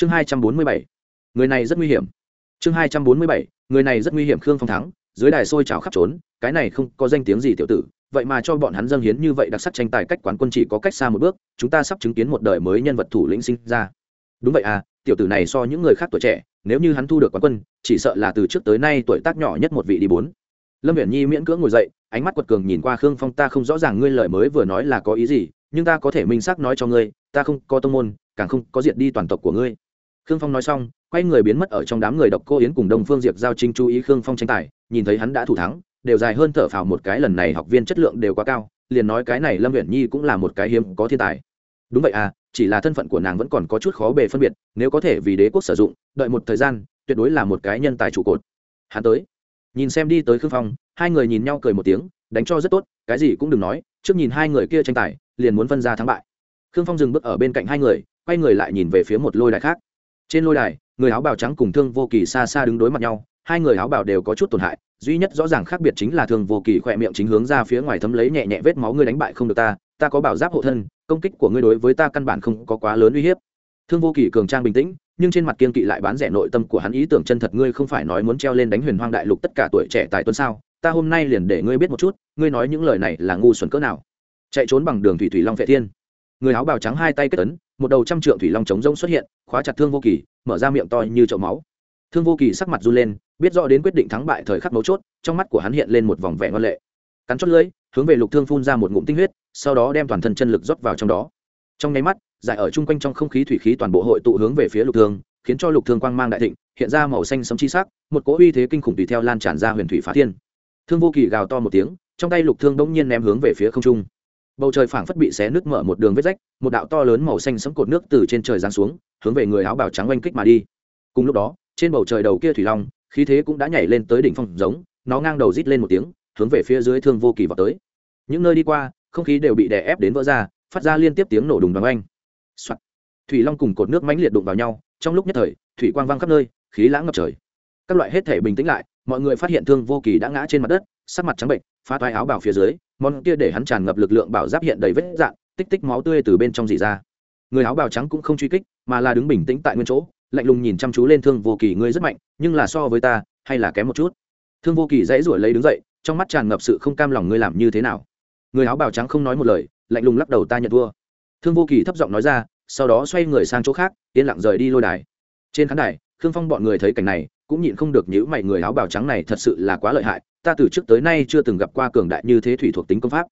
chương hai trăm bốn mươi bảy. Người này rất nguy hiểm. Chương hai trăm bốn mươi bảy. Người này rất nguy hiểm, khương phong thắng. Dưới đài sôi trào khắp trốn, cái này không có danh tiếng gì tiểu tử. Vậy mà cho bọn hắn dâng hiến như vậy đặc sắc tranh tài cách quán quân chỉ có cách xa một bước, chúng ta sắp chứng kiến một đời mới nhân vật thủ lĩnh sinh ra. Đúng vậy à tiểu tử này so những người khác tuổi trẻ, nếu như hắn thu được quán quân, chỉ sợ là từ trước tới nay tuổi tác nhỏ nhất một vị đi bốn. Lâm viễn nhi miễn cưỡng ngồi dậy, ánh mắt quật cường nhìn qua khương phong, ta không rõ ràng ngươi lời mới vừa nói là có ý gì, nhưng ta có thể minh xác nói cho ngươi, ta không có tông môn, càng không có diệt đi toàn tộc của ngươi khương phong nói xong, quay người biến mất ở trong đám người độc cô yến cùng đông phương diệp giao trinh chú ý khương phong tranh tài, nhìn thấy hắn đã thủ thắng, đều dài hơn thở phào một cái lần này học viên chất lượng đều quá cao, liền nói cái này lâm viễn nhi cũng là một cái hiếm có thiên tài. Đúng vậy à chỉ là thân phận của nàng vẫn còn có chút khó bề phân biệt, nếu có thể vì đế quốc sử dụng, đợi một thời gian, tuyệt đối là một cái nhân tài trụ cột. Hắn tới. Nhìn xem đi tới khương phong, hai người nhìn nhau cười một tiếng, đánh cho rất tốt, cái gì cũng đừng nói, trước nhìn hai người kia tranh tài, liền muốn phân ra thắng bại. Khương phong dừng bước ở bên cạnh hai người, quay người lại nhìn về phía một lôi đài khác trên lôi đài, người áo bào trắng cùng thương vô kỳ xa xa đứng đối mặt nhau, hai người áo bào đều có chút tổn hại, duy nhất rõ ràng khác biệt chính là thương vô kỳ khỏe miệng chính hướng ra phía ngoài thấm lấy nhẹ nhẹ vết máu, ngươi đánh bại không được ta ta có bảo giáp hộ thân, công kích của ngươi đối với ta căn bản không có quá lớn uy hiếp. Thương vô kỳ cường trang bình tĩnh, nhưng trên mặt kiên kỵ lại bán rẻ nội tâm của hắn ý tưởng chân thật, ngươi không phải nói muốn treo lên đánh huyền hoang đại lục tất cả tuổi trẻ tài tuấn sao? Ta hôm nay liền để ngươi biết một chút, ngươi nói những lời này là ngu xuẩn cỡ nào. Chạy trốn bằng đường thủy thủy long vệ thiên người áo bào trắng hai tay kết ấn, một đầu trăm trượng thủy long trống rông xuất hiện, khóa chặt thương vô kỳ, mở ra miệng to như chậu máu. Thương vô kỳ sắc mặt run lên, biết rõ đến quyết định thắng bại thời khắc mấu chốt, trong mắt của hắn hiện lên một vòng vẻ ngoan lệ. Cắn chót lưỡi, hướng về lục thương phun ra một ngụm tinh huyết, sau đó đem toàn thân chân lực rót vào trong đó. Trong nháy mắt, giải ở chung quanh trong không khí thủy khí toàn bộ hội tụ hướng về phía lục thương, khiến cho lục thương quang mang đại thịnh, hiện ra màu xanh sấm chi sắc, một cỗ uy thế kinh khủng tùy theo lan tràn ra huyền thủy phá thiên. Thương vô kỳ gào to một tiếng, trong tay lục thương bỗng nhiên ném hướng về phía không trung bầu trời phảng phất bị xé nước mở một đường vết rách, một đạo to lớn màu xanh sấm cột nước từ trên trời giáng xuống, hướng về người áo bào trắng oanh kích mà đi. Cùng lúc đó, trên bầu trời đầu kia thủy long, khí thế cũng đã nhảy lên tới đỉnh phong giống, nó ngang đầu rít lên một tiếng, hướng về phía dưới thương vô kỳ vào tới. Những nơi đi qua, không khí đều bị đè ép đến vỡ ra, phát ra liên tiếp tiếng nổ đùng đoàn oanh. Soạn. thủy long cùng cột nước mãnh liệt đụng vào nhau, trong lúc nhất thời, thủy quang văng khắp nơi, khí lãng ngập trời. Các loại hết thể bình tĩnh lại, mọi người phát hiện thương vô kỳ đã ngã trên mặt đất, sắc mặt trắng bệnh phá toái áo bào phía dưới, món kia để hắn tràn ngập lực lượng bảo giáp hiện đầy vết dạn, tích tích máu tươi từ bên trong dì ra. Người áo bào trắng cũng không truy kích, mà là đứng bình tĩnh tại nguyên chỗ, lạnh lùng nhìn chăm chú lên thương vô kỳ ngươi rất mạnh, nhưng là so với ta, hay là kém một chút. Thương vô kỳ dãy ruổi lấy đứng dậy, trong mắt tràn ngập sự không cam lòng ngươi làm như thế nào. Người áo bào trắng không nói một lời, lạnh lùng lắc đầu ta nhận thua. Thương vô kỳ thấp giọng nói ra, sau đó xoay người sang chỗ khác, yên lặng rời đi lôi đài. Trên khán đài, khương phong bọn người thấy cảnh này, cũng nhịn không được nhữ mày, người áo bào trắng này thật sự là quá lợi hại ta từ trước tới nay chưa từng gặp qua cường đại như thế thủy thuộc tính công pháp.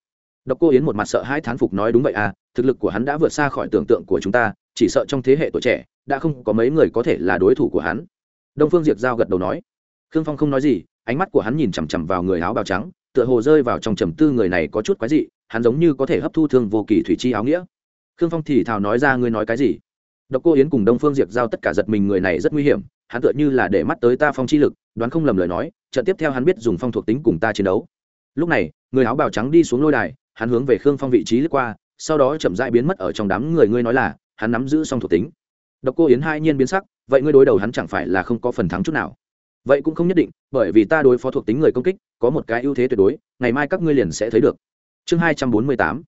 Độc cô yến một mặt sợ hai thán phục nói đúng vậy à thực lực của hắn đã vượt xa khỏi tưởng tượng của chúng ta, chỉ sợ trong thế hệ tuổi trẻ, đã không có mấy người có thể là đối thủ của hắn. Đông phương diệp giao gật đầu nói. Khương phong không nói gì, ánh mắt của hắn nhìn chằm chằm vào người áo bào trắng, tựa hồ rơi vào trong trầm tư người này có chút quái dị, hắn giống như có thể hấp thu thương vô kỳ thủy chi áo nghĩa. Khương phong thì thào nói ra ngươi nói cái gì? Độc cô yến cùng đông phương diệp giao tất cả giật mình người này rất nguy hiểm, hắn tựa như là để mắt tới ta phong chi lực, đoán không lầm lời nói trận tiếp theo hắn biết dùng phong thuộc tính cùng ta chiến đấu. Lúc này, người áo bào trắng đi xuống lôi đài, hắn hướng về khương phong vị trí lướt qua, sau đó chậm rãi biến mất ở trong đám người ngươi nói là, hắn nắm giữ xong thuộc tính. Độc cô yến hai nhiên biến sắc, vậy ngươi đối đầu hắn chẳng phải là không có phần thắng chút nào? Vậy cũng không nhất định, bởi vì ta đối phó thuộc tính người công kích, có một cái ưu thế tuyệt đối, ngày mai các ngươi liền sẽ thấy được. Chương hai trăm bốn mươi tám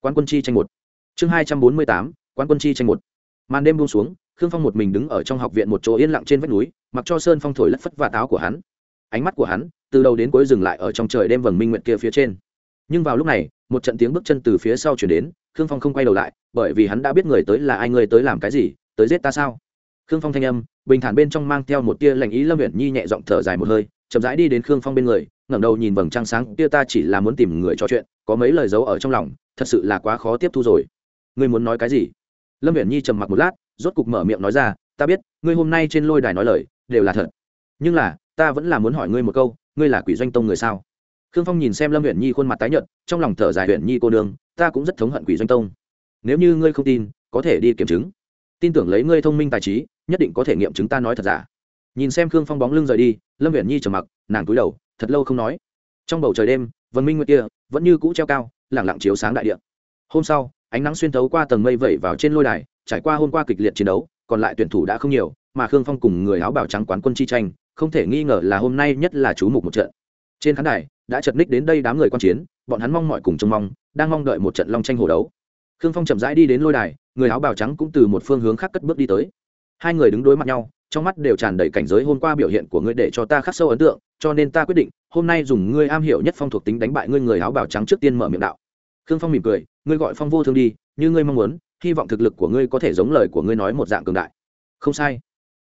quan quân chi tranh một. Chương hai trăm bốn mươi tám quan quân chi tranh một. Màn đêm buông xuống, khương phong một mình đứng ở trong học viện một chỗ yên lặng trên vách núi, mặc cho sơn phong thổi lất phất và táo của hắn ánh mắt của hắn từ đầu đến cuối dừng lại ở trong trời đêm vầng minh nguyện kia phía trên. Nhưng vào lúc này, một trận tiếng bước chân từ phía sau chuyển đến, khương phong không quay đầu lại, bởi vì hắn đã biết người tới là ai, người tới làm cái gì, tới giết ta sao? Khương phong thanh âm, bình thản bên trong mang theo một tia lành ý lâm huyện nhi nhẹ giọng thở dài một hơi, chậm rãi đi đến khương phong bên người, ngẩng đầu nhìn vầng trăng sáng, tia ta chỉ là muốn tìm người trò chuyện, có mấy lời giấu ở trong lòng, thật sự là quá khó tiếp thu rồi. Ngươi muốn nói cái gì? Lâm huyện nhi trầm mặc một lát, rốt cục mở miệng nói ra, ta biết, ngươi hôm nay trên lôi đài nói lời, đều là thật. Nhưng là ta vẫn là muốn hỏi ngươi một câu, ngươi là quỷ doanh tông người sao? Khương phong nhìn xem lâm huyện nhi khuôn mặt tái nhợt, trong lòng thở dài huyện nhi cô nương, ta cũng rất thống hận quỷ doanh tông. Nếu như ngươi không tin, có thể đi kiểm chứng. Tin tưởng lấy ngươi thông minh tài trí, nhất định có thể nghiệm chứng ta nói thật giả. Nhìn xem khương phong bóng lưng rời đi, lâm huyện nhi trầm mặc, nàng cúi đầu, thật lâu không nói. Trong bầu trời đêm, vân minh nguyệt kia vẫn như cũ treo cao lẳng lặng chiếu sáng đại địa. Hôm sau, ánh nắng xuyên thấu qua tầng mây vẩy vào trên lôi đài, trải qua hôm qua kịch liệt chiến đấu, còn lại tuyển thủ đã không nhiều, mà khương phong cùng người áo bào trắng quán quân chi tranh không thể nghi ngờ là hôm nay nhất là chú mục một trận. Trên khán đài, đã chật ních đến đây đám người quan chiến, bọn hắn mong mọi cùng trông mong, đang mong đợi một trận long tranh hồ đấu. Khương phong chậm rãi đi đến lôi đài, người áo bào trắng cũng từ một phương hướng khác cất bước đi tới. Hai người đứng đối mặt nhau, trong mắt đều tràn đầy cảnh giới hôm qua biểu hiện của ngươi để cho ta khắc sâu ấn tượng, cho nên ta quyết định, hôm nay dùng ngươi am hiểu nhất phong thuộc tính đánh bại ngươi người áo bào trắng trước tiên mở miệng đạo. Khương phong mỉm cười, ngươi gọi phong vô thương đi, như ngươi mong muốn, hy vọng thực lực của ngươi có thể giống lời của ngươi nói một dạng cường đại. Không sai.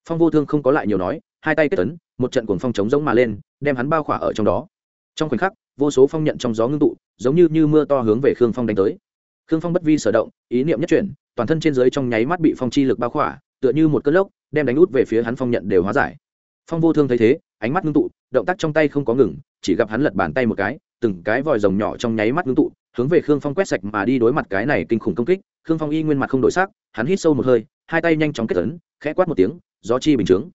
Phong vô thương không có lại nhiều nói hai tay kết tấn một trận cuồng phong chống giống mà lên, đem hắn bao khỏa ở trong đó. Trong khoảnh khắc, vô số phong nhận trong gió ngưng tụ, giống như như mưa to hướng về khương phong đánh tới. Khương phong bất vi sở động, ý niệm nhất chuyển, toàn thân trên dưới trong nháy mắt bị phong chi lực bao khỏa, tựa như một cơn lốc, đem đánh út về phía hắn phong nhận đều hóa giải. Phong vô thương thấy thế, ánh mắt ngưng tụ, động tác trong tay không có ngừng, chỉ gặp hắn lật bàn tay một cái, từng cái vòi rồng nhỏ trong nháy mắt ngưng tụ, hướng về khương phong quét sạch mà đi đối mặt cái này kinh khủng công kích. Khương phong y nguyên mặt không đổi sắc, hắn hít sâu một hơi, hai tay nhanh chóng kết tấn khẽ quát một tiếng, gió chi bình chướng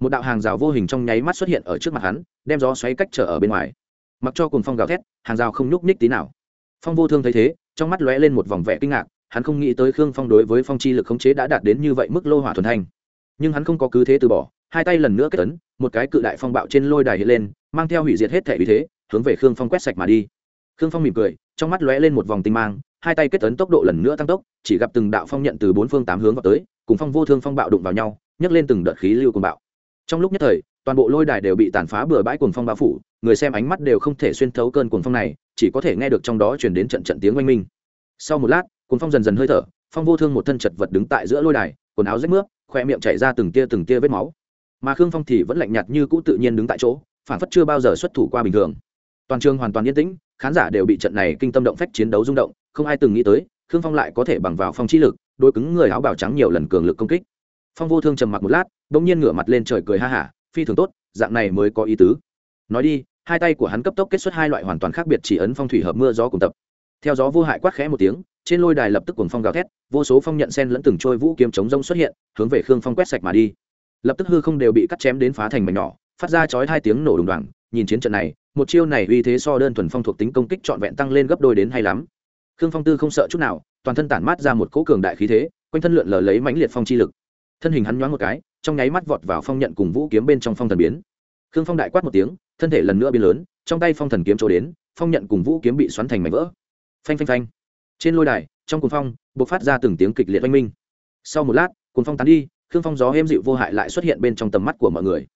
một đạo hàng rào vô hình trong nháy mắt xuất hiện ở trước mặt hắn, đem gió xoáy cách trở ở bên ngoài. Mặc cho cùng phong gào thét, hàng rào không nhúc nhích tí nào. Phong vô thương thấy thế, trong mắt lóe lên một vòng vẻ kinh ngạc, hắn không nghĩ tới khương phong đối với phong chi lực khống chế đã đạt đến như vậy mức lô hỏa thuần thanh. Nhưng hắn không có cứ thế từ bỏ, hai tay lần nữa kết tấn một cái cự đại phong bạo trên lôi đài hiện lên, mang theo hủy diệt hết thể vì thế, hướng về khương phong quét sạch mà đi. Khương phong mỉm cười, trong mắt lóe lên một vòng tinh mang, hai tay kết tấn tốc độ lần nữa tăng tốc, chỉ gặp từng đạo phong nhận từ bốn phương tám hướng vào tới, cùng phong vô thương phong bạo đụng vào nhau, nhấc lên từng đợt khí lưu cùng bạo trong lúc nhất thời, toàn bộ lôi đài đều bị tàn phá bừa bãi cuồng phong bao phủ, người xem ánh mắt đều không thể xuyên thấu cơn cuồng phong này, chỉ có thể nghe được trong đó chuyển đến trận trận tiếng oanh minh. Sau một lát, cuồng phong dần dần hơi thở, phong vô thương một thân chật vật đứng tại giữa lôi đài, quần áo rách nước khoe miệng chảy ra từng tia từng tia vết máu. Mà khương phong thì vẫn lạnh nhạt như cũ tự nhiên đứng tại chỗ, phản phất chưa bao giờ xuất thủ qua bình thường. Toàn trường hoàn toàn yên tĩnh, khán giả đều bị trận này kinh tâm động phách chiến đấu rung động, không ai từng nghĩ tới, khương phong lại có thể bằng vào phong chi lực, đối cứng người áo bào trắng nhiều lần cường lực công kích phong vô thương trầm mặc một lát bỗng nhiên ngửa mặt lên trời cười ha hả, phi thường tốt, dạng này mới có ý tứ. Nói đi, hai tay của hắn cấp tốc kết xuất hai loại hoàn toàn khác biệt chỉ ấn phong thủy hợp mưa gió cùng tập. Theo gió vô hại quát khẽ một tiếng, trên lôi đài lập tức cuồng phong gào thét, vô số phong nhận sen lẫn từng trôi vũ kiếm chống rông xuất hiện, hướng về khương phong quét sạch mà đi. Lập tức hư không đều bị cắt chém đến phá thành mảnh nhỏ, phát ra chói hai tiếng nổ đùng đoàng, nhìn chiến trận này, một chiêu này uy thế so đơn thuần phong thuộc tính công kích trọn vẹn tăng lên gấp đôi đến hay lắm. Khương phong tư không sợ chút nào, toàn thân tản mát ra một cỗ cường đại khí thế, quanh thân lượn lờ lấy mãnh liệt phong chi lực thân hình hắn nhoáng một cái, trong nháy mắt vọt vào phong nhận cùng vũ kiếm bên trong phong thần biến. Khương phong đại quát một tiếng, thân thể lần nữa biến lớn, trong tay phong thần kiếm chỗ đến, phong nhận cùng vũ kiếm bị xoắn thành mảnh vỡ. Phanh phanh phanh. Trên lôi đài, trong cuồng phong, bộc phát ra từng tiếng kịch liệt oanh minh. Sau một lát, cuồng phong tán đi, khương phong gió êm dịu vô hại lại xuất hiện bên trong tầm mắt của mọi người.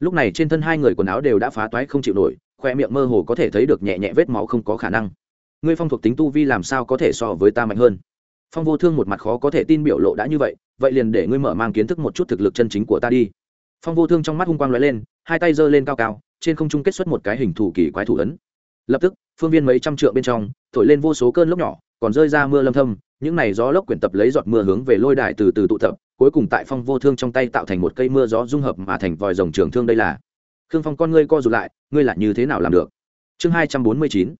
Lúc này trên thân hai người quần áo đều đã phá toái không chịu nổi, khoe miệng mơ hồ có thể thấy được nhẹ nhẹ vết máu không có khả năng. Ngươi phong thuộc tính tu vi làm sao có thể so với ta mạnh hơn? Phong vô thương một mặt khó có thể tin biểu lộ đã như vậy vậy liền để ngươi mở mang kiến thức một chút thực lực chân chính của ta đi. Phong vô thương trong mắt hung quang lóe lên, hai tay giơ lên cao cao, trên không trung kết xuất một cái hình thủ kỳ quái thủ ấn. Lập tức, phương viên mấy trăm trượng bên trong, thổi lên vô số cơn lốc nhỏ, còn rơi ra mưa lâm thâm, những này gió lốc quyển tập lấy giọt mưa hướng về lôi đài từ từ tụ tập, cuối cùng tại phong vô thương trong tay tạo thành một cây mưa gió dung hợp mà thành vòi rồng trường thương đây là. Khương phong con ngươi co rụt lại, ngươi là như thế nào làm được? Chương hai trăm bốn mươi chín,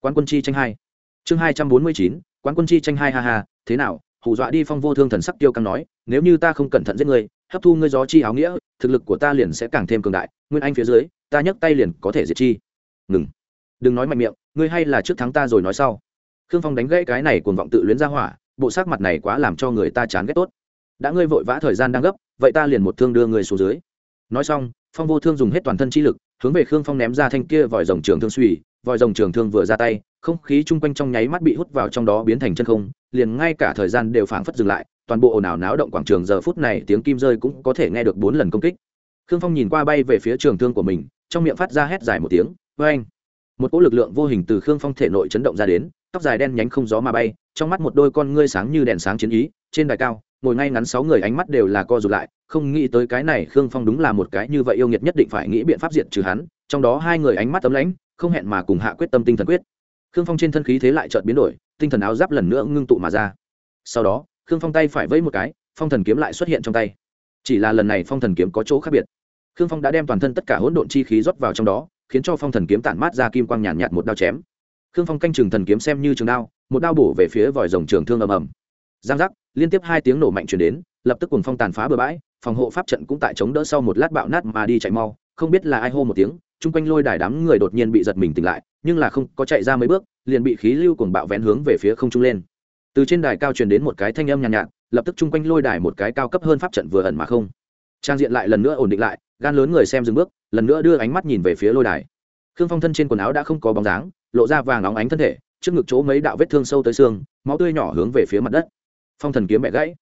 quán quân chi tranh hai. Chương hai trăm bốn mươi chín, quán quân chi tranh hai, ha ha, thế nào? Hù dọa đi phong vô thương thần sắc tiêu căng nói, nếu như ta không cẩn thận giết ngươi, hấp thu ngươi gió chi áo nghĩa, thực lực của ta liền sẽ càng thêm cường đại, nguyên anh phía dưới, ta nhấc tay liền có thể diệt chi. Ngừng. Đừng nói mạnh miệng, ngươi hay là trước thắng ta rồi nói sau. Khương phong đánh gãy cái này cuồng vọng tự luyến ra hỏa, bộ sắc mặt này quá làm cho người ta chán ghét tốt. Đã ngươi vội vã thời gian đang gấp, vậy ta liền một thương đưa ngươi xuống dưới. Nói xong, phong vô thương dùng hết toàn thân chi lực, hướng về khương phong ném ra thanh kia vòi rồng trường thương suy, vòi rồng trường thương vừa ra tay, không khí chung quanh trong nháy mắt bị hút vào trong đó biến thành chân không liền ngay cả thời gian đều phảng phất dừng lại, toàn bộ ồn ào náo động quảng trường giờ phút này tiếng kim rơi cũng có thể nghe được bốn lần công kích. Khương phong nhìn qua bay về phía trường thương của mình, trong miệng phát ra hét dài một tiếng vê anh một cỗ lực lượng vô hình từ khương phong thể nội chấn động ra đến, tóc dài đen nhánh không gió mà bay, trong mắt một đôi con ngươi sáng như đèn sáng chiến ý, trên đài cao, ngồi ngay ngắn sáu người ánh mắt đều là co rụt lại, không nghĩ tới cái này khương phong đúng là một cái như vậy yêu nghiệt nhất định phải nghĩ biện pháp diệt trừ hắn, trong đó hai người ánh mắt tấm lãnh, không hẹn mà cùng hạ quyết tâm tinh thần quyết. Khương phong trên thân khí thế lại chợt biến đổi tinh thần áo giáp lần nữa ngưng tụ mà ra. Sau đó khương phong tay phải vẫy một cái phong thần kiếm lại xuất hiện trong tay. Chỉ là lần này phong thần kiếm có chỗ khác biệt. Khương phong đã đem toàn thân tất cả hỗn độn chi khí rót vào trong đó khiến cho phong thần kiếm tản mát ra kim quang nhàn nhạt, nhạt một đao chém. Khương phong canh chừng thần kiếm xem như trường đao một đao bổ về phía vòi rồng trường thương ầm ầm. Giang giác liên tiếp hai tiếng nổ mạnh truyền đến lập tức cùng phong tàn phá bừa bãi phòng hộ pháp trận cũng tại chống đỡ sau một lát bạo nát mà đi chạy mau không biết là ai hô một tiếng chung quanh lôi đài đám người đột nhiên bị giật mình tỉnh lại nhưng là không có chạy ra mấy bước liền bị khí lưu cuồng bạo vén hướng về phía không trung lên. Từ trên đài cao truyền đến một cái thanh âm nhàn nhạt, nhạt lập tức chung quanh lôi đài một cái cao cấp hơn pháp trận vừa ẩn mà không. Trang diện lại lần nữa ổn định lại gan lớn người xem dừng bước lần nữa đưa ánh mắt nhìn về phía lôi đài. Khương phong thân trên quần áo đã không có bóng dáng lộ ra vàng óng ánh thân thể trước ngực chỗ mấy đạo vết thương sâu tới xương máu tươi nhỏ hướng về phía mặt đất. Phong thần kiếm mẹ gãy.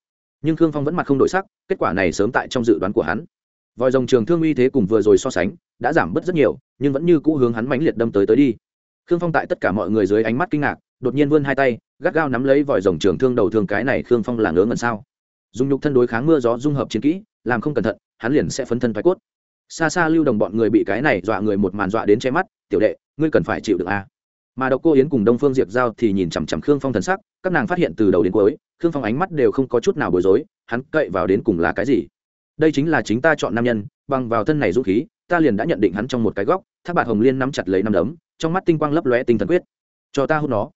Nhưng khương phong vẫn mặt không đổi sắc kết quả này sớm tại trong dự đoán của hắn. Vòi rồng trường thương uy thế cùng vừa rồi so sánh đã giảm bớt rất nhiều nhưng vẫn như cũ hướng hắn mãnh liệt đâm tới tới đi khương phong tại tất cả mọi người dưới ánh mắt kinh ngạc, đột nhiên vươn hai tay, gắt gao nắm lấy vòi rồng trường thương đầu thương cái này khương phong là ngớ ngẩn sao? Dùng nhục thân đối kháng mưa gió dung hợp chiến kỹ, làm không cẩn thận, hắn liền sẽ phấn thân thoái cốt. Xa xa lưu đồng bọn người bị cái này dọa người một màn dọa đến che mắt, tiểu đệ, ngươi cần phải chịu được a. Mà độc cô yến cùng đông phương diệp giao thì nhìn chằm chằm khương phong thần sắc, các nàng phát hiện từ đầu đến cuối, khương phong ánh mắt đều không có chút nào bối rối, hắn cậy vào đến cùng là cái gì? Đây chính là chính ta chọn nam nhân bằng vào thân này dũng khí, ta liền đã nhận định hắn trong một cái góc, thác bạt hồng liên nắm chặt lấy năm đấm, trong mắt tinh quang lấp lóe tinh thần quyết. Cho ta hút nó.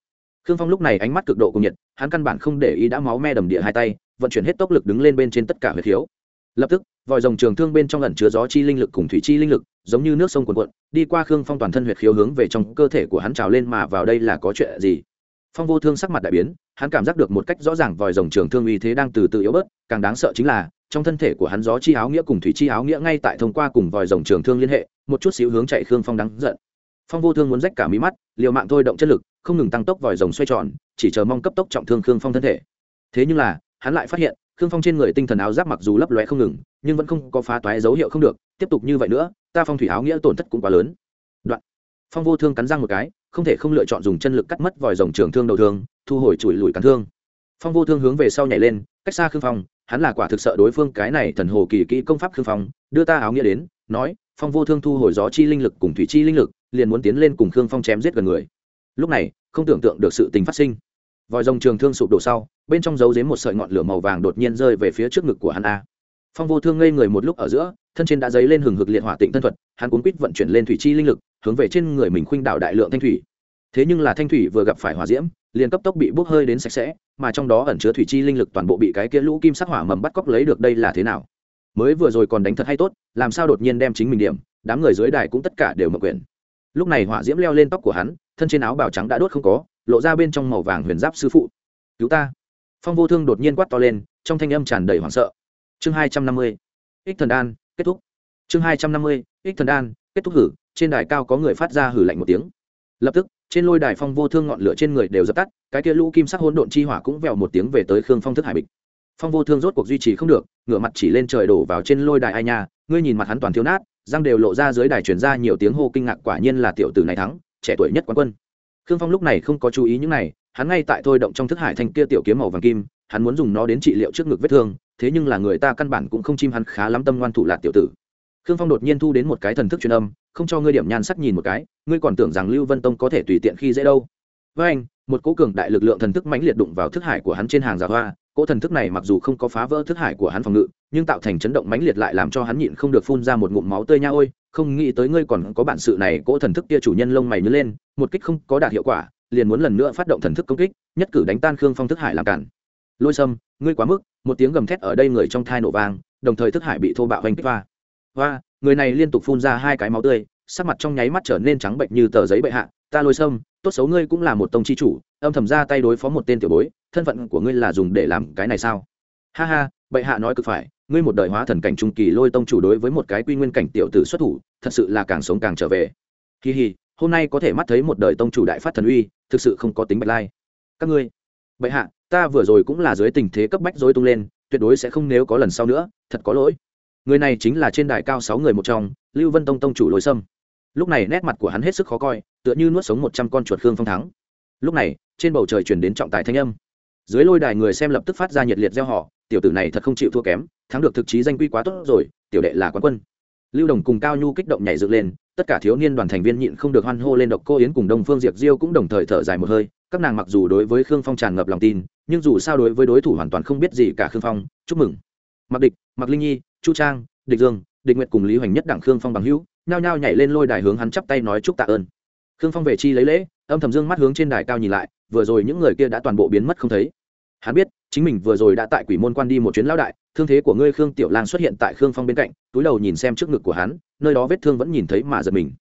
Khương phong lúc này ánh mắt cực độ cùng nhiệt, hắn căn bản không để ý đã máu me đầm địa hai tay, vận chuyển hết tốc lực đứng lên bên trên tất cả huyệt khiếu. Lập tức, vòi rồng trường thương bên trong ẩn chứa gió chi linh lực cùng thủy chi linh lực, giống như nước sông cuồn cuộn, đi qua khương phong toàn thân huyệt khiếu hướng về trong cơ thể của hắn trào lên mà vào đây là có chuyện gì? Phong vô thương sắc mặt đại biến, hắn cảm giác được một cách rõ ràng vòi rồng trường thương uy thế đang từ từ yếu bớt, càng đáng sợ chính là trong thân thể của hắn gió chi áo nghĩa cùng thủy chi áo nghĩa ngay tại thông qua cùng vòi rồng trường thương liên hệ, một chút xíu hướng chạy khương phong đáng giận. Phong vô thương muốn rách cả mí mắt, liều mạng thôi động chất lực, không ngừng tăng tốc vòi rồng xoay tròn, chỉ chờ mong cấp tốc trọng thương khương phong thân thể. Thế nhưng là, hắn lại phát hiện, khương phong trên người tinh thần áo giáp mặc dù lấp lóe không ngừng, nhưng vẫn không có phá toái dấu hiệu không được, tiếp tục như vậy nữa, ta phong thủy áo nghĩa tổn thất cũng quá lớn. Đoạn. Phong vô thương cắn răng một cái, không thể không lựa chọn dùng chân lực cắt mất vòi rồng trường thương đầu thương, thu hồi chùi lùi cắn thương. Phong vô thương hướng về sau nhảy lên, cách xa khương phong hắn là quả thực sợ đối phương cái này thần hồ kỳ kỹ công pháp khương phong, đưa ta áo nghĩa đến, nói, phong vô thương thu hồi gió chi linh lực cùng thủy chi linh lực, liền muốn tiến lên cùng khương phong chém giết gần người. Lúc này, không tưởng tượng được sự tình phát sinh. Vòi rồng trường thương sụp đổ sau, bên trong giấu dếm một sợi ngọn lửa màu vàng đột nhiên rơi về phía trước ngực của hắn a. Phong vô thương ngây người một lúc ở giữa, thân trên đã dấy lên hừng hực liệt hỏa tịnh thân thuật, hắn cuốn quýt vận chuyển lên thủy chi linh lực, hướng về trên người mình khuynh đảo đại lượng thanh thủy. Thế nhưng là thanh thủy vừa gặp phải hỏa diễm liền cấp tốc bị bốc hơi đến sạch sẽ, mà trong đó ẩn chứa thủy chi linh lực toàn bộ bị cái kia lũ kim sắc hỏa mầm bắt cóc lấy được đây là thế nào? Mới vừa rồi còn đánh thật hay tốt, làm sao đột nhiên đem chính mình điểm, đám người dưới đài cũng tất cả đều mở quyền lúc này hỏa diễm leo lên tóc của hắn, thân trên áo bào trắng đã đốt không có, lộ ra bên trong màu vàng huyền giáp sư phụ. Cứu ta! Phong vô thương đột nhiên quát to lên, trong thanh âm tràn đầy hoảng sợ. Chương hai trăm năm mươi, ích thần đan, kết thúc. Chương hai trăm năm mươi, ích thần đan, kết thúc hử. Trên đài cao có người phát ra hử lạnh một tiếng. Lập tức trên lôi đài phong vô thương ngọn lửa trên người đều dập tắt, cái kia lũ kim sắc hỗn độn chi hỏa cũng vèo một tiếng về tới khương phong thức hải bịch. Phong vô thương rốt cuộc duy trì không được, ngửa mặt chỉ lên trời đổ vào trên lôi đài ai nha, ngươi nhìn mặt hắn toàn thiếu nát, răng đều lộ ra dưới đài truyền ra nhiều tiếng hô kinh ngạc quả nhiên là tiểu tử này thắng, trẻ tuổi nhất quán quân. Khương phong lúc này không có chú ý những này, hắn ngay tại thôi động trong thức hải thành kia tiểu kiếm màu vàng kim, hắn muốn dùng nó đến trị liệu trước ngực vết thương, thế nhưng là người ta căn bản cũng không chim hắn khá lắm tâm ngoan thủ lạc tiểu tử. Khương phong đột nhiên thu đến một cái thần thức truyền âm không cho ngươi điểm nhan sắc nhìn một cái, ngươi còn tưởng rằng lưu vân tông có thể tùy tiện khi dễ đâu. Với anh, một cố cường đại lực lượng thần thức mãnh liệt đụng vào thức hải của hắn trên hàng giả hoa. Cỗ thần thức này mặc dù không có phá vỡ thức hải của hắn phòng ngự, nhưng tạo thành chấn động mãnh liệt lại làm cho hắn nhịn không được phun ra một ngụm máu tươi nha ôi. Không nghĩ tới ngươi còn có bản sự này, cỗ thần thức kia chủ nhân lông mày nhớ lên, một kích không có đạt hiệu quả, liền muốn lần nữa phát động thần thức công kích, nhất cử đánh tan khương phong thức hải làm cản. Lôi sâm, ngươi quá mức, một tiếng gầm thét ở đây người trong thai nổ vang, đồng thời thức hải bị thô bạo hành kích va va người này liên tục phun ra hai cái máu tươi, sắc mặt trong nháy mắt trở nên trắng bệnh như tờ giấy bệ hạ, ta lôi sâm, tốt xấu ngươi cũng là một tông chi chủ, âm thầm ra tay đối phó một tên tiểu bối, thân phận của ngươi là dùng để làm cái này sao? Ha ha, bệ hạ nói cực phải, ngươi một đời hóa thần cảnh trung kỳ lôi tông chủ đối với một cái quy nguyên cảnh tiểu tử xuất thủ, thật sự là càng sống càng trở về. Kỳ hì, hôm nay có thể mắt thấy một đời tông chủ đại phát thần uy, thực sự không có tính bạch lai. Các ngươi, bệ hạ, ta vừa rồi cũng là dưới tình thế cấp bách dối tung lên, tuyệt đối sẽ không nếu có lần sau nữa, thật có lỗi người này chính là trên đài cao sáu người một trong, lưu vân tông tông chủ lối sâm. Lúc này nét mặt của hắn hết sức khó coi, tựa như nuốt sống một trăm con chuột khương phong thắng. Lúc này, trên bầu trời chuyển đến trọng tài thanh âm. Dưới lôi đài người xem lập tức phát ra nhiệt liệt gieo họ tiểu tử này thật không chịu thua kém, thắng được thực chí danh quy quá tốt rồi, tiểu đệ là quán quân. Lưu đồng cùng cao nhu kích động nhảy dựng lên, tất cả thiếu niên đoàn thành viên nhịn không được hoan hô lên độc cô yến cùng đông phương diệp diêu cũng đồng thời thở dài một hơi, các nàng mặc dù đối với khương phong tràn ngập lòng tin, nhưng dù sao đối với đối thủ hoàn toàn không biết gì cả khương phong, chúc mừng. Mặc địch, mặc linh nhi chu trang, địch dương, địch nguyệt cùng lý hoành nhất đảng khương phong bằng hữu, nhao nhao nhảy lên lôi đài hướng hắn chắp tay nói chúc tạ ơn. Khương phong về chi lấy lễ, âm thầm dương mắt hướng trên đài cao nhìn lại, vừa rồi những người kia đã toàn bộ biến mất không thấy. Hắn biết, chính mình vừa rồi đã tại quỷ môn quan đi một chuyến lão đại, thương thế của ngươi khương tiểu Lang xuất hiện tại khương phong bên cạnh, túi đầu nhìn xem trước ngực của hắn, nơi đó vết thương vẫn nhìn thấy mà giật mình.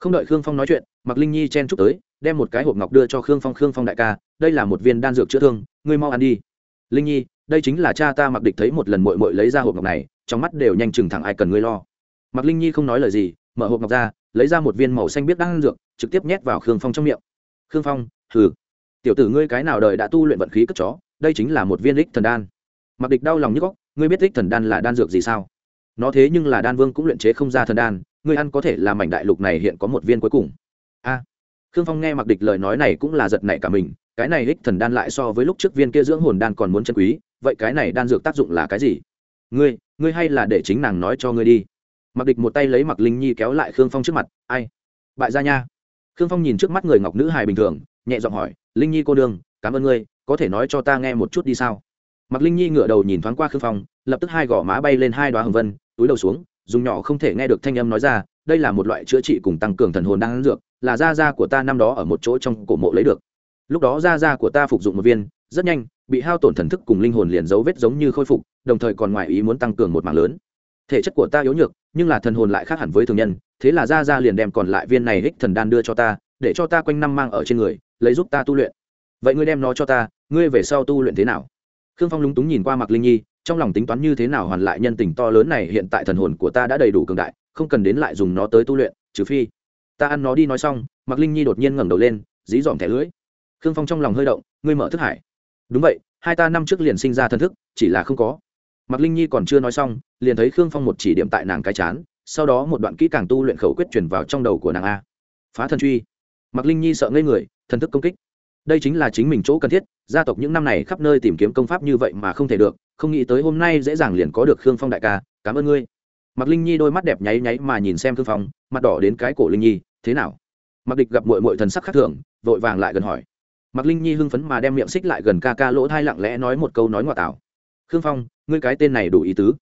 Không đợi khương phong nói chuyện mặc linh nhi chen chúc tới, đem một cái hộp ngọc đưa cho khương phong khương phong đại ca, đây là một viên đan dược chữa thương, ngươi mau ăn đi. Linh nhi đây chính là cha ta mặc địch thấy một lần mội mội lấy ra hộp ngọc này, trong mắt đều nhanh chừng thẳng ai cần ngươi lo. Mặc linh nhi không nói lời gì, mở hộp ngọc ra, lấy ra một viên màu xanh biết đan dược, trực tiếp nhét vào khương phong trong miệng. Khương phong, hừ. Tiểu tử ngươi cái nào đời đã tu luyện vận khí cất chó, đây chính là một viên đích thần đan. Mặc địch đau lòng như góc, ngươi biết đích thần đan là đan dược gì sao? Nó thế nhưng là đan vương cũng luyện chế không ra thần đan, ngươi ăn có thể là mảnh đại lục này hiện có một viên cuối cùng. A. Khương phong nghe mặc địch lời nói này cũng là giật nảy cả mình, cái này đích thần đan lại so với lúc trước viên kia dưỡng hồn đan còn muốn chân quý vậy cái này đan dược tác dụng là cái gì? Ngươi ngươi hay là để chính nàng nói cho ngươi đi. Mặc địch một tay lấy mặc linh nhi kéo lại khương phong trước mặt, ai? Bại gia nha. Khương phong nhìn trước mắt người ngọc nữ hài bình thường, nhẹ giọng hỏi, linh nhi cô đương cảm ơn ngươi, có thể nói cho ta nghe một chút đi sao? Mặc linh nhi ngửa đầu nhìn thoáng qua khương phong, lập tức hai gò má bay lên hai đoá hồng vân, túi đầu xuống, dùng nhỏ không thể nghe được thanh âm nói ra, đây là một loại chữa trị cùng tăng cường thần hồn đang dược, là da da của ta năm đó ở một chỗ trong cổ mộ lấy được. Lúc đó da da của ta phục dụng một viên rất nhanh, bị hao tổn thần thức cùng linh hồn liền dấu vết giống như khôi phục, đồng thời còn ngoài ý muốn tăng cường một mảng lớn. Thể chất của ta yếu nhược, nhưng là thần hồn lại khác hẳn với thường nhân, thế là ra ra liền đem còn lại viên này hích thần đan đưa cho ta, để cho ta quanh năm mang ở trên người, lấy giúp ta tu luyện. Vậy ngươi đem nó cho ta, ngươi về sau tu luyện thế nào? Khương phong lúng túng nhìn qua mặc linh nhi, trong lòng tính toán như thế nào hoàn lại nhân tình to lớn này, hiện tại thần hồn của ta đã đầy đủ cường đại, không cần đến lại dùng nó tới tu luyện, trừ phi ta ăn nó đi nói xong mặc linh nhi đột nhiên ngẩng đầu lên, dí dòm thẻ lưỡi. Khương phong trong lòng hơi động, ngươi mở thức hải đúng vậy, hai ta năm trước liền sinh ra thần thức, chỉ là không có. Mặc linh nhi còn chưa nói xong, liền thấy khương phong một chỉ điểm tại nàng cái chán, sau đó một đoạn kỹ càng tu luyện khẩu quyết truyền vào trong đầu của nàng a. Phá thần truy. Mặc linh nhi sợ ngây người, thần thức công kích. Đây chính là chính mình chỗ cần thiết, gia tộc những năm này khắp nơi tìm kiếm công pháp như vậy mà không thể được, không nghĩ tới hôm nay dễ dàng liền có được khương phong đại ca, cảm ơn ngươi. Mặc linh nhi đôi mắt đẹp nháy nháy mà nhìn xem khương phong, mặt đỏ đến cái cổ linh nhi, thế nào? Mặc địch gặp mội mội thần sắc khác thường, vội vàng lại gần hỏi. Mạc linh nhi hưng phấn mà đem miệng xích lại gần ca ca lỗ thai lặng lẽ nói một câu nói ngoại tảo. Khương phong, ngươi cái tên này đủ ý tứ.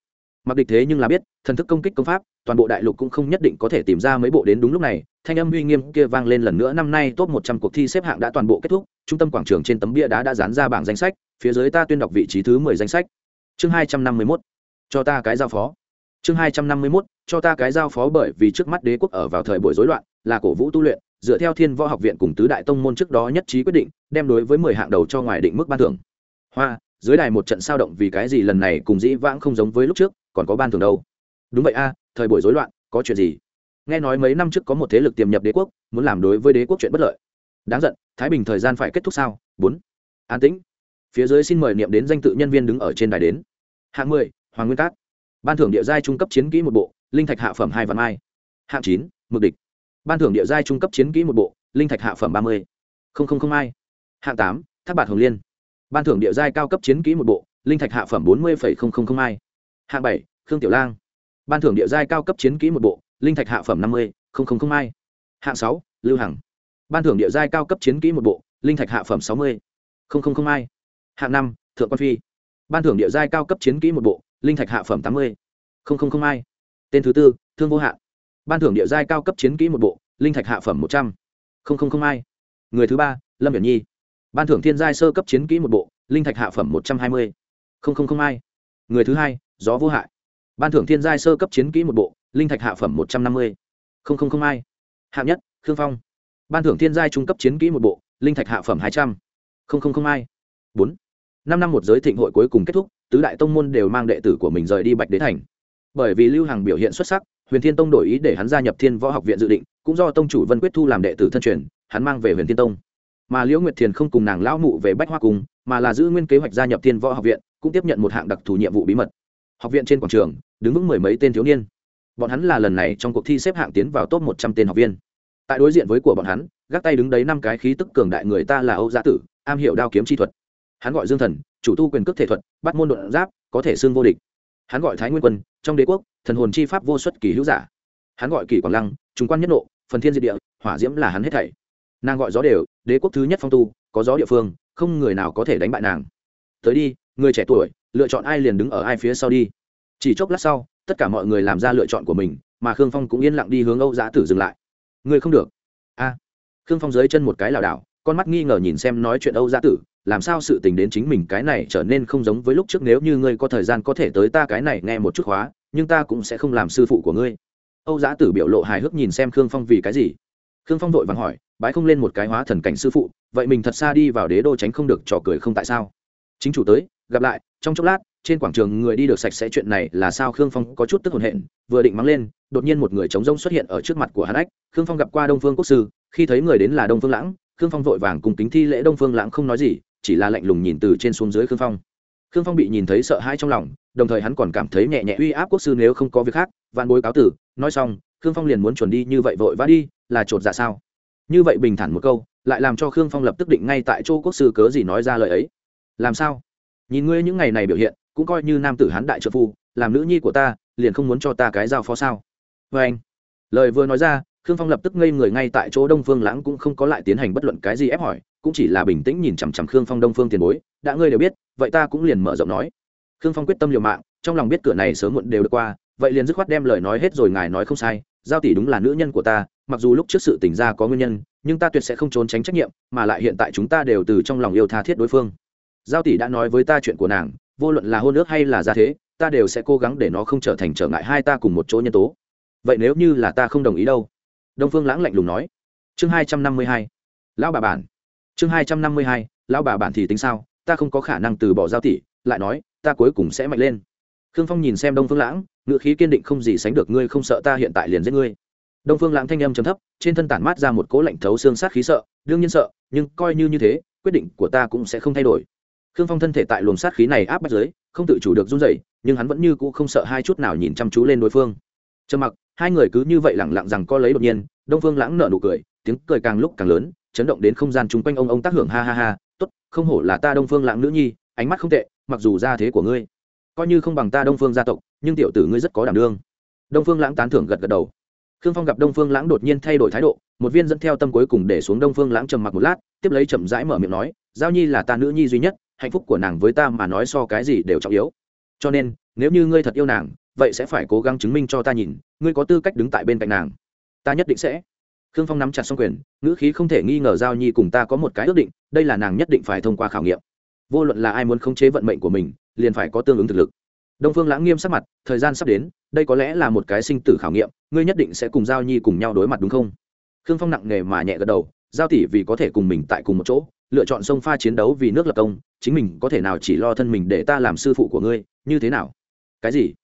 Mặc địch thế nhưng là biết, thần thức công kích công pháp, toàn bộ đại lục cũng không nhất định có thể tìm ra mấy bộ đến đúng lúc này. Thanh âm uy nghiêm kia vang lên lần nữa, năm nay top một trăm cuộc thi xếp hạng đã toàn bộ kết thúc, trung tâm quảng trường trên tấm bia đá đã dán ra bảng danh sách, phía dưới ta tuyên đọc vị trí thứ mười danh sách. Chương hai trăm năm mươi mốt, cho ta cái giao phó. Chương hai trăm năm mươi mốt, cho ta cái giao phó bởi vì trước mắt đế quốc ở vào thời buổi rối loạn, là cổ vũ tu luyện dựa theo thiên võ học viện cùng tứ đại tông môn trước đó nhất trí quyết định, đem đối với mười hạng đầu cho ngoài định mức ban thưởng. Hoa, dưới đài một trận sao động vì cái gì lần này cùng dĩ vãng không giống với lúc trước, còn có ban thưởng đâu? Đúng vậy a, thời buổi rối loạn, có chuyện gì? Nghe nói mấy năm trước có một thế lực tiềm nhập đế quốc, muốn làm đối với đế quốc chuyện bất lợi. Đáng giận, thái bình thời gian phải kết thúc sao? Bốn. An tĩnh. Phía dưới xin mời niệm đến danh tự nhân viên đứng ở trên đài đến. Hạng mười, hoàng nguyên cát. Ban thưởng địa giai trung cấp chiến kỹ một bộ, linh thạch hạ phẩm hai vạn mai. Hạng chín, mực địch ban thưởng địa giai trung cấp chiến kỹ một bộ, linh thạch hạ phẩm ba mươi. Không không không, hai. Hạng tám tháp bạc hồng liên. Ban thưởng địa giai cao cấp chiến kỹ một bộ, linh thạch hạ phẩm bốn mươi hai. Hạng bảy, khương tiểu lang. Ban thưởng địa giai cao cấp chiến kỹ một bộ, linh thạch hạ phẩm năm mươi hai. Hạng sáu, lưu hằng. Ban thưởng địa giai cao cấp chiến kỹ một bộ, linh thạch hạ phẩm sáu mươi hai. Hạng năm, thượng quan phi. Ban thưởng địa giai cao cấp chiến kỹ một bộ, linh thạch hạ phẩm tám mươi hai. Tên thứ tư, thương vô hạn ban thưởng địa giai cao cấp chiến kỹ một bộ, linh thạch hạ phẩm một trăm. Linh hai người thứ ba, lâm viễn nhi. Ban thưởng thiên giai sơ cấp chiến kỹ một bộ, linh thạch hạ phẩm một trăm hai mươi. Hai người thứ hai, gió vô hại. Ban thưởng thiên giai sơ cấp chiến kỹ một bộ, linh thạch hạ phẩm một trăm năm mươi. Hai hạng nhất, khương phong. Ban thưởng thiên giai trung cấp chiến kỹ một bộ, linh thạch hạ phẩm hai trăm. Linh hai bốn. Năm năm một giới thịnh hội cuối cùng kết thúc, tứ đại tông môn đều mang đệ tử của mình rời đi bạch đế thành. Bởi vì lưu hằng biểu hiện xuất sắc huyền thiên tông đổi ý để hắn gia nhập thiên võ học viện dự định, cũng do tông chủ vân quyết thu làm đệ tử thân truyền, hắn mang về huyền thiên tông. Mà liễu nguyệt thiền không cùng nàng lão mụ về bách hoa cung mà là giữ nguyên kế hoạch gia nhập thiên võ học viện, cũng tiếp nhận một hạng đặc thù nhiệm vụ bí mật. Học viện trên quảng trường, đứng vững mười mấy tên thiếu niên. Bọn hắn là lần này trong cuộc thi xếp hạng tiến vào top một trăm tên học viên. Tại đối diện với của bọn hắn, gác tay đứng đấy năm cái khí tức cường đại người ta là âu gia tử, am hiểu đao kiếm chi thuật. Hắn gọi dương thần, chủ tu quyền cước thể thuật, bắt môn đột giáp, có thể xương vô địch. Hắn gọi thái nguyên quân, trong đế quốc thần hồn chi pháp vô xuất kỳ hữu giả. Hắn gọi kỳ quảng lăng trung quan nhất nộ, phần thiên diệt địa, hỏa diễm là hắn hết thảy. Nàng gọi gió đều, đế quốc thứ nhất phong tu, có gió địa phương, không người nào có thể đánh bại nàng. Tới đi, người trẻ tuổi, lựa chọn ai liền đứng ở ai phía sau đi. Chỉ chốc lát sau, tất cả mọi người làm ra lựa chọn của mình, mà khương phong cũng yên lặng đi hướng âu giã tử dừng lại. Người không được. A. Khương phong dưới chân một cái lảo đảo, con mắt nghi ngờ nhìn xem nói chuyện âu giã tử, làm sao sự tình đến chính mình cái này trở nên không giống với lúc trước, nếu như ngươi có thời gian có thể tới ta cái này nghe một chút khóa nhưng ta cũng sẽ không làm sư phụ của ngươi. Âu giã tử biểu lộ hài hước nhìn xem khương phong vì cái gì? Khương phong vội vàng hỏi, bái không lên một cái hóa thần cảnh sư phụ, vậy mình thật xa đi vào đế đô tránh không được trò cười không tại sao? Chính chủ tới, gặp lại, trong chốc lát, trên quảng trường người đi được sạch sẽ chuyện này là sao khương phong có chút tức hồn hện vừa định mắng lên, đột nhiên một người trống rông xuất hiện ở trước mặt của hắn ách. Khương phong gặp qua đông phương quốc sư, khi thấy người đến là đông phương lãng, khương phong vội vàng cùng kính thi lễ đông phương lãng không nói gì, chỉ là lạnh lùng nhìn từ trên xuống dưới khương phong khương phong bị nhìn thấy sợ hãi trong lòng, đồng thời hắn còn cảm thấy nhẹ nhẹ uy áp quốc sư nếu không có việc khác, vạn bối cáo tử, nói xong, khương phong liền muốn chuẩn đi như vậy vội vã đi, là chột dạ sao? Như vậy bình thản một câu, lại làm cho khương phong lập tức định ngay tại chỗ quốc sư cớ gì nói ra lời ấy. Làm sao? Nhìn ngươi những ngày này biểu hiện, cũng coi như nam tử hán đại trợ phu, làm nữ nhi của ta, liền không muốn cho ta cái giao phó sao? Vê anh. Lời vừa nói ra, khương phong lập tức ngây người ngay tại chỗ đông phương lãng cũng không có lại tiến hành bất luận cái gì ép hỏi cũng chỉ là bình tĩnh nhìn chằm chằm khương phong đông phương tiền bối, đã ngươi đều biết, vậy ta cũng liền mở rộng nói. Khương phong quyết tâm liều mạng, trong lòng biết cửa này sớm muộn đều được qua, vậy liền dứt khoát đem lời nói hết rồi ngài nói không sai, giao tỷ đúng là nữ nhân của ta, mặc dù lúc trước sự tỉnh ra có nguyên nhân, nhưng ta tuyệt sẽ không trốn tránh trách nhiệm, mà lại hiện tại chúng ta đều từ trong lòng yêu tha thiết đối phương. Giao tỷ đã nói với ta chuyện của nàng, vô luận là hôn ước hay là gia thế, ta đều sẽ cố gắng để nó không trở thành trở ngại hai ta cùng một chỗ nhân tố. Vậy nếu như là ta không đồng ý đâu? Đông phương lãng lạnh lùng nói. Chương hai trăm năm mươi hai. Lão bà bản chương hai trăm năm mươi hai, lão bà bản thì tính sao, ta không có khả năng từ bỏ giao tỷ, lại nói, ta cuối cùng sẽ mạnh lên. Khương phong nhìn xem đông phương lãng ngự khí kiên định không gì sánh được, ngươi không sợ ta hiện tại liền giết ngươi. Đông phương lãng thanh âm trầm thấp, trên thân tản mát ra một cố lạnh thấu xương sát khí sợ, đương nhiên sợ, nhưng coi như như thế, quyết định của ta cũng sẽ không thay đổi. Khương phong thân thể tại luồng sát khí này áp bắt dưới, không tự chủ được run rẩy, nhưng hắn vẫn như cũ không sợ hai chút nào nhìn chăm chú lên đối phương. Trầm mặc, hai người cứ như vậy lẳng lặng rằng co lấy đột nhiên, đông phương lãng nở nụ cười, tiếng cười càng lúc càng lớn chấn động đến không gian chung quanh ông ông tác hưởng ha ha ha, tốt, không hổ là ta đông phương lãng nữ nhi, ánh mắt không tệ, mặc dù gia thế của ngươi coi như không bằng ta đông phương gia tộc, nhưng tiểu tử ngươi rất có đảm đương. Đông phương lãng tán thưởng gật gật đầu. Khương phong gặp đông phương lãng đột nhiên thay đổi thái độ, một viên dẫn theo tâm cuối cùng để xuống đông phương lãng trầm mặc một lát, tiếp lấy chậm rãi mở miệng nói, giao nhi là ta nữ nhi duy nhất, hạnh phúc của nàng với ta mà nói so cái gì đều trọng yếu. Cho nên, nếu như ngươi thật yêu nàng, vậy sẽ phải cố gắng chứng minh cho ta nhìn, ngươi có tư cách đứng tại bên cạnh nàng. Ta nhất định sẽ khương phong nắm chặt xong quyền, ngữ khí không thể nghi ngờ giao nhi cùng ta có một cái ước định, đây là nàng nhất định phải thông qua khảo nghiệm. Vô luận là ai muốn khống chế vận mệnh của mình, liền phải có tương ứng thực lực. Đông phương lãng nghiêm sắc mặt, thời gian sắp đến, đây có lẽ là một cái sinh tử khảo nghiệm, ngươi nhất định sẽ cùng giao nhi cùng nhau đối mặt đúng không? Khương phong nặng nề mà nhẹ gật đầu, giao tỷ vì có thể cùng mình tại cùng một chỗ, lựa chọn sông pha chiến đấu vì nước lập công, chính mình có thể nào chỉ lo thân mình để ta làm sư phụ của ngươi, như thế nào? Cái gì?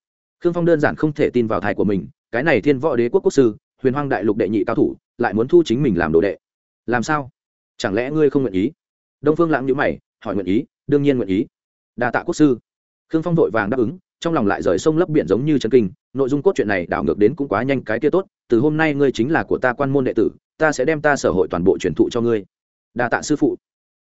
Khương phong đơn giản không thể tin vào thai của mình, cái này thiên võ đế quốc quốc sư huyền hoang đại lục đệ nhị cao thủ, lại muốn thu chính mình làm đồ đệ. Làm sao? Chẳng lẽ ngươi không nguyện ý? Đông phương lãng nhữ mày, hỏi nguyện ý, đương nhiên nguyện ý. Đa tạ quốc sư. Khương phong vội vàng đáp ứng, trong lòng lại rời sông lấp biển giống như chân kinh, nội dung cốt truyện này đảo ngược đến cũng quá nhanh, cái kia tốt, từ hôm nay ngươi chính là của ta quan môn đệ tử, ta sẽ đem ta sở hội toàn bộ truyền thụ cho ngươi. Đa tạ sư phụ.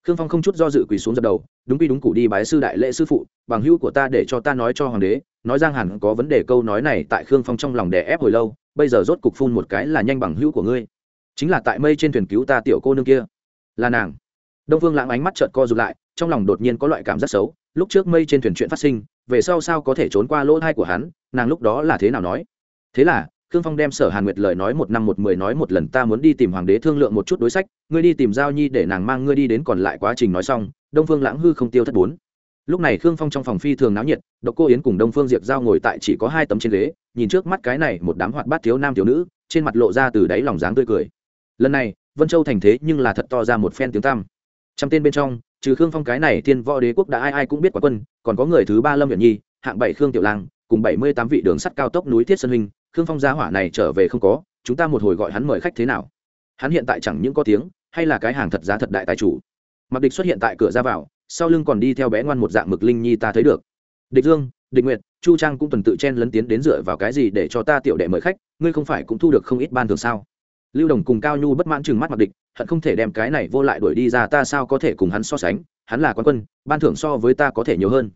Khương phong không chút do dự quỳ xuống dập đầu, đúng quy đúng cụ đi bái sư đại lễ sư phụ, bằng hữu của ta để cho ta nói cho hoàng đế, nói giang hẳn có vấn đề câu nói này tại khương phong trong lòng đè ép hồi lâu bây giờ rốt cục phun một cái là nhanh bằng hữu của ngươi. Chính là tại mây trên thuyền cứu ta tiểu cô nương kia. Là nàng. Đông phương lãng ánh mắt trợt co rụt lại, trong lòng đột nhiên có loại cảm giác xấu. Lúc trước mây trên thuyền chuyện phát sinh, về sau sao có thể trốn qua lỗ thai của hắn, nàng lúc đó là thế nào nói? Thế là, khương phong đem sở hàn nguyệt lời nói một năm một mười nói một lần, ta muốn đi tìm hoàng đế thương lượng một chút đối sách, ngươi đi tìm giao nhi để nàng mang ngươi đi đến còn lại quá trình nói xong. Đông phương lãng hư không tiêu thất bốn lúc này khương phong trong phòng phi thường náo nhiệt, độc cô yến cùng đông phương diệp giao ngồi tại chỉ có hai tấm trên ghế, nhìn trước mắt cái này một đám hoạt bát thiếu nam thiếu nữ, trên mặt lộ ra từ đáy lòng dáng tươi cười. Lần này, vân châu thành thế nhưng là thật to ra một phen tiếng tăm. Trăm tên bên trong, trừ khương phong cái này thiên võ đế quốc đã ai ai cũng biết quá quân, còn có người thứ ba lâm viện nhi, hạng bảy khương tiểu lang, cùng bảy mươi tám vị đường sắt cao tốc núi thiết sơn huynh, khương phong gia hỏa này trở về không có, chúng ta một hồi gọi hắn mời khách thế nào? Hắn hiện tại chẳng những có tiếng, hay là cái hàng thật giá thật đại tài chủ. Mặc địch xuất hiện tại cửa ra vào sau lưng còn đi theo bé ngoan một dạng mực linh nhi ta thấy được. Địch dương, địch nguyệt, chu trang cũng tuần tự chen lấn tiến đến dựa vào cái gì để cho ta tiểu đệ mời khách, ngươi không phải cũng thu được không ít ban thường sao? Lưu đồng cùng cao nhu bất mãn chừng mắt mặc địch, hận không thể đem cái này vô lại đuổi đi ra ta sao có thể cùng hắn so sánh, hắn là quan quân, ban thưởng so với ta có thể nhiều hơn.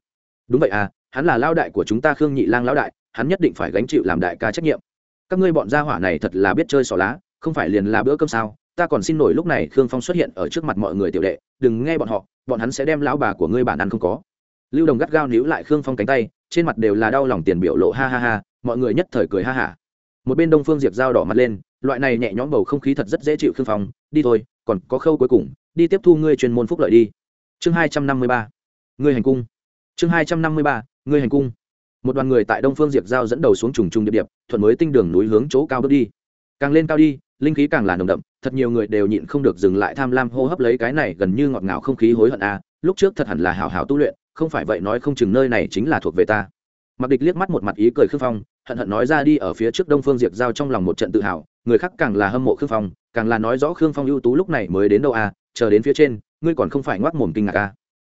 Đúng vậy à hắn là lao đại của chúng ta khương nhị lang lão đại, hắn nhất định phải gánh chịu làm đại ca trách nhiệm. Các ngươi bọn gia hỏa này thật là biết chơi xỏ lá, không phải liền là bữa cơm sao? Ta còn xin nổi lúc này khương phong xuất hiện ở trước mặt mọi người tiểu đệ, đừng nghe bọn họ, bọn hắn sẽ đem lão bà của ngươi bản ăn không có. Lưu đồng gắt gao níu lại khương phong cánh tay, trên mặt đều là đau lòng tiền biểu lộ ha ha ha, mọi người nhất thời cười ha hả một bên đông phương diệp dao đỏ mặt lên, loại này nhẹ nhõm bầu không khí thật rất dễ chịu khương phong, đi thôi, còn có khâu cuối cùng, đi tiếp thu ngươi chuyên môn phúc lợi đi. Chương hai trăm năm mươi ba, ngươi hành cung. Chương hai trăm năm mươi ba, ngươi hành cung. Một đoàn người tại đông phương diệp giao dẫn đầu xuống trùng trùng điệp điệp, thuận mới tinh đường núi hướng chỗ cao bước đi. Càng lên cao đi, linh khí càng là nồng đậm thật nhiều người đều nhịn không được dừng lại tham lam hô hấp lấy cái này gần như ngọt ngào không khí hối hận a à. lúc trước thật hẳn là hào hào tu luyện không phải vậy nói không chừng nơi này chính là thuộc về ta mặc địch liếc mắt một mặt ý cười khương phong hận hận nói ra đi ở phía trước đông phương diệp giao trong lòng một trận tự hào người khác càng là hâm mộ khương phong càng là nói rõ khương phong ưu tú lúc này mới đến đâu a à, chờ đến phía trên ngươi còn không phải ngoác mồm kinh ngạc a à.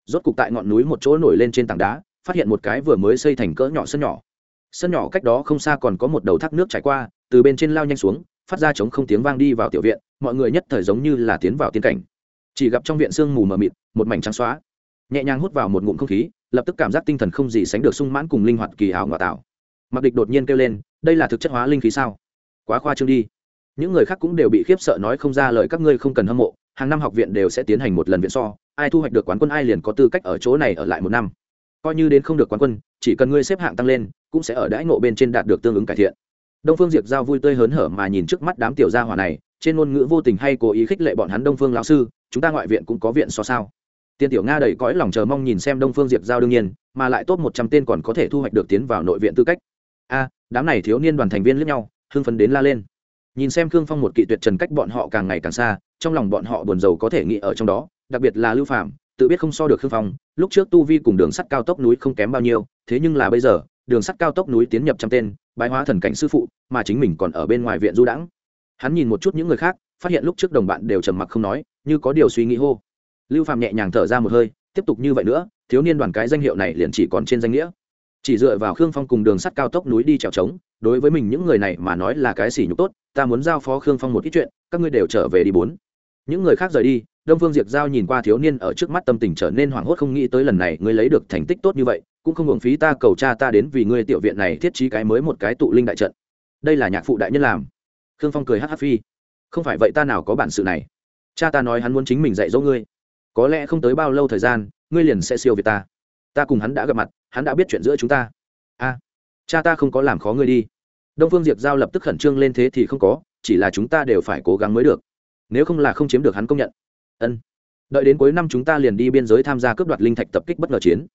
rốt cục tại ngọn núi một chỗ nổi lên trên tảng đá phát hiện một cái vừa mới xây thành cỡ nhỏ sân nhỏ sân nhỏ cách đó không xa còn có một đầu thác nước chảy qua từ bên trên lao nhanh xuống phát ra chống không tiếng vang đi vào tiểu viện mọi người nhất thời giống như là tiến vào tiên cảnh. Chỉ gặp trong viện sương mù mờ mịt, một mảnh trắng xóa. Nhẹ nhàng hút vào một ngụm không khí, lập tức cảm giác tinh thần không gì sánh được sung mãn cùng linh hoạt kỳ hào ngoại tạo. Mặc địch đột nhiên kêu lên, đây là thực chất hóa linh khí sao? Quá khoa trương đi. Những người khác cũng đều bị khiếp sợ nói không ra lời, các ngươi không cần hâm mộ, hàng năm học viện đều sẽ tiến hành một lần viện so, ai thu hoạch được quán quân ai liền có tư cách ở chỗ này ở lại một năm. Coi như đến không được quán quân, chỉ cần ngươi xếp hạng tăng lên, cũng sẽ ở đãi ngộ bên trên đạt được tương ứng cải thiện. Đông phương diệp giao vui tươi hớn hở mà nhìn trước mắt đám tiểu gia hỏa này trên ngôn ngữ vô tình hay cố ý khích lệ bọn hắn đông phương lão sư, chúng ta ngoại viện cũng có viện so sao? Tiên tiểu nga đầy cõi lòng chờ mong nhìn xem đông phương diệp giao đương nhiên, mà lại tốt một trăm tên còn có thể thu hoạch được tiến vào nội viện tư cách. A, đám này thiếu niên đoàn thành viên lẫn nhau, hưng phấn đến la lên. Nhìn xem khương phong một kỵ tuyệt trần cách bọn họ càng ngày càng xa, trong lòng bọn họ buồn rầu có thể nghĩ ở trong đó, đặc biệt là lưu phạm tự biết không so được khương phong, lúc trước tu vi cùng đường sắt cao tốc núi không kém bao nhiêu, thế nhưng là bây giờ, đường sắt cao tốc núi tiến nhập trăm tên, bái hóa thần cảnh sư phụ, mà chính mình còn ở bên ngoài viện du đãng hắn nhìn một chút những người khác, phát hiện lúc trước đồng bạn đều trầm mặc không nói, như có điều suy nghĩ hô. Lưu phạm nhẹ nhàng thở ra một hơi, tiếp tục như vậy nữa, thiếu niên đoàn cái danh hiệu này liền chỉ còn trên danh nghĩa. Chỉ dựa vào khương phong cùng đường sắt cao tốc núi đi trèo trống, đối với mình những người này mà nói là cái xỉ nhục tốt, ta muốn giao phó khương phong một ít chuyện, các ngươi đều trở về đi bốn. Những người khác rời đi, đông phương diệp giao nhìn qua thiếu niên ở trước mắt tâm tình trở nên hoảng hốt không nghĩ tới lần này ngươi lấy được thành tích tốt như vậy, cũng không hưởng phí ta cầu cha ta đến vì ngươi tiểu viện này thiết trí cái mới một cái tụ linh đại trận. Đây là nhạc phụ đại nhân làm khương phong cười hắc hắc phi. Không phải vậy ta nào có bản sự này? Cha ta nói hắn muốn chính mình dạy dỗ ngươi. Có lẽ không tới bao lâu thời gian, ngươi liền sẽ siêu việt ta. Ta cùng hắn đã gặp mặt, hắn đã biết chuyện giữa chúng ta. A, cha ta không có làm khó ngươi đi. Đông phương diệp giao lập tức khẩn trương lên thế thì không có, chỉ là chúng ta đều phải cố gắng mới được. Nếu không là không chiếm được hắn công nhận. Ân. Đợi đến cuối năm chúng ta liền đi biên giới tham gia cướp đoạt linh thạch tập kích bất ngờ chiến.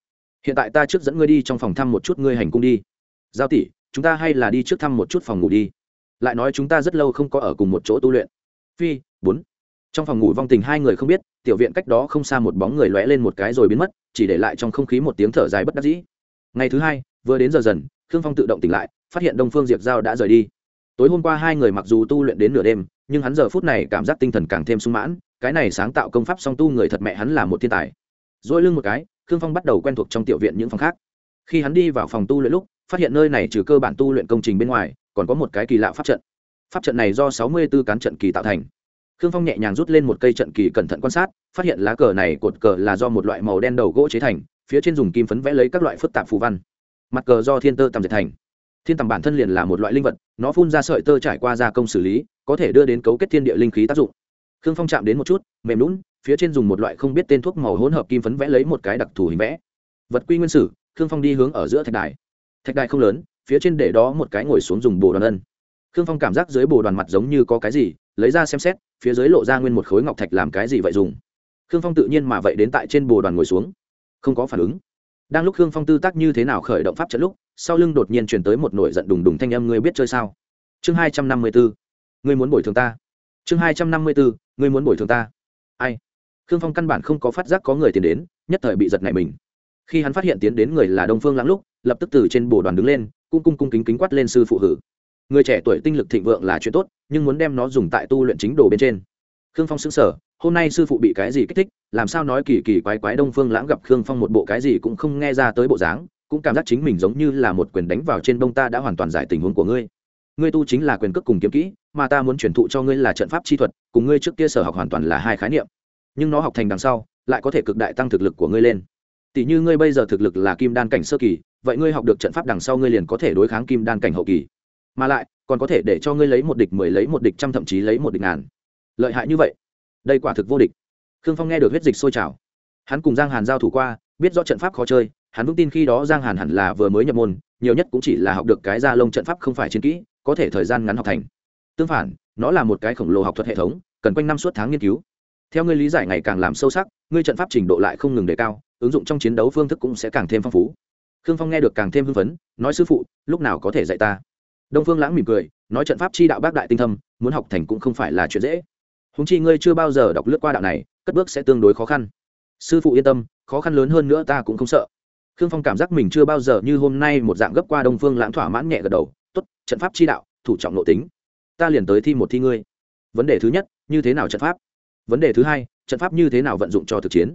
Hiện tại ta trước dẫn ngươi đi trong phòng thăm một chút ngươi hành cung đi. Giao tỷ, chúng ta hay là đi trước thăm một chút phòng ngủ đi lại nói chúng ta rất lâu không có ở cùng một chỗ tu luyện. Phi, bốn. Trong phòng ngủ vong tình hai người không biết, tiểu viện cách đó không xa một bóng người lóe lên một cái rồi biến mất, chỉ để lại trong không khí một tiếng thở dài bất đắc dĩ. Ngày thứ hai, vừa đến giờ dần, khương phong tự động tỉnh lại, phát hiện đông phương diệp giao đã rời đi. Tối hôm qua hai người mặc dù tu luyện đến nửa đêm, nhưng hắn giờ phút này cảm giác tinh thần càng thêm sung mãn, cái này sáng tạo công pháp song tu người thật mẹ hắn là một thiên tài. Dỗi lưng một cái, khương phong bắt đầu quen thuộc trong tiểu viện những phòng khác. Khi hắn đi vào phòng tu luyện lúc, phát hiện nơi này trừ cơ bản tu luyện công trình bên ngoài còn có một cái kỳ lạ pháp trận. Pháp trận này do sáu mươi 64 cán trận kỳ tạo thành. Khương phong nhẹ nhàng rút lên một cây trận kỳ cẩn thận quan sát, phát hiện lá cờ này cột cờ là do một loại màu đen đầu gỗ chế thành, phía trên dùng kim phấn vẽ lấy các loại phức tạp phù văn. Mặt cờ do thiên tơ tầm dệt thành. Thiên tầm bản thân liền là một loại linh vật, nó phun ra sợi tơ trải qua gia công xử lý, có thể đưa đến cấu kết thiên địa linh khí tác dụng. Khương phong chạm đến một chút, mềm lún phía trên dùng một loại không biết tên thuốc màu hỗn hợp kim phấn vẽ lấy một cái đặc thù hình vẽ. Vật quy nguyên sử, khương phong đi hướng ở giữa thạch đài. Thạch đài không lớn phía trên để đó một cái ngồi xuống dùng bồ đoàn ân. Khương phong cảm giác dưới bồ đoàn mặt giống như có cái gì, lấy ra xem xét, phía dưới lộ ra nguyên một khối ngọc thạch làm cái gì vậy dùng. Khương phong tự nhiên mà vậy đến tại trên bồ đoàn ngồi xuống. Không có phản ứng. Đang lúc khương phong tư tác như thế nào khởi động pháp trận lúc, sau lưng đột nhiên truyền tới một nổi giận đùng đùng thanh âm, ngươi biết chơi sao? Chương hai trăm năm mươi bốn ngươi muốn bồi thường ta. Chương hai trăm năm mươi bốn ngươi muốn bồi thường ta. Ai? Khương phong căn bản không có phát giác có người tiền đến, nhất thời bị giật này mình khi hắn phát hiện tiến đến người là đông phương lãng lúc, lập tức từ trên bồ đoàn đứng lên cung cung cung kính kính quát lên sư phụ hử. Người trẻ tuổi tinh lực thịnh vượng là chuyện tốt, nhưng muốn đem nó dùng tại tu luyện chính đồ bên trên. Khương phong xứng sở hôm nay sư phụ bị cái gì kích thích, làm sao nói kỳ kỳ quái quái đông phương lãng gặp khương phong một bộ cái gì cũng không nghe ra tới bộ dáng, cũng cảm giác chính mình giống như là một quyền đánh vào trên bông ta đã hoàn toàn giải tình huống của ngươi. Ngươi tu chính là quyền cước cùng kiếm kỹ, mà ta muốn truyền thụ cho ngươi là trận pháp chi thuật, cùng ngươi trước kia sở học hoàn toàn là hai khái niệm. Nhưng nó học thành đằng sau, lại có thể cực đại tăng thực lực của ngươi lên tỷ như ngươi bây giờ thực lực là kim đan cảnh sơ kỳ, vậy ngươi học được trận pháp đằng sau ngươi liền có thể đối kháng kim đan cảnh hậu kỳ. Mà lại, còn có thể để cho ngươi lấy một địch mười, lấy một địch trăm, thậm chí lấy một địch ngàn. Lợi hại như vậy, đây quả thực vô địch. Khương phong nghe được huyết dịch sôi trào. Hắn cùng giang hàn giao thủ qua, biết rõ trận pháp khó chơi, hắn vững tin khi đó giang hàn hẳn là vừa mới nhập môn, nhiều nhất cũng chỉ là học được cái gia lông trận pháp không phải chiến kỹ, có thể thời gian ngắn học thành. Tương phản, nó là một cái khổng lồ học thuật hệ thống, cần quanh năm suốt tháng nghiên cứu theo ngươi lý giải ngày càng làm sâu sắc, ngươi trận pháp trình độ lại không ngừng đề cao, ứng dụng trong chiến đấu phương thức cũng sẽ càng thêm phong phú. Khương phong nghe được càng thêm hưng phấn, nói sư phụ, lúc nào có thể dạy ta? Đông phương lãng mỉm cười, nói trận pháp chi đạo bác đại tinh thâm, muốn học thành cũng không phải là chuyện dễ. Húng chi ngươi chưa bao giờ đọc lướt qua đạo này, cất bước sẽ tương đối khó khăn. Sư phụ yên tâm, khó khăn lớn hơn nữa ta cũng không sợ. Khương phong cảm giác mình chưa bao giờ như hôm nay một dạng gấp qua đông phương lãng thỏa mãn nhẹ gật đầu, tốt, trận pháp chi đạo, thủ trọng nội tính. Ta liền tới thi một thi ngươi. Vấn đề thứ nhất, như thế nào trận pháp? Vấn đề thứ hai trận pháp như thế nào vận dụng cho thực chiến?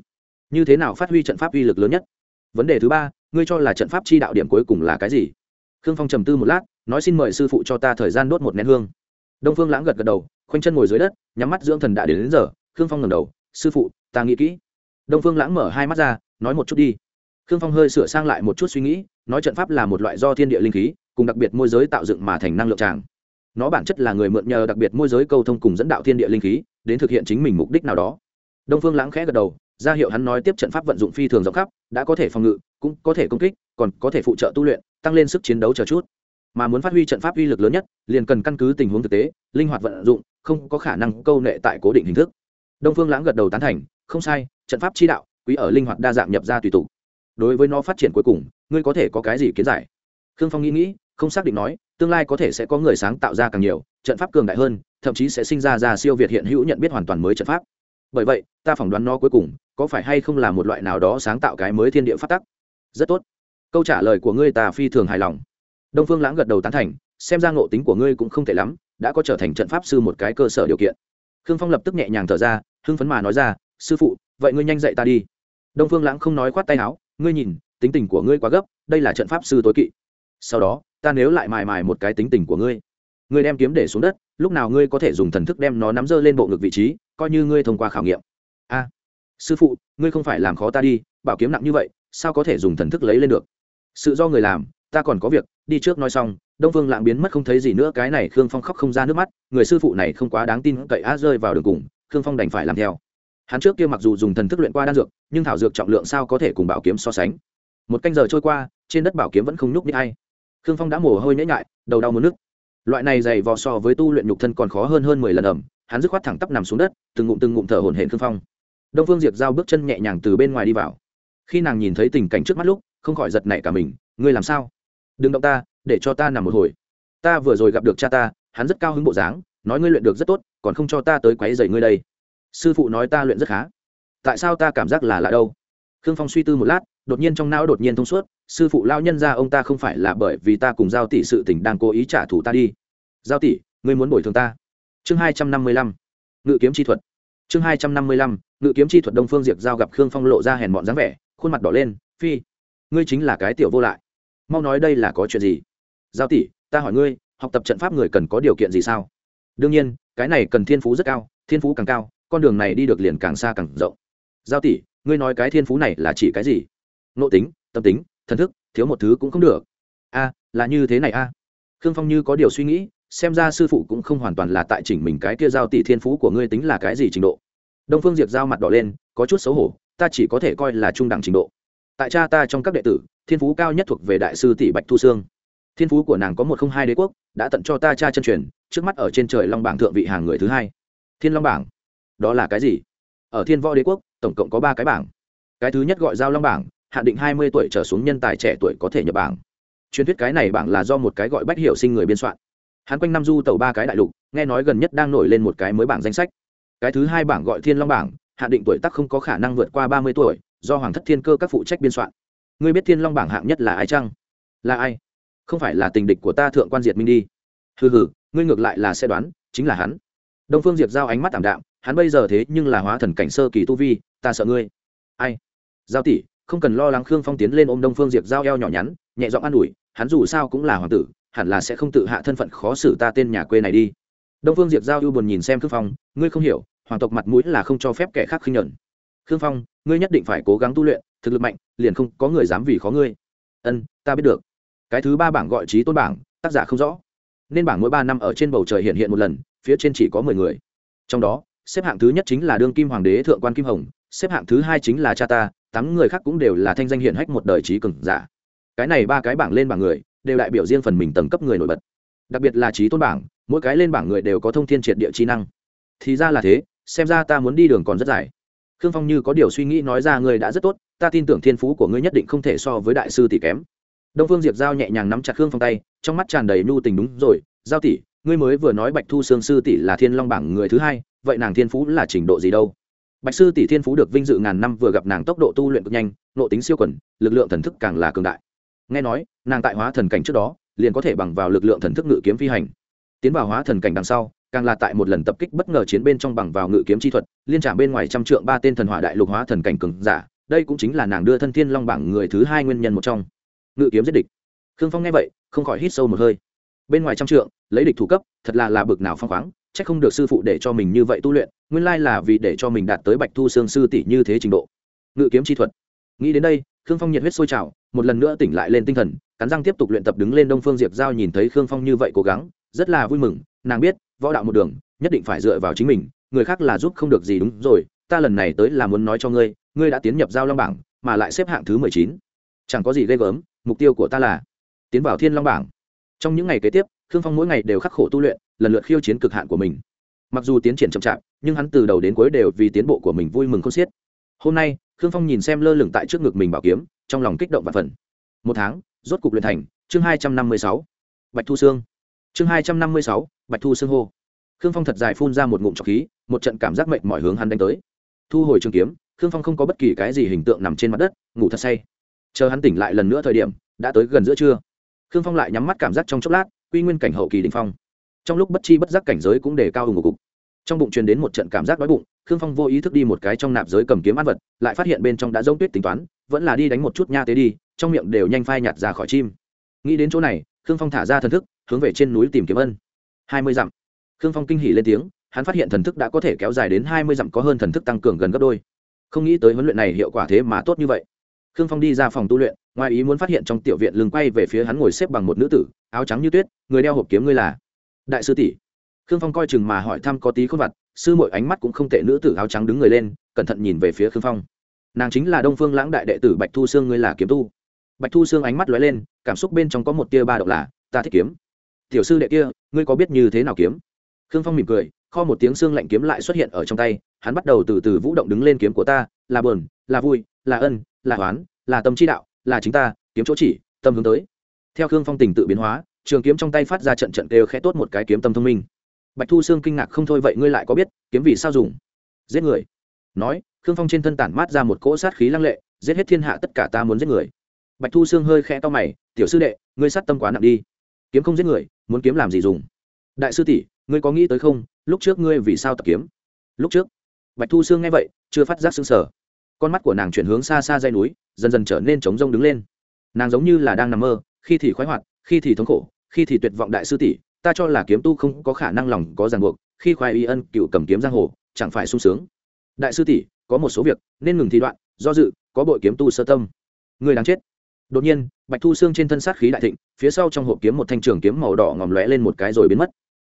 Như thế nào phát huy trận pháp uy lực lớn nhất? Vấn đề thứ ba ngươi cho là trận pháp chi đạo điểm cuối cùng là cái gì? Khương phong trầm tư một lát nói xin mời sư phụ cho ta thời gian đốt một nén hương. Đông phương lãng gật gật đầu khoanh chân ngồi dưới đất nhắm mắt dưỡng thần đã đến, đến giờ khương phong ngẩng đầu sư phụ ta nghĩ kỹ. Đông phương lãng mở hai mắt ra nói một chút đi. Khương phong hơi sửa sang lại một chút suy nghĩ nói trận pháp là một loại do thiên địa linh khí cùng đặc biệt môi giới tạo dựng mà thành năng lượng tràng. Nó bản chất là người mượn nhờ đặc biệt môi giới câu thông cùng dẫn đạo thiên địa linh khí đến thực hiện chính mình mục đích nào đó. Đông phương lãng khẽ gật đầu, ra hiệu hắn nói tiếp trận pháp vận dụng phi thường rộng khắp, đã có thể phòng ngự, cũng có thể công kích, còn có thể phụ trợ tu luyện, tăng lên sức chiến đấu chờ chút. Mà muốn phát huy trận pháp uy lực lớn nhất, liền cần căn cứ tình huống thực tế, linh hoạt vận dụng, không có khả năng câu nệ tại cố định hình thức. Đông phương lãng gật đầu tán thành, không sai, trận pháp chi đạo, quý ở linh hoạt đa dạng nhập ra tùy tục đối với nó phát triển cuối cùng, ngươi có thể có cái gì kiến giải? Khương phong nghĩ nghĩ, không xác định nói, tương lai có thể sẽ có người sáng tạo ra càng nhiều, trận pháp cường đại hơn thậm chí sẽ sinh ra ra siêu việt hiện hữu nhận biết hoàn toàn mới trận pháp. Bởi vậy, ta phỏng đoán nó cuối cùng có phải hay không là một loại nào đó sáng tạo cái mới thiên địa phát tắc. Rất tốt. Câu trả lời của ngươi ta phi thường hài lòng. Đông phương lãng gật đầu tán thành, xem ra ngộ tính của ngươi cũng không tệ lắm, đã có trở thành trận pháp sư một cái cơ sở điều kiện. Khương phong lập tức nhẹ nhàng thở ra, hưng phấn mà nói ra, sư phụ, vậy ngươi nhanh dạy ta đi. Đông phương lãng không nói khoát tay áo, ngươi nhìn, tính tình của ngươi quá gấp, đây là trận pháp sư tối kỵ. Sau đó, ta nếu lại mài mài một cái tính tình của ngươi ngươi đem kiếm để xuống đất, lúc nào ngươi có thể dùng thần thức đem nó nắm dơ lên bộ ngực vị trí, coi như ngươi thông qua khảo nghiệm. A, sư phụ, ngươi không phải làm khó ta đi, bảo kiếm nặng như vậy, sao có thể dùng thần thức lấy lên được? Sự do người làm, ta còn có việc, đi trước nói xong, đông vương lạng biến mất không thấy gì nữa, cái này khương phong khóc không ra nước mắt, người sư phụ này không quá đáng tin, cậy á rơi vào đường cùng, khương phong đành phải làm theo. Hắn trước kia mặc dù dùng thần thức luyện qua đan dược, nhưng thảo dược trọng lượng sao có thể cùng bảo kiếm so sánh? Một canh giờ trôi qua, trên đất bảo kiếm vẫn không nhúc nhích hay khương phong đã mồ hôi nhễ nhại, đầu đau muốn nước loại này dày vò so với tu luyện nhục thân còn khó hơn hơn mười lần ẩm, hắn dứt khoát thẳng tắp nằm xuống đất, từng ngụm từng ngụm thở hổn hển khương phong. Đông phương diệp giao bước chân nhẹ nhàng từ bên ngoài đi vào. Khi nàng nhìn thấy tình cảnh trước mắt lúc, không khỏi giật nảy cả mình, ngươi làm sao? Đừng động ta, để cho ta nằm một hồi. Ta vừa rồi gặp được cha ta, hắn rất cao hứng bộ dáng, nói ngươi luyện được rất tốt, còn không cho ta tới quấy rầy ngươi đây. Sư phụ nói ta luyện rất khá. Tại sao ta cảm giác là lạ đâu? Khương phong suy tư một lát đột nhiên trong não đột nhiên thông suốt, sư phụ lao nhân ra, ông ta không phải là bởi vì ta cùng giao tỷ sự tình đang cố ý trả thù ta đi. Giao tỷ, ngươi muốn bồi thường ta? Chương hai trăm năm mươi lăm, ngự kiếm chi thuật. Chương hai trăm năm mươi lăm, ngự kiếm chi thuật đông phương diệp giao gặp khương phong lộ ra hèn mọn dáng vẻ, khuôn mặt đỏ lên, phi, ngươi chính là cái tiểu vô lại. Mau nói đây là có chuyện gì? Giao tỷ, ta hỏi ngươi, học tập trận pháp người cần có điều kiện gì sao? Đương nhiên, cái này cần thiên phú rất cao, thiên phú càng cao, con đường này đi được liền càng xa càng rộng. Giao tỷ, ngươi nói cái thiên phú này là chỉ cái gì? Nộ tính, tâm tính, thần thức, thiếu một thứ cũng không được. A là như thế này a khương phong như có điều suy nghĩ, xem ra sư phụ cũng không hoàn toàn là tại chỉnh mình cái kia giao tỷ thiên phú của ngươi tính là cái gì trình độ. Đông phương diệp giao mặt đỏ lên, có chút xấu hổ, ta chỉ có thể coi là trung đẳng trình độ. Tại cha ta trong các đệ tử, thiên phú cao nhất thuộc về đại sư tỷ bạch thu sương. Thiên phú của nàng có một không hai đế quốc, đã tận cho ta cha chân truyền, trước mắt ở trên trời long bảng thượng vị hàng người thứ hai. Thiên long bảng? Đó là cái gì? Ở thiên võ đế quốc, tổng cộng có ba cái bảng. Cái thứ nhất gọi giao long bảng hạn định hai mươi tuổi trở xuống nhân tài trẻ tuổi có thể nhập bảng. Truyền thuyết cái này bảng là do một cái gọi bách hiểu sinh người biên soạn. Hắn quanh năm du tàu ba cái đại lục, nghe nói gần nhất đang nổi lên một cái mới bảng danh sách. Cái thứ hai bảng gọi thiên long bảng hạn định tuổi tác không có khả năng vượt qua ba mươi tuổi, do hoàng thất thiên cơ các phụ trách biên soạn. Ngươi biết thiên long bảng hạng nhất là ai chăng? Là ai? Không phải là tình địch của ta thượng quan diệt minh đi. Hừ hừ, ngươi ngược lại là sẽ đoán, chính là hắn. Đông phương diệp giao ánh mắt ảm đạm, hắn bây giờ thế nhưng là hóa thần cảnh sơ kỳ tu vi, ta sợ ngươi. Ai? Giao tỷ không cần lo lắng khương phong tiến lên ôm đông phương diệp giao eo nhỏ nhắn, nhẹ giọng an ủi, hắn dù sao cũng là hoàng tử, hẳn là sẽ không tự hạ thân phận khó xử ta tên nhà quê này đi. Đông phương diệp giao ưu buồn nhìn xem khương phong, ngươi không hiểu, hoàng tộc mặt mũi là không cho phép kẻ khác khinh nhẫn. Khương phong, ngươi nhất định phải cố gắng tu luyện, thực lực mạnh, liền không có người dám vì khó ngươi. Ân, ta biết được. Cái thứ ba bảng gọi trí tôn bảng, tác giả không rõ. Nên bảng mỗi ba năm ở trên bầu trời hiện hiện một lần, phía trên chỉ có mười người. Trong đó, xếp hạng thứ nhất chính là đương kim hoàng đế thượng quan kim hồng, xếp hạng thứ hai chính là cha ta tám người khác cũng đều là thanh danh hiển hách một đời trí cường giả. Cái này ba cái bảng lên bảng người, đều đại biểu riêng phần mình tầng cấp người nổi bật. Đặc biệt là trí tôn bảng, mỗi cái lên bảng người đều có thông thiên triệt địa trí năng. Thì ra là thế, xem ra ta muốn đi đường còn rất dài. Khương phong như có điều suy nghĩ nói ra, ngươi đã rất tốt, ta tin tưởng thiên phú của ngươi nhất định không thể so với đại sư tỷ kém. Đông phương diệp giao nhẹ nhàng nắm chặt khương phong tay, trong mắt tràn đầy nhu tình, đúng rồi, giao tỷ, ngươi mới vừa nói bạch thu sương sư tỷ là thiên long bảng người thứ hai, vậy nàng thiên phú là trình độ gì đâu? Bạch sư tỷ thiên phú được vinh dự ngàn năm vừa gặp nàng tốc độ tu luyện cực nhanh, nộ tính siêu quần, lực lượng thần thức càng là cường đại. Nghe nói, nàng tại hóa thần cảnh trước đó, liền có thể bằng vào lực lượng thần thức ngự kiếm phi hành. Tiến vào hóa thần cảnh đằng sau, càng là tại một lần tập kích bất ngờ chiến bên trong bằng vào ngự kiếm chi thuật, liên trả bên ngoài trăm trượng ba tên thần hỏa đại lục hóa thần cảnh cường giả, đây cũng chính là nàng đưa thân thiên long bảng người thứ hai nguyên nhân một trong. Ngự kiếm giết địch. Khương phong nghe vậy, không khỏi hít sâu một hơi. Bên ngoài trăm trượng, lấy địch thủ cấp, thật là là bực nào phong khoáng chắc không được sư phụ để cho mình như vậy tu luyện, nguyên lai là vì để cho mình đạt tới bạch thu xương sư tỷ như thế trình độ. Ngự kiếm chi thuật. Nghĩ đến đây, khương phong nhiệt huyết sôi trào, một lần nữa tỉnh lại lên tinh thần, cắn răng tiếp tục luyện tập đứng lên đông phương diệp giao nhìn thấy khương phong như vậy cố gắng, rất là vui mừng, nàng biết, võ đạo một đường, nhất định phải dựa vào chính mình, người khác là giúp không được gì đúng rồi, ta lần này tới là muốn nói cho ngươi ngươi đã tiến nhập giao long bảng, mà lại xếp hạng thứ mười chín. Chẳng có gì ghê gớm, mục tiêu của ta là tiến vào thiên long bảng. Trong những ngày kế tiếp khương phong mỗi ngày đều khắc khổ tu luyện, lần lượt khiêu chiến cực hạn của mình. Mặc dù tiến triển chậm chạp, nhưng hắn từ đầu đến cuối đều vì tiến bộ của mình vui mừng không xiết. Hôm nay, khương phong nhìn xem lơ lửng tại trước ngực mình bảo kiếm, trong lòng kích động và phần. Một tháng, rốt cục luyện thành, chương hai trăm năm mươi sáu. Bạch thu sương. Chương hai trăm năm mươi sáu, bạch thu sương hô. Khương phong thật dài phun ra một ngụm trọc khí, một trận cảm giác mệnh mọi hướng hắn đánh tới. Thu hồi trường kiếm, khương phong không có bất kỳ cái gì hình tượng nằm trên mặt đất, ngủ thật say. Chờ hắn tỉnh lại lần nữa thời điểm, đã tới gần giữa trưa. Khương phong lại nhắm mắt cảm giác trong chốc lát quy nguyên cảnh hậu kỳ đình phong. Trong lúc bất chi bất giác cảnh giới cũng đề cao hùng ngục. Cục trong bụng truyền đến một trận cảm giác đói bụng, khương phong vô ý thức đi một cái trong nạp giới cầm kiếm ăn vật, lại phát hiện bên trong đã giống tuyết tính toán, vẫn là đi đánh một chút nha tế đi, trong miệng đều nhanh phai nhạt ra khỏi chim. Nghĩ đến chỗ này, khương phong thả ra thần thức, hướng về trên núi tìm kiếm ân. Hai mươi dặm. Khương phong kinh hỉ lên tiếng, hắn phát hiện thần thức đã có thể kéo dài đến hai mươi dặm có hơn thần thức tăng cường gần gấp đôi. Không nghĩ tới huấn luyện này hiệu quả thế mà tốt như vậy khương phong đi ra phòng tu luyện, ngoài ý muốn phát hiện trong tiểu viện lưng quay về phía hắn ngồi xếp bằng một nữ tử, áo trắng như tuyết, người đeo hộp kiếm ngươi là? Đại sư tỷ. Khương phong coi chừng mà hỏi thăm có tí khôn vặt, sư mội ánh mắt cũng không tệ, nữ tử áo trắng đứng người lên, cẩn thận nhìn về phía khương phong. Nàng chính là đông phương lãng đại đệ tử bạch thu sương, ngươi là kiếm tu. Bạch thu sương ánh mắt lóe lên, cảm xúc bên trong có một tia ba độc là, ta thích kiếm. Tiểu sư đệ kia, ngươi có biết như thế nào kiếm? Khương phong mỉm cười, kho một tiếng xương lạnh kiếm lại xuất hiện ở trong tay, hắn bắt đầu từ từ vũ động đứng lên kiếm của ta, là buồn, là vui, là ân là hoán, là tâm chi đạo, là chính ta, kiếm chỗ chỉ, tâm hướng tới. Theo khương phong tình tự biến hóa, trường kiếm trong tay phát ra trận trận đều khẽ tốt một cái kiếm tâm thông minh. Bạch thu sương kinh ngạc không thôi, vậy ngươi lại có biết kiếm vì sao dùng? Giết người. Nói, khương phong trên thân tản mát ra một cỗ sát khí lăng lệ, giết hết thiên hạ tất cả ta muốn giết người. Bạch thu sương hơi khẽ to mày, tiểu sư đệ, ngươi sát tâm quá nặng đi. Kiếm không giết người, muốn kiếm làm gì dùng? Đại sư tỷ, ngươi có nghĩ tới không? Lúc trước ngươi vì sao tập kiếm? Lúc trước. Bạch thu sương nghe vậy, chưa phát giác xương sở con mắt của nàng chuyển hướng xa xa dây núi, dần dần trở nên trống rông đứng lên. Nàng giống như là đang nằm mơ, khi thì khoái hoạt, khi thì thống khổ, khi thì tuyệt vọng đại sư tỷ, ta cho là kiếm tu không có khả năng lòng có ràng buộc, khi khoái y ân cựu cầm kiếm giang hồ, chẳng phải sung sướng. Đại sư tỷ, có một số việc, nên ngừng thì đoạn, do dự, có bội kiếm tu sơ tâm. Người đáng chết. Đột nhiên, bạch thu xương trên thân sát khí đại thịnh, phía sau trong hộp kiếm một thanh trường kiếm màu đỏ ngòm lóe lên một cái rồi biến mất.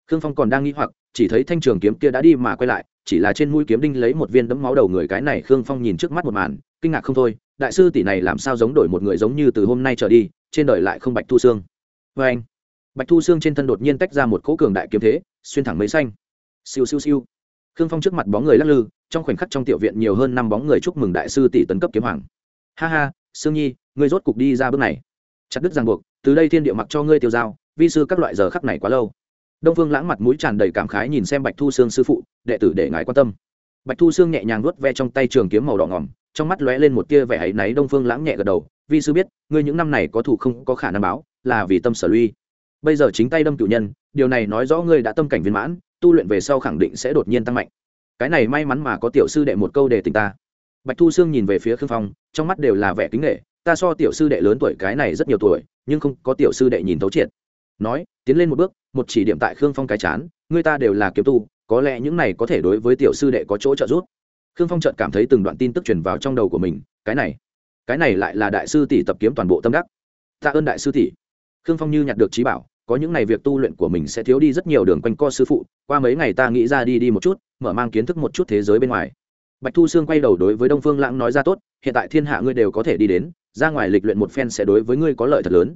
Khương phong còn đang nghĩ hoặc chỉ thấy thanh trường kiếm kia đã đi mà quay lại, chỉ là trên mũi kiếm đinh lấy một viên đấm máu đầu người cái này khương phong nhìn trước mắt một màn, kinh ngạc không thôi, đại sư tỷ này làm sao giống đổi một người giống như từ hôm nay trở đi, trên đời lại không bạch thu xương vê anh, bạch thu xương trên thân đột nhiên tách ra một cỗ cường đại kiếm thế, xuyên thẳng mấy xanh. Siêu siêu siêu. Khương phong trước mặt bóng người lắc lư, trong khoảnh khắc trong tiểu viện nhiều hơn năm bóng người chúc mừng đại sư tỷ tấn cấp kiếm hoàng. Ha ha, sương nhi, ngươi rốt cục đi ra bước này. Chặt đứt ràng buộc, từ đây thiên địa mặc cho ngươi tiêu dao, vi sư các loại giờ khắc này quá lâu đông phương lãng mặt mũi tràn đầy cảm khái nhìn xem bạch thu sương sư phụ, đệ tử để ngài quan tâm. Bạch thu sương nhẹ nhàng nuốt ve trong tay trường kiếm màu đỏ ngỏm, trong mắt lóe lên một tia vẻ hãy náy, đông phương lãng nhẹ gật đầu, vi sư biết, ngươi những năm này có thủ không có khả năng báo, là vì tâm sở luy bây giờ chính tay đâm cựu nhân, điều này nói rõ ngươi đã tâm cảnh viên mãn, tu luyện về sau khẳng định sẽ đột nhiên tăng mạnh. Cái này may mắn mà có tiểu sư đệ một câu đề tình ta. Bạch thu sương nhìn về phía khương phong, trong mắt đều là vẻ kính nghệ ta so tiểu sư đệ lớn tuổi cái này rất nhiều tuổi, nhưng không có tiểu sư đệ nhìn thấu triệt. Nói, tiến lên một bước một chỉ điểm tại khương phong cái chán, người ta đều là kiếm tu, có lẽ những này có thể đối với tiểu sư đệ có chỗ trợ giúp. Khương phong chợt cảm thấy từng đoạn tin tức truyền vào trong đầu của mình, cái này cái này lại là đại sư tỷ tập kiếm toàn bộ tâm đắc. Tạ ơn đại sư tỷ. Khương phong như nhặt được trí bảo, có những ngày việc tu luyện của mình sẽ thiếu đi rất nhiều đường quanh co sư phụ, qua mấy ngày ta nghĩ ra đi đi một chút, mở mang kiến thức một chút thế giới bên ngoài. Bạch thu sương quay đầu đối với đông phương lãng nói ra tốt, hiện tại thiên hạ ngươi đều có thể đi đến, ra ngoài lịch luyện một phen sẽ đối với ngươi có lợi thật lớn.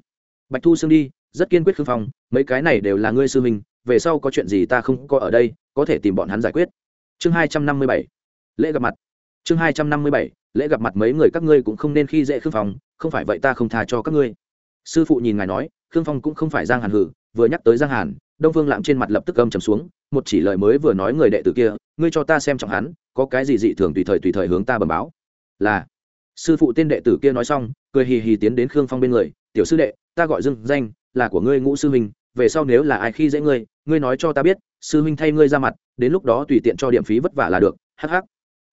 Bạch thu sương đi rất kiên quyết khương phong, mấy cái này đều là ngươi sư huynh, về sau có chuyện gì ta không có ở đây, có thể tìm bọn hắn giải quyết. Chương hai trăm năm mươi bảy, lễ gặp mặt. Chương hai trăm năm mươi bảy, lễ gặp mặt mấy người các ngươi cũng không nên khi dễ khương phong, không phải vậy ta không tha cho các ngươi. Sư phụ nhìn ngài nói, khương phong cũng không phải giang hàn hử, vừa nhắc tới giang hàn, đông phương lạm trên mặt lập tức âm trầm xuống, một chỉ lời mới vừa nói người đệ tử kia, ngươi cho ta xem trọng hắn, có cái gì dị thường tùy thời tùy thời hướng ta bẩm báo. Là, sư phụ tên đệ tử kia nói xong, cười hì hì tiến đến khương phong bên người, tiểu sư đệ, ta gọi dương danh là của ngươi ngũ sư huynh, về sau nếu là ai khi dễ ngươi ngươi nói cho ta biết, sư huynh thay ngươi ra mặt, đến lúc đó tùy tiện cho điểm phí vất vả là được hh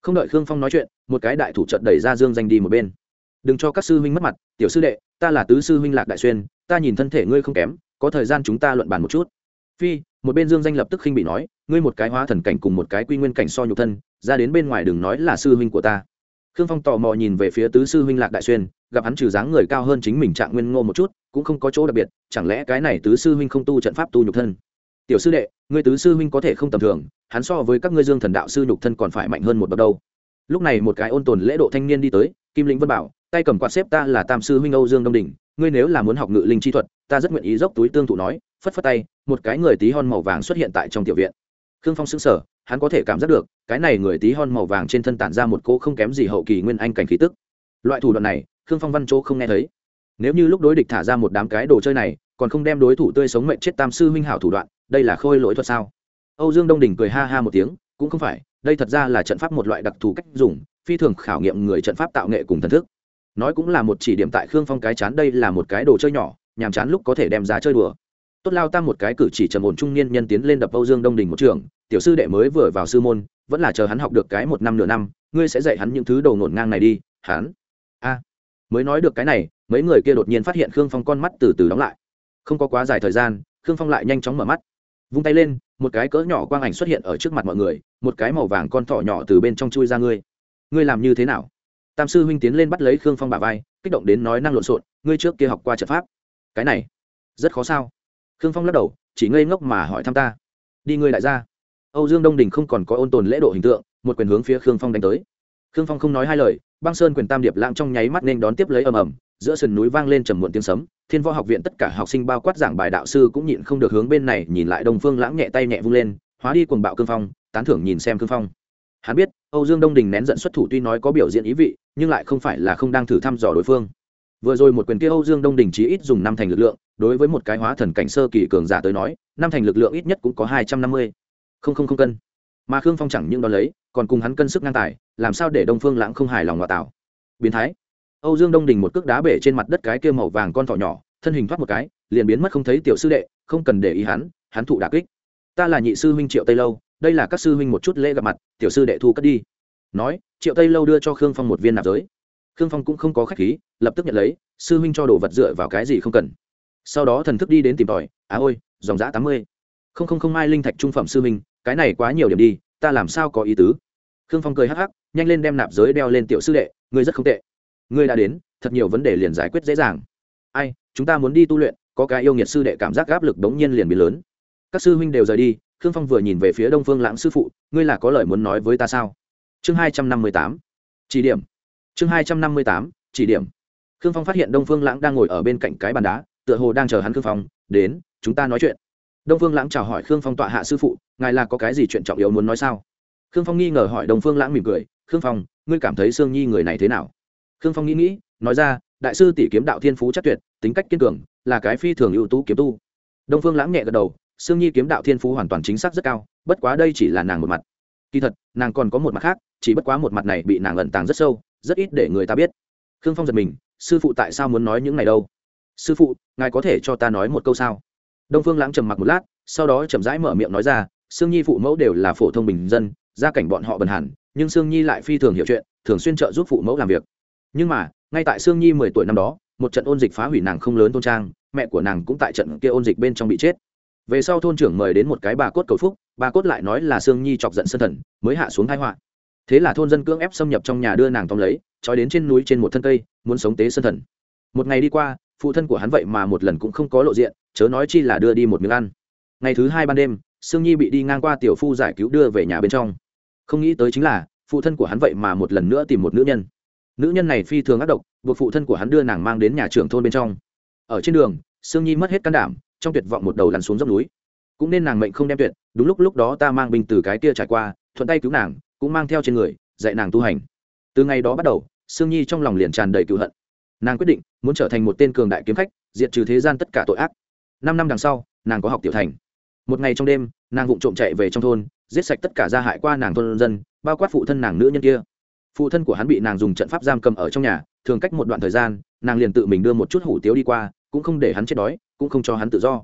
không đợi khương phong nói chuyện, một cái đại thủ trận đẩy ra dương danh đi một bên. Đừng cho các sư huynh mất mặt, tiểu sư đệ, ta là tứ sư huynh lạc đại xuyên, ta nhìn thân thể ngươi không kém, có thời gian chúng ta luận bàn một chút. Phi, một bên dương danh lập tức khinh bị nói, ngươi một cái hóa thần cảnh cùng một cái quy nguyên cảnh so nhục thân, ra đến bên ngoài đừng nói là sư huynh của ta. Khương phong tò mò nhìn về phía tứ sư huynh lạc đại xuyên gặp hắn trừ dáng người cao hơn chính mình trạng nguyên ngô một chút, cũng không có chỗ đặc biệt, chẳng lẽ cái này tứ sư huynh không tu trận pháp tu nhục thân? Tiểu sư đệ, ngươi tứ sư huynh có thể không tầm thường, hắn so với các ngươi dương thần đạo sư nhục thân còn phải mạnh hơn một bậc đâu. Lúc này một cái ôn tồn lễ độ thanh niên đi tới, kim lĩnh vân bảo, tay cầm quạt xếp ta là tam sư huynh âu dương đông đình ngươi nếu là muốn học ngự linh chi thuật, ta rất nguyện ý dốc túi tương thụ nói, phất phất tay, một cái người tí hon màu vàng xuất hiện tại trong tiểu viện. Khương phong xứng sở hắn có thể cảm giác được, cái này người tí hon màu vàng trên thân tản ra một cỗ không kém gì hậu kỳ nguyên anh cảnh khí tức. Loại thủ đoạn này khương phong văn chỗ không nghe thấy. Nếu như lúc đối địch thả ra một đám cái đồ chơi này, còn không đem đối thủ tươi sống mệnh chết tam sư huynh hảo thủ đoạn, đây là khôi lỗi thuật sao? Âu dương đông đình cười ha ha một tiếng, cũng không phải, đây thật ra là trận pháp một loại đặc thù cách dùng, phi thường khảo nghiệm người trận pháp tạo nghệ cùng thần thức. Nói cũng là một chỉ điểm tại khương phong cái chán đây là một cái đồ chơi nhỏ, nhàm chán lúc có thể đem ra chơi đùa. Tốt lao tam một cái cử chỉ trầm ổn trung niên nhân tiến lên đập âu dương đông đình một trường, tiểu sư đệ mới vừa vào sư môn, vẫn là chờ hắn học được cái một năm nửa năm, ngươi sẽ dạy hắn những thứ đầu ngổn ngang này đi, hắn. A mới nói được cái này, mấy người kia đột nhiên phát hiện khương phong con mắt từ từ đóng lại. Không có quá dài thời gian, khương phong lại nhanh chóng mở mắt. Vung tay lên, một cái cỡ nhỏ quang ảnh xuất hiện ở trước mặt mọi người, một cái màu vàng con thỏ nhỏ từ bên trong chui ra ngươi. Ngươi làm như thế nào? Tam sư huynh tiến lên bắt lấy khương phong bà vai, kích động đến nói năng lộn xộn, ngươi trước kia học qua trận pháp. Cái này, rất khó sao? Khương phong lắc đầu, chỉ ngây ngốc mà hỏi thăm ta. Đi ngươi lại ra. Âu dương đông đình không còn có ôn tồn lễ độ hình tượng, một quyền hướng phía khương phong đánh tới. Khương phong không nói hai lời băng sơn quyền tam điệp lãng trong nháy mắt nên đón tiếp lấy ầm ầm, giữa sườn núi vang lên trầm muộn tiếng sấm, thiên võ học viện tất cả học sinh bao quát giảng bài đạo sư cũng nhịn không được hướng bên này nhìn lại đông phương lãng nhẹ tay nhẹ vung lên, hóa đi cuồng bạo cương phong, tán thưởng nhìn xem cương phong. Hắn biết, âu dương đông đình nén giận xuất thủ tuy nói có biểu diễn ý vị, nhưng lại không phải là không đang thử thăm dò đối phương. Vừa rồi một quyền kia âu dương đông đình chí ít dùng năm thành lực lượng, đối với một cái hóa thần cảnh sơ kỳ cường giả tới nói, năm thành lực lượng ít nhất cũng có hai trăm năm mươi. Không không không cân mà khương phong chẳng những đón lấy, còn cùng hắn cân sức ngang tài, làm sao để đông phương lãng không hài lòng ngoại tạo? Biến thái. Âu dương đông đình một cước đá bể trên mặt đất cái kia màu vàng con thỏ nhỏ, thân hình thoát một cái, liền biến mất không thấy tiểu sư đệ, không cần để ý hắn hắn thụ đà kích. Ta là nhị sư huynh triệu tây lâu, đây là các sư huynh một chút lễ gặp mặt, tiểu sư đệ thu cất đi. Nói, triệu tây lâu đưa cho khương phong một viên nạp giới. Khương phong cũng không có khách khí, lập tức nhận lấy, sư huynh cho đồ vật dựa vào cái gì không cần. Sau đó thần thức đi đến tìm tòi, á ôi, dòng giã tám mươi. Không không không, mai linh thạch trung phẩm sư huynh cái này quá nhiều điểm đi, ta làm sao có ý tứ? Khương phong cười hắc hắc, nhanh lên đem nạp giới đeo lên tiểu sư đệ, ngươi rất không tệ. Ngươi đã đến, thật nhiều vấn đề liền giải quyết dễ dàng. Ai, chúng ta muốn đi tu luyện, có cái yêu nghiệt sư đệ cảm giác áp lực đống nhiên liền biến lớn. Các sư huynh đều rời đi, khương phong vừa nhìn về phía đông phương lãng sư phụ, ngươi là có lời muốn nói với ta sao? Chương hai trăm năm mươi tám. Chỉ điểm. Chương hai trăm năm mươi tám, chỉ điểm. Khương phong phát hiện đông phương lãng đang ngồi ở bên cạnh cái bàn đá, tựa hồ đang chờ hắn khương phong, đến, chúng ta nói chuyện đông phương lãng chào hỏi khương phong tọa hạ sư phụ, ngài là có cái gì chuyện trọng yếu muốn nói sao? Khương phong nghi ngờ hỏi đông phương lãng mỉm cười, khương phong, ngươi cảm thấy sương nhi người này thế nào? Khương phong nghĩ nghĩ, nói ra, đại sư tỷ kiếm đạo thiên phú chắc tuyệt, tính cách kiên cường, là cái phi thường ưu tú kiếm tu. Đông phương lãng nhẹ gật đầu, sương nhi kiếm đạo thiên phú hoàn toàn chính xác rất cao, bất quá đây chỉ là nàng một mặt. Kỳ thật, nàng còn có một mặt khác, chỉ bất quá một mặt này bị nàng ẩn tàng rất sâu, rất ít để người ta biết. Khương phong giật mình, sư phụ tại sao muốn nói những này đâu? Sư phụ, ngài có thể cho ta nói một câu sao? Đông phương lãng trầm mặc một lát, sau đó chậm rãi mở miệng nói ra, sương nhi phụ mẫu đều là phổ thông bình dân, gia cảnh bọn họ bần hẳn, nhưng sương nhi lại phi thường hiểu chuyện, thường xuyên trợ giúp phụ mẫu làm việc. Nhưng mà, ngay tại sương nhi mười tuổi năm đó, một trận ôn dịch phá hủy nàng không lớn thôn trang, mẹ của nàng cũng tại trận kia ôn dịch bên trong bị chết. Về sau thôn trưởng mời đến một cái bà cốt cầu phúc, bà cốt lại nói là sương nhi chọc giận sân thần, mới hạ xuống thái họa. Thế là thôn dân cưỡng ép xâm nhập trong nhà đưa nàng tóm lấy, trói đến trên núi trên một thân cây, muốn sống tế sân thần. Một ngày đi qua, phụ thân của hắn vậy mà một lần cũng không có lộ diện chớ nói chi là đưa đi một miếng ăn. Ngày thứ hai ban đêm, sương nhi bị đi ngang qua tiểu phu giải cứu đưa về nhà bên trong. Không nghĩ tới chính là, phụ thân của hắn vậy mà một lần nữa tìm một nữ nhân. Nữ nhân này phi thường ác độc, buộc phụ thân của hắn đưa nàng mang đến nhà trưởng thôn bên trong. Ở trên đường, sương nhi mất hết can đảm, trong tuyệt vọng một đầu lăn xuống dốc núi. Cũng nên nàng mệnh không đem tuyệt, đúng lúc lúc đó ta mang binh từ cái kia trải qua, thuận tay cứu nàng, cũng mang theo trên người, dạy nàng tu hành. Từ ngày đó bắt đầu, sương nhi trong lòng liền tràn đầy cựu hận. Nàng quyết định, muốn trở thành một tên cường đại kiếm khách, diệt trừ thế gian tất cả tội ác năm năm đằng sau, nàng có học tiểu thành. Một ngày trong đêm, nàng vụng trộm chạy về trong thôn, giết sạch tất cả gia hại qua nàng thôn dân, bao quát phụ thân nàng nữ nhân kia. Phụ thân của hắn bị nàng dùng trận pháp giam cầm ở trong nhà, thường cách một đoạn thời gian, nàng liền tự mình đưa một chút hủ tiếu đi qua, cũng không để hắn chết đói, cũng không cho hắn tự do.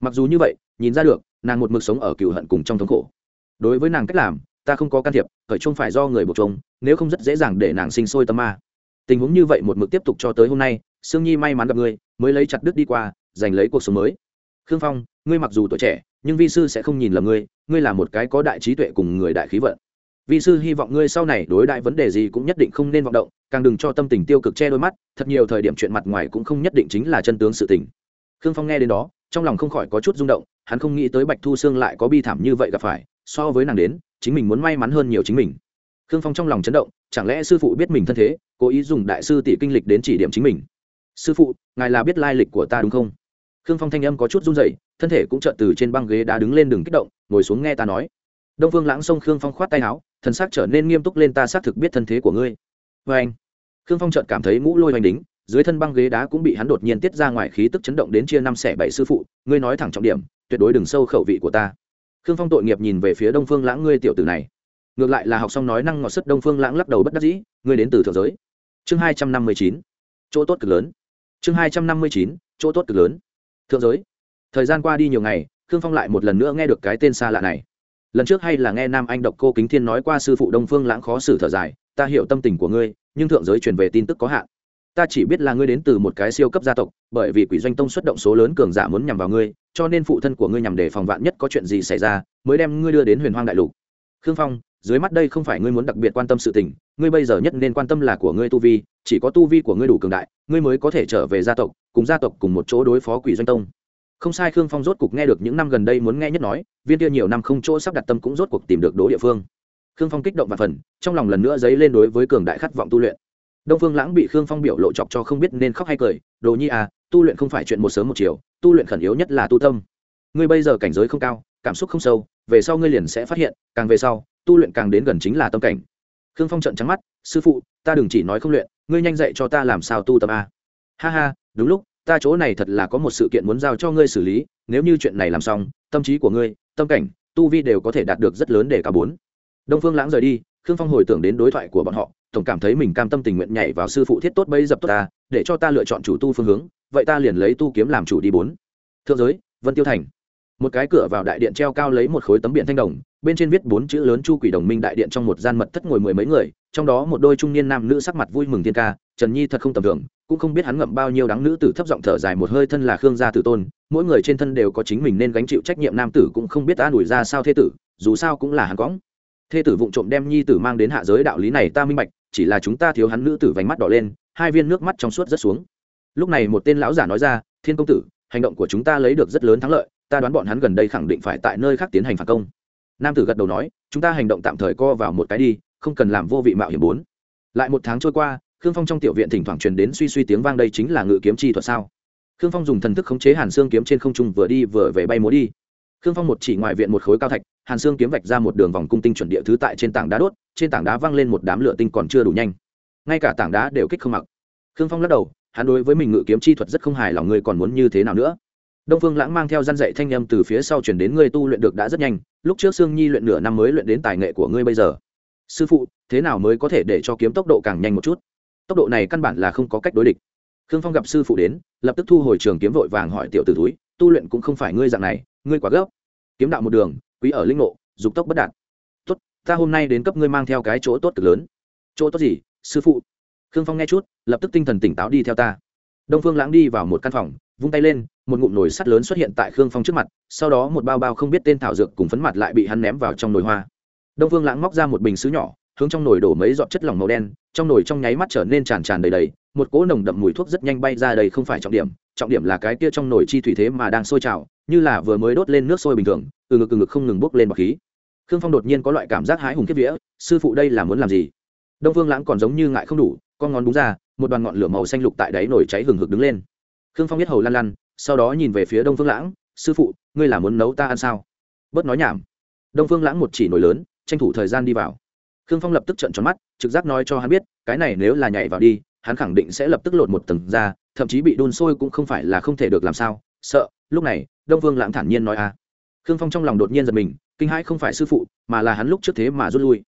Mặc dù như vậy, nhìn ra được, nàng một mực sống ở cựu hận cùng trong thống khổ. Đối với nàng cách làm, ta không có can thiệp, khởi chung phải do người buộc chung nếu không rất dễ dàng để nàng sinh sôi tâm ma. Tình huống như vậy một mực tiếp tục cho tới hôm nay, sương nhi may mắn gặp ngươi, mới lấy chặt đứt đi qua giành lấy cuộc sống mới. Khương phong, ngươi mặc dù tuổi trẻ, nhưng vi sư sẽ không nhìn lầm ngươi ngươi là một cái có đại trí tuệ cùng người đại khí vận. Vi sư hy vọng ngươi sau này đối đại vấn đề gì cũng nhất định không nên vọng động, càng đừng cho tâm tình tiêu cực che đôi mắt, thật nhiều thời điểm chuyện mặt ngoài cũng không nhất định chính là chân tướng sự tình. Khương phong nghe đến đó, trong lòng không khỏi có chút rung động, hắn không nghĩ tới bạch thu sương lại có bi thảm như vậy gặp phải, so với nàng đến, chính mình muốn may mắn hơn nhiều chính mình. Khương phong trong lòng chấn động, chẳng lẽ sư phụ biết mình thân thế, cố ý dùng đại sư tỷ kinh lịch đến chỉ điểm chính mình? Sư phụ, ngài là biết lai lịch của ta đúng không? Khương phong thanh âm có chút run rẩy, thân thể cũng chợt từ trên băng ghế đá đứng lên đừng kích động, ngồi xuống nghe ta nói. Đông phương lãng xông khương phong khoát tay áo, thần sắc trở nên nghiêm túc lên ta xác thực biết thân thế của ngươi. Vê anh, khương phong chợt cảm thấy ngũ lôi hoành đính, dưới thân băng ghế đá cũng bị hắn đột nhiên tiết ra ngoài khí tức chấn động đến chia năm xẻ bảy sư phụ, ngươi nói thẳng trọng điểm, tuyệt đối đừng sâu khẩu vị của ta. Khương phong tội nghiệp nhìn về phía đông phương lãng ngươi tiểu tử này. Ngược lại là học xong nói năng ngọt sức đông phương lãng lắc đầu bất đắc dĩ, ngươi đến từ thượng giới. Chương hai trăm năm mươi chín, chỗ tốt cực lớn. Chương hai trăm năm mươi chín, chỗ tốt cực lớn thượng giới. Thời gian qua đi nhiều ngày, khương phong lại một lần nữa nghe được cái tên xa lạ này. Lần trước hay là nghe nam anh độc cô kính thiên nói qua sư phụ đông phương lãng khó xử thở dài, ta hiểu tâm tình của ngươi, nhưng thượng giới truyền về tin tức có hạn. Ta chỉ biết là ngươi đến từ một cái siêu cấp gia tộc, bởi vì quỷ doanh tông xuất động số lớn cường giả muốn nhằm vào ngươi, cho nên phụ thân của ngươi nhằm để phòng vạn nhất có chuyện gì xảy ra, mới đem ngươi đưa đến huyền hoang đại lục. Khương phong dưới mắt đây không phải ngươi muốn đặc biệt quan tâm sự tình, ngươi bây giờ nhất nên quan tâm là của ngươi tu vi, chỉ có tu vi của ngươi đủ cường đại, ngươi mới có thể trở về gia tộc, cùng gia tộc cùng một chỗ đối phó quỷ doanh tông. Không sai, khương phong rốt cục nghe được những năm gần đây muốn nghe nhất nói, viên kia nhiều năm không chỗ sắp đặt tâm cũng rốt cuộc tìm được đố địa phương. Khương phong kích động và phần, trong lòng lần nữa dấy lên đối với cường đại khát vọng tu luyện. Đông phương lãng bị khương phong biểu lộ chọc cho không biết nên khóc hay cười, đồ nhi à tu luyện không phải chuyện một sớm một chiều, tu luyện khẩn yếu nhất là tu tâm. Ngươi bây giờ cảnh giới không cao, cảm xúc không sâu, về sau ngươi liền sẽ phát hiện, càng về sau tu luyện càng đến gần chính là tâm cảnh. Khương phong trận trắng mắt, sư phụ, ta đừng chỉ nói không luyện, ngươi nhanh dạy cho ta làm sao tu tâm a. Ha ha, đúng lúc, ta chỗ này thật là có một sự kiện muốn giao cho ngươi xử lý, nếu như chuyện này làm xong, tâm trí của ngươi, tâm cảnh, tu vi đều có thể đạt được rất lớn để cả bốn. Đông phương lãng rời đi, khương phong hồi tưởng đến đối thoại của bọn họ, tổng cảm thấy mình cam tâm tình nguyện nhảy vào sư phụ thiết tốt bấy dập tốt ta, để cho ta lựa chọn chủ tu phương hướng, vậy ta liền lấy tu kiếm làm chủ đi bốn. Thượng giới, vân tiêu thành một cái cửa vào đại điện treo cao lấy một khối tấm biển thanh đồng, bên trên viết bốn chữ lớn chu quỷ đồng minh đại điện trong một gian mật thất ngồi mười mấy người, trong đó một đôi trung niên nam nữ sắc mặt vui mừng thiên ca, trần nhi thật không tầm thường, cũng không biết hắn ngậm bao nhiêu đáng nữ tử thấp giọng thở dài một hơi thân là khương gia tử tôn, mỗi người trên thân đều có chính mình nên gánh chịu trách nhiệm nam tử cũng không biết ta đuổi ra sao thế tử, dù sao cũng là hắn cõng thê tử vụng trộm đem nhi tử mang đến hạ giới đạo lý này ta minh bạch, chỉ là chúng ta thiếu hắn nữ tử vành mắt đỏ lên, hai viên nước mắt trong suốt rất xuống. Lúc này một tên lão giả nói ra, thiên công tử, hành động của chúng ta lấy được rất lớn thắng lợi ta đoán bọn hắn gần đây khẳng định phải tại nơi khác tiến hành phản công. Nam tử gật đầu nói, chúng ta hành động tạm thời co vào một cái đi, không cần làm vô vị mạo hiểm bốn. Lại một tháng trôi qua, khương phong trong tiểu viện thỉnh thoảng truyền đến suy suy tiếng vang đây chính là ngự kiếm chi thuật sao? Khương phong dùng thần thức khống chế hàn xương kiếm trên không trung vừa đi vừa về bay múa đi. Khương phong một chỉ ngoài viện một khối cao thạch, hàn xương kiếm vạch ra một đường vòng cung tinh chuẩn địa thứ tại trên tảng đá đốt, trên tảng đá văng lên một đám lửa tinh còn chưa đủ nhanh. Ngay cả tảng đá đều kích không mặc. Khương phong lắc đầu, hắn đối với mình ngự kiếm chi thuật rất không hài lòng người còn muốn như thế nào nữa? Đông phương lãng mang theo gian dạy thanh âm từ phía sau truyền đến, ngươi tu luyện được đã rất nhanh, lúc trước sương nhi luyện nửa năm mới luyện đến tài nghệ của ngươi bây giờ. Sư phụ, thế nào mới có thể để cho kiếm tốc độ càng nhanh một chút? Tốc độ này căn bản là không có cách đối địch. Khương phong gặp sư phụ đến, lập tức thu hồi trường kiếm vội vàng hỏi tiểu Tử túi, tu luyện cũng không phải ngươi dạng này, ngươi quá gấp. Kiếm đạo một đường, quý ở linh ngộ, dục tốc bất đạt. Tốt, ta hôm nay đến cấp ngươi mang theo cái chỗ tốt cực lớn. Chỗ tốt gì, sư phụ? Khương phong nghe chút, lập tức tinh thần tỉnh táo đi theo ta. Đông phương lãng đi vào một căn phòng, vung tay lên một ngụm nồi sắt lớn xuất hiện tại khương phong trước mặt, sau đó một bao bao không biết tên thảo dược cùng phấn mặt lại bị hắn ném vào trong nồi hoa. Đông phương lãng móc ra một bình xứ nhỏ, hướng trong nồi đổ mấy giọt chất lỏng màu đen, trong nồi trong nháy mắt trở nên tràn tràn đầy đầy, một cỗ nồng đậm mùi thuốc rất nhanh bay ra đây không phải trọng điểm trọng điểm là cái kia trong nồi chi thủy thế mà đang sôi trào, như là vừa mới đốt lên nước sôi bình thường, từ ngực từ ngực không ngừng bốc lên bọc khí. Khương phong đột nhiên có loại cảm giác hái hùng kiếp vía, sư phụ đây là muốn làm gì? Đông phương lãng còn giống như ngại không đủ, con ngón đúng ra, một đoàn ngọn lửa màu xanh lục tại đáy nồi cháy hừng hực đứng lên. Khương phong biết hầu lăn lăn sau đó nhìn về phía đông phương lãng, sư phụ, ngươi là muốn nấu ta ăn sao? Bớt nói nhảm. Đông phương lãng một chỉ nổi lớn, tranh thủ thời gian đi vào. Khương phong lập tức trận tròn mắt, trực giác nói cho hắn biết, cái này nếu là nhảy vào đi, hắn khẳng định sẽ lập tức lột một tầng ra, thậm chí bị đun sôi cũng không phải là không thể được làm sao. Sợ, lúc này, đông phương lãng thản nhiên nói a à. khương phong trong lòng đột nhiên giật mình, kinh hãi không phải sư phụ, mà là hắn lúc trước thế mà rút lui.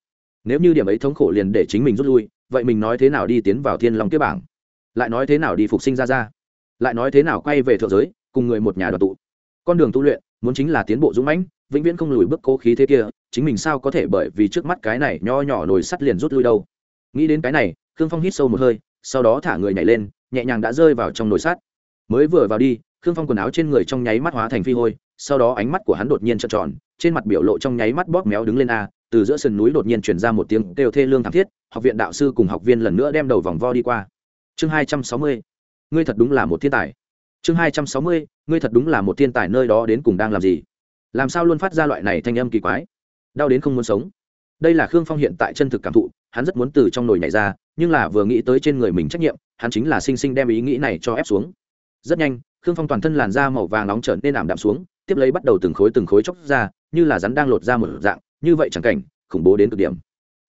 Nếu như điểm ấy thống khổ liền để chính mình rút lui, vậy mình nói thế nào đi tiến vào thiên long kiếp bảng? Lại nói thế nào đi phục sinh ra ra? Lại nói thế nào quay về thượng giới, cùng người một nhà đoàn tụ. Con đường tu luyện muốn chính là tiến bộ dũng mãnh, vĩnh viễn không lùi bước cố khí thế kia, chính mình sao có thể bởi vì trước mắt cái này nho nhỏ nồi sắt liền rút lui đâu. Nghĩ đến cái này, khương phong hít sâu một hơi, sau đó thả người nhảy lên, nhẹ nhàng đã rơi vào trong nồi sắt. Mới vừa vào đi, khương phong quần áo trên người trong nháy mắt hóa thành phi hôi, sau đó ánh mắt của hắn đột nhiên trợn tròn, trên mặt biểu lộ trong nháy mắt bóp méo đứng lên a, từ giữa sườn núi đột nhiên chuyển ra một tiếng kêu thê lương thảm thiết, học viện đạo sư cùng học viên lần nữa đem đầu vòng vo đi qua. Chương hai trăm sáu mươi ngươi thật đúng là một thiên tài. Chương hai trăm sáu mươi, ngươi thật đúng là một thiên tài nơi đó đến cùng đang làm gì? Làm sao luôn phát ra loại này thanh âm kỳ quái? Đau đến không muốn sống. Đây là khương phong hiện tại chân thực cảm thụ, hắn rất muốn từ trong nồi nhảy ra, nhưng là vừa nghĩ tới trên người mình trách nhiệm, hắn chính là sinh sinh đem ý nghĩ này cho ép xuống. Rất nhanh, khương phong toàn thân làn da màu vàng nóng trở nên ảm đạm xuống, tiếp lấy bắt đầu từng khối từng khối chóc ra, như là rắn đang lột ra một dạng, như vậy chẳng cảnh, khủng bố đến cực điểm.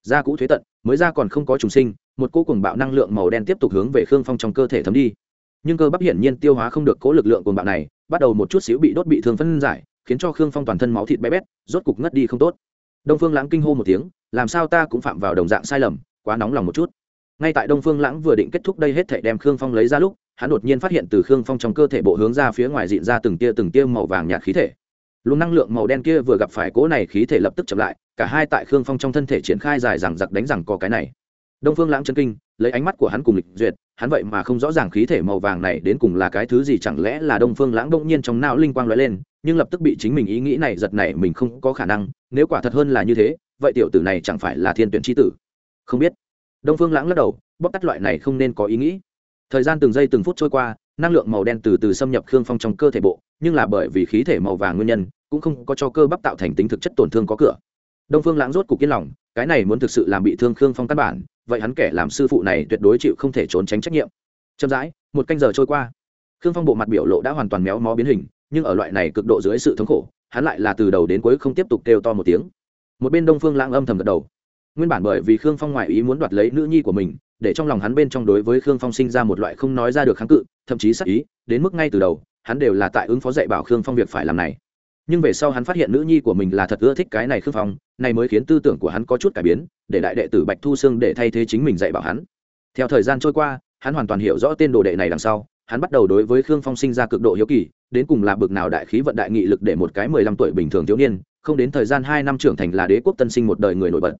Da cũ thuế tận, mới da còn không có trùng sinh, một cô cùng bạo năng lượng màu đen tiếp tục hướng về khương phong trong cơ thể thấm đi nhưng cơ bắp hiển nhiên tiêu hóa không được cố lực lượng cuồng bạo này, bắt đầu một chút xíu bị đốt bị thương phân giải, khiến cho khương phong toàn thân máu thịt bé bét, rốt cục ngất đi không tốt. Đông phương lãng kinh hô một tiếng, làm sao ta cũng phạm vào đồng dạng sai lầm, quá nóng lòng một chút. Ngay tại đông phương lãng vừa định kết thúc đây hết thể đem khương phong lấy ra lúc, hắn đột nhiên phát hiện từ khương phong trong cơ thể bộ hướng ra phía ngoài dịn ra từng tia từng tia màu vàng nhạt khí thể. Luồng năng lượng màu đen kia vừa gặp phải cỗ này khí thể lập tức chậm lại, cả hai tại khương phong trong thân thể triển khai dài rằng giặc đánh rằng có cái này. Đông phương lãng chân kinh lấy ánh mắt của hắn cùng lịch duyệt, hắn vậy mà không rõ ràng khí thể màu vàng này đến cùng là cái thứ gì, chẳng lẽ là đông phương lãng đông nhiên trong não linh quang lóe lên, nhưng lập tức bị chính mình ý nghĩ này giật này mình không có khả năng, nếu quả thật hơn là như thế, vậy tiểu tử này chẳng phải là thiên tuyển tri tử. Không biết. Đông phương lãng lắc đầu bóc tắt loại này không nên có ý nghĩ. Thời gian từng giây từng phút trôi qua, năng lượng màu đen từ từ xâm nhập khương phong trong cơ thể bộ, nhưng là bởi vì khí thể màu vàng nguyên nhân, cũng không có cho cơ bắp tạo thành tính thực chất tổn thương có cửa. Đông phương lãng rốt cục yên lòng, cái này muốn thực sự làm bị thương khương phong căn bản vậy hắn kẻ làm sư phụ này tuyệt đối chịu không thể trốn tránh trách nhiệm. Chậm rãi, một canh giờ trôi qua. Khương phong bộ mặt biểu lộ đã hoàn toàn méo mó biến hình, nhưng ở loại này cực độ dưới sự thống khổ, hắn lại là từ đầu đến cuối không tiếp tục kêu to một tiếng. Một bên đông phương lãng âm thầm gật đầu. Nguyên bản bởi vì khương phong ngoại ý muốn đoạt lấy nữ nhi của mình, để trong lòng hắn bên trong đối với khương phong sinh ra một loại không nói ra được kháng cự, thậm chí sắc ý, đến mức ngay từ đầu, hắn đều là tại ứng phó dạy bảo khương phong việc phải làm này nhưng về sau hắn phát hiện nữ nhi của mình là thật ưa thích cái này khương phong, này mới khiến tư tưởng của hắn có chút cải biến, để đại đệ tử bạch thu sương để thay thế chính mình dạy bảo hắn. Theo thời gian trôi qua, hắn hoàn toàn hiểu rõ tên đồ đệ này đằng sau, hắn bắt đầu đối với khương phong sinh ra cực độ hiếu kỳ, đến cùng là bực nào đại khí vận đại nghị lực để một cái mười lăm tuổi bình thường thiếu niên, không đến thời gian hai năm trưởng thành là đế quốc tân sinh một đời người nổi bật.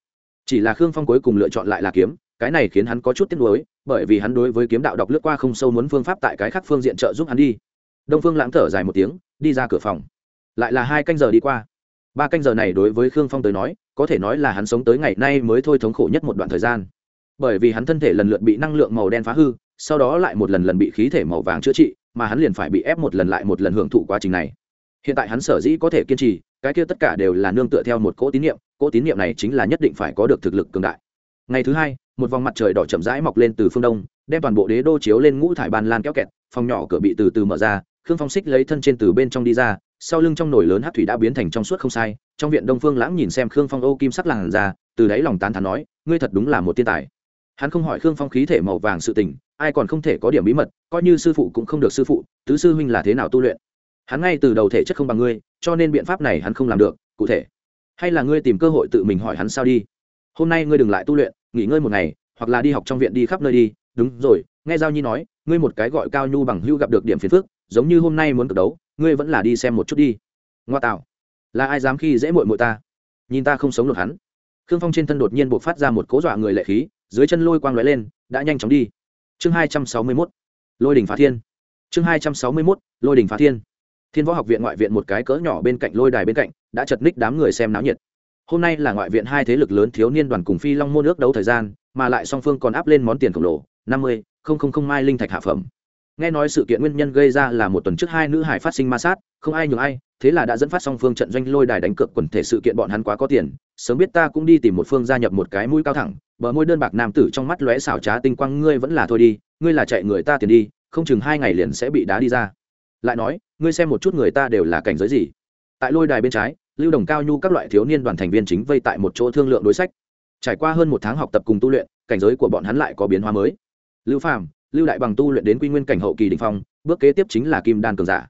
Chỉ là khương phong cuối cùng lựa chọn lại là kiếm, cái này khiến hắn có chút tiếc nuối, bởi vì hắn đối với kiếm đạo đọc lướt qua không sâu muốn phương pháp tại cái khác phương diện trợ giúp hắn đi. Đông phương lãng thở dài một tiếng, đi ra cửa phòng lại là hai canh giờ đi qua. Ba canh giờ này đối với khương phong tới nói, có thể nói là hắn sống tới ngày nay mới thôi thống khổ nhất một đoạn thời gian. Bởi vì hắn thân thể lần lượt bị năng lượng màu đen phá hư, sau đó lại một lần lần bị khí thể màu vàng chữa trị, mà hắn liền phải bị ép một lần lại một lần hưởng thụ quá trình này. Hiện tại hắn sở dĩ có thể kiên trì, cái kia tất cả đều là nương tựa theo một cỗ tín nhiệm cỗ tín nhiệm này chính là nhất định phải có được thực lực cường đại. Ngày thứ hai, một vòng mặt trời đỏ chậm rãi mọc lên từ phương đông, đem toàn bộ đế đô chiếu lên ngũ thải ban lan kéo kẹt, phòng nhỏ cửa bị từ từ mở ra, khương phong xích lấy thân trên từ bên trong đi ra sau lưng trong nồi lớn hát thủy đã biến thành trong suốt không sai, trong viện đông phương lãng nhìn xem khương phong ô kim sắc làng ra từ đáy lòng tán thán nói, ngươi thật đúng là một thiên tài. Hắn không hỏi khương phong khí thể màu vàng sự tình, ai còn không thể có điểm bí mật, coi như sư phụ cũng không được sư phụ, tứ sư huynh là thế nào tu luyện? Hắn ngay từ đầu thể chất không bằng ngươi, cho nên biện pháp này hắn không làm được, cụ thể. Hay là ngươi tìm cơ hội tự mình hỏi hắn sao đi? Hôm nay ngươi đừng lại tu luyện, nghỉ ngơi một ngày, hoặc là đi học trong viện đi khắp nơi đi. Đúng rồi, nghe giao nhi nói, ngươi một cái gọi cao nhu bằng hưu gặp được điểm phiền phức, giống như hôm nay muốn cực đấu ngươi vẫn là đi xem một chút đi. Ngoa tạo. Là ai dám khi dễ mội mội ta? Nhìn ta không sống được hắn. Khương phong trên thân đột nhiên buộc phát ra một cố dọa người lệ khí, dưới chân lôi quang lóe lên, đã nhanh chóng đi. Chương hai trăm sáu mươi mốt. Lôi đỉnh phá thiên. Chương hai trăm sáu mươi mốt. Lôi đỉnh phá thiên. Thiên võ học viện ngoại viện một cái cỡ nhỏ bên cạnh lôi đài bên cạnh, đã chật ních đám người xem náo nhiệt. Hôm nay là ngoại viện hai thế lực lớn thiếu niên đoàn cùng phi long môn ước đấu thời gian, mà lại song phương còn áp lên món tiền khổng lồ, năm mươi không không không mai linh thạch hạ phẩm nghe nói sự kiện nguyên nhân gây ra là một tuần trước hai nữ hải phát sinh ma sát, không ai nhường ai, thế là đã dẫn phát song phương trận doanh lôi đài đánh cược quần thể sự kiện bọn hắn quá có tiền, sớm biết ta cũng đi tìm một phương gia nhập một cái mũi cao thẳng, bờ môi đơn bạc nam tử trong mắt lóe xảo trá tinh quang, ngươi vẫn là thôi đi, ngươi là chạy người ta tiền đi, không chừng hai ngày liền sẽ bị đá đi ra. Lại nói, ngươi xem một chút người ta đều là cảnh giới gì? Tại lôi đài bên trái, lưu đồng cao nhu các loại thiếu niên đoàn thành viên chính vây tại một chỗ thương lượng đối sách. Trải qua hơn một tháng học tập cùng tu luyện, cảnh giới của bọn hắn lại có biến hóa mới. Lưu phàm lưu đại bằng tu luyện đến quy nguyên cảnh hậu kỳ đình phong, bước kế tiếp chính là kim đan cường giả.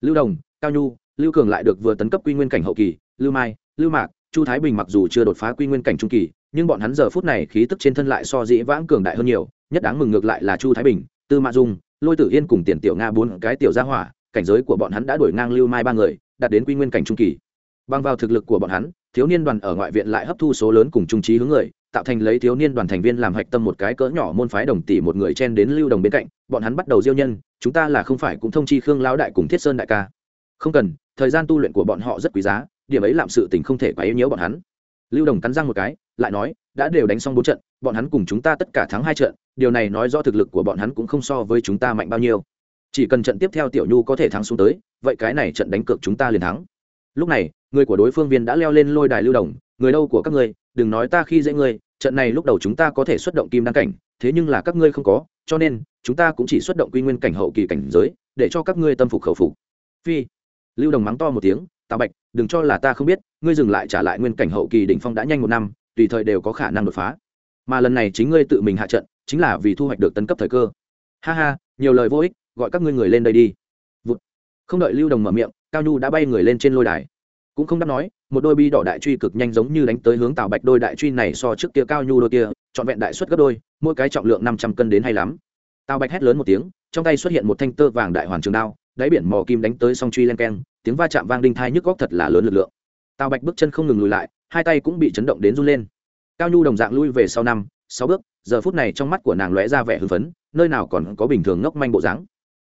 Lưu đồng, cao nhu, lưu cường lại được vừa tấn cấp quy nguyên cảnh hậu kỳ, lưu mai, lưu mạc, chu thái bình mặc dù chưa đột phá quy nguyên cảnh trung kỳ, nhưng bọn hắn giờ phút này khí tức trên thân lại so dĩ vãng cường đại hơn nhiều, nhất đáng mừng ngược lại là chu thái bình, tư mạ dung, lôi tử yên cùng tiền tiểu nga bốn cái tiểu gia hỏa, cảnh giới của bọn hắn đã đổi ngang lưu mai ba người, đạt đến quy nguyên cảnh trung kỳ. Bằng vào thực lực của bọn hắn, thiếu niên đoàn ở ngoại viện lại hấp thu số lớn cùng trung trí hướng người tạo thành lấy thiếu niên đoàn thành viên làm hạch tâm một cái cỡ nhỏ môn phái đồng tỷ một người chen đến lưu đồng bên cạnh, bọn hắn bắt đầu diêu nhân, chúng ta là không phải cũng thông chi khương lão đại cùng thiết sơn đại ca. Không cần, thời gian tu luyện của bọn họ rất quý giá, điểm ấy làm sự tình không thể quá yếu nhớ bọn hắn. Lưu đồng cắn răng một cái, lại nói, đã đều đánh xong bốn trận, bọn hắn cùng chúng ta tất cả thắng hai trận, điều này nói do thực lực của bọn hắn cũng không so với chúng ta mạnh bao nhiêu. Chỉ cần trận tiếp theo tiểu nhu có thể thắng xuống tới, vậy cái này trận đánh cược chúng ta liền thắng. Lúc này, người của đối phương viên đã leo lên lôi đài lưu đồng, người đâu của các ngươi đừng nói ta khi dễ ngươi, trận này lúc đầu chúng ta có thể xuất động kim đăng cảnh, thế nhưng là các ngươi không có, cho nên, chúng ta cũng chỉ xuất động quy nguyên cảnh hậu kỳ cảnh giới, để cho các ngươi tâm phục khẩu phục. Phi. Lưu đồng mắng to một tiếng, tào bạch, đừng cho là ta không biết, ngươi dừng lại trả lại nguyên cảnh hậu kỳ đỉnh phong đã nhanh một năm, tùy thời đều có khả năng đột phá. Mà lần này chính ngươi tự mình hạ trận, chính là vì thu hoạch được tân cấp thời cơ. Ha ha, nhiều lời vô ích, gọi các ngươi người lên đây đi. Vụt. không đợi lưu đồng mở miệng, cao nhu đã bay người lên trên lôi đài. Cũng không đáp nói một đôi bi đỏ đại truy cực nhanh giống như đánh tới hướng tào bạch đôi đại truy này so trước kia cao nhu đôi kia, trọn vẹn đại suất gấp đôi, mỗi cái trọng lượng năm trăm cân đến hay lắm. Tào bạch hét lớn một tiếng, trong tay xuất hiện một thanh tơ vàng đại hoàn trường đao, đáy biển mò kim đánh tới song truy len keng, tiếng va chạm vang đinh thai nhức góc thật là lớn lực lượng. Tào bạch bước chân không ngừng lùi lại, hai tay cũng bị chấn động đến run lên. Cao nhu đồng dạng lui về sau năm, sáu bước, giờ phút này trong mắt của nàng lóe ra vẻ hưng phấn, nơi nào còn có bình thường ngốc manh bộ dáng.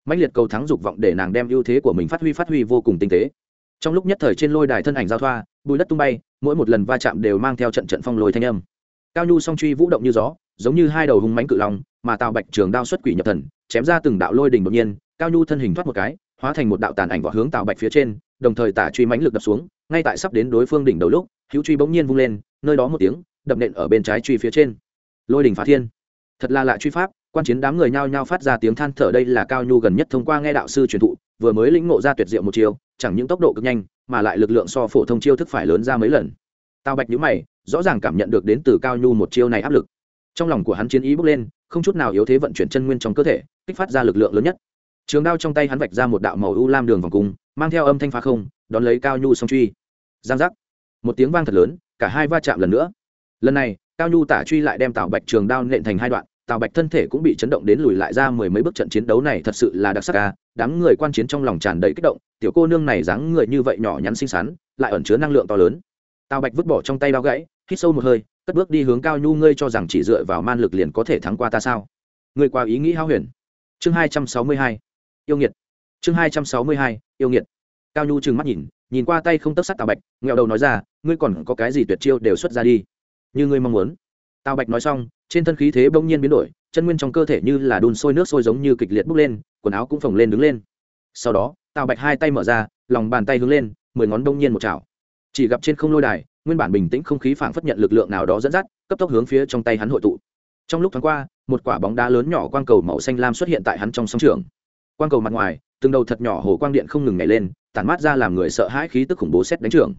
Mạnh liệt cầu thắng dục vọng để nàng đem ưu thế của mình phát huy phát huy vô cùng tinh tế. Trong lúc nhất thời trên lôi đài thân ảnh giao thoa bùi đất tung bay, mỗi một lần va chạm đều mang theo trận trận phong lôi thanh âm. Cao nhu song truy vũ động như gió, giống như hai đầu hung mánh cự long, mà tào bạch trường đao xuất quỷ nhập thần, chém ra từng đạo lôi đình đột nhiên, cao nhu thân hình thoát một cái, hóa thành một đạo tàn ảnh vào hướng tào bạch phía trên, đồng thời tả truy mánh lực đập xuống, ngay tại sắp đến đối phương đỉnh đầu lúc, hữu truy bỗng nhiên vung lên, nơi đó một tiếng, đập nện ở bên trái truy phía trên. Lôi đỉnh phá thiên. Thật là lạ truy pháp, quan chiến đám người nhao nhao phát ra tiếng than thở, đây là cao nhu gần nhất thông qua nghe đạo sư truyền thụ, vừa mới lĩnh ngộ ra tuyệt diệu một chiều chẳng những tốc độ cực nhanh mà lại lực lượng so phổ thông chiêu thức phải lớn ra mấy lần. Tào bạch nhữ mày, rõ ràng cảm nhận được đến từ cao nhu một chiêu này áp lực. Trong lòng của hắn chiến ý bước lên, không chút nào yếu thế vận chuyển chân nguyên trong cơ thể, kích phát ra lực lượng lớn nhất. Trường đao trong tay hắn vạch ra một đạo màu u lam đường vòng cung, mang theo âm thanh phá không, đón lấy cao nhu song truy. Giang giác. Một tiếng vang thật lớn, cả hai va chạm lần nữa. Lần này, cao nhu tả truy lại đem tào bạch trường đao nện thành hai đoạn tào bạch thân thể cũng bị chấn động đến lùi lại ra mười mấy bước trận chiến đấu này thật sự là đặc sắc ca đám người quan chiến trong lòng tràn đầy kích động, tiểu cô nương này dáng người như vậy nhỏ nhắn xinh xắn, lại ẩn chứa năng lượng to lớn. Tào bạch vứt bỏ trong tay đao gãy, hít sâu một hơi, cất bước đi hướng cao nhu, ngươi cho rằng chỉ dựa vào man lực liền có thể thắng qua ta sao? Ngươi qua ý nghĩ hao huyền. Chương hai trăm sáu mươi hai, yêu nghiệt. Chương hai trăm sáu mươi hai, yêu nghiệt. Cao nhu trừng mắt nhìn nhìn qua tay không tấc sắt tào bạch nghèo đầu nói ra, ngươi còn có cái gì tuyệt chiêu đều xuất ra đi. Như ngươi mong muốn. Tào bạch nói xong trên thân khí thế bỗng nhiên biến đổi, chân nguyên trong cơ thể như là đun sôi nước sôi giống như kịch liệt bốc lên, quần áo cũng phồng lên đứng lên. Sau đó, tào bạch hai tay mở ra, lòng bàn tay hướng lên, mười ngón đông nhiên một chảo. Chỉ gặp trên không lôi đài, nguyên bản bình tĩnh không khí phảng phất nhận lực lượng nào đó dẫn dắt, cấp tốc hướng phía trong tay hắn hội tụ. Trong lúc thoáng qua, một quả bóng đá lớn nhỏ quang cầu màu xanh lam xuất hiện tại hắn trong sóng trường. Quang cầu mặt ngoài, từng đầu thật nhỏ hồ quang điện không ngừng nhảy lên, tản mát ra làm người sợ hãi khí tức khủng bố xét đánh trường.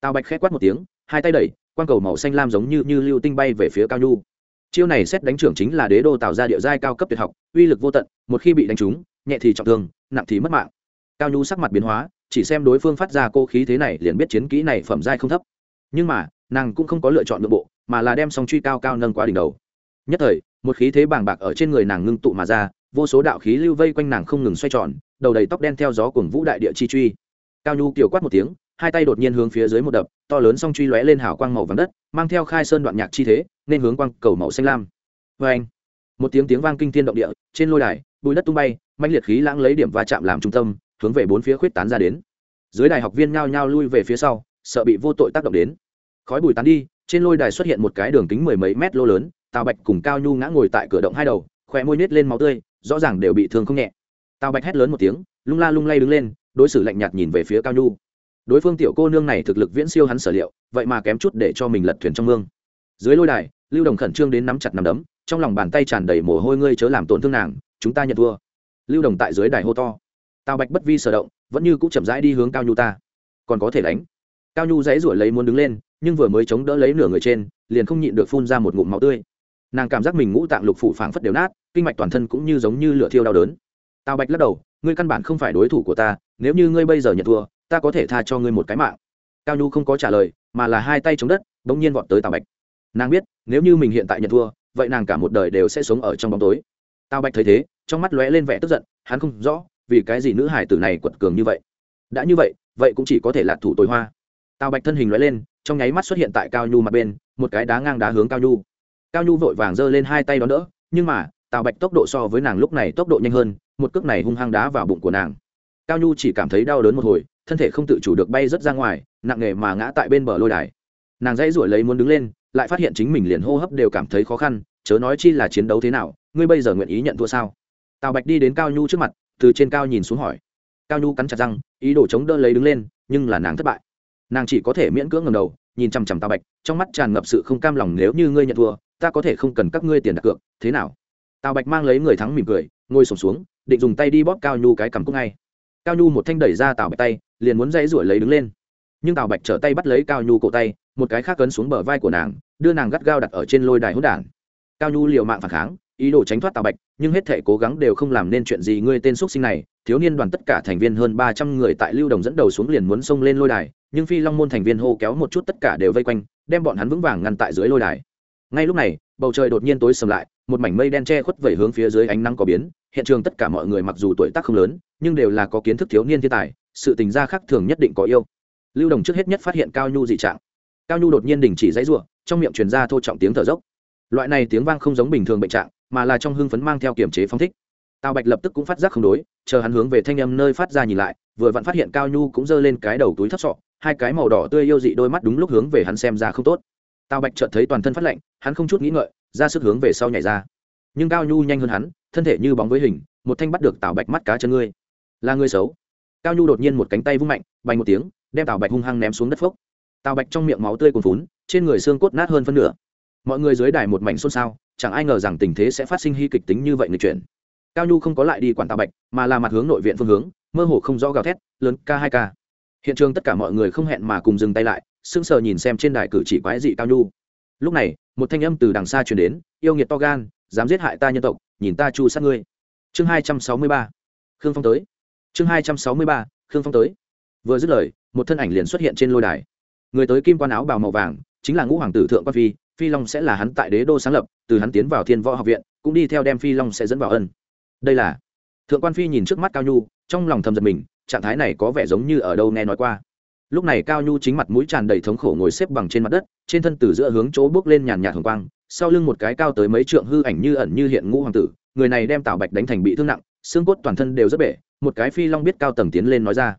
Tào bạch khẽ quát một tiếng, hai tay đẩy, quang cầu màu xanh lam giống như như lưu tinh bay về phía cao nhu chiêu này xét đánh trưởng chính là đế đô tạo ra địa giai cao cấp tuyệt học, uy lực vô tận, một khi bị đánh trúng, nhẹ thì trọng thương, nặng thì mất mạng. Cao nhu sắc mặt biến hóa, chỉ xem đối phương phát ra cô khí thế này liền biết chiến kỹ này phẩm giai không thấp. Nhưng mà, nàng cũng không có lựa chọn nội bộ, mà là đem song truy cao cao nâng qua đỉnh đầu. Nhất thời, một khí thế bàng bạc ở trên người nàng ngưng tụ mà ra, vô số đạo khí lưu vây quanh nàng không ngừng xoay tròn, đầu đầy tóc đen theo gió cùng vũ đại địa chi truy. Cao nhu kiểu quát một tiếng, hai tay đột nhiên hướng phía dưới một đập, to lớn song truy lóe lên hào quang màu vàng đất mang theo khai sơn đoạn nhạc chi thế, nên hướng quang cầu màu xanh lam. Vê anh, một tiếng tiếng vang kinh thiên động địa, trên lôi đài, bụi đất tung bay mạnh liệt khí lãng lấy điểm va chạm làm trung tâm, hướng về bốn phía khuyết tán ra đến. Dưới đài học viên nhao nhao lui về phía sau, sợ bị vô tội tác động đến. Khói bụi tán đi, trên lôi đài xuất hiện một cái đường kính mười mấy mét lô lớn, tào bạch cùng cao nhu ngã ngồi tại cửa động hai đầu khỏe môi nết lên máu tươi, rõ ràng đều bị thương không nhẹ. Tào bạch hét lớn một tiếng, lung la lung lay đứng lên, đối xử lạnh nhạt nhìn về phía cao nhu đối phương tiểu cô nương này thực lực viễn siêu hắn sở liệu, vậy mà kém chút để cho mình lật thuyền trong mương. Dưới lôi đài, lưu đồng khẩn trương đến nắm chặt nắm đấm, trong lòng bàn tay tràn đầy mồ hôi ngươi chớ làm tổn thương nàng, chúng ta nhận thua. Lưu đồng tại dưới đài hô to. Tào bạch bất vi sở động, vẫn như cũng chậm rãi đi hướng cao nhu ta. Còn có thể đánh. Cao nhu dãy ruổi lấy muốn đứng lên, nhưng vừa mới chống đỡ lấy nửa người trên, liền không nhịn được phun ra một ngụm máu tươi. Nàng cảm giác mình ngũ tạng lục phủ phảng phất đều nát, kinh mạch toàn thân cũng như giống như lửa thiêu đau đớn. Tào bạch lắc đầu, ngươi căn bản không phải đối thủ của ta, nếu như ngươi bây giờ nhận thua ta có thể tha cho ngươi một cái mạng. Cao nhu không có trả lời, mà là hai tay chống đất đ ỗ n g nhiên vọt tới tào bạch. Nàng biết, nếu như mình hiện tại nhận thua, vậy nàng cả một đời đều sẽ sống ở trong bóng tối. Tào bạch thấy thế, trong mắt lóe lên vẻ tức giận, hắn không rõ, vì cái gì nữ hải tử này quật cường như vậy. Đã như vậy vậy cũng chỉ có thể là thủ tối hoa. Tào bạch thân hình lóe lên, trong nháy mắt xuất hiện tại cao nhu mặt bên, một cái đá ngang đá hướng cao nhu. Cao nhu vội vàng giơ lên hai tay đó đỡ, nhưng mà, tào bạch tốc độ so với nàng lúc này tốc độ nhanh hơn, một cước này hung hăng đá vào bụng của nàng. Cao nhu chỉ cảm thấy đau đớn một hồi thân thể không tự chủ được bay rớt ra ngoài, nặng nề mà ngã tại bên bờ lôi đài. Nàng dãy ruổi lấy muốn đứng lên, lại phát hiện chính mình liền hô hấp đều cảm thấy khó khăn, chớ nói chi là chiến đấu thế nào, ngươi bây giờ nguyện ý nhận thua sao? Tào bạch đi đến cao nhu trước mặt, từ trên cao nhìn xuống hỏi. Cao nhu cắn chặt răng, ý đồ chống đỡ lấy đứng lên, nhưng là nàng thất bại. Nàng chỉ có thể miễn cưỡng ngầm đầu, nhìn chằm chằm tào bạch, trong mắt tràn ngập sự không cam lòng nếu như ngươi nhận thua, ta có thể không cần các ngươi tiền đặt cược, thế nào? Tào bạch mang lấy người thắng mỉm cười, ngồi sổm xuống, định dùng tay đi bóp cao nhu cái cằm cúc ngay cao nhu một thanh đẩy ra tào bạch tay, liền muốn dãy ruổi lấy đứng lên. Nhưng tào bạch trở tay bắt lấy cao nhu cổ tay, một cái khác cấn xuống bờ vai của nàng, đưa nàng gắt gao đặt ở trên lôi đài hốt đản. Cao nhu liều mạng phản kháng, ý đồ tránh thoát tào bạch, nhưng hết thể cố gắng đều không làm nên chuyện gì ngươi tên x sinh này, thiếu niên đoàn tất cả thành viên hơn ba trăm người tại lưu đồng dẫn đầu xuống liền muốn xông lên lôi đài, nhưng phi long môn thành viên hô kéo một chút tất cả đều vây quanh, đem bọn hắn vững vàng ngăn tại dưới lôi đài. Ngay lúc này, bầu trời đột nhiên tối sầm lại, một mảnh mây đen che khuất vẩy hướng phía dưới ánh nắng có biến, hiện trường tất cả mọi người mặc dù tuổi tác không lớn nhưng đều là có kiến thức thiếu niên thiên tài, sự tình gia khác thường nhất định có yêu. Lưu đồng trước hết nhất phát hiện cao nhu dị trạng. Cao nhu đột nhiên đình chỉ dãy r u ộ trong miệng truyền ra thô trọng tiếng thở dốc. Loại này tiếng vang không giống bình thường bệnh trạng, mà là trong hưng phấn mang theo kiểm chế phong thích. Tào bạch lập tức cũng phát giác không đối, chờ hắn hướng về thanh âm nơi phát ra nhìn lại, vừa vặn phát hiện cao nhu cũng giơ lên cái đầu túi thấp sọ, hai cái màu đỏ tươi yêu dị đôi mắt đúng lúc hướng về hắn xem ra không tốt. Tào bạch chợt thấy toàn thân phát lạnh, hắn không chút nghĩ ngợi, ra sức hướng về sau nhảy ra. Nhưng cao nhu nhanh hơn hắn, thân thể như bóng với hình, một thanh bắt được tào bạch mắt cá chân ngươi là người xấu. Cao nhu đột nhiên một cánh tay vung mạnh, bành một tiếng, đem tào bạch hung hăng ném xuống đất phốc. Tào bạch trong miệng máu tươi cuồn phún trên người xương cốt nát hơn phân nửa. Mọi người dưới đài một mảnh xôn xao, chẳng ai ngờ rằng tình thế sẽ phát sinh hy kịch tính như vậy người chuyển cao nhu không có lại đi quản tào bạch, mà là mặt hướng nội viện phương hướng, mơ hồ không rõ gào thét, lớn k hai k hiện trường tất cả mọi người không hẹn mà cùng dừng tay lại, sững sờ nhìn xem trên đài cử chỉ quái dị cao nhu. Lúc này, một thanh âm từ đằng xa truyền đến, yêu nghiệt to gan, dám giết hại ta nhân tộc, nhìn ta chu sát ngươi. Chương hai trăm sáu mươi ba. Khương phong tới chương hai trăm sáu mươi ba, khương phong tới. Vừa dứt lời, một thân ảnh liền xuất hiện trên lôi đài. Người tới kim quan áo bào màu vàng, chính là ngũ hoàng tử thượng quan phi phi long sẽ là hắn tại đế đô sáng lập, từ hắn tiến vào thiên võ học viện, cũng đi theo đem phi long sẽ dẫn vào ân. Đây là thượng quan phi nhìn trước mắt cao nhu, trong lòng thầm giật mình, trạng thái này có vẻ giống như ở đâu nghe nói qua. Lúc này cao nhu chính mặt mũi tràn đầy thống khổ ngồi xếp bằng trên mặt đất, trên thân từ giữa hướng chỗ bước lên nhàn nhạt hồng quang, sau lưng một cái cao tới mấy trượng hư ảnh như ẩn như hiện ngũ hoàng tử người này đem tào bạch đánh thành bị thương nặng, xương cốt toàn thân đều rất bể, một cái phi long biết cao tầng tiến lên nói ra.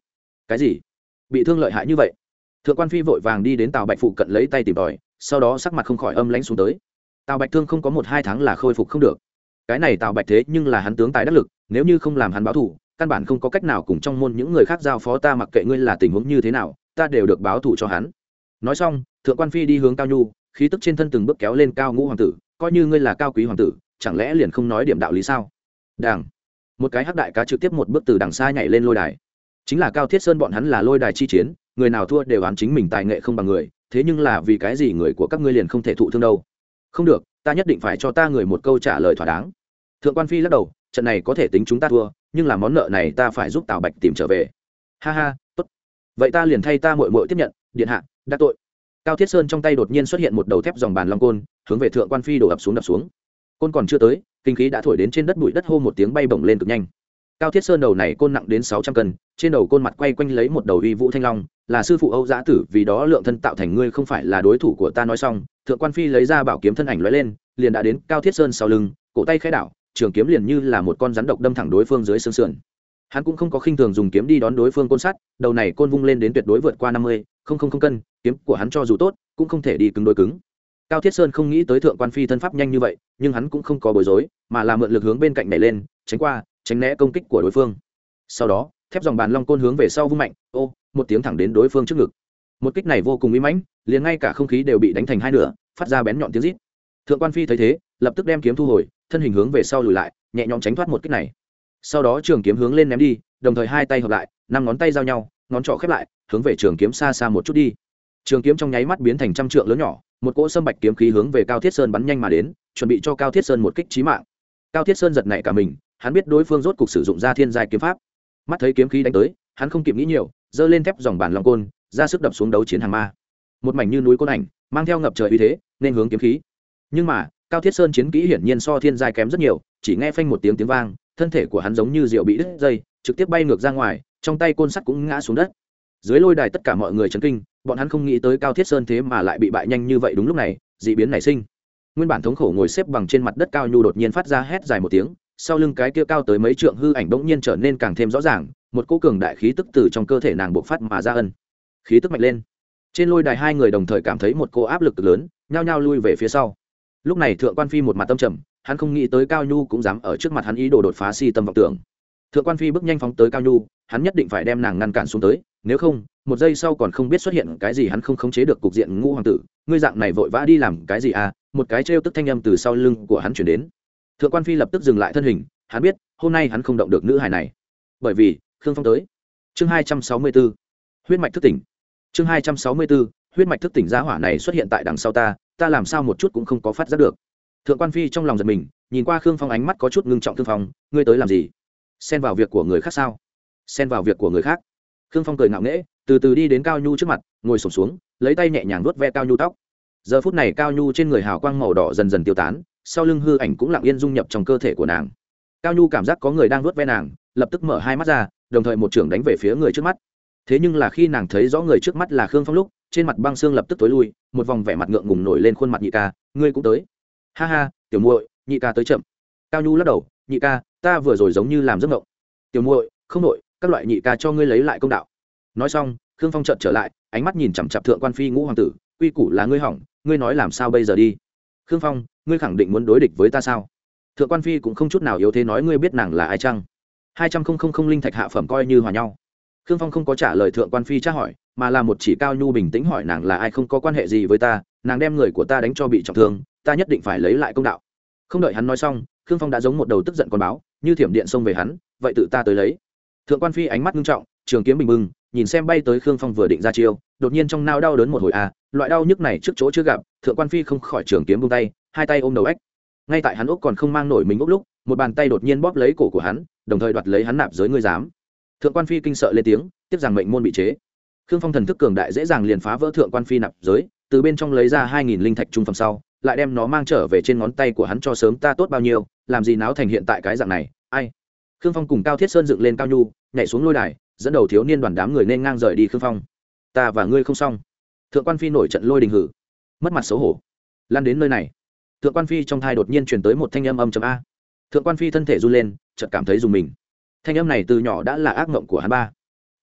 Cái gì? Bị thương lợi hại như vậy? Thượng quan phi vội vàng đi đến tào bạch phụ cận lấy tay tìm tòi, sau đó sắc mặt không khỏi âm lãnh xuống tới. Tào bạch thương không có một hai tháng là khôi phục không được. Cái này tào bạch thế nhưng là hắn tướng tài đắc lực, nếu như không làm hắn báo thù, căn bản không có cách nào cùng trong môn những người khác giao phó ta mặc kệ ngươi là tình huống như thế nào, ta đều được báo thù cho hắn. Nói xong, thượng quan phi đi hướng cao nhu, khí tức trên thân từng bước kéo lên cao ngũ hoàng tử, coi như ngươi là cao quý hoàng tử chẳng lẽ liền không nói điểm đạo lý sao? Đảng một cái hắc đại cá trực tiếp một bước từ đằng xa nhảy lên lôi đài. Chính là cao thiết sơn bọn hắn là lôi đài chi chiến, người nào thua đều án chính mình tài nghệ không bằng người, thế nhưng là vì cái gì người của các ngươi liền không thể thụ thương đâu? Không được, ta nhất định phải cho ta người một câu trả lời thỏa đáng. Thượng quan phi lắc đầu, trận này có thể tính chúng ta thua, nhưng là món nợ này ta phải giúp tào bạch tìm trở về. Ha ha, tốt. Vậy ta liền thay ta mội mội tiếp nhận, điện hạ đã tội. Cao thiết sơn trong tay đột nhiên xuất hiện một đầu thép dòng bàn long côn, hướng về thượng quan phi đổ ập xuống đập xuống côn còn chưa tới, kinh khí đã thổi đến trên đất bụi đất hô một tiếng bay bổng lên cực nhanh. Cao thiết sơn đầu này côn nặng đến sáu trăm cân, trên đầu côn mặt quay quanh lấy một đầu uy vũ thanh long, là sư phụ âu giã tử, vì đó lượng thân tạo thành ngươi không phải là đối thủ của ta nói xong, thượng quan phi lấy ra bảo kiếm thân ảnh lóe lên, liền đã đến cao thiết sơn sau lưng, cổ tay khai đảo, trường kiếm liền như là một con rắn độc đâm thẳng đối phương dưới xương sườn. Hắn cũng không có khinh thường dùng kiếm đi đón đối phương côn sắt đầu này côn vung lên đến tuyệt đối vượt qua năm mươi, không không không cân, kiếm của hắn cho dù tốt, cũng không thể đi cứng đối cứng cao thiết sơn không nghĩ tới thượng quan phi thân pháp nhanh như vậy, nhưng hắn cũng không có bối rối, mà là mượn lực hướng bên cạnh này lên, tránh qua, tránh né công kích của đối phương. Sau đó, thép dòng bàn long côn hướng về sau vung mạnh, ô, một tiếng thẳng đến đối phương trước ngực. Một kích này vô cùng mỹ mãnh, liền ngay cả không khí đều bị đánh thành hai nửa, phát ra bén nhọn tiếng rít. Thượng quan phi thấy thế, lập tức đem kiếm thu hồi, thân hình hướng về sau lùi lại, nhẹ nhõm tránh thoát một kích này. Sau đó trường kiếm hướng lên ném đi, đồng thời hai tay hợp lại, năm ngón tay giao nhau, ngón trỏ khép lại, hướng về trường kiếm xa xa một chút đi. Trường kiếm trong nháy mắt biến thành trăm trượng lớn nhỏ một cỗ sâm bạch kiếm khí hướng về cao thiết sơn bắn nhanh mà đến, chuẩn bị cho cao thiết sơn một kích trí mạng. Cao thiết sơn giật nảy cả mình, hắn biết đối phương rốt cục sử dụng ra thiên giai kiếm pháp. Mắt thấy kiếm khí đánh tới, hắn không kịp nghĩ nhiều, giơ lên thép dòng bàn long côn, ra sức đập xuống đấu chiến hàng ma. Một mảnh như núi côn ảnh, mang theo ngập trời uy thế, nên hướng kiếm khí. Nhưng mà, cao thiết sơn chiến kỹ hiển nhiên so thiên giai kém rất nhiều, chỉ nghe phanh một tiếng tiếng vang, thân thể của hắn giống như rượu bị đứt dây, trực tiếp bay ngược ra ngoài, trong tay côn sắt cũng ngã xuống đất dưới lôi đài tất cả mọi người chấn kinh, bọn hắn không nghĩ tới cao thiết sơn thế mà lại bị bại nhanh như vậy đúng lúc này d ị biến nảy sinh. Nguyên bản thống khổ ngồi xếp bằng trên mặt đất cao nhu đột nhiên phát ra hét dài một tiếng, sau lưng cái kia cao tới mấy trượng hư ảnh bỗng nhiên trở nên càng thêm rõ ràng, một cô cường đại khí tức từ trong cơ thể nàng buộc phát mà ra ân. Khí tức mạnh lên. Trên lôi đài hai người đồng thời cảm thấy một cô áp lực lớn, nhao nhao lui về phía sau. Lúc này thượng quan phi một mặt tâm trầm, hắn không nghĩ tới cao nhu cũng dám ở trước mặt hắn ý đồ đột phá si tâm vọng tưởng. Thượng quan phi bước nhanh phóng tới cao nhu, hắn nhất định phải đem nàng ngăn cản xuống tới nếu không một giây sau còn không biết xuất hiện cái gì hắn không khống chế được cục diện ngũ hoàng tử ngươi dạng này vội vã đi làm cái gì à? Một cái trêu tức thanh âm từ sau lưng của hắn chuyển đến. Thượng quan phi lập tức dừng lại thân hình hắn biết hôm nay hắn không động được nữ hài này. Bởi vì khương phong tới. Chương hai trăm sáu mươi 264, huyết mạch thức tỉnh. Chương hai trăm sáu mươi 264, huyết mạch thức tỉnh giá hỏa này xuất hiện tại đằng sau ta ta làm sao một chút cũng không có phát giác được. Thượng quan phi trong lòng giật mình nhìn qua khương phong ánh mắt có chút ngưng trọng thương phong ngươi tới làm gì? Xen vào việc của người khác sao? Xen vào việc của người khác? Khương phong cười ngạo nghễ, từ từ đi đến cao nhu trước mặt, ngồi sổm xuống, lấy tay nhẹ nhàng vuốt ve cao nhu tóc. Giờ phút này cao nhu trên người hào quang màu đỏ dần dần tiêu tán, sau lưng hư ảnh cũng lặng yên dung nhập trong cơ thể của nàng. Cao nhu cảm giác có người đang vuốt ve nàng, lập tức mở hai mắt ra, đồng thời một trưởng đánh về phía người trước mắt. Thế nhưng là khi nàng thấy rõ người trước mắt là khương phong lúc, trên mặt băng xương lập tức tối lui, một vòng vẻ mặt ngượng ngùng nổi lên khuôn mặt nhị ca, ngươi cũng tới. Ha ha, tiểu muội, nhị ca tới chậm. Cao nhu lắc đầu, nhị ca, ta vừa rồi giống như làm giấc mộng. Tiểu muội, không nội các loại nhị ca cho ngươi lấy lại công đạo. Nói xong, khương phong trợn trở lại, ánh mắt nhìn chằm chặp thượng quan phi ngũ hoàng tử, quy củ là ngươi hỏng, ngươi nói làm sao bây giờ đi? Khương phong, ngươi khẳng định muốn đối địch với ta sao? Thượng quan phi cũng không chút nào yếu thế nói ngươi biết nàng là ai chăng? Hai trăm không không không linh thạch hạ phẩm coi như hòa nhau. Khương phong không có trả lời thượng quan phi tra hỏi, mà là một chỉ cao nhu bình tĩnh hỏi nàng là ai không có quan hệ gì với ta, nàng đem người của ta đánh cho bị trọng thương, ta nhất định phải lấy lại công đạo. Không đợi hắn nói xong, khương phong đã giống một đầu tức giận con báo, như thiểm điện xông về hắn, vậy tự ta tới lấy thượng quan phi ánh mắt nghiêm trọng, trường kiếm bình bưng nhìn xem bay tới khương phong vừa định ra chiêu, đột nhiên trong nao đau đớn một hồi à loại đau nhức này trước chỗ chưa gặp, thượng quan phi không khỏi trường kiếm buông tay, hai tay ôm đầu ếch ngay tại hắn úc còn không mang nổi mình úc lúc, một bàn tay đột nhiên bóp lấy cổ của hắn, đồng thời đoạt lấy hắn nạp giới ngươi dám. Thượng quan phi kinh sợ lên tiếng, tiếp rằng mệnh môn bị chế. Khương phong thần thức cường đại dễ dàng liền phá vỡ thượng quan phi nạp giới, từ bên trong lấy ra hai nghìn linh thạch trung phẩm sau, lại đem nó mang trở về trên ngón tay của hắn cho sớm ta tốt bao nhiêu, làm gì náo thành hiện tại cái dạng này, ai? Khương phong cùng cao thiết sơn dựng lên cao nhu nhảy xuống lôi đài, dẫn đầu thiếu niên đoàn đám người nên ngang rời đi khương phong. Ta và ngươi không xong. Thượng quan phi nổi trận lôi đình hử. Mất mặt xấu hổ. Lan đến nơi này. Thượng quan phi trong thai đột nhiên chuyển tới một thanh âm âm chấm a. Thượng quan phi thân thể run lên, chợt cảm thấy dùng mình. Thanh âm này từ nhỏ đã là ác mộng của hắn ba.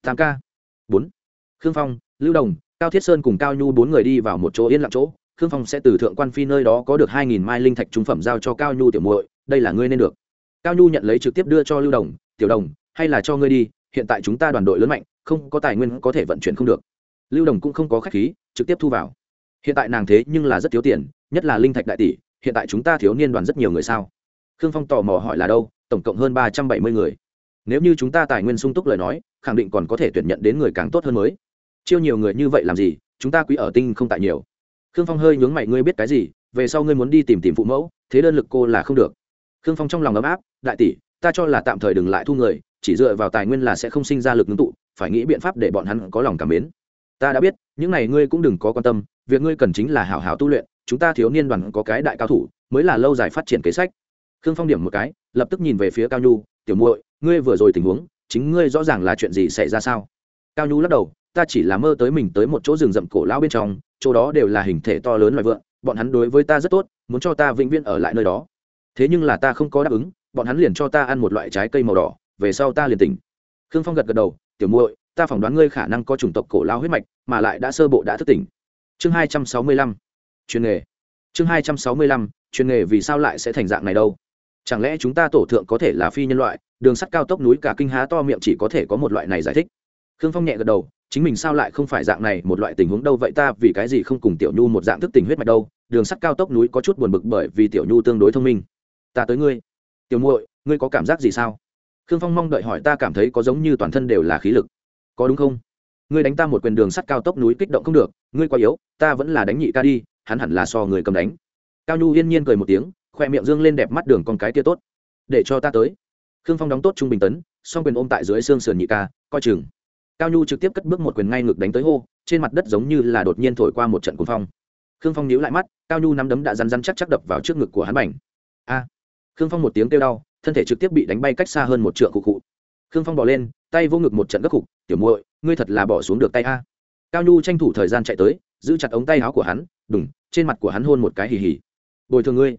Tám k bốn. Khương phong, lưu đồng, cao thiết sơn cùng cao nhu bốn người đi vào một chỗ yên lặng chỗ. Khương phong sẽ từ thượng quan phi nơi đó có được hai nghìn mai linh thạch trung phẩm giao cho cao nhu tiểu muội, đây là ngươi nên được. Cao nhu nhận lấy trực tiếp đưa cho lưu đồng, tiểu đồng hay là cho ngươi đi, hiện tại chúng ta đoàn đội lớn mạnh, không có tài nguyên có thể vận chuyển không được. Lưu đồng cũng không có khách khí, trực tiếp thu vào. Hiện tại nàng thế nhưng là rất thiếu tiền, nhất là linh thạch đại tỷ, hiện tại chúng ta thiếu niên đoàn rất nhiều người sao? Khương phong tò mò hỏi là đâu, tổng cộng hơn ba trăm bảy mươi người. Nếu như chúng ta tài nguyên sung túc lời nói, khẳng định còn có thể tuyển nhận đến người càng tốt hơn mới. Chiêu nhiều người như vậy làm gì, chúng ta quý ở tinh không tại nhiều. Khương phong hơi nhướng mày, ngươi biết cái gì, về sau ngươi muốn đi tìm tìm phụ mẫu, thế đơn lực cô là không được. Khương phong trong lòng ấm áp, đại tỷ, ta cho là tạm thời đừng lại thu người chỉ dựa vào tài nguyên là sẽ không sinh ra lực ngưng tụ, phải nghĩ biện pháp để bọn hắn có lòng cảm mến. Ta đã biết, những này ngươi cũng đừng có quan tâm, việc ngươi cần chính là hảo hảo tu luyện, chúng ta thiếu niên đoàn có cái đại cao thủ, mới là lâu dài phát triển kế sách. Khương phong điểm một cái, lập tức nhìn về phía cao nhu, tiểu muội, ngươi vừa rồi tình huống, chính ngươi rõ ràng là chuyện gì xảy ra sao? Cao nhu lắc đầu, ta chỉ là mơ tới mình tới một chỗ rừng rậm cổ lao bên trong, chỗ đó đều là hình thể to lớn loài vượn, bọn hắn đối với ta rất tốt, muốn cho ta vĩnh viễn ở lại nơi đó. Thế nhưng là ta không có đáp ứng, bọn hắn liền cho ta ăn một loại trái cây màu đỏ về sau ta liền tỉnh. Khương phong gật gật đầu, tiểu muội, ta phỏng đoán ngươi khả năng có chủng tộc cổ lao huyết mạch, mà lại đã sơ bộ đã thức tỉnh. Chương hai trăm sáu mươi lăm, chuyên nghề. Chương hai trăm sáu mươi lăm, chuyên nghề vì sao lại sẽ thành dạng này đâu? Chẳng lẽ chúng ta tổ thượng có thể là phi nhân loại, đường sắt cao tốc núi cả kinh há to miệng chỉ có thể có một loại này giải thích? Khương phong nhẹ gật đầu, chính mình sao lại không phải dạng này, một loại tình huống đâu vậy ta, vì cái gì không cùng tiểu nhu một dạng thức tỉnh huyết mạch đâu? Đường sắt cao tốc núi có chút buồn bực bởi vì tiểu nhu tương đối thông minh. Ta tới ngươi. Tiểu muội, ngươi có cảm giác gì sao? Khương phong mong đợi hỏi ta cảm thấy có giống như toàn thân đều là khí lực. Có đúng không? Ngươi đánh ta một quyền đường sắt cao tốc núi kích động không được, ngươi quá yếu, ta vẫn là đánh nhị ca đi, hắn hẳn là so người cầm đánh. Cao nhu yên nhiên cười một tiếng, khoe miệng dương lên đẹp mắt đường con cái tia tốt. Để cho ta tới. Khương phong đóng tốt trung bình tấn, song quyền ôm tại dưới xương sườn nhị ca, coi chừng. Cao nhu trực tiếp cất bước một quyền ngay ngực đánh tới hô, trên mặt đất giống như là đột nhiên thổi qua một trận cuồng phong. Khương phong nhíu lại mắt, cao nhu nắm đấm đã rắn rắn chắc chắc đập vào trước ngực của hắn bảnh a! Khương phong một tiếng kêu đau thân thể trực tiếp bị đánh bay cách xa hơn một trượng cụ cụ khương phong bỏ lên, tay vô ngực một trận gấp cục tiểu muội, ngươi thật là bỏ xuống được tay a. Cao nhu tranh thủ thời gian chạy tới, giữ chặt ống tay áo của hắn, đùng, trên mặt của hắn hôn một cái hì hì. Bồi thường ngươi.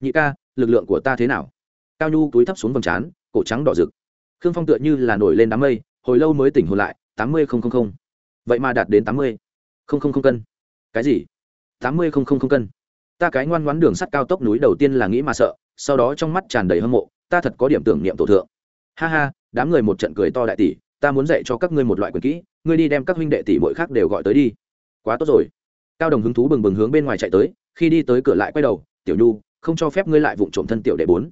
Nhị ca, lực lượng của ta thế nào? Cao nhu túi thấp xuống vầng trán, cổ trắng đỏ rực. Khương phong tựa như là nổi lên đám mây, hồi lâu mới tỉnh hồn lại, tám mươi không không không. Vậy mà đạt đến tám mươi không không không cân. Cái gì? tám mươi không không không cân. Ta cái ngoan ngoãn đường sắt cao tốc núi đầu tiên là nghĩ mà sợ, sau đó trong mắt tràn đầy hâm mộ ta thật có điểm tưởng niệm tổ thượng. Ha ha, đám người một trận cười to đại tỷ, ta muốn dạy cho các ngươi một loại quyền kỹ, ngươi đi đem các huynh đệ tỷ mỗi khác đều gọi tới đi. Quá tốt rồi. Cao đồng hứng thú bừng bừng hướng bên ngoài chạy tới, khi đi tới cửa lại quay đầu, tiểu nhu, không cho phép ngươi lại vụng trộm thân tiểu đệ bốn.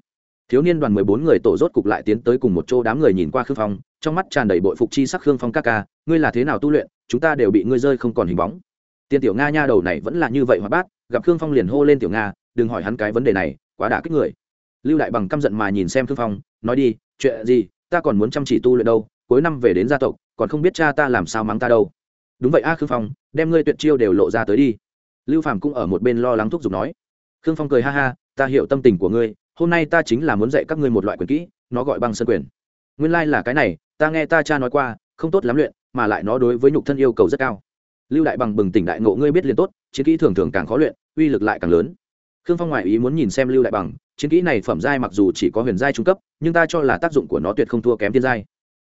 Thiếu niên đoàn mười bốn người tổ rốt cục lại tiến tới cùng một chỗ đám người nhìn qua khương phong, trong mắt tràn đầy bội phục chi sắc khương phong ca ca, ngươi là thế nào tu luyện, chúng ta đều bị ngươi rơi không còn hình bóng. Tiên tiểu nga nha đầu này vẫn là như vậy hoạt bát gặp khương phong liền hô lên tiểu nga, đừng hỏi hắn cái vấn đề này, quá đả kích người lưu đại bằng căm giận mà nhìn xem khương phong, nói đi, chuyện gì, ta còn muốn chăm chỉ tu luyện đâu, cuối năm về đến gia tộc, còn không biết cha ta làm sao mắng ta đâu. Đúng vậy a khương phong, đem ngươi tuyệt chiêu đều lộ ra tới đi. Lưu phàm cũng ở một bên lo lắng thúc giục nói. Khương phong cười ha ha, ta hiểu tâm tình của ngươi, hôm nay ta chính là muốn dạy các ngươi một loại quyền kỹ, nó gọi băng sơn quyền. Nguyên lai là cái này, ta nghe ta cha nói qua, không tốt lắm luyện, mà lại nó đối với nhục thân yêu cầu rất cao. Lưu đại bằng bừng tỉnh đại ngộ, ngươi biết liền tốt, chiến kỹ thường thường càng khó luyện, uy lực lại càng lớn khương phong ngoại ý muốn nhìn xem lưu đại bằng, chiến kỹ này phẩm giai mặc dù chỉ có huyền giai trung cấp, nhưng ta cho là tác dụng của nó tuyệt không thua kém thiên giai.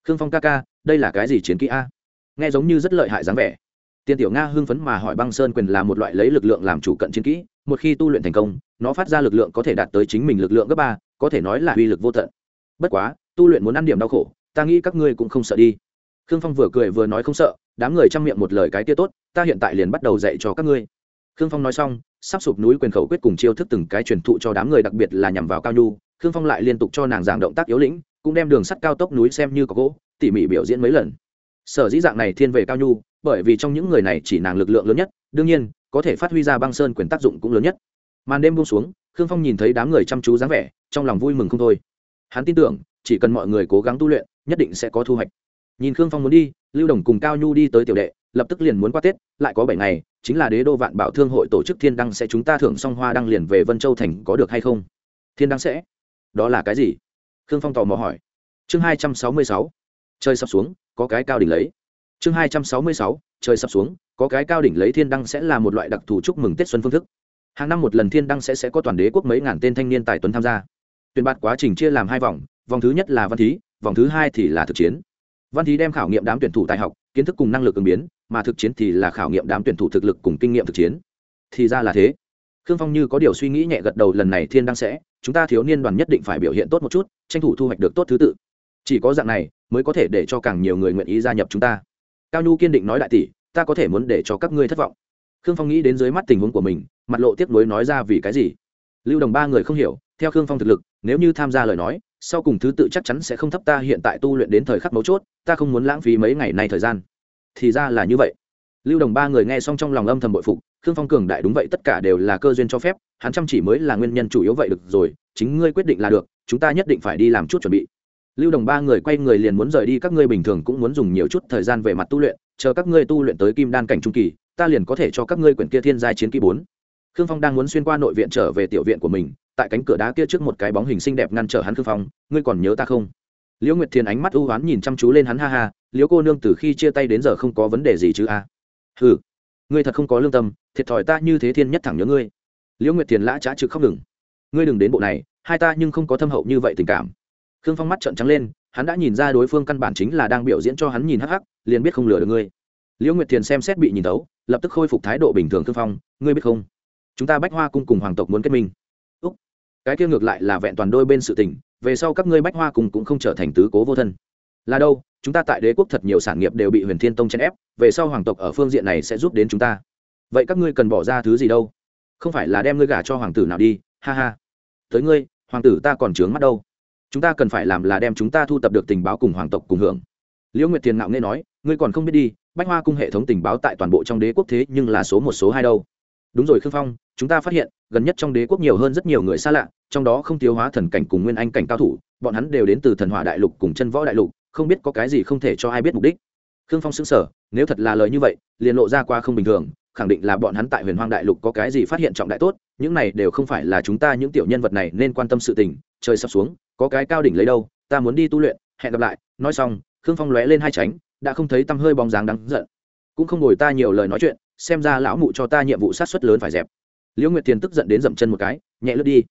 Khương phong ca ca, đây là cái gì chiến kỹ a? Nghe giống như rất lợi hại dáng vẻ. Tiên tiểu nga hưng phấn mà hỏi băng sơn quyền là một loại lấy lực lượng làm chủ cận chiến kỹ, một khi tu luyện thành công, nó phát ra lực lượng có thể đạt tới chính mình lực lượng gấp ba, có thể nói là uy lực vô tận. Bất quá, tu luyện muốn ăn điểm đau khổ, ta nghĩ các ngươi cũng không sợ đi. Khương phong vừa cười vừa nói không sợ, đám người chăm miệng một lời cái kia tốt, ta hiện tại liền bắt đầu dạy cho các ngươi khương phong nói xong, sắp sụp núi quyền khẩu quyết cùng chiêu thức từng cái truyền thụ cho đám người, đặc biệt là nhằm vào cao nhu. Khương phong lại liên tục cho nàng giảng động tác yếu lĩnh, cũng đem đường sắt cao tốc núi xem như có gỗ, tỉ mỉ biểu diễn mấy lần. Sở dĩ dạng này thiên về cao nhu, bởi vì trong những người này chỉ nàng lực lượng lớn nhất, đương nhiên, có thể phát huy ra băng sơn quyền tác dụng cũng lớn nhất. Màn đêm buông xuống, khương phong nhìn thấy đám người chăm chú dáng vẻ, trong lòng vui mừng không thôi. Hắn tin tưởng, chỉ cần mọi người cố gắng tu luyện, nhất định sẽ có thu hoạch. Nhìn khương phong muốn đi, lưu đồng cùng cao nhu đi tới tiểu đệ, lập tức liền muốn qua tết, lại có bảy ngày chính là đế đô vạn bảo thương hội tổ chức thiên đăng sẽ chúng ta thưởng xong hoa đăng liền về vân châu thành có được hay không? Thiên đăng sẽ? Đó là cái gì? Khương phong tò mò hỏi. Chương hai trăm sáu mươi sáu chơi sắp xuống, có cái cao đỉnh lấy. Chương hai trăm sáu mươi sáu chơi sắp xuống, có cái cao đỉnh lấy thiên đăng sẽ là một loại đặc thù chúc mừng tết xuân phương thức. Hàng năm một lần thiên đăng sẽ sẽ có toàn đế quốc mấy ngàn tên thanh niên tài tuấn tham gia. Tuyển bạt quá trình chia làm hai vòng vòng thứ nhất là văn thí, vòng thứ hai thì là thực chiến văn thí đem khảo nghiệm đám tuyển thủ tài học, kiến thức cùng năng lực ứng biến, mà thực chiến thì là khảo nghiệm đám tuyển thủ thực lực cùng kinh nghiệm thực chiến. Thì ra là thế. Khương phong như có điều suy nghĩ nhẹ gật đầu, lần này thiên Đang sẽ, chúng ta thiếu niên đoàn nhất định phải biểu hiện tốt một chút, tranh thủ thu hoạch được tốt thứ tự. Chỉ có dạng này mới có thể để cho càng nhiều người nguyện ý gia nhập chúng ta. Cao nhu kiên định nói đại tỷ, ta có thể muốn để cho các ngươi thất vọng. Khương phong nghĩ đến dưới mắt tình huống của mình, mặt lộ tiếp nối nói ra vì cái gì? Lưu đồng ba người không hiểu, theo khương phong thực lực, nếu như tham gia lời nói sau cùng thứ tự chắc chắn sẽ không thấp ta, hiện tại tu luyện đến thời khắc mấu chốt, ta không muốn lãng phí mấy ngày nay thời gian. Thì ra là như vậy. Lưu đồng ba người nghe xong trong lòng âm thầm bội phục, khương phong cường đại đúng vậy, tất cả đều là cơ duyên cho phép, hắn chăm chỉ mới là nguyên nhân chủ yếu vậy được rồi, chính ngươi quyết định là được, chúng ta nhất định phải đi làm chút chuẩn bị. Lưu đồng ba người quay người liền muốn rời đi, các ngươi bình thường cũng muốn dùng nhiều chút thời gian về mặt tu luyện, chờ các ngươi tu luyện tới kim đan cảnh trung kỳ, ta liền có thể cho các ngươi quyển kia thiên giai chiến kỳ bốn. Khương phong đang muốn xuyên qua nội viện trở về tiểu viện của mình tại cánh cửa đá kia trước một cái bóng hình xinh đẹp ngăn trở hắn khương phong, ngươi còn nhớ ta không? Liễu nguyệt thiền ánh mắt ưu oán nhìn chăm chú lên hắn, ha ha, liễu cô nương từ khi chia tay đến giờ không có vấn đề gì chứ a? À? ừ ngươi thật không có lương tâm, thiệt thòi ta như thế thiên nhất thẳng nhớ ngươi. Liễu nguyệt thiền lã trá trực không ngừng ngươi đừng đến bộ này, hai ta nhưng không có thâm hậu như vậy tình cảm. Khương phong mắt trợn trắng lên, hắn đã nhìn ra đối phương căn bản chính là đang biểu diễn cho hắn nhìn hắc hắc, liền biết không lừa được ngươi. Liễu nguyệt thiền xem xét bị nhìn tấu lập tức khôi phục thái độ bình thường khương phong, ngươi biết không? Chúng ta bách hoa cung cùng hoàng tộc muốn kết minh cái kia ngược lại là vẹn toàn đôi bên sự tình, về sau các ngươi bách hoa cùng cũng không trở thành tứ cố vô thân. Là đâu, chúng ta tại đế quốc thật nhiều sản nghiệp đều bị huyền thiên tông chèn ép, về sau hoàng tộc ở phương diện này sẽ giúp đến chúng ta. Vậy các ngươi cần bỏ ra thứ gì đâu? Không phải là đem ngươi gả cho hoàng tử nào đi, ha ha. Tới ngươi, hoàng tử ta còn trướng mắt đâu. Chúng ta cần phải làm là đem chúng ta thu tập được tình báo cùng hoàng tộc cùng hưởng. Liễu nguyệt thiền ngạo nghe nói, ngươi còn không biết đi, bách hoa cung hệ thống tình báo tại toàn bộ trong đế quốc thế nhưng là số một, số hai đâu đúng rồi khương phong, chúng ta phát hiện, gần nhất trong đế quốc nhiều hơn rất nhiều người xa lạ, trong đó không thiếu hóa thần cảnh cùng nguyên anh cảnh cao thủ, bọn hắn đều đến từ thần hỏa đại lục cùng chân võ đại lục, không biết có cái gì không thể cho ai biết mục đích. Khương phong xứng sở nếu thật là lời như vậy, liền lộ ra qua không bình thường, khẳng định là bọn hắn tại huyền hoang đại lục có cái gì phát hiện trọng đại tốt, những này đều không phải là chúng ta những tiểu nhân vật này nên quan tâm sự tình, trời sắp xuống, có cái cao đỉnh lấy đâu, ta muốn đi tu luyện, hẹn gặp lại. Nói xong, khương phong lóe lên hai tránh, đã không thấy tăm hơi bóng dáng đắng giận. Cũng không ngồi ta nhiều lời nói chuyện xem ra lão mụ cho ta nhiệm vụ sát xuất lớn phải dẹp. Liễu nguyệt tiền tức giận đến dậm chân một cái, nhẹ lướt đi.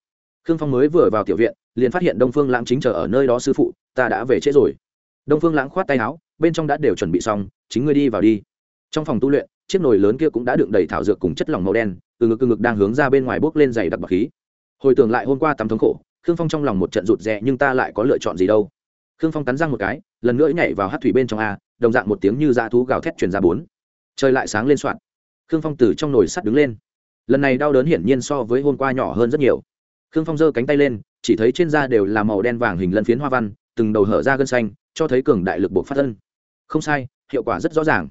Khương phong mới vừa vào tiểu viện, liền phát hiện đông phương lãng chính chờ ở nơi đó sư phụ, ta đã về trễ rồi. Đông phương lãng khoát tay áo, bên trong đã đều chuẩn bị xong, chính ngươi đi vào đi. Trong phòng tu luyện, chiếc nồi lớn kia cũng đã đựng đầy thảo dược cùng chất lỏng màu đen, từ ngực từ ngực đang hướng ra bên ngoài bốc lên dày đặc bạc khí. Hồi tưởng lại hôm qua tắm thống khổ, khương phong trong lòng một trận rụt rè, nhưng ta lại có lựa chọn gì đâu. Khương phong cắn răng một cái, lần nữa nhảy vào hát thủy bên trong a, đồng dạng một tiếng như dã thú gào thét truyền ra bốn. Trời lại sáng lên soạn khương phong từ trong nồi sắt đứng lên. Lần này đau đớn hiển nhiên so với hôm qua nhỏ hơn rất nhiều. Khương phong giơ cánh tay lên, chỉ thấy trên da đều là màu đen vàng hình lân phiến hoa văn, từng đầu hở ra gân xanh, cho thấy cường đại lực buộc phát thân. Không sai, hiệu quả rất rõ ràng.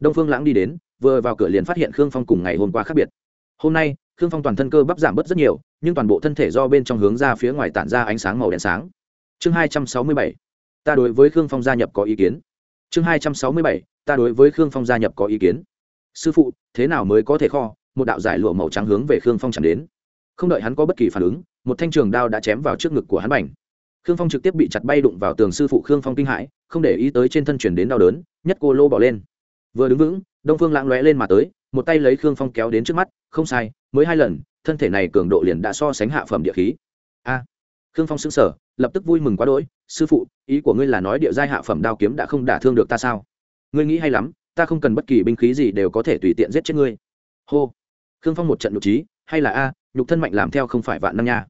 Đông phương lãng đi đến, vừa vào cửa liền phát hiện khương phong cùng ngày hôm qua khác biệt. Hôm nay, khương phong toàn thân cơ bắp giảm bớt rất nhiều, nhưng toàn bộ thân thể do bên trong hướng ra phía ngoài tản ra ánh sáng màu đen sáng. Chương hai trăm sáu mươi bảy, ta đối với khương phong gia nhập có ý kiến. Chương hai trăm sáu mươi bảy, ta đối với khương phong gia nhập có ý kiến sư phụ, thế nào mới có thể kho? Một đạo giải lụa màu trắng hướng về khương phong chẳng đến. Không đợi hắn có bất kỳ phản ứng, một thanh trường đao đã chém vào trước ngực của hắn bành. Khương phong trực tiếp bị chặt bay đụng vào tường sư phụ khương phong kinh hãi, không để ý tới trên thân chuyển đến đau đớn, nhất cô lô bỏ lên. Vừa đứng vững, đông phương lãng lóe lên mà tới, một tay lấy khương phong kéo đến trước mắt, không sai, mới hai lần, thân thể này cường độ liền đã so sánh hạ phẩm địa khí. A. Khương phong sững sờ, lập tức vui mừng quá đỗi, sư phụ, ý của ngươi là nói địa giai hạ phẩm đao kiếm đã không đả thương được ta sao? Ngươi nghĩ hay lắm ta không cần bất kỳ binh khí gì đều có thể tùy tiện giết chết ngươi. Hô. Khương phong một trận nhục trí hay là a, nhục thân mạnh làm theo không phải vạn năm nha.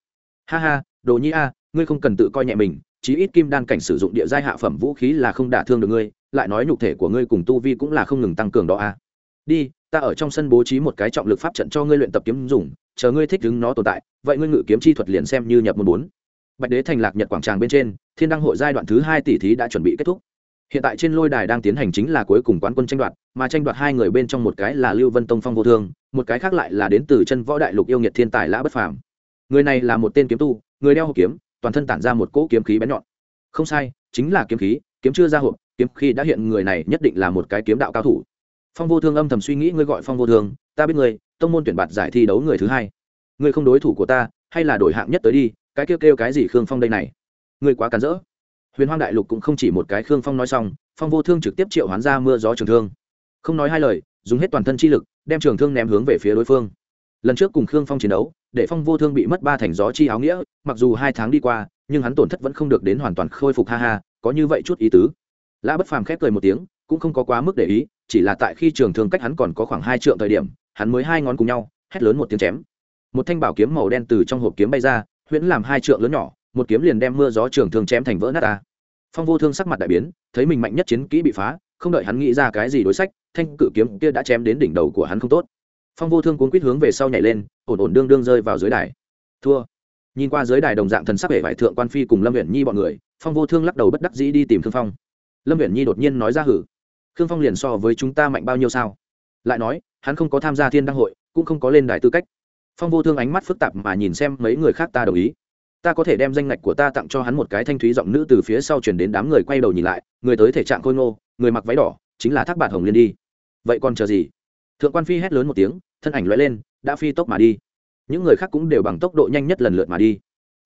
Ha ha, đồ nhi a, ngươi không cần tự coi nhẹ mình, chí ít kim đan cảnh sử dụng địa giai hạ phẩm vũ khí là không đả thương được ngươi, lại nói nhục thể của ngươi cùng tu vi cũng là không ngừng tăng cường đó a. Đi, ta ở trong sân bố trí một cái trọng lực pháp trận cho ngươi luyện tập kiếm dùng, chờ ngươi thích đứng nó tồn tại, vậy ngươi ngự kiếm chi thuật liền xem như nhập môn bốn. Bạch đế thành lạc nhật quảng tràng bên trên, thiên đăng hội giai đoạn thứ hai tỷ thí đã chuẩn bị kết thúc hiện tại trên lôi đài đang tiến hành chính là cuối cùng quán quân tranh đoạt, mà tranh đoạt hai người bên trong một cái là lưu vân tông phong vô thương, một cái khác lại là đến từ chân võ đại lục yêu nghiệt thiên tài lã bất phàm. Người này là một tên kiếm tu, người đeo hộp kiếm, toàn thân tản ra một cỗ kiếm khí bén nhọn. Không sai, chính là kiếm khí, kiếm chưa ra hộp, kiếm khi đã hiện người này nhất định là một cái kiếm đạo cao thủ. Phong vô thương âm thầm suy nghĩ, ngươi gọi phong vô thương, ta biết ngươi, tông môn tuyển bạt giải thi đấu người thứ hai. Ngươi không đối thủ của ta, hay là đổi hạng nhất tới đi, cái kêu kêu cái gì khương phong đây này? Ngươi quá cản rỡ huyền hoang đại lục cũng không chỉ một cái khương phong nói xong, phong vô thương trực tiếp triệu hoán ra mưa gió trường thương. Không nói hai lời, dùng hết toàn thân chi lực, đem trường thương ném hướng về phía đối phương. Lần trước cùng khương phong chiến đấu, để phong vô thương bị mất ba thành gió chi áo nghĩa, mặc dù hai tháng đi qua, nhưng hắn tổn thất vẫn không được đến hoàn toàn khôi phục ha ha, có như vậy chút ý tứ. Lã bất phàm khép cười một tiếng, cũng không có quá mức để ý, chỉ là tại khi trường thương cách hắn còn có khoảng hai trượng thời điểm, hắn mới hai ngón cùng nhau, hét lớn một tiếng chém. Một thanh bảo kiếm màu đen từ trong hộp kiếm bay ra, huyễn làm hai trượng lớn nhỏ một kiếm liền đem mưa gió trường thương chém thành vỡ nát ta. Phong vô thương sắc mặt đại biến, thấy mình mạnh nhất chiến kỹ bị phá, không đợi hắn nghĩ ra cái gì đối sách, thanh cự kiếm kia đã chém đến đỉnh đầu của hắn không tốt. Phong vô thương cuốn quýt hướng về sau nhảy lên, ổn ổn đương đương rơi vào dưới đài. Thua. Nhìn qua dưới đài đồng dạng thần sắc hệ vải thượng quan phi cùng lâm huyện nhi bọn người, phong vô thương lắc đầu bất đắc dĩ đi tìm thương phong. Lâm huyện nhi đột nhiên nói ra hử. Khương phong liền so với chúng ta mạnh bao nhiêu sao? Lại nói, hắn không có tham gia thiên đăng hội, cũng không có lên đài tư cách. Phong vô thương ánh mắt phức tạp mà nhìn xem mấy người khác ta đồng ý ta có thể đem danh ngạch của ta tặng cho hắn một cái thanh thúy giọng nữ từ phía sau chuyển đến đám người quay đầu nhìn lại, người tới thể trạng khôi ngô, người mặc váy đỏ, chính là thác bạt hồng liên đi. Vậy còn chờ gì? Thượng quan phi hét lớn một tiếng, thân ảnh loại lên, đã phi tốc mà đi. Những người khác cũng đều bằng tốc độ nhanh nhất lần lượt mà đi.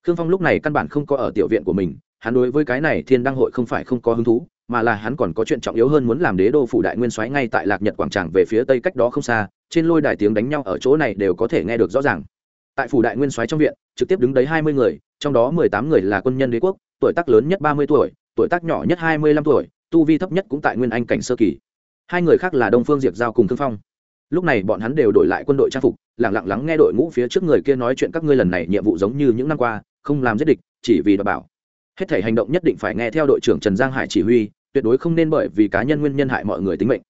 Khương phong lúc này căn bản không có ở tiểu viện của mình, hắn đối với cái này thiên đăng hội không phải không có hứng thú, mà là hắn còn có chuyện trọng yếu hơn muốn làm đế đô phủ đại nguyên soái ngay tại lạc nhật quảng tràng về phía tây cách đó không xa, trên lôi đài tiếng đánh nhau ở chỗ này đều có thể nghe được rõ ràng. Tại phủ đại nguyên soái trong viện, trực tiếp đứng đấy hai mươi người trong đó mười tám người là quân nhân đế quốc, tuổi tác lớn nhất ba mươi tuổi tuổi tác nhỏ nhất hai mươi lăm tuổi, tu vi thấp nhất cũng tại nguyên anh cảnh sơ kỳ. Hai người khác là đông phương diệp giao cùng thương phong. Lúc này bọn hắn đều đổi lại quân đội trang phục lẳng lặng lắng nghe đội ngũ phía trước người kia nói chuyện các ngươi lần này nhiệm vụ giống như những năm qua, không làm giết địch, chỉ vì đảm bảo. Hết thể hành động nhất định phải nghe theo đội trưởng trần giang hải chỉ huy, tuyệt đối không nên bởi vì cá nhân nguyên nhân hại mọi người tính mệnh.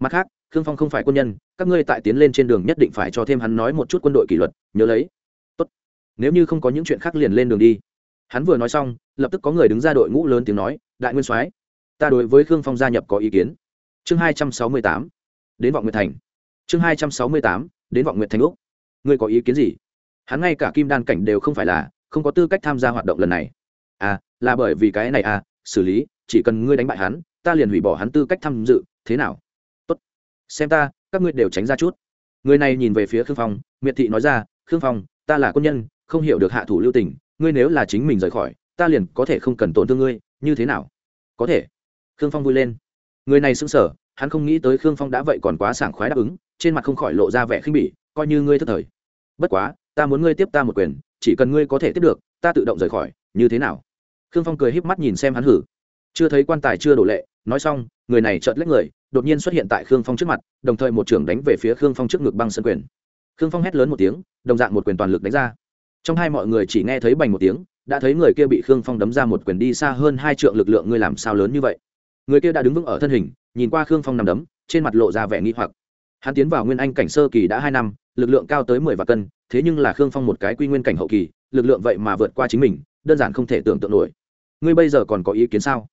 Mặt khác, khương phong không phải quân nhân, các ngươi tại tiến lên trên đường nhất định phải cho thêm hắn nói một chút quân đội kỷ luật, nhớ lấy nếu như không có những chuyện khác liền lên đường đi. Hắn vừa nói xong, lập tức có người đứng ra đội ngũ lớn tiếng nói, đại nguyên soái, ta đối với khương phong gia nhập có ý kiến. Chương hai trăm sáu mươi tám, đến vọng nguyệt thành. Chương hai trăm sáu mươi tám, đến vọng nguyệt thành úc. Ngươi có ý kiến gì? Hắn ngay cả kim đan cảnh đều không phải là, không có tư cách tham gia hoạt động lần này. À là bởi vì cái này à xử lý, chỉ cần ngươi đánh bại hắn, ta liền hủy bỏ hắn tư cách tham dự, thế nào? Tốt, xem ta, các ngươi đều tránh ra chút. Người này nhìn về phía khương phong, miệt thị nói ra, khương phong, ta là quân nhân không hiểu được hạ thủ lưu tình, ngươi nếu là chính mình rời khỏi, ta liền có thể không cần tổn thương ngươi, như thế nào? Có thể. Khương phong vui lên. Người này sững sờ, hắn không nghĩ tới khương phong đã vậy còn quá sảng khoái đáp ứng, trên mặt không khỏi lộ ra vẻ khinh bỉ, coi như ngươi thất thời. Bất quá, ta muốn ngươi tiếp ta một quyền, chỉ cần ngươi có thể tiếp được, ta tự động rời khỏi, như thế nào? Khương phong cười híp mắt nhìn xem hắn hử. Chưa thấy quan tài chưa đổ lệ, nói xong, người này chợt lấy người, đột nhiên xuất hiện tại khương phong trước mặt, đồng thời một trưởng đánh về phía khương phong trước ngực băng sân quyền. Khương phong hét lớn một tiếng, đồng dạng một quyền toàn lực đánh ra trong hai mọi người chỉ nghe thấy bành một tiếng, đã thấy người kia bị khương phong đấm ra một quyền đi xa hơn hai trượng lực lượng ngươi làm sao lớn như vậy? Người kia đã đứng vững ở thân hình, nhìn qua khương phong nằm đấm, trên mặt lộ ra vẻ nghi hoặc. Hắn tiến vào nguyên anh cảnh sơ kỳ đã hai năm, lực lượng cao tới mười vạn cân, thế nhưng là khương phong một cái quy nguyên cảnh hậu kỳ, lực lượng vậy mà vượt qua chính mình, đơn giản không thể tưởng tượng nổi. Ngươi bây giờ còn có ý kiến sao?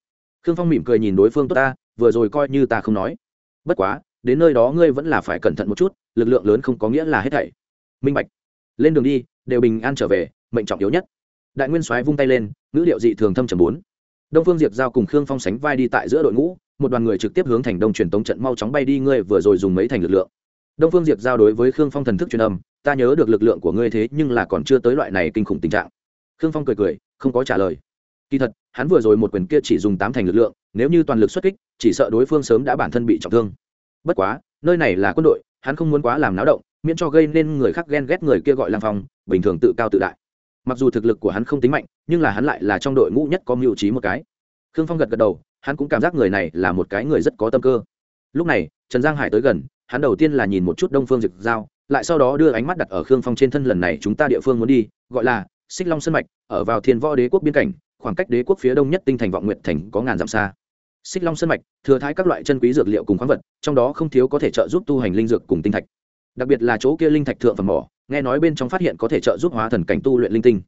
Khương phong mỉm cười nhìn đối phương tốt ta, vừa rồi coi như ta không nói. Bất quá, đến nơi đó ngươi vẫn là phải cẩn thận một chút, lực lượng lớn không có nghĩa là hết thảy. Minh bạch, lên đường đi đều bình an trở về, mệnh trọng yếu nhất. Đại nguyên soái vung tay lên, ngữ điệu dị thường thâm trầm bốn. Đông phương diệp giao cùng khương phong sánh vai đi tại giữa đội ngũ, một đoàn người trực tiếp hướng thành đông truyền tống trận mau chóng bay đi, ngươi vừa rồi dùng mấy thành lực lượng? Đông phương diệp giao đối với khương phong thần thức truyền âm, ta nhớ được lực lượng của ngươi thế nhưng là còn chưa tới loại này kinh khủng tình trạng. Khương phong cười cười, không có trả lời. Kỳ thật, hắn vừa rồi một quyền kia chỉ dùng tám thành lực lượng, nếu như toàn lực xuất kích, chỉ sợ đối phương sớm đã bản thân bị trọng thương. Bất quá, nơi này là quân đội, hắn không muốn quá làm náo động, miễn cho gây nên người khác ghen ghét người kia gọi lang phong bình thường tự cao tự đại. Mặc dù thực lực của hắn không tính mạnh, nhưng là hắn lại là trong đội ngũ nhất có mưu trí một cái. Khương phong gật gật đầu, hắn cũng cảm giác người này là một cái người rất có tâm cơ. Lúc này, trần giang hải tới gần, hắn đầu tiên là nhìn một chút đông phương dịch giao, lại sau đó đưa ánh mắt đặt ở khương phong trên thân lần này chúng ta địa phương muốn đi, gọi là xích long sân mạch, ở vào thiên võ đế quốc biên cảnh, khoảng cách đế quốc phía đông nhất tinh thành vọng Nguyệt thành có ngàn dặm xa. Xích long sân mạch, thừa thái các loại chân quý dược liệu cùng khoáng vật, trong đó không thiếu có thể trợ giúp tu hành linh dược cùng tinh thạch. Đặc biệt là chỗ kia linh thạch thượng phẩm mỏ nghe nói bên trong phát hiện có thể trợ giúp hóa thần cảnh tu luyện linh tinh.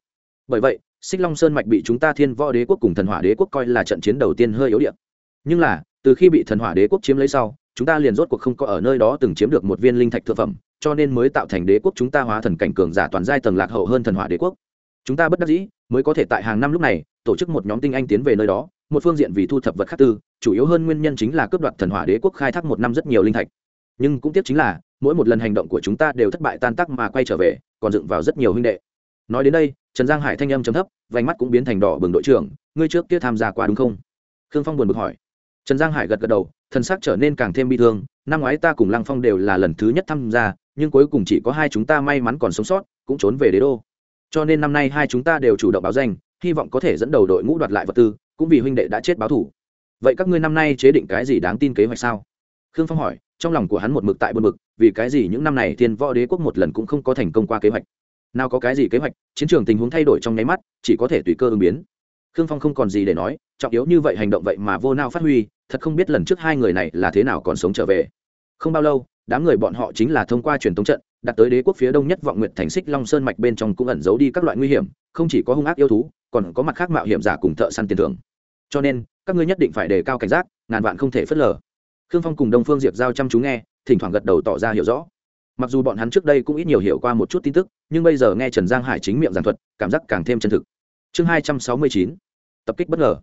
Bởi vậy, xích long sơn mạch bị chúng ta thiên võ đế quốc cùng thần hỏa đế quốc coi là trận chiến đầu tiên hơi yếu điện nhưng là, từ khi bị thần hỏa đế quốc chiếm lấy sau, chúng ta liền rốt cuộc không có ở nơi đó từng chiếm được một viên linh thạch thượng phẩm, cho nên mới tạo thành đế quốc chúng ta hóa thần cảnh cường giả toàn giai tầng lạc hậu hơn thần hỏa đế quốc. Chúng ta bất đắc dĩ, mới có thể tại hàng năm lúc này, tổ chức một nhóm tinh anh tiến về nơi đó, một phương diện vì thu thập vật khắc tư, chủ yếu hơn nguyên nhân chính là cướp đoạt thần hỏa đế quốc khai thác một năm rất nhiều linh thạch nhưng cũng tiếc chính là, mỗi một lần hành động của chúng ta đều thất bại tan tác mà quay trở về, còn dựng vào rất nhiều huynh đệ. Nói đến đây, trần giang hải thanh âm chấm thấp, vành mắt cũng biến thành đỏ bừng đội trưởng, ngươi trước kia tham gia qua đúng không? Khương phong buồn bực hỏi. Trần giang hải gật gật đầu, thân xác trở nên càng thêm bi thương, năm ngoái ta cùng lăng phong đều là lần thứ nhất tham gia, nhưng cuối cùng chỉ có hai chúng ta may mắn còn sống sót, cũng trốn về đế đô. Cho nên năm nay hai chúng ta đều chủ động báo danh, hy vọng có thể dẫn đầu đội ngũ đoạt lại vật tư, cũng vì huynh đệ đã chết báo thủ. Vậy các ngươi năm nay chế định cái gì đáng tin kế hoạch sao? Khương phong hỏi, trong lòng của hắn một mực tại buồn mực vì cái gì những năm này thiên võ đế quốc một lần cũng không có thành công qua kế hoạch? Nào có cái gì kế hoạch, chiến trường tình huống thay đổi trong nháy mắt, chỉ có thể tùy cơ ứng biến. Khương phong không còn gì để nói, trọng yếu như vậy hành động vậy mà vô nào phát huy, thật không biết lần trước hai người này là thế nào còn sống trở về. Không bao lâu, đám người bọn họ chính là thông qua truyền thống trận, đặt tới đế quốc phía đông nhất vọng nguyện thành xích long sơn mạch bên trong cũng ẩn giấu đi các loại nguy hiểm, không chỉ có hung ác yêu thú, còn có mặt khác mạo hiểm giả cùng thợ săn tiền thưởng. Cho nên, các ngươi nhất định phải đề cao cảnh giác, ngàn vạn không thể phớt lờ khương phong cùng đông phương diệp giao chăm chú nghe, thỉnh thoảng gật đầu tỏ ra hiểu rõ. Mặc dù bọn hắn trước đây cũng ít nhiều hiểu qua một chút tin tức, nhưng bây giờ nghe trần giang hải chính miệng giảng thuật, cảm giác càng thêm chân thực. Chương hai trăm sáu mươi chín, tập kích bất ngờ.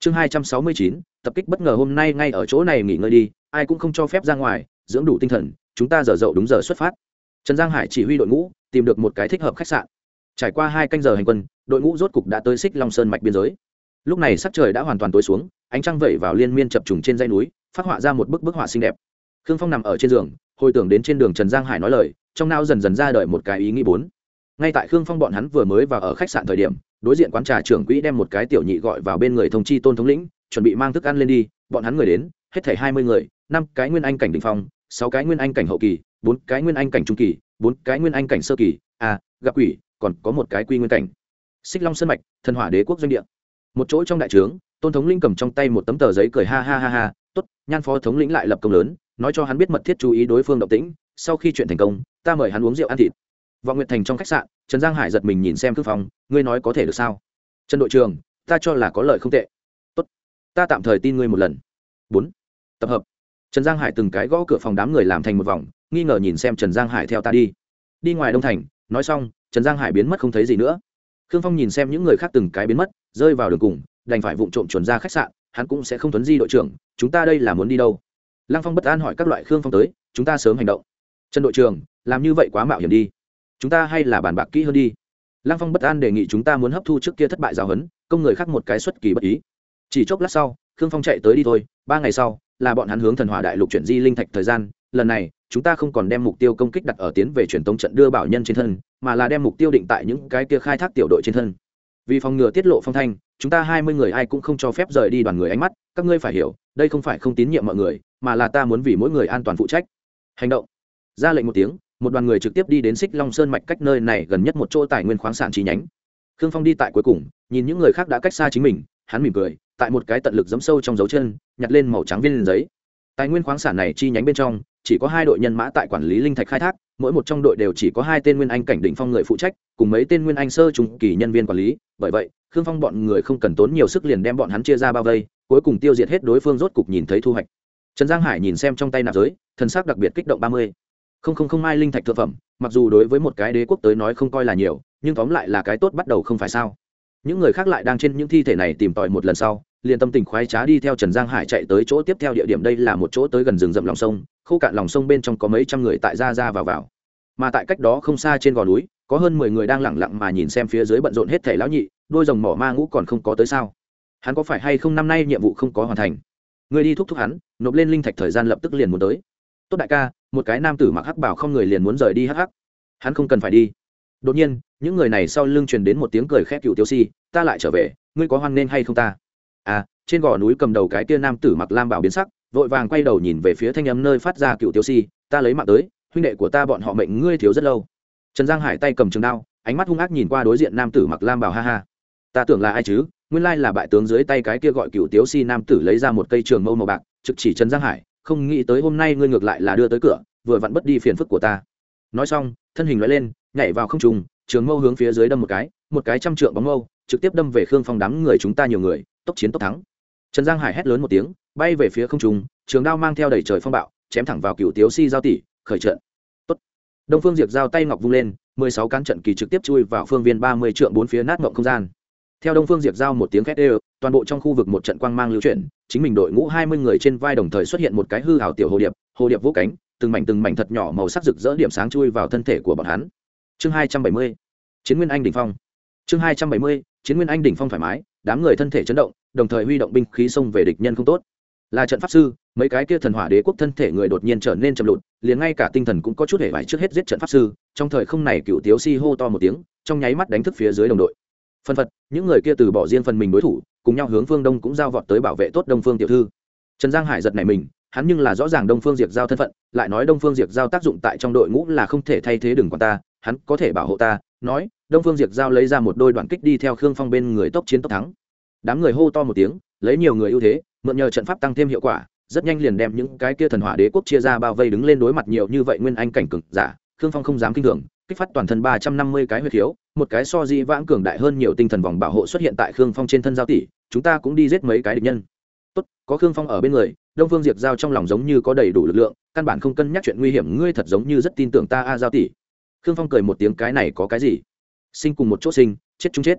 Chương hai trăm sáu mươi chín, tập kích bất ngờ hôm nay ngay ở chỗ này nghỉ ngơi đi, ai cũng không cho phép ra ngoài, dưỡng đủ tinh thần, chúng ta giờ dậu đúng giờ xuất phát. Trần giang hải chỉ huy đội ngũ, tìm được một cái thích hợp khách sạn. Trải qua hai canh giờ hành quân, đội ngũ rốt cục đã tới xích long sơn mạch biên giới. Lúc này sắc trời đã hoàn toàn tối xuống, ánh trăng vẩy vào liên miên chập trùng trên dây núi phát họa ra một bức bức họa xinh đẹp. Khương phong nằm ở trên giường, hồi tưởng đến trên đường trần giang hải nói lời, trong não dần dần ra đợi một cái ý nghĩ bốn. Ngay tại khương phong bọn hắn vừa mới vào ở khách sạn thời điểm, đối diện quán trà trưởng quỹ đem một cái tiểu nhị gọi vào bên người thông chi tôn thống lĩnh, chuẩn bị mang thức ăn lên đi, bọn hắn người đến, hết thảy hai mươi người, năm cái nguyên anh cảnh đỉnh phong, sáu cái nguyên anh cảnh hậu kỳ, bốn cái nguyên anh cảnh trung kỳ, bốn cái nguyên anh cảnh sơ kỳ à gặp quỷ, còn có một cái quy nguyên cảnh. Xích long sơn mạch, thần hỏa đế quốc doanh địa. Một chỗ trong đại trướng, tôn thống linh cầm trong tay một tấm tờ giấy cười ha ha ha ha nhan phó thống lĩnh lại lập công lớn nói cho hắn biết mật thiết chú ý đối phương động tĩnh sau khi chuyện thành công ta mời hắn uống rượu ăn thịt. Vọng nguyệt thành trong khách sạn trần giang hải giật mình nhìn xem thư phòng, ngươi nói có thể được sao? Trần đội trường ta cho là có lợi không tệ. Tốt ta tạm thời tin ngươi một lần. Bốn tập hợp. Trần giang hải từng cái gõ cửa phòng đám người làm thành một vòng nghi ngờ nhìn xem trần giang hải theo ta đi. Đi ngoài đông thành nói xong trần giang hải biến mất không thấy gì nữa. Khương phong nhìn xem những người khác từng cái biến mất rơi vào đường cùng đành phải vụng trộm chuẩn ra khách sạn hắn cũng sẽ không tuấn di đội trưởng, chúng ta đây là muốn đi đâu? Lăng phong bất an hỏi các loại khương phong tới, chúng ta sớm hành động. Trần đội trưởng, làm như vậy quá mạo hiểm đi. Chúng ta hay là bàn bạc kỹ hơn đi. Lăng phong bất an đề nghị chúng ta muốn hấp thu trước kia thất bại giáo huấn, công người khác một cái xuất kỳ bất ý. Chỉ chốc lát sau, khương phong chạy tới đi thôi, ba ngày sau, là bọn hắn hướng thần hỏa đại lục chuyển di linh thạch thời gian, lần này, chúng ta không còn đem mục tiêu công kích đặt ở tiến về truyền tống trận đưa bảo nhân trên thân, mà là đem mục tiêu định tại những cái kia khai thác tiểu đội trên thân. Vì phòng ngừa tiết lộ phong thanh chúng ta hai mươi người ai cũng không cho phép rời đi đoàn người ánh mắt, các ngươi phải hiểu, đây không phải không tín nhiệm mọi người, mà là ta muốn vì mỗi người an toàn phụ trách. Hành động. Ra lệnh một tiếng, một đoàn người trực tiếp đi đến xích long sơn mạch cách nơi này gần nhất một chỗ tài nguyên khoáng sản chi nhánh. Khương phong đi tại cuối cùng, nhìn những người khác đã cách xa chính mình, hắn mỉm cười, tại một cái tận lực giẫm sâu trong dấu chân, nhặt lên màu trắng viên giấy. Tài nguyên khoáng sản này chi nhánh bên trong chỉ có hai đội nhân mã tại quản lý linh thạch khai thác, mỗi một trong đội đều chỉ có hai tên nguyên anh cảnh đỉnh phong người phụ trách, cùng mấy tên nguyên anh sơ trung kỳ nhân viên quản lý. Bởi vậy, khương phong bọn người không cần tốn nhiều sức liền đem bọn hắn chia ra bao vây, cuối cùng tiêu diệt hết đối phương rốt cục nhìn thấy thu hoạch. Trần giang hải nhìn xem trong tay nạp giới, thần sắc đặc biệt kích động ba mươi. Không không không ai linh thạch thượng phẩm, mặc dù đối với một cái đế quốc tới nói không coi là nhiều, nhưng tóm lại là cái tốt bắt đầu không phải sao. Những người khác lại đang trên những thi thể này tìm tòi một lần sau liền tâm tình khoái trá đi theo trần giang hải chạy tới chỗ tiếp theo địa điểm. Đây là một chỗ tới gần rừng rậm lòng sông, khô cạn lòng sông bên trong có mấy trăm người tại ra ra vào vào. Mà tại cách đó không xa trên gò núi, có hơn mười người đang lẳng lặng mà nhìn xem phía dưới bận rộn hết thảy lão nhị, đôi rồng mỏ ma ngũ còn không có tới sao? Hắn có phải hay không năm nay nhiệm vụ không có hoàn thành? Người đi thúc thúc hắn, nộp lên linh thạch thời gian lập tức liền muốn tới. Tốt đại ca, một cái nam tử mặc hắc bảo không người liền muốn rời đi hắc hắc. Hắn không cần phải đi. Đột nhiên, những người này sau lưng truyền đến một tiếng cười khét cựu tiêu si, ta lại trở về, ngươi có hoan nên hay không ta? À trên gò núi cầm đầu cái tia nam tử mặc lam bảo biến sắc, vội vàng quay đầu nhìn về phía thanh âm nơi phát ra cựu tiêu si, ta lấy mạng tới, huynh đệ của ta bọn họ mệnh ngươi thiếu rất lâu. Trần giang hải tay cầm trường đao, ánh mắt hung ác nhìn qua đối diện nam tử mặc lam bảo, ha ha, ta tưởng là ai chứ? Nguyên lai là bại tướng dưới tay cái kia gọi cựu tiếu si nam tử lấy ra một cây trường mâu màu bạc, trực chỉ trần giang hải, không nghĩ tới hôm nay ngươi ngược lại là đưa tới cửa, vừa vặn bất đi phiền phức của ta. Nói xong, thân hình loại lên, nhảy vào không trùng trường mâu hướng phía dưới đâm một cái một cái trăm trượng bóng mâu, trực tiếp đâm về khương phong đám người chúng ta nhiều người tốc chiến tốc thắng. Trần giang hải hét lớn một tiếng bay về phía không trung, trường đao mang theo đầy trời phong bạo chém thẳng vào cựu tiếu si giao tỷ khởi trận. Tốt. đông phương diệp giao tay ngọc vung lên mười sáu cán trận kỳ trực tiếp chui vào phương viên ba mươi trượng bốn phía nát ngộng không gian. Theo đông phương diệp giao một tiếng khét đều toàn bộ trong khu vực một trận quang mang lưu chuyển chính mình đội ngũ hai mươi người trên vai đồng thời xuất hiện một cái hư ảo tiểu hồ điệp hồ điệp vũ cánh từng mảnh từng mảnh thật nhỏ màu sắc rực rỡ điểm sáng chui vào thân thể của bọn hắn. Chương hai trăm bảy mươi chiến nguyên anh đỉnh phong. Chương hai trăm bảy mươi chiến nguyên anh đỉnh phong thoải mái đám người thân thể chấn động, đồng thời huy động binh khí xông về địch nhân không tốt. Là trận pháp sư, mấy cái kia thần hỏa đế quốc thân thể người đột nhiên trở nên chậm lụt, liền ngay cả tinh thần cũng có chút hề vải trước hết giết trận pháp sư, trong thời không này cựu tiếu si hô to một tiếng, trong nháy mắt đánh thức phía dưới đồng đội. Phân phật, những người kia từ bỏ riêng phần mình đối thủ, cùng nhau hướng phương đông cũng giao vọt tới bảo vệ tốt đông phương tiểu thư. Trần giang hải giật này mình, hắn nhưng là rõ ràng đông phương diệt giao thân phận, lại nói đông phương diệt giao tác dụng tại trong đội ngũ là không thể thay thế đừng quan ta, hắn có thể bảo hộ ta, nói đông phương diệt giao lấy ra một đôi đoạn kích đi theo khương phong bên người tốc chiến tốc thắng. Đám người hô to một tiếng, lấy nhiều người ưu thế, mượn nhờ trận pháp tăng thêm hiệu quả, rất nhanh liền đem những cái kia thần hỏa đế quốc chia ra bao vây đứng lên đối mặt nhiều như vậy nguyên anh cảnh cực giả. Khương phong không dám kinh thường, kích phát toàn thân ba trăm năm mươi cái huyệt thiếu một cái so di vãng cường đại hơn nhiều tinh thần vòng bảo hộ xuất hiện tại khương phong trên thân giao tỷ, chúng ta cũng đi giết mấy cái địch nhân. Tốt, có khương phong ở bên người, đông phương diệp giao trong lòng giống như có đầy đủ lực lượng, căn bản không cân nhắc chuyện nguy hiểm, ngươi thật giống như rất tin tưởng ta a giao tỷ. Khương phong cười một tiếng, cái này có cái gì? Sinh cùng một chỗ sinh, chết chung chết.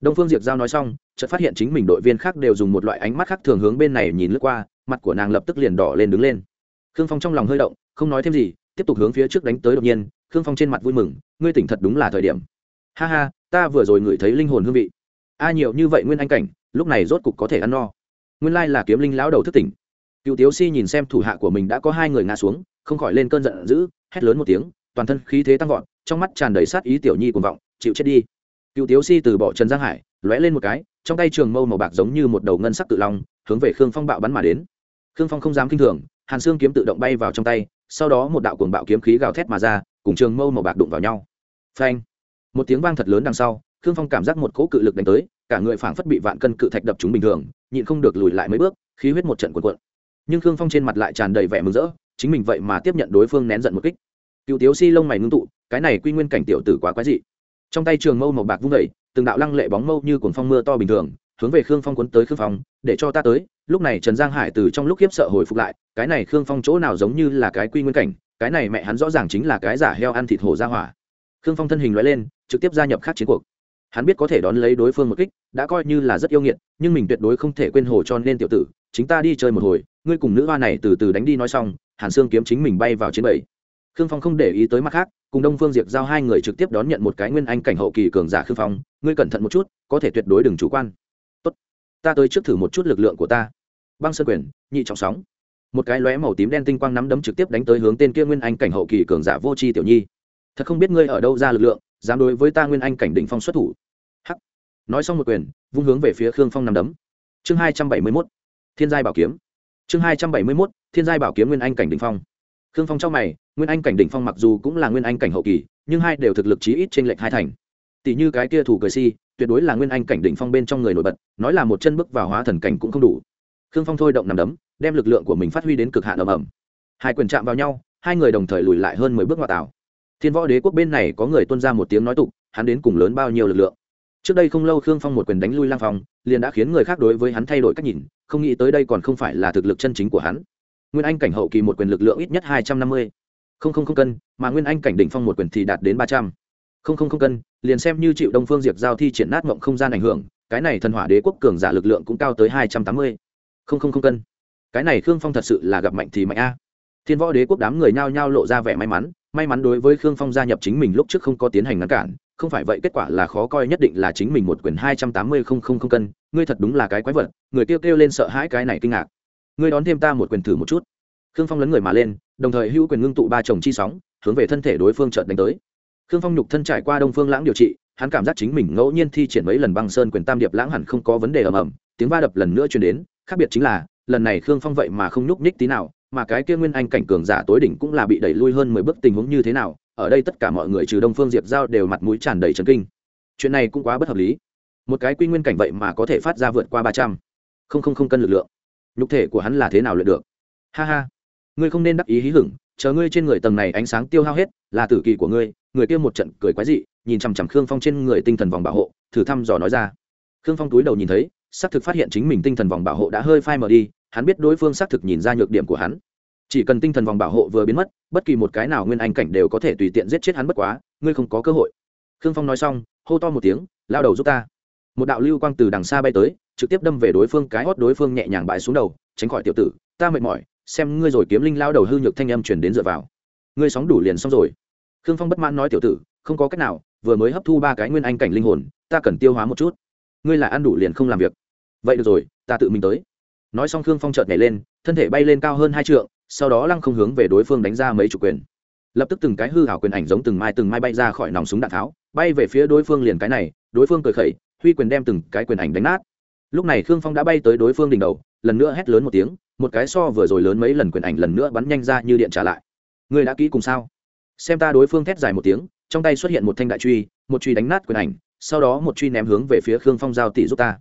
Đông phương diệp giao nói xong, chợt phát hiện chính mình đội viên khác đều dùng một loại ánh mắt khác thường hướng bên này nhìn lướt qua, mặt của nàng lập tức liền đỏ lên đứng lên. Khương phong trong lòng hơi động, không nói thêm gì, tiếp tục hướng phía trước đánh tới đột nhiên, khương phong trên mặt vui mừng, ngươi tỉnh thật đúng là thời điểm. Ha ha, ta vừa rồi ngửi thấy linh hồn hương vị. A à, nhiều như vậy nguyên anh cảnh, lúc này rốt cục có thể ăn no. Nguyên lai là kiếm linh lão đầu thức tỉnh. Cựu tiếu si nhìn xem thủ hạ của mình đã có hai người ngã xuống, không khỏi lên cơn giận dữ, hét lớn một tiếng, toàn thân khí thế tăng vọt, trong mắt tràn đầy sát ý tiểu nhi cuồng vọng chịu chết đi. Cựu tiếu si từ bỏ trần giang hải, lóe lên một cái, trong tay trường mâu màu bạc giống như một đầu ngân sắc tự long, hướng về khương phong bạo bắn mà đến. Khương phong không dám kinh thường, hàn xương kiếm tự động bay vào trong tay, sau đó một đạo cuồng bạo kiếm khí gào thét mà ra, cùng trường mâu màu bạc đụng vào nhau. Phanh! Một tiếng vang thật lớn đằng sau, khương phong cảm giác một cỗ cự lực đánh tới, cả người phảng phất bị vạn cân cự thạch đập chúng bình thường, nhịn không được lùi lại mấy bước, khí huyết một trận cuộn cuộn. Nhưng khương phong trên mặt lại tràn đầy vẻ mừng rỡ, chính mình vậy mà tiếp nhận đối phương nén giận một kích. Cựu tiếu si lông mày ngưng tụ, cái này quy nguyên cảnh tiểu tử quá quái dị trong tay trường mâu màu bạc vung vẩy từng đạo lăng lệ bóng mâu như cuồng phong mưa to bình thường, hướng về khương phong quấn tới khương phong, để cho ta tới. Lúc này trần giang hải từ trong lúc khiếp sợ hồi phục lại, cái này khương phong chỗ nào giống như là cái quy nguyên cảnh, cái này mẹ hắn rõ ràng chính là cái giả heo ăn thịt hổ ra hỏa. Khương phong thân hình loại lên, trực tiếp gia nhập khác chiến cuộc. Hắn biết có thể đón lấy đối phương một kích, đã coi như là rất yêu nghiệt, nhưng mình tuyệt đối không thể quên hồ cho nên tiểu tử, chính ta đi chơi một hồi, ngươi cùng nữ hoa này từ từ đánh đi nói xong, hàn xương kiếm chính mình bay vào chiến bầy. Khương phong không để ý tới mặt khác cùng đông phương diệp giao hai người trực tiếp đón nhận một cái nguyên anh cảnh hậu kỳ cường giả khương phong. Ngươi cẩn thận một chút, có thể tuyệt đối đừng chủ quan. Tốt. ta tới trước thử một chút lực lượng của ta. Băng sơn quyền, nhị trọng sóng. Một cái lóe màu tím đen tinh quang nắm đấm trực tiếp đánh tới hướng tên kia nguyên anh cảnh hậu kỳ cường giả vô tri tiểu nhi. Thật không biết ngươi ở đâu ra lực lượng, dám đối với ta nguyên anh cảnh đỉnh phong xuất thủ. Hắc. Nói xong một quyền, vung hướng về phía khương phong nắm đấm. Chương hai trăm bảy mươi mốt, thiên giai bảo kiếm. Chương hai trăm bảy mươi mốt, thiên giai bảo kiếm nguyên anh cảnh đỉnh phong khương phong trong mày, nguyên anh cảnh đỉnh phong mặc dù cũng là nguyên anh cảnh hậu kỳ, nhưng hai đều thực lực chí ít trên lệch hai thành. Tỷ như cái kia thủ cười si, tuyệt đối là nguyên anh cảnh đỉnh phong bên trong người nổi bật, nói là một chân bước vào hóa thần cảnh cũng không đủ. Khương phong thôi động nằm đấm, đem lực lượng của mình phát huy đến cực hạn ầm ầm. Hai quyền chạm vào nhau, hai người đồng thời lùi lại hơn mười bước ngoại tảo. Thiên võ đế quốc bên này có người tuân ra một tiếng nói tục, hắn đến cùng lớn bao nhiêu lực lượng. Trước đây không lâu khương phong một quyền đánh lui lang phong, liền đã khiến người khác đối với hắn thay đổi cách nhìn, không nghĩ tới đây còn không phải là thực lực chân chính của hắn nguyên anh cảnh hậu kỳ một quyền lực lượng ít nhất hai trăm năm mươi. Không không không cân, mà nguyên anh cảnh đỉnh phong một quyền thì đạt đến ba trăm. Không không không cân, liền xem như chịu đông phương diệt giao thi triển nát mộng không gian ảnh hưởng, cái này thần hỏa đế quốc cường giả lực lượng cũng cao tới hai trăm tám mươi. Không không không cân. Cái này khương phong thật sự là gặp mạnh thì mạnh a. Thiên võ đế quốc đám người nhao nhao lộ ra vẻ may mắn may mắn đối với khương phong gia nhập chính mình lúc trước không có tiến hành ngăn cản, không phải vậy kết quả là khó coi nhất định là chính mình một quyền hai trăm tám mươi không không không cân, ngươi thật đúng là cái quái vật, người kêu kêu lên sợ hãi cái này kinh ngạc ngươi đón thêm ta một quyền thử một chút. Khương phong lấn người mà lên, đồng thời hữu quyền ngưng tụ ba chồng chi sóng, hướng về thân thể đối phương trợt đánh tới. Khương phong nhục thân trải qua đông phương lãng điều trị, hắn cảm giác chính mình ngẫu nhiên thi triển mấy lần băng sơn quyền tam điệp lãng hẳn không có vấn đề ầm ầm, tiếng va đập lần nữa truyền đến, khác biệt chính là, lần này khương phong vậy mà không nhúc nhích tí nào, mà cái kia nguyên anh cảnh cường giả tối đỉnh cũng là bị đẩy lui hơn mười bước tình huống như thế nào, ở đây tất cả mọi người trừ đông phương diệp giao đều mặt mũi tràn đầy trấn kinh. Chuyện này cũng quá bất hợp lý. Một cái quy nguyên cảnh vậy mà có thể phát ra vượt qua ba trăm. Không không không cân lực lượng nhục thể của hắn là thế nào luyện được? Ha ha, ngươi không nên đắc ý hí hửng, chờ ngươi trên người tầng này ánh sáng tiêu hao hết, là tử kỳ của ngươi, người kia một trận cười quái dị, nhìn chằm chằm khương phong trên người tinh thần vòng bảo hộ, thử thăm dò nói ra. Khương phong túi đầu nhìn thấy, xác thực phát hiện chính mình tinh thần vòng bảo hộ đã hơi phai mờ đi, hắn biết đối phương xác thực nhìn ra nhược điểm của hắn. Chỉ cần tinh thần vòng bảo hộ vừa biến mất, bất kỳ một cái nào nguyên anh cảnh đều có thể tùy tiện giết chết hắn bất quá, ngươi không có cơ hội. Khương phong nói xong, hô to một tiếng, lao đầu giúp ta. Một đạo lưu quang từ đằng xa bay tới trực tiếp đâm về đối phương cái hót đối phương nhẹ nhàng bại xuống đầu, tránh khỏi tiểu tử, ta mệt mỏi, xem ngươi rồi kiếm linh lao đầu hư nhược thanh âm chuyển đến dựa vào. Ngươi sóng đủ liền xong rồi. Khương phong bất mãn nói tiểu tử, không có cách nào, vừa mới hấp thu ba cái nguyên anh cảnh linh hồn, ta cần tiêu hóa một chút. Ngươi là ăn đủ liền không làm việc. Vậy được rồi, ta tự mình tới. Nói xong khương phong chợt nhảy lên, thân thể bay lên cao hơn hai trượng, sau đó lăng không hướng về đối phương đánh ra mấy chủ quyền. Lập tức từng cái hư hảo quyền ảnh giống từng mai từng mai bay ra khỏi nòng súng đạn tháo, bay về phía đối phương liền cái này, đối phương cười khẩy, huy quyền đem từng cái quyền ảnh đánh nát lúc này khương phong đã bay tới đối phương đỉnh đầu, lần nữa hét lớn một tiếng, một cái so vừa rồi lớn mấy lần quyền ảnh lần nữa bắn nhanh ra như điện trả lại. Người đã kỹ cùng sao? Xem ta đối phương thét dài một tiếng, trong tay xuất hiện một thanh đại truy, một truy đánh nát quyền ảnh, sau đó một truy ném hướng về phía khương phong giao tỷ giúp ta.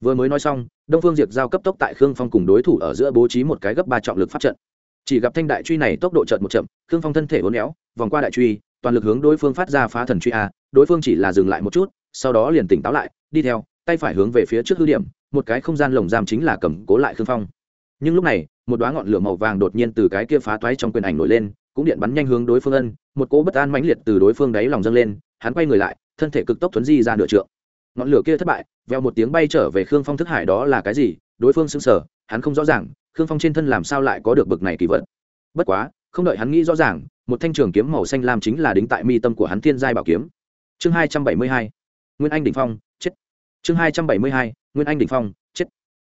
Vừa mới nói xong, đông phương diệt giao cấp tốc tại khương phong cùng đối thủ ở giữa bố trí một cái gấp ba trọng lực pháp trận. Chỉ gặp thanh đại truy này tốc độ chợt một chậm, khương phong thân thể uốn éo, vòng qua đại truy, toàn lực hướng đối phương phát ra phá thần truy a, đối phương chỉ là dừng lại một chút, sau đó liền tỉnh táo lại, đi theo tay phải hướng về phía trước hư điểm, một cái không gian lồng giam chính là cầm cố lại khương phong. Nhưng lúc này, một đoá ngọn lửa màu vàng đột nhiên từ cái kia phá toái trong quyền ảnh nổi lên, cũng điện bắn nhanh hướng đối phương ân, một cỗ bất an mãnh liệt từ đối phương đáy lòng dâng lên, hắn quay người lại, thân thể cực tốc thuấn di ra nửa trượng. Ngọn lửa kia thất bại, veo một tiếng bay trở về khương phong thức hải đó là cái gì, đối phương sững sờ, hắn không rõ ràng, khương phong trên thân làm sao lại có được bực này kỳ vật. Bất quá, không đợi hắn nghĩ rõ ràng, một thanh trường kiếm màu xanh lam chính là đính tại mi tâm của hắn thiên giai bảo kiếm. Chương hai trăm bảy mươi hai, nguyên anh đỉnh phong chương hai trăm bảy mươi hai, nguyên anh đỉnh phong, chết.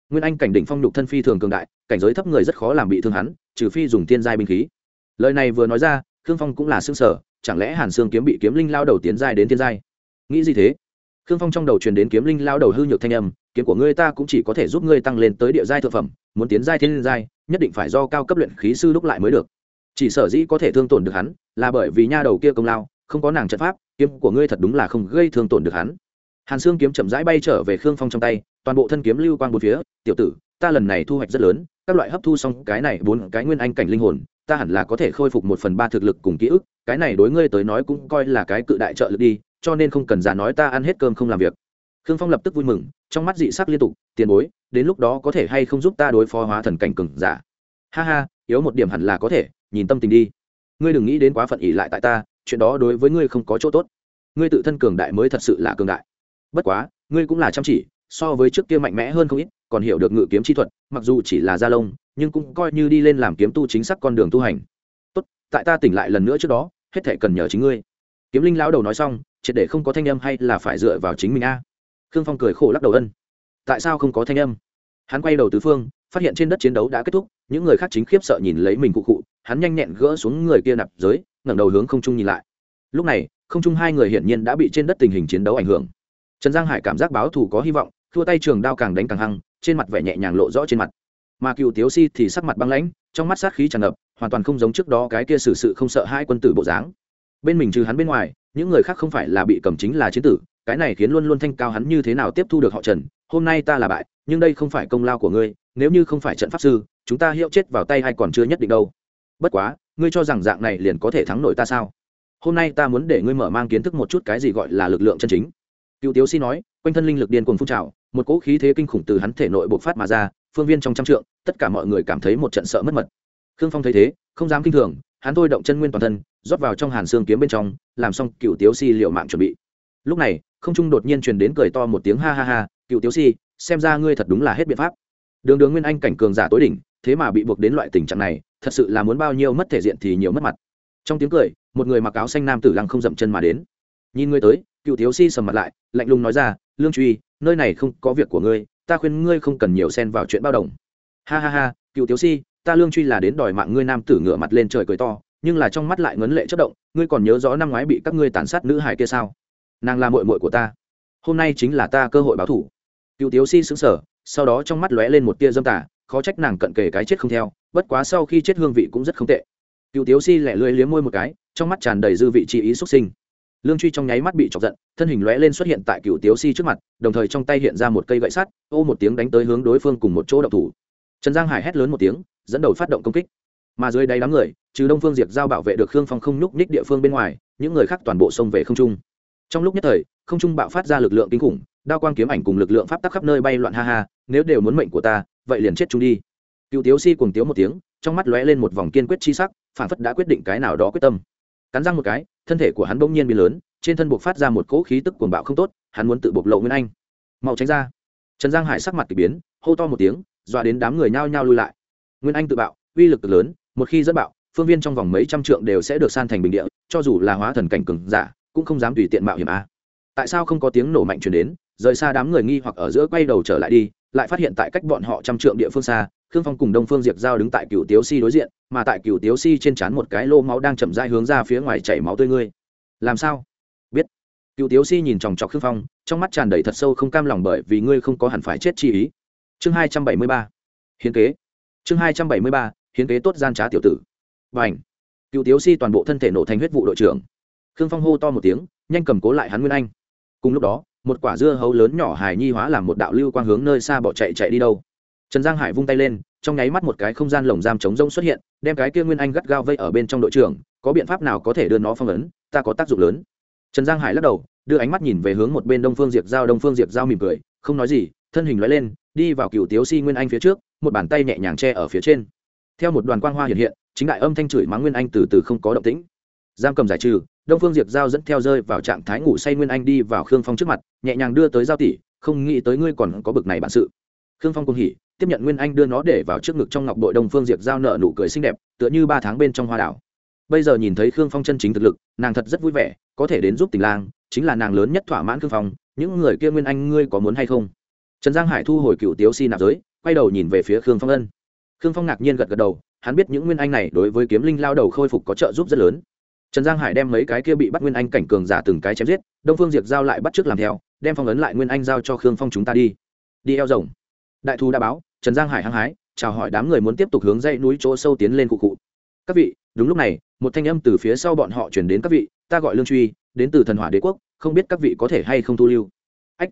Nguyên anh cảnh đỉnh phong nhục thân phi thường cường đại, cảnh giới thấp người rất khó làm bị thương hắn, trừ phi dùng tiên giai binh khí. Lời này vừa nói ra, khương phong cũng là xương sở chẳng lẽ hàn xương kiếm bị kiếm linh lao đầu tiến giai đến tiên giai? Nghĩ gì thế? Khương phong trong đầu truyền đến kiếm linh lao đầu hư nhược thanh âm, kiếm của ngươi ta cũng chỉ có thể giúp ngươi tăng lên tới địa giai thượng phẩm, muốn tiến giai thiên giai, nhất định phải do cao cấp luyện khí sư lúc lại mới được. Chỉ sở dĩ có thể thương tổn được hắn, là bởi vì nha đầu kia công lao, không có nàng trận pháp, kiếm của ngươi thật đúng là không gây thương tổn được hắn hàn xương kiếm chậm rãi bay trở về khương phong trong tay, toàn bộ thân kiếm lưu quang bốn phía, tiểu tử, ta lần này thu hoạch rất lớn, các loại hấp thu xong cái này bốn cái nguyên anh cảnh linh hồn, ta hẳn là có thể khôi phục một phần ba thực lực cùng ký ức, cái này đối ngươi tới nói cũng coi là cái cự đại trợ lực đi, cho nên không cần giả nói ta ăn hết cơm không làm việc. Khương phong lập tức vui mừng, trong mắt dị sắc liên tục, tiền bối, đến lúc đó có thể hay không giúp ta đối phó hóa thần cảnh cừng giả? Ha ha, yếu một điểm hẳn là có thể, nhìn tâm tình đi. Ngươi đừng nghĩ đến quá phận ỉ lại tại ta, chuyện đó đối với ngươi không có chỗ tốt. Ngươi tự thân cường đại mới thật sự là cường đại bất quá, ngươi cũng là chăm chỉ, so với trước kia mạnh mẽ hơn không ít, còn hiểu được ngự kiếm chi thuật, mặc dù chỉ là gia lông, nhưng cũng coi như đi lên làm kiếm tu chính xác con đường tu hành. Tốt, tại ta tỉnh lại lần nữa trước đó, hết thể cần nhờ chính ngươi. Kiếm linh lão đầu nói xong, triệt để không có thanh âm hay là phải dựa vào chính mình a. Khương phong cười khổ lắc đầu ân. Tại sao không có thanh âm? Hắn quay đầu tứ phương, phát hiện trên đất chiến đấu đã kết thúc, những người khác chính khiếp sợ nhìn lấy mình cụ cụ, hắn nhanh nhẹn gỡ xuống người kia nạp giới, ngẩng đầu hướng không trung nhìn lại. Lúc này, không trung hai người hiển nhiên đã bị trên đất tình hình chiến đấu ảnh hưởng trần giang hải cảm giác báo thù có hy vọng, thua tay trường đao càng đánh càng hăng, trên mặt vẻ nhẹ nhàng lộ rõ trên mặt. Mà cựu tiếu si thì sắc mặt băng lãnh, trong mắt sát khí tràn ngập, hoàn toàn không giống trước đó cái kia xử sự không sợ hai quân tử bộ dáng. Bên mình trừ hắn bên ngoài, những người khác không phải là bị cầm chính là chiến tử, cái này khiến luôn luôn thanh cao hắn như thế nào tiếp thu được họ trần, hôm nay ta là bại, nhưng đây không phải công lao của ngươi, nếu như không phải trận pháp sư, chúng ta hiệu chết vào tay hay còn chưa nhất định đâu. Bất quá, ngươi cho rằng dạng này liền có thể thắng nổi ta sao? Hôm nay ta muốn để ngươi mở mang kiến thức một chút cái gì gọi là lực lượng chân chính cựu tiếu si nói, quanh thân linh lực điên cuồng phun trào, một cỗ khí thế kinh khủng từ hắn thể nội bộc phát mà ra, phương viên trong trăm trượng, tất cả mọi người cảm thấy một trận sợ mất mật. Khương phong thấy thế, không dám kinh thường, hắn thôi động chân nguyên toàn thân, rót vào trong hàn xương kiếm bên trong, làm xong cựu tiếu si liệu mạng chuẩn bị. Lúc này, không trung đột nhiên truyền đến cười to một tiếng ha ha ha, cựu tiếu si, xem ra ngươi thật đúng là hết biện pháp. Đường đường nguyên anh cảnh cường giả tối đỉnh, thế mà bị buộc đến loại tình trạng này, thật sự là muốn bao nhiêu mất thể diện thì nhiều mất mặt. Trong tiếng cười, một người mặc áo xanh nam tử lăng không dậm chân mà đến. Nhìn ngươi tới cựu thiếu si sầm mặt lại, lạnh lùng nói ra, lương truy, nơi này không có việc của ngươi, ta khuyên ngươi không cần nhiều xen vào chuyện bao đồng. Ha ha ha, cựu thiếu si, ta lương truy là đến đòi mạng ngươi nam tử ngửa mặt lên trời cười to, nhưng là trong mắt lại ngấn lệ chất động, ngươi còn nhớ rõ năm ngoái bị các ngươi tàn sát nữ hải kia sao? Nàng là mội mội của ta. Hôm nay chính là ta cơ hội báo thủ. Cựu tiếu si xứng sở sau đó trong mắt lóe lên một tia dâm tả khó trách nàng cận kề cái chết không theo, bất quá sau khi chết hương vị cũng rất không tệ. Cựu tiếu si lẻ lưỡi liếm môi một cái, trong mắt tràn đầy dư vị chi ý xuất sinh lương truy trong nháy mắt bị chọc giận, thân hình lóe lên xuất hiện tại cựu tiếu si trước mặt, đồng thời trong tay hiện ra một cây gậy sắt, ô một tiếng đánh tới hướng đối phương cùng một chỗ đậu thủ. Trần giang hải hét lớn một tiếng, dẫn đầu phát động công kích. Mà dưới đáy đám người, trừ đông phương diệt giao bảo vệ được khương phong không nhúc nhích địa phương bên ngoài, những người khác toàn bộ xông về không trung. Trong lúc nhất thời, không trung bạo phát ra lực lượng kinh khủng, đao quang kiếm ảnh cùng lực lượng pháp tắc khắp nơi bay loạn ha ha, nếu đều muốn mệnh của ta, vậy liền chết chúng đi. Cựu tiếu si cùng tiếu một tiếng, trong mắt lóe lên một vòng kiên quyết chi sắc, phản phất đã quyết định cái nào đó quyết tâm. Cắn răng một cái thân thể của hắn bỗng nhiên biến lớn, trên thân buộc phát ra một cỗ khí tức cuồng bạo không tốt, hắn muốn tự bộc lộ nguyên anh. Mau tránh ra. Trần giang hải sắc mặt k ỳ biến, hô to một tiếng, dọa đến đám người nhao nhao lui lại. Nguyên anh tự bạo, uy lực cực lớn, một khi dẫn bạo, phương viên trong vòng mấy trăm trượng đều sẽ được san thành bình địa, cho dù là hóa thần cảnh cừng giả, cũng không dám tùy tiện mạo hiểm a. Tại sao không có tiếng nổ mạnh chuyển đến, rời xa đám người nghi hoặc ở giữa quay đầu trở lại đi lại phát hiện tại cách bọn họ trăm trượng địa phương xa, khương phong cùng đông phương diệp giao đứng tại cựu tiếu si đối diện, mà tại cựu tiếu si trên trán một cái lô máu đang chậm dai hướng ra phía ngoài chảy máu tươi ngươi. Làm sao? Biết. Cựu tiếu si nhìn chòng chọc khương phong, trong mắt tràn đầy thật sâu không cam lòng bởi vì ngươi không có hẳn phải chết chi ý. Chương hai trăm bảy mươi ba. Hiến kế. Chương hai trăm bảy mươi ba, hiến kế tốt gian trá tiểu tử. Và ảnh cựu tiếu si toàn bộ thân thể nổ thành huyết vụ đội trưởng. Khương phong hô to một tiếng, nhanh cầm cố lại hắn nguyên anh. Cùng lúc đó một quả dưa hấu lớn nhỏ hài nhi hóa làm một đạo lưu quang hướng nơi xa bỏ chạy chạy đi đâu. Trần giang hải vung tay lên, trong nháy mắt một cái không gian lồng giam chống rông xuất hiện, đem cái kia nguyên anh gắt gao vây ở bên trong đội trưởng, có biện pháp nào có thể đưa nó phong ấn, ta có tác dụng lớn. Trần giang hải lắc đầu, đưa ánh mắt nhìn về hướng một bên đông phương diệp giao, đông phương diệp giao mỉm cười, không nói gì, thân hình lóe lên, đi vào cựu tiếu si nguyên anh phía trước, một bàn tay nhẹ nhàng che ở phía trên. Theo một đoàn quang hoa hiện hiện, chính đại âm thanh chửi mắng nguyên anh từ từ không có động tĩnh giam cầm giải trừ, đông phương diệp giao dẫn theo rơi vào trạng thái ngủ say nguyên anh đi vào khương phong trước mặt, nhẹ nhàng đưa tới giao tỷ, không nghĩ tới ngươi còn có bực này bản sự. Khương phong cùng hỉ, tiếp nhận nguyên anh đưa nó để vào trước ngực trong ngọc đội đông phương diệp giao nợ nụ cười xinh đẹp, tựa như ba tháng bên trong hoa đảo. Bây giờ nhìn thấy khương phong chân chính thực lực, nàng thật rất vui vẻ, có thể đến giúp tình lang, chính là nàng lớn nhất thỏa mãn khương phong, những người kia nguyên anh ngươi có muốn hay không? Trần giang hải thu hồi cựu tiếu si nạp giới, quay đầu nhìn về phía khương phong ân. Khương phong ngạc nhiên gật gật đầu, hắn biết những nguyên anh này đối với kiếm linh lao đầu khôi phục có trợ giúp rất lớn trần giang hải đem mấy cái kia bị bắt nguyên anh cảnh cường giả từng cái chém giết, đông phương diệp giao lại bắt trước làm theo, đem phong ấn lại nguyên anh giao cho khương phong chúng ta đi. Đi eo rồng. Đại Thú đã báo, trần giang hải hăng hái, chào hỏi đám người muốn tiếp tục hướng dãy núi chỗ sâu tiến lên cụ cụ. Các vị, đúng lúc này, một thanh âm từ phía sau bọn họ chuyển đến các vị, ta gọi lương truy, đến từ thần hỏa đế quốc, không biết các vị có thể hay không thu lưu. Ách.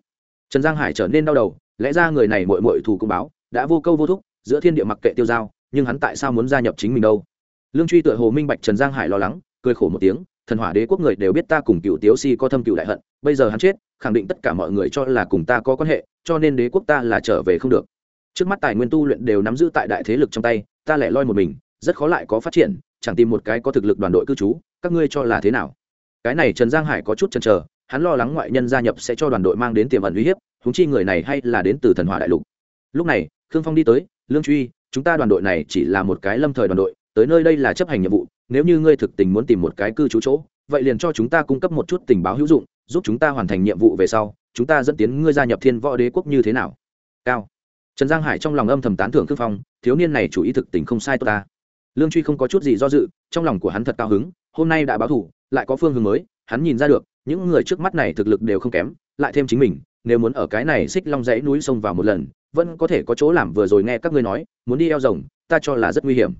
Trần giang hải trở nên đau đầu, lẽ ra người này mội mội thù công báo, đã vô câu vô thúc, giữa thiên địa mặc kệ tiêu giao, nhưng hắn tại sao muốn gia nhập chính mình đâu? Lương truy tựa hồ minh bạch trần giang hải lo lắng cười khổ một tiếng, thần hỏa đế quốc người đều biết ta cùng cựu tiếu si có thâm cựu đại hận, bây giờ hắn chết, khẳng định tất cả mọi người cho là cùng ta có quan hệ, cho nên đế quốc ta là trở về không được. Trước mắt tài nguyên tu luyện đều nắm giữ tại đại thế lực trong tay, ta lẻ loi một mình, rất khó lại có phát triển, chẳng tìm một cái có thực lực đoàn đội cư trú, các ngươi cho là thế nào? Cái này trần giang hải có chút chần chờ, hắn lo lắng ngoại nhân gia nhập sẽ cho đoàn đội mang đến tiềm ẩn uy hiếp húng chi người này hay là đến từ thần hỏa đại lục. Lúc này, khương phong đi tới, lương truy, chúng ta đoàn đội này chỉ là một cái lâm thời đoàn đội, tới nơi đây là chấp hành nhiệm vụ nếu như ngươi thực tình muốn tìm một cái cư trú chỗ, vậy liền cho chúng ta cung cấp một chút tình báo hữu dụng, giúp chúng ta hoàn thành nhiệm vụ về sau, chúng ta dẫn tiến ngươi gia nhập thiên võ đế quốc như thế nào? Cao. Trần giang hải trong lòng âm thầm tán thưởng khương phong, thiếu niên này chủ ý thực tình không sai tốt ta. Lương truy không có chút gì do dự, trong lòng của hắn thật cao hứng, hôm nay đã báo thủ, lại có phương hướng mới, hắn nhìn ra được, những người trước mắt này thực lực đều không kém, lại thêm chính mình, nếu muốn ở cái này xích long dãy núi sông vào một lần, vẫn có thể có chỗ làm, vừa rồi nghe các ngươi nói, muốn đi eo rồng, ta cho là rất nguy hiểm.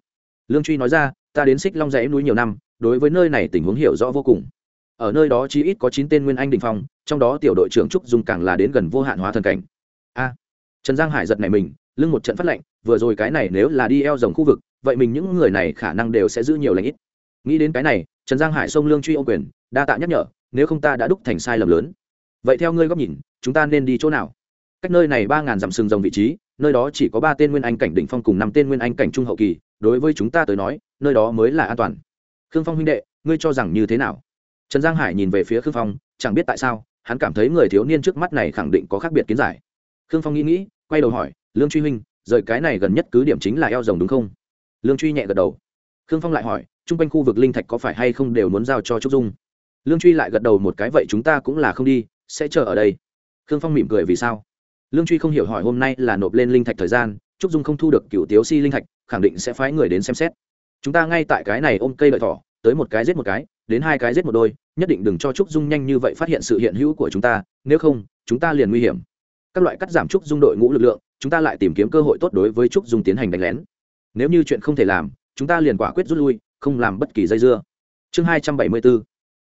Lương truy nói ra ta đến xích long dãy núi nhiều năm, đối với nơi này tình huống hiểu rõ vô cùng. Ở nơi đó chỉ ít có chín tên nguyên anh đình phong, trong đó tiểu đội trưởng trúc dung càng là đến gần vô hạn hóa thần cảnh. A, trần giang hải giật này mình, lưng một trận phát lệnh vừa rồi cái này nếu là đi eo dòng khu vực, vậy mình những người này khả năng đều sẽ giữ nhiều lãnh ít. Nghĩ đến cái này, trần giang hải xông lương truy ô quyền, đa tạ nhắc nhở, nếu không ta đã đúc thành sai lầm lớn. Vậy theo ngươi góc nhìn, chúng ta nên đi chỗ nào? Cách nơi này ba ngàn dặm sừng rồng vị trí, nơi đó chỉ có ba tên nguyên anh cảnh đỉnh phong cùng năm tên nguyên anh cảnh trung hậu kỳ, đối với chúng ta tới nói nơi đó mới là an toàn. Khương phong huynh đệ, ngươi cho rằng như thế nào? Trần giang hải nhìn về phía khương phong, chẳng biết tại sao, hắn cảm thấy người thiếu niên trước mắt này khẳng định có khác biệt kiến giải. Khương phong nghĩ nghĩ, quay đầu hỏi, lương truy huynh, rời cái này gần nhất cứ điểm chính là eo rồng đúng không? Lương truy nhẹ gật đầu. Khương phong lại hỏi chung quanh khu vực linh thạch có phải hay không đều muốn giao cho trúc dung? Lương truy lại gật đầu một cái, vậy chúng ta cũng là không đi, sẽ chờ ở đây. Khương phong mỉm cười, vì sao? Lương truy không hiểu hỏi hôm nay là nộp lên linh thạch thời gian, trúc dung không thu được cựu tiếu si linh thạch, khẳng định sẽ phái người đến xem xét chúng ta ngay tại cái này ôm cây lợi thỏ, tới một cái giết một cái, đến hai cái giết một đôi, nhất định đừng cho trúc dung nhanh như vậy phát hiện sự hiện hữu của chúng ta, nếu không, chúng ta liền nguy hiểm. Các loại cắt giảm trúc dung đội ngũ lực lượng, chúng ta lại tìm kiếm cơ hội tốt đối với trúc dung tiến hành đánh lén. Nếu như chuyện không thể làm, chúng ta liền quả quyết rút lui, không làm bất kỳ dây dưa. Chương hai trăm bảy mươi bốn,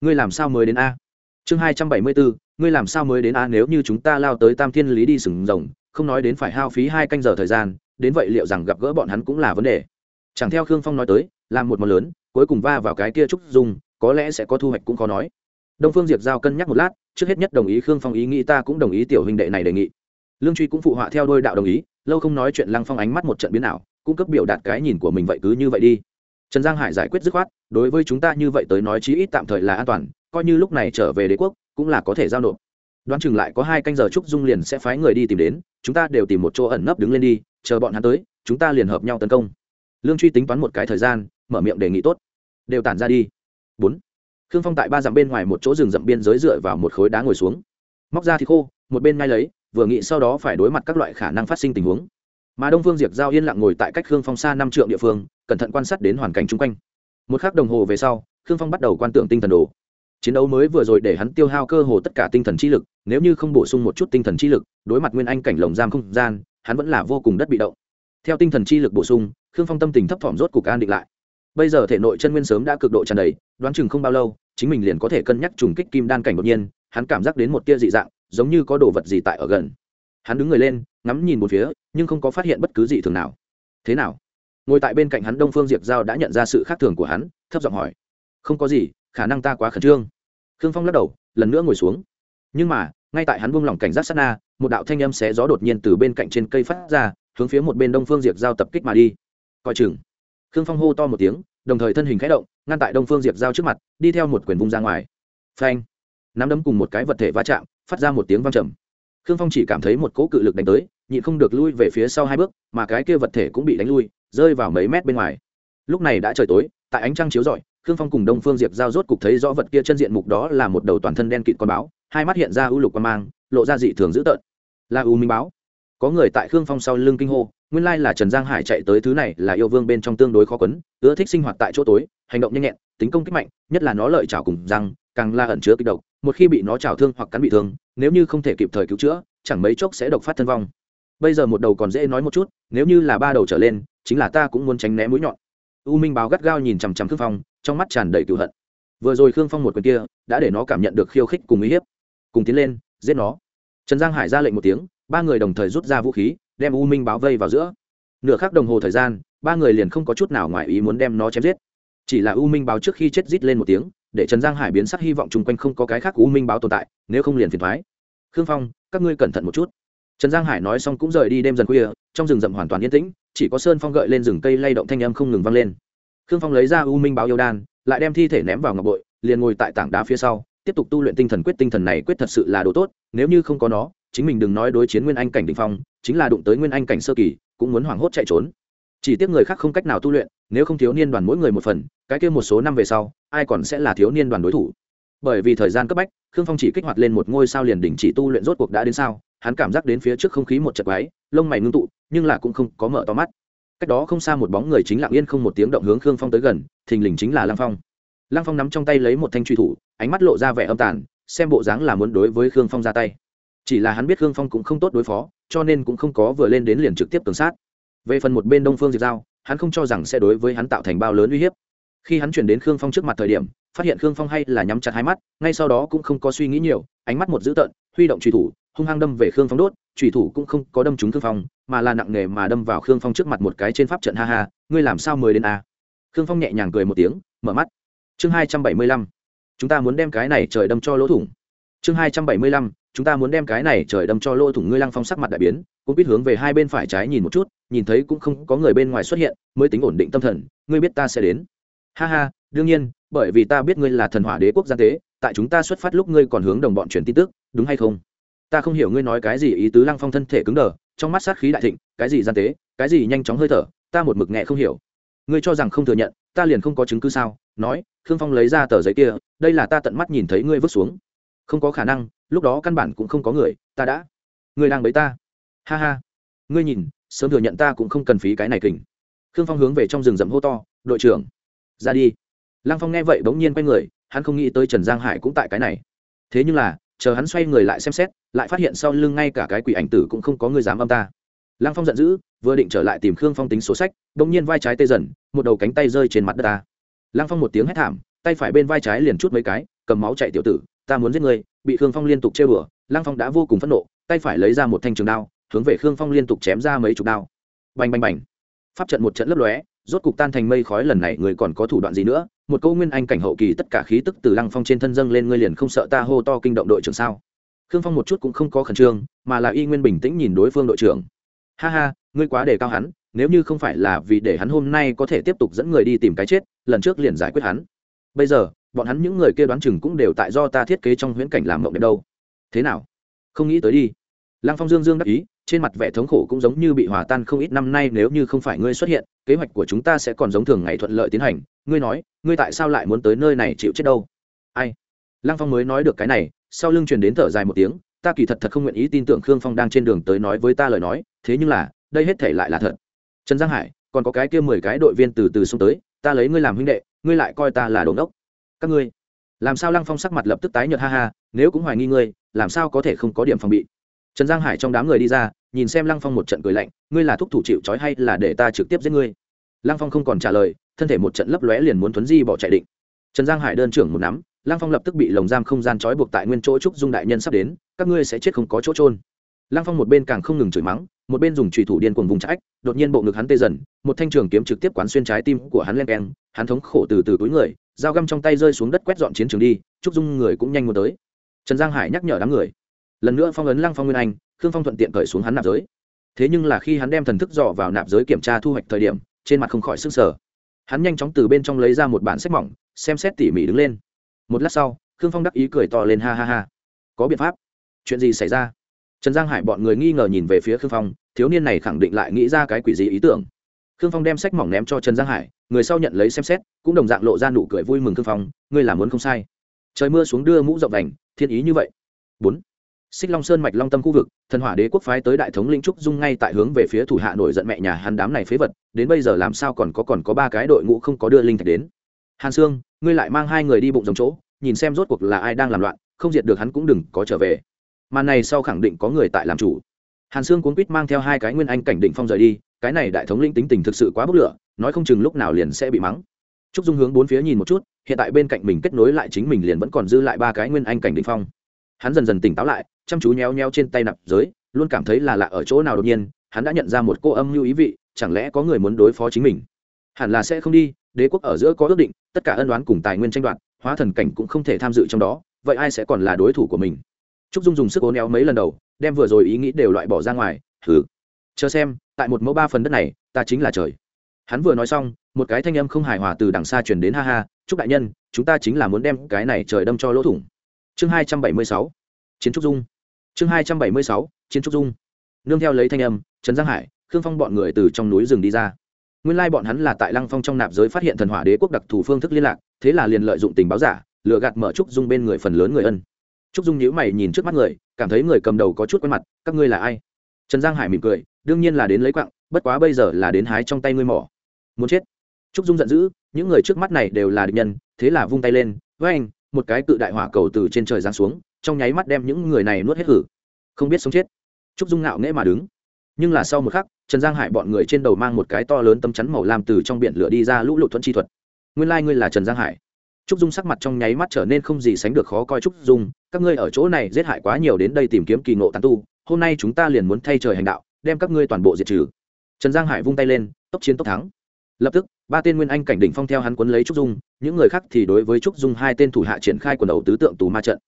ngươi làm sao mới đến a? Chương hai trăm bảy mươi bốn, ngươi làm sao mới đến a nếu như chúng ta lao tới tam thiên lý đi sừng rồng, không nói đến phải hao phí hai canh giờ thời gian, đến vậy liệu rằng gặp gỡ bọn hắn cũng là vấn đề chẳng theo khương phong nói tới, làm một món lớn, cuối cùng va vào cái kia trúc dung, có lẽ sẽ có thu hoạch cũng khó nói. Đông phương diệp giao cân nhắc một lát, trước hết nhất đồng ý khương phong ý nghĩ ta cũng đồng ý tiểu huynh đệ này đề nghị. Lương truy cũng phụ họa theo đôi đạo đồng ý, lâu không nói chuyện lăng phong ánh mắt một trận biến ảo cung cấp biểu đạt cái nhìn của mình vậy cứ như vậy đi. Trần giang hải giải quyết dứt khoát, đối với chúng ta như vậy tới nói chí ít tạm thời là an toàn, coi như lúc này trở về đế quốc, cũng là có thể giao nộp. Đoán chừng lại có hai canh giờ trúc dung liền sẽ phái người đi tìm đến, chúng ta đều tìm một chỗ ẩn nấp đứng lên đi, chờ bọn hắn tới, chúng ta liền hợp nhau tấn công lương truy tính toán một cái thời gian, mở miệng đề nghị tốt. Đều tản ra đi. Bốn. Khương phong tại ba dặm bên ngoài một chỗ rừng rậm biên giới dựa vào một khối đá ngồi xuống. Móc ra thì khô, một bên ngay lấy, vừa nghĩ sau đó phải đối mặt các loại khả năng phát sinh tình huống. Mà đông phương diệp giao yên lặng ngồi tại cách khương phong xa năm trượng địa phương, cẩn thận quan sát đến hoàn cảnh chung quanh. Một khắc đồng hồ về sau, khương phong bắt đầu quan tưởng tinh thần đồ. Chiến đấu mới vừa rồi để hắn tiêu hao cơ hồ tất cả tinh thần chi lực, nếu như không bổ sung một chút tinh thần chi lực, đối mặt nguyên anh cảnh lồng giam không gian, hắn vẫn là vô cùng đất bị động theo tinh thần chi lực bổ sung, khương phong tâm tình thấp thỏm rốt cục an định lại. Bây giờ thể nội chân nguyên sớm đã cực độ tràn đầy, đoán chừng không bao lâu, chính mình liền có thể cân nhắc trùng kích kim đan cảnh đột nhiên, hắn cảm giác đến một tia dị dạng, giống như có đồ vật gì tại ở gần. Hắn đứng người lên, ngắm nhìn một phía, nhưng không có phát hiện bất cứ gì thường nào. Thế nào? Ngồi tại bên cạnh hắn đông phương diệp giao đã nhận ra sự khác thường của hắn, thấp giọng hỏi. Không có gì, khả năng ta quá khẩn trương. Khương phong lắc đầu, lần nữa ngồi xuống. Nhưng mà, ngay tại hắn buông lỏng cảnh giác sát na một đạo thanh âm xé gió đột nhiên từ bên cạnh trên cây phát ra, hướng phía một bên đông phương diệp giao tập kích mà đi. Coi chừng. Khương phong hô to một tiếng, đồng thời thân hình khẽ động, ngăn tại đông phương diệp giao trước mặt, đi theo một quyền vung ra ngoài. Phanh. Nắm đấm cùng một cái vật thể va chạm, phát ra một tiếng vang trầm. Khương phong chỉ cảm thấy một cỗ cự lực đánh tới, nhịn không được lui về phía sau hai bước, mà cái kia vật thể cũng bị đánh lui, rơi vào mấy mét bên ngoài. Lúc này đã trời tối, tại ánh trăng chiếu rọi, khương phong cùng đông phương diệp giao rốt cục thấy rõ vật kia chân diện mục đó là một đầu toàn thân đen kịt con báo, hai mắt hiện ra ưu lục quan mang, lộ ra dị thường dữ tợn là u minh báo. Có người tại khương phong sau lưng kinh hô, nguyên lai là trần giang hải chạy tới thứ này là yêu vương bên trong tương đối khó quấn, ưa thích sinh hoạt tại chỗ tối, hành động nhanh nhẹn, tính công kích mạnh, nhất là nó lợi chảo cùng răng, càng la ẩn chứa kịch độc, một khi bị nó chảo thương hoặc cắn bị thương, nếu như không thể kịp thời cứu chữa, chẳng mấy chốc sẽ độc phát thân vong. Bây giờ một đầu còn dễ nói một chút, nếu như là ba đầu trở lên, chính là ta cũng muốn tránh né mũi nhọn. U minh báo gắt gao nhìn chằm chằm khương phong, trong mắt tràn đầy cựu hận. Vừa rồi khương phong một quyền kia, đã để nó cảm nhận được khiêu khích cùng uy hiếp. Cùng tiến lên, giết nó trần giang hải ra lệnh một tiếng, ba người đồng thời rút ra vũ khí, đem u minh báo vây vào giữa. Nửa khắc đồng hồ thời gian, ba người liền không có chút nào ngoài ý muốn đem nó chém giết. Chỉ là u minh báo trước khi chết rít lên một tiếng, để trần giang hải biến sắc hy vọng chung quanh không có cái khác u minh báo tồn tại, nếu không liền phiền thoái khương phong, các ngươi cẩn thận một chút. Trần giang hải nói xong cũng rời đi đêm dần khuya, trong rừng rậm hoàn toàn yên tĩnh, chỉ có sơn phong gợi lên rừng cây lay động thanh âm không ngừng vang lên. Khương phong lấy ra u minh báo yêu đan, lại đem thi thể ném vào ngọc bội, liền ngồi tại tảng đá phía sau tiếp tục tu luyện tinh thần quyết, tinh thần này quyết thật sự là đồ tốt, nếu như không có nó, chính mình đừng nói đối chiến nguyên anh cảnh đ ỉ n h phong, chính là đụng tới nguyên anh cảnh sơ kỳ, cũng muốn hoảng hốt chạy trốn. Chỉ tiếc người khác không cách nào tu luyện, nếu không thiếu niên đoàn mỗi người một phần, cái kia một số năm về sau, ai còn sẽ là thiếu niên đoàn đối thủ? Bởi vì thời gian cấp bách, khương phong chỉ kích hoạt lên một ngôi sao liền đình chỉ tu luyện rốt cuộc đã đến sao, hắn cảm giác đến phía trước không khí một chật váy lông mày ngưng tụ, nhưng là cũng không có mở to mắt. Cách đó không xa một bóng người chính lặng yên không một tiếng động hướng khương phong tới gần, thình lình chính là lăng phong lăng phong nắm trong tay lấy một thanh truy thủ, ánh mắt lộ ra vẻ âm tàn, xem bộ dáng là muốn đối với khương phong ra tay. Chỉ là hắn biết khương phong cũng không tốt đối phó, cho nên cũng không có vừa lên đến liền trực tiếp tường sát. Về phần một bên đông phương diệt giao, hắn không cho rằng sẽ đối với hắn tạo thành bao lớn uy hiếp. Khi hắn chuyển đến khương phong trước mặt thời điểm, phát hiện khương phong hay là nhắm chặt hai mắt, ngay sau đó cũng không có suy nghĩ nhiều, ánh mắt một dữ tợn, huy động truy thủ, hung hăng đâm về khương phong đốt, truy thủ cũng không có đâm trúng khương phong, mà là nặng nề mà đâm vào khương phong trước mặt một cái trên pháp trận, ha ha, ngươi làm sao mời đến a? Khương phong nhẹ nhàng cười một tiếng, mở mắt chương hai trăm bảy mươi lăm. Chúng ta muốn đem cái này trời đâm cho lỗ thủng. Chương hai trăm bảy mươi lăm, chúng ta muốn đem cái này trời đâm cho lỗ thủng. Ngươi lăng phong sắc mặt đại biến cũng biết hướng về hai bên phải trái nhìn một chút, nhìn thấy cũng không có người bên ngoài xuất hiện, mới tính ổn định tâm thần, ngươi biết ta sẽ đến. Ha ha, đương nhiên, bởi vì ta biết ngươi là thần hỏa đế quốc gia tế, tại chúng ta xuất phát lúc ngươi còn hướng đồng bọn truyền tin tức, đúng hay không? Ta không hiểu ngươi nói cái gì, ý tứ lăng phong thân thể cứng đờ, trong mắt sát khí đại thịnh, cái gì gian tế, cái gì nhanh chóng hơi thở, ta một mực nghe không hiểu ngươi cho rằng không thừa nhận, ta liền không có chứng cứ sao? Nói, khương phong lấy ra tờ giấy kia, đây là ta tận mắt nhìn thấy ngươi vứt xuống. Không có khả năng, lúc đó căn bản cũng không có người, ta đã. Ngươi đang bấy ta. Ha ha. Ngươi nhìn, sớm thừa nhận ta cũng không cần phí cái này kình. Khương phong hướng về trong rừng rậm hô to, đội trưởng, ra đi. Lăng phong nghe vậy bỗng nhiên quay người, hắn không nghĩ tới trần giang hải cũng tại cái này. Thế nhưng là, chờ hắn xoay người lại xem xét, lại phát hiện sau lưng ngay cả cái quỷ ảnh tử cũng không có người dám âm ta lăng phong giận dữ, vừa định trở lại tìm khương phong tính số sách đ ỗ n g nhiên vai trái tê dần, một đầu cánh tay rơi trên mặt đất ta. Lăng phong một tiếng hét thảm, tay phải bên vai trái liền chút mấy cái, cầm máu chạy tiểu tử, ta muốn giết người, bị khương phong liên tục chơi bừa lăng phong đã vô cùng phẫn nộ, tay phải lấy ra một thanh trường đao, hướng về khương phong liên tục chém ra mấy chục đao. Bành bành bành. Pháp trận một trận lấp lóe, rốt cục tan thành mây khói lần này người còn có thủ đoạn gì nữa? Một câu nguyên anh cảnh hậu kỳ tất cả khí tức từ lăng phong trên thân dâng lên, ngươi liền không sợ ta hô to kinh động đội trưởng sao? Khương phong một chút cũng không có khẩn trương, mà là y nguyên bình tĩnh nhìn đối phương đội trưởng ha ha, ngươi quá đề cao hắn, nếu như không phải là vì để hắn hôm nay có thể tiếp tục dẫn người đi tìm cái chết, lần trước liền giải quyết hắn. Bây giờ, bọn hắn những người kia đoán chừng cũng đều tại do ta thiết kế trong huyễn cảnh làm mộng đẹp đâu. Thế nào? Không nghĩ tới đi. Lăng phong dương dương đắc ý, trên mặt vẻ thống khổ cũng giống như bị hòa tan không ít năm nay nếu như không phải ngươi xuất hiện, kế hoạch của chúng ta sẽ còn giống thường ngày thuận lợi tiến hành. Ngươi nói, ngươi tại sao lại muốn tới nơi này chịu chết đâu? Ai? Lăng phong mới nói được cái này, sau lưng truyền đến thở dài một tiếng ta kỳ thật thật không nguyện ý tin tưởng khương phong đang trên đường tới nói với ta lời nói, thế nhưng là, đây hết thể lại là thật. Trần giang hải, còn có cái kia mười cái đội viên từ từ xông tới, ta lấy ngươi làm huynh đệ, ngươi lại coi ta là đồn đốc các ngươi, làm sao lăng phong sắc mặt lập tức tái nhợt ha ha, nếu cũng hoài nghi ngươi, làm sao có thể không có điểm phòng bị? Trần giang hải trong đám người đi ra, nhìn xem lăng phong một trận cười lạnh, ngươi là thúc thủ chịu trói hay là để ta trực tiếp giết ngươi? Lăng phong không còn trả lời, thân thể một trận lấp lóe liền muốn thuấn di bỏ chạy định. Trần giang hải đơn trưởng một nắm, lăng phong lập tức bị lồng giam không gian trói buộc tại nguyên chỗ trúc dung đại nhân sắp đến các ngươi sẽ chết không có chỗ trôn lăng phong một bên càng không ngừng chửi mắng, một bên dùng trùy thủ điên cuồng vùng trách, đột nhiên bộ ngực hắn tê dần, một thanh trường kiếm trực tiếp quán xuyên trái tim của hắn len keng, hắn thống khổ từ từ túi người, dao găm trong tay rơi xuống đất quét dọn chiến trường đi trúc dung người cũng nhanh muốn tới. Trần giang hải nhắc nhở đám người. Lần nữa phong ấn lăng phong nguyên anh, khương phong thuận tiện cởi xuống hắn nạp giới. Thế nhưng là khi hắn đem thần thức dò vào nạp giới kiểm tra thu hoạch thời điểm, trên mặt không khỏi sức sở hắn nhanh chóng từ bên trong lấy ra một bản sách mỏng, xem xét tỉ mỉ đứng lên. Một lát sau, khương phong đắc ý cười to lên ha ha ha. Có biện pháp chuyện gì xảy ra? Trần giang hải bọn người nghi ngờ nhìn về phía khương phong, thiếu niên này khẳng định lại nghĩ ra cái quỷ gì ý tưởng. Khương phong đem sách mỏng ném cho trần giang hải, người sau nhận lấy xem xét, cũng đồng dạng lộ ra nụ cười vui mừng khương phong, ngươi làm muốn không sai. Trời mưa xuống đưa mũ rộng vành thiên ý như vậy. Bốn. Xích long sơn mạch long tâm khu vực, thần hỏa đế quốc phái tới đại thống linh trúc dung ngay tại hướng về phía thủ hạ nổi giận mẹ nhà hắn đám này phế vật, đến bây giờ làm sao còn có còn có ba cái đội ngũ không có đưa linh thạch đến. Hàn sương, ngươi lại mang hai người đi bụng giống chỗ, nhìn xem rốt cuộc là ai đang làm loạn, không diệt được hắn cũng đừng có trở về màn này sau khẳng định có người tại làm chủ. Hàn sương cuốn quýt mang theo hai cái nguyên anh cảnh định phong rời đi, cái này đại thống linh tính tình thực sự quá bốc lửa, nói không chừng lúc nào liền sẽ bị mắng. Trúc dung hướng bốn phía nhìn một chút, hiện tại bên cạnh mình kết nối lại chính mình liền vẫn còn dư lại ba cái nguyên anh cảnh định phong. Hắn dần dần tỉnh táo lại, chăm chú nhéo nhéo trên tay nạp giới, luôn cảm thấy là lạ ở chỗ nào đột nhiên, hắn đã nhận ra một cô âm lưu ý vị, chẳng lẽ có người muốn đối phó chính mình? Hẳn là sẽ không đi, đế quốc ở giữa có ước định, tất cả ân đoán cùng tài nguyên tranh đoạt, hóa thần cảnh cũng không thể tham dự trong đó, vậy ai sẽ còn là đối thủ của mình? Trúc dung dùng sức ố néo mấy lần đầu, đem vừa rồi ý nghĩ đều loại bỏ ra ngoài thử chờ xem, tại một mẫu ba phần đất này, ta chính là trời. Hắn vừa nói xong, một cái thanh âm không hài hòa từ đằng xa truyền đến ha ha chúc đại nhân, chúng ta chính là muốn đem cái này trời đâm cho lỗ thủng. Chương hai trăm bảy mươi sáu, chiến trúc dung. Chương hai trăm bảy mươi sáu, chiến trúc dung. Nương theo lấy thanh âm, trần giang hải, khương phong bọn người từ trong núi rừng đi ra. Nguyên lai bọn hắn là tại lăng phong trong nạp giới phát hiện thần hỏa đế quốc đặc thù phương thức liên lạc, thế là liền lợi dụng tình báo giả lựa gạt mở trúc dung bên người phần lớn người ân trúc dung nhíu mày nhìn trước mắt người, cảm thấy người cầm đầu có chút quen mặt, các ngươi là ai? Trần giang hải mỉm cười, đương nhiên là đến lấy quặng bất quá bây giờ là đến hái trong tay ngươi mỏ. Muốn chết. Trúc dung giận dữ, những người trước mắt này đều là địch nhân, thế là vung tay lên, với anh, một cái cự đại hỏa cầu từ trên trời giáng xuống, trong nháy mắt đem những người này nuốt hết hử. Không biết sống chết. Trúc dung ngạo nghễ mà đứng. Nhưng là sau một khắc, trần giang hải bọn người trên đầu mang một cái to lớn tấm chắn màu lam từ trong biển lửa đi ra lũ lụt thuận chi thuật. Nguyên lai、like、ngươi là trần giang hải trúc dung sắc mặt trong nháy mắt trở nên không gì sánh được khó coi. Trúc dung, các ngươi ở chỗ này giết hại quá nhiều đến đây tìm kiếm kỳ ngộ tàn tu, hôm nay chúng ta liền muốn thay trời hành đạo, đem các ngươi toàn bộ diệt trừ. Trần giang hải vung tay lên, tốc chiến tốc thắng. Lập tức, ba tên nguyên anh cảnh đỉnh phong theo hắn quấn lấy trúc dung, những người khác thì đối với trúc dung hai tên thủ hạ triển khai quần đầu tứ tượng tù ma trận.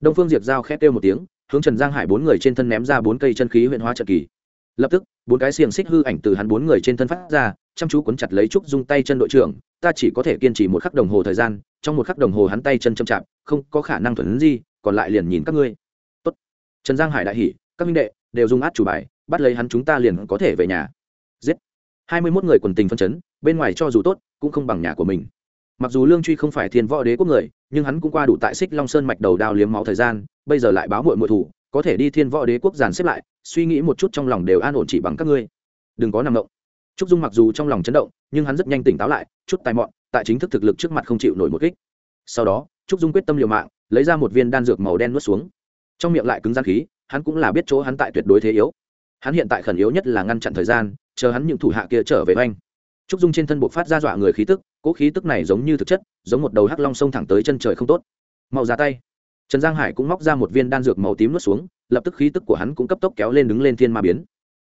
Đông phương diệp giao khét kêu một tiếng, hướng trần giang hải bốn người trên thân ném ra bốn cây chân khí huyện hóa trận kỳ lập tức, bốn cái xiềng xích hư ảnh từ hắn bốn người trên thân phát ra, chăm chú cuốn chặt lấy trúc dung tay chân đội trưởng, ta chỉ có thể kiên trì một khắc đồng hồ thời gian, trong một khắc đồng hồ hắn tay chân chậm chạp, không có khả năng thuần gì còn lại liền nhìn các ngươi. Tốt. trần giang hải đại hỉ, các minh đệ, đều dùng át chủ bài, bắt lấy hắn chúng ta liền có thể về nhà. Giết. Hai mươi mốt người quần tình phân chấn, bên ngoài cho dù tốt, cũng không bằng nhà của mình. Mặc dù lương truy không phải thiên võ đế quốc người, nhưng hắn cũng qua đủ tại xích long sơn mạch đầu đao liếm máu thời gian, bây giờ lại báo mội mội thủ có thể đi thiên võ đế quốc giàn xếp lại, suy nghĩ một chút trong lòng đều an ổn chỉ bằng các ngươi. Đừng có nằm động. Trúc dung mặc dù trong lòng chấn động, nhưng hắn rất nhanh tỉnh táo lại, chút tài mọn, tại chính thức thực lực trước mặt không chịu nổi một kích. Sau đó, trúc dung quyết tâm liều mạng, lấy ra một viên đan dược màu đen nuốt xuống. Trong miệng lại cứng gian khí, hắn cũng là biết chỗ hắn tại tuyệt đối thế yếu. Hắn hiện tại khẩn yếu nhất là ngăn chặn thời gian, chờ hắn những thủ hạ kia trở về oanh. Trúc dung trên thân bộ phát ra dọa người khí tức cỗ khí tức này giống như thực chất, giống một đầu hắc long sông thẳng tới chân trời không tốt. Mau ra tay trần giang hải cũng móc ra một viên đan dược màu tím nuốt xuống, lập tức khí tức của hắn cũng cấp tốc kéo lên đứng lên thiên ma biến.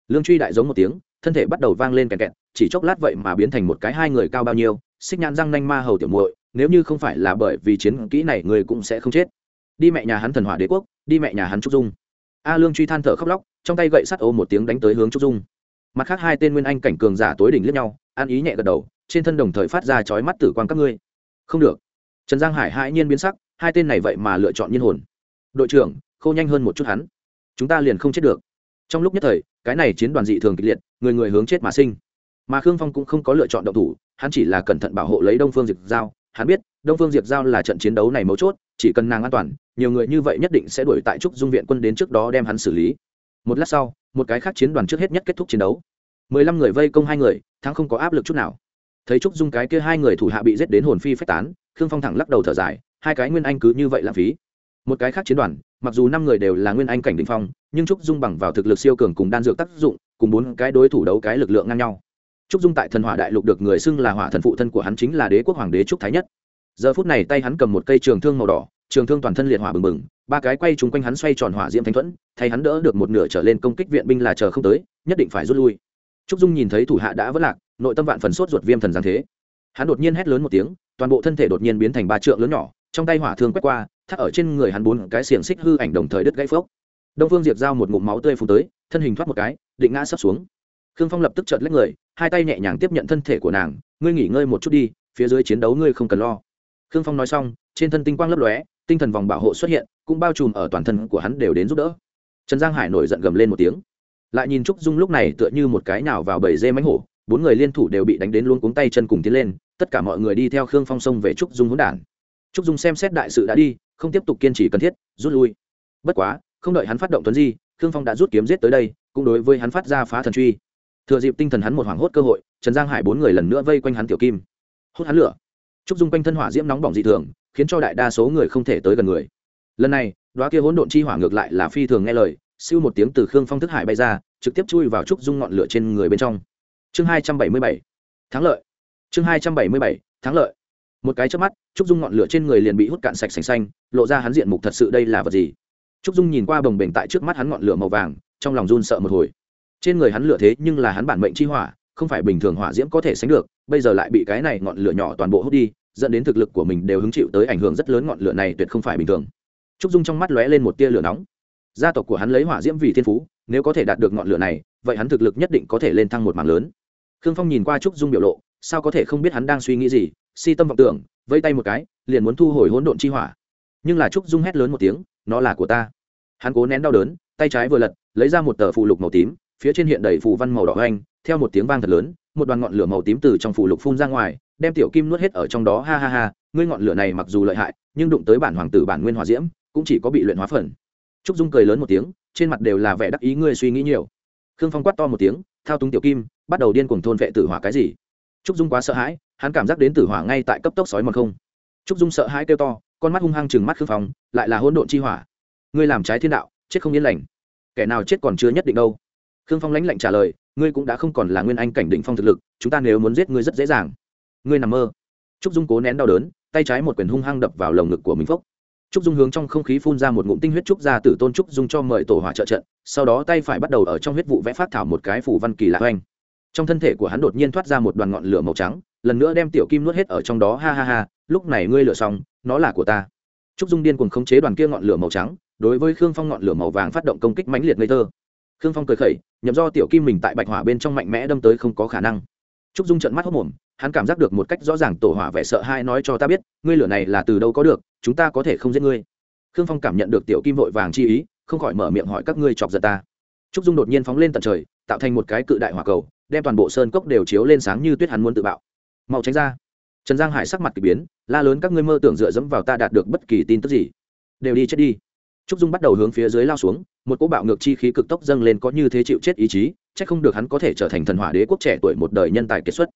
Lương truy đại giống một tiếng, thân thể bắt đầu vang lên kẹt kẹt, chỉ chốc lát vậy mà biến thành một cái hai người cao bao nhiêu, xích nhãn răng nanh ma hầu tiểu muội, nếu như không phải là bởi vì chiến kỹ này người cũng sẽ không chết. Đi mẹ nhà hắn thần hỏa đế quốc, đi mẹ nhà hắn trúc dung. A lương truy than thở khóc lóc, trong tay gậy sắt ô một tiếng đánh tới hướng trúc dung. Mặt khác hai tên nguyên anh cảnh cường giả tối đỉnh liếc nhau, ăn ý nhẹ gật đầu, trên thân đồng thời phát ra chói mắt tử quang các ngươi. Không được. Trần giang hải hãi nhiên biến sắc hai tên này vậy mà lựa chọn nhiên hồn. Đội trưởng khô nhanh hơn một chút hắn. Chúng ta liền không chết được. Trong lúc nhất thời, cái này chiến đoàn dị thường kịch liệt, người người hướng chết mà sinh. Mà khương phong cũng không có lựa chọn động thủ, hắn chỉ là cẩn thận bảo hộ lấy đông phương diệp giao. Hắn biết, đông phương diệp giao là trận chiến đấu này mấu chốt, chỉ cần nàng an toàn, nhiều người như vậy nhất định sẽ đuổi tại trúc dung viện quân đến trước đó đem hắn xử lý. Một lát sau, một cái khác chiến đoàn trước hết nhất kết thúc chiến đấu. Mười lăm người vây công hai người, thắng không có áp lực chút nào. Thấy trúc dung cái kia hai người thủ hạ bị giết đến hồn phi phách tán, khương phong thẳng lắc đầu thở dài hai cái nguyên anh cứ như vậy lãng phí. Một cái khác chiến đoàn, mặc dù năm người đều là nguyên anh cảnh đ ỉ n h phong, nhưng trúc dung bằng vào thực lực siêu cường cùng đan dược tác dụng, cùng bốn cái đối thủ đấu cái lực lượng ngang nhau. Trúc dung tại thần hỏa đại lục được người xưng là hỏa thần phụ thân của hắn chính là đế quốc hoàng đế trúc thái nhất. Giờ phút này tay hắn cầm một cây trường thương màu đỏ, trường thương toàn thân liệt hỏa bừng bừng, ba cái quay chung quanh hắn xoay tròn hỏa diễm thanh thuẫn, thay hắn đỡ được một nửa trở lên công kích viện binh là chờ không tới, nhất định phải rút lui. Trúc dung nhìn thấy thủ hạ đã vất lạc, nội tâm vạn phần sốt ruột viêm thần giáng thế. Hắn đột nhiên hét lớn một tiếng, toàn bộ thân thể đột nhiên biến thành ba trượng lớn nhỏ trong tay hỏa thương quét qua, thắt ở trên người hắn bốn cái xiềng xích hư ảnh đồng thời đứt gãy phốc. Đông phương diệp giao một ngụm máu tươi phun tới, thân hình thoát một cái, định ngã sấp xuống. Khương phong lập tức chợt lấy người, hai tay nhẹ nhàng tiếp nhận thân thể của nàng, ngươi nghỉ ngơi một chút đi, phía dưới chiến đấu ngươi không cần lo. Khương phong nói xong, trên thân tinh quang lấp lóe, tinh thần vòng bảo hộ xuất hiện, cũng bao trùm ở toàn thân của hắn đều đến giúp đỡ. Trần giang hải nổi giận gầm lên một tiếng. Lại nhìn trúc dung lúc này tựa như một cái nào vào bầy dê mánh hổ, bốn người liên thủ đều bị đánh đến luôn cuống tay chân cùng tiến lên, tất cả mọi người đi theo khương phong sông về trúc dung hỗn đản trúc dung xem xét đại sự đã đi, không tiếp tục kiên trì cần thiết, rút lui. Bất quá, không đợi hắn phát động tuấn di, khương phong đã rút kiếm giết tới đây, cũng đối với hắn phát ra phá thần truy. Thừa dịp tinh thần hắn một hoảng hốt cơ hội, trần giang hải bốn người lần nữa vây quanh hắn tiểu kim. Hốt hắn lửa. Trúc dung quanh thân hỏa diễm nóng bỏng dị thường, khiến cho đại đa số người không thể tới gần người. Lần này đoá kia hỗn độn chi hỏa ngược lại là phi thường nghe lời, siêu một tiếng từ khương phong thức hải bay ra, trực tiếp chui vào trúc dung ngọn lửa trên người bên trong. Chương hai trăm bảy mươi bảy, thắng lợi. Chương hai trăm bảy mươi bảy, thắng lợi một cái trước mắt, trúc dung ngọn lửa trên người liền bị hút cạn sạch sành xanh, lộ ra hắn diện mục thật sự đây là vật gì? Trúc dung nhìn qua bồng bềnh tại trước mắt hắn ngọn lửa màu vàng, trong lòng run sợ một hồi. Trên người hắn lửa thế nhưng là hắn bản mệnh chi hỏa, không phải bình thường hỏa diễm có thể sánh được, bây giờ lại bị cái này ngọn lửa nhỏ toàn bộ hút đi, dẫn đến thực lực của mình đều hứng chịu tới ảnh hưởng rất lớn ngọn lửa này tuyệt không phải bình thường. Trúc dung trong mắt lóe lên một tia lửa nóng. Gia tộc của hắn lấy hỏa diễm vì thiên phú, nếu có thể đạt được ngọn lửa này, vậy hắn thực lực nhất định có thể lên thăng một mảng lớn. Khương phong nhìn qua trúc dung biểu lộ, sao có thể không biết hắn đang suy nghĩ gì si tâm vọng tưởng vây tay một cái, liền muốn thu hồi hỗn độn chi hỏa. Nhưng là trúc dung hét lớn một tiếng, nó là của ta. Hắn cố nén đau đớn, tay trái vừa lật, lấy ra một tờ phù lục màu tím, phía trên hiện đầy phù văn màu đỏ hoành theo một tiếng vang thật lớn, một đoàn ngọn lửa màu tím từ trong phù lục phun ra ngoài, đem tiểu kim nuốt hết ở trong đó, ha ha ha, ngươi ngọn lửa này mặc dù lợi hại, nhưng đụng tới bản hoàng tử bản nguyên hòa diễm, cũng chỉ có bị luyện hóa phần. Trúc dung cười lớn một tiếng, trên mặt đều là vẻ đắc ý, ngươi suy nghĩ nhiều. Khương phong quát to một tiếng, thao túng tiểu kim, bắt đầu điên cuồng thôn vệ tử hỏa cái gì? Trúc dung quá sợ hãi hắn cảm giác đến tử hỏa ngay tại cấp tốc sói mòn không. Trúc dung sợ hãi kêu to, con mắt hung hăng chừng mắt khương phong lại là hỗn độn chi hỏa. Ngươi làm trái thiên đạo, chết không yên lành. Kẻ nào chết còn chưa nhất định đâu. Khương phong lãnh lạnh trả lời, ngươi cũng đã không còn là nguyên anh cảnh định phong thực lực, chúng ta nếu muốn giết ngươi rất dễ dàng. Ngươi nằm mơ. Trúc dung cố nén đau đớn, tay trái một quyền hung hăng đập vào lồng ngực của mình phốc. Trúc dung hướng trong không khí phun ra một ngụm tinh huyết trúc ra từ tôn trúc dung cho mời tổ hỏa trợ trận, sau đó tay phải bắt đầu ở trong huyết vụ vẽ phát thảo một cái phủ văn kỳ lạ oanh trong thân thể của hắn đột nhiên thoát ra một đoàn ngọn lửa màu trắng lần nữa đem tiểu kim nuốt hết ở trong đó, ha ha ha, lúc này ngươi lửa xong, nó là của ta. Trúc dung điên cuồng khống chế đoàn kia ngọn lửa màu trắng, đối với khương phong ngọn lửa màu vàng phát động công kích mãnh liệt ngây thơ. Khương phong cười khẩy, nhậm do tiểu kim mình tại bạch hỏa bên trong mạnh mẽ đâm tới không có khả năng. Trúc dung trận mắt hốc mồm, hắn cảm giác được một cách rõ ràng tổ hỏa vẻ sợ hai nói cho ta biết, ngươi lửa này là từ đâu có được, chúng ta có thể không giết ngươi. Khương phong cảm nhận được tiểu kim vội vàng chi ý, không khỏi mở miệng hỏi các ngươi chọc giận ta. Trúc dung đột nhiên phóng lên tận trời, tạo thành một cái cự đại hỏa cầu, đem toàn bộ sơn cốc đều chiếu lên sáng như tuyết hắn muốn tự bạo mau tránh ra. Trần giang hải sắc mặt k ỳ biến, la lớn các ngươi mơ tưởng dựa dẫm vào ta đạt được bất kỳ tin tức gì. Đều đi chết đi. Trúc dung bắt đầu hướng phía dưới lao xuống, một cỗ bạo ngược chi khí cực tốc dâng lên có như thế chịu chết ý chí c h ắ c không được hắn có thể trở thành thần hỏa đế quốc trẻ tuổi một đời nhân tài kiệt xuất.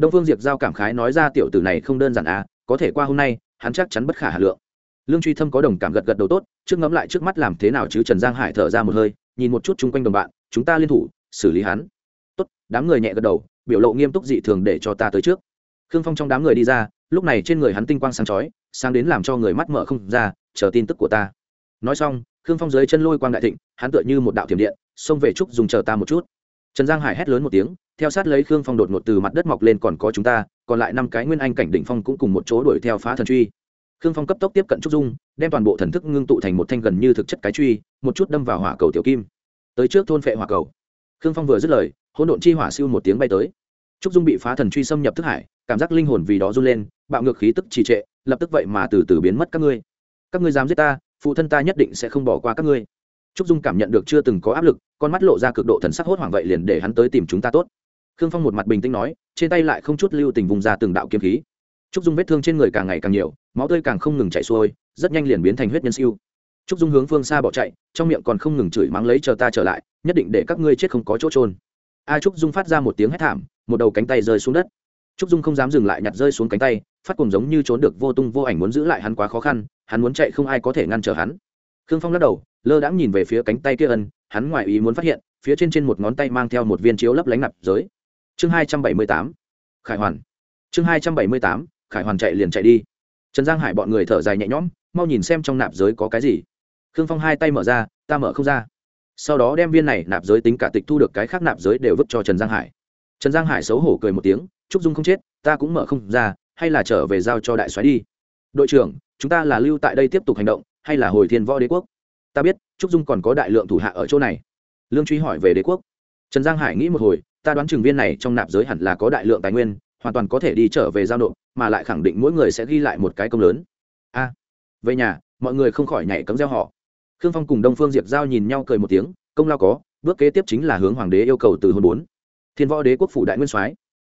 Đông phương diệp giao cảm khái nói ra tiểu tử này không đơn giản à có thể qua hôm nay, hắn chắc chắn bất khả hà lượng. Lương truy thâm có đồng cảm gật gật đầu tốt, trước ngẫm lại trước mắt làm thế nào chứ trần giang hải thở ra một hơi, nhìn một chút chung quanh đồng bạn, chúng ta liên thủ, xử lý hắn. Tốt, đám người nhẹ gật đầu, biểu lộ nghiêm túc dị thường để cho ta tới trước khương phong trong đám người đi ra, lúc này trên người hắn tinh quang sáng chói, sáng đến làm cho người mắt mở không ra, chờ tin tức của ta. Nói xong, khương phong dưới chân lôi quang đại thịnh, hắn tựa như một đạo thiểm điện, xông về trúc dùng chờ ta một chút. Trần giang hải hét lớn một tiếng, theo sát lấy khương phong đột ngột từ mặt đất mọc lên còn có chúng ta, còn lại năm cái nguyên anh cảnh đỉnh phong cũng cùng một chỗ đuổi theo phá thần truy. Khương phong cấp tốc tiếp cận trúc dung, đem toàn bộ thần thức ngưng tụ thành một thanh gần như thực chất cái truy, một chút đâm vào hỏa cầu tiểu kim. Tới trước thôn phệ hỏa cầu. Khương phong vừa dứt lời, hỗn độn chi hỏa siêu một tiếng bay tới. Trúc dung bị phá thần truy xâm nhập thức hải cảm giác linh hồn vì đó run lên, bạo ngược khí tức trì trệ, lập tức vậy mà từ từ biến mất các ngươi. Các ngươi dám giết ta, phụ thân ta nhất định sẽ không bỏ qua các ngươi. Trúc dung cảm nhận được chưa từng có áp lực, con mắt lộ ra cực độ thần sắc hốt hoảng vậy liền để hắn tới tìm chúng ta tốt. Khương phong một mặt bình tĩnh nói, trên tay lại không chút lưu tình vùng ra từng đạo kiếm khí. Trúc dung vết thương trên người càng ngày càng nhiều, máu tươi càng không ngừng chảy xuôi, rất nhanh liền biến thành huyết nhân siêu. Trúc dung hướng phương xa bỏ chạy, trong miệng còn không ngừng chửi mắng lấy chờ ta trở lại, nhất định để các ngươi chết không có chỗ trôn a trúc dung phát ra một tiếng hét thảm, một đầu cánh tay rơi xuống đất trúc dung không dám dừng lại nhặt rơi xuống cánh tay, phát cùng giống như trốn được vô tung vô ảnh muốn giữ lại hắn quá khó khăn, hắn muốn chạy không ai có thể ngăn trở hắn. Khương phong lắc đầu, lơ đãng nhìn về phía cánh tay kia ân, hắn ngoài ý muốn phát hiện, phía trên trên một ngón tay mang theo một viên chiếu lấp lánh nạp giới. Chương hai trăm bảy mươi tám, khải hoàn. Chương hai trăm bảy mươi tám, khải hoàn chạy liền chạy đi. Trần giang hải bọn người thở dài nhẹ nhõm, mau nhìn xem trong nạp giới có cái gì. Khương phong hai tay mở ra, ta mở không ra. Sau đó đem viên này nạp giới tính cả tịch thu được cái khác nạp giới đều vứt cho trần giang hải. Trần giang hải xấu hổ cười một tiếng trúc dung không chết, ta cũng mở không ra, hay là trở về giao cho đại soái đi. Đội trưởng, chúng ta là lưu tại đây tiếp tục hành động, hay là hồi thiên võ đế quốc? Ta biết, trúc dung còn có đại lượng thủ hạ ở chỗ này. Lương truy hỏi về đế quốc. Trần giang hải nghĩ một hồi, ta đoán trường viên này trong nạp giới hẳn là có đại lượng tài nguyên, hoàn toàn có thể đi trở về giao nộp, mà lại khẳng định mỗi người sẽ ghi lại một cái công lớn. A, về nhà, mọi người không khỏi nhảy cấm gieo họ. Khương phong cùng đông phương diệp giao nhìn nhau cười một tiếng, công lao có, bước kế tiếp chính là hướng hoàng đế yêu cầu từ hôn bốn. Thiên võ đế quốc phủ đại nguyên soái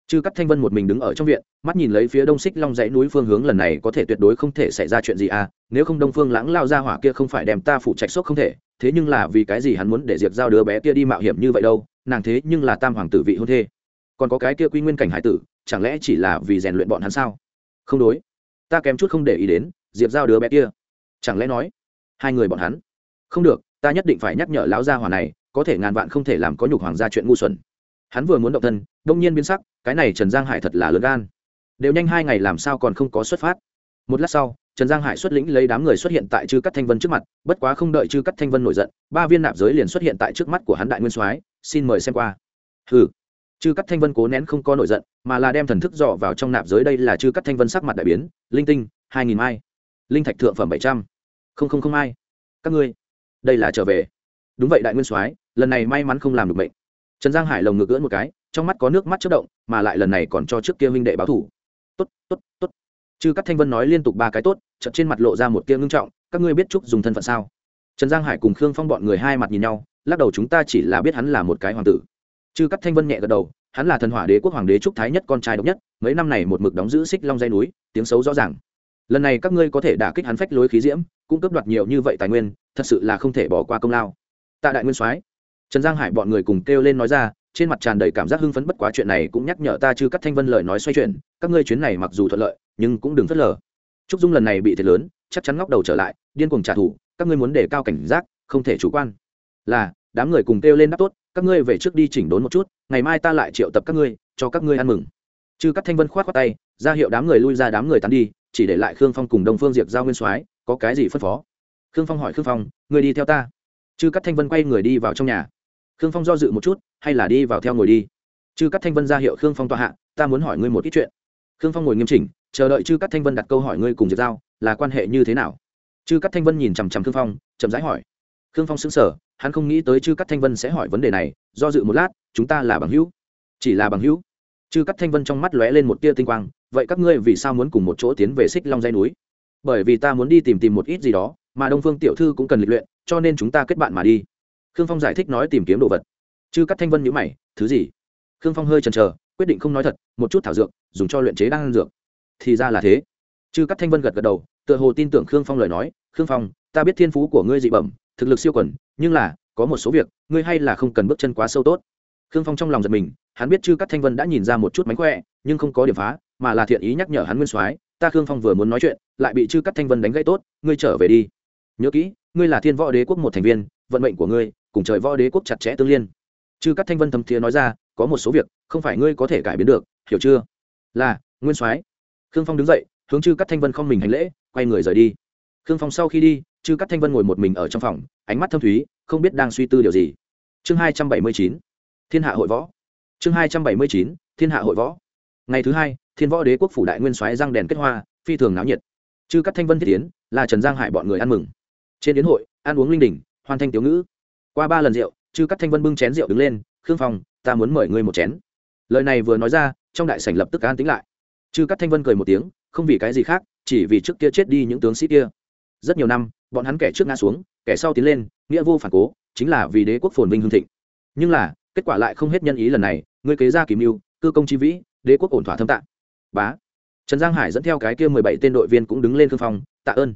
chư cắt thanh vân một mình đứng ở trong viện, mắt nhìn lấy phía đông xích long dãy núi phương hướng lần này có thể tuyệt đối không thể xảy ra chuyện gì à nếu không đông phương lãng lao ra hỏa kia không phải đem ta phụ trách sốc không thể, thế nhưng là vì cái gì hắn muốn để diệt giao đứa bé kia đi mạo hiểm như vậy đâu, nàng thế nhưng là tam hoàng tử vị hôn thê. Còn có cái kia quy nguyên cảnh hải tử, chẳng lẽ chỉ là vì rèn luyện bọn hắn sao? Không đối, ta kém chút không để ý đến, diệp giao đứa bé kia. Chẳng lẽ nói, hai người bọn hắn? Không được, ta nhất định phải nhắc nhở lão gia hỏa này, có thể ngàn vạn không thể làm có nhục hoàng gia chuyện ngu xuẩn hắn vừa muốn động thân, đông nhiên biến sắc, cái này trần giang hải thật là lớn gan. Đều nhanh hai ngày làm sao còn không có xuất phát. Một lát sau, trần giang hải xuất lĩnh lấy đám người xuất hiện tại chư cắt thanh vân trước mặt, bất quá không đợi chư cắt thanh vân nổi giận, ba viên nạp giới liền xuất hiện tại trước mắt của hắn đại nguyên soái, xin mời xem qua. Hừ. Chư cắt thanh vân cố nén không có nổi giận, mà là đem thần thức dọ vào trong nạp giới đây là chư cắt thanh vân sắc mặt đại biến, linh tinh, hai nghìn mai. Linh thạch thượng phẩm bảy trăm. Không không không mai. Các ngươi, đây là trở về. Đúng vậy đại nguyên soái, lần này may mắn không làm được mệnh trần giang hải lồng ngực ưỡn một cái, trong mắt có nước mắt chất động, mà lại lần này còn cho trước kia huynh đệ báo thủ. Tốt tốt tốt. Chư các thanh vân nói liên tục ba cái tốt, chợt trên mặt lộ ra một tia ngưng trọng, các ngươi biết chúc dùng thân phận sao? Trần giang hải cùng khương phong bọn người hai mặt nhìn nhau, lắc đầu chúng ta chỉ là biết hắn là một cái hoàng tử. Chư các thanh vân nhẹ gật đầu, hắn là thần hỏa đế quốc hoàng đế trúc thái nhất con trai độc nhất, mấy năm này một mực đóng giữ xích long dây núi, tiếng xấu rõ ràng. Lần này các ngươi có thể đả kích hắn phách lối khí diễm, cung cấp đoạt nhiều như vậy tài nguyên, thật sự là không thể bỏ qua công lao. Tạ đại nguyên soái trần giang hải bọn người cùng kêu lên nói ra, trên mặt tràn đầy cảm giác hưng phấn bất quá chuyện này cũng nhắc nhở ta chư cắt thanh vân lời nói xoay chuyển, các ngươi chuyến này mặc dù thuận lợi, nhưng cũng đừng phớt lờ. Trúc dung lần này bị thiệt lớn, chắc chắn ngóc đầu trở lại, điên cuồng trả thù, các ngươi muốn đề cao cảnh giác, không thể chủ quan. Là, đám người cùng kêu lên đáp tốt, các ngươi về trước đi chỉnh đốn một chút, ngày mai ta lại triệu tập các ngươi, cho các ngươi ăn mừng. Chư cắt thanh vân khoát khoát tay, ra hiệu đám người lui ra đám người tán đi, chỉ để lại khương phong cùng đông phương diệp giao nguyên soái, có cái gì phân phó? Khương phong hỏi khương phong người đi theo ta. Chư cắt thanh vân quay người đi vào trong nhà khương phong do dự một chút, hay là đi vào theo ngồi đi. Chư cắt thanh vân ra hiệu khương phong tọa hạ, ta muốn hỏi ngươi một ít chuyện. Khương phong ngồi nghiêm chỉnh, chờ đợi chư cắt thanh vân đặt câu hỏi ngươi cùng diệp giao, là quan hệ như thế nào? Chư cắt thanh vân nhìn chằm chằm khương phong, chậm rãi hỏi. Khương phong sững sờ, hắn không nghĩ tới chư cắt thanh vân sẽ hỏi vấn đề này, do dự một lát, chúng ta là bằng hữu. Chỉ là bằng hữu. Chư cắt thanh vân trong mắt lóe lên một tia tinh quang, vậy các ngươi vì sao muốn cùng một chỗ tiến về xích long dây núi? Bởi vì ta muốn đi tìm tìm một ít gì đó, mà đông phương tiểu thư cũng cần lịch luyện, cho nên chúng ta kết bạn mà đi khương phong giải thích nói tìm kiếm đồ vật. Chư cắt thanh vân nhữ mày, thứ gì? Khương phong hơi chần chờ, quyết định không nói thật, một chút thảo dược, dùng cho luyện chế đan dược. Thì ra là thế. Chư cắt thanh vân gật gật đầu, tựa hồ tin tưởng khương phong lời nói, khương phong, ta biết thiên phú của ngươi dị bẩm, thực lực siêu quẩn nhưng là, có một số việc, ngươi hay là không cần bước chân quá sâu tốt. Khương phong trong lòng giật mình, hắn biết chư cắt thanh vân đã nhìn ra một chút mánh khỏe, nhưng không có điểm phá, mà là thiện ý nhắc nhở hắn nguyên soái, ta khương phong vừa muốn nói chuyện, lại bị chư cắt thanh vân đánh gãy tốt, ngươi trở về đi. Nhớ kỹ, ngươi là thiên võ đế quốc một thành viên, vận mệnh của ngươi cùng trời võ đế quốc chặt chẽ tương liên. Chư các thanh vân thầm thiế nói ra, có một số việc, không phải ngươi có thể cải biến được, hiểu chưa? Là, nguyên soái. Khương phong đứng dậy, hướng chư các thanh vân không mình hành lễ, quay người rời đi. Khương phong sau khi đi, chư các thanh vân ngồi một mình ở trong phòng, ánh mắt thâm thúy, không biết đang suy tư điều gì. Chương hai trăm bảy mươi chín, thiên hạ hội võ. Chương hai trăm bảy mươi chín, thiên hạ hội võ. Ngày thứ hai, thiên võ đế quốc phủ đại nguyên soái răng đèn kết hoa, phi thường náo nhiệt. Chư các thanh vân thiết tiến là trần giang hải bọn người ăn mừng. Trên yến hội, ăn uống linh đình, hoàn thanh tiểu ngữ qua ba lần rượu chư cắt thanh vân bưng chén rượu đứng lên, khương phong, ta muốn mời ngươi một chén. Lời này vừa nói ra, trong đại sảnh lập tức an tính lại. Chư cắt thanh vân cười một tiếng, không vì cái gì khác, chỉ vì trước kia chết đi những tướng sĩ kia. Rất nhiều năm, bọn hắn kẻ trước ngã xuống, kẻ sau tiến lên, nghĩa vô phản cố, chính là vì đế quốc phồn vinh hương thịnh. Nhưng là, kết quả lại không hết nhân ý lần này, ngươi kế ra kìm mưu cư công chi vĩ, đế quốc ổn thỏa thâm tạng. Bá. Trần giang hải dẫn theo cái kia mười bảy tên đội viên cũng đứng lên khương phong, tạ ơn.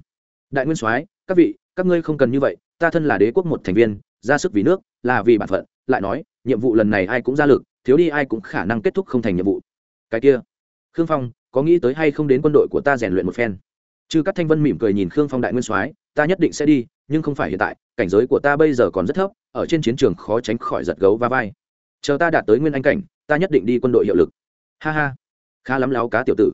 Đại nguyên soái, các vị, các ngươi không cần như vậy, ta thân là đế quốc một thành viên ra sức vì nước, là vì bản phận, lại nói, nhiệm vụ lần này ai cũng ra lực, thiếu đi ai cũng khả năng kết thúc không thành nhiệm vụ. Cái kia, khương phong, có nghĩ tới hay không đến quân đội của ta rèn luyện một phen? Chư các thanh vân mỉm cười nhìn khương phong đại nguyên soái, ta nhất định sẽ đi, nhưng không phải hiện tại, cảnh giới của ta bây giờ còn rất thấp, ở trên chiến trường khó tránh khỏi giật gấu va vai. Chờ ta đạt tới nguyên anh cảnh, ta nhất định đi quân đội hiệu lực. Ha ha, khá lắm láo cá tiểu tử.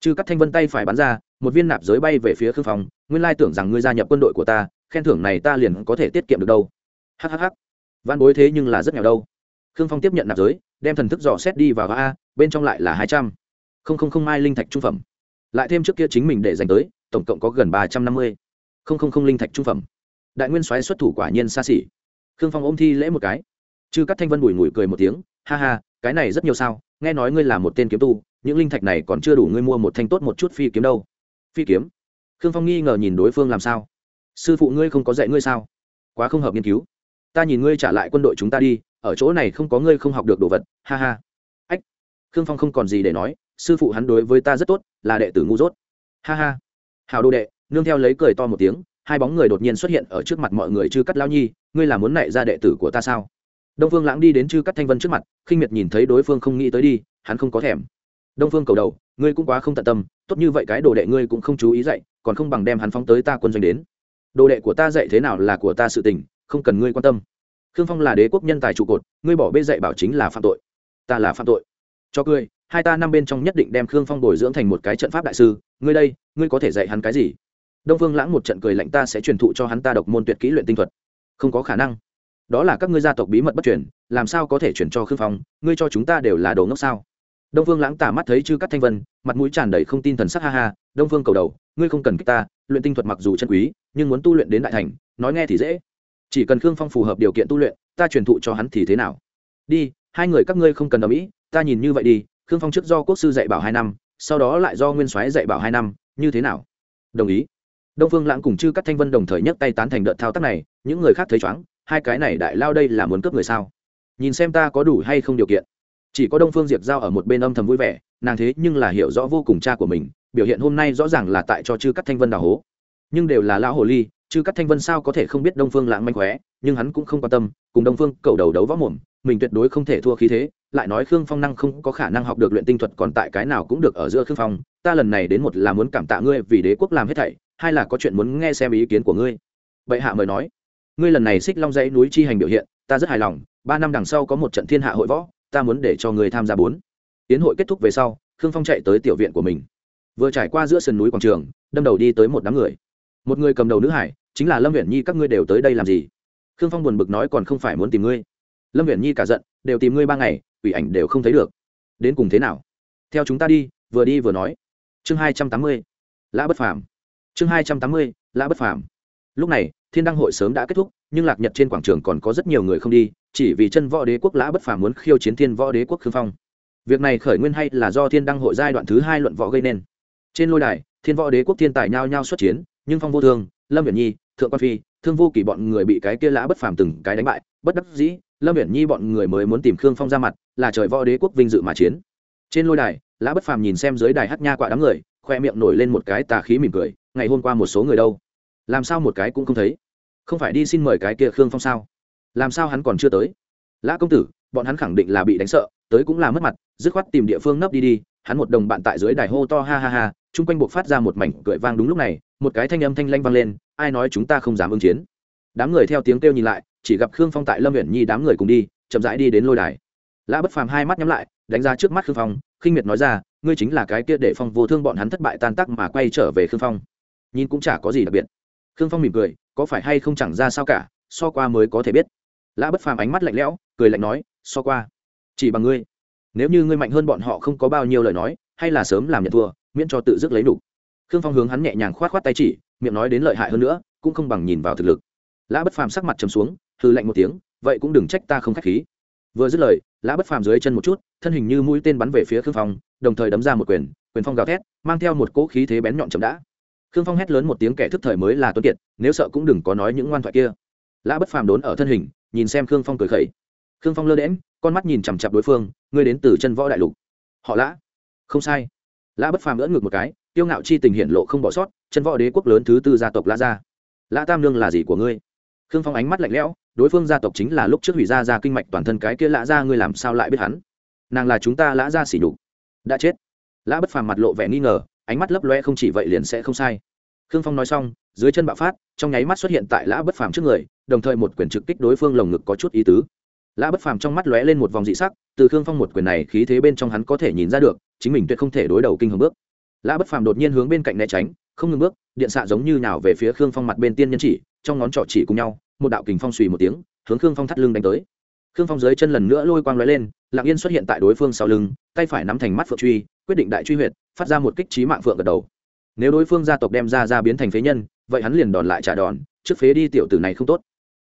Chư các thanh vân tay phải bắn ra, một viên nạp giới bay về phía khương phong, nguyên lai tưởng rằng ngươi gia nhập quân đội của ta, khen thưởng này ta liền có thể tiết kiệm được đâu hhh văn bối thế nhưng là rất nghèo đâu. Khương phong tiếp nhận nạp giới, đem thần thức dò xét đi vào a bên trong lại là hai trăm. Không không không mai linh thạch trung phẩm. Lại thêm trước kia chính mình để dành tới, tổng cộng có gần ba trăm năm mươi. Không không không linh thạch trung phẩm. Đại nguyên soái xuất thủ quả nhiên xa xỉ. Khương phong ôm thi lễ một cái. Chư cắt thanh vân bùi ngùi cười một tiếng, ha ha, cái này rất nhiều sao, nghe nói ngươi là một tên kiếm tu, những linh thạch này còn chưa đủ ngươi mua một thanh tốt một chút phi kiếm đâu. Phi kiếm? Khương phong nghi ngờ nhìn đối phương làm sao. Sư phụ ngươi không có dạy ngươi sao? Quá không hợp nghiên cứu ta nhìn ngươi trả lại quân đội chúng ta đi, ở chỗ này không có ngươi không học được đồ vật, ha ha. Ách, khương phong không còn gì để nói, sư phụ hắn đối với ta rất tốt, là đệ tử ngu dốt. Ha ha. Hào đồ đệ, nương theo lấy cười to một tiếng, hai bóng người đột nhiên xuất hiện ở trước mặt mọi người chư cắt lao nhi, ngươi là muốn nảy ra đệ tử của ta sao? Đông phương lãng đi đến chư cắt thanh vân trước mặt, khinh miệt nhìn thấy đối phương không nghĩ tới đi, hắn không có thèm. Đông phương cầu đầu, ngươi cũng quá không tận tâm, tốt như vậy cái đồ đệ ngươi cũng không chú ý dạy, còn không bằng đem hắn phóng tới ta quân doanh đến. Đồ đệ của ta dạy thế nào là của ta sự tình không cần ngươi quan tâm. Khương phong là đế quốc nhân tài trụ cột, ngươi bỏ bê dạy bảo chính là phạm tội. Ta là phạm tội. Cho cười, hai ta năm bên trong nhất định đem khương phong bồi dưỡng thành một cái trận pháp đại sư, ngươi đây, ngươi có thể dạy hắn cái gì? Đông phương lãng một trận cười lạnh ta sẽ truyền thụ cho hắn ta độc môn tuyệt kỹ luyện tinh thuật. Không có khả năng. Đó là các ngươi gia tộc bí mật bất truyền, làm sao có thể chuyển cho khương phong, ngươi cho chúng ta đều là đồ ngốc sao? Đông phương lãng tả mắt thấy chư cắt thanh vân, mặt mũi tràn đầy không tin thần sắc ha ha, đông phương cầu đầu, ngươi không cần kích ta, luyện tinh thuật mặc dù chân quý, nhưng muốn tu luyện đến đại thành, nói nghe thì dễ chỉ cần khương phong phù hợp điều kiện tu luyện, ta truyền thụ cho hắn thì thế nào? Đi, hai người các ngươi không cần đồng ý, ta nhìn như vậy đi, khương phong trước do quốc sư dạy bảo hai năm, sau đó lại do nguyên soái dạy bảo hai năm, như thế nào? Đồng ý. Đông phương lãng cùng chư các thanh vân đồng thời nhấc tay tán thành đợt thao tác này, những người khác thấy chóng hai cái này đại lao đây là muốn cướp người sao? Nhìn xem ta có đủ hay không điều kiện. Chỉ có đông phương diệp giao ở một bên âm thầm vui vẻ, nàng thế nhưng là hiểu rõ vô cùng cha của mình, biểu hiện hôm nay rõ ràng là tại cho chư các thanh vân đào hố. Nhưng đều là lão hồ ly chứ các thanh vân sao có thể không biết đông phương lãng manh khóe, nhưng hắn cũng không quan tâm, cùng đông phương cầu đầu đấu võ mồm, mình tuyệt đối không thể thua khí thế, lại nói khương phong năng không có khả năng học được luyện tinh thuật còn tại cái nào cũng được ở giữa khương phong, ta lần này đến một là muốn cảm tạ ngươi vì đế quốc làm hết thảy, hai là có chuyện muốn nghe xem ý kiến của ngươi. Bệ hạ mời nói. Ngươi lần này xích long dãy núi chi hành biểu hiện, ta rất hài lòng, ba năm đằng sau có một trận thiên hạ hội võ, ta muốn để cho ngươi tham gia bốn. Tiến hội kết thúc về sau, khương phong chạy tới tiểu viện của mình. Vừa trải qua giữa sườn núi quảng trường, đâm đầu đi tới một đám người một người cầm đầu nữ hải, chính là lâm viễn nhi, các ngươi đều tới đây làm gì? Khương phong buồn bực nói, còn không phải muốn tìm ngươi. Lâm viễn nhi cả giận, đều tìm ngươi ba ngày ủy ảnh đều không thấy được. Đến cùng thế nào? Theo chúng ta đi, vừa đi vừa nói. Chương hai trăm tám mươi, lã bất phàm. Chương hai trăm tám mươi, lã bất phàm. Lúc này, thiên đăng hội sớm đã kết thúc, nhưng lạc nhật trên quảng trường còn có rất nhiều người không đi, chỉ vì chân võ đế quốc lã bất phàm muốn khiêu chiến thiên võ đế quốc khương phong. Việc này khởi nguyên hay là do thiên đăng hội giai đoạn thứ hai luận võ gây nên? Trên lôi đài, thiên võ đế quốc thiên tài nhao nhao xuất chiến nhưng phong vô thương, lâm viễn nhi, thượng quan phi, thương vô kỳ bọn người bị cái kia lã bất phàm từng cái đánh bại, bất đắc dĩ, lâm viễn nhi bọn người mới muốn tìm khương phong ra mặt, là trời võ đế quốc vinh dự mà chiến. Trên lôi đài, lã bất phàm nhìn xem dưới đài hát nha quạ đám người, khoe miệng nổi lên một cái tà khí mỉm cười, ngày hôm qua một số người đâu? Làm sao một cái cũng không thấy? Không phải đi xin mời cái kia khương phong sao? Làm sao hắn còn chưa tới? Lã công tử, bọn hắn khẳng định là bị đánh sợ, tới cũng là mất mặt, dứt khoát tìm địa phương nấp đi đi hắn một đồng bạn tại dưới đài hô to ha ha ha, chung quanh buộc phát ra một mảnh cười vang đúng lúc này, một cái thanh âm thanh lanh vang lên, ai nói chúng ta không dám ứng chiến? Đám người theo tiếng kêu nhìn lại, chỉ gặp khương phong tại lâm huyện nhi đám người cùng đi, chậm rãi đi đến lôi đài. Lã bất phàm hai mắt nhắm lại, đánh ra trước mắt khương phong, khinh miệt nói ra, ngươi chính là cái kia để phong vô thương bọn hắn thất bại tan tác mà quay trở về khương phong. Nhìn cũng chả có gì đặc biệt. Khương phong mỉm cười, có phải hay không chẳng ra sao cả, so qua mới có thể biết. Lã bất phàm ánh mắt lạnh lẽo, cười lạnh nói, so qua. Chỉ bằng ngươi nếu như ngươi mạnh hơn bọn họ không có bao nhiêu lời nói, hay là sớm làm nhận thua, miễn cho tự dứt lấy đủ khương phong hướng hắn nhẹ nhàng khoát khoát tay chỉ, miệng nói đến lợi hại hơn nữa, cũng không bằng nhìn vào thực lực. Lã bất phàm sắc mặt trầm xuống hư lạnh một tiếng, vậy cũng đừng trách ta không khách khí. Vừa dứt lời, lã bất phàm dưới chân một chút, thân hình như mũi tên bắn về phía khương phong, đồng thời đấm ra một quyền quyền phong gào thét, mang theo một cỗ khí thế bén nhọn chậm đã. Khương phong hét lớn một tiếng kẻ thức thời mới là tuấn kiệt, nếu sợ cũng đừng có nói những ngoan thoại kia. Lã bất phàm đốn ở thân hình, nhìn xem khương phong cười khẩy khương phong lơ đễm con mắt nhìn chằm chặp đối phương, ngươi đến từ chân võ đại lục. Họ lã. Không sai. Lã bất phàm ưỡn ngược một cái tiêu ngạo chi tình hiện lộ không bỏ sót, chân võ đế quốc lớn thứ tư gia tộc lã gia. Lã tam lương là gì của ngươi? Khương phong ánh mắt lạnh lẽo, đối phương gia tộc chính là lúc trước hủy gia ra kinh mạch toàn thân cái kia lã gia, ngươi làm sao lại biết hắn? Nàng là chúng ta lã gia xỉ nhục. Đã chết. Lã bất phàm mặt lộ vẻ nghi ngờ, ánh mắt lấp loe không chỉ vậy liền sẽ không sai. Khương phong nói xong, dưới chân bạo phát, trong nháy mắt xuất hiện tại lã bất phàm trước người, đồng thời một quyền trực kích đối phương lồng ngực có chút ý tứ lã bất phàm trong mắt lóe lên một vòng dị sắc, từ khương phong một quyền này khí thế bên trong hắn có thể nhìn ra được, chính mình tuyệt không thể đối đầu kinh hồng bước. Lã bất phàm đột nhiên hướng bên cạnh né tránh, không ngừng bước, điện xạ giống như nào về phía khương phong mặt bên tiên nhân chỉ, trong ngón trỏ chỉ cùng nhau, một đạo kình phong xùy một tiếng, hướng khương phong thắt lưng đánh tới. Khương phong dưới chân lần nữa lôi quang lóe lên, lặng yên xuất hiện tại đối phương sau lưng, tay phải nắm thành mắt phượng truy, quyết định đại truy huyệt, phát ra một kích trí mạng phượng gật đầu. Nếu đối phương gia tộc đem ra ra biến thành phế nhân, vậy hắn liền đòn lại trả đòn, trước phế đi tiểu tử này không tốt.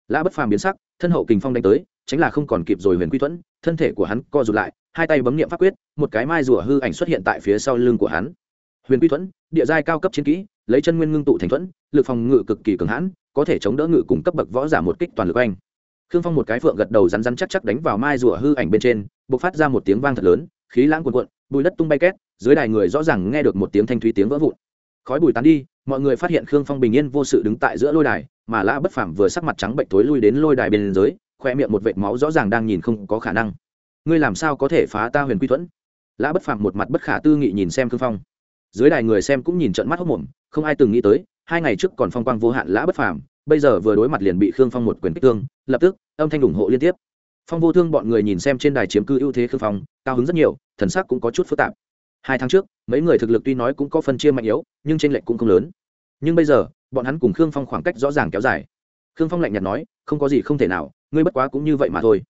Lã bất phàm biến sắc, thân hậu kình phong đánh tới tránh là không còn kịp rồi huyền quy thuẫn, thân thể của hắn co rụt lại, hai tay bấm nghiệm pháp quyết, một cái mai rùa hư ảnh xuất hiện tại phía sau lưng của hắn. Huyền quy thuẫn, địa giai cao cấp chiến kỹ, lấy chân nguyên ngưng tụ thành thuẫn, lực phòng ngự cực kỳ cường hãn, có thể chống đỡ ngự cùng cấp bậc võ giả một kích toàn lực anh khương phong một cái phượng gật đầu rắn rắn chắc chắc đánh vào mai rùa hư ảnh bên trên, bộc phát ra một tiếng vang thật lớn, khí lãng cuồn cuộn, bùi đất tung bay két, dưới đài người rõ ràng nghe được một tiếng thanh thúy tiếng vỡ vụn. Khói bùi tán đi, mọi người phát hiện khương phong bình yên vô sự đứng tại giữa lôi đài, mà lã bất phàm vừa sắc mặt trắng bệnh tối lui đến lôi đài bên dưới khoe miệng một vệt máu rõ ràng đang nhìn không có khả năng. Ngươi làm sao có thể phá ta huyền quy thuẫn? Lã bất phàm một mặt bất khả tư nghị nhìn xem khương phong. Dưới đài người xem cũng nhìn trận mắt hốc mồm, không ai từng nghĩ tới, hai ngày trước còn phong quang vô hạn lã bất phàm, bây giờ vừa đối mặt liền bị khương phong một quyền kích thương, lập tức, âm thanh ủng hộ liên tiếp. Phong vô thương bọn người nhìn xem trên đài chiếm cư ưu thế khương phong, cao hứng rất nhiều, thần sắc cũng có chút phức tạp. Hai tháng trước, mấy người thực lực tuy nói cũng có phân chia mạnh yếu, nhưng tranh lệch cũng không lớn. Nhưng bây giờ, bọn hắn cùng khương phong khoảng cách rõ ràng kéo dài khương phong lạnh nhạt nói, không có gì không thể nào, ngươi bất quá cũng như vậy mà thôi.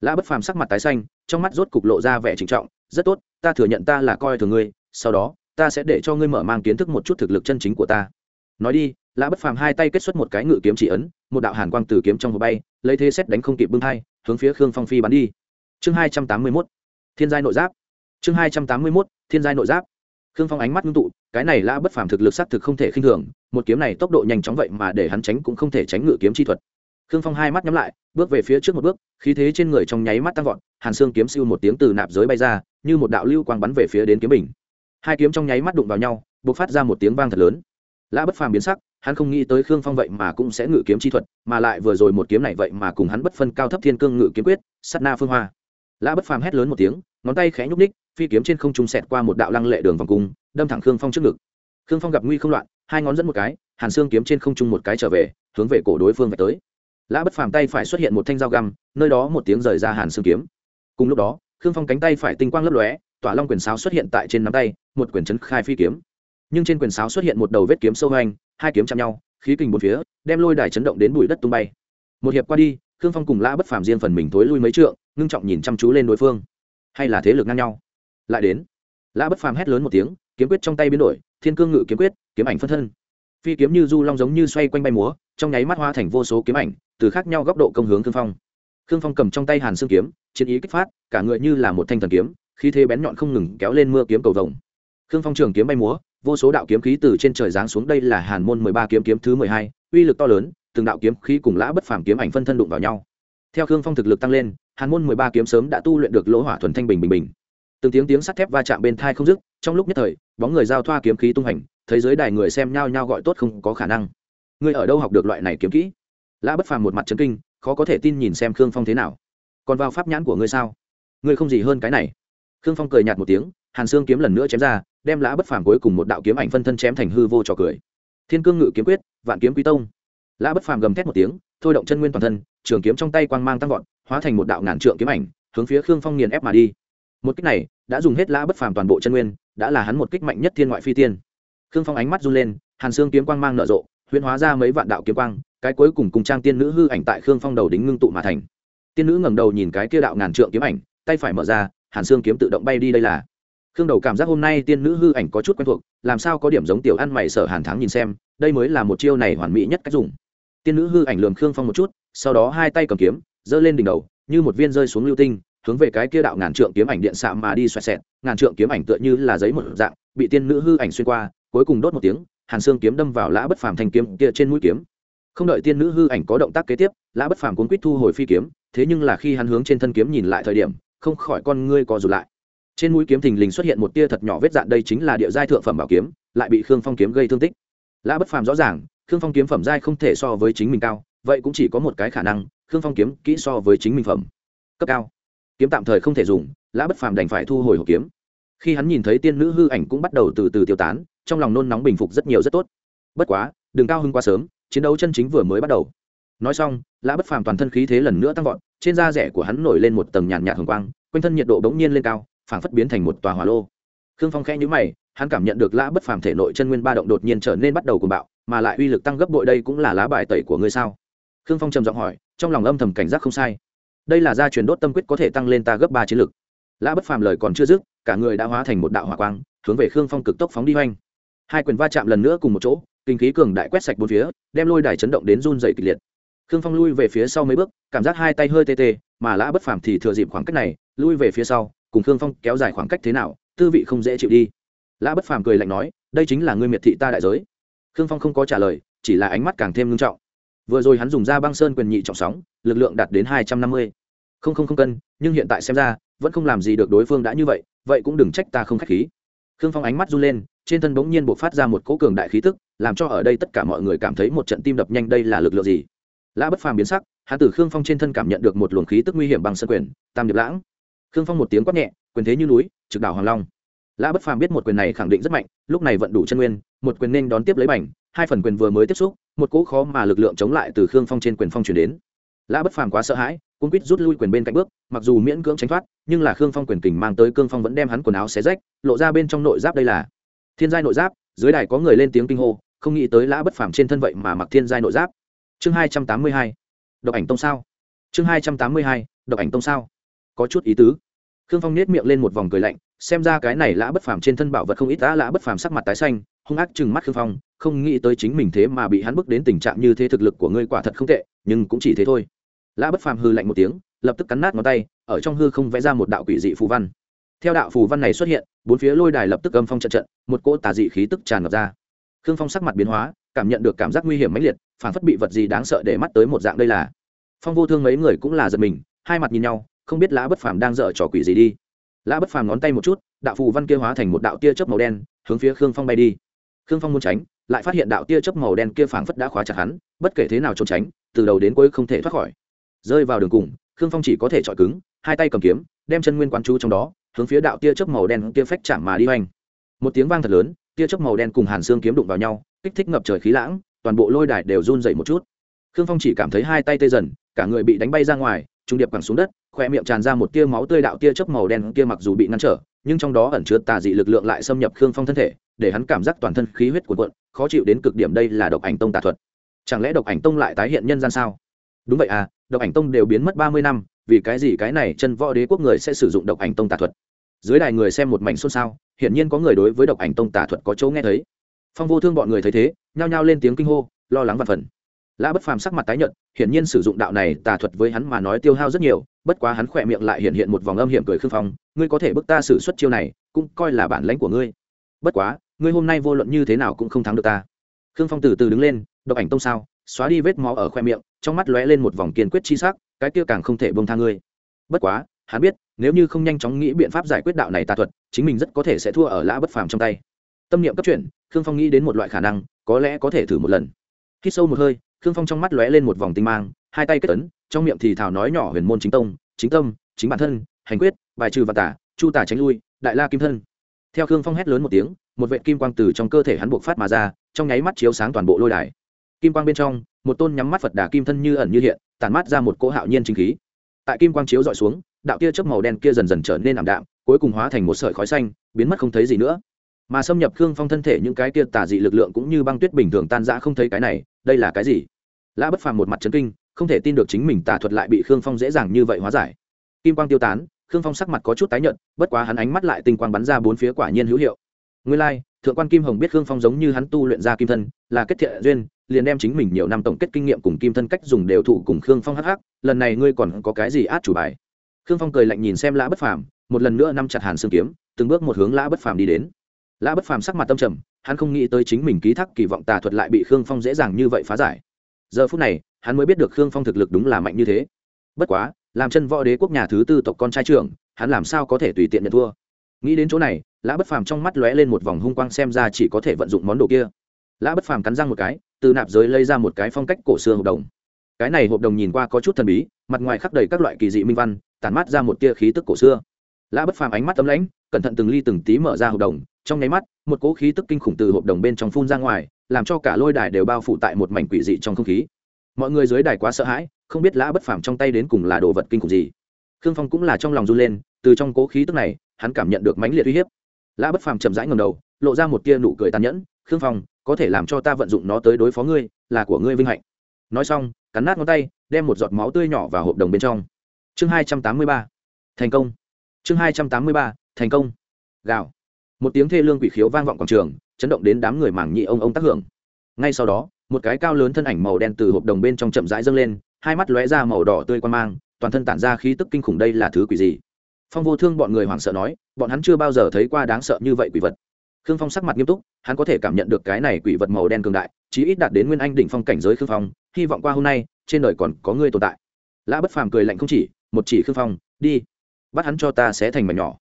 Lã bất phàm sắc mặt tái xanh, trong mắt rốt cục lộ ra vẻ trịnh trọng, rất tốt, ta thừa nhận ta là coi thường ngươi, sau đó, ta sẽ để cho ngươi mở mang kiến thức một chút thực lực chân chính của ta. Nói đi, lã bất phàm hai tay kết xuất một cái ngự kiếm chỉ ấn, một đạo hàn quang từ kiếm trong hồ bay, lấy thế xét đánh không kịp bưng hai, hướng phía khương phong phi bắn đi. Chương hai trăm tám mươi mốt, thiên giai nội giáp. Chương hai trăm tám mươi mốt, thiên giai nội giáp khương phong ánh mắt ngưng tụ, cái này lã bất phàm thực lực sát thực không thể khinh thường, một kiếm này tốc độ nhanh chóng vậy mà để hắn tránh cũng không thể tránh ngự kiếm chi thuật. Khương phong hai mắt nhắm lại, bước về phía trước một bước, khí thế trên người trong nháy mắt tăng vọt, hàn xương kiếm siêu một tiếng từ nạp giới bay ra, như một đạo lưu quang bắn về phía đến kiếm bình. Hai kiếm trong nháy mắt đụng vào nhau, bộc phát ra một tiếng vang thật lớn. Lã bất phàm biến sắc, hắn không nghĩ tới khương phong vậy mà cũng sẽ ngự kiếm chi thuật, mà lại vừa rồi một kiếm này vậy mà cùng hắn bất phân cao thấp thiên cương ngự kiếm quyết, sát na phương hoa lã bất phàm hét lớn một tiếng, ngón tay khẽ nhúc ních phi kiếm trên không trung sẹt qua một đạo lăng lệ đường vòng cung, đâm thẳng khương phong trước ngực. Khương phong gặp nguy không loạn, hai ngón dẫn một cái, hàn xương kiếm trên không trung một cái trở về, hướng về cổ đối phương về tới. Lã bất phàm tay phải xuất hiện một thanh dao găm, nơi đó một tiếng rời ra hàn xương kiếm. Cùng lúc đó, khương phong cánh tay phải tinh quang lấp lóe, tỏa long quyền sáo xuất hiện tại trên nắm tay, một quyền chấn khai phi kiếm. Nhưng trên quyền sáo xuất hiện một đầu vết kiếm sâu hoành, hai kiếm chạm nhau, khí kình một phía, đem lôi đài chấn động đến bụi đất tung bay. Một hiệp qua đi, khương phong cùng lã bất phàm riêng phần mình thối lui mấy trượng ngưng trọng nhìn chăm chú lên đối phương. Hay là thế lực ngang nhau? Lại đến. Lã bất phàm hét lớn một tiếng, kiếm quyết trong tay biến đổi, thiên cương ngự kiếm quyết, kiếm ảnh phân thân. Phi kiếm như du long giống như xoay quanh bay múa, trong nháy mắt hoa thành vô số kiếm ảnh, từ khác nhau góc độ công hướng khương phong. Khương phong cầm trong tay hàn xương kiếm, chiến ý kích phát, cả người như là một thanh thần kiếm, khí thế bén nhọn không ngừng kéo lên mưa kiếm cầu vồng. Khương phong trường kiếm bay múa, vô số đạo kiếm khí từ trên trời giáng xuống, đây là hàn môn mười ba kiếm kiếm thứ mười hai, uy lực to lớn, từng đạo kiếm khí cùng lã bất phàm kiếm ảnh phân thân đụng vào nhau theo khương phong thực lực tăng lên, hàn môn mười ba kiếm sớm đã tu luyện được lỗ hỏa thuần thanh bình bình bình. Từng tiếng tiếng sắt thép va chạm bên thai không dứt, trong lúc nhất thời, bóng người giao thoa kiếm khí tung hành, thấy giới đài người xem nhao nhao gọi tốt không có khả năng. Ngươi ở đâu học được loại này kiếm kỹ? Lã bất phàm một mặt trấn kinh, khó có thể tin nhìn xem khương phong thế nào. Còn vào pháp nhãn của ngươi sao? Ngươi không gì hơn cái này. Khương phong cười nhạt một tiếng, hàn xương kiếm lần nữa chém ra, đem lã bất phàm cuối cùng một đạo kiếm ảnh phân thân chém thành hư vô trò cười. Thiên cương ngự kiếm quyết, vạn kiếm quý tông. Lã bất phàm gầm thét một tiếng thôi động chân nguyên toàn thân, trường kiếm trong tay quang mang tăng vọt, hóa thành một đạo ngàn trượng kiếm ảnh, hướng phía khương phong nghiền ép mà đi. Một kích này đã dùng hết lã bất phàm toàn bộ chân nguyên, đã là hắn một kích mạnh nhất thiên ngoại phi tiên. Khương phong ánh mắt run lên, hàn xương kiếm quang mang nở rộ, huyễn hóa ra mấy vạn đạo kiếm quang, cái cuối cùng cùng trang tiên nữ hư ảnh tại khương phong đầu đính ngưng tụ mà thành. Tiên nữ ngẩng đầu nhìn cái kia đạo ngàn trượng kiếm ảnh, tay phải mở ra, hàn xương kiếm tự động bay đi đây là. Khương đầu cảm giác hôm nay tiên nữ hư ảnh có chút quen thuộc, làm sao có điểm giống tiểu ăn mày sở hàn thắng nhìn xem, đây mới là một chiêu này hoàn mỹ nhất cách dùng tiên nữ hư ảnh lường khương phong một chút, sau đó hai tay cầm kiếm, giơ lên đỉnh đầu, như một viên rơi xuống lưu tinh, hướng về cái kia đạo ngàn trượng kiếm ảnh điện xạ mà đi xoẹt xẹt. Ngàn trượng kiếm ảnh tựa như là giấy một dạng, bị tiên nữ hư ảnh xuyên qua, cuối cùng đốt một tiếng, hàn xương kiếm đâm vào lã bất phàm thanh kiếm kia trên mũi kiếm. Không đợi tiên nữ hư ảnh có động tác kế tiếp, lã bất phàm cuốn quýt thu hồi phi kiếm, thế nhưng là khi hắn hướng trên thân kiếm nhìn lại thời điểm, không khỏi con ngươi co rụt lại. Trên mũi kiếm thình lình xuất hiện một tia thật nhỏ vết dạn, đây chính là địa giai thượng phẩm bảo kiếm, lại bị khương phong kiếm gây thương tích. Lã bất phàm rõ ràng khương phong kiếm phẩm giai không thể so với chính mình cao, vậy cũng chỉ có một cái khả năng, khương phong kiếm kỹ so với chính mình phẩm. Cấp cao. Kiếm tạm thời không thể dùng, lã bất phàm đành phải thu hồi hộp kiếm. Khi hắn nhìn thấy tiên nữ hư ảnh cũng bắt đầu từ từ tiêu tán, trong lòng nôn nóng bình phục rất nhiều rất tốt. Bất quá, đừng cao hưng quá sớm, chiến đấu chân chính vừa mới bắt đầu. Nói xong, lã bất phàm toàn thân khí thế lần nữa tăng vọt, trên da rẻ của hắn nổi lên một tầng nhàn nhạt hồng quang, quanh thân nhiệt độ bỗng nhiên lên cao, phảng phất biến thành một tòa hỏa lô. Khương phong khẽ nhíu mày hắn cảm nhận được lã bất phàm thể nội chân nguyên ba động đột nhiên trở nên bắt đầu cuồng bạo, mà lại uy lực tăng gấp bội đây cũng là lá bài tẩy của ngươi sao? Khương phong trầm giọng hỏi, trong lòng âm thầm cảnh giác không sai. Đây là gia truyền đốt tâm quyết có thể tăng lên ta gấp ba chiến lực. Lã bất phàm lời còn chưa dứt, cả người đã hóa thành một đạo hỏa quang, hướng về khương phong cực tốc phóng đi hoành. Hai quyền va chạm lần nữa cùng một chỗ, kinh khí cường đại quét sạch bốn phía, đem lôi đài chấn động đến run dày kịch liệt. Khương phong lui về phía sau mấy bước, cảm giác hai tay hơi tê tê, mà lã bất phàm thì thừa dịp khoảng cách này, lui về phía sau, cùng khương phong kéo dài khoảng cách thế nào, tư vị không dễ chịu đi lã bất phàm cười lạnh nói, đây chính là ngươi miệt thị ta đại giới. Khương phong không có trả lời, chỉ là ánh mắt càng thêm ngưng trọng. Vừa rồi hắn dùng ra băng sơn quyền nhị trọng sóng, lực lượng đạt đến hai trăm năm mươi. Không không không cân, nhưng hiện tại xem ra, vẫn không làm gì được đối phương đã như vậy vậy cũng đừng trách ta không khách khí. Khương phong ánh mắt run lên, trên thân bỗng nhiên bộc phát ra một cỗ cường đại khí tức, làm cho ở đây tất cả mọi người cảm thấy một trận tim đập nhanh đây là lực lượng gì? Lã bất phàm biến sắc, hắn từ khương phong trên thân cảm nhận được một luồng khí tức nguy hiểm bằng sân quyền, tam điệp lãng. Khương phong một tiếng quát nhẹ, quyền thế như núi, trực đảo hoàng long lã bất phàm biết một quyền này khẳng định rất mạnh, lúc này vận đủ chân nguyên, một quyền nên đón tiếp lấy bành, hai phần quyền vừa mới tiếp xúc, một cỗ khó mà lực lượng chống lại từ khương phong trên quyền phong chuyển đến. Lã bất phàm quá sợ hãi cũng quýt rút lui quyền bên cạnh bước, mặc dù miễn cưỡng tránh thoát, nhưng là khương phong quyền kình mang tới cương phong vẫn đem hắn quần áo xé rách, lộ ra bên trong nội giáp đây là thiên giai nội giáp, dưới đài có người lên tiếng kinh hô, không nghĩ tới lã bất phàm trên thân vậy mà mặc thiên giai nội giáp. Chương hai trăm tám mươi hai, độc ảnh tông sao? Chương hai trăm tám mươi hai, độc ảnh tông sao? Có chút ý tứ. Khương phong nết miệng lên một vòng cười lạnh xem ra cái này lã bất phàm trên thân bảo vật không ít đã lã bất phàm sắc mặt tái xanh, hung ác chừng mắt khương phong, không nghĩ tới chính mình thế mà bị hắn bước đến tình trạng như thế thực lực của ngươi quả thật không tệ, nhưng cũng chỉ thế thôi. Lã bất phàm hư lạnh một tiếng, lập tức cắn nát ngón tay, ở trong hư không vẽ ra một đạo quỷ dị phù văn. Theo đạo phù văn này xuất hiện, bốn phía lôi đài lập tức âm phong trận trận, một cỗ tà dị khí tức tràn ngập ra. Khương phong sắc mặt biến hóa, cảm nhận được cảm giác nguy hiểm mãnh liệt phản phất bị vật gì đáng sợ để mắt tới một dạng đây là. Phong vô thương mấy người cũng là giật mình, hai mặt nhìn nhau, không biết lã bất phàm đang dở trò quỷ gì đi lã bất phàm ngón tay một chút, đạo phù văn kia hóa thành một đạo tia chớp màu đen, hướng phía khương phong bay đi. Khương phong muốn tránh, lại phát hiện đạo tia chớp màu đen kia phảng phất đã khóa chặt hắn, bất kể thế nào trốn tránh, từ đầu đến cuối không thể thoát khỏi. Rơi vào đường cùng, khương phong chỉ có thể chọi cứng, hai tay cầm kiếm, đem chân nguyên quán chú trong đó, hướng phía đạo tia chớp màu đen kia phách chạm mà đi hoành. Một tiếng vang thật lớn, tia chớp màu đen cùng hàn xương kiếm đụng vào nhau, kích thích ngập trời khí lãng, toàn bộ lôi đài đều run dậy một chút. Khương phong chỉ cảm thấy hai tay tê dần, cả người bị đánh bay ra ngoài trung điệp quẳng xuống đất khoe miệng tràn ra một tia máu tươi đạo tia chớp màu đen kia mặc dù bị ngăn trở, nhưng trong đó ẩn chứa tà dị lực lượng lại xâm nhập khương phong thân thể, để hắn cảm giác toàn thân khí huyết cuộn cuộn, khó chịu đến cực điểm đây là độc ảnh tông tà thuật. Chẳng lẽ độc ảnh tông lại tái hiện nhân gian sao? Đúng vậy à độc ảnh tông đều biến mất ba mươi năm, vì cái gì cái này chân võ đế quốc người sẽ sử dụng độc ảnh tông tà thuật? Dưới đài người xem một mảnh xôn xao, hiển nhiên có người đối với độc ảnh tông tà thuật có chỗ nghe thấy. Phong vô thương bọn người thấy thế, nhao nhao lên tiếng kinh hô, lo lắng và phần lã bất phàm sắc mặt tái nhợt, hiển nhiên sử dụng đạo này tà thuật với hắn mà nói tiêu hao rất nhiều, bất quá hắn khỏe miệng lại hiện hiện một vòng âm hiểm cười khương phong, ngươi có thể bức ta xử suất chiêu này, cũng coi là bản lãnh của ngươi. Bất quá, ngươi hôm nay vô luận như thế nào cũng không thắng được ta. Khương phong từ từ đứng lên, độc ảnh tông sao? Xóa đi vết máu ở khoe miệng, trong mắt lóe lên một vòng kiên quyết chi sắc, cái kia càng không thể bông tha ngươi. Bất quá, hắn biết, nếu như không nhanh chóng nghĩ biện pháp giải quyết đạo này tà thuật, chính mình rất có thể sẽ thua ở lã bất phàm trong tay. Tâm niệm cấp chuyển, khương phong nghĩ đến một loại khả năng, có lẽ có thể thử một lần. Hít sâu một hơi khương phong trong mắt lóe lên một vòng tinh mang, hai tay kết tấn trong miệng thì thảo nói nhỏ huyền môn chính tông, chính tâm, chính bản thân, hành quyết, bài trừ và tả, chu tả tránh lui, đại la kim thân. Theo khương phong hét lớn một tiếng, một vệ kim quang từ trong cơ thể hắn buộc phát mà ra, trong nháy mắt chiếu sáng toàn bộ lôi đài. Kim quang bên trong, một tôn nhắm mắt phật đà kim thân như ẩn như hiện tàn mắt ra một cỗ hạo nhiên chính khí. Tại kim quang chiếu dọi xuống, đạo tia chớp màu đen kia dần dần trở nên ảm đạm, cuối cùng hóa thành một sợi khói xanh, biến mất không thấy gì nữa. Mà xâm nhập khương phong thân thể, những cái kia tà dị lực lượng cũng như băng tuyết bình thường tan rã không thấy cái này, đây là cái gì? Lã bất phàm một mặt chấn kinh, không thể tin được chính mình tà thuật lại bị khương phong dễ dàng như vậy hóa giải. Kim quang tiêu tán, khương phong sắc mặt có chút tái nhợt, bất quá hắn ánh mắt lại tinh quang bắn ra bốn phía quả nhiên hữu hiệu. Nguyên lai, thượng quan kim hồng biết khương phong giống như hắn tu luyện ra kim thân, là kết thiện duyên, liền đem chính mình nhiều năm tổng kết kinh nghiệm cùng kim thân cách dùng đều thụ cùng khương phong hắc hắc, lần này ngươi còn có cái gì át chủ bài? Khương phong cười lạnh nhìn xem lã bất phàm, một lần nữa nắm chặt hàn xương kiếm, từng bước một hướng lã bất phàm đi đến. Lã bất phàm sắc mặt tâm trầm, hắn không nghĩ tới chính mình ký thác kỳ vọng tà thuật lại bị khương phong dễ dàng như vậy phá giải giờ phút này, hắn mới biết được khương phong thực lực đúng là mạnh như thế. Bất quá, làm chân võ đế quốc nhà thứ tư tộc con trai trưởng, hắn làm sao có thể tùy tiện nhận thua? Nghĩ đến chỗ này, lã bất phàm trong mắt lóe lên một vòng hung quang xem ra chỉ có thể vận dụng món đồ kia. Lã bất phàm cắn răng một cái, từ nạp giới lấy ra một cái phong cách cổ xưa hộp đồng. Cái này hộp đồng nhìn qua có chút thần bí, mặt ngoài khắc đầy các loại kỳ dị minh văn tàn mát ra một tia khí tức cổ xưa. Lã bất phàm ánh mắt tấm lãnh, cẩn thận từng ly từng tí mở ra hộp đồng, trong nháy mắt, một cỗ khí tức kinh khủng từ hộp đồng bên trong phun ra ngoài làm cho cả lôi đài đều bao phủ tại một mảnh quỷ dị trong không khí. Mọi người dưới đài quá sợ hãi, không biết lã bất phàm trong tay đến cùng là đồ vật kinh khủng gì. Khương phong cũng là trong lòng run lên, từ trong cố khí tức này, hắn cảm nhận được mãnh liệt uy hiếp. Lã bất phàm chậm rãi ngầm đầu, lộ ra một tia nụ cười tàn nhẫn, khương phong, có thể làm cho ta vận dụng nó tới đối phó ngươi, là của ngươi vinh hạnh. Nói xong, cắn nát ngón tay, đem một giọt máu tươi nhỏ vào hộp đồng bên trong. Chương hai trăm tám mươi ba, thành công. Chương hai trăm tám mươi ba, thành công. Gạo một tiếng thê lương quỷ khiếu vang vọng quảng trường chấn động đến đám người mảng nhị ông ông tác hưởng. Ngay sau đó, một cái cao lớn thân ảnh màu đen từ hộp đồng bên trong chậm rãi dâng lên, hai mắt lóe ra màu đỏ tươi quan mang, toàn thân tản ra khí tức kinh khủng đây là thứ quỷ gì? Phong vô thương bọn người hoảng sợ nói, bọn hắn chưa bao giờ thấy qua đáng sợ như vậy quỷ vật. Khương phong sắc mặt nghiêm túc, hắn có thể cảm nhận được cái này quỷ vật màu đen cường đại, chí ít đạt đến nguyên anh đỉnh phong cảnh giới khương phong, hy vọng qua hôm nay, trên đời còn có người tồn tại. Lã bất phàm cười lạnh không chỉ, một chỉ khương phong, đi, bắt hắn cho ta sẽ thành mảnh nhỏ.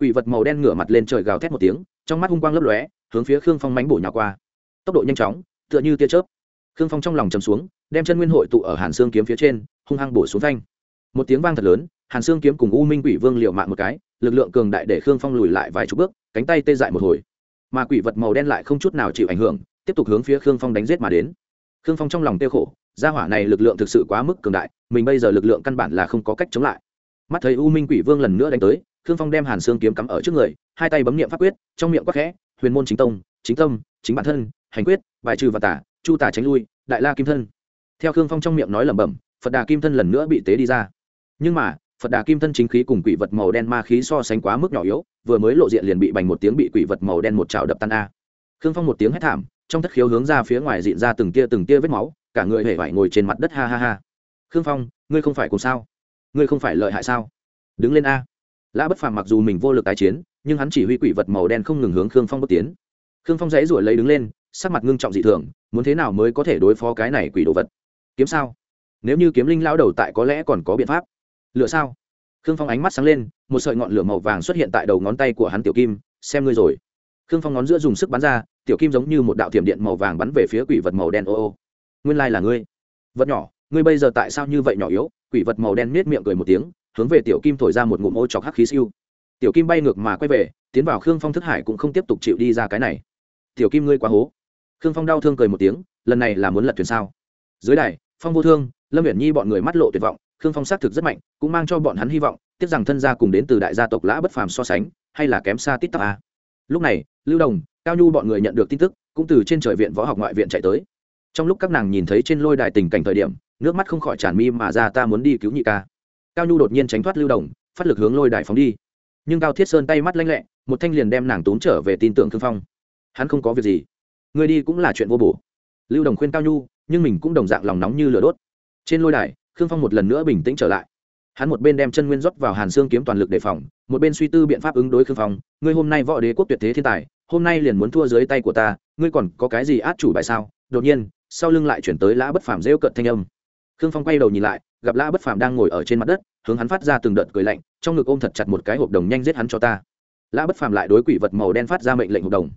Quỷ vật màu đen ngửa mặt lên trời gào thét một tiếng, trong mắt hung quang lấp lóe hướng phía khương phong mánh bổ nhào qua. Tốc độ nhanh chóng, tựa như tia chớp. Khương phong trong lòng chầm xuống, đem chân nguyên hội tụ ở hàn xương kiếm phía trên, hung hăng bổ xuống thanh một tiếng vang thật lớn, hàn xương kiếm cùng u minh quỷ vương liệu mạng một cái, lực lượng cường đại để khương phong lùi lại vài chục bước, cánh tay tê dại một hồi. Mà quỷ vật màu đen lại không chút nào chịu ảnh hưởng, tiếp tục hướng phía khương phong đánh giết mà đến. Khương phong trong lòng tiêu khổ, gia hỏa này lực lượng thực sự quá mức cường đại, mình bây giờ lực lượng căn bản là không có cách chống lại. Mắt thấy u minh quỷ vương lần nữa đánh tới, khương phong đem hàn xương kiếm cắm ở trước người, hai tay bấm niệm pháp quyết, trong miệng quắc khẽ huyền môn chính tông, chính tâm, chính bản thân, hành quyết, bài trừ và tả, chu tả tránh lui, đại la kim thân. Theo khương phong trong miệng nói lẩm bẩm, phật đà kim thân lần nữa bị tế đi ra. Nhưng mà, phật đà kim thân chính khí cùng quỷ vật màu đen ma khí so sánh quá mức nhỏ yếu, vừa mới lộ diện liền bị bành một tiếng bị quỷ vật màu đen một trào đập tan a. Khương phong một tiếng hét thảm, trong thất khiếu hướng ra phía ngoài diện ra từng tia từng tia vết máu, cả người hể vải ngồi trên mặt đất ha ha ha. Khương phong, ngươi không phải cùng sao? Ngươi không phải lợi hại sao? Đứng lên a. Lã bất phàm mặc dù mình vô lực tái chiến nhưng hắn chỉ huy quỷ vật màu đen không ngừng hướng khương phong bước tiến. Khương phong dãy ruổi lấy đứng lên, sắc mặt ngưng trọng dị thường, muốn thế nào mới có thể đối phó cái này quỷ đồ vật? Kiếm sao? Nếu như kiếm linh lao đầu tại có lẽ còn có biện pháp. Lựa sao? Khương phong ánh mắt sáng lên, một sợi ngọn lửa màu vàng xuất hiện tại đầu ngón tay của hắn tiểu kim, xem ngươi rồi. Khương phong ngón giữa dùng sức bắn ra, tiểu kim giống như một đạo thiểm điện màu vàng bắn về phía quỷ vật màu đen. Ô ô, nguyên lai là ngươi. Vật nhỏ, ngươi bây giờ tại sao như vậy nhỏ yếu? Quỷ vật màu đen nết miệng cười một tiếng, hướng về tiểu kim thổi ra một ngụm ô chọc hắc khí siêu tiểu kim bay ngược mà quay về, tiến vào khương phong thức hải cũng không tiếp tục chịu đi ra cái này. Tiểu kim ngươi quá hố. Khương phong đau thương cười một tiếng, lần này là muốn lật thuyền sao? Dưới đài, phong vô thương, lâm viễn nhi bọn người mắt lộ tuyệt vọng, khương phong xác thực rất mạnh, cũng mang cho bọn hắn hy vọng, tiếc rằng thân gia cùng đến từ đại gia tộc lã bất phàm so sánh, hay là kém xa tít tắc a. Lúc này, lưu đồng, cao nhu bọn người nhận được tin tức, cũng từ trên trời viện võ học ngoại viện chạy tới. Trong lúc các nàng nhìn thấy trên lôi đài tình cảnh thời điểm, nước mắt không khỏi tràn mi mà ra ta muốn đi cứu nhị ca. Cao nhu đột nhiên tránh thoát lưu đồng, phát lực hướng lôi đài phóng đi nhưng cao thiết sơn tay mắt lanh lẹ, một thanh liền đem nàng tốn trở về tin tưởng thương phong. Hắn không có việc gì. Người đi cũng là chuyện vô bổ. Lưu đồng khuyên cao nhu, nhưng mình cũng đồng dạng lòng nóng như lửa đốt. Trên lôi đài, khương phong một lần nữa bình tĩnh trở lại. Hắn một bên đem chân nguyên rót vào hàn xương kiếm toàn lực đề phòng, một bên suy tư biện pháp ứng đối khương phong. Ngươi hôm nay võ đế quốc tuyệt thế thiên tài, hôm nay liền muốn thua dưới tay của ta, ngươi còn có cái gì át chủ bài sao? Đột nhiên, sau lưng lại chuyển tới lã bất phàm rêu cận thanh âm. Khương phong quay đầu nhìn lại, gặp lã bất phàm đang ngồi ở trên mặt đất, hướng hắn phát ra từng đợt cười lạnh trong ngực ôm thật chặt một cái hộp đồng nhanh giết hắn cho ta. Lã bất phàm lại đối quỷ vật màu đen phát ra mệnh lệnh hộp đồng.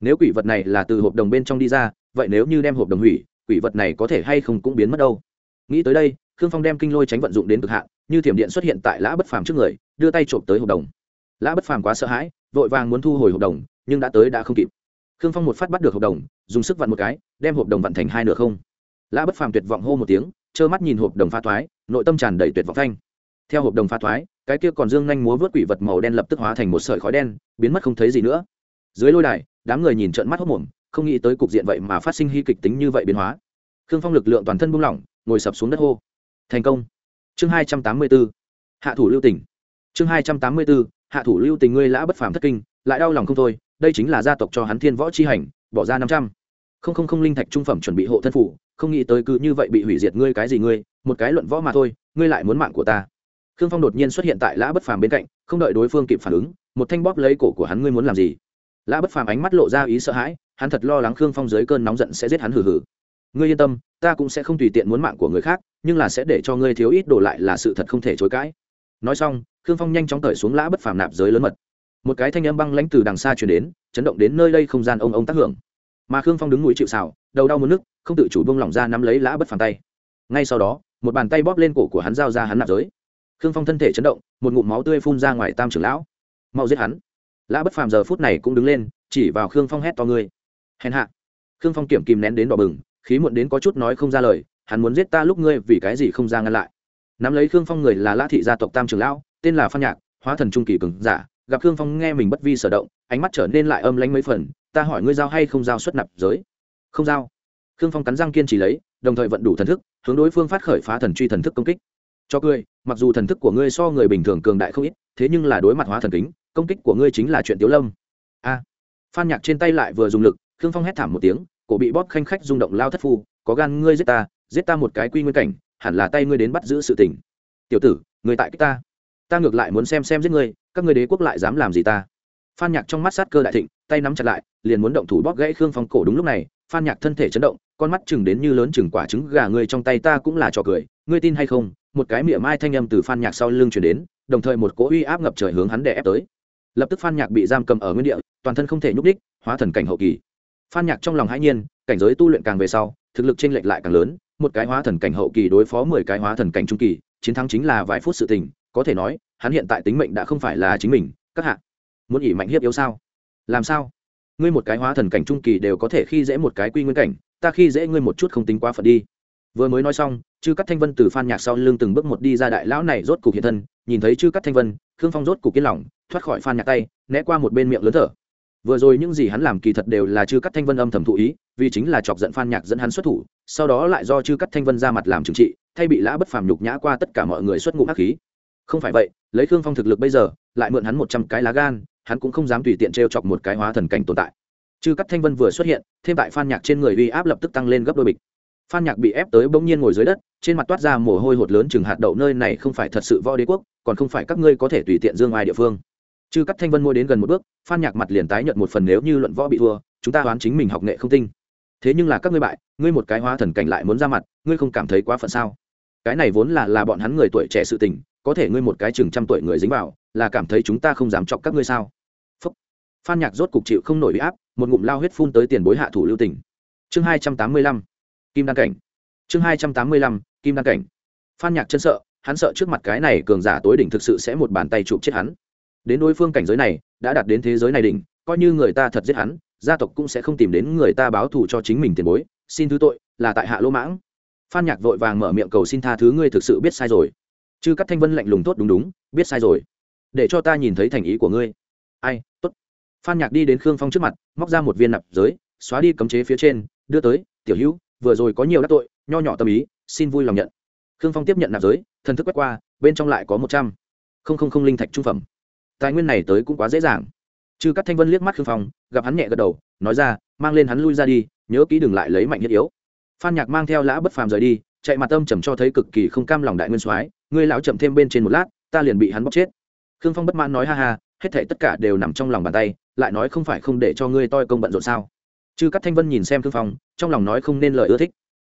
Nếu quỷ vật này là từ hộp đồng bên trong đi ra, vậy nếu như đem hộp đồng hủy, quỷ vật này có thể hay không cũng biến mất đâu. Nghĩ tới đây, khương phong đem kinh lôi tránh vận dụng đến cực hạn, như thiểm điện xuất hiện tại lã bất phàm trước người, đưa tay trộm tới hộp đồng. Lã bất phàm quá sợ hãi, vội vàng muốn thu hồi hộp đồng, nhưng đã tới đã không kịp. Khương phong một phát bắt được hộp đồng, dùng sức vặn một cái, đem hộp đồng vặn thành hai nửa không. Lã bất phàm tuyệt vọng hô một tiếng, trơ mắt nhìn hộp đồng pha thoái, nội tâm tràn đầy tuyệt vọng thanh theo hộp đồng pha thoái, cái kia còn dương nhanh múa vớt quỷ vật màu đen lập tức hóa thành một sợi khói đen, biến mất không thấy gì nữa. Dưới lôi đài, đám người nhìn trợn mắt hốc mồm không nghĩ tới cục diện vậy mà phát sinh hy kịch tính như vậy biến hóa. Khương phong lực lượng toàn thân buông lỏng, ngồi sập xuống đất hô. Thành công. Chương hai trăm tám mươi 284. hạ thủ lưu tỉnh chương hai trăm tám mươi 284. hạ thủ lưu tình ngươi lã bất phàm thất kinh, lại đau lòng không thôi, đây chính là gia tộc cho hắn thiên võ chi hành, bỏ ra năm trăm. Không không không linh thạch trung phẩm chuẩn bị hộ thân phủ, không nghĩ tới cứ như vậy bị hủy diệt ngươi cái gì ngươi, một cái luận võ mà thôi, ngươi lại muốn mạng của ta khương phong đột nhiên xuất hiện tại lã bất phàm bên cạnh, không đợi đối phương kịp phản ứng, một thanh bóp lấy cổ của hắn, ngươi muốn làm gì? Lã bất phàm ánh mắt lộ ra ý sợ hãi, hắn thật lo lắng khương phong dưới cơn nóng giận sẽ giết hắn hử hử ngươi yên tâm, ta cũng sẽ không tùy tiện muốn mạng của người khác, nhưng là sẽ để cho ngươi thiếu ít đổ lại là sự thật không thể chối cãi. Nói xong, khương phong nhanh chóng tởi xuống lã bất phàm nạp giới lớn mật. Một cái thanh âm băng lãnh từ đằng xa truyền đến, chấn động đến nơi đây không gian ông ông tác hưởng. Mà khương phong đứng mũi chịu xào đầu đau muốn nước không tự chủ buông lỏng ra nắm lấy lã bất phàm tay. Ngay sau đó, một bàn tay bóp lên cổ của hắn giao ra hắn nạp giới khương phong thân thể chấn động, một ngụm máu tươi phun ra ngoài tam trưởng lão. Mau giết hắn. Lã bất phàm giờ phút này cũng đứng lên, chỉ vào khương phong hét to ngươi. Hèn hạ. Khương phong kiểm kìm nén đến đỏ bừng, khí muộn đến có chút nói không ra lời, hắn muốn giết ta lúc ngươi vì cái gì không ra ngăn lại. Nắm lấy khương phong người là lã thị gia tộc tam trưởng lão, tên là phan nhạc, hóa thần trung kỳ cường giả, gặp khương phong nghe mình bất vi sở động, ánh mắt trở nên lại âm lánh mấy phần, ta hỏi ngươi giao hay không giao xuất nạp giới? Không giao. Khương phong cắn răng kiên trì lấy, đồng thời vận đủ thần thức, hướng đối phương phát khởi phá thần truy thần thức công kích cho cười, mặc dù thần thức của ngươi so người bình thường cường đại không ít, thế nhưng là đối mặt hóa thần kính, công kích của ngươi chính là chuyện tiếu lâm. A. Phan nhạc trên tay lại vừa dùng lực, khương phong hét thảm một tiếng, cổ bị bóp khanh khách rung động lao thất phu, có gan ngươi giết ta giết ta một cái quy nguyên cảnh, hẳn là tay ngươi đến bắt giữ sự tình. Tiểu tử người tại kích ta. Ta ngược lại muốn xem xem giết ngươi, các ngươi đế quốc lại dám làm gì ta. Phan nhạc trong mắt sát cơ đại thịnh, tay nắm chặt lại, liền muốn động thủ bóp gãy khương phong cổ đúng lúc này, phan nhạc thân thể chấn động, con mắt chừng đến như lớn chừng quả trứng gà ngươi trong tay ta cũng là trò cười, ngươi tin hay không một cái miệng mai thanh âm từ phan nhạc sau lưng chuyển đến, đồng thời một cỗ uy áp ngập trời hướng hắn đè ép tới. Lập tức phan nhạc bị giam cầm ở nguyên địa, toàn thân không thể nhúc đích hóa thần cảnh hậu kỳ. Phan nhạc trong lòng hãi nhiên, cảnh giới tu luyện càng về sau, thực lực chênh lệch lại càng lớn, một cái hóa thần cảnh hậu kỳ đối phó mười cái hóa thần cảnh trung kỳ, chiến thắng chính là vài phút sự tình, có thể nói, hắn hiện tại tính mệnh đã không phải là chính mình, các hạ. Muốn ỉ mạnh hiếp yếu sao? Làm sao? Ngươi một cái hóa thần cảnh trung kỳ đều có thể khi dễ một cái quy nguyên cảnh, ta khi dễ ngươi một chút không tính quá phận đi vừa mới nói xong, chư cắt thanh vân từ phan nhạc sau lưng từng bước một đi ra đại lão này rốt cục hiện thân, nhìn thấy chư cắt thanh vân, khương phong rốt cục yên lòng, thoát khỏi phan nhạc tay, né qua một bên miệng lớn thở. Vừa rồi những gì hắn làm kỳ thật đều là chư cắt thanh vân âm thầm thụ ý, vì chính là chọc giận phan nhạc dẫn hắn xuất thủ, sau đó lại do chư cắt thanh vân ra mặt làm trừng trị, thay bị lã bất phàm nhục nhã qua tất cả mọi người xuất ngũ hắc khí. Không phải vậy, lấy khương phong thực lực bây giờ, lại mượn hắn một trăm cái lá gan, hắn cũng không dám tùy tiện t chọc một cái hóa thần cảnh tồn tại. Chư cắt thanh vân vừa xuất hiện, thêm tại phan nhạc trên người uy áp lập tức tăng lên gấp đôi bịch phan nhạc bị ép tới bỗng nhiên ngồi dưới đất, trên mặt toát ra mồ hôi hột lớn chừng hạt đậu nơi này không phải thật sự võ đế quốc, còn không phải các ngươi có thể tùy tiện dương ai địa phương. Chư cắt thanh vân môi đến gần một bước, phan nhạc mặt liền tái nhận một phần nếu như luận võ bị thua, chúng ta đoán chính mình học nghệ không tinh. Thế nhưng là các ngươi bại, ngươi một cái hóa thần cảnh lại muốn ra mặt, ngươi không cảm thấy quá phận sao? Cái này vốn là là bọn hắn người tuổi trẻ sự tình, có thể ngươi một cái chừng trăm tuổi người dính vào, là cảm thấy chúng ta không dám chọc các ngươi sao? Phúc. phan nhạc rốt cục chịu không nổi bị áp, một ngụm lao huyết phun tới tiền bối hạ thủ lưu tỉnh chương hai trăm tám mươi lăm kim đăng cảnh. Chương hai trăm tám mươi lăm, kim đăng cảnh. Phan nhạc chân sợ, hắn sợ trước mặt cái này cường giả tối đỉnh thực sự sẽ một bàn tay chụp chết hắn. Đến đối phương cảnh giới này, đã đạt đến thế giới này đỉnh, coi như người ta thật giết hắn, gia tộc cũng sẽ không tìm đến người ta báo thù cho chính mình tiền bối. Xin thứ tội, là tại hạ lỗ mãng. Phan nhạc vội vàng mở miệng cầu xin tha thứ ngươi thực sự biết sai rồi. Chư các thanh vân lạnh lùng tốt đúng đúng, biết sai rồi. Để cho ta nhìn thấy thành ý của ngươi. Ai, tốt. Phan nhạc đi đến khương phong trước mặt, móc ra một viên nạp giới, xóa đi cấm chế phía trên, đưa tới, tiểu hữu vừa rồi có nhiều đắc tội, nho nhỏ tâm ý, xin vui lòng nhận. Khương phong tiếp nhận nạp giới, thần thức quét qua, bên trong lại có một trăm. Không không không linh thạch trung phẩm. Tài nguyên này tới cũng quá dễ dàng. Chư các thanh vân liếc mắt khương phong, gặp hắn nhẹ gật đầu, nói ra, mang lên hắn lui ra đi, nhớ kỹ đừng lại lấy mạnh nhất yếu. Phan nhạc mang theo lã bất phàm rời đi, chạy mặt âm trầm cho thấy cực kỳ không cam lòng đại nguyên soái, ngươi lão chậm thêm bên trên một lát, ta liền bị hắn bóc chết. Khương phong bất mãn nói, ha ha, hết thảy tất cả đều nằm trong lòng bàn tay, lại nói không phải không để cho ngươi toi công bận rộn sao? Chư các thanh vân nhìn xem thương phong, trong lòng nói không nên lời ưa thích.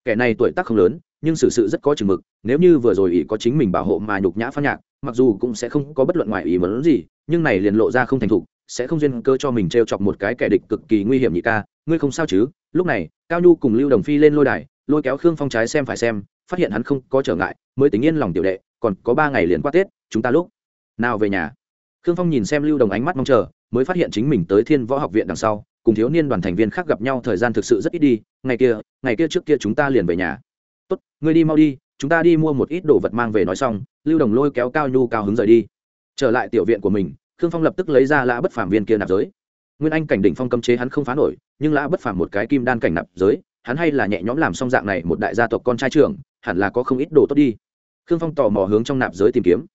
Kẻ này tuổi tác không lớn, nhưng xử sự rất có chừng mực, nếu như vừa rồi ý có chính mình bảo hộ mà nhục nhã phan nhạc, mặc dù cũng sẽ không có bất luận ngoại ý muốn gì, nhưng này liền lộ ra không thành thục, sẽ không duyên cơ cho mình t r e o chọc một cái kẻ địch cực kỳ nguy hiểm nhị ca, ngươi không sao chứ? Lúc này, cao nhu cùng lưu đồng phi lên lôi đài, lôi kéo khương phong trái xem phải xem, phát hiện hắn không có trở ngại, mới tính yên lòng tiểu đệ, còn có ba ngày liền qua tết, chúng ta lúc nào về nhà? Khương phong nhìn xem lưu đồng ánh mắt mong chờ, mới phát hiện chính mình tới thiên võ học viện đằng sau cùng thiếu niên đoàn thành viên khác gặp nhau thời gian thực sự rất ít đi, ngày kia ngày kia trước kia chúng ta liền về nhà. Tốt, ngươi đi mau đi, chúng ta đi mua một ít đồ vật mang về nói xong, lưu đồng lôi kéo cao nhu cao hứng rời đi. Trở lại tiểu viện của mình, khương phong lập tức lấy ra lã bất phàm viên kia nạp giới. Nguyên anh cảnh đỉnh phong cấm chế hắn không phá nổi, nhưng lã bất phàm một cái kim đan cảnh nạp giới, hắn hay là nhẹ nhõm làm xong dạng này một đại gia tộc con trai trưởng, hẳn là có không ít đồ tốt đi. Khương phong tò mò hướng trong nạp giới tìm kiếm.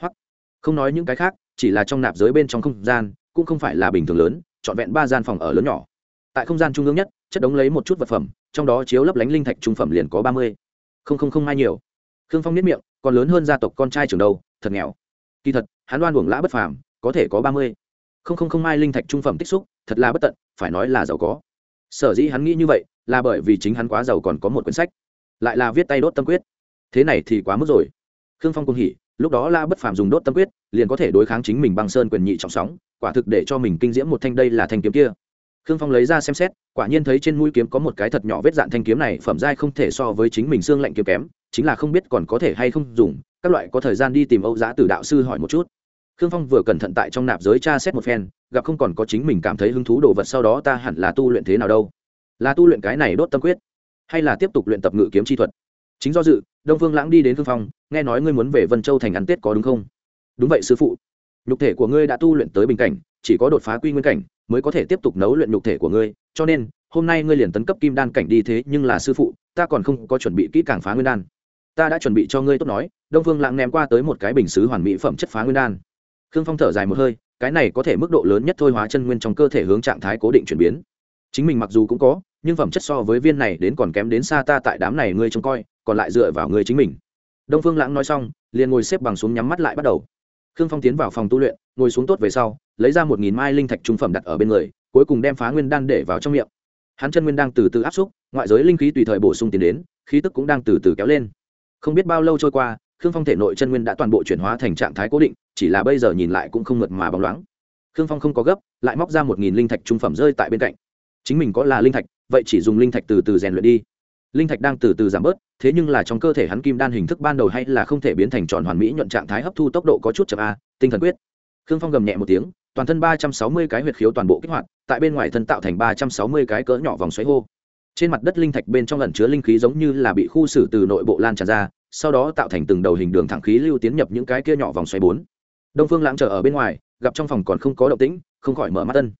Hoặc không nói những cái khác, chỉ là trong nạp giới bên trong không gian cũng không phải là bình thường lớn, trọn vẹn ba gian phòng ở lớn nhỏ. Tại không gian trung ương nhất, chất đống lấy một chút vật phẩm, trong đó chiếu lấp lánh linh thạch trung phẩm liền có ba mươi. Không không không mai nhiều. Khương phong nhất miệng, còn lớn hơn gia tộc con trai trưởng đâu, thật nghèo. Kỳ thật, hắn đoan uổng lã bất phàm, có thể có ba mươi. Không không không mai linh thạch trung phẩm tích xúc, thật là bất tận, phải nói là giàu có. Sở dĩ hắn nghĩ như vậy, là bởi vì chính hắn quá giàu còn có một quyển sách. Lại là viết tay đốt tâm quyết. Thế này thì quá mức rồi. Khương phong cùng hỉ lúc đó la bất phàm dùng đốt tâm quyết, liền có thể đối kháng chính mình băng sơn quyền nhị trọng sóng, quả thực để cho mình kinh diễm một thanh đây là thanh kiếm kia. Khương phong lấy ra xem xét, quả nhiên thấy trên mũi kiếm có một cái thật nhỏ vết dạn thanh kiếm này, phẩm giai không thể so với chính mình xương lạnh kiếm kém, chính là không biết còn có thể hay không dùng, các loại có thời gian đi tìm âu giá từ đạo sư hỏi một chút. Khương phong vừa cẩn thận tại trong nạp giới tra xét một phen, gặp không còn có chính mình cảm thấy hứng thú đồ vật sau đó ta hẳn là tu luyện thế nào đâu? Là tu luyện cái này đốt tâm quyết, hay là tiếp tục luyện tập ngự kiếm chi thuật? Chính do dự đông phương lãng đi đến khương phong, nghe nói ngươi muốn về vân châu thành ăn tết có đúng không? Đúng vậy, sư phụ. Nhục thể của ngươi đã tu luyện tới bình cảnh, chỉ có đột phá quy nguyên cảnh mới có thể tiếp tục nấu luyện nhục thể của ngươi, cho nên, hôm nay ngươi liền tấn cấp kim đan cảnh đi thế, nhưng là sư phụ, ta còn không có chuẩn bị kỹ càng phá nguyên đan. Ta đã chuẩn bị cho ngươi tốt nói, đông phương lãng ném qua tới một cái bình xứ hoàn mỹ phẩm chất phá nguyên đan. Khương phong thở dài một hơi, cái này có thể mức độ lớn nhất thôi hóa chân nguyên trong cơ thể hướng trạng thái cố định chuyển biến. Chính mình mặc dù cũng có, nhưng phẩm chất so với viên này đến còn kém đến xa ta tại đám này ngươi trông coi còn lại dựa vào người chính mình. Đông phương lãng nói xong, liền ngồi xếp bằng xuống nhắm mắt lại bắt đầu. Khương phong tiến vào phòng tu luyện, ngồi xuống tốt về sau, lấy ra một nghìn mai linh thạch trung phẩm đặt ở bên người, cuối cùng đem phá nguyên đan để vào trong miệng. Hắn chân nguyên đang từ từ áp xúc, ngoại giới linh khí tùy thời bổ sung tiến đến, khí tức cũng đang từ từ kéo lên. Không biết bao lâu trôi qua, khương phong thể nội chân nguyên đã toàn bộ chuyển hóa thành trạng thái cố định, chỉ là bây giờ nhìn lại cũng không mượt mà bóng loáng. Khương phong không có gấp, lại móc ra một nghìn linh thạch trung phẩm rơi tại bên cạnh. Chính mình có là linh thạch, vậy chỉ dùng linh thạch từ từ rèn luyện đi linh thạch đang từ từ giảm bớt, thế nhưng là trong cơ thể hắn kim đan hình thức ban đầu hay là không thể biến thành tròn hoàn mỹ nhuận trạng thái hấp thu tốc độ có chút chậm a, tinh thần quyết. Khương phong gầm nhẹ một tiếng, toàn thân ba trăm sáu mươi cái huyệt khiếu toàn bộ kích hoạt, tại bên ngoài thân tạo thành ba trăm sáu mươi cái cỡ nhỏ vòng xoáy hô. Trên mặt đất linh thạch bên trong ẩn chứa linh khí giống như là bị khu xử từ nội bộ lan tràn ra, sau đó tạo thành từng đầu hình đường thẳng khí lưu tiến nhập những cái kia nhỏ vòng xoáy bốn. Đông phương lãng chờ ở bên ngoài, gặp trong phòng còn không có động tĩnh, không khỏi mở mắt tân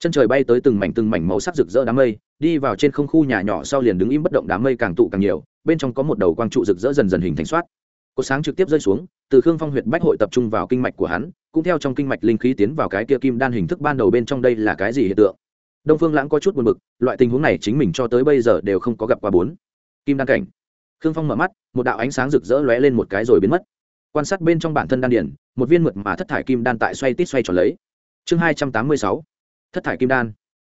chân trời bay tới từng mảnh từng mảnh màu sắc rực rỡ đám mây, đi vào trên không khu nhà nhỏ sau liền đứng im bất động đám mây càng tụ càng nhiều, bên trong có một đầu quang trụ rực rỡ dần dần hình thành soát. Cột sáng trực tiếp rơi xuống, từ khương phong huyệt bách hội tập trung vào kinh mạch của hắn, cũng theo trong kinh mạch linh khí tiến vào cái kia kim đan hình thức ban đầu bên trong đây là cái gì hiện tượng. Đông phương lãng có chút buồn bực, loại tình huống này chính mình cho tới bây giờ đều không có gặp qua bốn. Kim đan cảnh. Khương phong mở mắt, một đạo ánh sáng rực rỡ lóe lên một cái rồi biến mất. Quan sát bên trong bản thân đan điển một viên mượt mà thất thải kim đan tại xoay tít xoay tròn lấy. Chương hai trăm tám mươi sáu thất thải kim đan.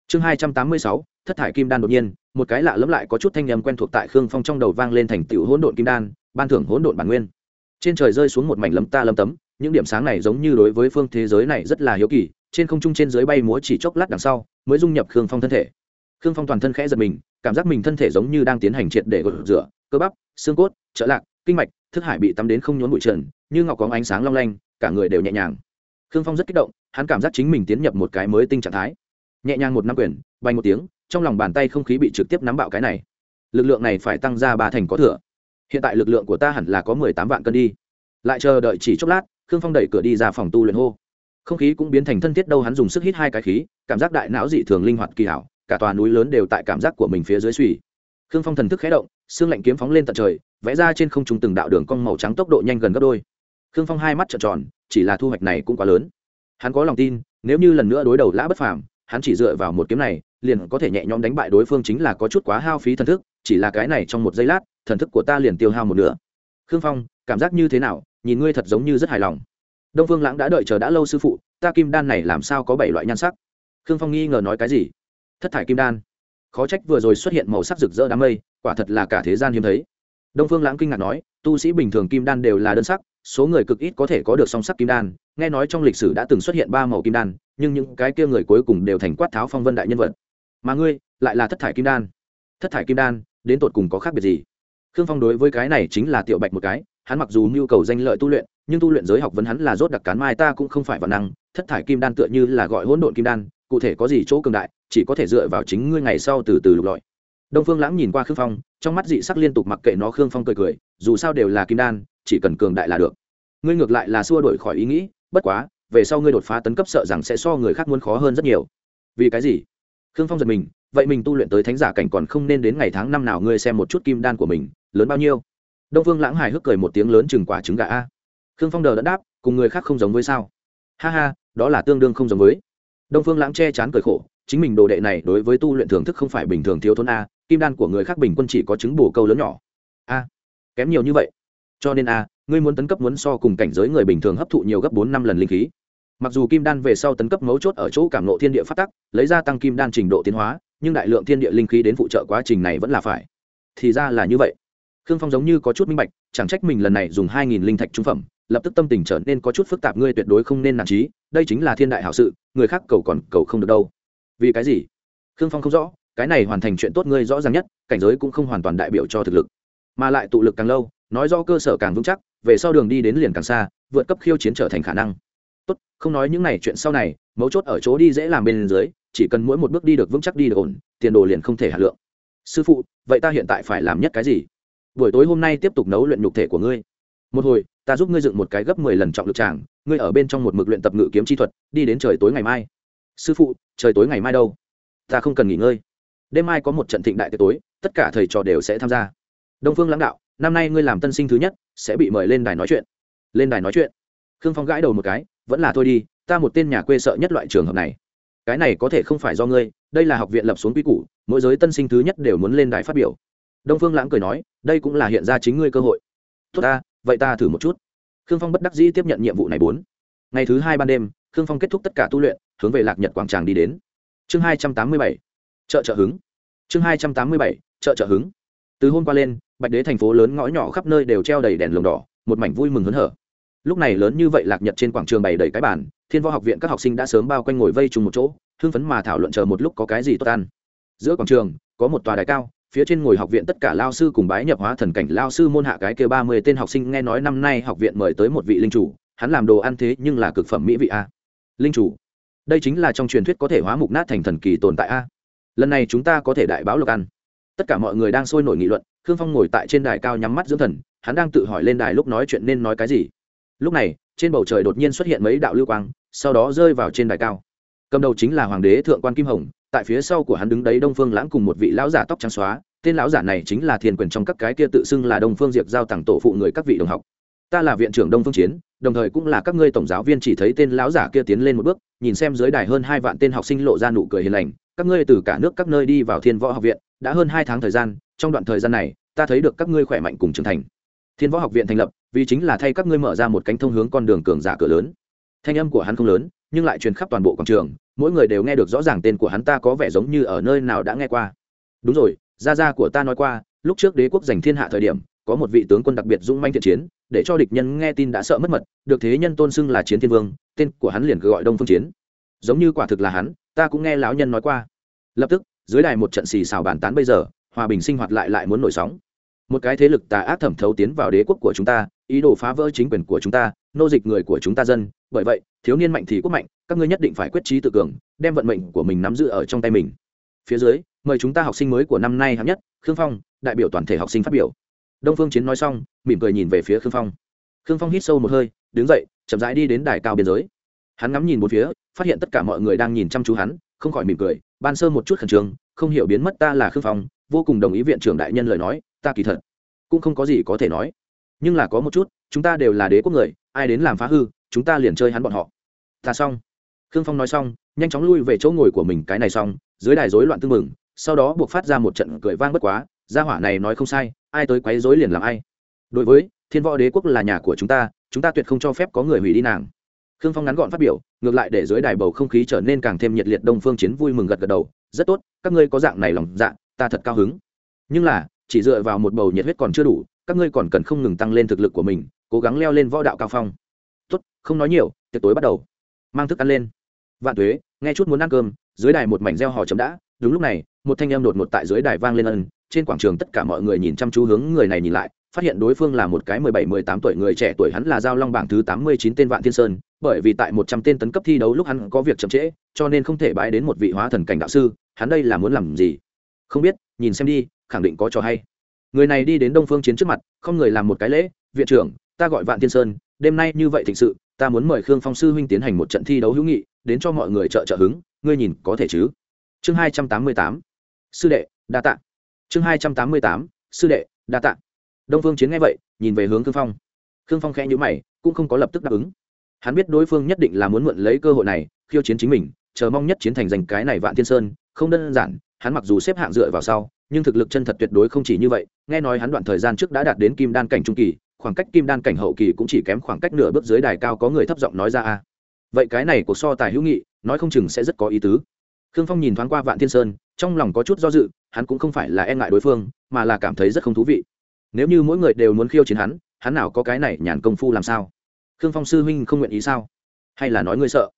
Chương hai trăm tám mươi sáu, thất thải kim đan đột nhiên, một cái lạ lẫm lại có chút thanh nhầm quen thuộc tại khương phong trong đầu vang lên thành tựu hỗn độn kim đan, ban thưởng hỗn độn bản nguyên. Trên trời rơi xuống một mảnh lấm ta lấm tấm, những điểm sáng này giống như đối với phương thế giới này rất là hiếu kỳ, trên không trung trên dưới bay múa chỉ chốc lát đằng sau, mới dung nhập khương phong thân thể. Khương phong toàn thân khẽ giật mình, cảm giác mình thân thể giống như đang tiến hành triệt để gột rửa, cơ bắp, xương cốt, trợ lạc, kinh mạch, thức hải bị tắm đến không nhốn bụi trần, như ngọc có ánh sáng long lanh, cả người đều nhẹ nhàng khương phong rất kích động, hắn cảm giác chính mình tiến nhập một cái mới tinh trạng thái. Nhẹ nhàng một năm quyền bay một tiếng, trong lòng bàn tay không khí bị trực tiếp nắm bạo cái này. Lực lượng này phải tăng ra ba thành có thừa. Hiện tại lực lượng của ta hẳn là có mười tám vạn cân đi. Lại chờ đợi chỉ chốc lát, khương phong đẩy cửa đi ra phòng tu luyện hô. Không khí cũng biến thành thân thiết đâu, hắn dùng sức hít hai cái khí, cảm giác đại não dị thường linh hoạt kỳ hảo, cả tòa núi lớn đều tại cảm giác của mình phía dưới suy. Khương phong thần thức khé động, xương lạnh kiếm phóng lên tận trời, vẽ ra trên không trung từng đạo đường cong màu trắng tốc độ nhanh gần gấp đôi khương phong hai mắt trợn tròn, chỉ là thu hoạch này cũng quá lớn. Hắn có lòng tin, nếu như lần nữa đối đầu lã bất phàm, hắn chỉ dựa vào một kiếm này, liền có thể nhẹ nhõm đánh bại đối phương chính là có chút quá hao phí thần thức, chỉ là cái này trong một giây lát, thần thức của ta liền tiêu hao một nửa. Khương phong, cảm giác như thế nào? Nhìn ngươi thật giống như rất hài lòng. Đông phương lãng đã đợi chờ đã lâu sư phụ, ta kim đan này làm sao có bảy loại nhan sắc? Khương phong nghi ngờ nói cái gì? Thất thải kim đan. Khó trách vừa rồi xuất hiện màu sắc rực rỡ đám mây, quả thật là cả thế gian hiếm thấy. Đông phương lãng kinh ngạc nói, tu sĩ bình thường kim đan đều là đơn sắc số người cực ít có thể có được song sắc kim đan, nghe nói trong lịch sử đã từng xuất hiện ba màu kim đan, nhưng những cái kia người cuối cùng đều thành quát tháo phong vân đại nhân vật. Mà ngươi, lại là thất thải kim đan. Thất thải kim đan, đến tột cùng có khác biệt gì? Khương phong đối với cái này chính là tiểu bạch một cái, hắn mặc dù nhu cầu danh lợi tu luyện, nhưng tu luyện giới học vấn hắn là rốt đặc cán mai ta cũng không phải văn năng, thất thải kim đan tựa như là gọi hỗn độn kim đan, cụ thể có gì chỗ cường đại, chỉ có thể dựa vào chính ngươi ngày sau từ từ lục lọi. Đông phương lãng nhìn qua khương phong, trong mắt dị sắc liên tục mặc kệ nó, khương phong cười cười, dù sao đều là kim đan chỉ cần cường đại là được. Ngươi ngược lại là xua đổi khỏi ý nghĩ, bất quá, về sau ngươi đột phá tấn cấp sợ rằng sẽ so người khác muốn khó hơn rất nhiều. Vì cái gì? Khương phong giật mình, vậy mình tu luyện tới thánh giả cảnh còn không nên đến ngày tháng năm nào ngươi xem một chút kim đan của mình, lớn bao nhiêu? Đông phương lãng hài hước cười một tiếng lớn chừng quả trứng gà a. Khương phong đờ đẫn đáp, cùng người khác không giống với sao? Ha ha, đó là tương đương không giống với. Đông phương lãng che chán cười khổ, chính mình đồ đệ này đối với tu luyện thưởng thức không phải bình thường thiếu thốn a, kim đan của người khác bình quân chỉ có chứng bổ câu lớn nhỏ. A, kém nhiều như vậy cho nên a, ngươi muốn tấn cấp muốn so cùng cảnh giới người bình thường hấp thụ nhiều gấp bốn năm lần linh khí. Mặc dù kim đan về sau tấn cấp mấu chốt ở chỗ cảm nộ thiên địa phát tắc, lấy ra tăng kim đan trình độ tiến hóa, nhưng đại lượng thiên địa linh khí đến phụ trợ quá trình này vẫn là phải. Thì ra là như vậy. Khương phong giống như có chút minh bạch, chẳng trách mình lần này dùng hai nghìn linh thạch trung phẩm, lập tức tâm tình trở nên có chút phức tạp, ngươi tuyệt đối không nên nản trí đây chính là thiên đại hảo sự, người khác cầu còn cầu không được đâu. Vì cái gì? Khương phong không rõ, cái này hoàn thành chuyện tốt ngươi rõ ràng nhất, cảnh giới cũng không hoàn toàn đại biểu cho thực lực, mà lại tụ lực càng lâu nói do cơ sở càng vững chắc, về sau đường đi đến liền càng xa, vượt cấp khiêu chiến trở thành khả năng. Tốt, không nói những này chuyện sau này, mấu chốt ở chỗ đi dễ làm bên dưới, chỉ cần mỗi một bước đi được vững chắc đi được ổn, tiền đồ liền không thể hạ lượng. Sư phụ, vậy ta hiện tại phải làm nhất cái gì? Buổi tối hôm nay tiếp tục nấu luyện nhục thể của ngươi. Một hồi, ta giúp ngươi dựng một cái gấp mười lần trọng lực tràng, ngươi ở bên trong một mực luyện tập ngự kiếm chi thuật, đi đến trời tối ngày mai. Sư phụ, trời tối ngày mai đâu? Ta không cần nghỉ ngơi. Đêm mai có một trận thịnh đại tiệc tối, tất cả thầy trò đều sẽ tham gia. Đông phương lãng đạo năm nay ngươi làm tân sinh thứ nhất, sẽ bị mời lên đài nói chuyện. Lên đài nói chuyện. Khương phong gãi đầu một cái, vẫn là thôi đi, ta một tên nhà quê sợ nhất loại trường hợp này. Cái này có thể không phải do ngươi, đây là học viện lập xuống quy củ, mỗi giới tân sinh thứ nhất đều muốn lên đài phát biểu. Đông phương lãng cười nói, đây cũng là hiện ra chính ngươi cơ hội. Tốt ta, vậy ta thử một chút. Khương phong bất đắc dĩ tiếp nhận nhiệm vụ này bốn. Ngày thứ hai ban đêm, khương phong kết thúc tất cả tu luyện, hướng về lạc nhật quảng tràng đi đến. Chương hai trăm tám mươi bảy. Chợ chợ hứng. Chương hai trăm tám mươi bảy. Chợ chợ hứng. Từ hôm qua lên bạch đế thành phố lớn ngõ nhỏ khắp nơi đều treo đầy đèn lồng đỏ, một mảnh vui mừng hớn hở. Lúc này lớn như vậy lạc nhật trên quảng trường bày đầy cái bản thiên võ học viện các học sinh đã sớm bao quanh ngồi vây chung một chỗ, hưng phấn mà thảo luận chờ một lúc có cái gì tốt ăn. Giữa quảng trường, có một tòa đài cao, phía trên ngồi học viện tất cả lao sư cùng bái nhập hóa thần cảnh lao sư môn hạ cái kia ba mươi tên học sinh nghe nói năm nay học viện mời tới một vị linh chủ, hắn làm đồ ăn thế nhưng là cực phẩm mỹ vị a. Linh chủ, đây chính là trong truyền thuyết có thể hóa mục nát thành thần kỳ tồn tại a. Lần này chúng ta có thể đại báo lộc ăn. Tất cả mọi người đang sôi nổi nghị luận khương phong ngồi tại trên đài cao nhắm mắt dưỡng thần, hắn đang tự hỏi lên đài lúc nói chuyện nên nói cái gì. Lúc này, trên bầu trời đột nhiên xuất hiện mấy đạo lưu quang, sau đó rơi vào trên đài cao. Cầm đầu chính là hoàng đế thượng quan kim hồng, tại phía sau của hắn đứng đấy đông phương lãng cùng một vị lão giả tóc trắng xóa, tên lão giả này chính là thiên quyền trong các cái kia tự xưng là đông phương diệp giao tặng tổ phụ người các vị đồng học. Ta là viện trưởng đông phương chiến, đồng thời cũng là các ngươi tổng giáo viên chỉ thấy tên lão giả kia tiến lên một bước, nhìn xem dưới đài hơn hai vạn tên học sinh lộ ra nụ cười hiền lành, các ngươi từ cả nước các nơi đi vào thiên võ học viện đã hơn hai tháng thời gian, trong đoạn thời gian này, ta thấy được các ngươi khỏe mạnh cùng trưởng thành. Thiên võ học viện thành lập, vì chính là thay các ngươi mở ra một cánh thông hướng con đường cường giả cửa lớn. Thanh âm của hắn không lớn, nhưng lại truyền khắp toàn bộ quảng trường, mỗi người đều nghe được rõ ràng tên của hắn ta có vẻ giống như ở nơi nào đã nghe qua. Đúng rồi, gia gia của ta nói qua, lúc trước đế quốc giành thiên hạ thời điểm, có một vị tướng quân đặc biệt dũng manh thiện chiến, để cho địch nhân nghe tin đã sợ mất mật, được thế nhân tôn xưng là chiến thiên vương, tên của hắn liền gọi đông phương chiến. Giống như quả thực là hắn, ta cũng nghe lão nhân nói qua. Lập tức dưới đài một trận xì xào bàn tán bây giờ, hòa bình sinh hoạt lại lại muốn nổi sóng. Một cái thế lực tà ác thẩm thấu tiến vào đế quốc của chúng ta, ý đồ phá vỡ chính quyền của chúng ta, nô dịch người của chúng ta dân. Bởi vậy, thiếu niên mạnh thì quốc mạnh, các ngươi nhất định phải quyết trí tự cường, đem vận mệnh của mình nắm giữ ở trong tay mình. Phía dưới, mời chúng ta học sinh mới của năm nay hạng nhất, khương phong, đại biểu toàn thể học sinh phát biểu. Đông phương chiến nói xong, mỉm cười nhìn về phía khương phong. Khương phong hít sâu một hơi, đứng dậy, chậm rãi đi đến đài cao biên giới. Hắn ngắm nhìn một phía, phát hiện tất cả mọi người đang nhìn chăm chú hắn, không khỏi mỉm cười ban sơ một chút khẩn trương, không hiểu biến mất ta là khương phong, vô cùng đồng ý viện trưởng đại nhân lời nói, ta kỳ thật cũng không có gì có thể nói. Nhưng là có một chút, chúng ta đều là đế quốc người, ai đến làm phá hư, chúng ta liền chơi hắn bọn họ. Ta xong. Khương phong nói xong, nhanh chóng lui về chỗ ngồi của mình cái này xong, dưới đài rối loạn tưng mừng sau đó buộc phát ra một trận cười vang bất quá, gia hỏa này nói không sai, ai tới quấy rối liền làm ai. Đối với, thiên võ đế quốc là nhà của chúng ta chúng ta tuyệt không cho phép có người hủy đi nàng khương phong ngắn gọn phát biểu, ngược lại để dưới đài bầu không khí trở nên càng thêm nhiệt liệt đông phương chiến vui mừng gật gật đầu, rất tốt, các ngươi có dạng này lòng dạ ta thật cao hứng. Nhưng là, chỉ dựa vào một bầu nhiệt huyết còn chưa đủ, các ngươi còn cần không ngừng tăng lên thực lực của mình, cố gắng leo lên võ đạo cao phong. Tốt, không nói nhiều, tiệc tối bắt đầu. Mang thức ăn lên. Vạn tuế, nghe chút muốn ăn cơm, dưới đài một mảnh reo hò chấm đã. Đúng lúc này, một thanh em đột ngột tại dưới đài vang lên ân. Trên quảng trường tất cả mọi người nhìn chăm chú hướng người này nhìn lại, phát hiện đối phương là một cái mười bảy, mười tám tuổi người trẻ, tuổi hắn là giao long bảng thứ tám mươi chín tên vạn thiên sơn bởi vì tại một trăm tên tấn cấp thi đấu lúc hắn có việc chậm trễ, cho nên không thể bãi đến một vị hóa thần cảnh đạo sư, hắn đây là muốn làm gì? Không biết, nhìn xem đi, khẳng định có trò hay. Người này đi đến đông phương chiến trước mặt, không người làm một cái lễ, viện trưởng, ta gọi vạn thiên sơn, đêm nay như vậy thịnh sự, ta muốn mời khương phong sư huynh tiến hành một trận thi đấu hữu nghị, đến cho mọi người trợ trợ hứng, ngươi nhìn có thể chứ? Chương hai trăm tám mươi tám. Sư đệ, đa tạ. Chương hai trăm tám mươi tám, sư đệ, đa tạ. Đông phương chiến nghe vậy, nhìn về hướng khương phong. Khương phong khẽ nhíu mày, cũng không có lập tức đáp ứng hắn biết đối phương nhất định là muốn mượn lấy cơ hội này, khiêu chiến chính mình, chờ mong nhất chiến thành giành cái này vạn thiên sơn. Không đơn giản, hắn mặc dù xếp hạng dựa vào sau, nhưng thực lực chân thật tuyệt đối không chỉ như vậy. Nghe nói hắn đoạn thời gian trước đã đạt đến kim đan cảnh trung kỳ, khoảng cách kim đan cảnh hậu kỳ cũng chỉ kém khoảng cách nửa bước dưới đài cao có người thấp giọng nói ra, a, vậy cái này cuộc so tài hữu nghị, nói không chừng sẽ rất có ý tứ. Khương phong nhìn thoáng qua vạn thiên sơn, trong lòng có chút do dự, hắn cũng không phải là e ngại đối phương, mà là cảm thấy rất không thú vị. Nếu như mỗi người đều muốn khiêu chiến hắn hắn nào có cái này nhàn công phu làm sao? Khương phong sư huynh không nguyện ý sao? Hay là nói ngươi sợ?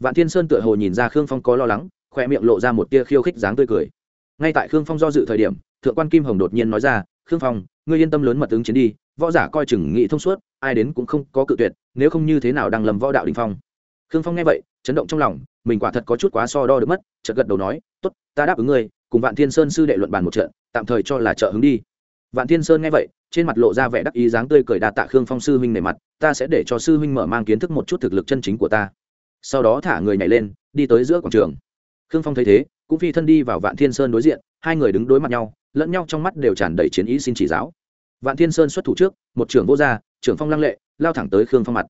Vạn thiên sơn tựa hồ nhìn ra khương phong có lo lắng khoe miệng lộ ra một tia khiêu khích dáng tươi cười. Ngay tại khương phong do dự thời điểm, thượng quan kim hồng đột nhiên nói ra, khương phong, ngươi yên tâm lớn mật ứng chiến đi, võ giả coi chừng nghị thông suốt, ai đến cũng không có cự tuyệt, nếu không như thế nào đang lầm võ đạo đình phong. Khương phong nghe vậy, chấn động trong lòng, mình quả thật có chút quá so đo được mất, chợt gật đầu nói, tốt, ta đáp ứng ngươi, cùng vạn thiên sơn sư đệ luận bàn một trận, tạm thời cho là trợ hứng đi vạn thiên sơn nghe vậy, trên mặt lộ ra vẻ đắc ý dáng tươi cười đa tạ khương phong sư huynh nề mặt, ta sẽ để cho sư huynh mở mang kiến thức một chút thực lực chân chính của ta. Sau đó thả người nhảy lên, đi tới giữa quảng trường. Khương phong thấy thế, cũng phi thân đi vào vạn thiên sơn đối diện, hai người đứng đối mặt nhau, lẫn nhau trong mắt đều tràn đầy chiến ý xin chỉ giáo. Vạn thiên sơn xuất thủ trước, một trưởng vô gia, trưởng phong lăng lệ, lao thẳng tới khương phong mặt.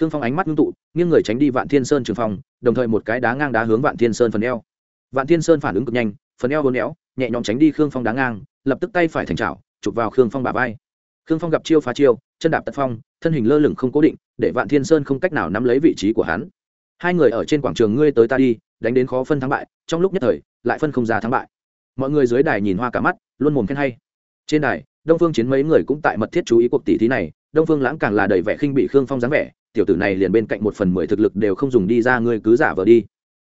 Khương phong ánh mắt ngưng tụ, nghiêng người tránh đi vạn thiên sơn trường phong, đồng thời một cái đá ngang đá hướng vạn thiên sơn phần eo. Vạn thiên sơn phản ứng cực nhanh, phần eo hôn éo, nhẹ nhõm tránh đi khương phong đá ngang, lập tức tay phải thành trào chụp vào khương phong bà vai. Khương phong gặp chiêu phá chiêu, chân đạp tật phong, thân hình lơ lửng không cố định, để vạn thiên sơn không cách nào nắm lấy vị trí của hắn. Hai người ở trên quảng trường ngươi tới ta đi, đánh đến khó phân thắng bại, trong lúc nhất thời, lại phân không ra thắng bại. Mọi người dưới đài nhìn hoa cả mắt, luôn mồm khen hay. Trên đài, đông phương chiến mấy người cũng tại mật thiết chú ý cuộc tỷ thí này, đông phương lãng càng là đầy vẻ khinh bị khương phong dáng vẻ, tiểu tử này liền bên cạnh một phần mười thực lực đều không dùng đi ra, ngươi cứ giả vờ đi.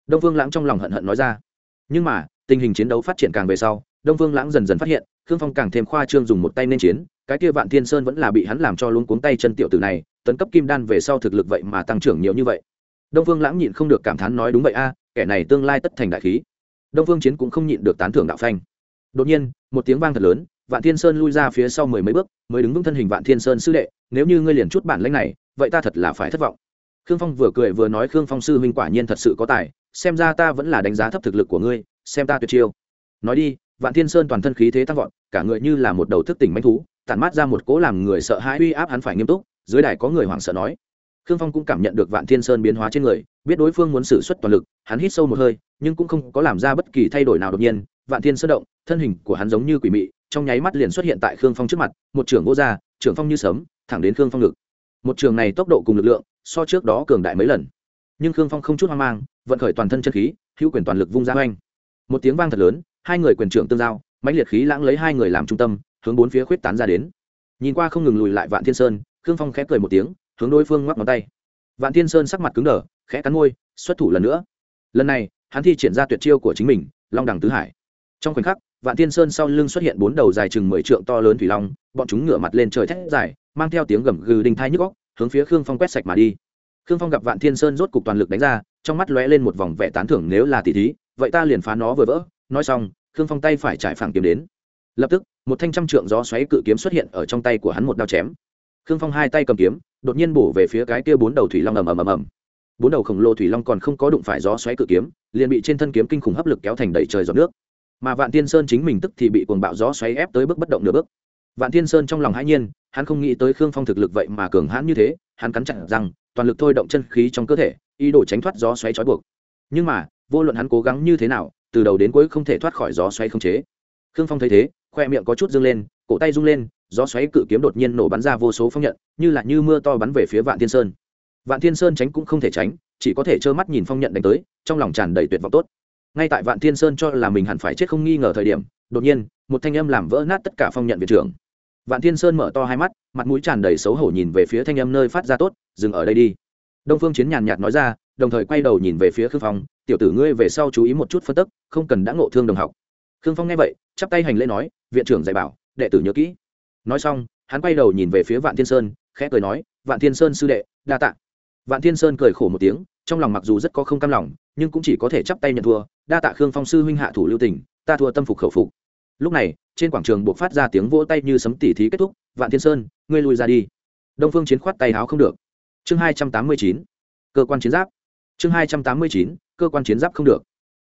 Đông phương lãng trong lòng hận hận nói ra. Nhưng mà, tình hình chiến đấu phát triển càng về sau, đông phương lãng dần dần phát hiện khương phong càng thêm khoa trương dùng một tay nên chiến, cái kia vạn thiên sơn vẫn là bị hắn làm cho luống cuống tay chân tiểu tử này, tấn cấp kim đan về sau thực lực vậy mà tăng trưởng nhiều như vậy. Đông phương lãng nhịn không được cảm thán nói đúng vậy a, kẻ này tương lai tất thành đại khí. Đông phương chiến cũng không nhịn được tán thưởng đạo phanh. Đột nhiên, một tiếng vang thật lớn, vạn thiên sơn lui ra phía sau mười mấy bước, mới đứng vững thân hình vạn thiên sơn sư đệ, nếu như ngươi liền chút bản lãnh này, vậy ta thật là phải thất vọng. Khương phong vừa cười vừa nói khương phong sư huynh quả nhiên thật sự có tài, xem ra ta vẫn là đánh giá thấp thực lực của ngươi, xem ta tuyệt chiêu. Nói đi vạn thiên sơn toàn thân khí thế tăng vọt, cả người như là một đầu thức tỉnh manh thú, tản mát ra một cỗ làm người sợ hãi uy áp hắn phải nghiêm túc, dưới đài có người hoảng sợ nói. Khương phong cũng cảm nhận được vạn thiên sơn biến hóa trên người, biết đối phương muốn sử xuất toàn lực, hắn hít sâu một hơi, nhưng cũng không có làm ra bất kỳ thay đổi nào đột nhiên. Vạn thiên sơn động, thân hình của hắn giống như quỷ mị, trong nháy mắt liền xuất hiện tại khương phong trước mặt, một trưởng vô gia, trưởng phong như sớm thẳng đến khương phong ngực. Một trường này tốc độ cùng lực lượng, so trước đó cường đại mấy lần. Nhưng khương phong không chút hoang mang, vận khởi toàn thân chân khí, hữu quyền toàn lực vung ra oanh. Một tiếng vang thật lớn hai người quyền trưởng tương giao, mãnh liệt khí lãng lấy hai người làm trung tâm, hướng bốn phía khuyết tán ra đến. Nhìn qua không ngừng lùi lại vạn thiên sơn, khương phong khẽ cười một tiếng, hướng đối phương ngoắc ngón tay. Vạn thiên sơn sắc mặt cứng đờ, khẽ cắn môi, xuất thủ lần nữa. Lần này, hắn thi triển ra tuyệt chiêu của chính mình, long đẳng tứ hải. Trong khoảnh khắc, vạn thiên sơn sau lưng xuất hiện bốn đầu dài chừng mười trượng to lớn thủy long, bọn chúng ngửa mặt lên trời thét dài, mang theo tiếng gầm gừ đinh thai nhức góc hướng phía khương phong quét sạch mà đi. Khương phong gặp vạn thiên sơn rốt cục toàn lực đánh ra, trong mắt lóe lên một vòng vẻ tán thưởng, nếu là tỷ thí, vậy ta liền phá nó vừa vỡ nói xong, khương phong tay phải trải phẳng kiếm đến. Lập tức, một thanh trăm trượng gió xoáy cự kiếm xuất hiện ở trong tay của hắn một đao chém. Khương phong hai tay cầm kiếm, đột nhiên bổ về phía cái kia bốn đầu thủy long ầm ầm ầm ầm. Bốn đầu khổng lồ thủy long còn không có đụng phải gió xoáy cự kiếm, liền bị trên thân kiếm kinh khủng hấp lực kéo thành đầy trời giọt nước. Mà vạn tiên sơn chính mình tức thì bị cuồng bạo gió xoáy ép tới bước bất động nửa bước. Vạn tiên sơn trong lòng hãi nhiên, hắn không nghĩ tới khương phong thực lực vậy mà cường hãn như thế, hắn cắn chặt rằng toàn lực thôi động chân khí trong cơ thể, ý đồ tránh thoát gió xoáy trói buộc. Nhưng mà, vô luận hắn cố gắng như thế nào từ đầu đến cuối không thể thoát khỏi gió xoáy không chế. Khương phong thấy thế, khoe miệng có chút dâng lên, cổ tay rung lên, gió xoáy cự kiếm đột nhiên nổ bắn ra vô số phong nhận, như là như mưa to bắn về phía vạn thiên sơn. Vạn thiên sơn tránh cũng không thể tránh, chỉ có thể trơ mắt nhìn phong nhận đánh tới, trong lòng tràn đầy tuyệt vọng tốt. Ngay tại vạn thiên sơn cho là mình hẳn phải chết không nghi ngờ thời điểm, đột nhiên, một thanh âm làm vỡ nát tất cả phong nhận viện trưởng. Vạn thiên sơn mở to hai mắt, mặt mũi tràn đầy xấu hổ nhìn về phía thanh âm nơi phát ra tốt, dừng ở đây đi. Đông phương chiến nhàn nhạt nói ra đồng thời quay đầu nhìn về phía khương phong, tiểu tử ngươi về sau chú ý một chút phân tức, không cần đã ngộ thương đồng học. Khương phong nghe vậy, chắp tay hành lễ nói, viện trưởng dạy bảo, đệ tử nhớ kỹ. Nói xong, hắn quay đầu nhìn về phía vạn thiên sơn, khẽ cười nói, vạn thiên sơn sư đệ, đa tạ. Vạn thiên sơn cười khổ một tiếng, trong lòng mặc dù rất có không cam lòng, nhưng cũng chỉ có thể chắp tay nhận thua, đa tạ khương phong sư huynh hạ thủ lưu tình, ta thua tâm phục khẩu phục. Lúc này, trên quảng trường buộc phát ra tiếng vỗ tay như sấm tỉ thí kết thúc, vạn thiên sơn, ngươi lui ra đi. Đông phương chiến khoát tay áo không được. Chương hai trăm tám mươi chín, cơ quan chiến giáp chương hai trăm tám mươi chín, cơ quan chiến giáp không được.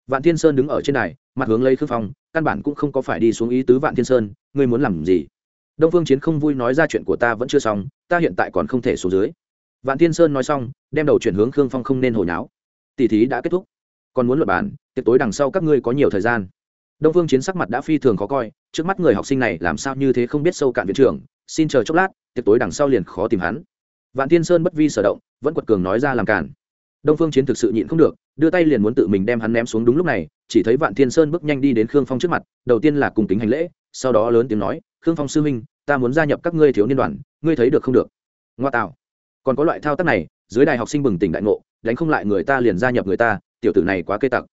Vạn thiên sơn đứng ở trên đài, mặt hướng lấy khương phong, căn bản cũng không có phải đi xuống ý tứ vạn thiên sơn, ngươi muốn làm gì? Đông phương chiến không vui nói ra chuyện của ta vẫn chưa xong, ta hiện tại còn không thể xuống dưới. Vạn thiên sơn nói xong, đem đầu chuyển hướng khương phong không nên hồi nháo tỷ thí đã kết thúc. Còn muốn luật bản tiệc tối đằng sau các ngươi có nhiều thời gian. Đông phương chiến sắc mặt đã phi thường khó coi, trước mắt người học sinh này làm sao như thế không biết sâu cạn viện trưởng, xin chờ chốc lát, tiệc tối đằng sau liền khó tìm hắn. Vạn thiên sơn bất vi sở động, vẫn quật cường nói ra làm cản đông phương chiến thực sự nhịn không được, đưa tay liền muốn tự mình đem hắn ném xuống đúng lúc này, chỉ thấy vạn thiên sơn bước nhanh đi đến khương phong trước mặt, đầu tiên là cùng kính hành lễ, sau đó lớn tiếng nói, khương phong sư huynh, ta muốn gia nhập các ngươi thiếu niên đoàn, ngươi thấy được không được? Ngoa tạo. Còn có loại thao tác này, dưới đại học sinh bừng tỉnh đại ngộ, đánh không lại người ta liền gia nhập người ta, tiểu tử này quá cây tặc.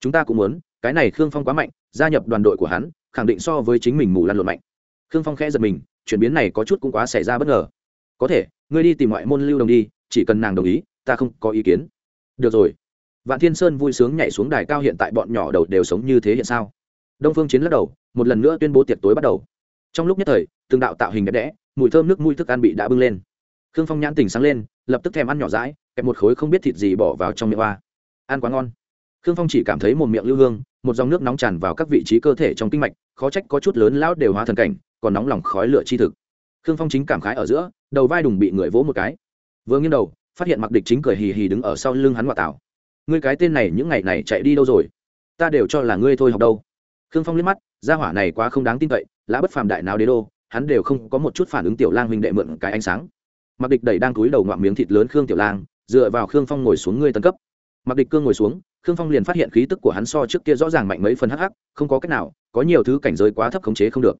Chúng ta cũng muốn, cái này khương phong quá mạnh, gia nhập đoàn đội của hắn, khẳng định so với chính mình mù lăn lộn mạnh. Khương phong khẽ giật mình, chuyển biến này có chút cũng quá xảy ra bất ngờ. Có thể, ngươi đi tìm ngoại môn lưu đồng đi, chỉ cần nàng đồng ý, ta không có ý kiến được rồi. Vạn thiên sơn vui sướng nhảy xuống đài cao hiện tại bọn nhỏ đầu đều sống như thế hiện sao? Đông phương chiến lắc đầu, một lần nữa tuyên bố tiệc tối bắt đầu. Trong lúc nhất thời, từng đạo tạo hình đẹp đẽ, mùi thơm nước mùi thức ăn bị đã bưng lên. Khương phong nhãn tỉnh sáng lên, lập tức thèm ăn nhỏ rãi kẹp một khối không biết thịt gì bỏ vào trong miệng hoa. Ăn quá ngon. Khương phong chỉ cảm thấy một miệng lưu hương, một dòng nước nóng tràn vào các vị trí cơ thể trong kinh mạch, khó trách có chút lớn lão đều hóa thần cảnh, còn nóng lòng khói lửa chi thực. Khương phong chính cảm khái ở giữa, đầu vai đùng bị người vỗ một cái. Vừa nghiêng đầu phát hiện mặc địch chính cười hì hì đứng ở sau lưng hắn ngoại tảo. Ngươi cái tên này những ngày này chạy đi đâu rồi? Ta đều cho là ngươi thôi học đâu. Khương phong liếc mắt, gia hỏa này quá không đáng tin cậy, lã bất phàm đại nào đế đô, hắn đều không có một chút phản ứng tiểu lang huynh đệ mượn cái ánh sáng. Mặc địch đẩy đang túi đầu ngoạm miếng thịt lớn khương tiểu lang, dựa vào khương phong ngồi xuống ngươi tân cấp. Mặc địch cương ngồi xuống, khương phong liền phát hiện khí tức của hắn so trước kia rõ ràng mạnh mấy phần hắc hắc, không có cách nào, có nhiều thứ cảnh giới quá thấp khống chế không được.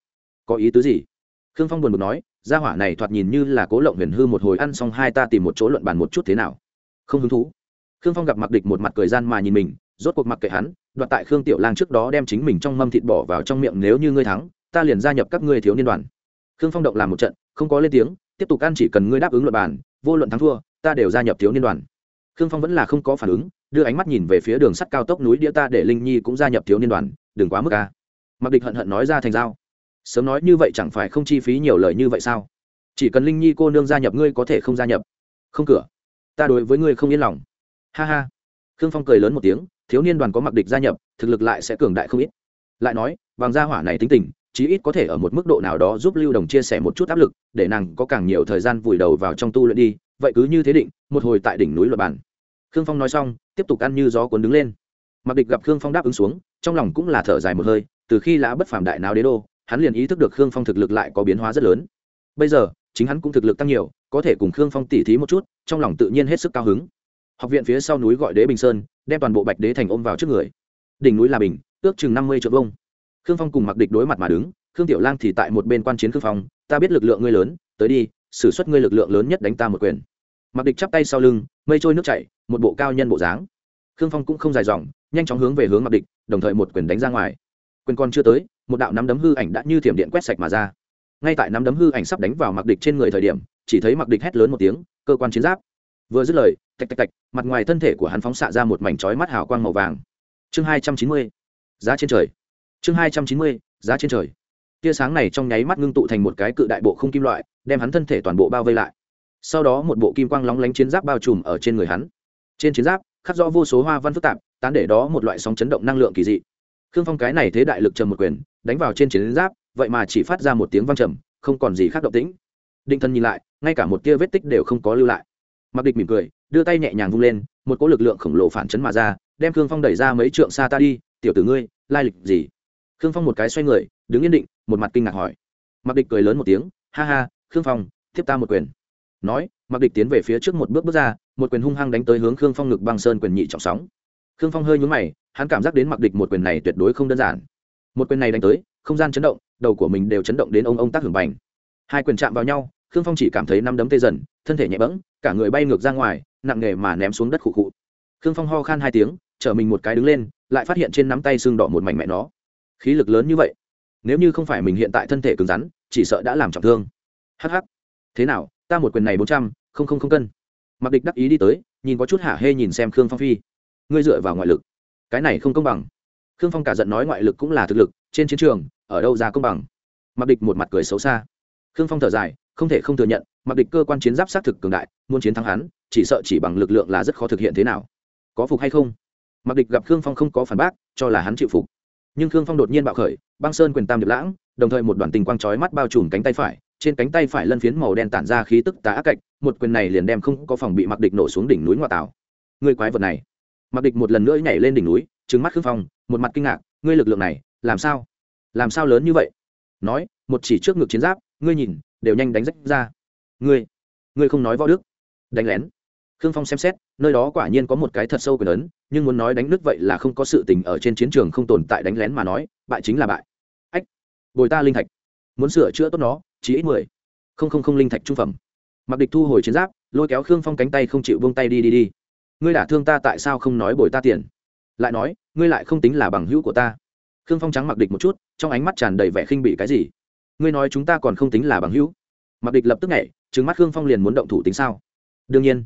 Có ý tứ gì? Khương phong buồn bực nói gia hỏa này thoạt nhìn như là cố lộng huyền hư một hồi ăn xong hai ta tìm một chỗ luận bàn một chút thế nào. Không hứng thú. Khương phong gặp mặc địch một mặt cười gian mà nhìn mình, rốt cuộc mặc kệ hắn, đoạt tại khương tiểu lang trước đó đem chính mình trong mâm thịt bỏ vào trong miệng nếu như ngươi thắng, ta liền gia nhập các ngươi thiếu niên đoàn. Khương phong động làm một trận, không có lên tiếng, tiếp tục ăn chỉ cần ngươi đáp ứng luận bàn, vô luận thắng thua, ta đều gia nhập thiếu niên đoàn. Khương phong vẫn là không có phản ứng, đưa ánh mắt nhìn về phía đường sắt cao tốc núi đĩa ta để linh nhi cũng gia nhập thiếu niên đoàn, đừng quá mức ca mặc địch hận hận nói ra thành giao sớm nói như vậy chẳng phải không chi phí nhiều lời như vậy sao? Chỉ cần linh nhi cô nương gia nhập ngươi có thể không gia nhập. Không cửa. Ta đối với ngươi không yên lòng. Ha ha. Khương phong cười lớn một tiếng, thiếu niên đoàn có mặc địch gia nhập, thực lực lại sẽ cường đại không ít. Lại nói bằng gia hỏa này tính tình, chí ít có thể ở một mức độ nào đó giúp lưu đồng chia sẻ một chút áp lực, để nàng có càng nhiều thời gian vùi đầu vào trong tu luyện đi, vậy cứ như thế định, một hồi tại đỉnh núi luật bản. Khương phong nói xong, tiếp tục ăn như gió cuốn đứng lên. Mặc địch gặp khương phong đáp ứng xuống, trong lòng cũng là thở dài một hơi, từ khi lã bất phàm đại nào đế đô hắn liền ý thức được khương phong thực lực lại có biến hóa rất lớn. Bây giờ, chính hắn cũng thực lực tăng nhiều, có thể cùng khương phong tỉ thí một chút, trong lòng tự nhiên hết sức cao hứng. Học viện phía sau núi gọi đế bình sơn, đem toàn bộ bạch đế thành ôm vào trước người. Đỉnh núi là bình, ước chừng năm mươi triệu vông khương phong cùng mặc địch đối mặt mà đứng, khương tiểu lang thì tại một bên quan chiến khương phong, ta biết lực lượng ngươi lớn, tới đi, xử suất ngươi lực lượng lớn nhất đánh ta một quyền. Mặc địch chắp tay sau lưng, mây trôi nước chảy, một bộ cao nhân bộ dáng. Khương phong cũng không dài dòng, nhanh chóng hướng về hướng mặc địch, đồng thời một quyền đánh ra ngoài. Quyền còn chưa tới một đạo nắm đấm hư ảnh đã như thiểm điện quét sạch mà ra. Ngay tại nắm đấm hư ảnh sắp đánh vào mặc địch trên người thời điểm, chỉ thấy mặc địch hét lớn một tiếng, cơ quan chiến giáp. Vừa dứt lời, tạch tạch tạch, mặt ngoài thân thể của hắn phóng xạ ra một mảnh chói mắt hào quang màu vàng. Chương hai trăm chín mươi, giá trên trời. Chương hai trăm chín mươi, giá trên trời. Tia sáng này trong nháy mắt ngưng tụ thành một cái cự đại bộ không kim loại, đem hắn thân thể toàn bộ bao vây lại. Sau đó một bộ kim quang lóng lánh chiến giáp bao trùm ở trên người hắn. Trên chiến giáp, khắc rõ vô số hoa văn phức tạp, tán để đó một loại sóng chấn động năng lượng kỳ dị. Khương phong cái này thế đại lực trầm một quyền đánh vào trên chiến giáp, vậy mà chỉ phát ra một tiếng vang trầm, không còn gì khác động tĩnh. Định thân nhìn lại, ngay cả một tia vết tích đều không có lưu lại. Mặc địch mỉm cười, đưa tay nhẹ nhàng vung lên, một cỗ lực lượng khổng lồ phản chấn mà ra, đem khương phong đẩy ra mấy trượng xa ta đi, tiểu tử ngươi, lai lịch gì? Khương phong một cái xoay người, đứng yên định, một mặt kinh ngạc hỏi. Mặc địch cười lớn một tiếng, ha ha, khương phong tiếp ta một quyền. Nói, mặc địch tiến về phía trước một bước bước ra, một quyền hung hăng đánh tới hướng khương phong ngực băng sơn quyền nhị trọng sóng. Khương phong hơi nhún mày, hắn cảm giác đến mặc địch một quyền này tuyệt đối không đơn giản một quyền này đánh tới, không gian chấn động, đầu của mình đều chấn động đến ông ông tác hưởng bành. Hai quyền chạm vào nhau, khương phong chỉ cảm thấy năm đấm tê dần, thân thể nhẹ bẫng, cả người bay ngược ra ngoài, nặng nề mà ném xuống đất khụ khụ. Khương phong ho khan hai tiếng, chở mình một cái đứng lên, lại phát hiện trên nắm tay xương đỏ một mảnh mẹ nó. Khí lực lớn như vậy, nếu như không phải mình hiện tại thân thể cứng rắn, chỉ sợ đã làm trọng thương. Hh thế nào, ta một quyền này bốn trăm, không không không cân. Mặc địch đắc ý đi tới, nhìn có chút hả hê nhìn xem khương phong phi. Ngươi dựa vào ngoại lực. Cái này không công bằng khương phong cả giận nói ngoại lực cũng là thực lực, trên chiến trường, ở đâu ra công bằng? Mặc địch một mặt cười xấu xa. Khương phong thở dài, không thể không thừa nhận, mặc địch cơ quan chiến giáp xác thực cường đại, muốn chiến thắng hắn, chỉ sợ chỉ bằng lực lượng là rất khó thực hiện thế nào. Có phục hay không? Mặc địch gặp khương phong không có phản bác, cho là hắn chịu phục. Nhưng khương phong đột nhiên bạo khởi, băng sơn quyền tam điệp lãng, đồng thời một đoàn tình quang chói mắt bao trùm cánh tay phải, trên cánh tay phải lân phiến màu đen tản ra khí tức tá ác cạnh, một quyền này liền đem không có phòng bị mặc địch nổ xuống đỉnh núi ngoại tảo. Người quái vật này. Mặc địch một lần nữa nhảy lên đỉnh núi trừng mắt khương phong, một mặt kinh ngạc, ngươi lực lượng này, làm sao? Làm sao lớn như vậy? Nói, một chỉ trước ngực chiến giáp, ngươi nhìn, đều nhanh đánh rách ra. Ngươi ngươi không nói võ đức. Đánh lén. Khương phong xem xét, nơi đó quả nhiên có một cái thật sâu quyền lớn nhưng muốn nói đánh nước vậy là không có sự tình ở trên chiến trường không tồn tại đánh lén mà nói, bại chính là bại. Ách, bồi ta linh thạch. Muốn sửa chữa tốt nó chỉ ít mười. Không không không linh thạch trung phẩm. Mặc địch thu hồi chiến giáp, lôi kéo khương phong cánh tay không chịu buông tay đi đi đi. Ngươi đả thương ta tại sao không nói bồi ta tiền? Lại nói, ngươi lại không tính là bằng hữu của ta. Khương phong trắng mặc địch một chút, trong ánh mắt tràn đầy vẻ khinh bị cái gì? Ngươi nói chúng ta còn không tính là bằng hữu. Mặc địch lập tức nhảy, trừng mắt khương phong liền muốn động thủ tính sao? Đương nhiên.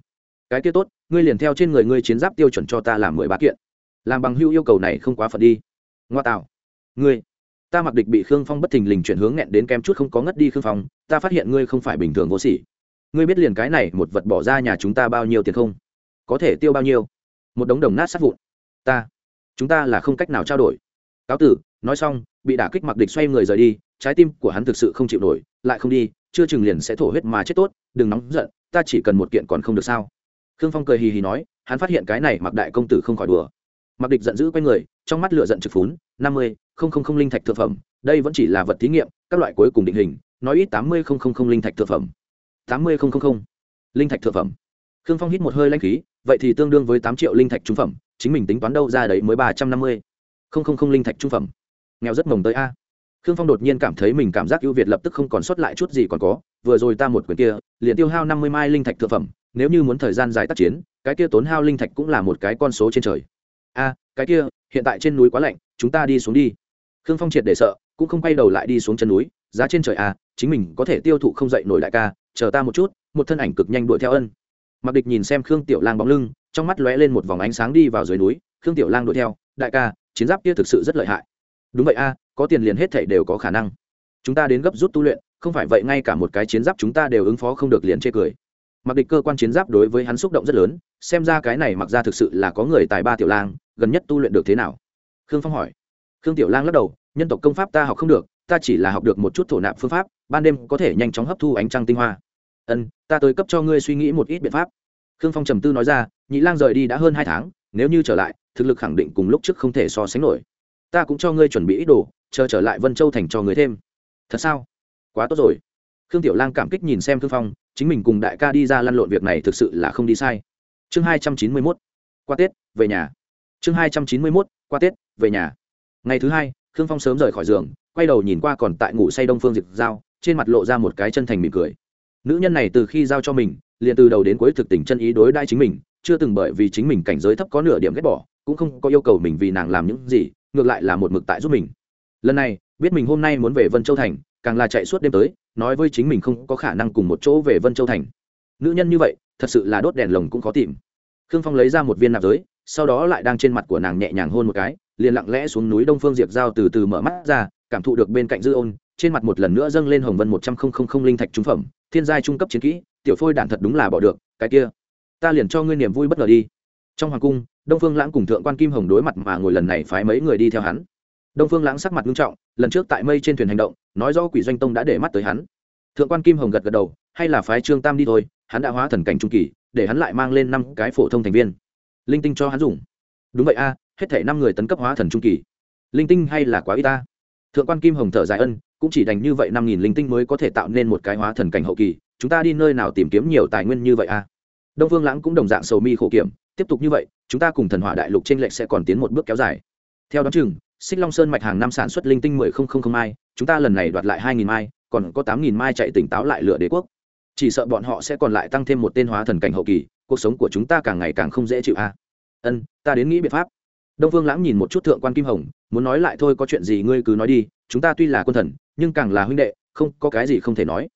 Cái kia tốt, ngươi liền theo trên người ngươi chiến giáp tiêu chuẩn cho ta làm mười ba kiện. Làm bằng hữu yêu cầu này không quá phận đi. Ngoa tạo. Ngươi. Ta mặc địch bị khương phong bất thình lình chuyển hướng nghẹn đến kem chút không có ngất đi khương phong, ta phát hiện ngươi không phải bình thường vô sỉ. Ngươi biết liền cái này một vật bỏ ra nhà chúng ta bao nhiêu tiền không? Có thể tiêu bao nhiêu? Một đống đồng nát sát vụn ta, chúng ta là không cách nào trao đổi. Cáo tử, nói xong, bị đả kích mặc địch xoay người rời đi, trái tim của hắn thực sự không chịu nổi, lại không đi, chưa chừng liền sẽ thổ huyết mà chết tốt, đừng nóng giận, ta chỉ cần một kiện còn không được sao? Khương phong cười hì hì nói, hắn phát hiện cái này mặc đại công tử không khỏi đùa. Mặc địch giận dữ quay người, trong mắt lửa giận trực phún, năm mươi, không không không linh thạch thực phẩm, đây vẫn chỉ là vật thí nghiệm, các loại cuối cùng định hình, nói ít tám mươi, không không không linh thạch thực phẩm. tám mươi, không không không, linh thạch thực phẩm. Khương phong hít một hơi lanh khí, vậy thì tương đương với tám triệu linh thạch trung phẩm chính mình tính toán đâu ra đấy mới ba trăm năm mươi. Không không không linh thạch trung phẩm. Nghèo rất mồng tới a. Khương phong đột nhiên cảm thấy mình cảm giác ưu việt lập tức không còn sót lại chút gì còn có, vừa rồi ta một quyền kia, liền tiêu hao năm mươi mai linh thạch thực phẩm, nếu như muốn thời gian dài tác chiến, cái kia tốn hao linh thạch cũng là một cái con số trên trời. A, cái kia, hiện tại trên núi quá lạnh, chúng ta đi xuống đi. Khương phong triệt để sợ, cũng không quay đầu lại đi xuống chân núi, giá trên trời a, chính mình có thể tiêu thụ không dậy nổi đại ca, chờ ta một chút, một thân ảnh cực nhanh đuổi theo ân. Mặc địch nhìn xem khương tiểu lang bóng lưng trong mắt lóe lên một vòng ánh sáng đi vào dưới núi, khương tiểu lang đuổi theo, đại ca, chiến giáp kia thực sự rất lợi hại. Đúng vậy a, có tiền liền hết thảy đều có khả năng. Chúng ta đến gấp rút tu luyện, không phải vậy ngay cả một cái chiến giáp chúng ta đều ứng phó không được liền chê cười. Mặc địch cơ quan chiến giáp đối với hắn xúc động rất lớn, xem ra cái này mặc ra thực sự là có người tài ba tiểu lang, gần nhất tu luyện được thế nào? Khương phong hỏi. Khương tiểu lang lắc đầu, nhân tộc công pháp ta học không được, ta chỉ là học được một chút thổ nạp phương pháp, ban đêm có thể nhanh chóng hấp thu ánh trăng tinh hoa. Ân, ta tới cấp cho ngươi suy nghĩ một ít biện pháp. Khương phong trầm tư nói ra nhị lang rời đi đã hơn hai tháng, nếu như trở lại, thực lực khẳng định cùng lúc trước không thể so sánh nổi. Ta cũng cho ngươi chuẩn bị ít đồ, chờ trở lại vân châu thành cho ngươi thêm. Thật sao? Quá tốt rồi. Khương tiểu lang cảm kích nhìn xem Thương phong, chính mình cùng đại ca đi ra lăn lộn việc này thực sự là không đi sai. Chương hai trăm chín mươi mốt. Qua tết, về nhà. Chương hai trăm chín mươi mốt, qua tết, về nhà. Ngày thứ hai, khương phong sớm rời khỏi giường, quay đầu nhìn qua còn tại ngủ say đông phương diệt giao, trên mặt lộ ra một cái chân thành mỉm cười. Nữ nhân này từ khi giao cho mình, liền từ đầu đến cuối thực tình chân ý đối đãi chính mình chưa từng bởi vì chính mình cảnh giới thấp có nửa điểm ghét bỏ, cũng không có yêu cầu mình vì nàng làm những gì, ngược lại là một mực tại giúp mình. Lần này, biết mình hôm nay muốn về vân châu thành, càng là chạy suốt đêm tới, nói với chính mình không có khả năng cùng một chỗ về vân châu thành. Nữ nhân như vậy, thật sự là đốt đèn lồng cũng khó tìm. Khương phong lấy ra một viên nạp giới, sau đó lại đang trên mặt của nàng nhẹ nhàng hôn một cái, liền lặng lẽ xuống núi đông phương diệp giao từ từ mở mắt ra, cảm thụ được bên cạnh dư ôn, trên mặt một lần nữa dâng lên hồng vân một trăm linh linh thạch trung phẩm, thiên giai trung cấp chiến kỹ, tiểu phôi đản thật đúng là bỏ được, cái kia ta liền cho ngươi niềm vui bất ngờ đi. Trong hoàng cung, đông phương lãng cùng thượng quan kim hồng đối mặt mà ngồi lần này phái mấy người đi theo hắn. Đông phương lãng sắc mặt nghiêm trọng, lần trước tại mây trên thuyền hành động, nói rõ quỷ doanh tông đã để mắt tới hắn. Thượng quan kim hồng gật gật đầu, hay là phái trương tam đi thôi, hắn đã hóa thần cảnh trung kỳ, để hắn lại mang lên năm cái phổ thông thành viên. Linh tinh cho hắn dùng. Đúng vậy a, hết thể năm người tấn cấp hóa thần trung kỳ. Linh tinh hay là quá y ta? Thượng quan kim hồng thở dài ân, cũng chỉ đành như vậy năm nghìn linh tinh mới có thể tạo nên một cái hóa thần cảnh hậu kỳ, chúng ta đi nơi nào tìm kiếm nhiều tài nguyên như vậy a? Đông phương lãng cũng đồng dạng sầu mi khổ kiểm, tiếp tục như vậy, chúng ta cùng thần hỏa đại lục t r ê n lệch sẽ còn tiến một bước kéo dài. Theo đó chừng, xích long sơn mạch hàng năm sản xuất linh tinh mười không không không mai, chúng ta lần này đoạt lại hai nghìn mai, còn có tám nghìn mai chạy tỉnh táo lại lửa đế quốc. Chỉ sợ bọn họ sẽ còn lại tăng thêm một tên hóa thần cảnh hậu kỳ, cuộc sống của chúng ta càng ngày càng không dễ chịu a. Ân, ta đến nghĩ biện pháp. Đông phương lãng nhìn một chút thượng quan kim hồng, muốn nói lại thôi có chuyện gì ngươi cứ nói đi, chúng ta tuy là quân thần, nhưng càng là huynh đệ, không có cái gì không thể nói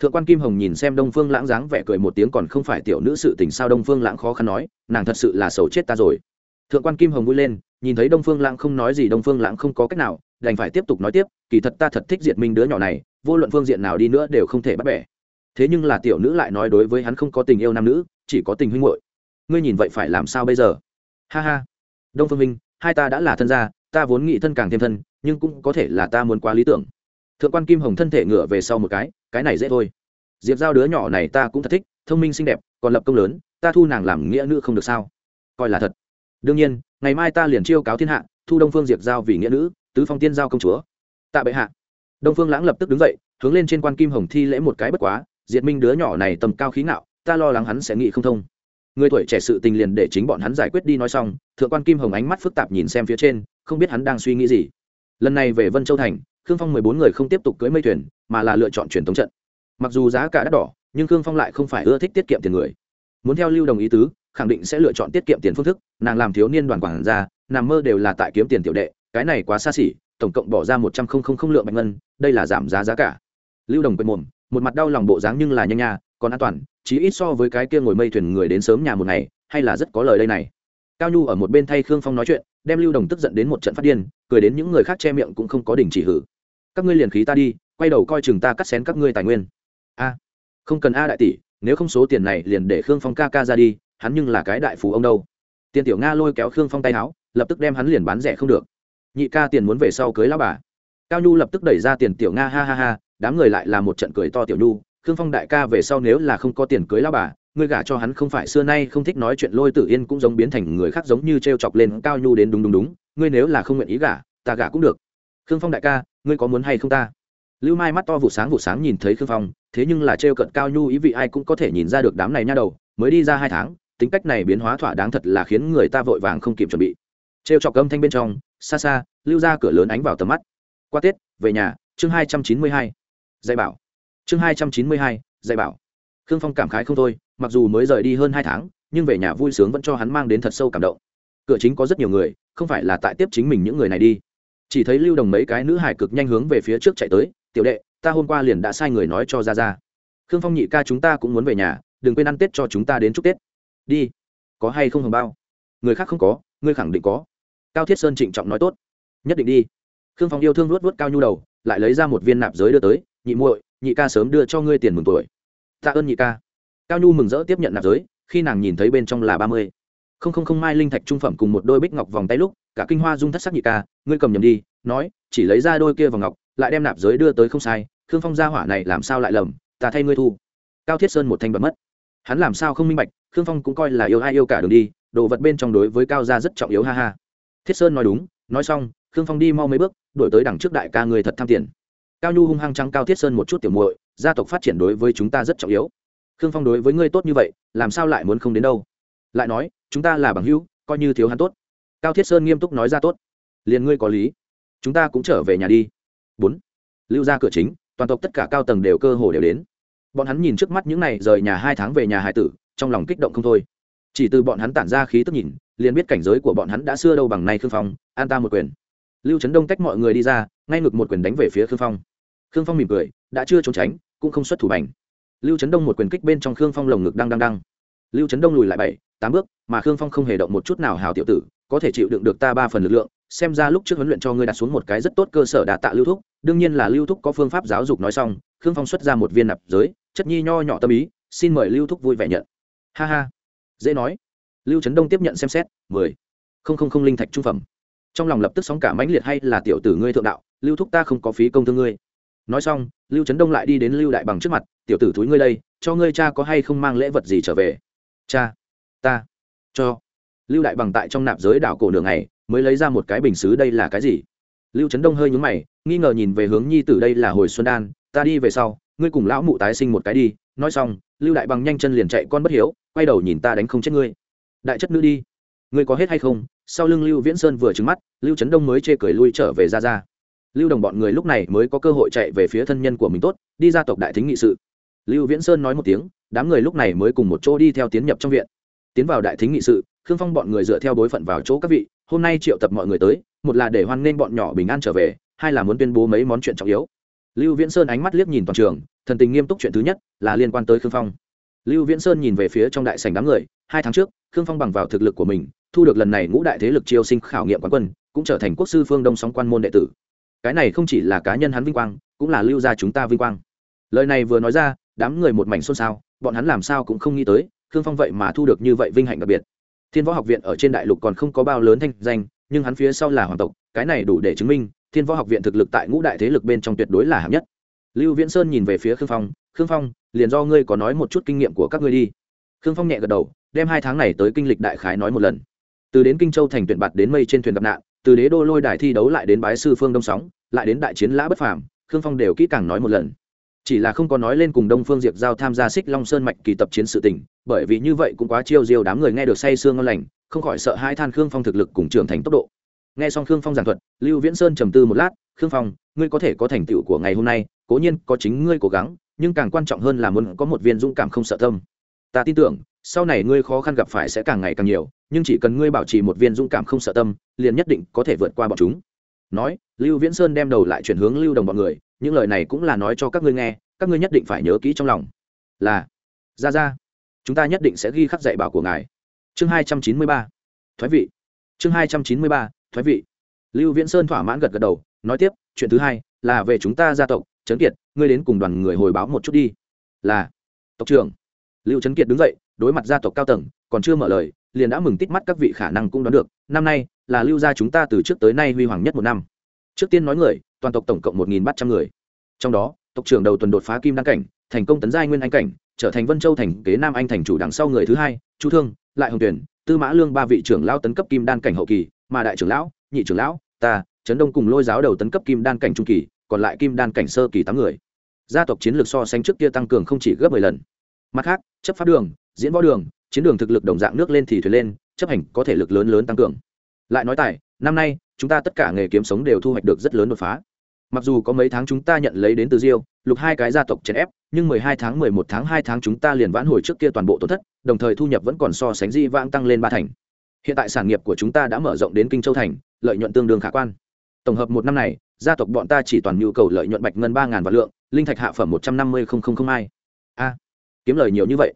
thượng quan kim hồng nhìn xem đông phương lãng dáng vẻ cười một tiếng còn không phải tiểu nữ sự tình sao đông phương lãng khó khăn nói, nàng thật sự là xấu chết ta rồi. Thượng quan kim hồng vui lên, nhìn thấy đông phương lãng không nói gì đông phương lãng không có cách nào, đành phải tiếp tục nói tiếp, kỳ thật ta thật thích diệt minh đứa nhỏ này, vô luận phương diện nào đi nữa đều không thể bắt bẻ. Thế nhưng là tiểu nữ lại nói đối với hắn không có tình yêu nam nữ, chỉ có tình huynh hội ngươi nhìn vậy phải làm sao bây giờ? Ha ha. Đông phương minh, hai ta đã là thân gia, ta vốn nghĩ thân càng thêm thân, nhưng cũng có thể là ta muốn quá lý tưởng thượng quan kim hồng thân thể ngửa về sau một cái cái này dễ thôi. Diệp giao đứa nhỏ này ta cũng thật thích, thông minh xinh đẹp, còn lập công lớn, ta thu nàng làm nghĩa nữ không được sao? Coi là thật. Đương nhiên, ngày mai ta liền chiêu cáo thiên hạ, thu đông phương diệp giao vì nghĩa nữ, tứ phong tiên giao công chúa. Tạ bệ hạ. Đông phương lãng lập tức đứng dậy, hướng lên trên quan kim hồng thi lễ một cái bất quá diệt minh đứa nhỏ này tầm cao khí ngạo, ta lo lắng hắn sẽ nghĩ không thông. Người tuổi trẻ sự tình liền để chính bọn hắn giải quyết đi nói xong, thượng quan kim hồng ánh mắt phức tạp nhìn xem phía trên, không biết hắn đang suy nghĩ gì. Lần này về vân châu thành khương phong mười bốn người không tiếp tục cưỡi mây thuyền, mà là lựa chọn truyền thống trận. Mặc dù giá cả đắt đỏ, nhưng khương phong lại không phải ưa thích tiết kiệm tiền người. Muốn theo lưu đồng ý tứ, khẳng định sẽ lựa chọn tiết kiệm tiền phương thức, nàng làm thiếu niên đoàn quản ra nằm mơ đều là tại kiếm tiền tiểu đệ, cái này quá xa xỉ, tổng cộng bỏ ra một trăm không không không lượng bạch ngân, đây là giảm giá giá cả. Lưu đồng quên mồm, một mặt đau lòng bộ dáng nhưng là nhanh nha, còn an toàn, chí ít so với cái kia ngồi mây thuyền người đến sớm nhà một ngày, hay là rất có lời đây này. Cao nhu ở một bên thay khương phong nói chuyện, đem lưu đồng tức giận đến một trận phát điên, cười đến những người khác che miệng cũng không có đình chỉ hử các ngươi liền khí ta đi, quay đầu coi chừng ta cắt xén các ngươi tài nguyên. A, không cần a đại tỷ, nếu không số tiền này liền để khương phong ca ca ra đi, hắn nhưng là cái đại phú ông đâu. Tiền tiểu nga lôi kéo khương phong tay áo, lập tức đem hắn liền bán rẻ không được. Nhị ca tiền muốn về sau cưới lão bà. Cao nhu lập tức đẩy ra tiền tiểu nga, ha ha ha, đám người lại là một trận cười to tiểu nhu. Khương phong đại ca về sau nếu là không có tiền cưới lão bà, ngươi gả cho hắn không phải xưa nay không thích nói chuyện lôi tử yên cũng giống biến thành người khác giống như t r e o chọc lên cao nhu đến đúng đúng đúng. Ngươi nếu là không nguyện ý gả, ta gả cũng được. Khương phong đại ca ngươi có muốn hay không ta? Lưu mai mắt to vụ sáng vụ sáng nhìn thấy khương phong, thế nhưng là Trêu cận cao nhu ý vị ai cũng có thể nhìn ra được đám này nha đầu, mới đi ra hai tháng, tính cách này biến hóa thỏa đáng thật là khiến người ta vội vàng không kịp chuẩn bị. Trêu chọc âm thanh bên trong, xa xa, lưu ra cửa lớn ánh vào tầm mắt. Qua tết, về nhà, chương hai trăm chín mươi hai, dạy bảo. Chương hai trăm chín mươi hai, dạy bảo. Khương phong cảm khái không thôi, mặc dù mới rời đi hơn hai tháng, nhưng về nhà vui sướng vẫn cho hắn mang đến thật sâu cảm động. Cửa chính có rất nhiều người, không phải là tại tiếp chính mình những người này đi chỉ thấy lưu đồng mấy cái nữ hải cực nhanh hướng về phía trước chạy tới, tiểu đệ, ta hôm qua liền đã sai người nói cho ra ra khương phong nhị ca chúng ta cũng muốn về nhà, đừng quên ăn tết cho chúng ta đến chúc tết. Đi, có hay không hồng bao? Người khác không có, ngươi khẳng định có. Cao thiết sơn trịnh trọng nói, tốt, nhất định đi. Khương phong yêu thương luốt luốt cao nhu đầu, lại lấy ra một viên nạp giới đưa tới, nhị muội, nhị ca sớm đưa cho ngươi tiền mừng tuổi. Tạ ơn nhị ca. Cao nhu mừng rỡ tiếp nhận nạp giới, khi nàng nhìn thấy bên trong là ba mươi không không không mai linh thạch trung phẩm cùng một đôi bích ngọc vòng tay lúc, cả kinh hoa dung thất sắc nhị ca, ngươi cầm nhầm đi, nói, chỉ lấy ra đôi kia vòng ngọc, lại đem nạp giới đưa tới không sai, khương phong gia hỏa này làm sao lại lầm, ta thay ngươi thu. Cao thiết sơn một thanh bật mất. Hắn làm sao không minh bạch, khương phong cũng coi là yêu ai yêu cả đường đi, đồ vật bên trong đối với cao gia rất trọng yếu, ha ha. Thiết sơn nói đúng, nói xong, khương phong đi mau mấy bước, đổi tới đằng trước đại ca người thật tham tiền. Cao nhu hung hăng trắng cao thiết sơn một chút tiểu muội, gia tộc phát triển đối với chúng ta rất trọng yếu. Khương phong đối với ngươi tốt như vậy, làm sao lại muốn không đến đâu? Lại nói chúng ta là bằng hữu, coi như thiếu hắn tốt. Cao thiết sơn nghiêm túc nói ra tốt. Liền ngươi có lý. Chúng ta cũng trở về nhà đi. Bốn. Lưu ra cửa chính, toàn tộc tất cả cao tầng đều cơ hồ đều đến. Bọn hắn nhìn trước mắt những này rời nhà hai tháng về nhà hải tử, trong lòng kích động không thôi. Chỉ từ bọn hắn tản ra khí tức nhìn, liền biết cảnh giới của bọn hắn đã xưa đâu bằng nay khương phong, an ta một quyền. Lưu trấn đông tách mọi người đi ra, ngay ngực một quyền đánh về phía khương phong. Khương phong mỉm cười, đã chưa trốn tránh, cũng không xuất thủ bành. Lưu trấn đông một quyền kích bên trong khương phong lồng ngực đang đang đang. Lưu trấn đông lùi lại bảy tám bước, mà khương phong không hề động một chút nào hào tiểu tử, có thể chịu đựng được ta ba phần lực lượng, xem ra lúc trước huấn luyện cho ngươi đặt xuống một cái rất tốt cơ sở đà tạ lưu thúc, đương nhiên là lưu thúc có phương pháp giáo dục nói xong, khương phong xuất ra một viên nạp giới, chất nhi nho nhỏ tâm ý, xin mời lưu thúc vui vẻ nhận. Ha ha. Dễ nói. Lưu trấn đông tiếp nhận xem xét, mười. Không không không linh thạch trung phẩm. Trong lòng lập tức sóng cả mãnh liệt hay là tiểu tử ngươi thượng đạo, lưu thúc ta không có phí công thương ngươi. Nói xong, lưu trấn đông lại đi đến lưu đại bằng trước mặt, tiểu tử thúi ngươi đây, cho ngươi cha có hay không mang lễ vật gì trở về? Cha ta cho lưu đại bằng tại trong nạp giới đảo cổ đường này mới lấy ra một cái bình xứ đây là cái gì lưu trấn đông hơi nhúng mày nghi ngờ nhìn về hướng nhi tử đây là hồi xuân đan ta đi về sau ngươi cùng lão mụ tái sinh một cái đi nói xong lưu đại bằng nhanh chân liền chạy con bất hiếu quay đầu nhìn ta đánh không chết ngươi đại chất nữ đi ngươi có hết hay không sau lưng lưu viễn sơn vừa trứng mắt lưu trấn đông mới chê cười lui trở về ra ra lưu đồng bọn người lúc này mới có cơ hội chạy về phía thân nhân của mình tốt đi ra tộc đại thính nghị sự lưu viễn sơn nói một tiếng đám người lúc này mới cùng một chỗ đi theo tiến nhập trong viện tiến vào đại thính nghị sự, khương phong bọn người dựa theo bối phận vào chỗ các vị, hôm nay triệu tập mọi người tới, một là để hoan nghênh bọn nhỏ bình an trở về, hai là muốn tuyên bố mấy món chuyện trọng yếu. Lưu viễn sơn ánh mắt liếc nhìn toàn trường, thần tình nghiêm túc chuyện thứ nhất là liên quan tới khương phong. Lưu viễn sơn nhìn về phía trong đại sảnh đám người, hai tháng trước, khương phong bằng vào thực lực của mình, thu được lần này ngũ đại thế lực chiêu sinh khảo nghiệm quán quân, cũng trở thành quốc sư phương đông sóng quan môn đệ tử. Cái này không chỉ là cá nhân hắn vinh quang, cũng là lưu gia chúng ta vinh quang. Lời này vừa nói ra, đám người một mảnh xôn xao, bọn hắn làm sao cũng không nghĩ tới khương phong vậy mà thu được như vậy vinh hạnh đặc biệt. Thiên võ học viện ở trên đại lục còn không có bao lớn thanh danh, nhưng hắn phía sau là hoàng tộc, cái này đủ để chứng minh, thiên võ học viện thực lực tại ngũ đại thế lực bên trong tuyệt đối là hạng nhất. Lưu viễn sơn nhìn về phía khương phong khương phong, liền do ngươi có nói một chút kinh nghiệm của các ngươi đi. Khương phong nhẹ gật đầu, đem hai tháng này tới kinh lịch đại khái nói một lần. Từ đến kinh châu thành tuyển bạt đến mây trên thuyền gặp nạn, từ đế đô lôi đài thi đấu lại đến bái sư phương đông sóng, lại đến đại chiến lã bất phàm, khương phong đều kỹ càng nói một lần chỉ là không có nói lên cùng đông phương diệp giao tham gia xích long sơn mạch kỳ tập chiến sự tình, bởi vì như vậy cũng quá chiêu diêu đám người nghe được say sương ngon lành, không khỏi sợ hai than khương phong thực lực cùng trưởng thành tốc độ. Nghe xong khương phong giảng thuật, lưu viễn sơn trầm tư một lát, khương phong, ngươi có thể có thành tựu của ngày hôm nay, cố nhiên có chính ngươi cố gắng, nhưng càng quan trọng hơn là muốn có một viên dũng cảm không sợ tâm. Ta tin tưởng, sau này ngươi khó khăn gặp phải sẽ càng ngày càng nhiều, nhưng chỉ cần ngươi bảo trì một viên dũng cảm không sợ tâm, liền nhất định có thể vượt qua bọn chúng nói, lưu viễn sơn đem đầu lại chuyển hướng lưu đồng bọn người, những lời này cũng là nói cho các ngươi nghe, các ngươi nhất định phải nhớ kỹ trong lòng. Là, ra ra, chúng ta nhất định sẽ ghi khắc dạy bảo của ngài. Chương hai trăm chín mươi ba, thoái vị. Chương hai trăm chín mươi ba, thoái vị. Lưu viễn sơn thỏa mãn gật gật đầu, nói tiếp, chuyện thứ hai, là về chúng ta gia tộc, trấn kiệt, ngươi đến cùng đoàn người hồi báo một chút đi. Là, tộc trưởng. Lưu trấn kiệt đứng dậy, đối mặt gia tộc cao tầng, còn chưa mở lời, liền đã mừng tít mắt các vị khả năng cũng đoán được, năm nay là lưu gia chúng ta từ trước tới nay huy hoàng nhất một năm. Trước tiên nói người, toàn tộc tổng cộng một nghìn ba trăm người. Trong đó, tộc trưởng đầu tuần đột phá kim đăng cảnh, thành công tấn giai nguyên anh cảnh, trở thành vân châu thành kế nam anh thành chủ đằng sau người thứ hai, chu thương, lại hồng tuyển, tư mã lương ba vị trưởng lão tấn cấp kim đan cảnh hậu kỳ, mà đại trưởng lão, nhị trưởng lão, ta, trấn đông cùng lôi giáo đầu tấn cấp kim đan cảnh trung kỳ, còn lại kim đan cảnh sơ kỳ tám người. Gia tộc chiến lược so sánh trước kia tăng cường không chỉ gấp mười lần. Mặt khác, chấp pháp đường, diễn võ đường, chiến đường thực lực đồng dạng nước lên thì thuyền lên, chấp hành có thể lực lớn lớn tăng cường lại nói tài, năm nay, chúng ta tất cả nghề kiếm sống đều thu hoạch được rất lớn đột phá. Mặc dù có mấy tháng chúng ta nhận lấy đến từ diêu, lục hai cái gia tộc chèn ép, nhưng mười hai tháng, mười một tháng, hai tháng chúng ta liền vãn hồi trước kia toàn bộ tổn thất, đồng thời thu nhập vẫn còn so sánh di vãng tăng lên ba thành. Hiện tại sản nghiệp của chúng ta đã mở rộng đến kinh châu thành, lợi nhuận tương đương khả quan. Tổng hợp một năm này, gia tộc bọn ta chỉ toàn nhu cầu lợi nhuận bạch ngân ba ngàn vạn lượng, linh thạch hạ phẩm một trăm năm mươi không không không hai. A, kiếm lời nhiều như vậy.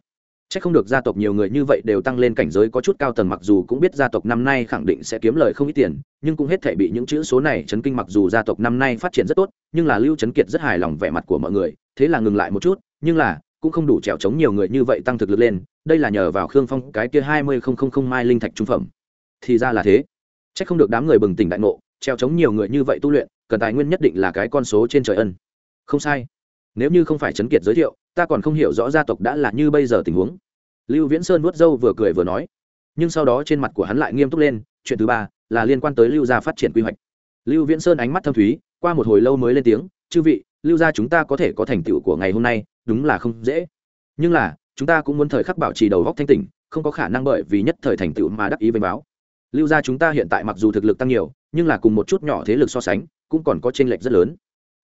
Chắc không được gia tộc nhiều người như vậy đều tăng lên cảnh giới có chút cao tầng mặc dù cũng biết gia tộc năm nay khẳng định sẽ kiếm lời không ít tiền, nhưng cũng hết thể bị những chữ số này chấn kinh mặc dù gia tộc năm nay phát triển rất tốt, nhưng là Lưu Trấn Kiệt rất hài lòng vẻ mặt của mọi người, thế là ngừng lại một chút, nhưng là cũng không đủ trèo chống nhiều người như vậy tăng thực lực lên, đây là nhờ vào Khương Phong cái kia hai mươi không không không mai linh thạch trung phẩm. Thì ra là thế. Chắc không được đám người bừng tỉnh đại ngộ, trèo chống nhiều người như vậy tu luyện, cần tài nguyên nhất định là cái con số trên trời ân. Không sai. Nếu như không phải Trấn Kiệt giới thiệu, ta còn không hiểu rõ gia tộc đã là như bây giờ tình huống. Lưu viễn sơn vuốt râu vừa cười vừa nói. Nhưng sau đó trên mặt của hắn lại nghiêm túc lên, chuyện thứ ba là liên quan tới lưu gia phát triển quy hoạch. Lưu viễn sơn ánh mắt thâm thúy, qua một hồi lâu mới lên tiếng, chư vị, lưu gia chúng ta có thể có thành tựu của ngày hôm nay, đúng là không dễ. Nhưng là, chúng ta cũng muốn thời khắc bảo trì đầu góc thanh tỉnh, không có khả năng bởi vì nhất thời thành tựu mà đắc ý vênh báo. Lưu gia chúng ta hiện tại mặc dù thực lực tăng nhiều, nhưng là cùng một chút nhỏ thế lực so sánh, cũng còn có chênh lệch rất lớn.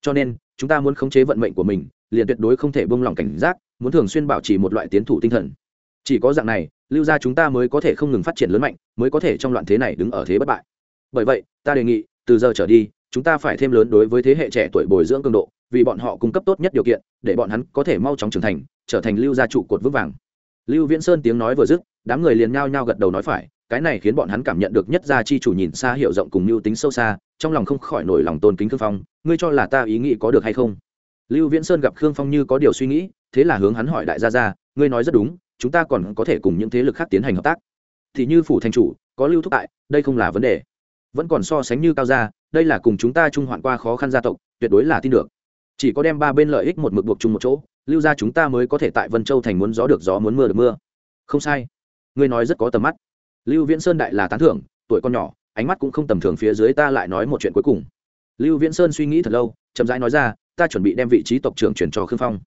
Cho nên, chúng ta muốn khống chế vận mệnh của mình liền tuyệt đối không thể buông lỏng cảnh giác, muốn thường xuyên bảo trì một loại tiến thủ tinh thần. Chỉ có dạng này, lưu gia chúng ta mới có thể không ngừng phát triển lớn mạnh, mới có thể trong loạn thế này đứng ở thế bất bại. Bởi vậy, ta đề nghị, từ giờ trở đi, chúng ta phải thêm lớn đối với thế hệ trẻ tuổi bồi dưỡng cường độ, vì bọn họ cung cấp tốt nhất điều kiện, để bọn hắn có thể mau chóng trưởng thành, trở thành lưu gia trụ cột vững vàng. Lưu viễn sơn tiếng nói vừa dứt, đám người liền nhao nhao gật đầu nói phải, cái này khiến bọn hắn cảm nhận được nhất gia chi chủ nhìn xa hiểu rộng cùng mưu tính sâu xa, trong lòng không khỏi nổi lòng tôn kính cương phong, ngươi cho là ta ý nghĩ có được hay không? Lưu viễn sơn gặp khương phong như có điều suy nghĩ, thế là hướng hắn hỏi đại gia gia, ngươi nói rất đúng, chúng ta còn có thể cùng những thế lực khác tiến hành hợp tác. Thì như phủ thành chủ, có lưu thúc tại, đây không là vấn đề. Vẫn còn so sánh như cao gia, đây là cùng chúng ta trung hoạn qua khó khăn gia tộc, tuyệt đối là tin được. Chỉ có đem ba bên lợi ích một mực buộc chung một chỗ, lưu ra chúng ta mới có thể tại vân châu thành muốn gió được gió muốn mưa được mưa. Không sai. Ngươi nói rất có tầm mắt. Lưu viễn sơn đại là tán thưởng, tuổi con nhỏ, ánh mắt cũng không tầm thường phía dưới ta lại nói một chuyện cuối cùng. Lưu viễn sơn suy nghĩ thật lâu, chậm rãi nói ra ta chuẩn bị đem vị trí tộc trưởng chuyển cho khương phong.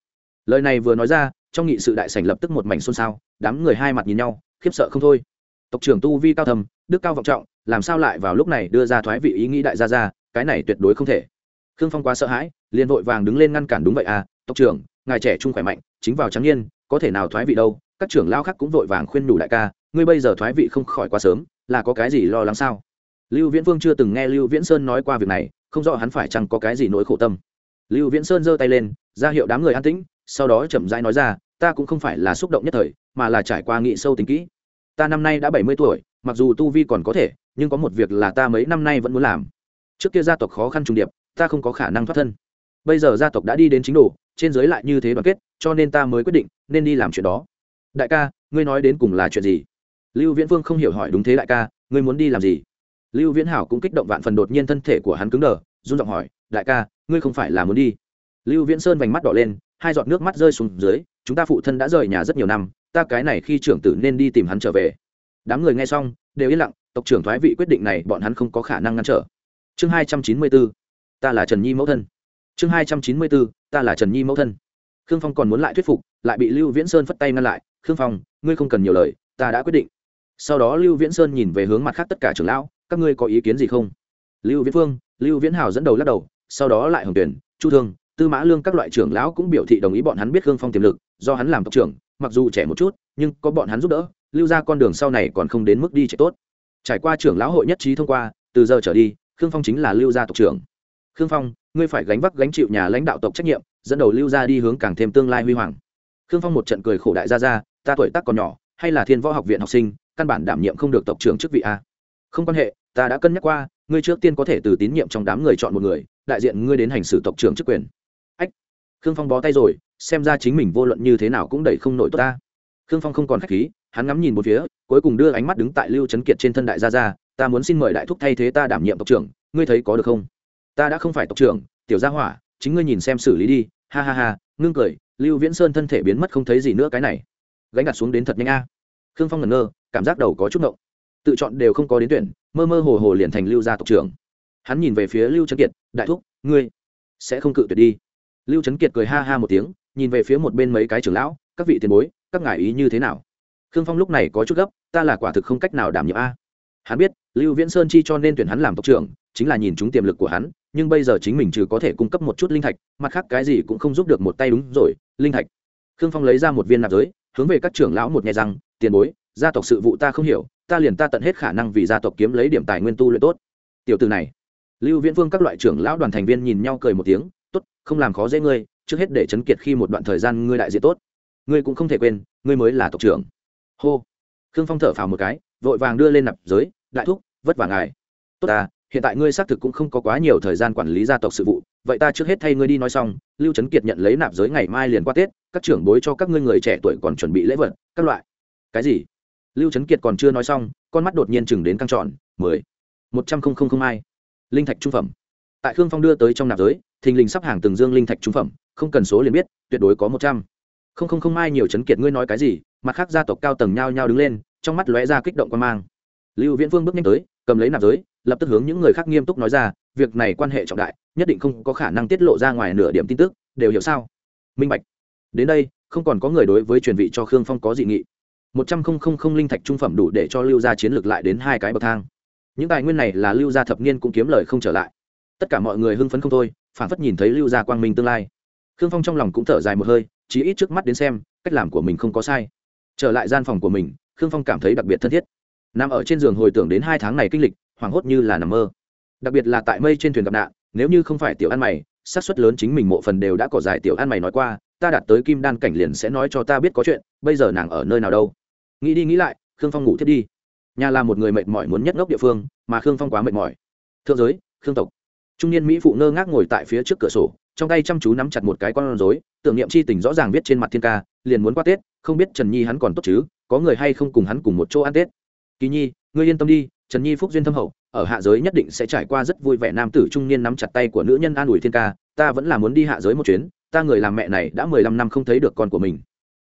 Lời này vừa nói ra, trong nghị sự đại sảnh lập tức một mảnh xôn xao, đám người hai mặt nhìn nhau, khiếp sợ không thôi. Tộc trưởng tu vi cao thầm, đức cao vọng trọng, làm sao lại vào lúc này đưa ra thoái vị ý nghĩ đại gia ra cái này tuyệt đối không thể. Khương phong quá sợ hãi, liền vội vàng đứng lên ngăn cản đúng vậy à tộc trưởng, ngài trẻ trung khỏe mạnh, chính vào trắng niên, có thể nào thoái vị đâu, các trưởng lao khác cũng vội vàng khuyên nhủ đại ca, ngươi bây giờ thoái vị không khỏi quá sớm, là có cái gì lo lắng sao? Lưu viễn vương chưa từng nghe lưu viễn sơn nói qua việc này, không rõ hắn phải chăng có cái gì nỗi khổ tâm lưu viễn sơn giơ tay lên, ra hiệu đám người an tĩnh, sau đó chậm rãi nói ra, ta cũng không phải là xúc động nhất thời, mà là trải qua nghị sâu tính kỹ. Ta năm nay đã bảy mươi tuổi, mặc dù tu vi còn có thể, nhưng có một việc là ta mấy năm nay vẫn muốn làm. Trước kia gia tộc khó khăn trùng điệp, ta không có khả năng thoát thân. Bây giờ gia tộc đã đi đến chính đồ, trên giới lại như thế đoàn kết, cho nên ta mới quyết định nên đi làm chuyện đó. Đại ca, ngươi nói đến cùng là chuyện gì? Lưu viễn Vương không hiểu hỏi, đúng thế đại ca, ngươi muốn đi làm gì? Lưu viễn hảo cũng kích động vạn phần, đột nhiên thân thể của hắn cứng đờ, run giọng hỏi, đại ca ngươi không phải là muốn đi. Lưu viễn sơn vành mắt đỏ lên, hai giọt nước mắt rơi xuống dưới, chúng ta phụ thân đã rời nhà rất nhiều năm, ta cái này khi trưởng tử nên đi tìm hắn trở về. Đám người nghe xong, đều yên lặng, tộc trưởng thoái vị quyết định này bọn hắn không có khả năng ngăn trở. Chương hai trăm chín mươi bốn ta là trần nhi mẫu thân. Chương hai trăm chín mươi bốn ta là trần nhi mẫu thân. Khương phong còn muốn lại thuyết phục, lại bị lưu viễn sơn phất tay ngăn lại, khương phong, ngươi không cần nhiều lời, ta đã quyết định. Sau đó lưu viễn sơn nhìn về hướng mặt khác tất cả trưởng lão, các ngươi có ý kiến gì không? Lưu viễn phương, lưu viễn hào dẫn đầu lắc đầu sau đó lại hồng tuyển, chu thương, tư mã lương các loại trưởng lão cũng biểu thị đồng ý bọn hắn biết gương phong tiềm lực, do hắn làm tộc trưởng, mặc dù trẻ một chút, nhưng có bọn hắn giúp đỡ, lưu ra con đường sau này còn không đến mức đi chạy tốt. Trải qua trưởng lão hội nhất trí thông qua, từ giờ trở đi, khương phong chính là lưu gia tộc trưởng. Khương phong, ngươi phải gánh vác gánh chịu nhà lãnh đạo tộc trách nhiệm, dẫn đầu lưu gia đi hướng càng thêm tương lai huy hoàng. Khương phong một trận cười khổ đại gia gia, ta tuổi tác còn nhỏ, hay là thiên võ học viện học sinh, căn bản đảm nhiệm không được tộc trưởng chức vị a. Không quan hệ, ta đã cân nhắc qua ngươi trước tiên có thể từ tín nhiệm trong đám người chọn một người, đại diện ngươi đến hành xử tộc trưởng chức quyền. Ách, khương phong bó tay rồi, xem ra chính mình vô luận như thế nào cũng đẩy không nổi tốt ta. Khương phong không còn khách khí, hắn ngắm nhìn một phía, cuối cùng đưa ánh mắt đứng tại lưu trấn kiệt trên thân đại gia gia, ta muốn xin mời đại thúc thay thế ta đảm nhiệm tộc trưởng, ngươi thấy có được không? Ta đã không phải tộc trưởng, tiểu gia hỏa, chính ngươi nhìn xem xử lý đi, ha ha ha, ngưng cười, lưu viễn sơn thân thể biến mất không thấy gì nữa cái này. Gánh đặt xuống đến thật nhanh a. Khương phong ngẩn ngơ, cảm giác đầu có chút ngộng tự chọn đều không có đến tuyển, mơ mơ hồ hồ liền thành lưu gia tộc trưởng. Hắn nhìn về phía lưu trấn kiệt, đại thúc, ngươi sẽ không cự tuyệt đi. Lưu trấn kiệt cười ha ha một tiếng, nhìn về phía một bên mấy cái trưởng lão, các vị tiền bối, các ngài ý như thế nào? Khương phong lúc này có chút gấp, ta là quả thực không cách nào đảm nhiệm a. Hắn biết, lưu viễn sơn chi cho nên tuyển hắn làm tộc trưởng, chính là nhìn chúng tiềm lực của hắn, nhưng bây giờ chính mình trừ có thể cung cấp một chút linh thạch, mặt khác cái gì cũng không giúp được một tay đúng rồi, linh thạch. Khương phong lấy ra một viên nạp giới, hướng về các trưởng lão một nghe rằng tiền bối, gia tộc sự vụ ta không hiểu ta liền ta tận hết khả năng vì gia tộc kiếm lấy điểm tài nguyên tu luyện tốt. Tiểu từ này. Lưu viễn vương các loại trưởng lão đoàn thành viên nhìn nhau cười một tiếng, tốt, không làm khó dễ ngươi, trước hết để chấn kiệt khi một đoạn thời gian ngươi đại diện tốt. Ngươi cũng không thể quên, ngươi mới là tộc trưởng. Hô. Khương phong thở phào một cái, vội vàng đưa lên nạp giới, đại thúc, vất vả ngài. Tốt ta, hiện tại ngươi xác thực cũng không có quá nhiều thời gian quản lý gia tộc sự vụ, vậy ta trước hết thay ngươi đi nói xong, lưu trấn kiệt nhận lấy nạp giới ngày mai liền qua tết, các trưởng bối cho các ngươi người trẻ tuổi còn chuẩn bị lễ vật, các loại. Cái gì? Lưu trấn kiệt còn chưa nói xong, con mắt đột nhiên chừng đến căng tròn, mười, một trăm không không không hai. Linh thạch trung phẩm. Tại khương phong đưa tới trong nạp giới, thình lình sắp hàng từng dương linh thạch trung phẩm, không cần số liền biết, tuyệt đối có một trăm. Không không không ai nhiều trấn kiệt ngươi nói cái gì, mặt khác gia tộc cao tầng nhao nhao đứng lên, trong mắt lóe ra kích động quan mang. Lưu viễn Vương bước nhanh tới, cầm lấy nạp giới, lập tức hướng những người khác nghiêm túc nói ra, việc này quan hệ trọng đại, nhất định không có khả năng tiết lộ ra ngoài nửa điểm tin tức, đều hiểu sao? Minh bạch. Đến đây, không còn có người đối với truyền vị cho khương phong có dị nghị một trăm không không không linh thạch trung phẩm đủ để cho lưu gia chiến lược lại đến hai cái bậc thang. Những tài nguyên này là lưu gia thập niên cũng kiếm lời không trở lại. Tất cả mọi người hưng phấn không thôi, phản phất nhìn thấy lưu gia quang minh tương lai. Khương phong trong lòng cũng thở dài một hơi, chí ít trước mắt đến xem, cách làm của mình không có sai. Trở lại gian phòng của mình, khương phong cảm thấy đặc biệt thân thiết. Nằm ở trên giường hồi tưởng đến hai tháng này kinh lịch, hoảng hốt như là nằm mơ. Đặc biệt là tại mây trên thuyền gặp nạn, nếu như không phải tiểu ăn mày, xác suất lớn chính mình mộ phần đều đã cỏ dài tiểu ăn mày nói qua, ta đạt tới kim đan cảnh liền sẽ nói cho ta biết có chuyện, bây giờ nàng ở nơi nào đâu nghĩ đi nghĩ lại, khương phong ngủ thiết đi. Nhà là một người mệt mỏi muốn nhất ngốc địa phương, mà khương phong quá mệt mỏi. Thượng giới, khương tộc. Trung niên mỹ phụ ngơ ngác ngồi tại phía trước cửa sổ, trong tay chăm chú nắm chặt một cái con rối, tưởng niệm chi tình rõ ràng viết trên mặt thiên ca, liền muốn qua tết, không biết trần nhi hắn còn tốt chứ, có người hay không cùng hắn cùng một chỗ ăn tết. Kỳ nhi, ngươi yên tâm đi, trần nhi phúc duyên thâm hậu, ở hạ giới nhất định sẽ trải qua rất vui vẻ nam tử trung niên nắm chặt tay của nữ nhân an ủi thiên ca, ta vẫn là muốn đi hạ giới một chuyến, ta người làm mẹ này đã mười lăm năm không thấy được con của mình.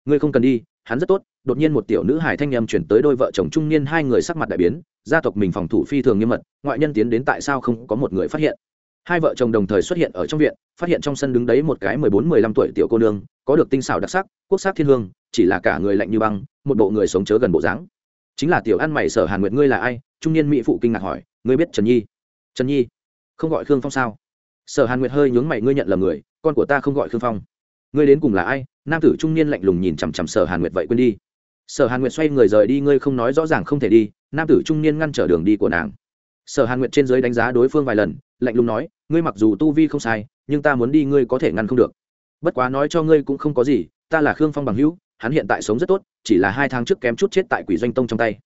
Ngươi không cần đi hắn rất tốt, đột nhiên một tiểu nữ hải thanh nhầm chuyển tới đôi vợ chồng trung niên, hai người sắc mặt đại biến, gia tộc mình phòng thủ phi thường nghiêm mật, ngoại nhân tiến đến tại sao không có một người phát hiện. Hai vợ chồng đồng thời xuất hiện ở trong viện, phát hiện trong sân đứng đấy một cái mười bốn mười lăm tuổi tiểu cô nương, có được tinh xảo đặc sắc, quốc sắc thiên hương, chỉ là cả người lạnh như băng, một bộ người sống chớ gần bộ dáng. Chính là tiểu ăn mày sở hàn nguyệt, ngươi là ai? Trung niên mỹ phụ kinh ngạc hỏi, ngươi biết trần nhi? Trần nhi? Không gọi khương phong sao? Sở hàn nguyệt hơi nhướng mày, ngươi nhận là người, con của ta không gọi khương phong. Ngươi đến cùng là ai? Nam tử trung niên lạnh lùng nhìn chằm chằm sở hàn nguyệt vậy quên đi sở hàn nguyệt xoay người rời đi ngươi không nói rõ ràng không thể đi nam tử trung niên ngăn trở đường đi của nàng sở hàn nguyệt trên dưới đánh giá đối phương vài lần lạnh lùng nói ngươi mặc dù tu vi không sai nhưng ta muốn đi ngươi có thể ngăn không được bất quá nói cho ngươi cũng không có gì ta là khương phong bằng hữu hắn hiện tại sống rất tốt chỉ là hai tháng trước kém chút chết tại quỷ doanh tông trong tay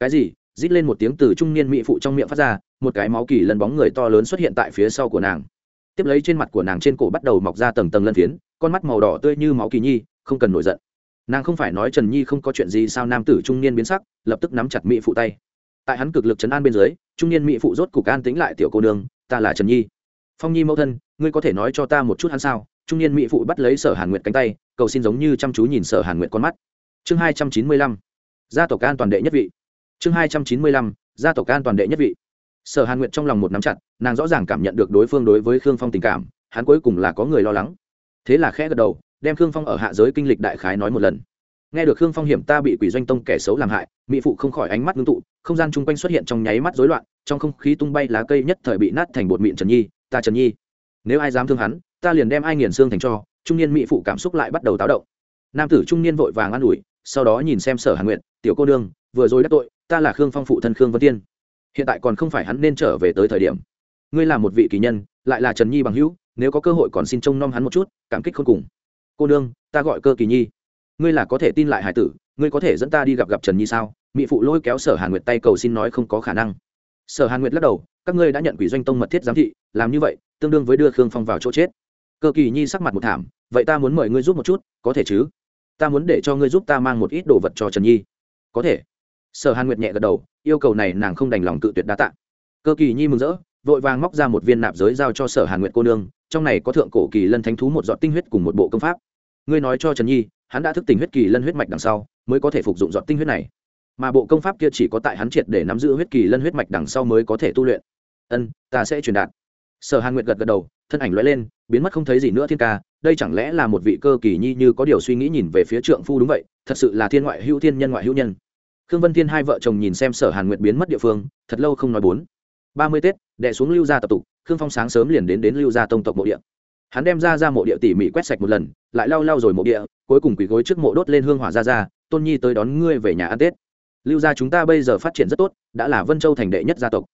cái gì rít lên một tiếng từ trung niên mỹ phụ trong miệng phát ra một cái máu kỳ lân bóng người to lớn xuất hiện tại phía sau của nàng tiếp lấy trên mặt của nàng trên cổ bắt đầu mọc ra tầng tầng lân phiến, con mắt màu đỏ tươi như máu kỳ nhi, không cần nổi giận. Nàng không phải nói trần nhi không có chuyện gì sao nam tử trung niên biến sắc, lập tức nắm chặt mỹ phụ tay. Tại hắn cực lực chấn an bên dưới, trung niên mỹ phụ rốt cục an tính lại tiểu cô nương, ta là trần nhi. Phong nhi mẫu thân, ngươi có thể nói cho ta một chút hắn sao? Trung niên mỹ phụ bắt lấy sở hàn nguyện cánh tay, cầu xin giống như chăm chú nhìn sở hàn nguyện con mắt. Chương hai trăm chín mươi lăm, gia tộc an toàn đệ nhất vị. Chương hai trăm chín mươi lăm, gia tộc an toàn đệ nhất vị sở hàn nguyện trong lòng một nắm chặt, nàng rõ ràng cảm nhận được đối phương đối với khương phong tình cảm, hắn cuối cùng là có người lo lắng. Thế là khẽ gật đầu, đem khương phong ở hạ giới kinh lịch đại khái nói một lần. Nghe được khương phong hiểm ta bị quỷ doanh tông kẻ xấu làm hại, mỹ phụ không khỏi ánh mắt ngưng tụ, không gian chung quanh xuất hiện trong nháy mắt rối loạn, trong không khí tung bay lá cây nhất thời bị nát thành bột mịn trần nhi, ta trần nhi. Nếu ai dám thương hắn, ta liền đem ai nghiền xương thành cho, trung niên mỹ phụ cảm xúc lại bắt đầu táo động. Nam tử trung niên vội vàng an ủi, sau đó nhìn xem sở hàn nguyện tiểu cô đương vừa rồi đắc tội, ta là khương phong phụ thân khương vân tiên hiện tại còn không phải hắn nên trở về tới thời điểm. Ngươi là một vị kỳ nhân lại là trần nhi bằng hữu nếu có cơ hội còn xin trông nom hắn một chút cảm kích không cùng. Cô Nương, ta gọi cơ kỳ nhi. Ngươi là có thể tin lại hải tử ngươi có thể dẫn ta đi gặp gặp trần nhi sao? Mỹ phụ lôi kéo sở hàn nguyệt tay cầu xin nói không có khả năng. Sở hàn nguyệt lắc đầu các ngươi đã nhận quỷ doanh tông mật thiết giám thị làm như vậy tương đương với đưa khương phong vào chỗ chết. Cơ kỳ nhi sắc mặt một thảm vậy ta muốn mời ngươi giúp một chút có thể chứ? Ta muốn để cho ngươi giúp ta mang một ít đồ vật cho trần nhi. Có thể sở hàn nguyệt nhẹ gật đầu, yêu cầu này nàng không đành lòng cự tuyệt đa tạ. Cơ kỳ nhi mừng rỡ, vội vàng móc ra một viên nạp giới giao cho sở hàn nguyệt cô nương, trong này có thượng cổ kỳ lân thánh thú một giọt tinh huyết cùng một bộ công pháp. Ngươi nói cho trần nhi, hắn đã thức tỉnh huyết kỳ lân huyết mạch đằng sau, mới có thể phục dụng giọt tinh huyết này. Mà bộ công pháp kia chỉ có tại hắn triệt để nắm giữ huyết kỳ lân huyết mạch đằng sau mới có thể tu luyện. Ân, ta sẽ truyền đạt. Sở hàn nguyệt gật gật đầu, thân ảnh l lên, biến mất không thấy gì nữa thiên ca, đây chẳng lẽ là một vị cơ kỳ nhi như có điều suy nghĩ nhìn về phía trượng phu đúng vậy, thật sự là thiên ngoại hữu thiên nhân ngoại hữu nhân khương vân thiên hai vợ chồng nhìn xem sở hàn nguyệt biến mất địa phương, thật lâu không nói bốn. Ba mươi tết, đệ xuống lưu gia tập tục, khương phong sáng sớm liền đến đến lưu gia tông tộc mộ địa. Hắn đem ra ra mộ địa tỉ mỉ quét sạch một lần, lại lau lau rồi mộ địa, cuối cùng quỳ gối trước mộ đốt lên hương hỏa ra ra, tôn nhi tới đón ngươi về nhà ăn tết. Lưu gia chúng ta bây giờ phát triển rất tốt, đã là vân châu thành đệ nhất gia tộc.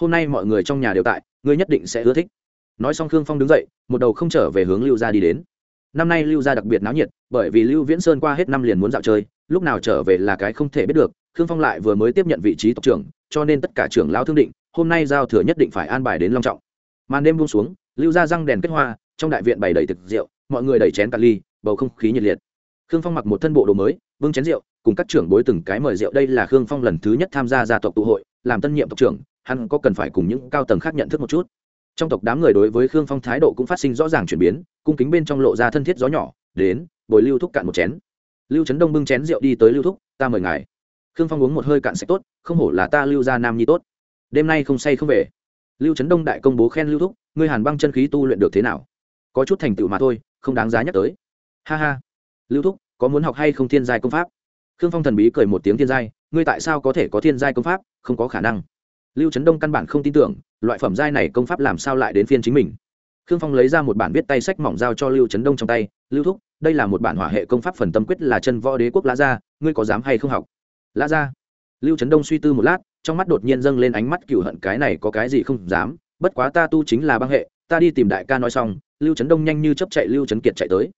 Hôm nay mọi người trong nhà đều tại, ngươi nhất định sẽ ưa thích. Nói xong khương phong đứng dậy, một đầu không trở về hướng lưu gia đi đến. Năm nay lưu gia đặc biệt náo nhiệt, bởi vì lưu viễn sơn qua hết năm liền muốn dạo chơi, lúc nào trở về là cái không thể biết được khương phong lại vừa mới tiếp nhận vị trí tộc trưởng, cho nên tất cả trưởng lao thương định, hôm nay giao thừa nhất định phải an bài đến long trọng. Màn đêm buông xuống, lưu ra răng đèn kết hoa, trong đại viện bày đầy thực rượu, mọi người đẩy chén cà ly, bầu không khí nhiệt liệt. Khương phong mặc một thân bộ đồ mới, vương chén rượu, cùng các trưởng bối từng cái mời rượu. Đây là khương phong lần thứ nhất tham gia gia tộc tụ hội, làm tân nhiệm tộc trưởng, hắn có cần phải cùng những cao tầng khác nhận thức một chút. Trong tộc đám người đối với khương phong thái độ cũng phát sinh rõ ràng chuyển biến, cung kính bên trong lộ ra thân thiết gió nhỏ, đến, bồi lưu thúc cạn một chén. Lưu trấn đông bưng chén rượu đi tới lưu thúc, ta mời ngài khương phong uống một hơi cạn sạch tốt, không hổ là ta lưu gia nam nhi tốt. Đêm nay không say không về. Lưu trấn đông đại công bố khen lưu thúc, ngươi hàn băng chân khí tu luyện được thế nào? Có chút thành tựu mà thôi, không đáng giá nhắc tới. Ha ha. Lưu thúc, có muốn học hay không thiên giai công pháp? Khương phong thần bí cười một tiếng thiên giai, ngươi tại sao có thể có thiên giai công pháp? Không có khả năng. Lưu trấn đông căn bản không tin tưởng, loại phẩm giai này công pháp làm sao lại đến phiên chính mình. Khương phong lấy ra một bản viết tay sách mỏng giao cho lưu trấn đông trong tay, lưu thúc, đây là một bản hỏa hệ công pháp phần tâm quyết là chân võ đế quốc lá gia, ngươi có dám hay không học? Lã ra. Lưu trấn đông suy tư một lát, trong mắt đột nhiên dâng lên ánh mắt cựu hận cái này có cái gì không dám, bất quá ta tu chính là băng hệ, ta đi tìm đại ca nói xong, lưu trấn đông nhanh như chấp chạy lưu trấn kiệt chạy tới.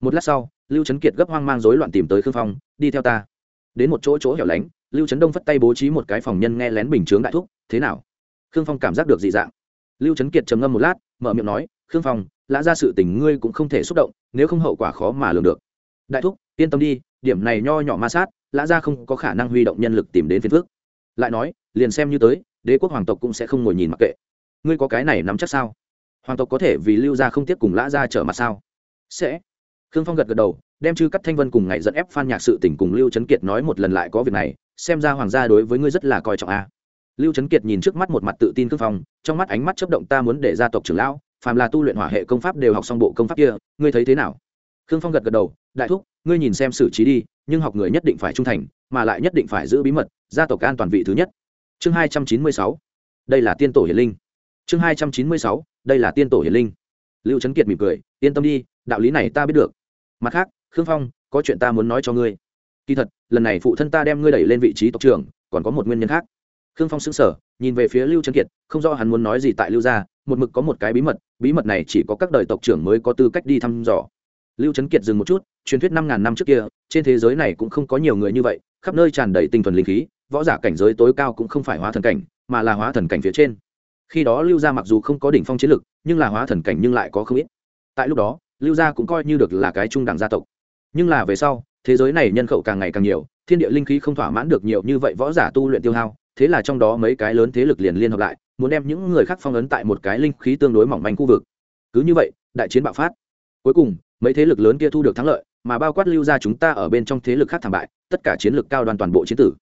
Một lát sau, lưu trấn kiệt gấp hoang mang rối loạn tìm tới khương phong, đi theo ta. Đến một chỗ chỗ hẻo lánh, lưu trấn đông phất tay bố trí một cái phòng nhân nghe lén bình chướng đại thúc, thế nào? Khương phong cảm giác được dị dạng. Lưu trấn kiệt trầm ngâm một lát, mở miệng nói, khương phong, lã ra sự tình ngươi cũng không thể xúc động, nếu không hậu quả khó mà lường được. Đại thúc, yên tâm đi, điểm này nho nhỏ ma sát lã gia không có khả năng huy động nhân lực tìm đến phiên phước. Lại nói, liền xem như tới, đế quốc hoàng tộc cũng sẽ không ngồi nhìn mặc kệ. Ngươi có cái này nắm chắc sao? Hoàng tộc có thể vì lưu gia không tiếp cùng lã gia trở mặt sao? Sẽ. Khương phong gật gật đầu, đem chư cắt thanh vân cùng ngày dẫn ép phan nhạc sự tỉnh cùng lưu trấn kiệt nói một lần lại có việc này, xem ra hoàng gia đối với ngươi rất là coi trọng a. Lưu trấn kiệt nhìn trước mắt một mặt tự tin khương phong, trong mắt ánh mắt chấp động ta muốn để gia tộc trưởng lão, phàm là tu luyện hỏa hệ công pháp đều học xong bộ công pháp kia, ngươi thấy thế nào? Khương phong gật gật đầu, đại thúc, ngươi nhìn xem xử trí đi nhưng học người nhất định phải trung thành, mà lại nhất định phải giữ bí mật, gia tộc an toàn vị thứ nhất. Chương hai trăm chín mươi sáu. Đây là tiên tổ hiển linh. Chương hai trăm chín mươi sáu. Đây là tiên tổ hiển linh. Lưu trấn kiệt mỉm cười, yên tâm đi, đạo lý này ta biết được. Mặt khác, khương phong, có chuyện ta muốn nói cho ngươi. Kỳ thật, lần này phụ thân ta đem ngươi đẩy lên vị trí tộc trưởng, còn có một nguyên nhân khác. Khương phong xứng sở nhìn về phía lưu trấn kiệt, không rõ hắn muốn nói gì tại lưu gia, một mực có một cái bí mật bí mật này chỉ có các đời tộc trưởng mới có tư cách đi thăm dò lưu trấn kiệt dừng một chút, truyền thuyết năm ngàn năm trước kia, trên thế giới này cũng không có nhiều người như vậy, khắp nơi tràn đầy tinh thuần linh khí, võ giả cảnh giới tối cao cũng không phải hóa thần cảnh, mà là hóa thần cảnh phía trên. Khi đó lưu gia mặc dù không có đỉnh phong chiến lực, nhưng là hóa thần cảnh nhưng lại có không ít. Tại lúc đó, lưu gia cũng coi như được là cái trung đẳng gia tộc. Nhưng là về sau, thế giới này nhân khẩu càng ngày càng nhiều, thiên địa linh khí không thỏa mãn được nhiều như vậy võ giả tu luyện tiêu hao, thế là trong đó mấy cái lớn thế lực liền liên hợp lại, muốn đem những người khác phong ấn tại một cái linh khí tương đối mỏng manh khu vực. Cứ như vậy, đại chiến bạo phát. Cuối cùng mấy thế lực lớn kia thu được thắng lợi, mà bao quát lưu ra chúng ta ở bên trong thế lực khác thảm bại, tất cả chiến lược cao đoàn toàn bộ chiến tử.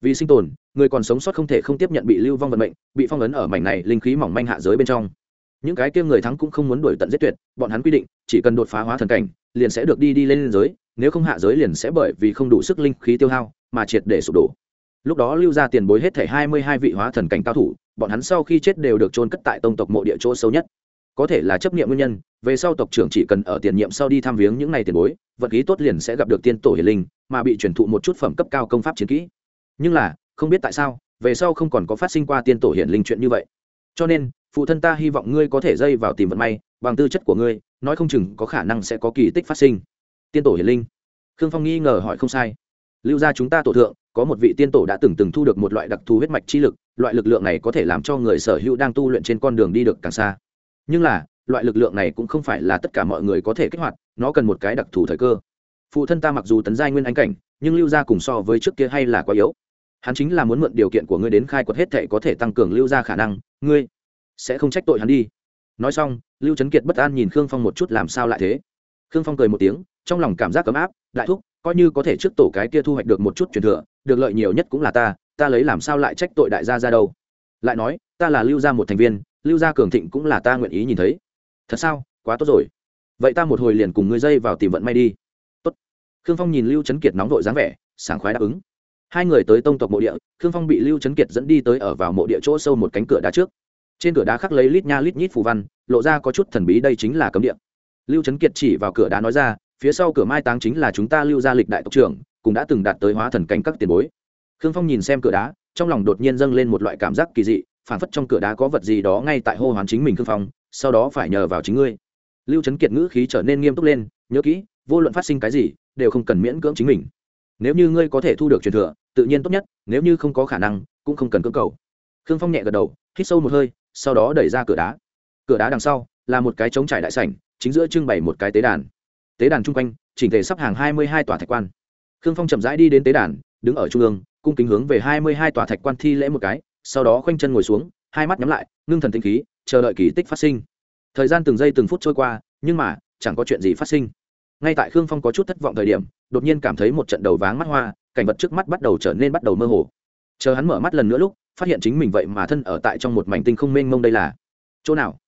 Vì sinh tồn, người còn sống sót không thể không tiếp nhận bị lưu vong vận mệnh, bị phong ấn ở mảnh này linh khí mỏng manh hạ giới bên trong. Những cái kia người thắng cũng không muốn đuổi tận giết tuyệt, bọn hắn quy định, chỉ cần đột phá hóa thần cảnh, liền sẽ được đi đi lên giới, nếu không hạ giới liền sẽ bởi vì không đủ sức linh khí tiêu hao, mà triệt để sụp đổ. Lúc đó lưu ra tiền bối hết thể hai mươi hai vị hóa thần cảnh cao thủ, bọn hắn sau khi chết đều được trôn cất tại tông tộc mộ địa chỗ sâu nhất có thể là chấp nghiệm nguyên nhân, về sau tộc trưởng chỉ cần ở tiền nhiệm sau đi thăm viếng những n à y tiền bối, vật khí tốt liền sẽ gặp được tiên tổ hiền linh, mà bị truyền thụ một chút phẩm cấp cao công pháp chiến kỹ. Nhưng là, không biết tại sao, về sau không còn có phát sinh qua tiên tổ hiển linh chuyện như vậy. Cho nên, phụ thân ta hy vọng ngươi có thể dây vào tìm vận may, bằng tư chất của ngươi, nói không chừng có khả năng sẽ có kỳ tích phát sinh. Tiên tổ hiển linh. Khương phong nghi ngờ hỏi không sai. Lưu gia chúng ta tổ thượng, có một vị tiên tổ đã từng từng thu được một loại đặc thù huyết mạch chi lực, loại lực lượng này có thể làm cho người sở hữu đang tu luyện trên con đường đi được càng xa nhưng là, loại lực lượng này cũng không phải là tất cả mọi người có thể kích hoạt, nó cần một cái đặc thù thời cơ. Phụ thân ta mặc dù tấn giai nguyên anh cảnh, nhưng lưu gia cùng so với trước kia hay là quá yếu. Hắn chính là muốn mượn điều kiện của ngươi đến khai quật hết thể có thể tăng cường lưu gia khả năng, ngươi sẽ không trách tội hắn đi. Nói xong, lưu trấn kiệt bất an nhìn khương phong một chút làm sao lại thế. Khương phong cười một tiếng, trong lòng cảm giác ấm áp, đại thúc, coi như có thể trước tổ cái kia thu hoạch được một chút truyền thừa, được lợi nhiều nhất cũng là ta ta lấy làm sao lại trách tội đại gia ra đâu? Lại nói, ta là lưu gia một thành viên lưu gia cường thịnh cũng là ta nguyện ý nhìn thấy. Thật sao? Quá tốt rồi. Vậy ta một hồi liền cùng ngươi dây vào tìm vận may đi. Tốt. Khương phong nhìn lưu trấn kiệt nóng vội dáng vẻ, sảng khoái đáp ứng. Hai người tới tông tộc mộ địa, khương phong bị lưu trấn kiệt dẫn đi tới ở vào mộ địa chỗ sâu một cánh cửa đá trước. Trên cửa đá khắc lấy lít nha lít nhít phù văn, lộ ra có chút thần bí đây chính là cấm địa. Lưu trấn kiệt chỉ vào cửa đá nói ra, phía sau cửa mai táng chính là chúng ta lưu gia lịch đại tộc trưởng, cũng đã từng đạt tới hóa thần cảnh các tiền bối. Khương phong nhìn xem cửa đá, trong lòng đột nhiên dâng lên một loại cảm giác kỳ dị phản phất trong cửa đá có vật gì đó ngay tại hô hoán chính mình khương phong, sau đó phải nhờ vào chính ngươi. Lưu trấn kiệt ngữ khí trở nên nghiêm túc lên, nhớ kỹ, vô luận phát sinh cái gì, đều không cần miễn cưỡng chính mình. Nếu như ngươi có thể thu được truyền thừa, tự nhiên tốt nhất, nếu như không có khả năng, cũng không cần cưỡng cầu. Khương phong nhẹ gật đầu, hít sâu một hơi, sau đó đẩy ra cửa đá. Cửa đá đằng sau là một cái trống trải đại sảnh, chính giữa trưng bày một cái tế đàn. Tế đàn chung quanh, chỉnh thể sắp hàng hai mươi hai tòa thạch quan. Khương phong chậm rãi đi đến tế đàn, đứng ở trung ương, cung kính hướng về hai mươi hai tòa thạch quan thi lễ một cái sau đó khoanh chân ngồi xuống, hai mắt nhắm lại, ngưng thần tinh khí, chờ đợi kỳ tích phát sinh. Thời gian từng giây từng phút trôi qua, nhưng mà, chẳng có chuyện gì phát sinh. Ngay tại khương phong có chút thất vọng thời điểm, đột nhiên cảm thấy một trận đầu váng mắt hoa, cảnh vật trước mắt bắt đầu trở nên bắt đầu mơ hồ. Chờ hắn mở mắt lần nữa lúc, phát hiện chính mình vậy mà thân ở tại trong một mảnh tinh không mênh mông đây là chỗ nào?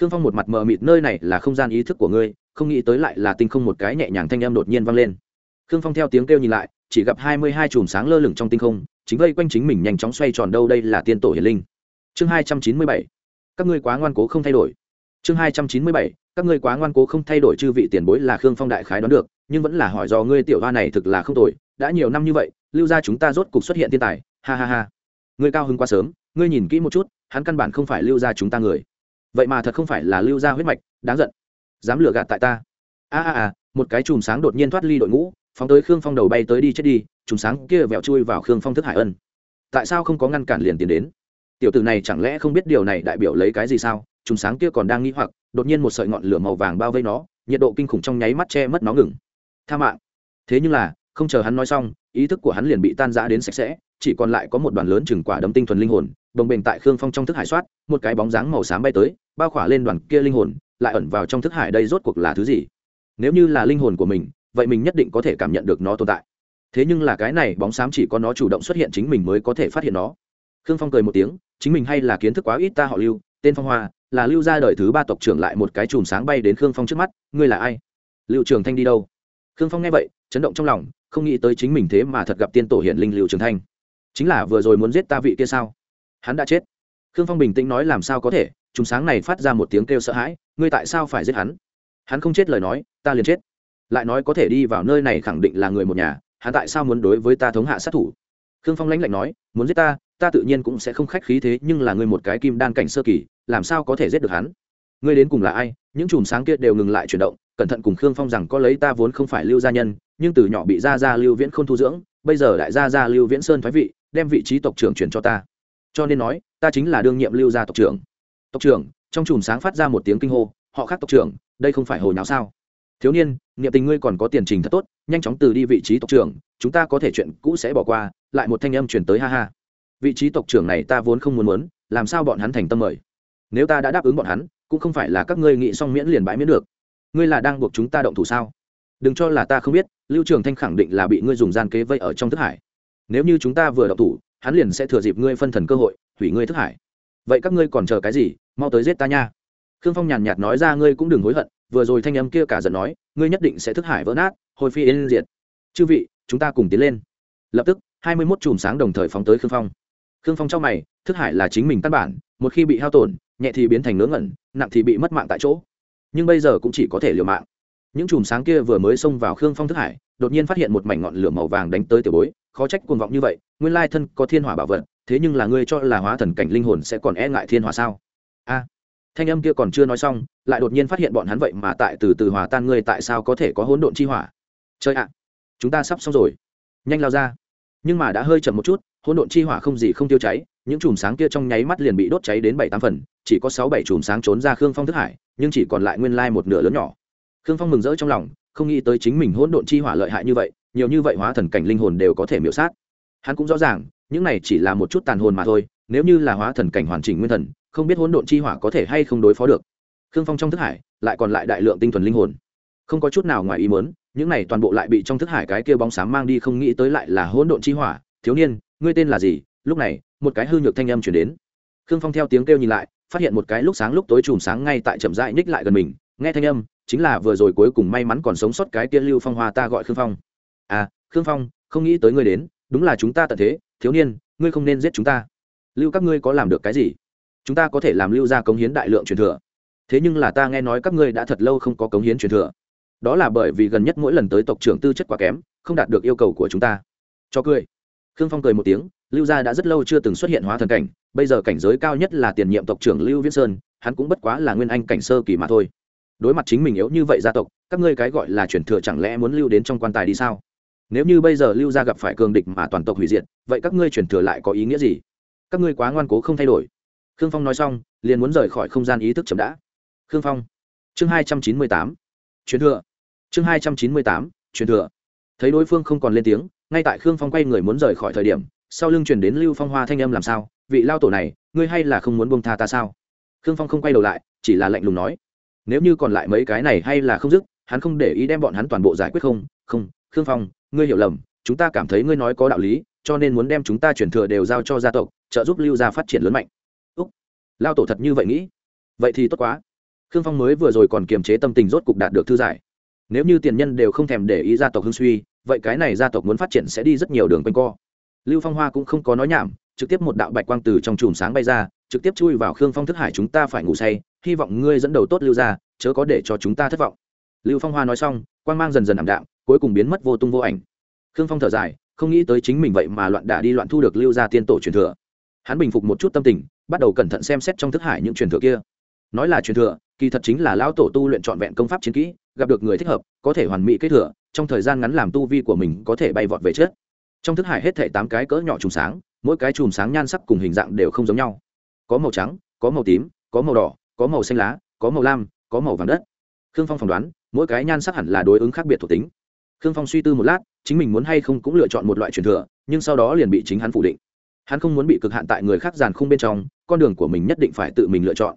Khương phong một mặt mờ mịt, nơi này là không gian ý thức của ngươi, không nghĩ tới lại là tinh không một cái nhẹ nhàng thanh âm đột nhiên vang lên. Khương phong theo tiếng kêu nhìn lại, chỉ gặp hai mươi hai chùm sáng lơ lửng trong tinh không chính vây quanh chính mình nhanh chóng xoay tròn đâu đây là tiên tổ hiền linh. Chương hai trăm chín mươi bảy. Các ngươi quá ngoan cố không thay đổi. Chương hai trăm chín mươi bảy. Các ngươi quá ngoan cố không thay đổi chư vị tiền bối là khương phong đại khái đoán được, nhưng vẫn là hỏi do ngươi tiểu hoa này thực là không tồi, đã nhiều năm như vậy, lưu gia chúng ta rốt cục xuất hiện thiên tài, ha ha ha. Ngươi cao hứng quá sớm, ngươi nhìn kỹ một chút, hắn căn bản không phải lưu gia chúng ta người. Vậy mà thật không phải là lưu gia huyết mạch, đáng giận. Dám lừa gạt tại ta. A a a, một cái chùm sáng đột nhiên thoát ly đội ngũ phóng tới khương phong đầu bay tới đi chết đi, trùng sáng kia vẹo chui vào khương phong thức hải ân. Tại sao không có ngăn cản liền tiến đến? Tiểu tử này chẳng lẽ không biết điều này đại biểu lấy cái gì sao? Trùng sáng kia còn đang nghĩ hoặc, đột nhiên một sợi ngọn lửa màu vàng bao vây nó, nhiệt độ kinh khủng trong nháy mắt che mất nó ngừng. Tha mạng. Thế nhưng là, không chờ hắn nói xong, ý thức của hắn liền bị tan rã đến sạch sẽ, chỉ còn lại có một đoàn lớn chừng quả đấm tinh thuần linh hồn, đồng bền tại khương phong trong thức hải soát, một cái bóng dáng màu xám bay tới, bao khỏa lên đoàn kia linh hồn, lại ẩn vào trong thức hải đây rốt cuộc là thứ gì? Nếu như là linh hồn của mình vậy mình nhất định có thể cảm nhận được nó tồn tại. Thế nhưng là cái này bóng xám chỉ có nó chủ động xuất hiện chính mình mới có thể phát hiện nó. Khương phong cười một tiếng, chính mình hay là kiến thức quá ít ta họ lưu, tên phong hoa, là lưu gia đời thứ ba tộc trưởng lại một cái chùm sáng bay đến khương phong trước mắt, ngươi là ai? Lưu trường thanh đi đâu? Khương phong nghe vậy, chấn động trong lòng, không nghĩ tới chính mình thế mà thật gặp tiên tổ hiện linh lưu trường thanh. Chính là vừa rồi muốn giết ta vị kia sao? Hắn đã chết. Khương phong bình tĩnh nói làm sao có thể, chùm sáng này phát ra một tiếng kêu sợ hãi, ngươi tại sao phải giết hắn? Hắn không chết lời nói, ta liền chết lại nói có thể đi vào nơi này khẳng định là người một nhà, hắn tại sao muốn đối với ta thống hạ sát thủ? Khương phong lãnh lạnh nói, muốn giết ta ta tự nhiên cũng sẽ không khách khí thế, nhưng là ngươi một cái kim đan cảnh sơ kỳ, làm sao có thể giết được hắn? Ngươi đến cùng là ai? Những chùm sáng kia đều ngừng lại chuyển động, cẩn thận cùng khương phong rằng có lấy ta vốn không phải lưu gia nhân, nhưng từ nhỏ bị gia gia lưu viễn không thu dưỡng, bây giờ đại gia gia lưu viễn sơn thoái vị, đem vị trí tộc trưởng chuyển cho ta. Cho nên nói, ta chính là đương nhiệm lưu gia tộc trưởng. Tộc trưởng, trong chùm sáng phát ra một tiếng kinh hô, họ khác tộc trưởng, đây không phải hồi nào sao? Thiếu niên, niệm tình ngươi còn có tiền trình thật tốt, nhanh chóng từ đi vị trí tộc trưởng, chúng ta có thể chuyện cũ sẽ bỏ qua, lại một thanh âm chuyển tới ha ha. Vị trí tộc trưởng này ta vốn không muốn muốn, làm sao bọn hắn thành tâm mời? Nếu ta đã đáp ứng bọn hắn, cũng không phải là các ngươi nghĩ xong miễn liền bãi miễn được. Ngươi là đang buộc chúng ta động thủ sao? Đừng cho là ta không biết, lưu trường thanh khẳng định là bị ngươi dùng gian kế vây ở trong thức hải. Nếu như chúng ta vừa động thủ, hắn liền sẽ thừa dịp ngươi phân thần cơ hội, hủy ngươi thức hải. Vậy các ngươi còn chờ cái gì? Mau tới giết ta nha. Khương phong nhàn nhạt nói ra, ngươi cũng đừng hối hận vừa rồi thanh âm kia cả giận nói, ngươi nhất định sẽ thức hải vỡ nát, hồi phi yên diệt. Chư vị, chúng ta cùng tiến lên. Lập tức, hai mươi 21 chùm sáng đồng thời phóng tới khương phong. Khương phong trong mày, thức hải là chính mình căn bản, một khi bị hao tổn, nhẹ thì biến thành ngớ ngẩn, nặng thì bị mất mạng tại chỗ. Nhưng bây giờ cũng chỉ có thể liều mạng. Những chùm sáng kia vừa mới xông vào khương phong thức hải, đột nhiên phát hiện một mảnh ngọn lửa màu vàng đánh tới tiểu bối, khó trách cuồng vọng như vậy, nguyên lai thân có thiên hỏa bảo vật, thế nhưng là ngươi cho là hóa thần cảnh linh hồn sẽ còn e ngại thiên hỏa sao? Thanh âm kia còn chưa nói xong, lại đột nhiên phát hiện bọn hắn vậy mà tại từ từ hòa tan ngươi tại sao có thể có hỗn độn chi hỏa? Chơi ạ, chúng ta sắp xong rồi. Nhanh lao ra. Nhưng mà đã hơi chậm một chút, hỗn độn chi hỏa không gì không tiêu cháy, những chùm sáng kia trong nháy mắt liền bị đốt cháy đến bảy tám phần, chỉ có sáu bảy chùm sáng trốn ra khương phong thức hải, nhưng chỉ còn lại nguyên lai một nửa lớn nhỏ. Khương phong mừng rỡ trong lòng, không nghĩ tới chính mình hỗn độn chi hỏa lợi hại như vậy, nhiều như vậy hóa thần cảnh linh hồn đều có thể miễu sát. Hắn cũng rõ ràng, những này chỉ là một chút tàn hồn mà thôi, nếu như là hóa thần cảnh hoàn chỉnh nguyên thần không biết hỗn độn chi hỏa có thể hay không đối phó được. Khương phong trong thức hải, lại còn lại đại lượng tinh thuần linh hồn. Không có chút nào ngoài ý muốn, những này toàn bộ lại bị trong thức hải cái kia bóng sáng mang đi không nghĩ tới lại là hỗn độn chi hỏa. Thiếu niên, ngươi tên là gì? Lúc này, một cái hư nhược thanh âm chuyển đến. Khương phong theo tiếng kêu nhìn lại, phát hiện một cái lúc sáng lúc tối chùm sáng ngay tại chậm rãi ních lại gần mình. Nghe thanh âm, chính là vừa rồi cuối cùng may mắn còn sống sót cái kia lưu phong hoa ta gọi khương phong. À khương phong, không nghĩ tới ngươi đến, đúng là chúng ta tận thế. Thiếu niên, ngươi không nên giết chúng ta. Lưu các ngươi có làm được cái gì? Chúng ta có thể làm lưu ra cống hiến đại lượng truyền thừa. Thế nhưng là ta nghe nói các ngươi đã thật lâu không có cống hiến truyền thừa. Đó là bởi vì gần nhất mỗi lần tới tộc trưởng tư chất quá kém, không đạt được yêu cầu của chúng ta. Cho cười. Khương phong cười một tiếng, lưu gia đã rất lâu chưa từng xuất hiện hóa thần cảnh, bây giờ cảnh giới cao nhất là tiền nhiệm tộc trưởng lưu viễn sơn, hắn cũng bất quá là nguyên anh cảnh sơ kỳ mà thôi. Đối mặt chính mình yếu như vậy gia tộc, các ngươi cái gọi là truyền thừa chẳng lẽ muốn lưu đến trong quan tài đi sao? Nếu như bây giờ lưu gia gặp phải cường địch mà toàn tộc hủy diệt, vậy các ngươi truyền thừa lại có ý nghĩa gì? Các ngươi quá ngoan cố không thay đổi khương phong nói xong, liền muốn rời khỏi không gian ý thức chậm đã. Khương phong. Chương hai trăm chín mươi tám. Truyền thừa. Chương hai trăm chín mươi tám, truyền thừa. Thấy đối phương không còn lên tiếng, ngay tại khương phong quay người muốn rời khỏi thời điểm, sau lưng chuyển đến lưu phong hoa thanh âm làm sao, vị lao tổ này, ngươi hay là không muốn buông tha ta sao? Khương phong không quay đầu lại, chỉ là lạnh lùng nói, nếu như còn lại mấy cái này hay là không dứt, hắn không để ý đem bọn hắn toàn bộ giải quyết không? Không, khương phong, ngươi hiểu lầm, chúng ta cảm thấy ngươi nói có đạo lý, cho nên muốn đem chúng ta chuyển thừa đều giao cho gia tộc, trợ giúp lưu gia phát triển lớn mạnh lao tổ thật như vậy nghĩ. Vậy thì tốt quá. Khương phong mới vừa rồi còn kiềm chế tâm tình rốt cục đạt được thư giải. Nếu như tiền nhân đều không thèm để ý gia tộc hưng suy, vậy cái này gia tộc muốn phát triển sẽ đi rất nhiều đường quanh co. Lưu phong hoa cũng không có nói nhảm, trực tiếp một đạo bạch quang từ trong chùm sáng bay ra, trực tiếp chui vào khương phong thức hải chúng ta phải ngủ say, hy vọng ngươi dẫn đầu tốt lưu ra chớ có để cho chúng ta thất vọng. Lưu phong hoa nói xong, quang mang dần dần ảm đạm, cuối cùng biến mất vô tung vô ảnh. Khương phong thở dài, không nghĩ tới chính mình vậy mà loạn đả đi loạn thu được lưu ra tiên tổ truyền thừa. Hắn bình phục một chút tâm tình bắt đầu cẩn thận xem xét trong thức hải những truyền thừa kia. Nói là truyền thừa, kỳ thật chính là lão tổ tu luyện trọn vẹn công pháp chiến kỹ, gặp được người thích hợp, có thể hoàn mỹ kết thừa, trong thời gian ngắn làm tu vi của mình có thể bay vọt về trước. Trong thức hải hết thể tám cái cỡ nhỏ chùm sáng, mỗi cái chùm sáng nhan sắc cùng hình dạng đều không giống nhau. Có màu trắng, có màu tím, có màu đỏ, có màu xanh lá, có màu lam, có màu vàng đất. Khương phong phỏng đoán, mỗi cái nhan sắc hẳn là đối ứng khác biệt thuộc tính. Khương phong suy tư một lát, chính mình muốn hay không cũng lựa chọn một loại truyền thừa, nhưng sau đó liền bị chính hắn phủ định. Hắn không muốn bị cực hạn tại người khác giàn khung bên trong con đường của mình nhất định phải tự mình lựa chọn.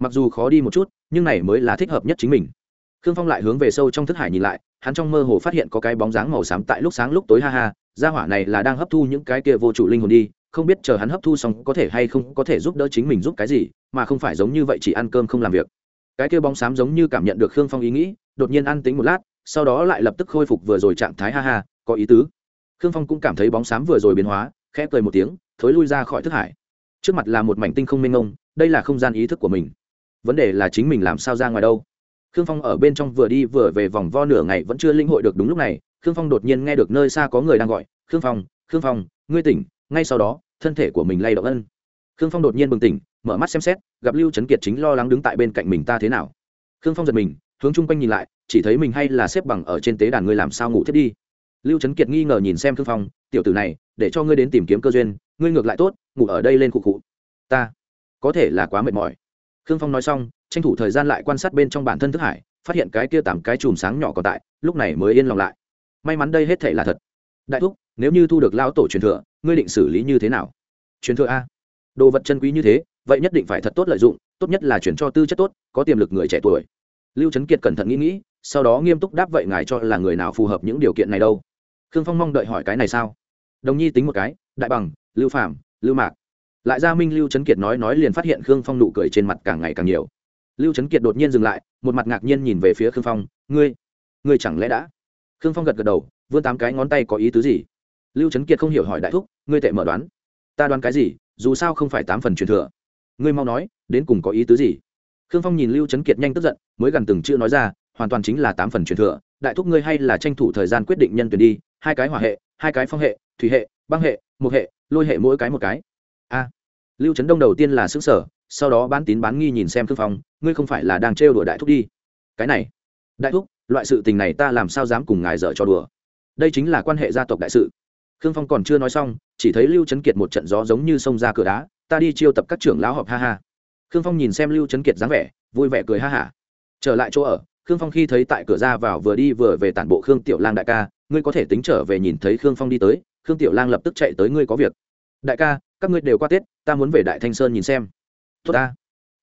Mặc dù khó đi một chút, nhưng này mới là thích hợp nhất chính mình. Khương phong lại hướng về sâu trong thức hải nhìn lại, hắn trong mơ hồ phát hiện có cái bóng dáng màu xám tại lúc sáng lúc tối ha ha, gia hỏa này là đang hấp thu những cái kia vô chủ linh hồn đi, không biết chờ hắn hấp thu xong có thể hay không có thể giúp đỡ chính mình giúp cái gì, mà không phải giống như vậy chỉ ăn cơm không làm việc. Cái kia bóng xám giống như cảm nhận được khương phong ý nghĩ, đột nhiên ăn tính một lát, sau đó lại lập tức khôi phục vừa rồi trạng thái ha ha, có ý tứ. Khương phong cũng cảm thấy bóng xám vừa rồi biến hóa, khẽ cười một tiếng, thối lui ra khỏi thức hải trước mặt là một mảnh tinh không mênh ngông đây là không gian ý thức của mình. Vấn đề là chính mình làm sao ra ngoài đâu? Khương phong ở bên trong vừa đi vừa về vòng vo nửa ngày vẫn chưa linh hội được đúng lúc này, khương phong đột nhiên nghe được nơi xa có người đang gọi, khương phong khương phong, ngươi tỉnh. Ngay sau đó, thân thể của mình lay động ân. Khương phong đột nhiên bừng tỉnh, mở mắt xem xét, gặp lưu trấn kiệt chính lo lắng đứng tại bên cạnh mình ta thế nào. Khương phong giật mình, hướng chung quanh nhìn lại, chỉ thấy mình hay là xếp bằng ở trên tế đàn ngươi làm sao ngủ thiết đi. Lưu trấn kiệt nghi ngờ nhìn xem khương phong, tiểu tử này, để cho ngươi đến tìm kiếm cơ duyên, ngươi ngược lại tốt ngủ ở đây lên cụ cụ ta, có thể là quá mệt mỏi. Khương phong nói xong, tranh thủ thời gian lại quan sát bên trong bản thân thức hải, phát hiện cái kia tám cái chùm sáng nhỏ còn tại, lúc này mới yên lòng lại. May mắn đây hết thể là thật. Đại thúc, nếu như thu được lão tổ truyền thừa, ngươi định xử lý như thế nào? Truyền thừa a. Đồ vật chân quý như thế, vậy nhất định phải thật tốt lợi dụng, tốt nhất là chuyển cho tư chất tốt, có tiềm lực người trẻ tuổi. Lưu trấn kiệt cẩn thận nghĩ nghĩ, sau đó nghiêm túc đáp vậy ngài cho là người nào phù hợp những điều kiện này đâu. Khương phong mong đợi hỏi cái này sao? Đồng nhi tính một cái, đại bằng, lưu phạm lưu mạc. Lại gia minh lưu trấn kiệt nói nói liền phát hiện khương phong nụ cười trên mặt càng ngày càng nhiều. Lưu trấn kiệt đột nhiên dừng lại, một mặt ngạc nhiên nhìn về phía khương phong, ngươi ngươi chẳng lẽ đã? Khương phong gật gật đầu, vươn tám cái ngón tay có ý tứ gì? Lưu trấn kiệt không hiểu hỏi đại thúc, ngươi tệ mở đoán. Ta đoán cái gì? Dù sao không phải tám phần truyền thừa. Ngươi mau nói, đến cùng có ý tứ gì? Khương phong nhìn lưu trấn kiệt nhanh tức giận, mới gần từng chữ nói ra, hoàn toàn chính là tám phần truyền thừa. Đại thúc ngươi hay là tranh thủ thời gian quyết định nhân tuyển đi, hai cái hỏa hệ, hai cái phong hệ, thủy hệ, băng hệ một hệ, lôi hệ mỗi cái một cái. A. Lưu trấn đông đầu tiên là xứng sở sau đó bán tín bán nghi nhìn xem thương phong, ngươi không phải là đang trêu đùa đại thúc đi. Cái này, đại thúc, loại sự tình này ta làm sao dám cùng ngài dở cho đùa? Đây chính là quan hệ gia tộc đại sự. Khương phong còn chưa nói xong, chỉ thấy lưu trấn kiệt một trận gió giống như sông ra cửa đá, ta đi chiêu tập các trưởng lão họp ha ha. Khương phong nhìn xem lưu trấn kiệt dáng vẻ, vui vẻ cười ha hả. Trở lại chỗ ở, khương phong khi thấy tại cửa ra vào vừa đi vừa về tản bộ khương tiểu lang đại ca, ngươi có thể tính trở về nhìn thấy khương phong đi tới khương tiểu lang lập tức chạy tới ngươi có việc. Đại ca, các ngươi đều qua tết, ta muốn về đại thanh sơn nhìn xem. Tốt ta.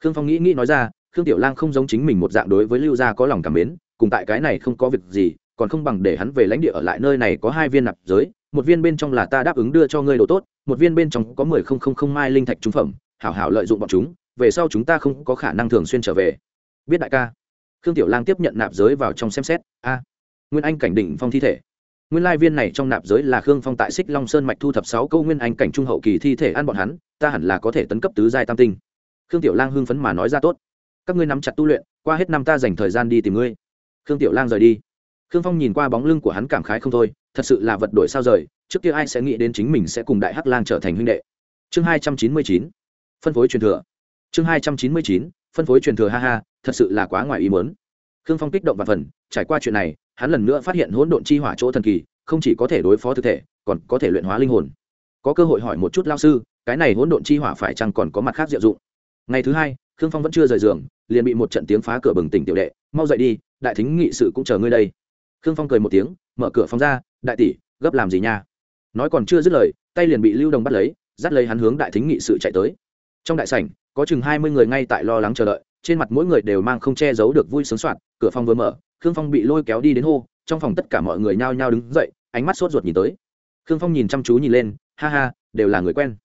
Khương phong nghĩ nghĩ nói ra, khương tiểu lang không giống chính mình một dạng đối với lưu gia có lòng cảm mến, cùng tại cái này không có việc gì, còn không bằng để hắn về lãnh địa ở lại nơi này có hai viên nạp giới, một viên bên trong là ta đáp ứng đưa cho ngươi đồ tốt, một viên bên trong có mười không không không mai linh thạch trúng phẩm, hảo hảo lợi dụng bọn chúng, về sau chúng ta không có khả năng thường xuyên trở về. Biết đại ca. Khương tiểu lang tiếp nhận nạp giới vào trong xem xét. A. Nguyên anh cảnh đỉnh phong thi thể nguyên lai viên này trong nạp giới là khương phong tại xích long sơn mạch thu thập sáu câu nguyên anh cảnh trung hậu kỳ thi thể ăn bọn hắn, ta hẳn là có thể tấn cấp tứ giai tam tinh. Khương tiểu lang hưng phấn mà nói ra tốt. Các ngươi nắm chặt tu luyện, qua hết năm ta dành thời gian đi tìm ngươi. Khương tiểu lang rời đi. Khương phong nhìn qua bóng lưng của hắn cảm khái không thôi, thật sự là vật đổi sao rời, trước kia ai sẽ nghĩ đến chính mình sẽ cùng đại hắc lang trở thành huynh đệ. Chương hai trăm chín mươi chín, phân phối truyền thừa. Chương hai trăm chín mươi chín, phân phối truyền thừa, ha ha, thật sự là quá ngoài ý muốn. Khương phong kích động và phần, trải qua chuyện này hắn lần nữa phát hiện hỗn độn chi hỏa chỗ thần kỳ, không chỉ có thể đối phó thực thể, còn có thể luyện hóa linh hồn. Có cơ hội hỏi một chút lao sư, cái này hỗn độn chi hỏa phải chăng còn có mặt khác diệu dụng? Ngày thứ hai, khương phong vẫn chưa rời giường, liền bị một trận tiếng phá cửa bừng tỉnh tiểu đệ, mau dậy đi, đại thính nghị sự cũng chờ ngươi đây. Khương phong cười một tiếng, mở cửa phòng ra, đại tỷ, gấp làm gì nha? Nói còn chưa dứt lời, tay liền bị lưu đồng bắt lấy, dắt lấy hắn hướng đại thính nghị sự chạy tới. Trong đại sảnh, có chừng hai mươi người ngay tại lo lắng chờ đợi trên mặt mỗi người đều mang không che giấu được vui sướng soạn, cửa phòng vừa mở, khương phong bị lôi kéo đi đến hô, trong phòng tất cả mọi người nhao nhao đứng dậy, ánh mắt sốt ruột nhìn tới. Khương phong nhìn chăm chú nhìn lên, ha ha, đều là người quen.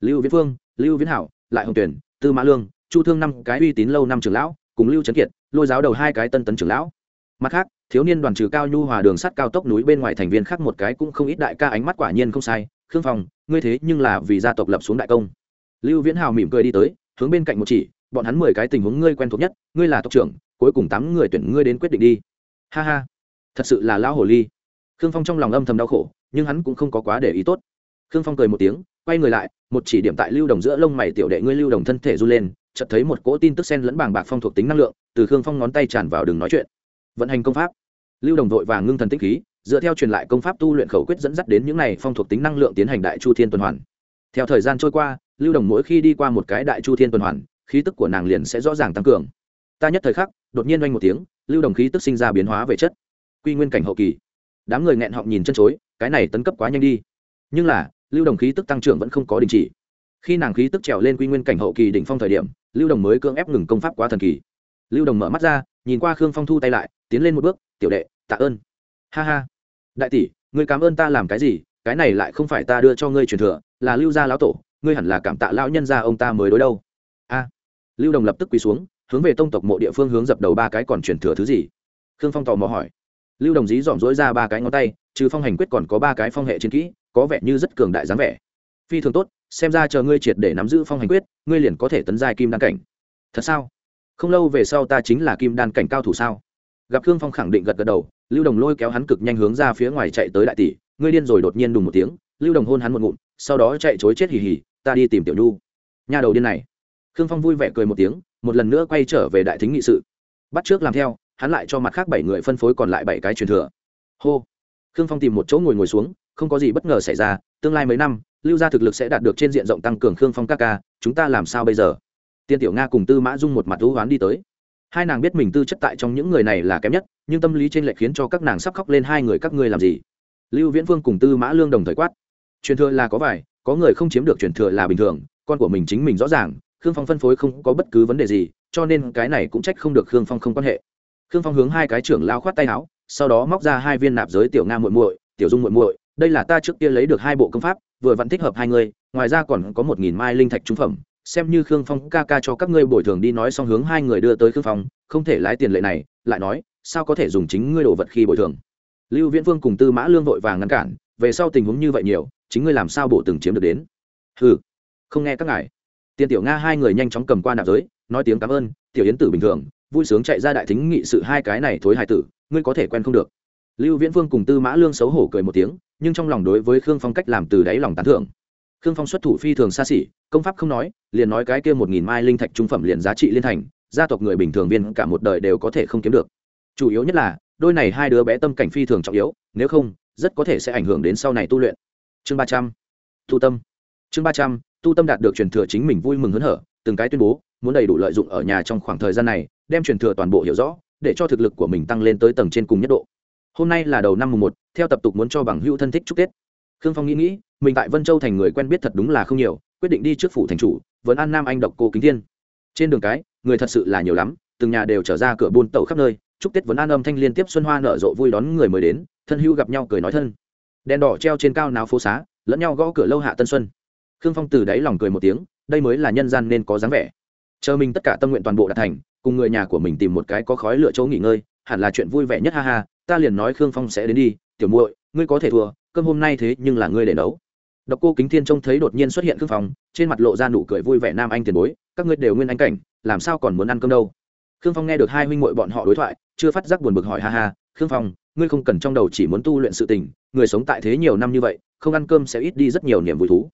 Lưu viễn phương, lưu viễn hảo, lại hồng tuyển, tư mã lương, chu thương năm cái uy tín lâu năm trưởng lão, cùng lưu trấn kiệt, lôi giáo đầu hai cái tân tấn trưởng lão. Mặt khác, thiếu niên đoàn trừ cao nhu hòa đường sắt cao tốc núi bên ngoài thành viên khác một cái cũng không ít đại ca ánh mắt quả nhiên không sai. Khương phong, ngươi thế nhưng là vì gia tộc lập xuống đại công. Lưu viễn hào mỉm cười đi tới, hướng bên cạnh một chỉ bọn hắn mười cái tình huống ngươi quen thuộc nhất, ngươi là tộc trưởng, cuối cùng tám người tuyển ngươi đến quyết định đi. Ha ha, thật sự là lão hồ ly. Khương phong trong lòng âm thầm đau khổ, nhưng hắn cũng không có quá để ý tốt. Khương phong cười một tiếng, quay người lại, một chỉ điểm tại lưu đồng giữa lông mày tiểu đệ ngươi lưu đồng thân thể run lên, chợt thấy một cỗ tin tức sen lẫn bàng bạc phong thuộc tính năng lượng, từ khương phong ngón tay tràn vào đường nói chuyện. Vận hành công pháp. Lưu đồng vội vàng ngưng thần tích khí, dựa theo truyền lại công pháp tu luyện khẩu quyết dẫn dắt đến những này phong thuộc tính năng lượng tiến hành đại chu thiên tuần hoàn. Theo thời gian trôi qua, lưu đồng mỗi khi đi qua một cái đại chu thiên tuần hoàn khí tức của nàng liền sẽ rõ ràng tăng cường. Ta nhất thời khắc, đột nhiên oanh một tiếng, lưu đồng khí tức sinh ra biến hóa về chất. Quy nguyên cảnh hậu kỳ. Đám người nghẹn họng nhìn chân chối, cái này tấn cấp quá nhanh đi. Nhưng là, lưu đồng khí tức tăng trưởng vẫn không có đình chỉ. Khi nàng khí tức trèo lên quy nguyên cảnh hậu kỳ đỉnh phong thời điểm, lưu đồng mới cưỡng ép ngừng công pháp quá thần kỳ. Lưu đồng mở mắt ra, nhìn qua khương phong thu tay lại, tiến lên một bước, tiểu đệ, tạ ơn. Ha ha. Đại tỷ, ngươi cảm ơn ta làm cái gì? Cái này lại không phải ta đưa cho ngươi truyền thừa, là lưu gia lão tổ, ngươi hẳn là cảm tạ lão nhân gia ông ta mới đối đâu. A lưu đồng lập tức quỳ xuống, hướng về tông tộc mộ địa phương hướng dập đầu ba cái còn truyền thừa thứ gì? Khương phong tò mò hỏi. Lưu đồng dí dỏm dỗi ra ba cái ngón tay, trừ phong hành quyết còn có ba cái phong hệ chiến kỹ, có vẻ như rất cường đại dáng vẻ. Phi thường tốt, xem ra chờ ngươi triệt để nắm giữ phong hành quyết, ngươi liền có thể tấn giai kim đan cảnh. Thật sao? Không lâu về sau ta chính là kim đan cảnh cao thủ sao? Gặp khương phong khẳng định gật gật đầu, lưu đồng lôi kéo hắn cực nhanh hướng ra phía ngoài chạy tới đại tỷ, ngươi điên rồi đột nhiên đùng một tiếng, lưu đồng hôn hắn một ngụm, sau đó chạy chối chết hì hì, ta đi tìm tiểu nhu. Nhà đầu điên này khương phong vui vẻ cười một tiếng, một lần nữa quay trở về đại thính nghị sự. Bắt trước làm theo, hắn lại cho mặt khác bảy người phân phối còn lại bảy cái truyền thừa. Hô. Khương phong tìm một chỗ ngồi ngồi xuống, không có gì bất ngờ xảy ra, tương lai mấy năm, lưu gia thực lực sẽ đạt được trên diện rộng tăng cường khương phong các ca, chúng ta làm sao bây giờ? Tiên tiểu nga cùng tư mã dung một mặt hữu hoán đi tới. Hai nàng biết mình tư chất tại trong những người này là kém nhất, nhưng tâm lý trên lệch khiến cho các nàng sắp khóc lên hai người các ngươi làm gì? Lưu viễn vương cùng tư mã lương đồng thời quát. Truyền thừa là có vài, có người không chiếm được truyền thừa là bình thường, con của mình chính mình rõ ràng khương phong phân phối không có bất cứ vấn đề gì, cho nên cái này cũng trách không được khương phong không quan hệ. Khương phong hướng hai cái trưởng lao khoát tay áo, sau đó móc ra hai viên nạp giới tiểu nga muội muội, tiểu dung muội muội, đây là ta trước kia lấy được hai bộ công pháp, vừa vẫn thích hợp hai người, ngoài ra còn có một nghìn mai linh thạch trung phẩm. Xem như khương phong ca ca cho các ngươi bồi thường đi. Nói xong hướng hai người đưa tới khương phong, không thể lái tiền lệ này, lại nói, sao có thể dùng chính ngươi đồ vật khi bồi thường? Lưu viễn vương cùng tư mã lương vội vàng ngăn cản, về sau tình huống như vậy nhiều, chính ngươi làm sao bộ từng chiếm được đến? Ừ không nghe các ngài tiên tiểu nga hai người nhanh chóng cầm qua nạp giới, nói tiếng cảm ơn, tiểu yến tử bình thường, vui sướng chạy ra đại thính nghị sự hai cái này thối hài tử, ngươi có thể quen không được. Lưu viễn vương cùng tư mã lương xấu hổ cười một tiếng, nhưng trong lòng đối với khương phong cách làm từ đáy lòng tán thưởng. Khương phong xuất thủ phi thường xa xỉ, công pháp không nói, liền nói cái kia một nghìn mai linh thạch trung phẩm liền giá trị liên thành, gia tộc người bình thường viên cả một đời đều có thể không kiếm được. Chủ yếu nhất là, đôi này hai đứa bé tâm cảnh phi thường trọng yếu, nếu không, rất có thể sẽ ảnh hưởng đến sau này tu luyện. Chương ba trăm. Thu tâm. Chương ba trăm tu tâm đạt được truyền thừa chính mình vui mừng hớn hở, từng cái tuyên bố, muốn đầy đủ lợi dụng ở nhà trong khoảng thời gian này, đem truyền thừa toàn bộ hiểu rõ, để cho thực lực của mình tăng lên tới tầng trên cùng nhất độ. Hôm nay là đầu năm mùng một, theo tập tục muốn cho bằng hữu thân thích chúc tết. Khương phong nghĩ nghĩ, mình tại vân châu thành người quen biết thật đúng là không nhiều, quyết định đi trước phủ thành chủ, vẫn an nam anh độc cô kính thiên. Trên đường cái, người thật sự là nhiều lắm, từng nhà đều trở ra cửa buôn tàu khắp nơi, chúc tết vẫn an âm thanh liên tiếp xuân hoa nở rộ vui đón người mới đến, thân hữu gặp nhau cười nói thân. Đèn đỏ treo trên cao náo phố xá, lẫn nhau gõ cửa lâu hạ tân xuân khương phong từ đáy lòng cười một tiếng, đây mới là nhân gian nên có dáng vẻ. Chờ mình tất cả tâm nguyện toàn bộ đã thành, cùng người nhà của mình tìm một cái có khói lựa chỗ nghỉ ngơi, hẳn là chuyện vui vẻ nhất, ha ha, ta liền nói khương phong sẽ đến đi, tiểu muội, ngươi có thể thua, cơm hôm nay thế nhưng là ngươi để nấu. Độc cô kính thiên trông thấy đột nhiên xuất hiện khương phong, trên mặt lộ ra nụ cười vui vẻ nam anh tiền bối, các ngươi đều nguyên anh cảnh, làm sao còn muốn ăn cơm đâu? Khương phong nghe được hai huynh muội bọn họ đối thoại, chưa phát giác buồn bực hỏi, ha ha, khương phong, ngươi không cần trong đầu chỉ muốn tu luyện sự tình, người sống tại thế nhiều năm như vậy, không ăn cơm sẽ ít đi rất nhiều niềm vui thú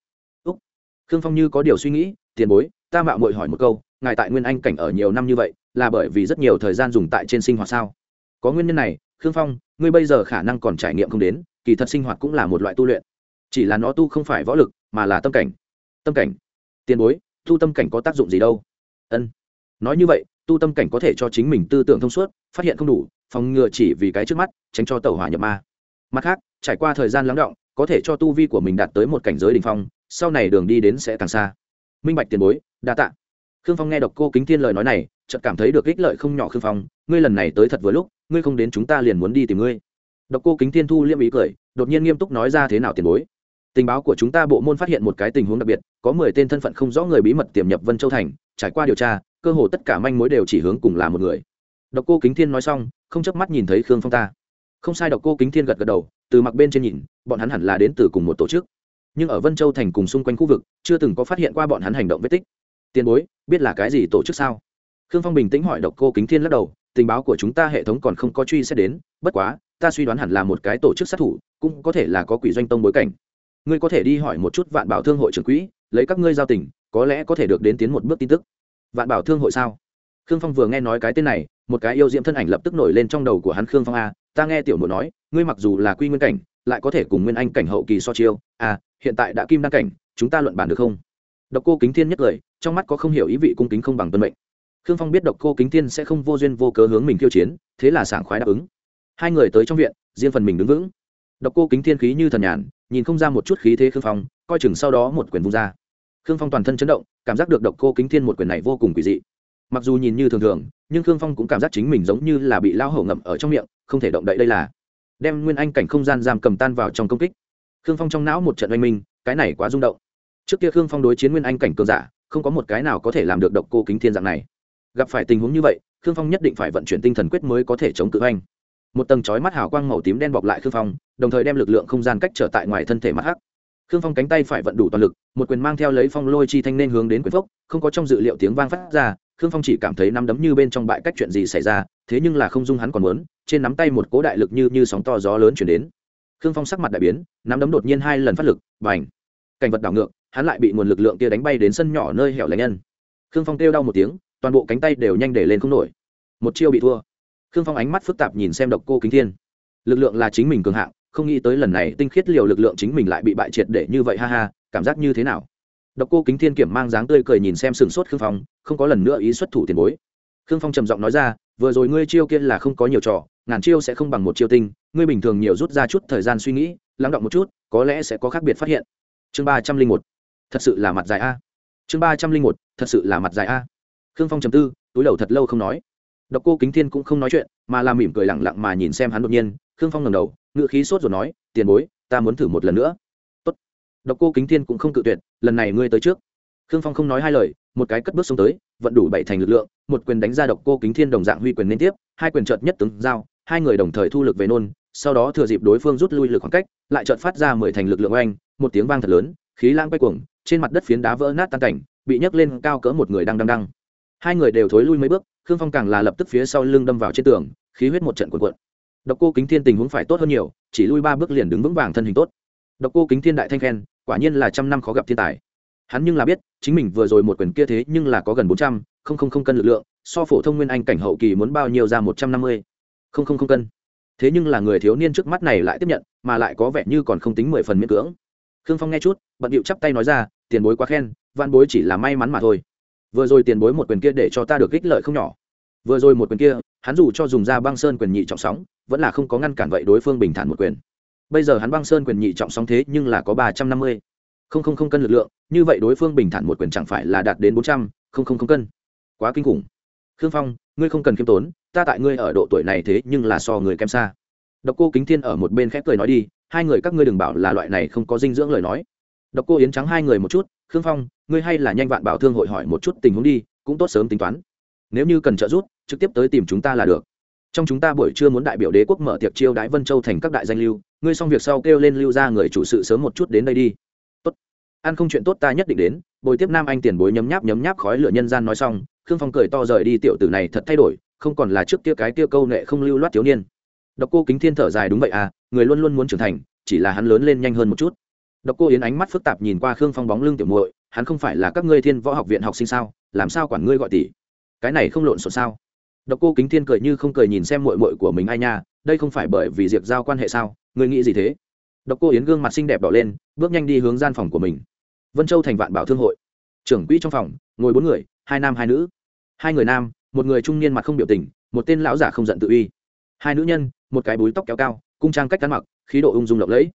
khương phong như có điều suy nghĩ, tiền bối, ta mạo muội hỏi một câu, ngài tại nguyên anh cảnh ở nhiều năm như vậy, là bởi vì rất nhiều thời gian dùng tại trên sinh hoạt sao? Có nguyên nhân này, khương phong, ngươi bây giờ khả năng còn trải nghiệm không đến, kỳ thật sinh hoạt cũng là một loại tu luyện. Chỉ là nó tu không phải võ lực, mà là tâm cảnh. Tâm cảnh? Tiền bối, tu tâm cảnh có tác dụng gì đâu? Ân, nói như vậy, tu tâm cảnh có thể cho chính mình tư tưởng thông suốt, phát hiện không đủ, phòng ngừa chỉ vì cái trước mắt, tránh cho tàu hỏa nhập ma. Mặt khác, trải qua thời gian lắng động, có thể cho tu vi của mình đạt tới một cảnh giới đ ỉ n h phong sau này đường đi đến sẽ càng xa. Minh bạch tiền bối, đa tạ. khương phong nghe độc cô kính thiên lời nói này, chợt cảm thấy được ích lợi không nhỏ khương phong, ngươi lần này tới thật vừa lúc, ngươi không đến chúng ta liền muốn đi tìm ngươi. Độc cô kính thiên thu liêm ý cười, đột nhiên nghiêm túc nói ra thế nào tiền bối? Tình báo của chúng ta bộ môn phát hiện một cái tình huống đặc biệt, có mười tên thân phận không rõ người bí mật tiềm nhập vân châu thành, trải qua điều tra, cơ hồ tất cả manh mối đều chỉ hướng cùng là một người. Độc cô kính thiên nói xong, không chớp mắt nhìn thấy khương phong ta. Không sai, độc cô kính thiên gật gật đầu, từ mặt bên trên nhìn, bọn hắn hẳn là đến từ cùng một tổ chức nhưng ở vân châu thành cùng xung quanh khu vực, chưa từng có phát hiện qua bọn hắn hành động vết tích. Tiền bối, biết là cái gì tổ chức sao? Khương phong bình tĩnh hỏi độc cô kính thiên lắc đầu, tình báo của chúng ta hệ thống còn không có truy xét đến, bất quá, ta suy đoán hẳn là một cái tổ chức sát thủ, cũng có thể là có quỷ doanh tông bối cảnh. Ngươi có thể đi hỏi một chút vạn bảo thương hội trưởng quỹ, lấy các ngươi giao tình, có lẽ có thể được đến tiến một bước tin tức. Vạn bảo thương hội sao? Khương phong vừa nghe nói cái tên này, một cái yêu diễm thân ảnh lập tức nổi lên trong đầu của hắn khương phong a, ta nghe tiểu muội nói, ngươi mặc dù là quy nguyên cảnh lại có thể cùng nguyên anh cảnh hậu kỳ so chiêu. À, hiện tại đã kim đăng cảnh chúng ta luận bàn được không? Độc cô kính thiên nhất lời trong mắt có không hiểu ý vị cung kính không bằng tuân mệnh. Khương phong biết độc cô kính thiên sẽ không vô duyên vô cớ hướng mình khiêu chiến thế là sảng khoái đáp ứng. Hai người tới trong viện riêng phần mình đứng vững. Độc cô kính thiên khí như thần nhàn nhìn không ra một chút khí thế khương phong coi chừng sau đó một quyền vung ra. Khương phong toàn thân chấn động cảm giác được độc cô kính thiên một quyền này vô cùng quỷ dị. Mặc dù nhìn như thường thường nhưng khương phong cũng cảm giác chính mình giống như là bị lao hổ ngậm ở trong miệng không thể động đậy đây là đem nguyên anh cảnh không gian giam cầm tan vào trong công kích. Khương phong trong não một trận oanh minh, cái này quá rung động. Trước kia khương phong đối chiến nguyên anh cảnh cường giả, không có một cái nào có thể làm được độc cô kính thiên dạng này. Gặp phải tình huống như vậy, khương phong nhất định phải vận chuyển tinh thần quyết mới có thể chống cự anh một tầng chói mắt hào quang màu tím đen bọc lại khương phong, đồng thời đem lực lượng không gian cách trở tại ngoài thân thể mắt hắc. Khương phong cánh tay phải vận đủ toàn lực, một quyền mang theo lấy phong lôi chi thanh nên hướng đến quyền phốc, không có trong dự liệu tiếng vang phát ra, khương phong chỉ cảm thấy nắm đấm như bên trong bại cách chuyện gì xảy ra thế nhưng là không dung hắn còn muốn, trên nắm tay một cố đại lực như như sóng to gió lớn chuyển đến. Khương phong sắc mặt đại biến, nắm đấm đột nhiên hai lần phát lực, bành. Cảnh vật đảo ngược, hắn lại bị nguồn lực lượng kia đánh bay đến sân nhỏ nơi hẻo lánh nhân. Khương phong kêu đau một tiếng, toàn bộ cánh tay đều nhanh để lên không nổi. Một chiêu bị thua. Khương phong ánh mắt phức tạp nhìn xem độc cô kính thiên. Lực lượng là chính mình cường hạng, không nghĩ tới lần này tinh khiết liều lực lượng chính mình lại bị bại triệt để như vậy, ha ha, cảm giác như thế nào? Độc cô kính thiên kiểm mang dáng tươi cười nhìn xem sừng sốt khương phong, không có lần nữa ý xuất thủ tiền bối. Khương phong trầm giọng nói ra vừa rồi ngươi chiêu kia là không có nhiều trò, ngàn chiêu sẽ không bằng một chiêu tinh, ngươi bình thường nhiều rút ra chút thời gian suy nghĩ, lắng động một chút, có lẽ sẽ có khác biệt phát hiện. Chương ba trăm linh một, thật sự là mặt dài a. Chương ba trăm linh một, thật sự là mặt dài a. Khương phong trầm tư, túi đầu thật lâu không nói. Độc cô kính thiên cũng không nói chuyện, mà làm mỉm cười lẳng lặng mà nhìn xem hắn đột nhiên. Khương phong ngẩng đầu ngự khí sốt rồi nói, tiền bối, ta muốn thử một lần nữa. Tốt. độc cô kính thiên cũng không cự tuyệt, lần này ngươi tới trước khương phong không nói hai lời, một cái cất bước xuống tới, vận đủ bảy thành lực lượng, một quyền đánh ra độc cô kính thiên đồng dạng huy quyền liên tiếp, hai quyền trợt nhất tướng giao, hai người đồng thời thu lực về nôn, sau đó thừa dịp đối phương rút lui lực khoảng cách, lại chợt phát ra mười thành lực lượng oanh, một tiếng vang thật lớn, khí lãng quay cuồng, trên mặt đất phiến đá vỡ nát tan cảnh, bị nhấc lên cao cỡ một người đang đăng đăng hai người đều thối lui mấy bước, khương phong càng là lập tức phía sau lưng đâm vào trên tường, khí huyết một trận cuộn cuộn. Độc cô kính thiên tình huống phải tốt hơn nhiều, chỉ lui ba bước liền đứng vững vàng thân hình tốt. Độc cô kính thiên đại thanh khen, quả nhiên là trăm năm khó gặp thiên tài hắn nhưng là biết, chính mình vừa rồi một quyền kia thế nhưng là có gần bốn trăm, không không không cân lực lượng, so phổ thông nguyên anh cảnh hậu kỳ muốn bao nhiêu ra một trăm năm mươi? Không không không cân. Thế nhưng là người thiếu niên trước mắt này lại tiếp nhận, mà lại có vẻ như còn không tính mười phần miễn cưỡng. Khương phong nghe chút, bận điệu chắp tay nói ra, tiền bối quá khen văn bối chỉ là may mắn mà thôi. Vừa rồi tiền bối một quyền kia để cho ta được ích lợi không nhỏ. Vừa rồi một quyền kia, hắn dù cho dùng ra băng sơn quyền nhị trọng sóng, vẫn là không có ngăn cản vậy đối phương bình thản một quyền. Bây giờ hắn băng sơn quyền nhị trọng sóng thế nhưng là có ba trăm năm mươi không không không cân lực lượng, như vậy đối phương bình thản một quyền chẳng phải là đạt đến bốn trăm, không không không cân. Quá kinh khủng. Khương phong, ngươi không cần khiêm tốn, ta tại ngươi ở độ tuổi này thế nhưng là so người kém xa. Độc cô kính thiên ở một bên khép cười nói đi, hai người các ngươi đừng bảo là loại này không có dinh dưỡng lời nói. Độc cô yến trắng hai người một chút, khương phong, ngươi hay là nhanh vạn bảo thương hội hỏi một chút tình huống đi, cũng tốt sớm tính toán. Nếu như cần trợ giúp, trực tiếp tới tìm chúng ta là được. Trong chúng ta buổi trưa muốn đại biểu đế quốc mở tiệc chiêu đãi vân châu thành các đại danh lưu, ngươi xong việc sau kêu lên lưu ra người chủ sự sớm một chút đến đây đi ăn không chuyện tốt ta nhất định đến, bồi tiếp nam anh tiền bối nhấm nháp nhấm nháp khói lửa nhân gian nói xong, khương phong cười to rời đi, tiểu tử này thật thay đổi, không còn là trước kia cái kia câu nệ không lưu loát thiếu niên. Độc cô kính thiên thở dài, đúng vậy à người luôn luôn muốn trưởng thành, chỉ là hắn lớn lên nhanh hơn một chút. Độc cô yến ánh mắt phức tạp nhìn qua khương phong bóng lưng tiểu muội, hắn không phải là các ngươi thiên võ học viện học sinh sao, làm sao quản ngươi gọi tỷ? Cái này không lộn xộn sao? Độc cô kính thiên cười như không cười nhìn xem muội muội của mình ai nha, đây không phải bởi vì diệt giao quan hệ sao, ngươi nghĩ gì thế? Độc cô yến gương mặt xinh đẹp đỏ lên, bước nhanh đi hướng gian phòng của mình vân châu thành vạn bảo thương hội. Trưởng quỹ trong phòng, ngồi bốn người, hai nam hai nữ. Hai người nam, một người trung niên mặt không biểu tình, một tên lão giả không giận tự uy. Hai nữ nhân, một cái búi tóc kéo cao, cung trang cách cắn mặc, khí độ ung dung lộng lẫy.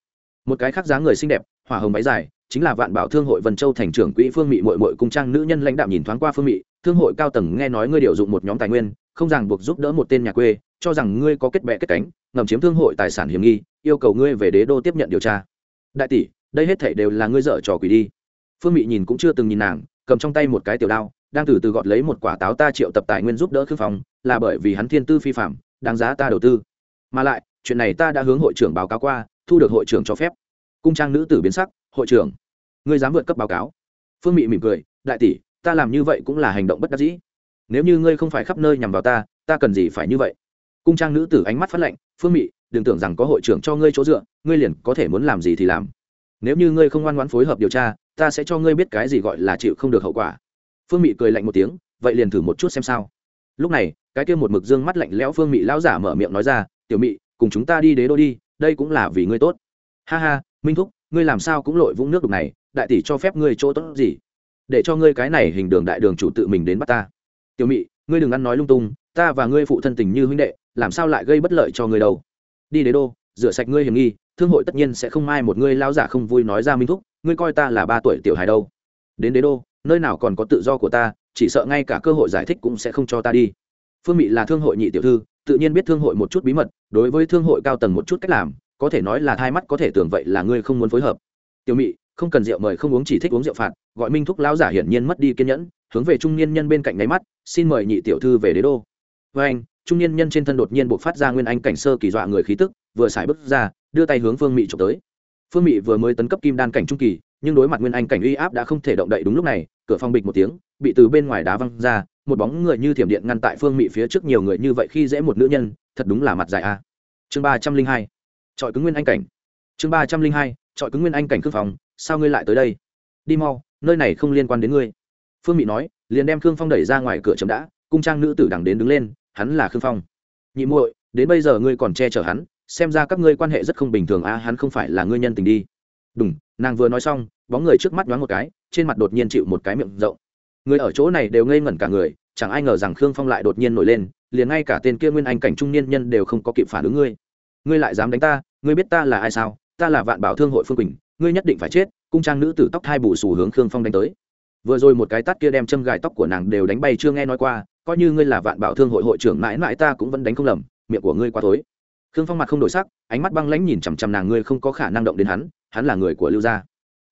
Một cái khác dáng người xinh đẹp, hỏa hồng váy dài, chính là vạn bảo thương hội vân châu thành trưởng quỹ phương mị mội mội cung trang nữ nhân lãnh đạo nhìn thoáng qua phương mị. Thương hội cao tầng nghe nói ngươi điều dụng một nhóm tài nguyên, không ràng buộc giúp đỡ một tên nhà quê, cho rằng ngươi có kết bệ kết cánh, ngầm chiếm thương hội tài sản hiểm nghi, yêu cầu ngươi về đế đô tiếp nhận điều tra. Đại tỷ, đây hết thể đều là ngươi dở trò quỷ đi phương mị nhìn cũng chưa từng nhìn nàng, cầm trong tay một cái tiểu đao, đang từ từ gọt lấy một quả táo ta triệu tập tài nguyên giúp đỡ khương phòng là bởi vì hắn thiên tư phi phạm đáng giá ta đầu tư. Mà lại, chuyện này ta đã hướng hội trưởng báo cáo qua, thu được hội trưởng cho phép. Cung trang nữ tử biến sắc, hội trưởng, ngươi dám vượt cấp báo cáo? Phương mị mỉm cười, đại tỷ, ta làm như vậy cũng là hành động bất đắc dĩ. Nếu như ngươi không phải khắp nơi nhằm vào ta ta cần gì phải như vậy? Cung trang nữ tử ánh mắt phát lạnh, phương mị, đừng tưởng rằng có hội trưởng cho ngươi chỗ dựa, ngươi liền có thể muốn làm gì thì làm. Nếu như ngươi không ngoan ngoãn phối hợp điều tra ta sẽ cho ngươi biết cái gì gọi là chịu không được hậu quả. Phương mị cười lạnh một tiếng, vậy liền thử một chút xem sao. Lúc này, cái kia một mực dương mắt lạnh lẽo phương mị lão giả mở miệng nói ra, tiểu mị, cùng chúng ta đi đế đô đi, đây cũng là vì ngươi tốt. Ha ha, minh thúc, ngươi làm sao cũng lội vũng nước đục này, đại tỷ cho phép ngươi chỗ tốt gì? Để cho ngươi cái này hình đường đại đường chủ tự mình đến bắt ta. Tiểu mị, ngươi đừng ăn nói lung tung, ta và ngươi phụ thân tình như huynh đệ, làm sao lại gây bất lợi cho ngươi đâu? Đi đế đô, rửa sạch ngươi hiểm nghi, thương hội tất nhiên sẽ không ai một ngươi lao giả không vui nói ra minh thúc ngươi coi ta là ba tuổi tiểu hài đâu. Đến đế đô, nơi nào còn có tự do của ta, chỉ sợ ngay cả cơ hội giải thích cũng sẽ không cho ta đi. Phương mị là thương hội nhị tiểu thư, tự nhiên biết thương hội một chút bí mật, đối với thương hội cao tầng một chút cách làm, có thể nói là thai mắt có thể tưởng vậy là ngươi không muốn phối hợp. Tiểu mị, không cần rượu mời, không uống chỉ thích uống rượu phạt, gọi minh thúc lão giả hiển nhiên mất đi kiên nhẫn, hướng về trung niên nhân bên cạnh nháy mắt, xin mời nhị tiểu thư về đế đô. Với anh, trung niên nhân trên thân đột nhiên buộc phát ra nguyên anh cảnh sơ kỳ dọa người khí tức, vừa xài bước ra, đưa tay hướng phương mị trộm tới phương mị vừa mới tấn cấp kim đan cảnh trung kỳ, nhưng đối mặt nguyên anh cảnh uy áp đã không thể động đậy đúng lúc này, cửa phòng bịch một tiếng, bị từ bên ngoài đá văng ra, một bóng người như thiểm điện ngăn tại phương mị phía trước nhiều người như vậy khi dễ một nữ nhân, thật đúng là mặt dài a. Chương ba trăm linh hai trọi cứng nguyên anh cảnh. Chương ba trăm linh hai trọi cứng nguyên anh cảnh khương phòng, sao ngươi lại tới đây? Đi mau, nơi này không liên quan đến ngươi. Phương mị nói, liền đem khương phong đẩy ra ngoài cửa chấm đã, cung trang nữ tử đằng đến đứng lên, hắn là khương phong. Nhị muội, đến bây giờ ngươi còn che chở hắn xem ra các ngươi quan hệ rất không bình thường a, hắn không phải là ngươi nhân tình đi. Đúng nàng vừa nói xong, bóng người trước mắt nhoáng một cái, trên mặt đột nhiên chịu một cái miệng rộng. Người ở chỗ này đều ngây ngẩn cả người, chẳng ai ngờ rằng khương phong lại đột nhiên nổi lên, liền ngay cả tên kia nguyên anh cảnh trung niên nhân đều không có kịp phản ứng ngươi. Ngươi lại dám đánh ta, ngươi biết ta là ai sao? Ta là vạn bảo thương hội phương quỳnh, ngươi nhất định phải chết, cung trang nữ tử tóc hai bù xù hướng khương phong đánh tới. Vừa rồi một cái tát kia đem châm gài tóc của nàng đều đánh bay chưa nghe nói qua, coi như ngươi là vạn bảo thương hội hội trưởng mãi mãi ta cũng vẫn đánh không lầm, miệng của ngươi quá tối khương phong mặt không đổi sắc, ánh mắt băng lãnh nhìn chằm chằm nàng, ngươi không có khả năng động đến hắn hắn là người của lưu gia.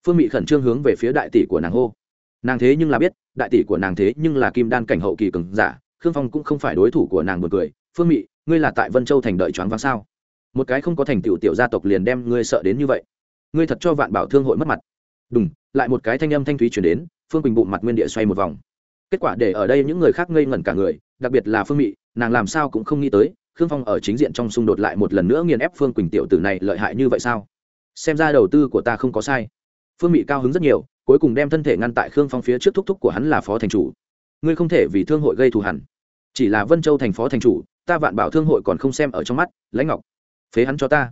Phương mị khẩn trương hướng về phía đại tỷ của nàng hô. Nàng thế nhưng là biết, đại tỷ của nàng thế nhưng là kim đan cảnh hậu kỳ cường giả, khương phong cũng không phải đối thủ của nàng một cười. Phương mị, ngươi là tại vân châu thành đợi choáng váng sao? Một cái không có thành tựu tiểu gia tộc liền đem ngươi sợ đến như vậy. Ngươi thật cho vạn bảo thương hội mất mặt. Đúng lại một cái thanh âm thanh thúy chuyển đến, phương quỳnh bụng mặt nguyên địa xoay một vòng. Kết quả để ở đây những người khác ngây ngẩn cả người, đặc biệt là phương mị, nàng làm sao cũng không nghĩ tới khương phong ở chính diện trong xung đột lại một lần nữa nghiền ép phương quỳnh tiểu tử này lợi hại như vậy sao? Xem ra đầu tư của ta không có sai. Phương mị cao hứng rất nhiều, cuối cùng đem thân thể ngăn tại khương phong phía trước thúc thúc của hắn là phó thành chủ. Ngươi không thể vì thương hội gây thù hẳn chỉ là vân châu thành phó thành chủ, ta vạn bảo thương hội còn không xem ở trong mắt, lãnh ngọc, phế hắn cho ta.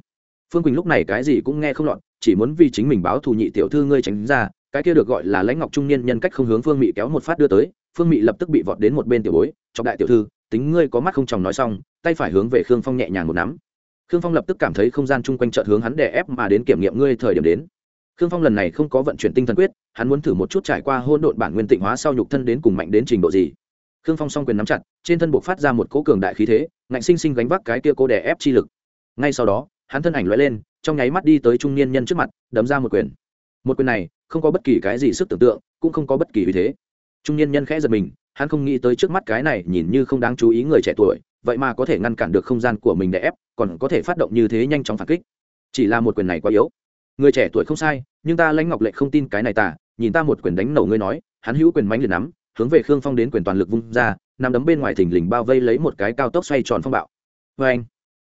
Phương quỳnh lúc này cái gì cũng nghe không lọt, chỉ muốn vì chính mình báo thù nhị tiểu thư ngươi tránh ra, cái kia được gọi là lãnh ngọc trung niên nhân cách không hướng phương mị kéo một phát đưa tới, phương mị lập tức bị vọt đến một bên tiểu bối trong đại tiểu thư tính ngươi có mắt không chồng nói xong, tay phải hướng về khương phong nhẹ nhàng một nắm. Khương phong lập tức cảm thấy không gian chung quanh chợt hướng hắn đè ép mà đến kiểm nghiệm ngươi thời điểm đến. Khương phong lần này không có vận chuyển tinh thần quyết, hắn muốn thử một chút trải qua hôn độn bản nguyên tịnh hóa sau nhục thân đến cùng mạnh đến trình độ gì. Khương phong song quyền nắm chặt, trên thân buộc phát ra một cỗ cường đại khí thế, ngạnh sinh sinh gánh vác cái kia cố đè ép chi lực. Ngay sau đó, hắn thân ảnh lóe lên, trong nháy mắt đi tới trung niên nhân trước mặt, đấm ra một quyền. Một quyền này, không có bất kỳ cái gì sức tưởng tượng, cũng không có bất kỳ uy thế. Trung niên nhân khẽ giật mình hắn không nghĩ tới trước mắt cái này nhìn như không đáng chú ý người trẻ tuổi, vậy mà có thể ngăn cản được không gian của mình để ép, còn có thể phát động như thế nhanh chóng phản kích. Chỉ là một quyền này quá yếu. Người trẻ tuổi không sai, nhưng ta lãnh ngọc lệ không tin cái này tả nhìn ta một quyền đánh nổ ngươi nói, hắn hữu quyền mánh liền nắm, hướng về khương phong đến quyền toàn lực vung ra nằm đấm bên ngoài thình lình bao vây lấy một cái cao tốc xoay tròn phong bạo. Vê anh,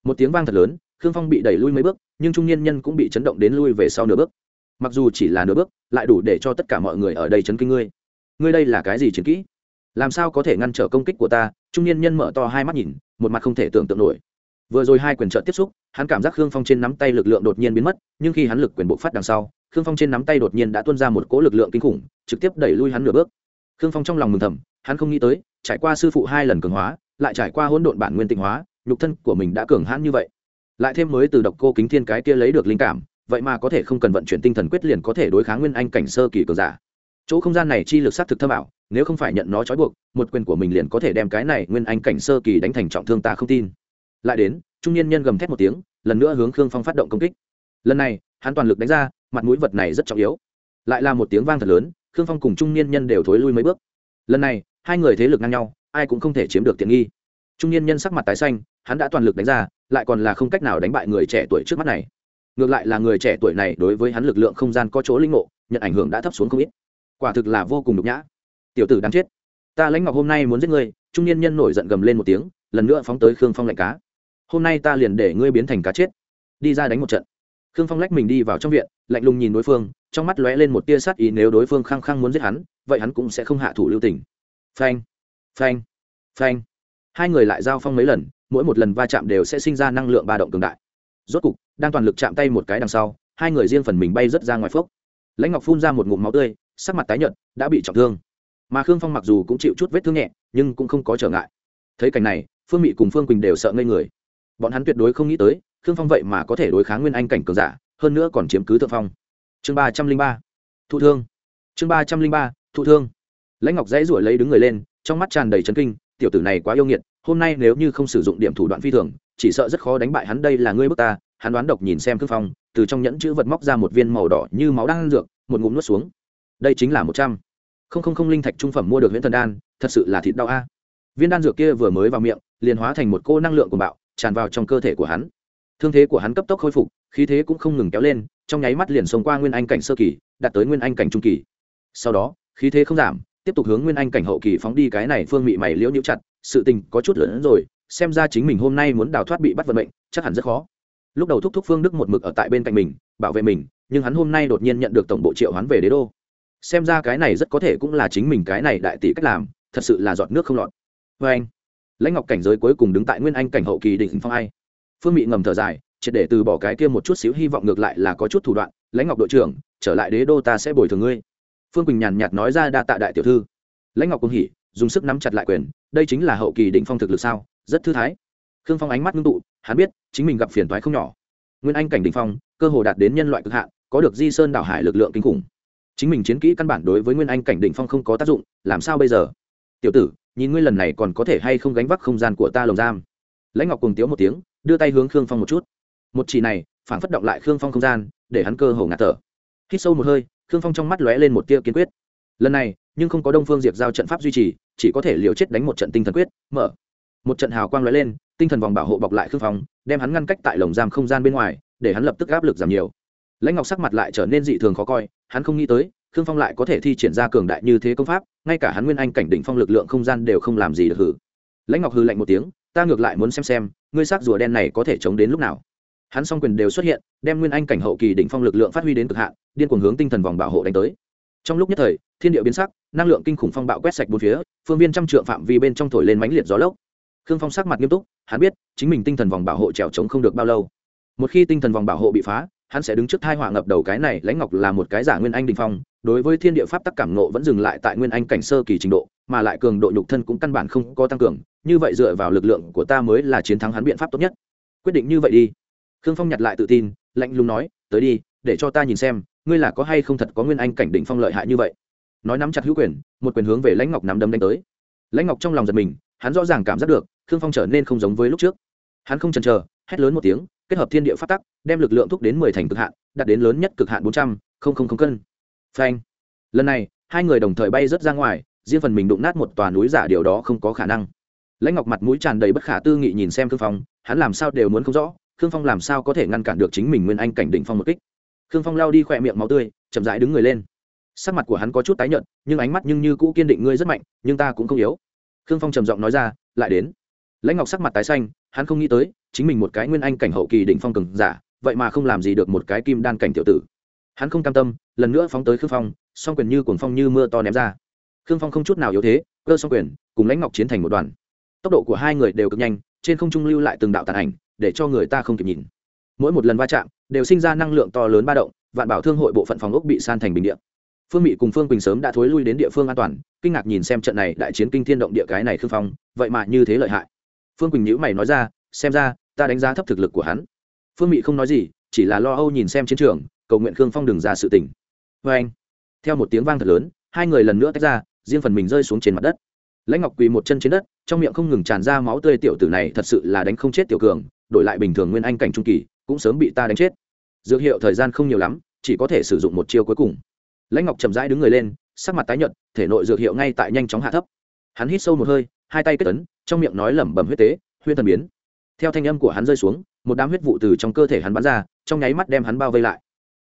một tiếng vang thật lớn, khương phong bị đẩy lui mấy bước, nhưng trung niên nhân cũng bị chấn động đến lui về sau nửa bước. Mặc dù chỉ là nửa bước, lại đủ để cho tất cả mọi người ở đây chấn kinh ngươi. Ngươi đây là cái gì chiến kỹ? Làm sao có thể ngăn trở công kích của ta? Trung niên nhân mở to hai mắt nhìn, một mặt không thể tưởng tượng nổi. Vừa rồi hai quyền trợ tiếp xúc, hắn cảm giác khương phong trên nắm tay lực lượng đột nhiên biến mất, nhưng khi hắn lực quyền bộ phát đằng sau, khương phong trên nắm tay đột nhiên đã tuôn ra một cỗ lực lượng kinh khủng, trực tiếp đẩy lui hắn nửa bước. Khương phong trong lòng mừng thầm, hắn không nghĩ tới, trải qua sư phụ hai lần cường hóa, lại trải qua hỗn độn bản nguyên tịnh hóa, nhục thân của mình đã cường hãn như vậy. Lại thêm mới từ độc cô kính thiên cái kia lấy được linh cảm, vậy mà có thể không cần vận chuyển tinh thần quyết liền có thể đối kháng nguyên anh cảnh sơ kỳ cường giả. Chỗ không gian này chi lực sát thực thâm ảo nếu không phải nhận nó trói buộc, một quyền của mình liền có thể đem cái này nguyên anh cảnh sơ kỳ đánh thành trọng thương ta không tin. Lại đến, trung niên nhân gầm thét một tiếng, lần nữa hướng khương phong phát động công kích. Lần này, hắn toàn lực đánh ra, mặt mũi vật này rất trọng yếu. Lại là một tiếng vang thật lớn, khương phong cùng trung niên nhân đều thối lui mấy bước. Lần này, hai người thế lực ngang nhau, ai cũng không thể chiếm được tiện nghi. Trung niên nhân sắc mặt tái xanh, hắn đã toàn lực đánh ra, lại còn là không cách nào đánh bại người trẻ tuổi trước mắt này. Ngược lại là người trẻ tuổi này đối với hắn lực lượng không gian có chỗ linh ngộ, nhận ảnh hưởng đã thấp xuống không ít. Quả thực là vô cùng nhục nhã tiểu tử đáng chết. Ta lãnh ngọc hôm nay muốn giết ngươi, trung niên nhân nổi giận gầm lên một tiếng, lần nữa phóng tới khương phong lạnh cá. Hôm nay ta liền để ngươi biến thành cá chết. Đi ra đánh một trận. Khương phong lách mình đi vào trong viện, lạnh lùng nhìn đối phương, trong mắt lóe lên một tia sát ý nếu đối phương khăng khăng muốn giết hắn, vậy hắn cũng sẽ không hạ thủ lưu tình. Phanh phanh phanh. Hai người lại giao phong mấy lần, mỗi một lần va chạm đều sẽ sinh ra năng lượng ba động cường đại. Rốt cục, đang toàn lực chạm tay một cái đằng sau, hai người riêng phần mình bay rất ra ngoài phốc. Lãnh ngọc phun ra một ngụm máu tươi, sắc mặt tái nhợt, đã bị trọng thương mà khương phong mặc dù cũng chịu chút vết thương nhẹ nhưng cũng không có trở ngại thấy cảnh này phương mị cùng phương quỳnh đều sợ ngây người bọn hắn tuyệt đối không nghĩ tới khương phong vậy mà có thể đối kháng nguyên anh cảnh cường giả hơn nữa còn chiếm cứ thượng phong chương ba trăm linh ba thụ thương chương ba trăm linh ba thụ thương lãnh ngọc dãy ruổi lấy đứng người lên trong mắt tràn đầy chấn kinh tiểu tử này quá yêu nghiệt hôm nay nếu như không sử dụng điểm thủ đoạn phi thường chỉ sợ rất khó đánh bại hắn đây là ngươi bước ta hắn đoán độc nhìn xem khương phong từ trong nhẫn chữ vật móc ra một viên màu đỏ như máu đang ăn dược một ngụm nuốt xuống đây chính là một trăm không không không linh thạch trung phẩm mua được huyễn thần đan, thật sự là thịt đau a. Viên đan dược kia vừa mới vào miệng, liền hóa thành một cô năng lượng của bạo, tràn vào trong cơ thể của hắn. Thương thế của hắn cấp tốc khôi phục, khí thế cũng không ngừng kéo lên, trong nháy mắt liền xông qua nguyên anh cảnh sơ kỳ, đạt tới nguyên anh cảnh trung kỳ. Sau đó, khí thế không giảm, tiếp tục hướng nguyên anh cảnh hậu kỳ phóng đi cái này phương mị mày liễu nhiễu chặt, sự tình có chút lớn rồi, xem ra chính mình hôm nay muốn đào thoát bị bắt vận mệnh, chắc hẳn rất khó. Lúc đầu thúc thúc phương đức một mực ở tại bên cạnh mình, bảo vệ mình, nhưng hắn hôm nay đột nhiên nhận được tổng bộ triệu hoán về đế đô xem ra cái này rất có thể cũng là chính mình cái này đại tỷ cách làm, thật sự là giọt nước không lọt. Vê anh, lãnh ngọc cảnh giới cuối cùng đứng tại nguyên anh cảnh hậu kỳ định phong ai? Phương mị ngầm thở dài, triệt để từ bỏ cái kia một chút xíu hy vọng ngược lại là có chút thủ đoạn. Lãnh ngọc đội trưởng, trở lại đế đô ta sẽ bồi thường ngươi. Phương quỳnh nhàn nhạt nói ra đa tạ đại tiểu thư. Lãnh ngọc cũng hỉ, dùng sức nắm chặt lại quyền, đây chính là hậu kỳ định phong thực lực sao? Rất thư thái. Khương phong ánh mắt ngưng tụ, hắn biết, chính mình gặp phiền toái không nhỏ. Nguyên anh cảnh định phong, cơ hồ đạt đến nhân loại cực hạn, có được di sơn đảo hải lực lượng kinh khủng chính mình chiến kỹ căn bản đối với nguyên anh cảnh đỉnh phong không có tác dụng, làm sao bây giờ? Tiểu tử, nhìn ngươi lần này còn có thể hay không gánh vác không gian của ta lồng giam? Lãnh ngọc cùng tiếu một tiếng, đưa tay hướng khương phong một chút. Một chỉ này phản phất động lại khương phong không gian, để hắn cơ hồ ngạt thở. Hít sâu một hơi, khương phong trong mắt lóe lên một tia kiên quyết. Lần này, nhưng không có đông phương diệt giao trận pháp duy trì, chỉ có thể liều chết đánh một trận tinh thần quyết, mở. Một trận hào quang lóe lên, tinh thần vòng bảo hộ bọc lại khương phong, đem hắn ngăn cách tại lồng giam không gian bên ngoài, để hắn lập tức áp lực giảm nhiều lãnh ngọc sắc mặt lại trở nên dị thường khó coi, hắn không nghĩ tới, khương phong lại có thể thi triển ra cường đại như thế công pháp, ngay cả hắn nguyên anh cảnh đỉnh phong lực lượng không gian đều không làm gì được hử. Lãnh ngọc hư lạnh một tiếng, ta ngược lại muốn xem xem, ngươi xác rùa đen này có thể chống đến lúc nào. Hắn song quyền đều xuất hiện, đem nguyên anh cảnh hậu kỳ đỉnh phong lực lượng phát huy đến cực hạn, điên cuồng hướng tinh thần vòng bảo hộ đánh tới. Trong lúc nhất thời, thiên địa biến sắc, năng lượng kinh khủng phong bạo quét sạch bốn phía, phương viên trăm trượng phạm vi bên trong thổi lên mãnh liệt gió lốc. Khương phong sắc mặt nghiêm túc, hắn biết, chính mình tinh thần vòng bảo hộ trèo trống không được bao lâu. Một khi tinh thần vòng bảo hộ bị phá hắn sẽ đứng trước thai họa ngập đầu cái này, lãnh ngọc là một cái giả nguyên anh đình phong, đối với thiên địa pháp tắc cảm nộ vẫn dừng lại tại nguyên anh cảnh sơ kỳ trình độ, mà lại cường độ nhục thân cũng căn bản không có tăng cường, như vậy dựa vào lực lượng của ta mới là chiến thắng hắn biện pháp tốt nhất. Quyết định như vậy đi. Khương phong nhặt lại tự tin, lạnh lùng nói, tới đi, để cho ta nhìn xem, ngươi là có hay không thật có nguyên anh cảnh đỉnh phong lợi hại như vậy. Nói nắm chặt hữu quyền, một quyền hướng về lãnh ngọc nắm đấm đánh tới. Lãnh ngọc trong lòng giật mình, hắn rõ ràng cảm giác được, khương phong trở nên không giống với lúc trước. Hắn không chần chờ, hét lớn một tiếng kết hợp thiên địa phát tắc, đem lực lượng thúc đến mười thành cực hạn, đạt đến lớn nhất cực hạn bốn trăm linh cân. Phanh. Lần này, hai người đồng thời bay rớt ra ngoài, riêng phần mình đụng nát một tòa núi giả điều đó không có khả năng. Lãnh ngọc mặt mũi tràn đầy bất khả tư nghị nhìn xem khương phong, hắn làm sao đều muốn không rõ, khương phong làm sao có thể ngăn cản được chính mình nguyên anh cảnh đỉnh phong một kích. Khương phong lao đi khỏe miệng máu tươi, chậm rãi đứng người lên. Sắc mặt của hắn có chút tái nhợt, nhưng ánh mắt nhưng như cũ kiên định ngươi rất mạnh, nhưng ta cũng không yếu. Khương phong trầm giọng nói ra, lại đến. Lãnh ngọc sắc mặt tái xanh, hắn không nghĩ tới chính mình một cái nguyên anh cảnh hậu kỳ đỉnh phong cường giả, vậy mà không làm gì được một cái kim đan cảnh tiểu tử. Hắn không cam tâm, lần nữa phóng tới khương phong, song quyền như cuồng phong như mưa to ném ra. Khương phong không chút nào yếu thế, cơ song quyền, cùng lãnh ngọc chiến thành một đoàn. Tốc độ của hai người đều cực nhanh, trên không trung lưu lại từng đạo tàn ảnh, để cho người ta không kịp nhìn. Mỗi một lần va chạm, đều sinh ra năng lượng to lớn ba động, vạn bảo thương hội bộ phận phòng ốc bị san thành bình địa. Phương mỹ cùng phương quỳnh sớm đã thối lui đến địa phương an toàn, kinh ngạc nhìn xem trận này đại chiến kinh thiên động địa cái này khương phong, vậy mà như thế lợi hại. Phương quỳnh nhíu mày nói ra, xem ra ta đánh giá thấp thực lực của hắn. Phương mỹ không nói gì, chỉ là lo âu nhìn xem chiến trường, cầu nguyện khương phong đừng ra sự tình. Vê anh. Theo một tiếng vang thật lớn, hai người lần nữa tách ra, riêng phần mình rơi xuống trên mặt đất. Lãnh ngọc quỳ một chân trên đất, trong miệng không ngừng tràn ra máu tươi, tiểu tử này thật sự là đánh không chết tiểu cường, đổi lại bình thường nguyên anh cảnh trung kỳ, cũng sớm bị ta đánh chết. Dược hiệu thời gian không nhiều lắm, chỉ có thể sử dụng một chiêu cuối cùng. Lãnh ngọc chậm rãi đứng người lên, sắc mặt tái nhợt, thể nội dược hiệu ngay tại nhanh chóng hạ thấp. Hắn hít sâu một hơi, hai tay kết tấn trong miệng nói lẩm bẩm huyết tế huyên thần biến theo thanh âm của hắn rơi xuống, một đám huyết vụ từ trong cơ thể hắn bắn ra, trong nháy mắt đem hắn bao vây lại.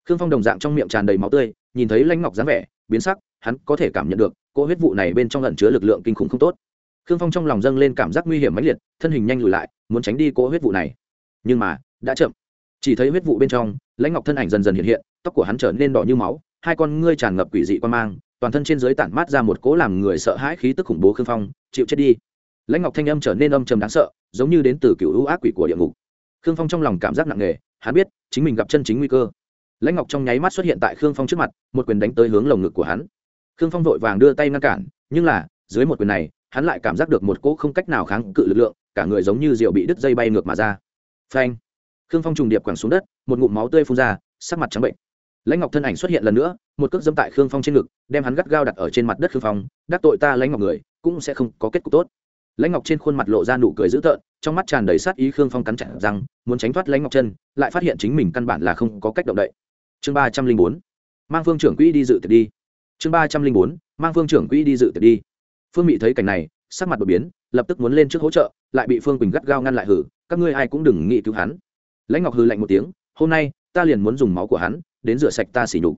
Khương phong đồng dạng trong miệng tràn đầy máu tươi, nhìn thấy lãnh ngọc dáng vẻ, biến sắc, hắn có thể cảm nhận được, cỗ huyết vụ này bên trong lẩn chứa lực lượng kinh khủng không tốt. Khương phong trong lòng dâng lên cảm giác nguy hiểm mãnh liệt, thân hình nhanh lùi lại, muốn tránh đi cỗ huyết vụ này. Nhưng mà, đã chậm. Chỉ thấy huyết vụ bên trong, lãnh ngọc thân ảnh dần dần hiện hiện, tóc của hắn trở nên đỏ như máu, hai con ngươi tràn ngập quỷ dị quan mang, toàn thân trên dưới tản mát ra một cỗ làm người sợ hãi khí tức khủng bố khương phong, chịu chết đi. Lãnh ngọc thanh âm trở nên âm trầm đáng sợ giống như đến từ cựu ưu ác quỷ của địa ngục. Khương phong trong lòng cảm giác nặng nề, hắn biết, chính mình gặp chân chính nguy cơ. Lãnh ngọc trong nháy mắt xuất hiện tại khương phong trước mặt, một quyền đánh tới hướng lồng ngực của hắn. Khương phong vội vàng đưa tay ngăn cản, nhưng là, dưới một quyền này, hắn lại cảm giác được một cỗ không cách nào kháng cự lực lượng, cả người giống như rượu bị đứt dây bay ngược mà ra. Phanh! Khương phong trùng điệp quẳng xuống đất, một ngụm máu tươi phun ra, sắc mặt trắng bệnh. Lãnh ngọc thân ảnh xuất hiện lần nữa, một cước dâm tại khương phong trên ngực, đem hắn gắt gao đặt ở trên mặt đất khương phong, đắc tội ta lãnh ngọc người, cũng sẽ không có kết cục tốt lãnh ngọc trên khuôn mặt lộ ra nụ cười dữ tợn, trong mắt tràn đầy sát ý khương phong cắn chặt rằng muốn tránh thoát lãnh ngọc chân, lại phát hiện chính mình căn bản là không có cách động đậy. Chương ba trăm linh bốn, mang phương trưởng quỹ đi dự tiệc đi. Chương ba trăm linh bốn, mang phương trưởng quỹ đi dự tiệc đi. Phương mỹ thấy cảnh này, sắc mặt đột biến, lập tức muốn lên trước hỗ trợ, lại bị phương quỳnh gắt gao ngăn lại hử, các ngươi ai cũng đừng nghĩ cứu hắn. Lãnh ngọc hư lạnh một tiếng, hôm nay, ta liền muốn dùng máu của hắn, đến rửa sạch ta xỉ nhục.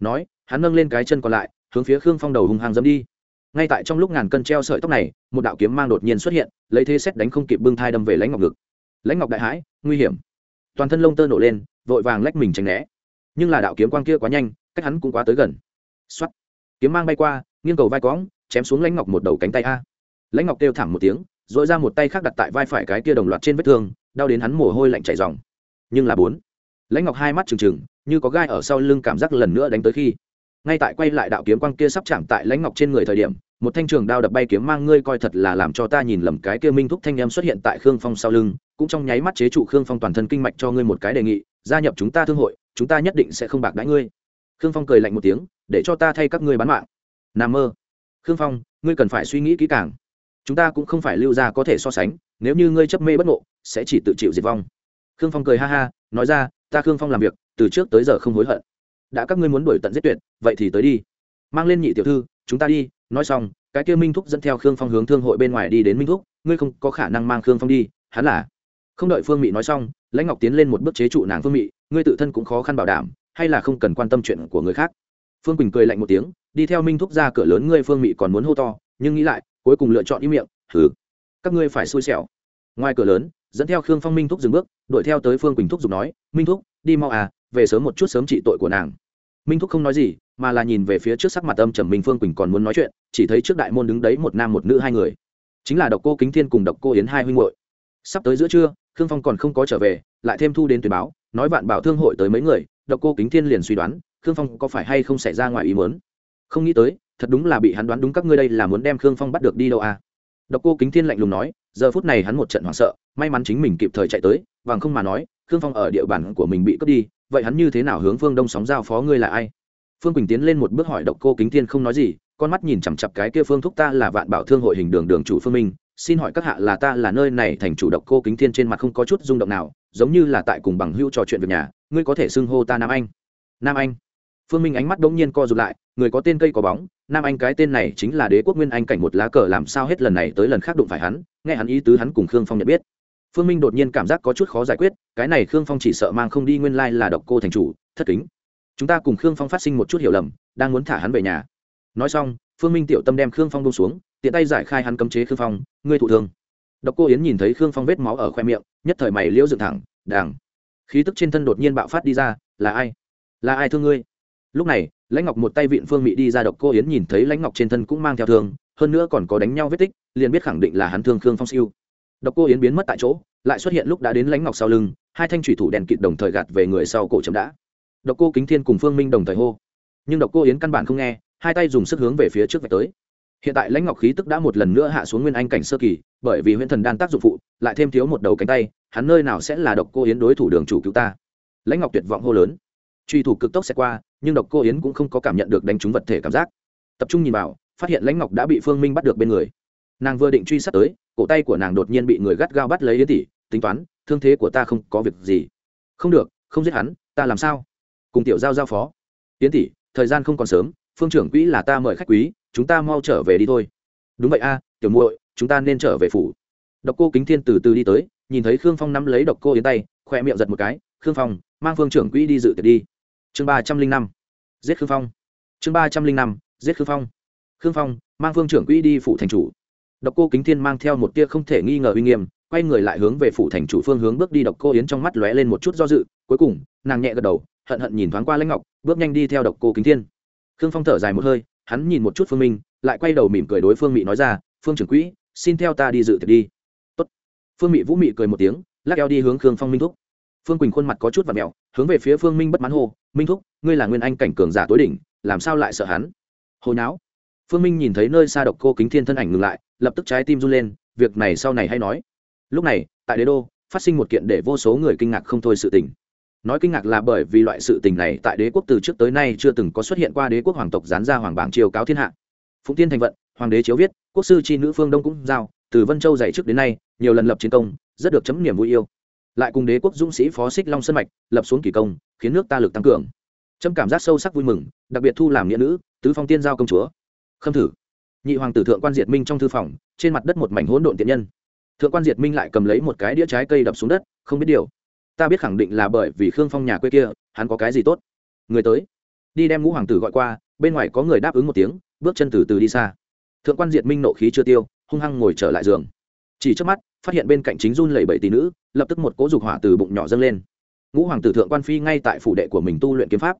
Nói, hắn nâng lên cái chân còn lại, hướng phía khương phong đầu hung hăng dẫm đi ngay tại trong lúc ngàn cân treo sợi tóc này, một đạo kiếm mang đột nhiên xuất hiện, lấy thế xét đánh không kịp bưng thai đâm về lãnh ngọc ngực. Lãnh ngọc đại hãi, nguy hiểm. Toàn thân lông tơ nổ lên, vội vàng lách mình tránh né. Nhưng là đạo kiếm quang kia quá nhanh, cách hắn cũng quá tới gần. X kiếm mang bay qua, nghiêng cầu vai cóng chém xuống lãnh ngọc một đầu cánh tay a. Lãnh ngọc kêu thảm một tiếng dội ra một tay khác đặt tại vai phải cái kia đồng loạt trên vết thương, đau đến hắn mồ hôi lạnh chảy dòng nhưng là bốn. Lãnh ngọc hai mắt trừng trừng, như có gai ở sau lưng cảm giác lần nữa đánh tới khi ngay tại quay lại đạo kiếm quang kia sắp chạm tại lãnh ngọc trên người thời điểm, một thanh trường đao đập bay kiếm mang ngươi coi thật là làm cho ta nhìn lầm cái kia minh thúc thanh em xuất hiện tại khương phong sau lưng, cũng trong nháy mắt chế trụ khương phong toàn thân kinh mạch cho ngươi một cái đề nghị, gia nhập chúng ta thương hội, chúng ta nhất định sẽ không bạc đãi ngươi. Khương phong cười lạnh một tiếng, để cho ta thay các ngươi bán mạng. N mơ. Khương phong, ngươi cần phải suy nghĩ kỹ càng. Chúng ta cũng không phải lưu ra có thể so sánh, nếu như ngươi chấp mê bất ngộ, sẽ chỉ tự chịu diệt vong. Khương phong cười ha ha, nói ra, ta khương phong làm việc, từ trước tới giờ không hối hận đã các ngươi muốn đuổi tận giết tuyệt, vậy thì tới đi. Mang lên nhị tiểu thư, chúng ta đi. Nói xong, cái kia minh thúc dẫn theo khương phong hướng thương hội bên ngoài đi đến minh thúc. Ngươi không có khả năng mang khương phong đi, hắn là. Không đợi phương mị nói xong, lãnh ngọc tiến lên một bước chế trụ nàng phương mị. Ngươi tự thân cũng khó khăn bảo đảm, hay là không cần quan tâm chuyện của người khác? Phương quỳnh cười lạnh một tiếng, đi theo minh thúc ra cửa lớn, ngươi phương mị còn muốn hô to, nhưng nghĩ lại, cuối cùng lựa chọn im miệng thử các ngươi phải xui xẻo. Ngoài cửa lớn, dẫn theo khương phong minh thúc dừng bước, đuổi theo tới phương quỳnh thúc giục nói, minh thúc, đi mau à về sớm một chút sớm trị tội của nàng. Minh thúc không nói gì, mà là nhìn về phía trước sắc mặt âm trầm minh phương quỳnh còn muốn nói chuyện, chỉ thấy trước đại môn đứng đấy một nam một nữ hai người. Chính là độc cô kính thiên cùng độc cô yến hai huynh hội sắp tới giữa trưa, khương phong còn không có trở về, lại thêm thu đến tuyển báo, nói vạn bảo thương hội tới mấy người, độc cô kính thiên liền suy đoán, khương phong có phải hay không xảy ra ngoài ý muốn. Không nghĩ tới, thật đúng là bị hắn đoán đúng các ngươi đây là muốn đem khương phong bắt được đi đâu à? Độc cô kính thiên lạnh lùng nói, giờ phút này hắn một trận hoảng sợ, may mắn chính mình kịp thời chạy tới vàng không mà nói, khương phong ở địa bàn của mình bị cướp đi vậy hắn như thế nào hướng phương đông sóng giao phó ngươi là ai? Phương quỳnh tiến lên một bước hỏi độc cô kính thiên không nói gì, con mắt nhìn chằm chặp cái kia phương thúc ta là vạn bảo thương hội hình đường đường chủ phương minh, xin hỏi các hạ là ta là nơi này thành chủ độc cô kính thiên trên mặt không có chút rung động nào, giống như là tại cùng bằng hữu trò chuyện việc nhà, ngươi có thể xưng hô ta nam anh. Nam anh. Phương minh ánh mắt đống nhiên co rụt lại, người có tên cây có bóng, nam anh cái tên này chính là đế quốc nguyên anh cảnh một lá cờ làm sao hết lần này tới lần khác đụng phải hắn, nghe hắn ý tứ hắn cùng khương phong nhận biết phương minh đột nhiên cảm giác có chút khó giải quyết, cái này khương phong chỉ sợ mang không đi nguyên lai là độc cô thành chủ, thất kính. Chúng ta cùng khương phong phát sinh một chút hiểu lầm, đang muốn thả hắn về nhà. Nói xong, phương minh tiểu tâm đem khương phong bông xuống, tiện tay giải khai hắn cấm chế khương phong, ngươi thụ thương. Độc cô yến nhìn thấy khương phong vết máu ở khoe miệng, nhất thời mày liễu dựng thẳng, đàng. Khí tức trên thân đột nhiên bạo phát đi ra, là ai? Là ai thương ngươi? Lúc này, lãnh ngọc một tay vịn phương mị đi ra, độc cô yến nhìn thấy lãnh ngọc trên thân cũng mang theo thương, hơn nữa còn có đánh nhau vết tích, liền biết khẳng định là hắn thương khương phong siêu độc cô yến biến mất tại chỗ, lại xuất hiện lúc đã đến lãnh ngọc sau lưng, hai thanh thủy thủ đèn kịt đồng thời gạt về người sau cổ chấm đã. Độc cô kính thiên cùng phương minh đồng thời hô. Nhưng độc cô yến căn bản không nghe, hai tay dùng sức hướng về phía trước vạch tới. Hiện tại lãnh ngọc khí tức đã một lần nữa hạ xuống nguyên anh cảnh sơ kỳ, bởi vì huyễn thần đan tác dụng phụ, lại thêm thiếu một đầu cánh tay, hắn nơi nào sẽ là độc cô yến đối thủ đường chủ cứu ta? Lãnh ngọc tuyệt vọng hô lớn. Truy thủ cực tốc sẽ qua, nhưng độc cô yến cũng không có cảm nhận được đánh trúng vật thể cảm giác. Tập trung nhìn vào, phát hiện lãnh ngọc đã bị phương minh bắt được bên người nàng vừa định truy sát tới, cổ tay của nàng đột nhiên bị người gắt gao bắt lấy yến tỷ, tính toán, thương thế của ta không có việc gì. Không được, không giết hắn, ta làm sao? Cùng tiểu giao giao phó. Yến tỷ, thời gian không còn sớm, phương trưởng quỹ là ta mời khách quý, chúng ta mau trở về đi thôi. Đúng vậy a, tiểu muội, chúng ta nên trở về phủ. Độc cô kính thiên từ từ đi tới, nhìn thấy khương phong nắm lấy độc cô yến tay khoe miệng giật một cái, khương phong, mang phương trưởng quỹ đi dự tiệc đi. Chương ba trăm linh năm. Giết khương phong. Chương ba trăm linh năm, giết khương phong. Khương phong, mang phương trưởng quỹ đi phủ thành chủ độc cô kính thiên mang theo một tia không thể nghi ngờ uy nghiêm, quay người lại hướng về phủ thành chủ phương hướng bước đi. Độc cô yến trong mắt lóe lên một chút do dự, cuối cùng, nàng nhẹ gật đầu, hận hận nhìn thoáng qua lãnh ngọc, bước nhanh đi theo độc cô kính thiên. Khương phong thở dài một hơi, hắn nhìn một chút phương minh, lại quay đầu mỉm cười đối phương mị nói ra, phương trưởng quỹ, xin theo ta đi dự tiệc đi. Tốt. phương mị vũ mị cười một tiếng, lắc eo đi hướng khương phong minh thúc. Phương quỳnh khuôn mặt có chút và mẹo, hướng về phía phương minh bất mãn hô, minh thúc, ngươi là nguyên anh cảnh cường giả tối đỉnh, làm sao lại sợ hắn? Hồi não phương minh nhìn thấy nơi xa độc cô kính thiên thân ảnh ngừng lại lập tức trái tim run lên, việc này sau này hay nói. Lúc này, tại đế đô, phát sinh một kiện để vô số người kinh ngạc không thôi sự tình. Nói kinh ngạc là bởi vì loại sự tình này tại đế quốc từ trước tới nay chưa từng có xuất hiện qua đế quốc hoàng tộc gián ra hoàng bảng triều cáo thiên hạ. Phụng tiên thành vận, hoàng đế chiếu viết, quốc sư chi nữ phương đông cũng giao, từ vân châu dạy trước đến nay, nhiều lần lập chiến công, rất được chấm niềm vui yêu. Lại cùng đế quốc dũng sĩ phó xích long sân mạch, lập xuống kỳ công, khiến nước ta lực tăng cường. Chấm cảm giác sâu sắc vui mừng, đặc biệt thu làm nghĩa nữ, tứ phong tiên giao công chúa. Khâm thử nhị hoàng tử thượng quan diệt minh trong thư phòng, trên mặt đất một mảnh hỗn độn tiện nhân. Thượng quan diệt minh lại cầm lấy một cái đĩa trái cây đập xuống đất, không biết điều. Ta biết khẳng định là bởi vì khương phong nhà quê kia, hắn có cái gì tốt. Người tới. Đi đem ngũ hoàng tử gọi qua, bên ngoài có người đáp ứng một tiếng, bước chân từ từ đi xa. Thượng quan diệt minh nộ khí chưa tiêu, hung hăng ngồi trở lại giường. Chỉ trước mắt, phát hiện bên cạnh chính run lẩy bẩy tỷ nữ, lập tức một cỗ dục hỏa từ bụng nhỏ dâng lên. Ngũ hoàng tử thượng quan phi ngay tại phủ đệ của mình tu luyện kiếm pháp.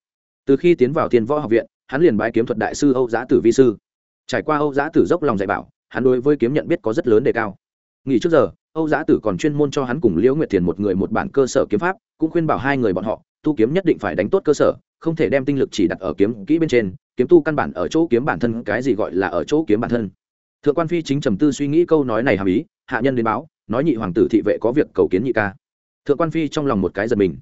Từ khi tiến vào thiên võ học viện, hắn liền bái kiếm thuật đại sư âu giã tử vi sư trải qua âu giã tử dốc lòng dạy bảo, hắn đối với kiếm nhận biết có rất lớn đề cao. Nghỉ trước giờ, âu giã tử còn chuyên môn cho hắn cùng liễu nguyệt thiền một người một bản cơ sở kiếm pháp, cũng khuyên bảo hai người bọn họ, tu kiếm nhất định phải đánh tốt cơ sở, không thể đem tinh lực chỉ đặt ở kiếm kỹ bên trên, kiếm tu căn bản ở chỗ kiếm bản thân, cái gì gọi là ở chỗ kiếm bản thân. Thượng quan phi chính trầm tư suy nghĩ câu nói này hàm ý, hạ nhân đến báo, nói nhị hoàng tử thị vệ có việc cầu kiến nhị ca. Thượng quan phi trong lòng một cái giật mình.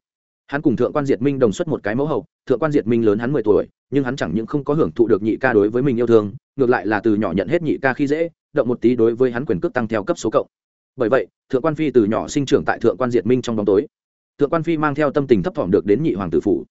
Hắn cùng thượng quan diệt minh đồng xuất một cái mẫu hậu, thượng quan diệt minh lớn hắn mười tuổi, nhưng hắn chẳng những không có hưởng thụ được nhị ca đối với mình yêu thương ngược lại là từ nhỏ nhận hết nhị ca khi dễ, động một tí đối với hắn quyền cước tăng theo cấp số cộng. Bởi vậy, thượng quan phi từ nhỏ sinh trưởng tại thượng quan diệt minh trong bóng tối. Thượng quan phi mang theo tâm tình thấp thỏm được đến nhị hoàng tử phủ.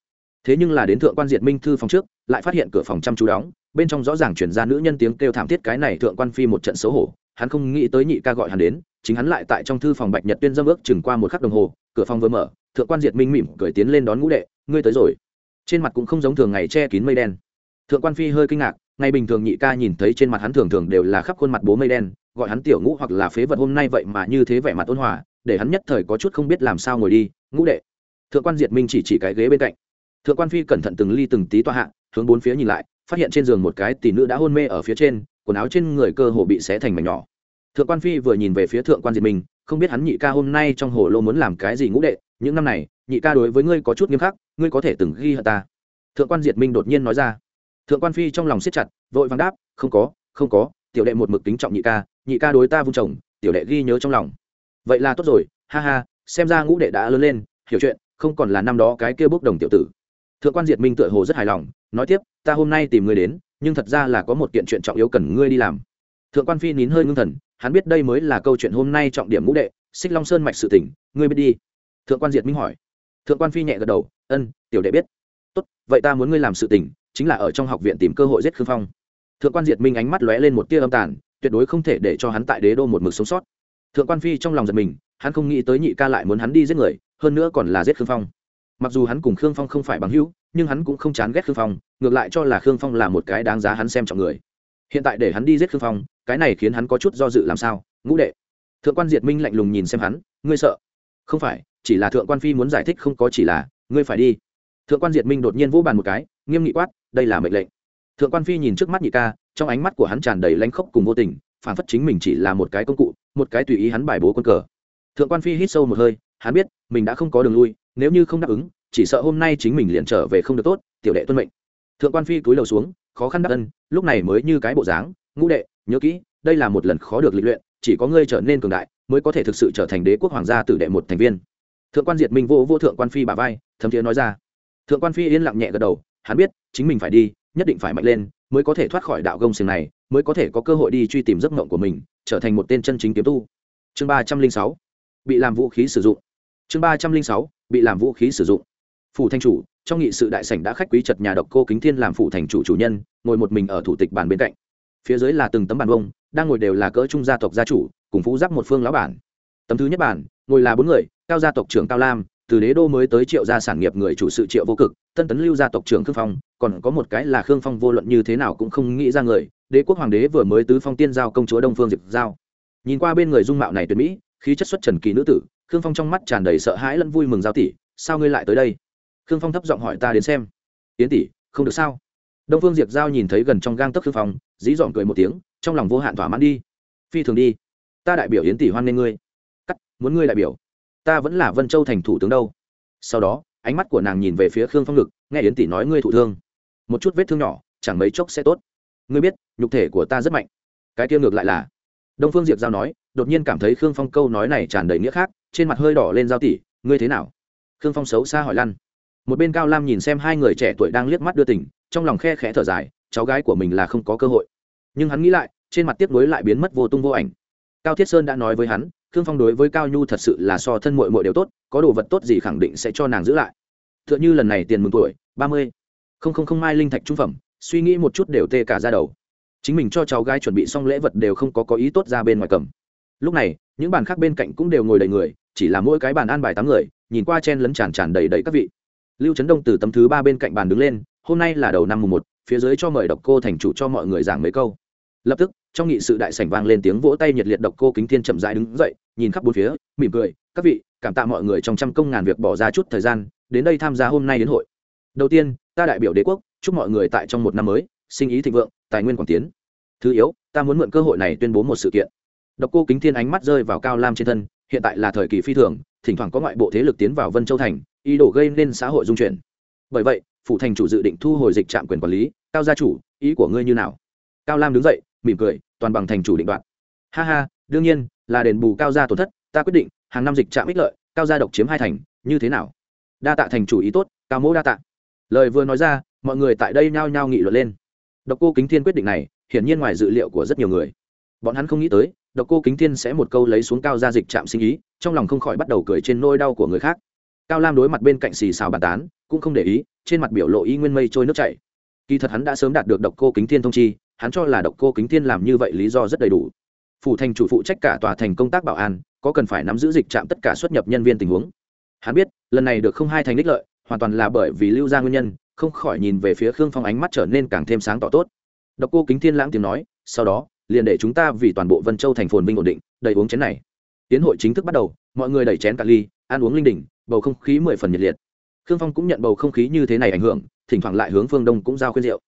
Thế nhưng là đến thượng quan diệt minh thư phòng trước, lại phát hiện cửa phòng chăm chú đóng, bên trong rõ ràng chuyển ra nữ nhân tiếng kêu thảm thiết cái này thượng quan phi một trận xấu hổ, hắn không nghĩ tới nhị ca gọi hắn đến, chính hắn lại tại trong thư phòng bạch nhật tuyên dâm ước chừng qua một khắc đồng hồ, cửa phòng vừa mở, thượng quan diệt minh mỉm cười tiến lên đón ngũ đệ, ngươi tới rồi. Trên mặt cũng không giống thường ngày che kín mây đen. Thượng quan phi hơi kinh ngạc ngày bình thường nhị ca nhìn thấy trên mặt hắn thường thường đều là khắp khuôn mặt bố mây đen, gọi hắn tiểu ngũ hoặc là phế vật hôm nay vậy mà như thế vẻ mặt ôn hòa, để hắn nhất thời có chút không biết làm sao ngồi đi, ngũ đệ. Thượng quan diệt minh chỉ chỉ cái ghế bên cạnh. Thượng quan phi cẩn thận từng ly từng tí toa hạ, hướng bốn phía nhìn lại, phát hiện trên giường một cái tỷ nữ đã hôn mê ở phía trên, quần áo trên người cơ hồ bị xé thành mảnh nhỏ. Thượng quan phi vừa nhìn về phía thượng quan diệt minh, không biết hắn nhị ca hôm nay trong hồ lô muốn làm cái gì ngũ đệ, những năm này, nhị ca đối với ngươi có chút nghiêm khắc, ngươi có thể từng ghi hận ta. Thượng quan diệt minh đột nhiên nói ra thượng quan phi trong lòng siết chặt, vội vàng đáp, không có không có, tiểu đệ một mực kính trọng nhị ca nhị ca đối ta vung chồng tiểu đệ ghi nhớ trong lòng. Vậy là tốt rồi, ha ha, xem ra ngũ đệ đã lớn lên, hiểu chuyện, không còn là năm đó cái kia bốc đồng tiểu tử. Thượng quan diệt minh tựa hồ rất hài lòng, nói tiếp, ta hôm nay tìm ngươi đến, nhưng thật ra là có một kiện chuyện trọng yếu cần ngươi đi làm. Thượng quan phi nín hơi ngưng thần, hắn biết đây mới là câu chuyện hôm nay trọng điểm ngũ đệ, xích long sơn mạch sự tỉnh ngươi biết đi. Thượng quan diệt minh hỏi. Thượng quan phi nhẹ gật đầu, ân, tiểu đệ biết. Tốt, vậy ta muốn ngươi làm sự tỉnh chính là ở trong học viện tìm cơ hội giết khương phong. Thượng quan diệt minh ánh mắt lóe lên một tia âm tàn, tuyệt đối không thể để cho hắn tại đế đô một mực sống sót. Thượng quan phi trong lòng giật mình, hắn không nghĩ tới nhị ca lại muốn hắn đi giết người, hơn nữa còn là giết khương phong. Mặc dù hắn cùng khương phong không phải bằng hữu, nhưng hắn cũng không chán ghét khương phong, ngược lại cho là khương phong là một cái đáng giá hắn xem trọng người. Hiện tại để hắn đi giết khương phong, cái này khiến hắn có chút do dự làm sao? Ngũ đệ. Thượng quan diệt minh lạnh lùng nhìn xem hắn, ngươi sợ? Không phải, chỉ là thượng quan phi muốn giải thích không có chỉ là, ngươi phải đi. Thượng quan diệt minh đột nhiên vỗ bàn một cái nghiêm nghị quát, đây là mệnh lệnh. Thượng quan phi nhìn trước mắt nhị ca, trong ánh mắt của hắn tràn đầy lanh khốc cùng vô tình, phản phất chính mình chỉ là một cái công cụ, một cái tùy ý hắn bài bố quân cờ. Thượng quan phi hít sâu một hơi, hắn biết, mình đã không có đường lui, nếu như không đáp ứng, chỉ sợ hôm nay chính mình liền trở về không được tốt, tiểu đệ tuân mệnh. Thượng quan phi cúi đầu xuống, khó khăn đắc ân, lúc này mới như cái bộ dáng, ngũ đệ, nhớ kỹ, đây là một lần khó được lịch luyện, chỉ có ngươi trở nên cường đại, mới có thể thực sự trở thành đế quốc hoàng gia tử đệ một thành viên. Thượng quan diệt minh vô vô thượng quan phi bà vai, thấm thiế nói ra. Thượng quan phi yên lặng nhẹ gật đầu hắn biết, chính mình phải đi, nhất định phải mạnh lên, mới có thể thoát khỏi đạo gông xiềng này, mới có thể có cơ hội đi truy tìm giấc mộng của mình, trở thành một tên chân chính kiếm tu. Chương ba trăm linh sáu, bị làm vũ khí sử dụng. Chương ba trăm linh sáu, bị làm vũ khí sử dụng. Phủ thanh chủ, trong nghị sự đại sảnh đã khách quý chật nhà độc cô kính thiên làm phủ thành chủ chủ nhân, ngồi một mình ở thủ tịch bàn bên cạnh. Phía dưới là từng tấm bàn bông đang ngồi đều là cỡ trung gia tộc gia chủ, cùng phú giáp một phương lão bản. Tấm thứ nhất bản ngồi là bốn người, cao gia tộc trưởng cao lam, từ đế đô mới tới triệu gia sản nghiệp người chủ sự triệu vô cực tân tấn lưu gia tộc trưởng khương phong, còn có một cái là khương phong vô luận như thế nào cũng không nghĩ ra người, đế quốc hoàng đế vừa mới tứ phong tiên giao công chúa đông phương diệp giao. Nhìn qua bên người dung mạo này tuyệt mỹ, khí chất xuất trần kỳ nữ tử, khương phong trong mắt tràn đầy sợ hãi lẫn vui mừng giao tỷ, sao ngươi lại tới đây? Khương phong thấp giọng hỏi, ta đến xem. Yến tỷ, không được sao? Đông phương diệp giao nhìn thấy gần trong gang tấc khương phong, dí dỏm cười một tiếng, trong lòng vô hạn thỏa mãn đi. Phi thường đi. Ta đại biểu yến tỷ hoan nghênh ngươi. Cắt, muốn ngươi đại biểu. Ta vẫn là vân châu thành thủ tướng đâu. Sau đó ánh mắt của nàng nhìn về phía khương phong ngực, nghe yến tỷ nói ngươi thụ thương. Một chút vết thương nhỏ, chẳng mấy chốc sẽ tốt. Ngươi biết, nhục thể của ta rất mạnh. Cái kia ngược lại là. Đông phương diệp giao nói, đột nhiên cảm thấy khương phong câu nói này tràn đầy nghĩa khác, trên mặt hơi đỏ lên giao tỷ ngươi thế nào? Khương phong xấu xa hỏi lăn. Một bên cao lam nhìn xem hai người trẻ tuổi đang liếc mắt đưa tỉnh trong lòng khe khẽ thở dài, cháu gái của mình là không có cơ hội. Nhưng hắn nghĩ lại, trên mặt tiếp nối lại biến mất vô tung vô ảnh. Cao thiết sơn đã nói với hắn khương phong đối với cao nhu thật sự là so thân mội mội đều tốt, có đồ vật tốt gì khẳng định sẽ cho nàng giữ lại. T h ư ợ n h ư lần này tiền mừng tuổi, ba mươi. Không không không mai linh thạch trung phẩm, suy nghĩ một chút đều tê cả ra đầu. Chính mình cho cháu gái chuẩn bị xong lễ vật đều không có có ý tốt ra bên ngoài cầm. Lúc này, những bàn khác bên cạnh cũng đều ngồi đầy người, chỉ là mỗi cái bàn ăn bài tám người, nhìn qua chen lấn tràn tràn đầy đầy các vị. Lưu trấn đông từ tấm thứ ba bên cạnh bàn đứng lên, hôm nay là đầu năm mùng một, phía dưới cho mời độc cô thành chủ cho mọi người giảng mấy câu lập tức, trong nghị sự đại sảnh vang lên tiếng vỗ tay nhiệt liệt độc cô kính thiên chậm rãi đứng dậy, nhìn khắp bốn phía, mỉm cười, các vị, cảm tạ mọi người trong trăm công ngàn việc bỏ ra chút thời gian, đến đây tham gia hôm nay đến hội. Đầu tiên, ta đại biểu đế quốc, chúc mọi người tại trong một năm mới, sinh ý thịnh vượng, tài nguyên quảng tiến. Thứ yếu, ta muốn mượn cơ hội này tuyên bố một sự kiện. Độc cô kính thiên ánh mắt rơi vào cao lam trên thân, hiện tại là thời kỳ phi thường, thỉnh thoảng có ngoại bộ thế lực tiến vào vân châu thành, ý đồ gây nên xã hội dung chuyển. Bởi vậy, phủ thành chủ dự định thu hồi dịch trạm quyền quản lý. Cao gia chủ, ý của ngươi như nào? Cao lam đứng dậy mỉm cười, toàn bằng thành chủ định đoạn. ha ha, đương nhiên, là đền bù cao gia tổn thất, ta quyết định, hàng năm dịch trạm ích lợi, cao gia độc chiếm hai thành, như thế nào? Đa tạ thành chủ ý tốt, cao mẫu đa tạ. Lời vừa nói ra, mọi người tại đây nhao nhao nghị luận lên. Độc cô kính thiên quyết định này, hiển nhiên ngoài dự liệu của rất nhiều người. Bọn hắn không nghĩ tới, độc cô kính thiên sẽ một câu lấy xuống cao gia dịch trạm sinh ý, trong lòng không khỏi bắt đầu cười trên nôi đau của người khác. Cao lam đối mặt bên cạnh xì xào bàn tán, cũng không để ý, trên mặt biểu lộ y nguyên mây trôi nước chảy. Kỳ thật hắn đã sớm đạt được độc cô kính thiên thông chi hắn cho là độc cô kính thiên làm như vậy lý do rất đầy đủ. Phủ thành chủ phụ trách cả tòa thành công tác bảo an, có cần phải nắm giữ dịch trạm tất cả xuất nhập nhân viên tình huống. Hắn biết, lần này được không hai thành đích lợi, hoàn toàn là bởi vì lưu ra nguyên nhân, không khỏi nhìn về phía khương phong ánh mắt trở nên càng thêm sáng tỏ tốt. Độc cô kính thiên lãng tiếng nói, sau đó, liền để chúng ta vì toàn bộ vân châu thành phồn vinh ổn định, đầy uống chén này. Tiến hội chính thức bắt đầu, mọi người đẩy chén cả ly, ăn uống linh đỉnh bầu không khí mười phần nhiệt liệt. Khương phong cũng nhận bầu không khí như thế này ảnh hưởng, thỉnh thoảng lại hướng phương đông cũng giao khuyên rượu.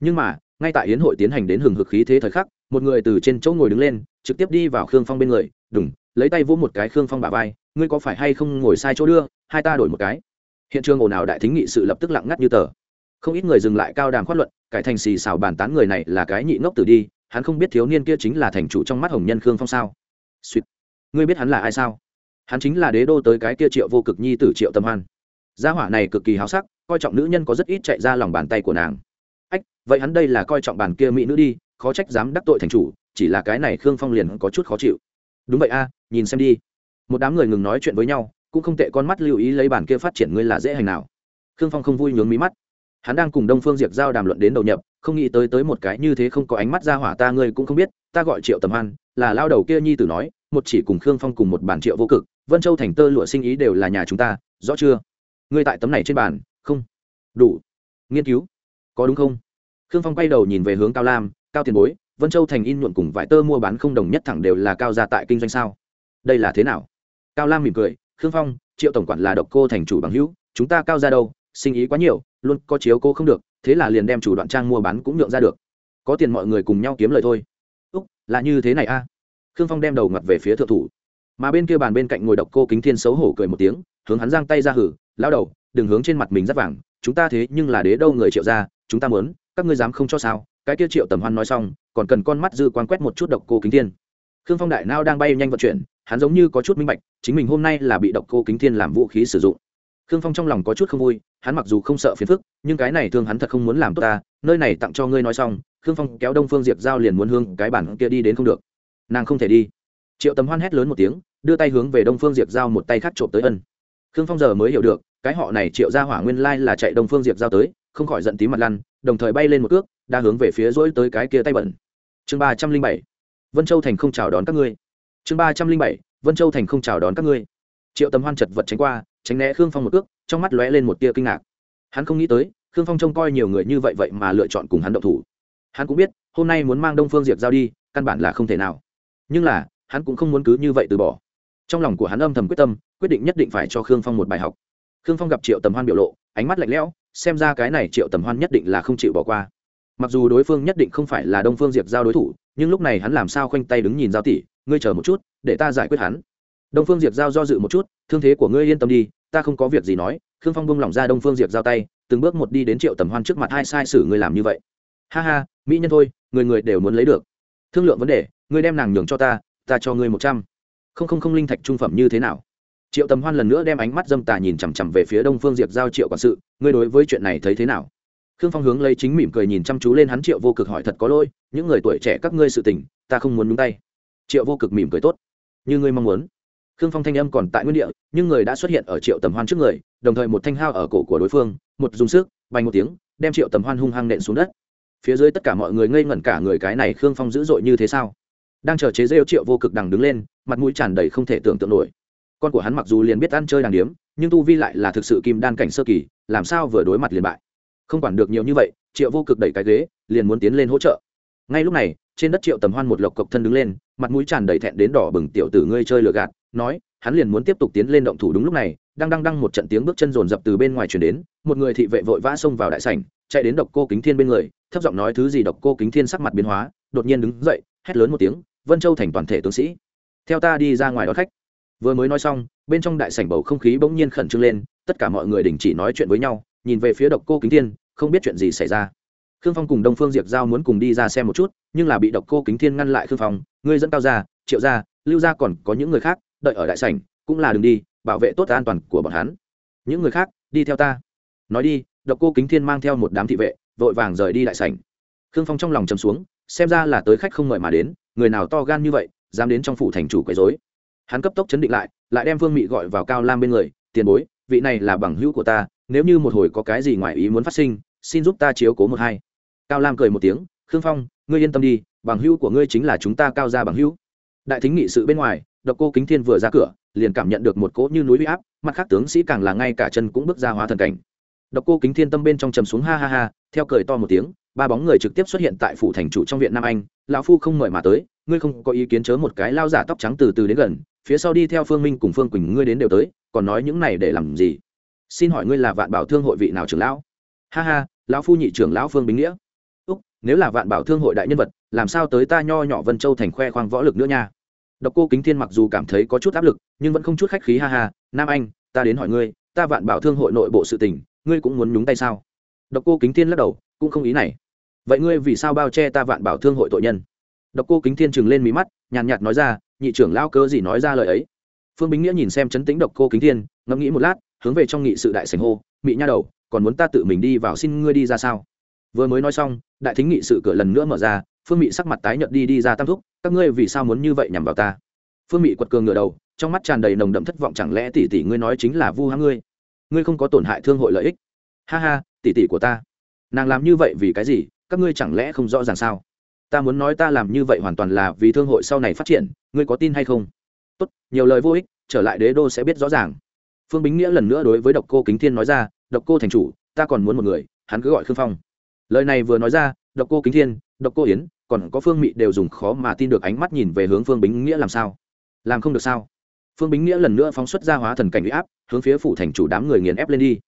Nhưng mà ngay tại yến hội tiến hành đến hừng hực khí thế thời khắc, một người từ trên chỗ ngồi đứng lên, trực tiếp đi vào khương phong bên người đùng lấy tay vỗ một cái khương phong bả vai, ngươi có phải hay không ngồi sai chỗ đưa, hai ta đổi một cái. Hiện trường ồn ào đại thính nghị sự lập tức lặng ngắt như tờ. Không ít người dừng lại cao đàm khoát luận, cải thành xì xào bàn tán người này là cái nhị ngốc tử đi, hắn không biết thiếu niên kia chính là thành chủ trong mắt hồng nhân khương phong sao. Suýt ngươi biết hắn là ai sao? Hắn chính là đế đô tới cái kia triệu vô cực nhi tử triệu tâm hoan. Gia hỏa này cực kỳ háo sắc, coi trọng nữ nhân có rất ít chạy ra lòng bàn tay của nàng ách, vậy hắn đây là coi trọng bàn kia mỹ nữ đi, khó trách dám đắc tội thành chủ, chỉ là cái này khương phong liền có chút khó chịu. Đúng vậy a, nhìn xem đi. Một đám người ngừng nói chuyện với nhau, cũng không tệ con mắt lưu ý lấy bàn kia phát triển ngươi là dễ hành nào. Khương phong không vui nhướng mí mắt. Hắn đang cùng đông phương diệp giao đàm luận đến đầu nhập, không nghĩ tới tới một cái như thế không có ánh mắt ra hỏa ta ngươi cũng không biết, ta gọi triệu tầm hoan, là lao đầu kia nhi tử nói, một chỉ cùng khương phong cùng một bản triệu vô cực, vân châu thành tơ lụa sinh ý đều là nhà chúng ta, rõ chưa? Ngươi tại tấm này trên bàn, không? Đủ. Nghiên cứu có đúng không? Khương phong quay đầu nhìn về hướng cao lam, cao tiền bối, vân châu thành in nhuộm cùng vải tơ mua bán không đồng nhất thẳng đều là cao gia tại kinh doanh sao? Đây là thế nào? Cao lam mỉm cười, khương phong, triệu tổng quản là độc cô thành chủ bằng hữu, chúng ta cao ra đâu, sinh ý quá nhiều, luôn có chiếu cô không được, thế là liền đem chủ đoạn trang mua bán cũng nhượng ra được. Có tiền mọi người cùng nhau kiếm lời thôi. Úc, là như thế này a. Khương phong đem đầu ngặt về phía thượng thủ. Mà bên kia bàn bên cạnh ngồi độc cô kính thiên xấu hổ cười một tiếng, hướng hắn giang tay ra hử lao đầu, đừng hướng trên mặt mình rất vàng, chúng ta thế nhưng là đế đâu người triệu ra chúng ta muốn, các ngươi dám không cho sao? Cái kia triệu tầm hoan nói xong, còn cần con mắt dư quan quét một chút độc cô kính thiên. Khương phong đại nao đang bay nhanh vận chuyển, hắn giống như có chút minh bạch, chính mình hôm nay là bị độc cô kính thiên làm vũ khí sử dụng. Khương phong trong lòng có chút không vui, hắn mặc dù không sợ phiền phức, nhưng cái này thương hắn thật không muốn làm tốt ta, nơi này tặng cho ngươi nói xong, khương phong kéo đông phương diệp giao liền muốn hương cái bản kia đi đến không được. Nàng không thể đi. Triệu tầm hoan hét lớn một tiếng, đưa tay hướng về đông phương diệp giao một tay khác trộm tới ân. Khương phong giờ mới hiểu được, cái họ này triệu ra hỏa nguyên lai là chạy đông phương diệp giao tới không khỏi giận tí mặt lăn, đồng thời bay lên một cước đa hướng về phía rỗi tới cái kia tay bẩn. Chương ba trăm linh bảy, vân châu thành không chào đón các ngươi. Chương ba trăm linh bảy, vân châu thành không chào đón các ngươi. Triệu tầm hoan chật vật tránh qua, tránh né khương phong một cước, trong mắt lóe lên một tia kinh ngạc. Hắn không nghĩ tới, khương phong trông coi nhiều người như vậy vậy mà lựa chọn cùng hắn động thủ. Hắn cũng biết, hôm nay muốn mang đông phương diệp giao đi, căn bản là không thể nào. Nhưng là, hắn cũng không muốn cứ như vậy từ bỏ. Trong lòng của hắn âm thầm quyết tâm, quyết định nhất định phải cho khương phong một bài học. Khương phong gặp triệu tầm hoan biểu lộ ánh mắt lạnh lẽo, xem ra cái này triệu tầm hoan nhất định là không chịu bỏ qua. Mặc dù đối phương nhất định không phải là đông phương diệp giao đối thủ, nhưng lúc này hắn làm sao khoanh tay đứng nhìn giao tỷ, ngươi chờ một chút, để ta giải quyết hắn. Đông phương diệp giao do dự một chút, thương thế của ngươi yên tâm đi, ta không có việc gì nói. Khương phong bông lỏng ra đông phương diệp giao tay, từng bước một đi đến triệu tầm hoan trước mặt hai sai sử ngươi làm như vậy? Ha ha, mỹ nhân thôi, người người đều muốn lấy được. Thương lượng vấn đề, ngươi đem nàng nhường cho ta ta cho ngươi một trăm. Không không không linh thạch trung phẩm như thế nào? Triệu tầm hoan lần nữa đem ánh mắt dâm tà nhìn chằm chằm về phía đông phương diệp giao triệu quản sự, ngươi đối với chuyện này thấy thế nào? Khương phong hướng lấy chính mỉm cười nhìn chăm chú lên hắn triệu vô cực hỏi, thật có lỗi, những người tuổi trẻ các ngươi sự tình, ta không muốn nhúng tay. Triệu vô cực mỉm cười, tốt, như ngươi mong muốn. Khương phong thanh âm còn tại nguyên địa, nhưng người đã xuất hiện ở triệu tầm hoan trước người, đồng thời một thanh hao ở cổ của đối phương, một dùng sức bay một tiếng, đem triệu tầm hoan hung hăng nện xuống đất. Phía dưới tất cả mọi người ngây ngẩn cả người, cái này khương phong dữ dội như thế sao? Đang chờ chế rêu triệu vô cực đằng đứng lên, mặt mũi tràn đầy không thể tưởng tượng nổi con của hắn mặc dù liền biết ăn chơi đàng điếm, nhưng tu vi lại là thực sự kim đan cảnh sơ kỳ, làm sao vừa đối mặt liền bại? Không quản được nhiều như vậy, triệu vô cực đẩy cái ghế, liền muốn tiến lên hỗ trợ. Ngay lúc này, trên đất triệu tầm hoan một lộc cộc thân đứng lên, mặt mũi tràn đầy thẹn đến đỏ bừng tiểu tử ngươi chơi lừa gạt, nói, hắn liền muốn tiếp tục tiến lên động thủ đúng lúc này, đang đang đang một trận tiếng bước chân rồn rập từ bên ngoài chuyển đến, một người thị vệ vội vã xông vào đại sảnh, chạy đến độc cô kính thiên bên người, thấp giọng nói thứ gì độc cô kính thiên sắc mặt biến hóa, đột nhiên đứng dậy, hét lớn một tiếng, vân châu thành toàn thể tướng sĩ, theo ta đi ra ngoài đón khách vừa mới nói xong, bên trong đại sảnh bầu không khí bỗng nhiên khẩn trương lên, tất cả mọi người đình chỉ nói chuyện với nhau, nhìn về phía độc cô kính thiên, không biết chuyện gì xảy ra. Khương phong cùng đông phương diệp giao muốn cùng đi ra xem một chút, nhưng là bị độc cô kính thiên ngăn lại khương phong, ngươi dẫn cao ra triệu ra lưu ra còn có những người khác, đợi ở đại sảnh, cũng là đường đi, bảo vệ tốt an toàn của bọn hắn. Những người khác, đi theo ta. Nói đi, độc cô kính thiên mang theo một đám thị vệ, vội vàng rời đi đại sảnh. Khương phong trong lòng trầm xuống, xem ra là tới khách không mời mà đến, người nào to gan như vậy, dám đến trong phủ thành chủ quấy rối hắn cấp tốc chấn định lại lại đem phương mị gọi vào cao lam bên người, tiền bối, vị này là bằng hữu của ta, nếu như một hồi có cái gì ngoài ý muốn phát sinh, xin giúp ta chiếu cố một hai. Cao lam cười một tiếng, khương phong, ngươi yên tâm đi, bằng hữu của ngươi chính là chúng ta cao ra bằng hữu. Đại thính nghị sự bên ngoài, độc cô kính thiên vừa ra cửa, liền cảm nhận được một cỗ như núi huy áp, mặt khác tướng sĩ càng là ngay cả chân cũng bước ra hóa thần cảnh. Độc cô kính thiên tâm bên trong trầm xuống ha ha ha, theo cười to một tiếng, ba bóng người trực tiếp xuất hiện tại phủ thành chủ trong viện nam anh, lão phu không mời mà tới, ngươi không có ý kiến chớ một cái lao giả tóc trắng từ từ đến gần phía sau đi theo phương minh cùng phương quỳnh ngươi đến đều tới, còn nói những này để làm gì? Xin hỏi ngươi là vạn bảo thương hội vị nào trưởng lão? Ha ha, lão phu nhị trưởng lão phương bính nghĩa. Úc, nếu là vạn bảo thương hội đại nhân vật, làm sao tới ta nho nhỏ vân châu thành khoe khoang võ lực nữa nha? Độc cô kính thiên mặc dù cảm thấy có chút áp lực, nhưng vẫn không chút khách khí, ha ha. Nam anh, ta đến hỏi ngươi, ta vạn bảo thương hội nội bộ sự tình, ngươi cũng muốn nhúng tay sao? Độc cô kính thiên lắc đầu, cũng không ý này. Vậy ngươi vì sao bao che ta vạn bảo thương hội tội nhân? Độc cô kính thiên trừng lên mí mắt, nhàn nhạt nói ra nhị trưởng lao cơ gì nói ra lời ấy. Phương bính nghĩa nhìn xem chấn tĩnh độc cô kính thiên, ngẫm nghĩ một lát, hướng về trong nghị sự đại sành hô, mị nha đầu, còn muốn ta tự mình đi vào xin ngươi đi ra sao? Vừa mới nói xong, đại thính nghị sự cửa lần nữa mở ra, phương mị sắc mặt tái nhợt đi đi ra tam thúc, các ngươi vì sao muốn như vậy nhằm vào ta? Phương mị quật cường ngửa đầu, trong mắt tràn đầy nồng đậm thất vọng, chẳng lẽ tỷ tỷ ngươi nói chính là vu hãng ngươi? Ngươi không có tổn hại thương hội lợi ích? Ha ha, tỷ tỷ của ta. Nàng làm như vậy vì cái gì? Các ngươi chẳng lẽ không rõ ràng sao? Ta muốn nói ta làm như vậy hoàn toàn là vì thương hội sau này phát triển, ngươi có tin hay không? Tốt, nhiều lời vô ích, trở lại đế đô sẽ biết rõ ràng. Phương bính nghĩa lần nữa đối với độc cô kính thiên nói ra, độc cô thành chủ, ta còn muốn một người, hắn cứ gọi khương phong. Lời này vừa nói ra, độc cô kính thiên, độc cô yến, còn có phương mị đều dùng khó mà tin được ánh mắt nhìn về hướng phương bính nghĩa làm sao? Làm không được sao? Phương bính nghĩa lần nữa phóng xuất ra hóa thần cảnh huy áp, hướng phía phủ thành chủ đám người nghiền ép lên đi.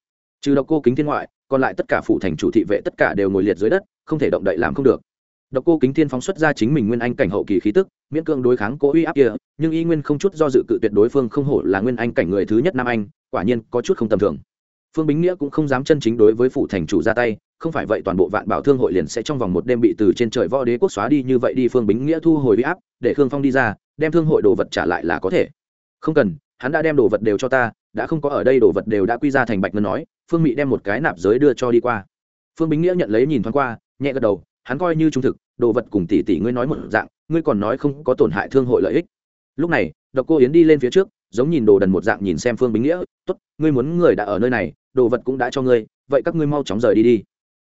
Trừ độc cô kính thiên ngoại, còn lại tất cả phủ thành chủ thị vệ tất cả đều ngồi liệt dưới đất, không thể động đậy làm không được độc cô kính thiên phóng xuất ra chính mình nguyên anh cảnh hậu kỳ khí tức, miễn cưỡng đối kháng cố uy áp kia, nhưng y nguyên không chút do dự cự tuyệt đối phương không hổ là nguyên anh cảnh người thứ nhất nam anh, quả nhiên có chút không tầm thường. Phương bính nghĩa cũng không dám chân chính đối với phủ thành chủ ra tay, không phải vậy toàn bộ vạn bảo thương hội liền sẽ trong vòng một đêm bị từ trên trời võ đế quốc xóa đi như vậy đi, phương bính nghĩa thu hồi uy áp, để khương phong đi ra, đem thương hội đồ vật trả lại là có thể. Không cần, hắn đã đem đồ vật đều cho ta, đã không có ở đây đồ vật đều đã quy ra thành bạch ngân nói, phương mỹ đem một cái nạp giới đưa cho đi qua. Phương bính nghĩa nhận lấy nhìn thoáng qua, nhẹ gật đầu hắn coi như trung thực, đồ vật cùng tỷ tỷ ngươi nói một dạng, ngươi còn nói không có tổn hại thương hội lợi ích. Lúc này, độc cô yến đi lên phía trước, giống nhìn đồ đần một dạng nhìn xem phương bính nghĩa, tốt, ngươi muốn người đã ở nơi này, đồ vật cũng đã cho ngươi, vậy các ngươi mau chóng rời đi đi.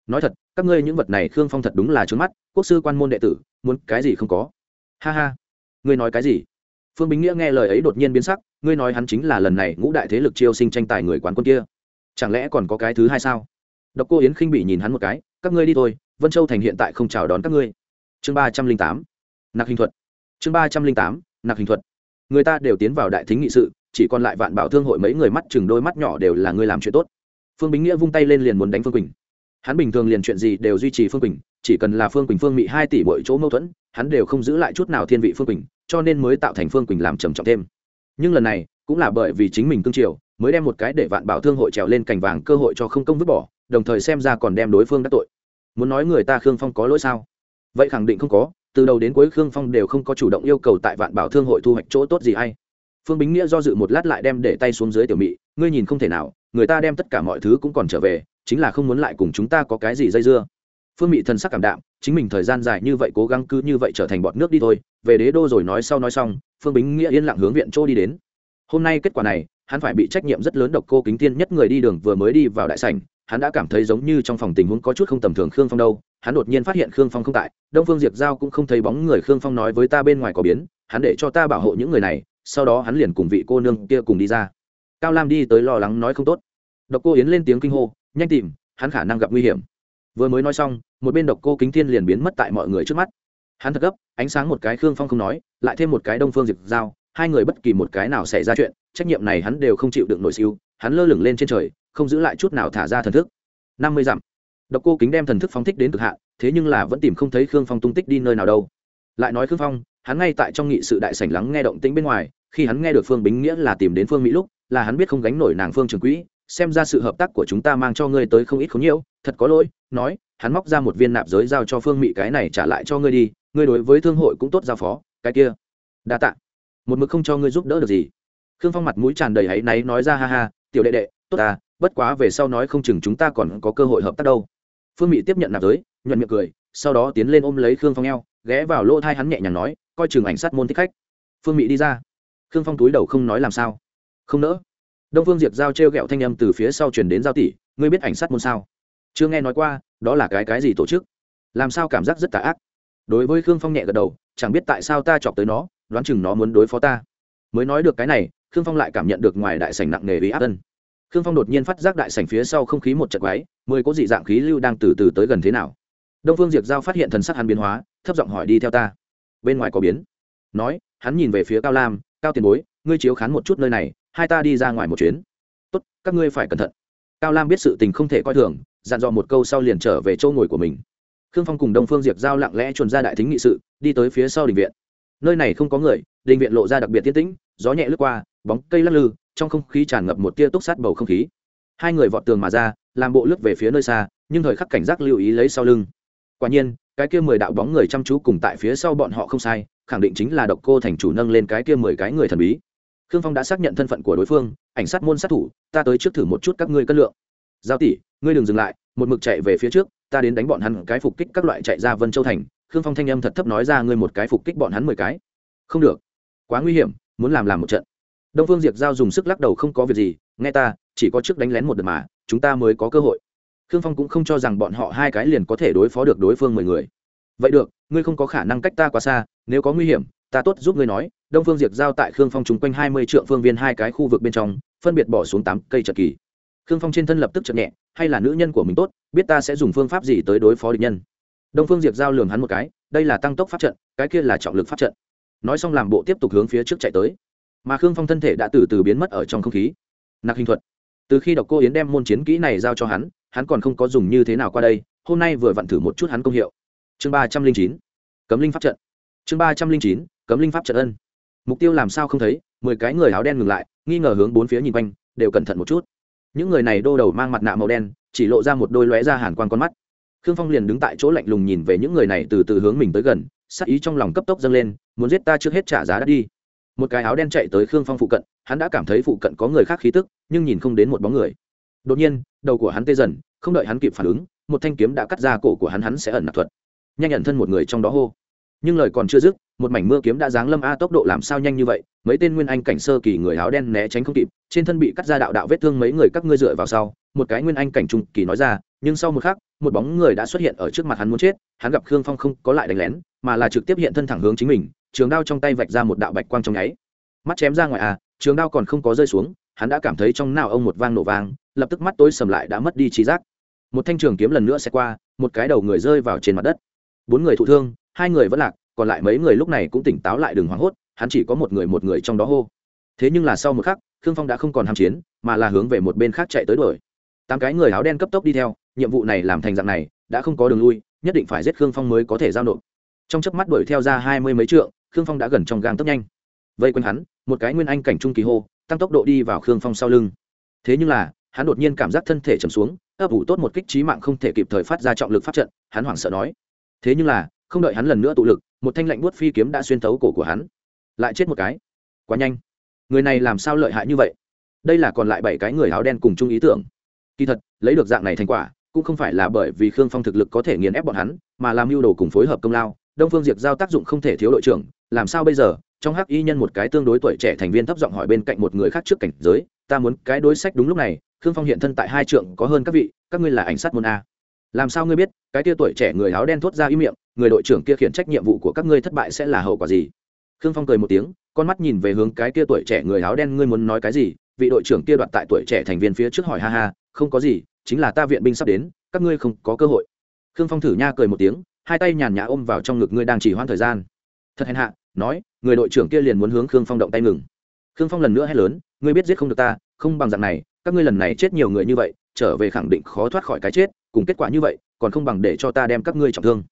Nói thật, các ngươi những vật này khương phong thật đúng là trướng mắt, quốc sư quan môn đệ tử, muốn cái gì không có. Ha ha. Ngươi nói cái gì? Phương bính nghĩa nghe lời ấy đột nhiên biến sắc, ngươi nói hắn chính là lần này ngũ đại thế lực chiêu sinh tranh tài người quán quân kia. Chẳng lẽ còn có cái thứ hai sao? Độc cô yến khinh bị nhìn hắn một cái, các ngươi đi thôi vân châu thành hiện tại không chào đón các ngươi. Chương ba trăm linh tám, nặc hình thuật. Chương ba trăm linh tám, nặc hình thuật. Người ta đều tiến vào đại thính nghị sự, chỉ còn lại vạn bảo thương hội mấy người mắt chừng đôi mắt nhỏ đều là người làm chuyện tốt. Phương bính nghĩa vung tay lên liền muốn đánh phương quỳnh. Hắn bình thường liền chuyện gì đều duy trì phương quỳnh, chỉ cần là phương quỳnh phương Mị hai tỷ bội chỗ mâu thuẫn, hắn đều không giữ lại chút nào thiên vị phương quỳnh, cho nên mới tạo thành phương quỳnh làm trầm trọng thêm. Nhưng lần này, cũng là bởi vì chính mình cương triều, mới đem một cái để vạn bảo thương hội trèo lên cành vàng cơ hội cho không công vứt bỏ, đồng thời xem ra còn đem đối phương đắc tội muốn nói người ta khương phong có lỗi sao? Vậy khẳng định không có, từ đầu đến cuối khương phong đều không có chủ động yêu cầu tại vạn bảo thương hội thu hoạch chỗ tốt gì hay. Phương bính nghĩa do dự một lát lại đem để tay xuống dưới tiểu mị, ngươi nhìn không thể nào, người ta đem tất cả mọi thứ cũng còn trở về, chính là không muốn lại cùng chúng ta có cái gì dây dưa. Phương mị thần sắc cảm đạm, chính mình thời gian dài như vậy cố gắng cứ như vậy trở thành bọn nước đi thôi, về đế đô rồi nói sau nói xong, phương bính nghĩa yên lặng hướng viện chỗ đi đến. Hôm nay kết quả này, hắn phải bị trách nhiệm rất lớn độc cô kính tiên nhất người đi đường vừa mới đi vào đại sảnh hắn đã cảm thấy giống như trong phòng tình huống có chút không tầm thường khương phong đâu. Hắn đột nhiên phát hiện khương phong không tại. Đông phương diệp giao cũng không thấy bóng người khương phong nói với ta bên ngoài có biến. Hắn để cho ta bảo hộ những người này. Sau đó hắn liền cùng vị cô nương kia cùng đi ra. Cao lam đi tới lo lắng nói không tốt. Độc cô yến lên tiếng kinh hô, nhanh tìm, hắn khả năng gặp nguy hiểm. Vừa mới nói xong, một bên độc cô kính thiên liền biến mất tại mọi người trước mắt. Hắn thật gấp, ánh sáng một cái khương phong không nói, lại thêm một cái đông phương diệp giao, hai người bất kỳ một cái nào xảy ra chuyện, trách nhiệm này hắn đều không chịu được nổi siêu hắn lơ lửng lên trên trời không giữ lại chút nào thả ra thần thức. Năm mươi dặm. Độc cô kính đem thần thức phóng thích đến cực hạn, thế nhưng là vẫn tìm không thấy khương phong tung tích đi nơi nào đâu. Lại nói khương phong, hắn ngay tại trong nghị sự đại sảnh lắng nghe động tĩnh bên ngoài, khi hắn nghe được phương bính nghĩa là tìm đến phương mỹ lúc, là hắn biết không gánh nổi nàng phương trường quỹ, xem ra sự hợp tác của chúng ta mang cho ngươi tới không ít không nhiều thật có lỗi, nói, hắn móc ra một viên nạp giới giao cho phương mỹ cái này trả lại cho ngươi đi, ngươi đối với thương hội cũng tốt giao phó, cái kia. Đa tạ. Một mực không cho ngươi giúp đỡ được gì. Khương phong mặt mũi tràn đầy hãy náy nói ra ha ha, tiểu đệ đệ, tốt ta bất quá về sau nói không chừng chúng ta còn có cơ hội hợp tác đâu. Phương mỹ tiếp nhận nạp giới nhuận miệng cười, sau đó tiến lên ôm lấy khương phong eo, ghé vào lỗ thai hắn nhẹ nhàng nói, coi chừng ảnh sát môn thích khách. Phương mỹ đi ra. Khương phong túi đầu không nói làm sao. Không nỡ. Đông phương diệp giao t r e o g ẹ o thanh âm từ phía sau truyền đến giao tỷ, ngươi biết ảnh sát môn sao? Chưa nghe nói qua, đó là cái cái gì tổ chức? Làm sao cảm giác rất tà ác? Đối với khương phong nhẹ gật đầu, chẳng biết tại sao ta chọc tới nó, đoán chừng nó muốn đối phó ta. Mới nói được cái này, khương phong lại cảm nhận được ngoài đại sảnh nặng nề ý áp tân khương phong đột nhiên phát giác đại sảnh phía sau không khí một trận quái, mười có dị dạng khí lưu đang từ từ tới gần thế nào. Đông phương Diệt giao phát hiện thần sắc hắn biến hóa, thấp giọng hỏi đi theo ta. Bên ngoài có biến. Nói, hắn nhìn về phía cao lam, cao tiền bối, ngươi chiếu khán một chút nơi này, hai ta đi ra ngoài một chuyến. Tốt, các ngươi phải cẩn thận. Cao lam biết sự tình không thể coi thường, dặn dò một câu sau liền trở về chỗ ngồi của mình. Khương phong cùng đông phương diệp giao lặng lẽ chuồn ra đại thính nghị sự, đi tới phía sau đình viện. Nơi này không có người, đình viện lộ ra đặc biệt tiên tĩnh, gió nhẹ lướt qua, bóng cây lắc lư trong không khí tràn ngập một tia túc sát bầu không khí. Hai người vọt tường mà ra, làm bộ lướt về phía nơi xa, nhưng thời khắc cảnh giác lưu ý lấy sau lưng. Quả nhiên, cái kia mười đạo bóng người chăm chú cùng tại phía sau bọn họ không sai, khẳng định chính là độc cô thành chủ nâng lên cái kia mười cái người thần bí. Khương phong đã xác nhận thân phận của đối phương, ảnh sát môn sát thủ, ta tới trước thử một chút các ngươi cân lượng. Giao tỷ, ngươi đừng dừng lại, một mực chạy về phía trước, ta đến đánh bọn hắn cái phục kích các loại chạy ra vân châu thành. Khương phong thanh âm thật thấp nói ra ngươi một cái phục kích bọn hắn mười cái. Không được. Quá nguy hiểm, muốn làm làm một trận đông phương diệp giao dùng sức lắc đầu không có việc gì, nghe ta, chỉ có trước đánh lén một đợt mà, chúng ta mới có cơ hội. Khương phong cũng không cho rằng bọn họ hai cái liền có thể đối phó được đối phương mười người. Vậy được, ngươi không có khả năng cách ta quá xa, nếu có nguy hiểm, ta tốt giúp ngươi nói. Đông phương diệp giao tại khương phong chung quanh hai mươi triệu phương viên hai cái khu vực bên trong, phân biệt bỏ xuống tám cây trận kỳ. Khương phong trên thân lập tức chậm nhẹ, hay là nữ nhân của mình tốt, biết ta sẽ dùng phương pháp gì tới đối phó địch nhân? Đông phương diệp giao lường hắn một cái, đây là tăng tốc pháp trận, cái kia là trọng lực pháp trận. Nói xong làm bộ tiếp tục hướng phía trước chạy tới mà khương phong thân thể đã từ từ biến mất ở trong không khí nặc hình thuật từ khi đọc cô yến đem môn chiến kỹ này giao cho hắn hắn còn không có dùng như thế nào qua đây hôm nay vừa vặn thử một chút hắn công hiệu chương ba trăm linh chín cấm linh pháp trận chương ba trăm linh chín cấm linh pháp trận ân mục tiêu làm sao không thấy mười cái người áo đen ngừng lại nghi ngờ hướng bốn phía nhìn quanh đều cẩn thận một chút những người này đô đầu mang mặt nạ màu đen chỉ lộ ra một đôi lóe ra hàn quan con mắt khương phong liền đứng tại chỗ lạnh lùng nhìn về những người này từ từ hướng mình tới gần sắc ý trong lòng cấp tốc dâng lên muốn giết ta trước hết trả giá đã đi một cái áo đen chạy tới khương phong phụ cận, hắn đã cảm thấy phụ cận có người khác khí tức, nhưng nhìn không đến một bóng người. Đột nhiên, đầu của hắn tê dần, không đợi hắn kịp phản ứng, một thanh kiếm đã cắt ra cổ của hắn hắn sẽ ẩn nạp thuật. Nhanh nhận thân một người trong đó hô. Nhưng lời còn chưa dứt, một mảnh mưa kiếm đã giáng lâm a tốc độ làm sao nhanh như vậy, mấy tên nguyên anh cảnh sơ kỳ người áo đen né tránh không kịp, trên thân bị cắt ra đạo đạo vết thương mấy người các ngươi dựa vào sau, một cái nguyên anh cảnh trung kỳ nói ra, nhưng sau một khắc, một bóng người đã xuất hiện ở trước mặt hắn muốn chết, hắn gặp khương phong không có lại đánh lén, mà là trực tiếp hiện thân thẳng hướng chính mình trường đao trong tay vạch ra một đạo bạch quang trong nháy. Mắt chém ra ngoài à trường đao còn không có rơi xuống, hắn đã cảm thấy trong nào ông một vang nổ vang, lập tức mắt tối sầm lại đã mất đi trí giác. Một thanh trường kiếm lần nữa sẽ qua, một cái đầu người rơi vào trên mặt đất. Bốn người thụ thương, hai người vẫn lạc, còn lại mấy người lúc này cũng tỉnh táo lại đừng hoảng hốt, hắn chỉ có một người một người trong đó hô. Thế nhưng là sau một khắc, khương phong đã không còn ham chiến, mà là hướng về một bên khác chạy tới đuổi. Tám cái người áo đen cấp tốc đi theo, nhiệm vụ này làm thành dạng này, đã không có đường lui, nhất định phải giết khương phong mới có thể giao nộp trong chớp mắt đuổi theo ra hai mươi mấy trượng, khương phong đã gần trong gang tốc nhanh. Vây quanh hắn, một cái nguyên anh cảnh trung kỳ hô, tăng tốc độ đi vào khương phong sau lưng. Thế nhưng là, hắn đột nhiên cảm giác thân thể trầm xuống, ấp ủ tốt một kích trí mạng không thể kịp thời phát ra trọng lực phát trận, hắn hoảng sợ nói. Thế nhưng là, không đợi hắn lần nữa tụ lực, một thanh lạnh buốt phi kiếm đã xuyên tấu cổ của hắn. Lại chết một cái. Quá nhanh. Người này làm sao lợi hại như vậy? Đây là còn lại bảy cái người áo đen cùng chung ý tưởng. Kỳ thật, lấy được dạng này thành quả, cũng không phải là bởi vì khương phong thực lực có thể nghiền ép bọn hắn, mà làm mưu đồ cùng phối hợp công lao đông phương diệp giao tác dụng không thể thiếu đội trưởng, làm sao bây giờ? Trong hắc y nhân một cái tương đối tuổi trẻ thành viên thấp giọng hỏi bên cạnh một người khác trước cảnh giới, ta muốn cái đối sách đúng lúc này, khương phong hiện thân tại hai trượng, có hơn các vị, các ngươi là ảnh sát môn a. Làm sao ngươi biết, cái tia tuổi trẻ người áo đen thốt ra ý miệng, người đội trưởng kia khiển trách nhiệm vụ của các ngươi thất bại sẽ là hậu quả gì? Khương phong cười một tiếng, con mắt nhìn về hướng cái tia tuổi trẻ người áo đen, ngươi muốn nói cái gì? Vị đội trưởng kia đoạt tại tuổi trẻ thành viên phía trước hỏi, ha ha, không có gì, chính là ta viện binh sắp đến, các ngươi không có cơ hội. Khương phong thử nha cười một tiếng hai tay nhàn nhã ôm vào trong ngực ngươi đang chỉ hoãn thời gian. Thật hèn hạ, nói, người đội trưởng kia liền muốn hướng khương phong động tay ngừng. Khương phong lần nữa hét lớn, ngươi biết giết không được ta, không bằng dạng này, các ngươi lần này chết nhiều người như vậy, trở về khẳng định khó thoát khỏi cái chết, cùng kết quả như vậy, còn không bằng để cho ta đem các ngươi trọng thương.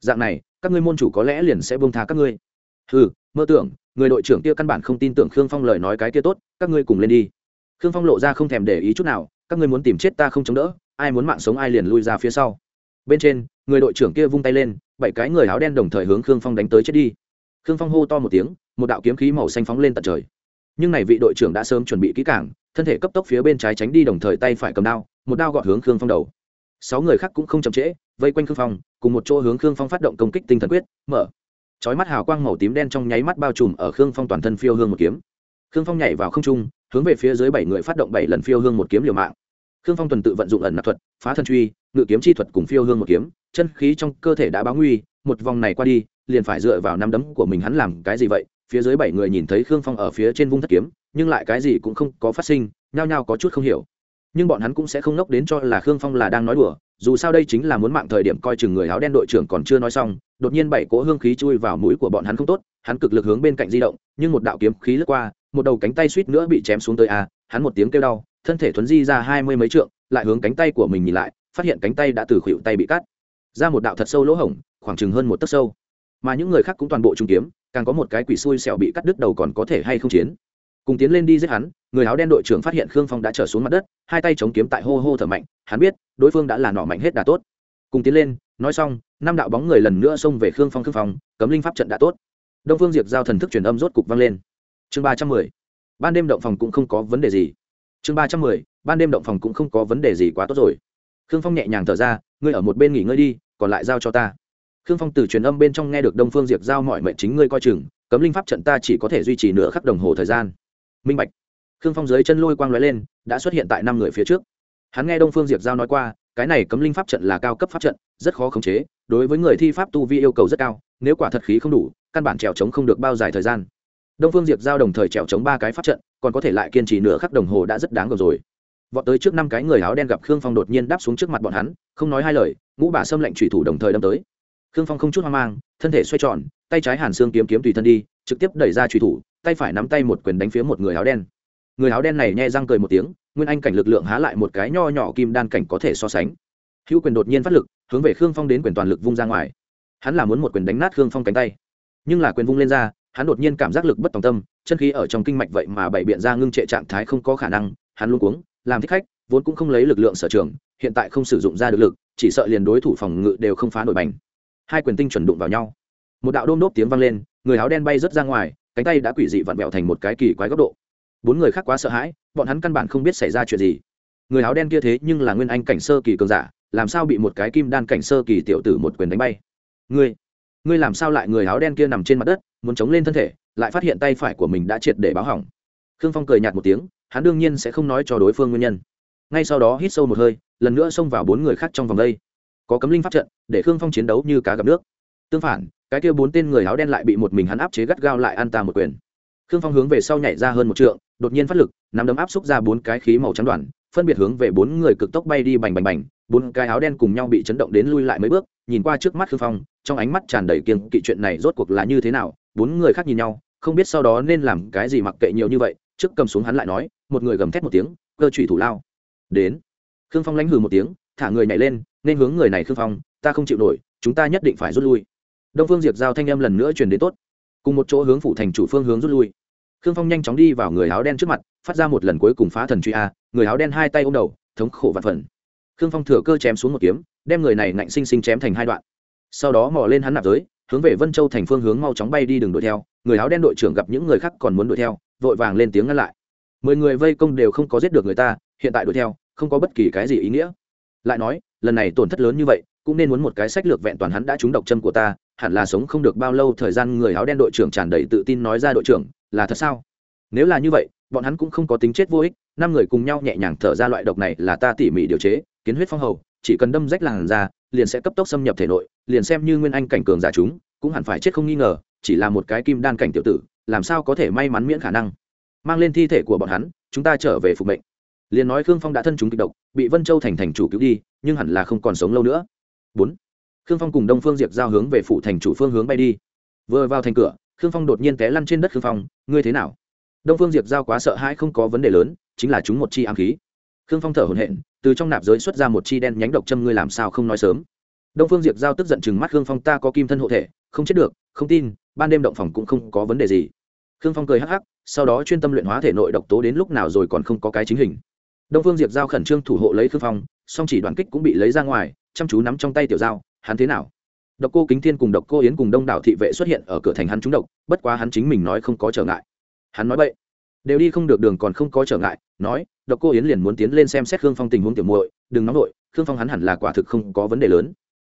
Dạng này, các ngươi môn chủ có lẽ liền sẽ buông tha các ngươi. Ừ mơ tưởng, người đội trưởng kia căn bản không tin tưởng khương phong lời nói cái kia tốt, các ngươi cùng lên đi. Khương phong lộ ra không thèm để ý chút nào, các ngươi muốn tìm chết ta không chống đỡ, ai muốn mạng sống ai liền lui ra phía sau. Bên trên người đội trưởng kia vung tay lên, bảy cái người áo đen đồng thời hướng khương phong đánh tới chết đi. Khương phong hô to một tiếng, một đạo kiếm khí màu xanh phóng lên tận trời. Nhưng này vị đội trưởng đã sớm chuẩn bị kỹ cảng thân thể cấp tốc phía bên trái tránh đi đồng thời tay phải cầm đao, một đao gọt hướng khương phong đầu. Sáu người khác cũng không chậm trễ, vây quanh khương phong, cùng một chỗ hướng khương phong phát động công kích tinh thần quyết, mở. Chói mắt hào quang màu tím đen trong nháy mắt bao trùm ở khương phong toàn thân phiêu hương một kiếm. Khương phong nhảy vào không trung, hướng về phía dưới bảy người phát động bảy lần phiêu hương một kiếm liều mạng khương phong tuần tự vận dụng ẩn nạp thuật, phá thân truy, ngự kiếm chi thuật cùng phiêu hương một kiếm, chân khí trong cơ thể đã báo nguy, một vòng này qua đi, liền phải dựa vào năm đấm của mình hắn làm cái gì vậy? Phía dưới bảy người nhìn thấy khương phong ở phía trên vung thất kiếm, nhưng lại cái gì cũng không có phát sinh, nhao nhao có chút không hiểu. Nhưng bọn hắn cũng sẽ không nốc đến cho là khương phong là đang nói đùa, dù sao đây chính là muốn mạng thời điểm coi chừng người áo đen đội trưởng còn chưa nói xong, đột nhiên bảy cỗ hương khí chui vào mũi của bọn hắn không tốt, hắn cực lực hướng bên cạnh di động, nhưng một đạo kiếm khí lướt qua, một đầu cánh tay suýt nữa bị chém xuống tới a hắn một tiếng kêu đau, thân thể thuấn di ra hai mươi mấy trượng, lại hướng cánh tay của mình nhìn lại, phát hiện cánh tay đã từ khuỵu tay bị cắt. Ra một đạo thật sâu lỗ hổng, khoảng chừng hơn một tấc sâu. Mà những người khác cũng toàn bộ trung kiếm, càng có một cái quỷ xui xẹo bị cắt đứt đầu còn có thể hay không chiến. Cùng tiến lên đi giết hắn, người áo đen đội trưởng phát hiện khương phong đã trở xuống mặt đất, hai tay chống kiếm tại hô hô thở mạnh, hắn biết, đối phương đã là nọ mạnh hết đà tốt. Cùng tiến lên, nói xong, năm đạo bóng người lần nữa xông về khương phong khương phong, cấm linh pháp trận đã tốt. Đông phương diệt giao thần thức truyền âm rốt cục vang lên. Chương ba trăm mười ban đêm động phòng cũng không có vấn đề gì. Chương ba trăm mười, ban đêm động phòng cũng không có vấn đề gì quá tốt rồi. Khương phong nhẹ nhàng thở ra, ngươi ở một bên nghỉ ngơi đi, còn lại giao cho ta. Khương phong từ truyền âm bên trong nghe được đông phương diệp giao mọi mệnh chính ngươi coi chừng, cấm linh pháp trận ta chỉ có thể duy trì nửa khắc đồng hồ thời gian. Minh bạch. Khương phong dưới chân lôi quang lóe lên, đã xuất hiện tại năm người phía trước. Hắn nghe đông phương diệp giao nói qua, cái này cấm linh pháp trận là cao cấp pháp trận, rất khó khống chế, đối với người thi pháp tu vi yêu cầu rất cao, nếu quả thật khí không đủ, căn bản trèo trống không được bao dài thời gian đông phương diệp giao đồng thời trèo chống ba cái pháp trận, còn có thể lại kiên trì nửa khắc đồng hồ đã rất đáng gờm rồi. Vọt tới trước năm cái người áo đen gặp khương phong đột nhiên đáp xuống trước mặt bọn hắn, không nói hai lời, ngũ bà xâm lệnh thủy thủ đồng thời đâm tới. Khương phong không chút hoang mang, thân thể xoay tròn, tay trái hàn xương kiếm kiếm tùy thân đi, trực tiếp đẩy ra thủy thủ, tay phải nắm tay một quyền đánh phía một người áo đen. Người áo đen này nhẹ răng cười một tiếng, nguyên anh cảnh lực lượng há lại một cái nho nhỏ kim đan cảnh có thể so sánh. Hữu quyền đột nhiên phát lực, hướng về khương phong đến quyền toàn lực vung ra ngoài. Hắn là muốn một quyền đánh nát khương phong cánh tay, nhưng là quyền vung lên ra hắn đột nhiên cảm giác lực bất tòng tâm, chân khí ở trong kinh mạch vậy mà bảy biện ra ngưng trệ trạng thái không có khả năng, hắn luôn cuống, làm thích khách, vốn cũng không lấy lực lượng sở trường, hiện tại không sử dụng ra được lực, chỉ sợ liền đối thủ phòng ngự đều không phá nổi bành. Hai quyền tinh chuẩn đụng vào nhau. Một đạo đôm đốp tiếng vang lên, người áo đen bay rớt ra ngoài, cánh tay đã quỷ dị vặn vẹo thành một cái kỳ quái góc độ. Bốn người khác quá sợ hãi, bọn hắn căn bản không biết xảy ra chuyện gì. Người áo đen kia thế nhưng là nguyên anh cảnh sơ kỳ cường giả, làm sao bị một cái kim đan cảnh sơ kỳ tiểu tử một quyền đánh bay? Ngươi ngươi làm sao lại người áo đen kia nằm trên mặt đất, muốn chống lên thân thể, lại phát hiện tay phải của mình đã triệt để báo hỏng. Khương phong cười nhạt một tiếng, hắn đương nhiên sẽ không nói cho đối phương nguyên nhân. Ngay sau đó hít sâu một hơi, lần nữa xông vào bốn người khác trong vòng đây. Có cấm linh pháp trận, để khương phong chiến đấu như cá gặp nước. Tương phản, cái kia bốn tên người áo đen lại bị một mình hắn áp chế gắt gao lại an ta một quyền. Khương phong hướng về sau nhảy ra hơn một trượng, đột nhiên phát lực, nắm đấm áp xúc ra bốn cái khí màu trắng đoàn, phân biệt hướng về bốn người cực tốc bay đi bành bành bành bốn cái áo đen cùng nhau bị chấn động đến lui lại mấy bước, nhìn qua trước mắt khương phong, trong ánh mắt tràn đầy kiêng kỵ chuyện này rốt cuộc là như thế nào, bốn người khác nhìn nhau, không biết sau đó nên làm cái gì mặc kệ nhiều như vậy, trước cầm xuống hắn lại nói, một người gầm thét một tiếng, cơ trụy thủ lao. Đến. Khương phong lánh hừ một tiếng, thả người nhảy lên, nên hướng người này khương phong, ta không chịu nổi, chúng ta nhất định phải rút lui. Đông phương diệp giao thanh âm lần nữa truyền đến tốt. Cùng một chỗ hướng phủ thành chủ phương hướng rút lui. Khương phong nhanh chóng đi vào người áo đen trước mặt, phát ra một lần cuối cùng phá thần truy a, người áo đen hai tay ôm đầu, thống khổ vạn phần khương phong thừa cơ chém xuống một kiếm, đem người này ngạnh sinh sinh chém thành hai đoạn. Sau đó mò lên hắn nạp giới, hướng về vân châu thành phương hướng mau chóng bay đi đường đuổi theo, người áo đen đội trưởng gặp những người khác còn muốn đuổi theo, vội vàng lên tiếng ngăn lại. Mười người vây công đều không có giết được người ta, hiện tại đuổi theo, không có bất kỳ cái gì ý nghĩa. Lại nói, lần này tổn thất lớn như vậy, cũng nên muốn một cái sách lược vẹn toàn hắn đã trúng độc châm của ta, hẳn là sống không được bao lâu, thời gian người áo đen đội trưởng tràn đầy tự tin nói ra đội trưởng, là thật sao? Nếu là như vậy, bọn hắn cũng không có tính chết vô ích, năm người cùng nhau nhẹ nhàng thở ra loại độc này là ta tỉ mỉ điều chế kiến huyết phong hầu, chỉ cần đâm rách làn da, liền sẽ cấp tốc xâm nhập thể nội, liền xem như nguyên anh cảnh cường giả chúng, cũng hẳn phải chết không nghi ngờ, chỉ là một cái kim đan cảnh tiểu tử, làm sao có thể may mắn miễn khả năng. Mang lên thi thể của bọn hắn, chúng ta trở về phục mệnh. Liền nói khương phong đã thân chúng kịch độc, bị vân châu thành thành chủ cứu đi, nhưng hẳn là không còn sống lâu nữa. Bốn. Khương phong cùng đông phương diệp giao hướng về phủ thành chủ phương hướng bay đi. Vừa vào thành cửa, khương phong đột nhiên té lăn trên đất khương phong, ngươi thế nào? Đông phương diệp giao quá sợ hãi không có vấn đề lớn, chính là chúng một chi ám khí. Khương phong thở hổn hển từ trong nạp giới xuất ra một chi đen nhánh độc châm ngươi làm sao không nói sớm? Đông phương diệp giao tức giận chừng mắt khương phong, ta có kim thân hộ thể, không chết được, không tin, ban đêm động phòng cũng không có vấn đề gì. Khương phong cười hắc hắc, sau đó chuyên tâm luyện hóa thể nội độc tố đến lúc nào rồi còn không có cái chính hình. Đông phương diệp giao khẩn trương thủ hộ lấy khương phong, song chỉ đoàn kích cũng bị lấy ra ngoài, chăm chú nắm trong tay tiểu giao hắn thế nào? Độc cô kính thiên cùng độc cô yến cùng đông đảo thị vệ xuất hiện ở cửa thành hắn trúng độc, bất quá hắn chính mình nói không có trở ngại. Hắn nói vậy đều đi không được đường còn không có trở ngại, nói, độc cô yến liền muốn tiến lên xem xét khương phong tình huống tiểu muội, đừng nóng nổi khương phong hắn hẳn là quả thực không có vấn đề lớn.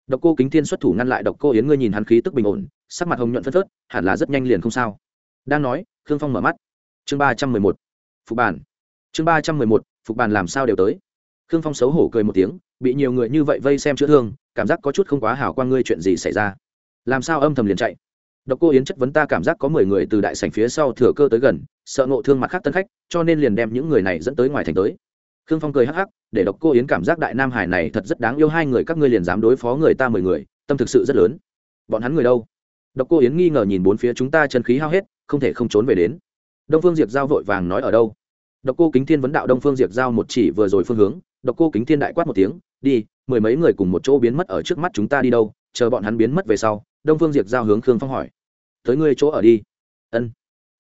Độc cô kính thiên xuất thủ ngăn lại độc cô yến, ngươi nhìn hắn khí tức bình ổn, sắc mặt hồng nhuận phất phớt, hẳn là rất nhanh liền không sao. Đang nói, khương phong mở mắt. Chương ba trăm mười một, phục bản chương ba trăm mười một, phục bản làm sao đều tới. Khương phong xấu hổ cười một tiếng, bị nhiều người như vậy vây xem chữa thương, cảm giác có chút không quá hảo quan ngươi chuyện gì xảy ra. Làm sao âm thầm liền chạy? Độc cô yến chất vấn ta cảm giác có mười người từ đại sảnh phía sau thừa cơ tới gần, sợ ngộ thương mặt khác tân khách, cho nên liền đem những người này dẫn tới ngoài thành tới. Khương phong cười hắc hắc, để độc cô yến cảm giác đại nam hải này thật rất đáng yêu, hai người các ngươi liền dám đối phó người ta mười người, tâm thực sự rất lớn. Bọn hắn người đâu? Độc cô yến nghi ngờ nhìn bốn phía chúng ta chân khí hao hết, không thể không trốn về đến. Đông phương diệp giao vội vàng nói ở đâu? Độc cô kính thiên vấn đạo đông phương diệp giao một chỉ vừa rồi phương hướng, độc cô kính thiên đại quát một tiếng, đi, mười mấy người cùng một chỗ biến mất ở trước mắt chúng ta đi đâu, chờ bọn hắn biến mất về sau đông phương diệp giao hướng khương phong hỏi. Tới ngươi chỗ ở đi. Ân.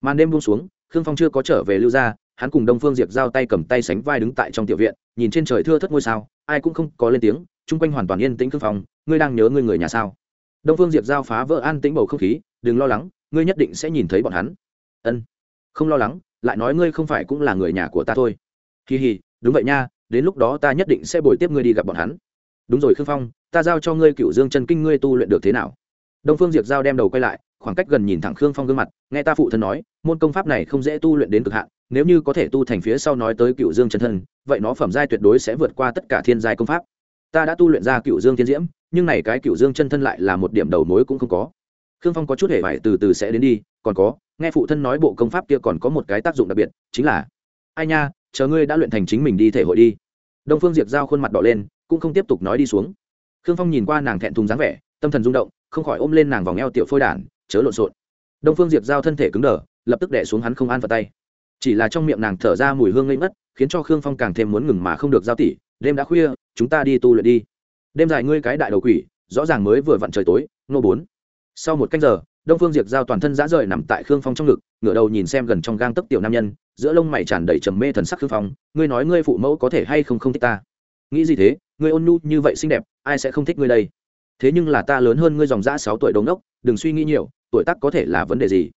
Màn đêm buông xuống, khương phong chưa có trở về lưu gia, hắn cùng đông phương diệp giao tay cầm tay sánh vai đứng tại trong tiểu viện, nhìn trên trời thưa thất ngôi sao, ai cũng không có lên tiếng, chung quanh hoàn toàn yên tĩnh khương phong, ngươi đang nhớ ngươi người nhà sao? Đông phương diệp giao phá vỡ an tĩnh bầu không khí, đừng lo lắng, ngươi nhất định sẽ nhìn thấy bọn hắn. Ân. Không lo lắng, lại nói ngươi không phải cũng là người nhà của ta thôi. Kỳ hì đúng vậy nha, đến lúc đó ta nhất định sẽ bồi tiếp ngươi đi gặp bọn hắn. Đúng rồi khương phong, ta giao cho ngươi cựu dương chân kinh ngươi tu luyện được thế nào? Đông phương diệp giao đem đầu quay lại, khoảng cách gần nhìn thẳng khương phong gương mặt, nghe ta phụ thân nói, môn công pháp này không dễ tu luyện đến cực hạn, nếu như có thể tu thành phía sau nói tới cựu dương chân thân, vậy nó phẩm giai tuyệt đối sẽ vượt qua tất cả thiên giai công pháp. Ta đã tu luyện ra cựu dương thiên diễm, nhưng này cái cựu dương chân thân lại là một điểm đầu mối cũng không có. Khương phong có chút hề vải từ từ sẽ đến đi, còn có, nghe phụ thân nói bộ công pháp kia còn có một cái tác dụng đặc biệt, chính là, ai nha, chờ ngươi đã luyện thành chính mình đi thể hội đi. Đông phương diệp giao khuôn mặt đỏ lên, cũng không tiếp tục nói đi xuống. Khương phong nhìn qua nàng thẹn thùng dáng vẻ, tâm thần rung động không khỏi ôm lên nàng vòng eo tiểu phôi đản, chớ lộn xộn. Đông phương diệp giao thân thể cứng đờ, lập tức đẻ xuống hắn không an vào tay. Chỉ là trong miệng nàng thở ra mùi hương ngây ngất, khiến cho khương phong càng thêm muốn ngừng mà không được giao tỷ đêm đã khuya, chúng ta đi tu luyện đi. Đêm dài ngươi cái đại đầu quỷ, rõ ràng mới vừa vặn trời tối, nô bốn. Sau một canh giờ, đông phương diệp giao toàn thân dã rời nằm tại khương phong trong ngực, ngửa đầu nhìn xem gần trong gang tấc tiểu nam nhân, giữa lông mày tràn đầy trầm mê thần sắc khương phong, ngươi nói ngươi phụ mẫu có thể hay không không thích ta? Nghĩ gì thế? Ngươi ôn nhu như vậy xinh đẹp, ai sẽ không thích ngươi đây? Thế nhưng là ta lớn hơn ngươi dòng dã sáu tuổi đống đốc, đừng suy nghĩ nhiều, tuổi tác có thể là vấn đề gì?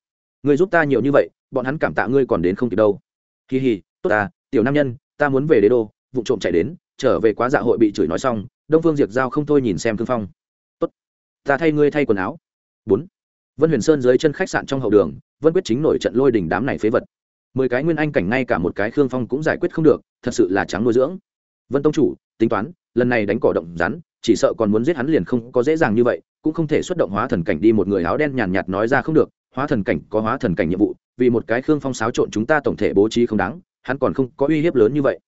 Ngươi giúp ta nhiều như vậy, bọn hắn cảm tạ ngươi còn đến không kịp đâu. Kỳ hì tốt ta, tiểu nam nhân, ta muốn về đế đô, vụ trộm chạy đến, trở về quá dạ hội bị chửi nói xong, đông phương diệt giao không thôi nhìn xem thương phong. Tốt, ta thay ngươi thay quần áo. Bốn, vân huyền sơn dưới chân khách sạn trong hậu đường, vân quyết chính nổi trận lôi đình đám này phế vật. Mười cái nguyên anh cảnh ngay cả một cái khương phong cũng giải quyết không được, thật sự là trắng nuôi dưỡng. Vân tông chủ, tính toán lần này đánh cỏ động rắn, chỉ sợ còn muốn giết hắn liền không có dễ dàng như vậy, cũng không thể xuất động hóa thần cảnh đi một người áo đen nhàn nhạt nói ra không được, hóa thần cảnh có hóa thần cảnh nhiệm vụ, vì một cái khương phong xáo trộn chúng ta tổng thể bố trí không đáng, hắn còn không có uy hiếp lớn như vậy.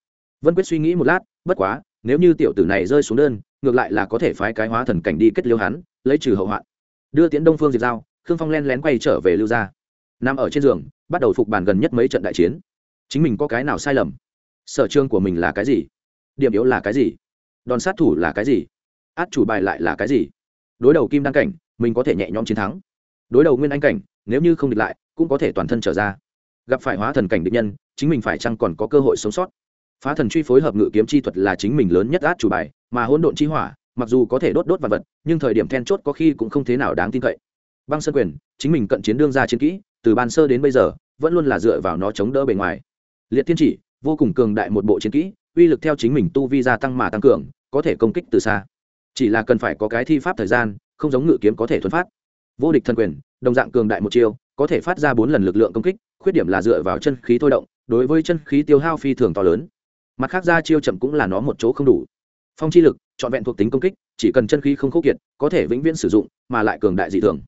Vân quyết suy nghĩ một lát, bất quá, nếu như tiểu tử này rơi xuống đơn, ngược lại là có thể phái cái hóa thần cảnh đi kết liêu hắn, lấy trừ hậu hoạn. Đưa tiến đông phương diệt giao, khương phong len lén quay trở về lưu gia. Nằm ở trên giường, bắt đầu phục bàn gần nhất mấy trận đại chiến. Chính mình có cái nào sai lầm? Sở trường của mình là cái gì? Điểm yếu là cái gì? Đòn sát thủ là cái gì? Át chủ bài lại là cái gì? Đối đầu kim đăng cảnh, mình có thể nhẹ nhõm chiến thắng. Đối đầu nguyên anh cảnh, nếu như không địch lại, cũng có thể toàn thân trở ra. Gặp phải hóa thần cảnh địch nhân, chính mình phải chăng còn có cơ hội sống sót? Phá thần truy phối hợp ngự kiếm chi thuật là chính mình lớn nhất át chủ bài, mà hỗn độn chi hỏa, mặc dù có thể đốt đốt vật vật, nhưng thời điểm then chốt có khi cũng không thế nào đáng tin cậy. Băng sơn quyền, chính mình cận chiến đương ra chiến kỹ, từ ban sơ đến bây giờ, vẫn luôn là dựa vào nó chống đỡ bề ngoài. Liệt thiên chỉ, vô cùng cường đại một bộ chiến kỹ, uy lực theo chính mình tu vi gia tăng mà tăng cường có thể công kích từ xa. Chỉ là cần phải có cái thi pháp thời gian, không giống ngự kiếm có thể thuần phát. Vô địch thần quyền, đồng dạng cường đại một chiêu, có thể phát ra bốn lần lực lượng công kích, khuyết điểm là dựa vào chân khí thôi động, đối với chân khí tiêu hao phi thường to lớn. Mặt khác ra chiêu chậm cũng là nó một chỗ không đủ. Phong chi lực, trọn vẹn thuộc tính công kích, chỉ cần chân khí không khốc kiệt, có thể vĩnh viễn sử dụng, mà lại cường đại dị thường.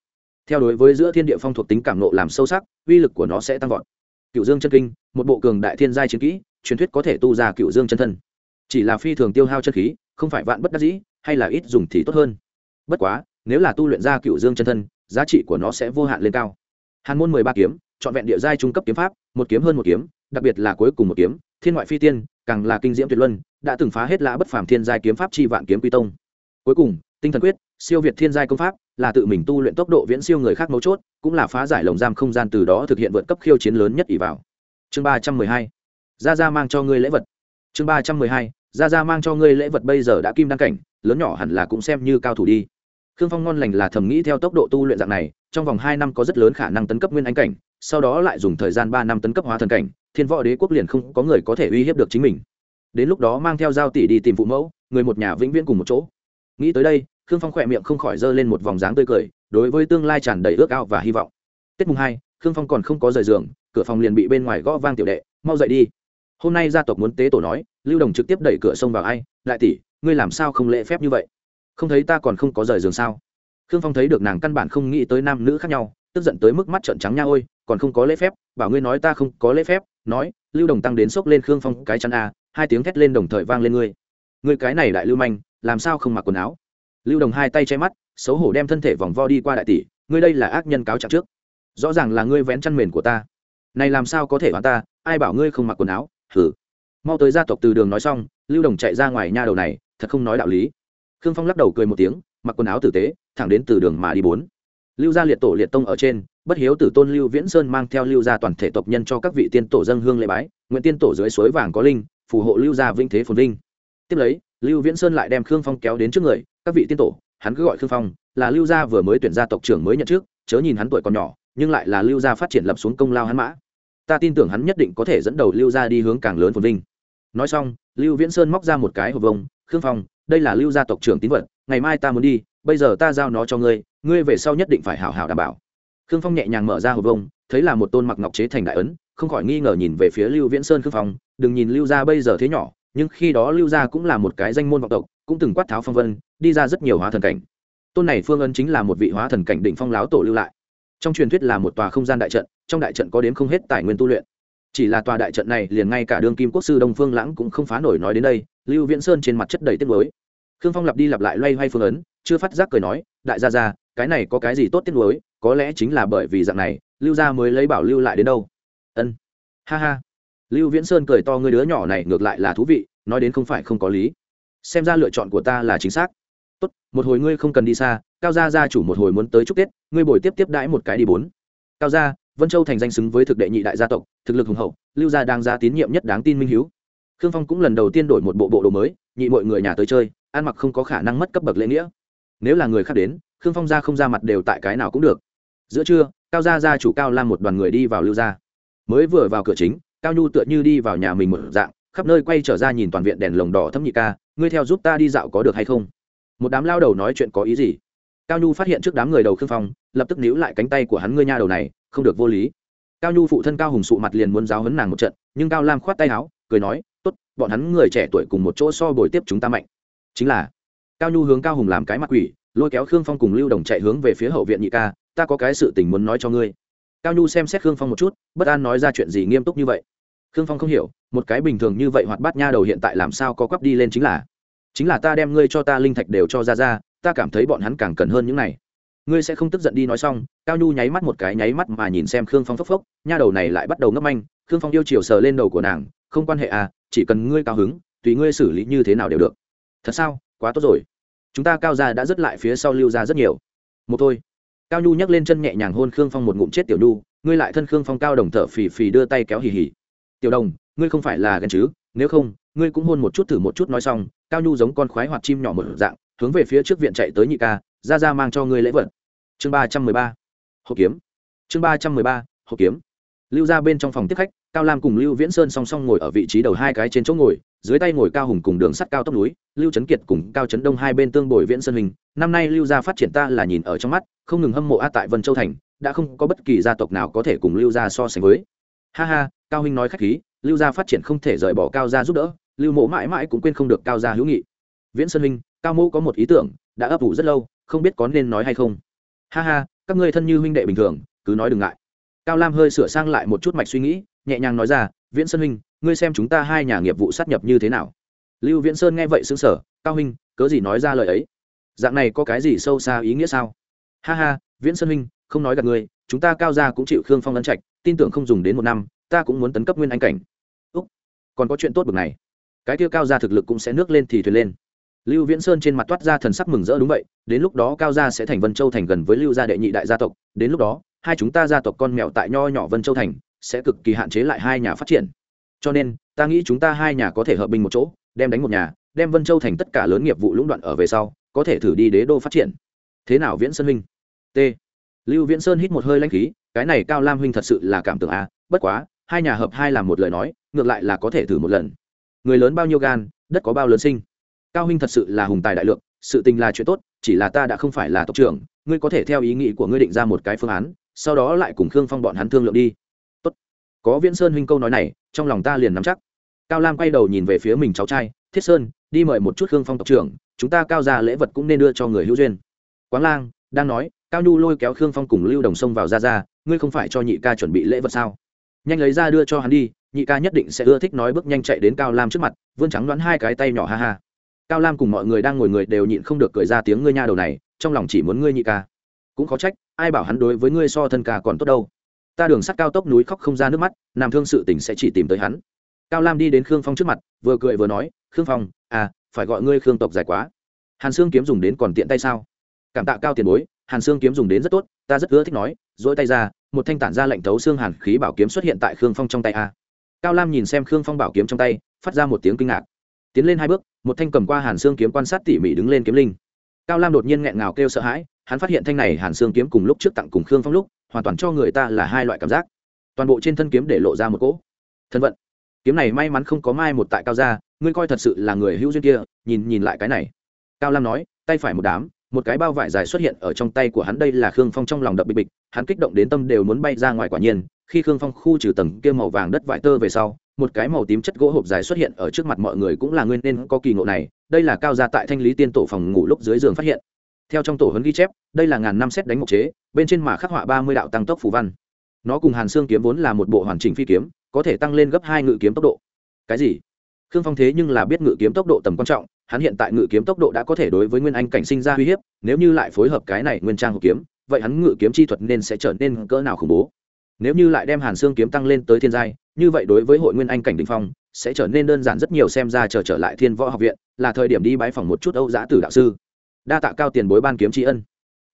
Theo đối với giữa thiên địa phong thuộc tính cảm nộ làm sâu sắc, uy lực của nó sẽ tăng vọt. Cựu dương chân kinh, một bộ cường đại thiên giai chiến kỹ, truyền thuyết có thể tu ra cựu dương chân thân chỉ là phi thường tiêu hao chân khí, không phải vạn bất đắc dĩ, hay là ít dùng thì tốt hơn. Bất quá, nếu là tu luyện ra cựu dương chân thân, giá trị của nó sẽ vô hạn lên cao. Hàn môn mười ba kiếm, trọn vẹn địa giai trung cấp kiếm pháp, một kiếm hơn một kiếm, đặc biệt là cuối cùng một kiếm, thiên ngoại phi tiên, càng là kinh diễm tuyệt luân, đã từng phá hết lã bất phàm thiên giai kiếm pháp chi vạn kiếm quy tông. Cuối cùng, tinh thần quyết, siêu việt thiên giai công pháp, là tự mình tu luyện tốc độ viễn siêu người khác mấu chốt, cũng là phá giải lồng giam không gian từ đó thực hiện vượt cấp khiêu chiến lớn nhất ỷ vào. Chương ba trăm mười hai. Gia gia mang cho ngươi lễ vật. Chương ba trăm mười hai gia gia mang cho ngươi lễ vật bây giờ đã kim đăng cảnh, lớn nhỏ hẳn là cũng xem như cao thủ đi. Khương phong ngon lành là thầm nghĩ theo tốc độ tu luyện dạng này, trong vòng hai năm có rất lớn khả năng tấn cấp nguyên anh cảnh, sau đó lại dùng thời gian ba năm tấn cấp hóa thần cảnh, thiên võ đế quốc liền không có người có thể uy hiếp được chính mình. Đến lúc đó mang theo giao tỷ đi tìm phụ mẫu, người một nhà vĩnh viễn cùng một chỗ. Nghĩ tới đây, khương phong khỏe miệng không khỏi giơ lên một vòng dáng tươi cười, đối với tương lai tràn đầy ước ao và hy vọng. Tết mùng hai, khương phong còn không có rời giường, cửa phòng liền bị bên ngoài gõ vang tiểu đệ, mau dậy đi. Hôm nay gia tộc muốn tế tổ nói lưu đồng trực tiếp đẩy cửa sông vào ai, đại tỷ, ngươi làm sao không lễ phép như vậy? Không thấy ta còn không có rời giường sao? Khương phong thấy được nàng căn bản không nghĩ tới nam nữ khác nhau, tức giận tới mức mắt trợn trắng nha ôi, còn không có lễ phép, bảo ngươi nói ta không có lễ phép, nói, lưu đồng tăng đến sốc lên khương phong cái chắn a, hai tiếng thét lên đồng thời vang lên ngươi. Ngươi cái này đại lưu manh, làm sao không mặc quần áo? Lưu đồng hai tay che mắt, xấu hổ đem thân thể vòng vo đi qua đại tỷ, ngươi đây là ác nhân cáo trạng trước. Rõ ràng là ngươi vén chăn mền của ta. Này làm sao có thể hoàn ta, ai bảo ngươi không mặc quần áo? Hử mau tới gia tộc từ đường nói xong, lưu đồng chạy ra ngoài nha đầu này, thật không nói đạo lý. Khương phong lắc đầu cười một tiếng, mặc quần áo tử tế, thẳng đến từ đường mà đi bốn. Lưu gia liệt tổ liệt tông ở trên, bất hiếu tử tôn lưu viễn sơn mang theo lưu gia toàn thể tộc nhân cho các vị tiên tổ dân hương lễ bái, nguyện tiên tổ dưới suối vàng có linh, phù hộ lưu gia vinh thế phồn vinh. Tiếp lấy, lưu viễn sơn lại đem khương phong kéo đến trước người, các vị tiên tổ, hắn cứ gọi khương phong, là lưu gia vừa mới tuyển gia tộc trưởng mới nhận trước, chớ nhìn hắn tuổi còn nhỏ, nhưng lại là lưu gia phát triển lập xuống công lao hắn mã. Ta tin tưởng hắn nhất định có thể dẫn đầu lưu gia đi hướng càng lớn phồn vinh nói xong, lưu viễn sơn móc ra một cái hộp vông, khương phong, đây là lưu gia tộc trưởng tín vật, ngày mai ta muốn đi, bây giờ ta giao nó cho ngươi ngươi về sau nhất định phải hảo hảo đảm bảo. Khương phong nhẹ nhàng mở ra hộp vông, thấy là một tôn mặc ngọc chế thành đại ấn, không khỏi nghi ngờ nhìn về phía lưu viễn sơn khương phong, đừng nhìn lưu gia bây giờ thế nhỏ, nhưng khi đó lưu gia cũng là một cái danh môn vọng tộc, cũng từng quát tháo phong vân, đi ra rất nhiều hóa thần cảnh. Tôn này phương ân chính là một vị hóa thần cảnh định phong láo tổ lưu lại. Trong truyền thuyết là một tòa không gian đại trận, trong đại trận có đến không hết tài nguyên tu luyện chỉ là tòa đại trận này liền ngay cả đương kim quốc sư đông phương lãng cũng không phá nổi nói đến đây, lưu viễn sơn trên mặt chất đầy tiết mới khương phong lặp đi lặp lại loay hoay phương ấn, chưa phát giác cười nói, đại gia gia, cái này có cái gì tốt tiết mới có lẽ chính là bởi vì dạng này, lưu gia mới lấy bảo lưu lại đến đâu. Ân. Ha ha. Lưu viễn sơn cười to người đứa nhỏ này ngược lại là thú vị, nói đến không phải không có lý. Xem ra lựa chọn của ta là chính xác. Tốt, một hồi ngươi không cần đi xa, cao gia gia chủ một hồi muốn tới chúc tết, ngươi bồi tiếp tiếp đãi một cái đi bốn. Cao gia vân châu thành danh xứng với thực đệ nhị đại gia tộc, thực lực hùng hậu, lưu gia đang ra tín nhiệm nhất đáng tin minh hiếu. Khương phong cũng lần đầu tiên đổi một bộ bộ đồ mới, nhị mọi người nhà tới chơi, ăn mặc không có khả năng mất cấp bậc lễ nghĩa. Nếu là người khác đến, khương phong ra không ra mặt đều tại cái nào cũng được. Giữa trưa, cao gia gia chủ cao lam một đoàn người đi vào lưu gia. Mới vừa vào cửa chính, cao nhu tựa như đi vào nhà mình một dạng, khắp nơi quay trở ra nhìn toàn viện đèn lồng đỏ thấm nhị ca, ngươi theo giúp ta đi dạo có được hay không? Một đám lao đầu nói chuyện có ý gì? Cao nhu phát hiện trước đám người đầu khương phong, lập tức níu lại cánh tay của hắn, ngươi nha đầu này không được vô lý. Cao nhu phụ thân cao hùng sụ mặt liền muốn giáo hấn nàng một trận, nhưng cao lam khoát tay áo, cười nói, tốt, bọn hắn người trẻ tuổi cùng một chỗ so bồi tiếp chúng ta mạnh. Chính là, cao nhu hướng cao hùng làm cái mặt quỷ, lôi kéo khương phong cùng lưu đồng chạy hướng về phía hậu viện nhị ca, ta có cái sự tình muốn nói cho ngươi. Cao nhu xem xét khương phong một chút, bất an nói ra chuyện gì nghiêm túc như vậy. Khương phong không hiểu, một cái bình thường như vậy hoạt bát nha đầu hiện tại làm sao có quắp đi lên chính là chính là ta đem ngươi cho ta linh thạch đều cho ra ra ta cảm thấy bọn hắn càng cần hơn những này ngươi sẽ không tức giận đi nói xong, cao nhu nháy mắt một cái nháy mắt mà nhìn xem khương phong phốc phốc, nha đầu này lại bắt đầu ngấp anh khương phong yêu chiều sờ lên đầu của nàng, không quan hệ à chỉ cần ngươi cao hứng, tùy ngươi xử lý như thế nào đều được. Thật sao, quá tốt rồi. Chúng ta cao ra đã rất lại phía sau lưu ra rất nhiều. Một thôi. Cao nhu nhấc lên chân nhẹ nhàng hôn khương phong một ngụm chết tiểu nhu, ngươi lại thân khương phong cao đồng thở phì phì đưa tay kéo hì hì. Tiểu đồng, ngươi không phải là ghen chứ, nếu không, ngươi cũng hôn một chút thử một chút nói xong, cao nhu giống con khoái hoạt chim nhỏ một dạng, hướng về phía trước viện chạy tới nhị ca ra ra mang cho ngươi lễ vật. Chương ba trăm mười ba. Hộ kiếm. Chương ba trăm mười ba. Hộ kiếm. Lưu ra bên trong phòng tiếp khách, cao lam cùng lưu viễn sơn song song ngồi ở vị trí đầu hai cái trên chỗ ngồi, dưới tay ngồi cao hùng cùng đường sắt cao tốc núi, lưu trấn kiệt cùng cao trấn đông hai bên tương bồi viễn sơn hình. Năm nay lưu gia phát triển ta là nhìn ở trong mắt, không ngừng hâm mộ a tại vân châu thành, đã không có bất kỳ gia tộc nào có thể cùng lưu gia so sánh với. Ha ha, cao huynh nói khách khí, lưu gia phát triển không thể rời bỏ cao gia giúp đỡ, lưu mộ mãi mãi cũng quên không được cao gia hữu nghị. Viễn sơn hình, cao mẫu có một ý tưởng, đã ấp ủ rất lâu không biết có nên nói hay không. Ha ha, các ngươi thân như huynh đệ bình thường, cứ nói đừng ngại. Cao lam hơi sửa sang lại một chút mạch suy nghĩ, nhẹ nhàng nói ra, viễn sơn huynh, ngươi xem chúng ta hai nhà nghiệp vụ sát nhập như thế nào? Lưu viễn sơn nghe vậy xứng sở cao huynh, cớ gì nói ra lời ấy? Dạng này có cái gì sâu xa ý nghĩa sao? Ha ha, viễn sơn huynh, không nói gặp ngươi, chúng ta cao ra cũng chịu khương phong ân trạch, tin tưởng không dùng đến một năm, ta cũng muốn tấn cấp nguyên anh cảnh. Úc, còn có chuyện tốt bực này. Cái kia cao ra thực lực cũng sẽ nước lên thì thuyền lên lưu viễn sơn trên mặt toát ra thần sắc mừng rỡ, đúng vậy, đến lúc đó cao gia sẽ thành vân châu thành gần với lưu gia đệ nhị đại gia tộc, đến lúc đó, hai chúng ta gia tộc con mèo tại nho nhỏ vân châu thành sẽ cực kỳ hạn chế lại hai nhà phát triển. Cho nên, ta nghĩ chúng ta hai nhà có thể hợp bình một chỗ, đem đánh một nhà, đem vân châu thành tất cả lớn nghiệp vụ lũng đoạn ở về sau, có thể thử đi đế đô phát triển. Thế nào viễn sơn huynh? T. Lưu viễn sơn hít một hơi lãnh khí, cái này cao lam huynh thật sự là cảm tưởng a, bất quá, hai nhà hợp hai làm một lời nói, ngược lại là có thể thử một lần. Người lớn bao nhiêu gan, đất có bao lớn sinh? Cao huynh thật sự là hùng tài đại lượng, sự tình là chuyện tốt, chỉ là ta đã không phải là tộc trưởng, ngươi có thể theo ý nghĩ của ngươi định ra một cái phương án, sau đó lại cùng khương phong bọn hắn thương lượng đi. Tốt. Có viễn sơn huynh câu nói này, trong lòng ta liền nắm chắc. Cao lam quay đầu nhìn về phía mình cháu trai, thiết sơn, đi mời một chút khương phong tộc trưởng, chúng ta cao ra lễ vật cũng nên đưa cho người hữu duyên. Quáng lang đang nói, cao nhu lôi kéo khương phong cùng lưu đồng sông vào ra ra ngươi không phải cho nhị ca chuẩn bị lễ vật sao? Nhanh lấy ra đưa cho hắn đi, nhị ca nhất định sẽ ưa thích nói bước nhanh chạy đến cao lam trước mặt, vươn trắng đoán hai cái tay nhỏ ha ha cao lam cùng mọi người đang ngồi người đều nhịn không được cười ra tiếng, ngươi nha đầu này, trong lòng chỉ muốn ngươi nhị ca. Cũng khó trách, ai bảo hắn đối với ngươi so thân ca còn tốt đâu. Ta đường sắt cao tốc núi khóc không ra nước mắt làm thương sự tình sẽ chỉ tìm tới hắn. Cao lam đi đến khương phong trước mặt, vừa cười vừa nói, khương phong à phải gọi ngươi khương tộc dài quá. Hàn xương kiếm dùng đến còn tiện tay sao? Cảm tạ cao tiền bối, hàn xương kiếm dùng đến rất tốt, ta rất ưa thích nói dỗi tay ra, một thanh tản ra lệnh thấu xương hàn khí bảo kiếm xuất hiện tại khương phong trong tay a. Cao lam nhìn xem khương phong bảo kiếm trong tay, phát ra một tiếng kinh ngạc tiến lên hai bước, một thanh cầm qua hàn xương kiếm quan sát tỉ mỉ đứng lên kiếm linh. Cao lam đột nhiên nghẹn ngào kêu sợ hãi, hắn phát hiện thanh này hàn xương kiếm cùng lúc trước tặng cùng khương phong lúc, hoàn toàn cho người ta là hai loại cảm giác. Toàn bộ trên thân kiếm để lộ ra một cỗ thân vận. Kiếm này may mắn không có mai một tại cao gia, ngươi coi thật sự là người hữu duyên kia, nhìn nhìn lại cái này. Cao lam nói, tay phải một đám, một cái bao vải dài xuất hiện ở trong tay của hắn, đây là khương phong trong lòng đập bịch bịch, hắn kích động đến tâm đều muốn bay ra ngoài quả nhiên, khi khương phong khu trừ tầng kia màu vàng đất vải tơ về sau một cái màu tím chất gỗ hộp dài xuất hiện ở trước mặt mọi người cũng là nguyên nên có kỳ ngộ này, đây là cao gia tại thanh lý tiên tổ phòng ngủ lúc dưới giường phát hiện. Theo trong tổ huấn ghi chép, đây là ngàn năm xét đánh mộc chế, bên trên mà khắc họa ba mươi đạo tăng tốc phù văn. Nó cùng hàn xương kiếm vốn là một bộ hoàn chỉnh phi kiếm, có thể tăng lên gấp hai ngự kiếm tốc độ. Cái gì? Khương phong thế nhưng là biết ngự kiếm tốc độ tầm quan trọng, hắn hiện tại ngự kiếm tốc độ đã có thể đối với nguyên anh cảnh sinh ra uy hiếp, nếu như lại phối hợp cái này nguyên trang hộp kiếm, vậy hắn ngự kiếm chi thuật nên sẽ trở nên cỡ nào khủng bố. Nếu như lại đem hàn xương kiếm tăng lên tới thiên giai như vậy đối với hội nguyên anh cảnh đình phong sẽ trở nên đơn giản rất nhiều xem ra chờ trở, trở lại thiên võ học viện là thời điểm đi bái phòng một chút âu giã tử đạo sư. Đa tạ cao tiền bối ban kiếm tri ân.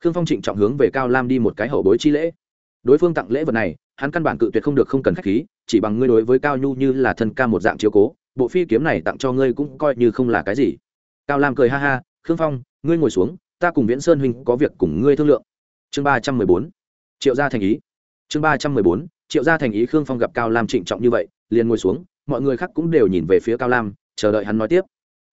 Khương phong trịnh trọng hướng về cao lam đi một cái hậu bối chi lễ. Đối phương tặng lễ vật này hắn căn bản cự tuyệt không được không cần khách khí chỉ bằng ngươi đối với cao nhu như là thân ca một dạng chiếu cố bộ phi kiếm này tặng cho ngươi cũng coi như không là cái gì. Cao lam cười ha ha khương phong ngươi ngồi xuống ta cùng viễn sơn huynh có việc cùng ngươi thương lượng. Chương ba trăm mười bốn. Triệu gia thành ý. Chương ba trăm mười bốn triệu gia thành ý khương phong gặp cao lam trịnh trọng như vậy, liền ngồi xuống, mọi người khác cũng đều nhìn về phía cao lam, chờ đợi hắn nói tiếp.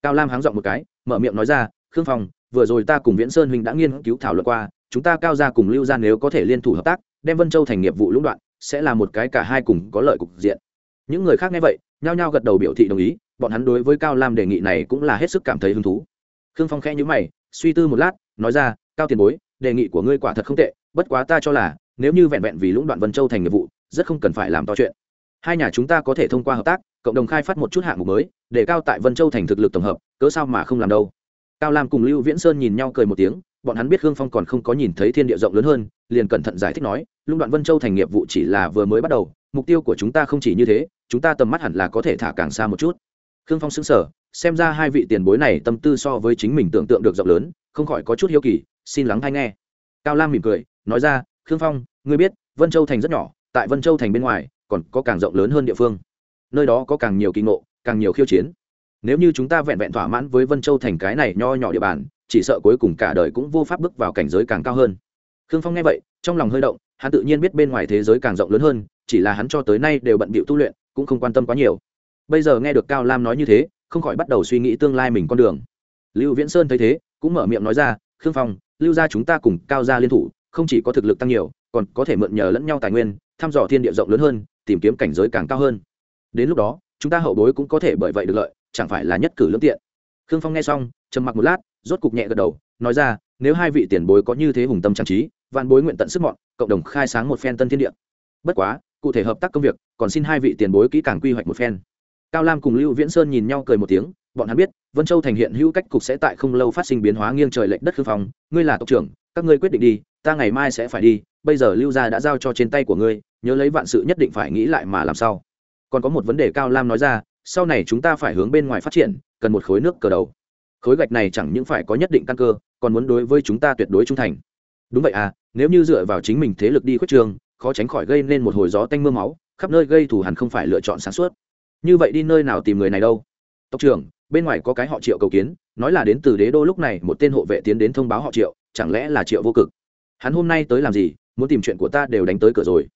Cao lam háng giọng một cái, mở miệng nói ra, khương phong, vừa rồi ta cùng viễn sơn huynh đã nghiên cứu thảo luận qua, chúng ta cao gia cùng lưu gia nếu có thể liên thủ hợp tác, đem vân châu thành nghiệp vụ lũng đoạn, sẽ là một cái cả hai cùng có lợi cục diện. Những người khác nghe vậy, nhao nhao gật đầu biểu thị đồng ý, bọn hắn đối với cao lam đề nghị này cũng là hết sức cảm thấy hứng thú. Khương phong khẽ nhíu mày, suy tư một lát, nói ra, cao tiền bối, đề nghị của ngươi quả thật không tệ, bất quá ta cho là, nếu như vẹn vẹn vì lũng đoạn vân châu thành nghiệp vụ rất không cần phải làm to chuyện. Hai nhà chúng ta có thể thông qua hợp tác, cộng đồng khai phát một chút hạng mục mới, để cao tại vân châu thành thực lực tổng hợp, cớ sao mà không làm đâu. Cao lam cùng lưu viễn sơn nhìn nhau cười một tiếng, bọn hắn biết Hương phong còn không có nhìn thấy thiên địa rộng lớn hơn, liền cẩn thận giải thích nói, lũng đoạn vân châu thành nghiệp vụ chỉ là vừa mới bắt đầu, mục tiêu của chúng ta không chỉ như thế, chúng ta tầm mắt hẳn là có thể thả càng xa một chút. Khương phong xứng sở xem ra hai vị tiền bối này tâm tư so với chính mình tưởng tượng được rộng lớn, không khỏi có chút hiếu kỳ, xin lắng hay nghe. Cao lam mỉm cười, nói ra khương phong, ngươi biết, vân châu thành rất nhỏ tại vân châu thành bên ngoài, còn có càng rộng lớn hơn địa phương. Nơi đó có càng nhiều kỳ ngộ, càng nhiều khiêu chiến. Nếu như chúng ta vẹn vẹn thỏa mãn với vân châu thành cái này nho nhỏ địa bàn, chỉ sợ cuối cùng cả đời cũng vô pháp bước vào cảnh giới càng cao hơn. Khương phong nghe vậy, trong lòng hơi động, hắn tự nhiên biết bên ngoài thế giới càng rộng lớn hơn, chỉ là hắn cho tới nay đều bận bịu tu luyện, cũng không quan tâm quá nhiều. Bây giờ nghe được cao lam nói như thế, không khỏi bắt đầu suy nghĩ tương lai mình con đường. Lưu viễn sơn thấy thế, cũng mở miệng nói ra, khương phong, lưu gia chúng ta cùng cao gia liên thủ, không chỉ có thực lực tăng nhiều, còn có thể mượn nhờ lẫn nhau tài nguyên thăm dò thiên địa rộng lớn hơn, tìm kiếm cảnh giới càng cao hơn. Đến lúc đó, chúng ta hậu bối cũng có thể bởi vậy được lợi, chẳng phải là nhất cử lương tiện. Khương phong nghe xong, trầm mặc một lát, rốt cục nhẹ gật đầu, nói ra, nếu hai vị tiền bối có như thế hùng tâm trang trí, vạn bối nguyện tận sức mọn, cộng đồng khai sáng một phen tân thiên địa. Bất quá, cụ thể hợp tác công việc, còn xin hai vị tiền bối kỹ càng quy hoạch một phen. Cao lam cùng lưu viễn sơn nhìn nhau cười một tiếng, bọn hắn biết, vân châu thành hiện hữu cách cục sẽ tại không lâu phát sinh biến hóa nghiêng trời lệch đất khương phong. Ngươi là tộc trưởng, các ngươi quyết định đi, ta ngày mai sẽ phải đi bây giờ lưu gia đã giao cho trên tay của ngươi, nhớ lấy vạn sự nhất định phải nghĩ lại mà làm sao. Còn có một vấn đề cao lam nói ra, sau này chúng ta phải hướng bên ngoài phát triển, cần một khối nước cờ đầu. Khối gạch này chẳng những phải có nhất định căn cơ, còn muốn đối với chúng ta tuyệt đối trung thành. Đúng vậy à nếu như dựa vào chính mình thế lực đi khuất trường, khó tránh khỏi gây nên một hồi gió tanh m ư a máu, khắp nơi gây thù hẳn không phải lựa chọn sáng suốt. Như vậy đi nơi nào tìm người này đâu? Tộc trưởng, bên ngoài có cái họ triệu cầu kiến, nói là đến từ đế đô lúc này, một tên hộ vệ tiến đến thông báo họ triệu, chẳng lẽ là triệu vô cực? Hắn hôm nay tới làm gì? Muốn tìm chuyện của ta đều đánh tới cửa rồi.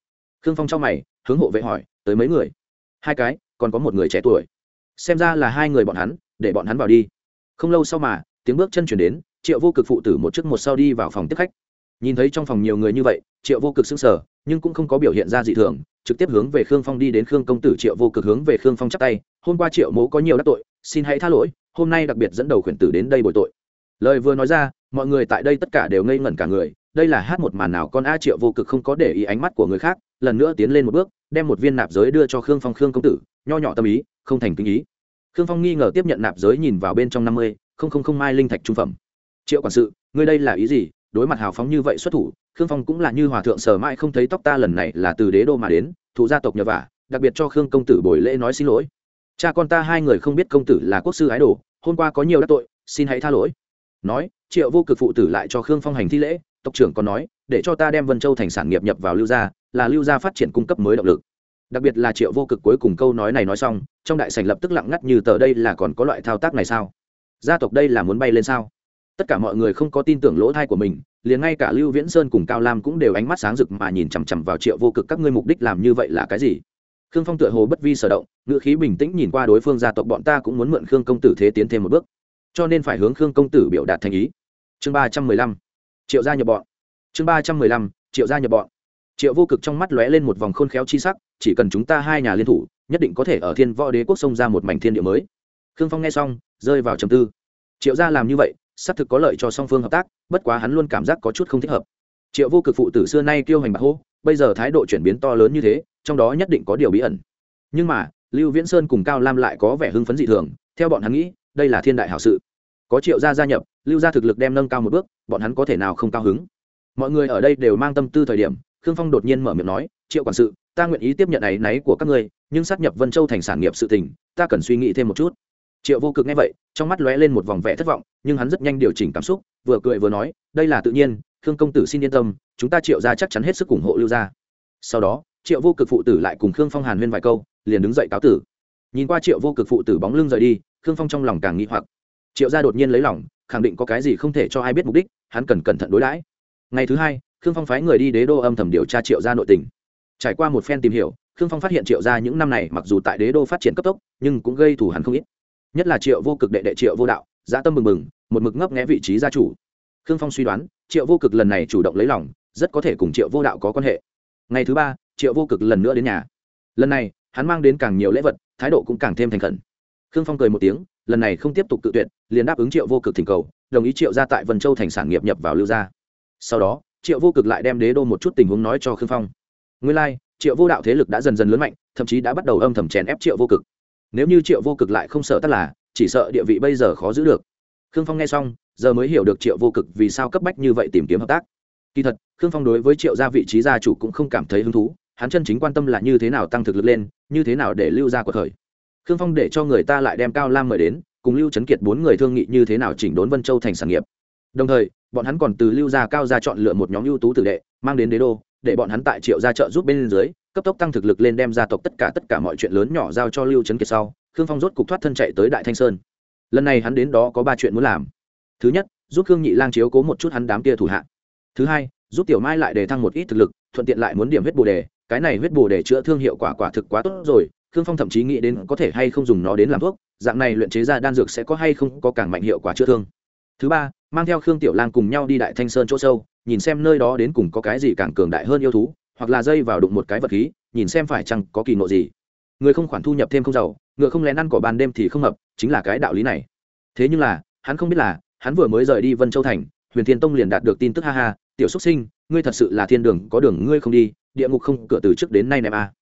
Khương phong trong mày, hướng hộ vệ hỏi, tới mấy người? Hai cái, còn có một người trẻ tuổi. Xem ra là hai người bọn hắn, để bọn hắn vào đi. Không lâu sau mà, tiếng bước chân chuyển đến, triệu vô cực phụ tử một chiếc một sau đi vào phòng tiếp khách. Nhìn thấy trong phòng nhiều người như vậy, triệu vô cực sững sờ, nhưng cũng không có biểu hiện ra dị thường, trực tiếp hướng về khương phong đi đến khương công tử triệu vô cực hướng về khương phong chắp tay, hôm qua triệu mố có nhiều đắc tội, xin hãy tha lỗi, hôm nay đặc biệt dẫn đầu khuyển tử đến đây bồi tội. Lời vừa nói ra, mọi người tại đây tất cả đều ngây ngẩn cả người đây là hát một màn nào con a triệu vô cực không có để ý ánh mắt của người khác, lần nữa tiến lên một bước, đem một viên nạp giới đưa cho khương phong. Khương công tử, nho nhỏ tâm ý, không thành kinh ý. Khương phong nghi ngờ tiếp nhận nạp giới nhìn vào bên trong năm mươi, không không không mai linh thạch trung phẩm. Triệu quản sự, ngươi đây là ý gì? Đối mặt hào phóng như vậy xuất thủ, khương phong cũng là như hòa thượng sở mãi không thấy tóc ta lần này là từ đế đô mà đến thủ gia tộc nhờ vả, đặc biệt cho khương công tử bồi lễ nói xin lỗi. Cha con ta hai người không biết công tử là quốc sư ái đồ, hôm qua có nhiều đắc tội, xin hãy tha lỗi. Nói, triệu vô cực phụ tử lại cho khương phong hành thi lễ tộc trưởng còn nói, để cho ta đem vân châu thành sản nghiệp nhập vào lưu gia, là lưu gia phát triển cung cấp mới động lực. Đặc biệt là triệu vô cực cuối cùng câu nói này nói xong, trong đại sảnh lập tức lặng ngắt như tờ đây là còn có loại thao tác này sao? Gia tộc đây là muốn bay lên sao? Tất cả mọi người không có tin tưởng lỗ thai của mình, liền ngay cả lưu viễn sơn cùng cao lam cũng đều ánh mắt sáng rực mà nhìn chằm chằm vào triệu vô cực các ngươi mục đích làm như vậy là cái gì? Khương phong tựa hồ bất vi sở động, ngữ khí bình tĩnh nhìn qua đối phương gia tộc bọn ta cũng muốn mượn khương công tử thế tiến thêm một bước. Cho nên phải hướng khương công tử biểu đạt thành ý. Chương ba trăm mười lăm triệu gia nhập bọn. Chương ba trăm mười lăm, triệu gia nhập bọn. Triệu vô cực trong mắt lóe lên một vòng khôn khéo chi sắc, chỉ cần chúng ta hai nhà liên thủ, nhất định có thể ở thiên võ đế quốc xông ra một mảnh thiên địa mới. Khương phong nghe xong, rơi vào trầm tư. Triệu gia làm như vậy, xác thực có lợi cho song phương hợp tác, bất quá hắn luôn cảm giác có chút không thích hợp. Triệu vô cực phụ tử xưa nay tiêu hành bạc hô, bây giờ thái độ chuyển biến to lớn như thế, trong đó nhất định có điều bí ẩn. Nhưng mà, lưu viễn sơn cùng cao lam lại có vẻ hưng phấn dị thường, theo bọn hắn nghĩ, đây là thiên đại hảo sự có triệu gia gia nhập, lưu gia thực lực đem nâng cao một bước, bọn hắn có thể nào không cao hứng? Mọi người ở đây đều mang tâm tư thời điểm, khương phong đột nhiên mở miệng nói, triệu quản sự, ta nguyện ý tiếp nhận áy náy của các ngươi, nhưng sát nhập vân châu thành sản nghiệp sự tình, ta cần suy nghĩ thêm một chút. Triệu vô cực nghe vậy, trong mắt lóe lên một vòng vẻ thất vọng, nhưng hắn rất nhanh điều chỉnh cảm xúc, vừa cười vừa nói, đây là tự nhiên, khương công tử xin yên tâm, chúng ta triệu ra chắc chắn hết sức ủng hộ lưu gia. Sau đó, triệu vô cực phụ tử lại cùng khương phong hàn huyên vài câu, liền đứng dậy cáo tử. Nhìn qua triệu vô cực phụ tử bóng lưng rời đi, khương phong trong lòng càng nghĩ hoặc triệu gia đột nhiên lấy lòng, khẳng định có cái gì không thể cho ai biết mục đích, hắn cần cẩn thận đối đãi. Ngày thứ hai, khương phong phái người đi đế đô âm thầm điều tra triệu gia nội tình. Trải qua một phen tìm hiểu, khương phong phát hiện triệu gia những năm này mặc dù tại đế đô phát triển cấp tốc, nhưng cũng gây thù hắn không ít. Nhất là triệu vô cực đệ đệ triệu vô đạo, dã tâm mừng mừng, một mực ngấp nghé vị trí gia chủ. Khương phong suy đoán, triệu vô cực lần này chủ động lấy lòng, rất có thể cùng triệu vô đạo có quan hệ. Ngày thứ ba, triệu vô cực lần nữa đến nhà. Lần này, hắn mang đến càng nhiều lễ vật, thái độ cũng càng thêm thành khẩn khương phong cười một tiếng lần này không tiếp tục tự tuyệt liền đáp ứng triệu vô cực thỉnh cầu đồng ý triệu ra tại vân châu thành sản nghiệp nhập vào lưu gia. Sau đó triệu vô cực lại đem đế đô một chút tình huống nói cho khương phong. Nguyên lai、like, triệu vô đạo thế lực đã dần dần lớn mạnh thậm chí đã bắt đầu âm thầm chèn ép triệu vô cực. Nếu như triệu vô cực lại không sợ tất là chỉ sợ địa vị bây giờ khó giữ được. Khương phong nghe xong giờ mới hiểu được triệu vô cực vì sao cấp bách như vậy tìm kiếm hợp tác. Kỳ thật khương phong đối với triệu gia vị trí gia chủ cũng không cảm thấy hứng thú hắn chân chính quan tâm là như thế nào tăng thực lực lên như thế nào để lưu gia cuộc khởi khương phong để cho người ta lại đem cao lam mời đến, cùng lưu trấn kiệt bốn người thương nghị như thế nào chỉnh đốn vân châu thành sản nghiệp. Đồng thời, bọn hắn còn từ lưu gia cao ra chọn lựa một nhóm ưu tú tử đệ, mang đến đế đô, để bọn hắn tại triệu gia trợ giúp bên dưới, cấp tốc tăng thực lực lên đem gia tộc tất cả tất cả mọi chuyện lớn nhỏ giao cho lưu trấn kiệt sau, khương phong rốt cục thoát thân chạy tới đại thanh sơn. Lần này hắn đến đó có ba chuyện muốn làm. Thứ nhất, giúp khương nhị lang chiếu cố một chút hắn đám kia thủ hạ. Thứ hai, giúp tiểu mai lại đề thăng một ít thực lực, thuận tiện lại muốn điểm huyết bồ đề. Cái này huyết bồ đề chữa thương hiệu quả quả thực quá tốt rồi khương phong thậm chí nghĩ đến có thể hay không dùng nó đến làm thuốc, dạng này luyện chế ra đan dược sẽ có hay không có càng mạnh hiệu quả chữa thương. Thứ ba, mang theo khương tiểu lang cùng nhau đi đại thanh sơn chỗ sâu, nhìn xem nơi đó đến cùng có cái gì càng cường đại hơn yêu thú, hoặc là dây vào đụng một cái vật khí, nhìn xem phải chăng có kỳ ngộ gì. Người không khoản thu nhập thêm không giàu, ngựa không lén ăn cỏ ban đêm thì không hợp, chính là cái đạo lý này. Thế nhưng là, hắn không biết là, hắn vừa mới rời đi vân châu thành, huyền thiên tông liền đạt được tin tức ha ha, tiểu xuất sinh, ngươi thật sự là thiên đường, có đường ngươi không đi, địa ngục không cửa từ trước đến nay nè a à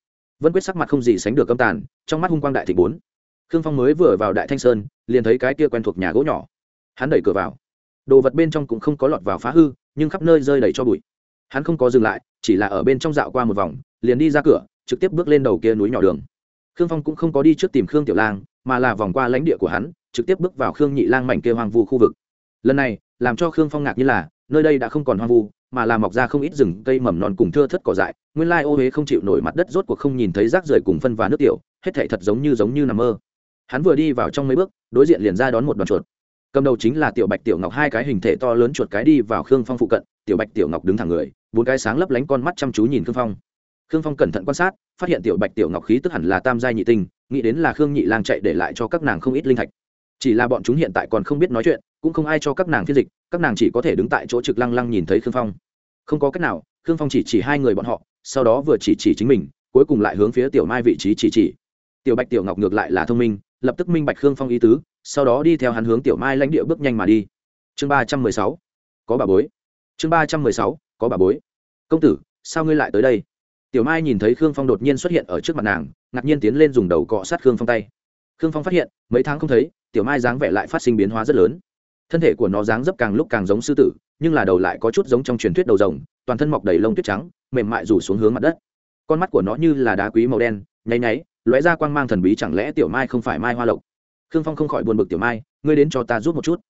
vân quyết sắc mặt không gì sánh được âm tàn, trong mắt hung quang đại thị bốn. Khương phong mới vừa vào đại thanh sơn, liền thấy cái kia quen thuộc nhà gỗ nhỏ. Hắn đẩy cửa vào. Đồ vật bên trong cũng không có lọt vào phá hư, nhưng khắp nơi rơi đầy cho bụi. Hắn không có dừng lại, chỉ là ở bên trong dạo qua một vòng, liền đi ra cửa, trực tiếp bước lên đầu kia núi nhỏ đường. Khương phong cũng không có đi trước tìm khương tiểu lang, mà là vòng qua lãnh địa của hắn, trực tiếp bước vào khương nhị lang mảnh kia hoang vu khu vực. Lần này, làm cho khương phong ngạc như là, nơi đây đã không còn hoang vu mà là mọc ra không ít rừng cây mầm non cùng thưa thất cỏ dại, nguyên lai ô huế không chịu nổi mặt đất rốt cuộc không nhìn thấy rác rưởi cùng phân và nước tiểu, hết thảy thật giống như giống như nằm mơ. Hắn vừa đi vào trong mấy bước, đối diện liền ra đón một đoàn chuột. Cầm đầu chính là tiểu bạch tiểu ngọc, hai cái hình thể to lớn chuột cái đi vào khương phong phụ cận, tiểu bạch tiểu ngọc đứng thẳng người, bốn cái sáng lấp lánh con mắt chăm chú nhìn khương phong. Khương phong cẩn thận quan sát, phát hiện tiểu bạch tiểu ngọc khí tức hẳn là tam giai nhị tinh, nghĩ đến là khương nhị lang chạy để lại cho các nàng không ít linh thạch chỉ là bọn chúng hiện tại còn không biết nói chuyện, cũng không ai cho các nàng phiên dịch, các nàng chỉ có thể đứng tại chỗ trực lăng lăng nhìn thấy khương phong. Không có cách nào, khương phong chỉ chỉ hai người bọn họ, sau đó vừa chỉ chỉ chính mình, cuối cùng lại hướng phía tiểu mai vị trí chỉ chỉ. Tiểu bạch, tiểu ngọc ngược lại là thông minh, lập tức minh bạch khương phong ý tứ, sau đó đi theo hắn hướng tiểu mai lãnh địa bước nhanh mà đi. Chương ba trăm mười sáu, có bà bối. Chương ba trăm mười sáu, có bà bối. Công tử, sao ngươi lại tới đây? Tiểu mai nhìn thấy khương phong đột nhiên xuất hiện ở trước mặt nàng, ngạc nhiên tiến lên dùng đầu cọ sát khương phong tay. Khương phong phát hiện, mấy tháng không thấy tiểu mai dáng vẻ lại phát sinh biến hóa rất lớn. Thân thể của nó dáng dấp càng lúc càng giống sư tử, nhưng là đầu lại có chút giống trong truyền thuyết đầu rồng, toàn thân mọc đầy lông tuyết trắng, mềm mại rủ xuống hướng mặt đất. Con mắt của nó như là đá quý màu đen, nháy nháy, lóe ra quang mang thần bí chẳng lẽ tiểu mai không phải mai hoa lộc? Khương phong không khỏi buồn bực tiểu mai, ngươi đến cho ta giúp một chút.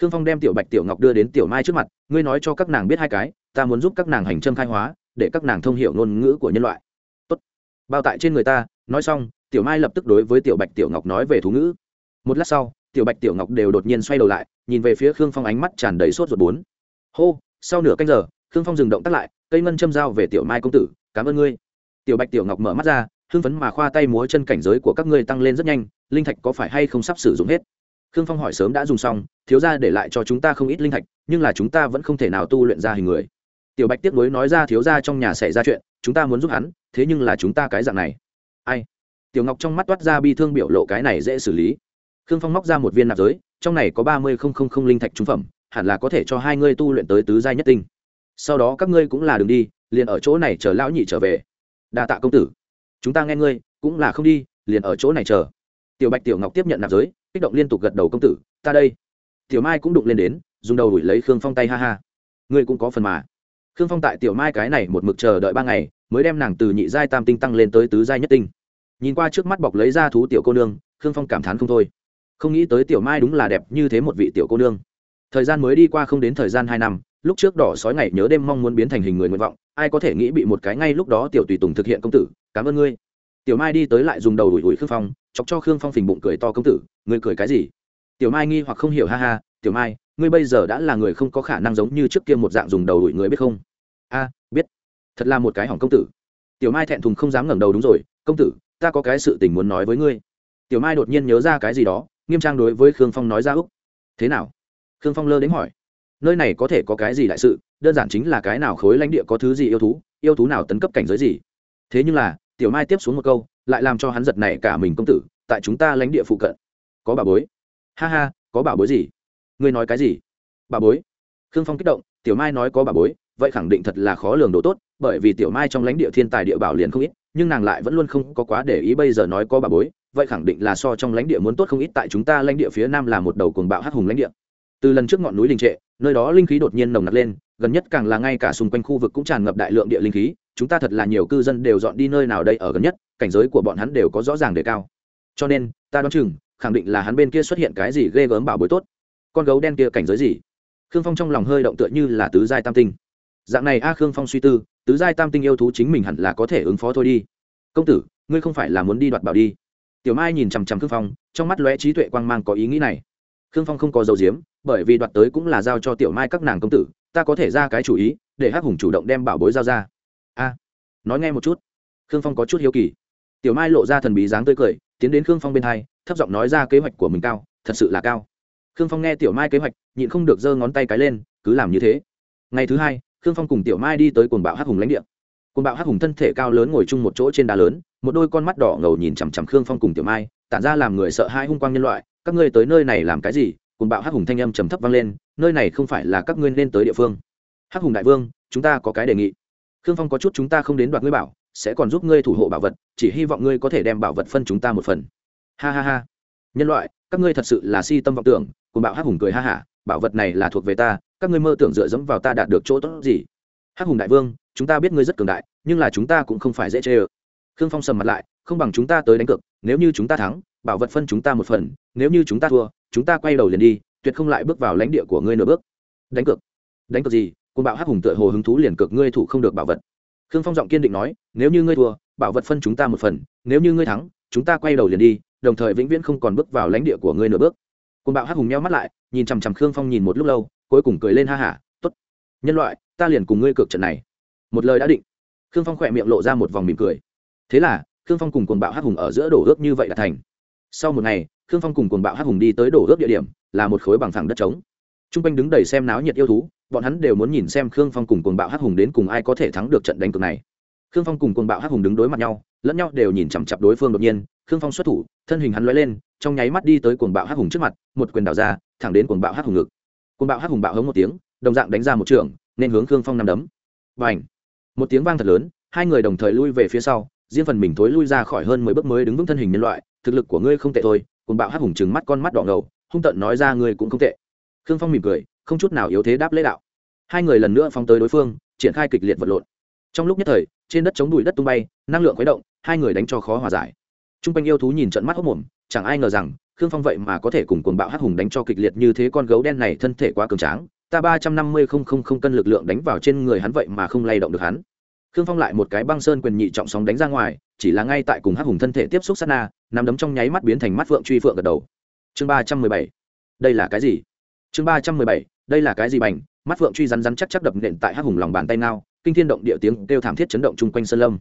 Khương phong đem tiểu bạch, tiểu ngọc đưa đến tiểu mai trước mặt, ngươi nói cho các nàng biết hai cái, ta muốn giúp các nàng hành trâm khai hóa, để các nàng thông hiểu ngôn ngữ của nhân loại. Tốt. bao tại trên người ta, nói xong, tiểu mai lập tức đối với tiểu bạch, tiểu ngọc nói về thú ngữ một lát sau, tiểu bạch, tiểu ngọc đều đột nhiên xoay đầu lại, nhìn về phía khương phong ánh mắt tràn đầy sốt ruột bốn. Hô, sau nửa canh giờ, khương phong dừng động tắt lại, cây ngân châm dao về tiểu mai công tử, cảm ơn ngươi. Tiểu bạch, tiểu ngọc mở mắt ra, hưng phấn mà khoa tay múa chân cảnh giới của các ngươi tăng lên rất nhanh, linh thạch có phải hay không sắp sử dụng hết? Khương phong hỏi sớm đã dùng xong, thiếu ra để lại cho chúng ta không ít linh thạch, nhưng là chúng ta vẫn không thể nào tu luyện ra hình người. Tiểu bạch tiếc nuối nói ra, thiếu ra trong nhà xảy ra chuyện, chúng ta muốn giúp hắn, thế nhưng là chúng ta cái dạng này. Ai? Tiểu ngọc trong mắt toát ra bi thương biểu lộ cái này dễ xử lý khương phong móc ra một viên nạp giới, trong này có ba mươi không không không linh thạch trung phẩm, hẳn là có thể cho hai ngươi tu luyện tới tứ giai nhất tinh. Sau đó các ngươi cũng là đường đi, liền ở chỗ này chờ lão nhị trở về. Đa tạ công tử. Chúng ta nghe ngươi, cũng là không đi, liền ở chỗ này chờ. Tiểu bạch tiểu ngọc tiếp nhận nạp giới, kích động liên tục gật đầu công tử, ta đây. Tiểu mai cũng đụng lên đến, dùng đầu đuổi lấy khương phong tay ha ha. Ngươi cũng có phần mà. Khương phong tại tiểu mai cái này một mực chờ đợi ba ngày, mới đem nàng từ nhị giai tam tinh tăng lên tới tứ giai nhất tinh. Nhìn qua trước mắt bọc lấy ra thú tiểu cô nương, khương phong cảm thán không thôi không nghĩ tới tiểu mai đúng là đẹp như thế một vị tiểu cô nương. Thời gian mới đi qua không đến thời gian hai năm, lúc trước đỏ sói ngày nhớ đêm mong muốn biến thành hình người nguyện vọng, ai có thể nghĩ bị một cái ngay lúc đó tiểu tùy tùng thực hiện công tử, cảm ơn ngươi. Tiểu mai đi tới lại dùng đầu đuổi đuổi khương phong, chọc cho khương phong phình bụng cười to công tử, ngươi cười cái gì? Tiểu mai nghi hoặc không hiểu, ha ha, tiểu mai, ngươi bây giờ đã là người không có khả năng giống như trước kia một dạng dùng đầu đuổi người biết không? A, biết. Thật là một cái hỏng công tử. Tiểu mai thẹn thùng không dám ngẩng đầu đúng rồi, công tử, ta có cái sự tình muốn nói với ngươi. Tiểu mai đột nhiên nhớ ra cái gì đó nghiêm trang đối với khương phong nói ra úc. Thế nào? Khương phong lơ đến hỏi. Nơi này có thể có cái gì đại sự? Đơn giản chính là cái nào khối lãnh địa có thứ gì yêu thú? Yêu thú nào tấn cấp cảnh giới gì? Thế nhưng là, tiểu mai tiếp xuống một câu, lại làm cho hắn giật này cả mình công tử, tại chúng ta lãnh địa phụ cận. Có bà bối. Ha ha, có bà bối gì? Ngươi nói cái gì? Bà bối. Khương phong kích động, tiểu mai nói có bà bối, vậy khẳng định thật là khó lường đồ tốt, bởi vì tiểu mai trong lãnh địa thiên tài địa bảo liền không ít, nhưng nàng lại vẫn luôn không có quá để ý bây giờ nói có bà bối vậy khẳng định là so trong lãnh địa muốn tốt không ít, tại chúng ta lãnh địa phía nam là một đầu cuồng bạo hắc hùng lãnh địa. Từ lần trước ngọn núi đình trệ, nơi đó linh khí đột nhiên nồng nặc lên, gần nhất càng là ngay cả xung quanh khu vực cũng tràn ngập đại lượng địa linh khí, chúng ta thật là nhiều cư dân đều dọn đi nơi nào đây ở gần nhất, cảnh giới của bọn hắn đều có rõ ràng đề cao. Cho nên, ta đoán chừng, khẳng định là hắn bên kia xuất hiện cái gì ghê gớm bảo bối tốt. Con gấu đen kia cảnh giới gì? Khương phong trong lòng hơi động tựa như là tứ giai tam tinh. Dạng này a, khương phong suy tư, tứ giai tam tinh yêu thú chính mình hẳn là có thể ứng phó thôi đi. Công tử, ngươi không phải là muốn đi đoạt bảo đi tiểu mai nhìn chằm chằm khương phong, trong mắt lóe trí tuệ quang mang có ý nghĩ này. Khương phong không có dấu diếm bởi vì đoạt tới cũng là giao cho tiểu mai các nàng công tử, ta có thể ra cái chủ ý, để hắc hùng chủ động đem bảo bối giao ra. A, nói nghe một chút. Khương phong có chút hiếu kỳ. Tiểu mai lộ ra thần bí dáng tươi cười, tiến đến khương phong bên hai, thấp giọng nói ra kế hoạch của mình cao, thật sự là cao. Khương phong nghe tiểu mai kế hoạch, nhịn không được giơ ngón tay cái lên, cứ làm như thế. Ngày thứ hai, khương phong cùng tiểu mai đi tới cồn bạo hắc hùng lãnh địa côn bạo hắc hùng thân thể cao lớn ngồi chung một chỗ trên đá lớn, một đôi con mắt đỏ ngầu nhìn chằm chằm khương phong cùng tiểu mai, tản ra làm người sợ hai hung quang nhân loại, các ngươi tới nơi này làm cái gì? Côn bạo hắc hùng thanh âm trầm thấp vang lên, nơi này không phải là các ngươi nên tới địa phương. Hắc hùng đại vương, chúng ta có cái đề nghị. Khương phong có chút chúng ta không đến đoạt ngươi bảo, sẽ còn giúp ngươi thủ hộ bảo vật, chỉ hy vọng ngươi có thể đem bảo vật phân chúng ta một phần. Ha ha ha. Nhân loại, các ngươi thật sự là si tâm vọng tưởng. Côn bạo hắc hùng cười ha hả, bảo vật này là thuộc về ta, các ngươi mơ tưởng dựa dẫm vào ta đạt được chỗ tốt gì? Hắc hùng đại vương, chúng ta biết ngươi rất cường đại, nhưng là chúng ta cũng không phải dễ chê ơ. Khương phong sầm mặt lại, không bằng chúng ta tới đánh cược, nếu như chúng ta thắng, bảo vật phân chúng ta một phần, nếu như chúng ta thua, chúng ta quay đầu liền đi, tuyệt không lại bước vào lãnh địa của ngươi nửa bước. Đánh cược? Đánh cược gì? Côn bạo hắc hùng tựa hồ hứng thú liền cược ngươi thủ không được bảo vật. Khương phong giọng kiên định nói, nếu như ngươi thua, bảo vật phân chúng ta một phần, nếu như ngươi thắng, chúng ta quay đầu liền đi, đồng thời vĩnh viễn không còn bước vào lãnh địa của ngươi nửa bước. Côn bạo hắc hùng nheo mắt lại, nhìn chằm chằm khương phong nhìn một lúc lâu, cuối cùng cười lên ha hả nhân loại, ta liền cùng ngươi cược trận này. Một lời đã định, khương phong khỏe miệng lộ ra một vòng mỉm cười. Thế là, khương phong cùng cuồng bạo hắc hùng ở giữa đổ ước như vậy đã thành. Sau một ngày, khương phong cùng cuồng bạo hắc hùng đi tới đổ ước địa điểm, là một khối bằng phẳng đất trống. T r u n g quanh đứng đầy xem náo nhiệt yêu thú, bọn hắn đều muốn nhìn xem khương phong cùng cuồng bạo hắc hùng đến cùng ai có thể thắng được trận đánh cược này. Khương phong cùng cuồng bạo hắc hùng đứng đối mặt nhau, lẫn nhau đều nhìn chằm chặp đối phương đột nhiên, khương phong xuất thủ, thân hình hắn lóe lên, trong nháy mắt đi tới cuồng bạo hắc hùng trước mặt, một quyền đảo ra, thẳng đến cuồng bạo hắc hùng ngực. Cuồng bạo hắc hùng bạo hống một tiếng đồng dạng đánh ra một trường, nên hướng khương phong nằm đấm. Và ảnh một tiếng vang thật lớn, hai người đồng thời lui về phía sau, riêng phần mình thối lui ra khỏi hơn mười bước mới đứng vững thân hình nhân loại, thực lực của ngươi không tệ thôi, cùng bạo hắc hùng trừng mắt con mắt đỏ ngầu, hung tận nói ra ngươi cũng không tệ. Khương phong mỉm cười, không chút nào yếu thế đáp lễ đạo. Hai người lần nữa phóng tới đối phương, triển khai kịch liệt vật lộn. Trong lúc nhất thời, trên đất chống đùi đất tung bay, năng lượng khuấy động, hai người đánh cho khó hòa giải. T r u n g quanh yêu thú nhìn trận mắt hốc mồm, chẳng ai ngờ rằng, khương phong vậy mà có thể cùng cuồng bạo hắc hùng đánh cho kịch liệt như thế con gấu đen này thân thể quá cường tráng ta ba trăm năm mươi không không không cân lực lượng đánh vào trên người hắn vậy mà không lay động được hắn. Khương phong lại một cái băng sơn quyền nhị trọng sóng đánh ra ngoài, chỉ là ngay tại cùng hắc hùng thân thể tiếp xúc sát na, nắm đấm trong nháy mắt biến thành mắt phượng truy phượng gật đầu. Chương ba trăm mười bảy. Đây là cái gì? Chương ba trăm mười bảy. Đây là cái gì bành? Mắt phượng truy rắn rắn chắc chắc đập nện tại hắc hùng lòng bàn tay nào kinh thiên động địa tiếng kêu thảm thiết chấn động chung quanh sơn lâm.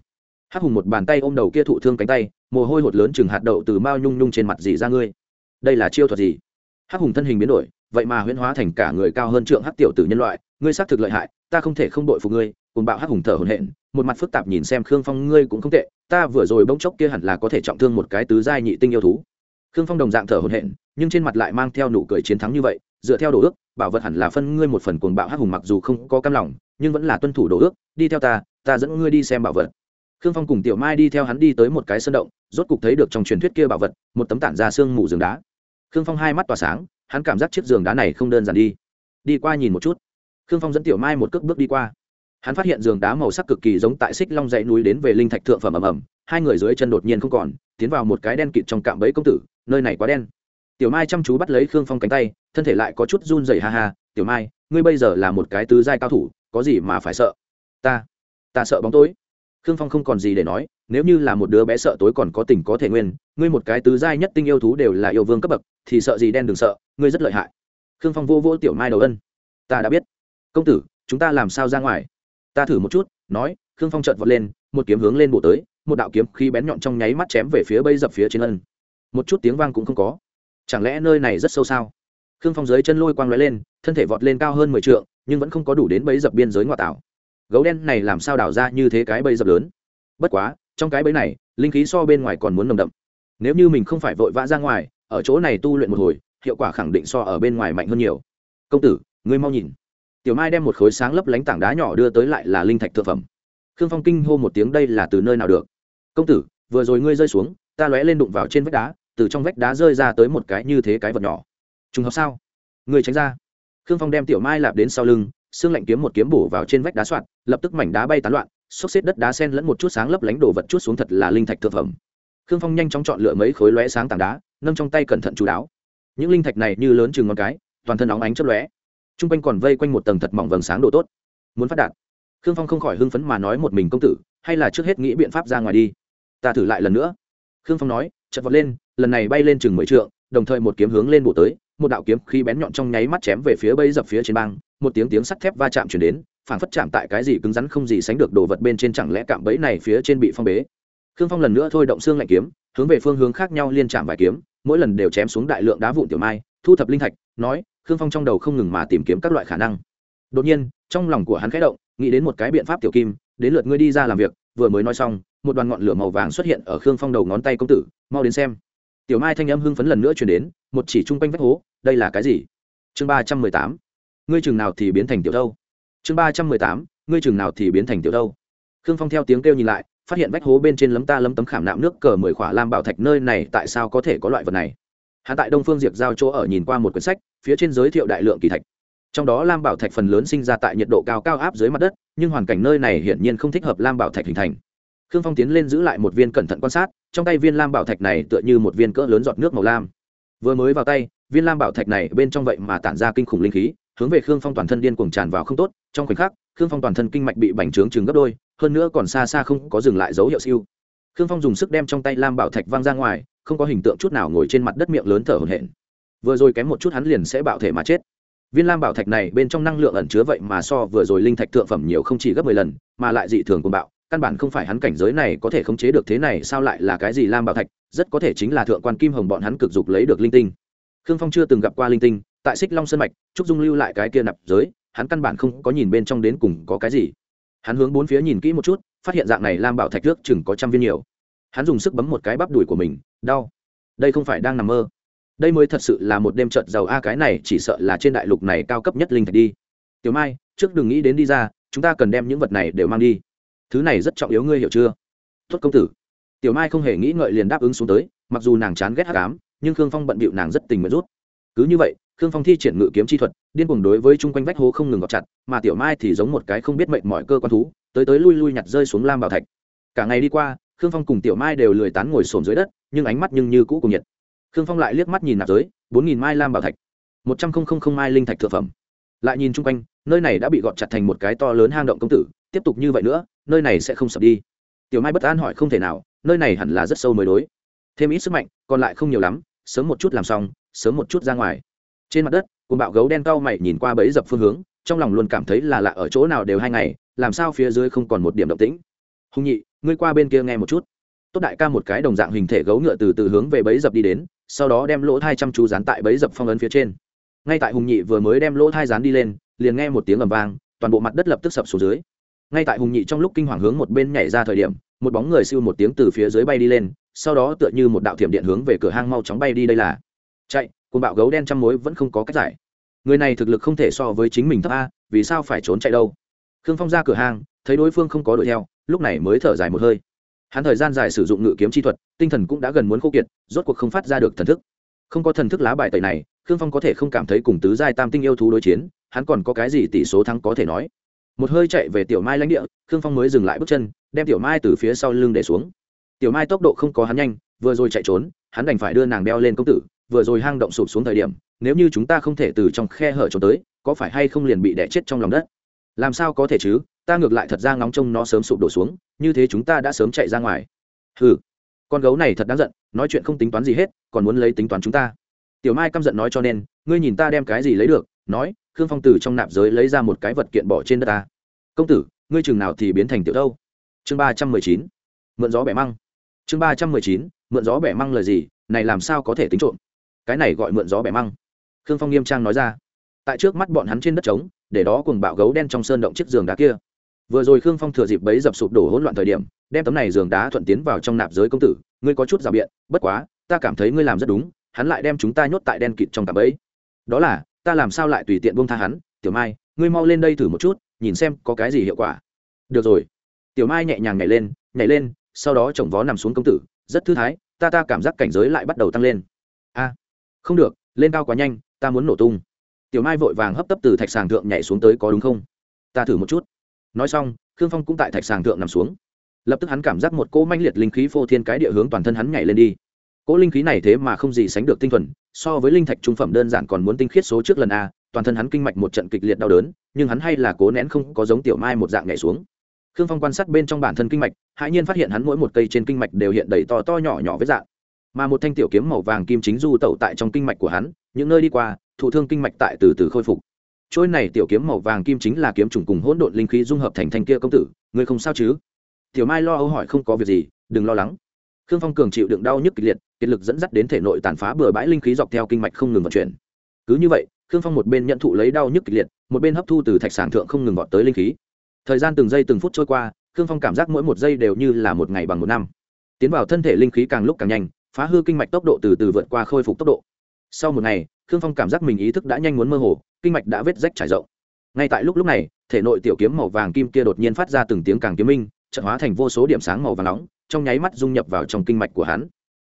Hắc hùng một bàn tay ôm đầu kia thụ thương cánh tay, mồ hôi hột lớn chừng hạt đậu từ mao nhung nhung trên mặt dì ra ngươi. Đây là chiêu thuật gì? Hắc hùng thân hình biến đổi vậy mà huyễn hóa thành cả người cao hơn trượng hắc tiểu tử nhân loại, ngươi xác thực lợi hại, ta không thể không đội phục ngươi cùng bạo hắc hùng thở hổn hển, một mặt phức tạp nhìn xem khương phong, ngươi cũng không tệ, ta vừa rồi bỗng chốc kia hẳn là có thể trọng thương một cái tứ giai nhị tinh yêu thú. Khương phong đồng dạng thở hổn hển, nhưng trên mặt lại mang theo nụ cười chiến thắng như vậy, dựa theo đồ ước, bảo vật hẳn là phân ngươi một phần cuồng bạo hắc hùng mặc dù không có cam lòng, nhưng vẫn là tuân thủ đồ ước, đi theo ta ta dẫn ngươi đi xem bảo vật. Khương phong cùng tiểu mai đi theo hắn đi tới một cái sân động, rốt cục thấy được trong truyền thuyết kia bảo vật, một tấm tản ra xương mù giường đá. Khương phong hai mắt tỏa sáng hắn cảm giác chiếc giường đá này không đơn giản đi. Đi qua nhìn một chút. Khương phong dẫn tiểu mai một cước bước đi qua. Hắn phát hiện giường đá màu sắc cực kỳ giống tại xích long dãy núi đến về linh thạch thượng phẩm ầm ầm. Hai người dưới chân đột nhiên không còn, tiến vào một cái đen kịt trong cạm bẫy công tử, nơi này quá đen. Tiểu mai chăm chú bắt lấy khương phong cánh tay, thân thể lại có chút run rẩy ha ha. Tiểu mai, ngươi bây giờ là một cái tứ giai cao thủ, có gì mà phải sợ? Ta ta sợ bóng tối. Khương phong không còn gì để nói nếu như là một đứa bé sợ tối còn có tình có thể nguyên, ngươi một cái tứ giai nhất tinh yêu thú đều là yêu vương cấp bậc, thì sợ gì đen đừng sợ, ngươi rất lợi hại. Khương phong vô vô tiểu mai đầu ân. Ta đã biết. Công tử, chúng ta làm sao ra ngoài? Ta thử một chút, nói, khương phong chợt vọt lên, một kiếm hướng lên bộ tới, một đạo kiếm khí bén nhọn trong nháy mắt chém về phía bây dập phía trên ân. Một chút tiếng vang cũng không có. Chẳng lẽ nơi này rất sâu sao? Khương phong dưới chân lôi quang lóe lên, thân thể vọt lên cao hơn mười trượng, nhưng vẫn không có đủ đến bẫy dập biên giới ngoại tảo. Gấu đen này làm sao đảo ra như thế cái bẫy dập lớn? Bất quá trong cái bẫy này, linh khí so bên ngoài còn muốn nồng đậm. Nếu như mình không phải vội vã ra ngoài, ở chỗ này tu luyện một hồi, hiệu quả khẳng định so ở bên ngoài mạnh hơn nhiều. Công tử, ngươi mau nhìn. Tiểu mai đem một khối sáng lấp lánh tảng đá nhỏ đưa tới lại là linh thạch thực phẩm. Khương phong kinh hô một tiếng đây là từ nơi nào được? Công tử, vừa rồi ngươi rơi xuống, ta lóe lên đụng vào trên vách đá, từ trong vách đá rơi ra tới một cái như thế cái vật nhỏ. Trùng hợp sao? Ngươi tránh ra. Khương phong đem tiểu mai lạp đến sau lưng, xương lạnh kiếm một kiếm bổ vào trên vách đá soạn lập tức mảnh đá bay tán loạn xốc xếp đất đá sen lẫn một chút sáng lấp lánh đồ vật chút xuống thật là linh thạch thực phẩm. Khương phong nhanh chóng chọn lựa mấy khối lóe sáng tảng đá, nâng trong tay cẩn thận chú đáo. Những linh thạch này như lớn chừng ngón cái, toàn thân óng ánh chớp lóe. Trung quanh còn vây quanh một tầng thật mỏng vầng sáng độ tốt. Muốn phát đạt. Khương phong không khỏi hưng phấn mà nói một mình công tử, hay là trước hết nghĩ biện pháp ra ngoài đi. Ta thử lại lần nữa. Khương phong nói, chợt vọt lên, lần này bay lên chừng mười trượng, đồng thời một kiếm hướng lên bổ tới, một đạo kiếm khi bén nhọn trong nháy mắt chém về phía bẫy dập phía trên băng, một tiếng tiếng sắt thép va chạm chuyển đến phảng phất chạm tại cái gì cứng rắn không gì sánh được đồ vật bên trên chẳng lẽ cạm bẫy này phía trên bị phong bế. Khương phong lần nữa thôi động xương lạnh kiếm, hướng về phương hướng khác nhau liên chạm vài kiếm, mỗi lần đều chém xuống đại lượng đá vụn tiểu mai, thu thập linh thạch, nói, khương phong trong đầu không ngừng mà tìm kiếm các loại khả năng. Đột nhiên, trong lòng của hắn khẽ động, nghĩ đến một cái biện pháp tiểu kim, đến lượt ngươi đi ra làm việc. Vừa mới nói xong, một đoàn ngọn lửa màu vàng xuất hiện ở khương phong đầu ngón tay công tử, mau đến xem. Tiểu mai thanh âm hưng phấn lần nữa chuyển đến, một chỉ chung quanh vách hố, đây là cái gì? Chương ba trăm mười tám. Ngươi chừng nào thì biến thành tiểu đâu chương ba trăm mười tám, ngươi chừng nào thì biến thành tiểu đâu? Khương phong theo tiếng kêu nhìn lại, phát hiện vách hố bên trên lấm ta lấm tấm khảm nạm nước cờ mười khỏa lam bảo thạch nơi này tại sao có thể có loại vật này? Hạ tại đông phương diệp giao chỗ ở nhìn qua một quyển sách, phía trên giới thiệu đại lượng kỳ thạch. Trong đó lam bảo thạch phần lớn sinh ra tại nhiệt độ cao cao áp dưới mặt đất, nhưng hoàn cảnh nơi này hiển nhiên không thích hợp lam bảo thạch hình thành. Khương phong tiến lên giữ lại một viên cẩn thận quan sát, trong tay viên lam bảo thạch này tựa như một viên cỡ lớn giọt nước màu lam. Vừa mới vào tay, viên lam bảo thạch này bên trong vậy mà tản ra kinh khủng linh khí hướng về khương phong toàn thân điên cuồng tràn vào không tốt, trong khoảnh khắc, khương phong toàn thân kinh mạch bị bành trướng chừng gấp đôi, hơn nữa còn xa xa không có dừng lại dấu hiệu siêu. Khương phong dùng sức đem trong tay lam bảo thạch văng ra ngoài, không có hình tượng chút nào ngồi trên mặt đất miệng lớn thở hổn hển. Vừa rồi kém một chút hắn liền sẽ bạo thể mà chết. Viên lam bảo thạch này bên trong năng lượng ẩn chứa vậy mà so vừa rồi linh thạch thượng phẩm nhiều không chỉ gấp mười lần, mà lại dị thường cuồng bạo, căn bản không phải hắn cảnh giới này có thể khống chế được thế này sao lại là cái gì lam bảo thạch, rất có thể chính là thượng quan kim hồng bọn hắn cực dục lấy được linh tinh. Khương phong chưa từng gặp qua linh tinh tại xích long sơn mạch, trúc dung lưu lại cái kia nạp giới, hắn căn bản không có nhìn bên trong đến cùng có cái gì. Hắn hướng bốn phía nhìn kỹ một chút, phát hiện dạng này lam bảo thạch trước chừng có trăm viên nhiều. Hắn dùng sức bấm một cái bắp đùi của mình, đau. Đây không phải đang nằm mơ. Đây mới thật sự là một đêm trợt giàu a, cái này chỉ sợ là trên đại lục này cao cấp nhất linh thạch đi. Tiểu mai, trước đừng nghĩ đến đi ra, chúng ta cần đem những vật này đều mang đi. Thứ này rất trọng yếu, ngươi hiểu chưa? Tuất công tử. Tiểu mai không hề nghĩ ngợi liền đáp ứng xuống tới, mặc dù nàng chán ghét hát cám nhưng khương phong bận bịu nàng rất tình nguyện rút. Cứ như vậy khương phong thi triển ngự kiếm chi thuật, điên cuồng đối với chung quanh vách hố không ngừng gọt chặt, mà tiểu mai thì giống một cái không biết mệnh mọi cơ quan thú, tới tới lui lui nhặt rơi xuống lam bảo thạch. Cả ngày đi qua, khương phong cùng tiểu mai đều lười tán ngồi sồn dưới đất, nhưng ánh mắt nhưng như cũ cùng nhiệt. Khương phong lại liếc mắt nhìn nạp giới, bốn nghìn mai lam bảo thạch, một trăm không không không mai linh thạch thượng phẩm. Lại nhìn chung quanh, nơi này đã bị gọt chặt thành một cái to lớn hang động công tử, tiếp tục như vậy nữa, nơi này sẽ không sập đi. Tiểu mai bất an hỏi không thể nào, nơi này hẳn là rất sâu mới đối. Thêm ít sức mạnh, còn lại không nhiều lắm, sớm một chút làm xong, sớm một chút ra ngoài trên mặt đất cùng bạo gấu đen cao mày nhìn qua bẫy dập phương hướng, trong lòng luôn cảm thấy là lạ ở chỗ nào đều hai ngày, làm sao phía dưới không còn một điểm động tĩnh. Hùng nhị, ngươi qua bên kia nghe một chút. Tốt đại ca một cái đồng dạng hình thể gấu ngựa từ từ hướng về bẫy dập đi đến, sau đó đem lỗ thai chăm chú dán tại bẫy dập phong ấn phía trên. Ngay tại hùng nhị vừa mới đem lỗ thai dán đi lên, liền nghe một tiếng ầm vang, toàn bộ mặt đất lập tức sập xuống dưới. Ngay tại hùng nhị trong lúc kinh hoàng hướng một bên nhảy ra thời điểm, một bóng người siêu một tiếng từ phía dưới bay đi lên, sau đó tựa như một đạo thiểm điện hướng về cửa hang mau chóng bay đi đây là. Chạy côn bạo gấu đen trăm mối vẫn không có cách giải. Người này thực lực không thể so với chính mình thấp a vì sao phải trốn chạy đâu? Khương phong ra cửa hàng, thấy đối phương không có đuổi theo lúc này mới thở dài một hơi. Hắn thời gian dài sử dụng ngự kiếm chi thuật tinh thần cũng đã gần muốn khô kiệt rốt cuộc không phát ra được thần thức. Không có thần thức lá bài tẩy này khương phong có thể không cảm thấy cùng tứ giai tam tinh yêu thú đối chiến hắn còn có cái gì tỷ số thắng có thể nói. Một hơi chạy về tiểu mai lãnh địa khương phong mới dừng lại bước chân đem tiểu mai từ phía sau lưng để xuống. Tiểu mai tốc độ không có hắn nhanh vừa rồi chạy trốn hắn đành phải đưa nàng đeo lên công tử vừa rồi hang động sụp xuống thời điểm, nếu như chúng ta không thể từ trong khe hở trốn tới, có phải hay không liền bị đẻ chết trong lòng đất? Làm sao có thể chứ? Ta ngược lại thật ra ngóng trông nó sớm sụp đổ xuống, như thế chúng ta đã sớm chạy ra ngoài. Hừ, con gấu này thật đáng giận, nói chuyện không tính toán gì hết, còn muốn lấy tính toán chúng ta. Tiểu mai căm giận nói cho nên, ngươi nhìn ta đem cái gì lấy được, nói, khương phong từ trong nạp giới lấy ra một cái vật kiện bỏ trên đất ta. Công tử, ngươi chừng nào thì biến thành tiểu đâu chương ba trăm mười chín, mượn gió bẻ măng. Chương ba trăm mười chín, mượn gió bẻ măng lời gì, này làm sao có thể tính trộm? Cái này gọi mượn gió bẻ măng. Khương phong nghiêm trang nói ra. Tại trước mắt bọn hắn trên đất trống, để đó cùng bạo gấu đen trong sơn động chiếc giường đá kia. Vừa rồi khương phong thừa dịp bấy dập sụp đổ hỗn loạn thời điểm, đem tấm này giường đá thuận tiến vào trong nạp giới công tử, ngươi có chút rào biện, bất quá, ta cảm thấy ngươi làm rất đúng, hắn lại đem chúng ta nhốt tại đen kịt trong cặp ấy đó là, ta làm sao lại tùy tiện buông tha hắn, tiểu mai, ngươi mau lên đây thử một chút, nhìn xem có cái gì hiệu quả. Được rồi. Tiểu mai nhẹ nhàng nhảy lên nhảy lên, sau đó chồng vó nằm xuống công tử, rất thư thái, ta ta cảm giác cảnh giới lại bắt đầu tăng lên. A không được, lên cao quá nhanh, ta muốn nổ tung. Tiểu mai vội vàng hấp tấp từ thạch sàng thượng nhảy xuống tới có đúng không? Ta thử một chút. Nói xong, khương phong cũng tại thạch sàng thượng nằm xuống. Lập tức hắn cảm giác một cỗ manh liệt linh khí phô thiên cái địa hướng toàn thân hắn nhảy lên đi. Cỗ linh khí này thế mà không gì sánh được tinh thuần, so với linh thạch trung phẩm đơn giản còn muốn tinh khiết số trước lần a, toàn thân hắn kinh mạch một trận kịch liệt đau đớn, nhưng hắn hay là cố nén không có giống tiểu mai một dạng nhảy xuống. Khương phong quan sát bên trong bản thân kinh mạch, hãi nhiên phát hiện hắn mỗi một cây trên kinh mạch đều hiện đầy to to nhỏ nhỏ với dạng mà một thanh tiểu kiếm màu vàng kim chính du tẩu tại trong kinh mạch của hắn, những nơi đi qua, thụ thương kinh mạch tại từ từ khôi phục. Trôi này tiểu kiếm màu vàng kim chính là kiếm trùng cùng hỗn độn linh khí dung hợp thành thanh kia công tử, ngươi không sao chứ? Tiểu mai lo âu hỏi không có việc gì, đừng lo lắng. Khương phong cường chịu đựng đau nhức kịch liệt, kiệt lực dẫn dắt đến thể nội tàn phá bừa bãi linh khí dọc theo kinh mạch không ngừng vận chuyển. Cứ như vậy, khương phong một bên nhận thụ lấy đau nhức kịch liệt, một bên hấp thu từ thạch sản thượng không ngừng vọt tới linh khí. Thời gian từng giây từng phút trôi qua, khương phong cảm giác mỗi một giây đều như là một ngày bằng một năm. Tiến vào thân thể linh khí càng lúc càng nhanh phá hư kinh mạch tốc độ từ từ vượt qua khôi phục tốc độ. Sau một ngày, khương phong cảm giác mình ý thức đã nhanh muốn mơ hồ, kinh mạch đã vết rách trải rộng. Ngay tại lúc lúc này, thể nội tiểu kiếm màu vàng kim kia đột nhiên phát ra từng tiếng càng kiếm minh trận hóa thành vô số điểm sáng màu vàng nóng, trong nháy mắt dung nhập vào trong kinh mạch của hắn.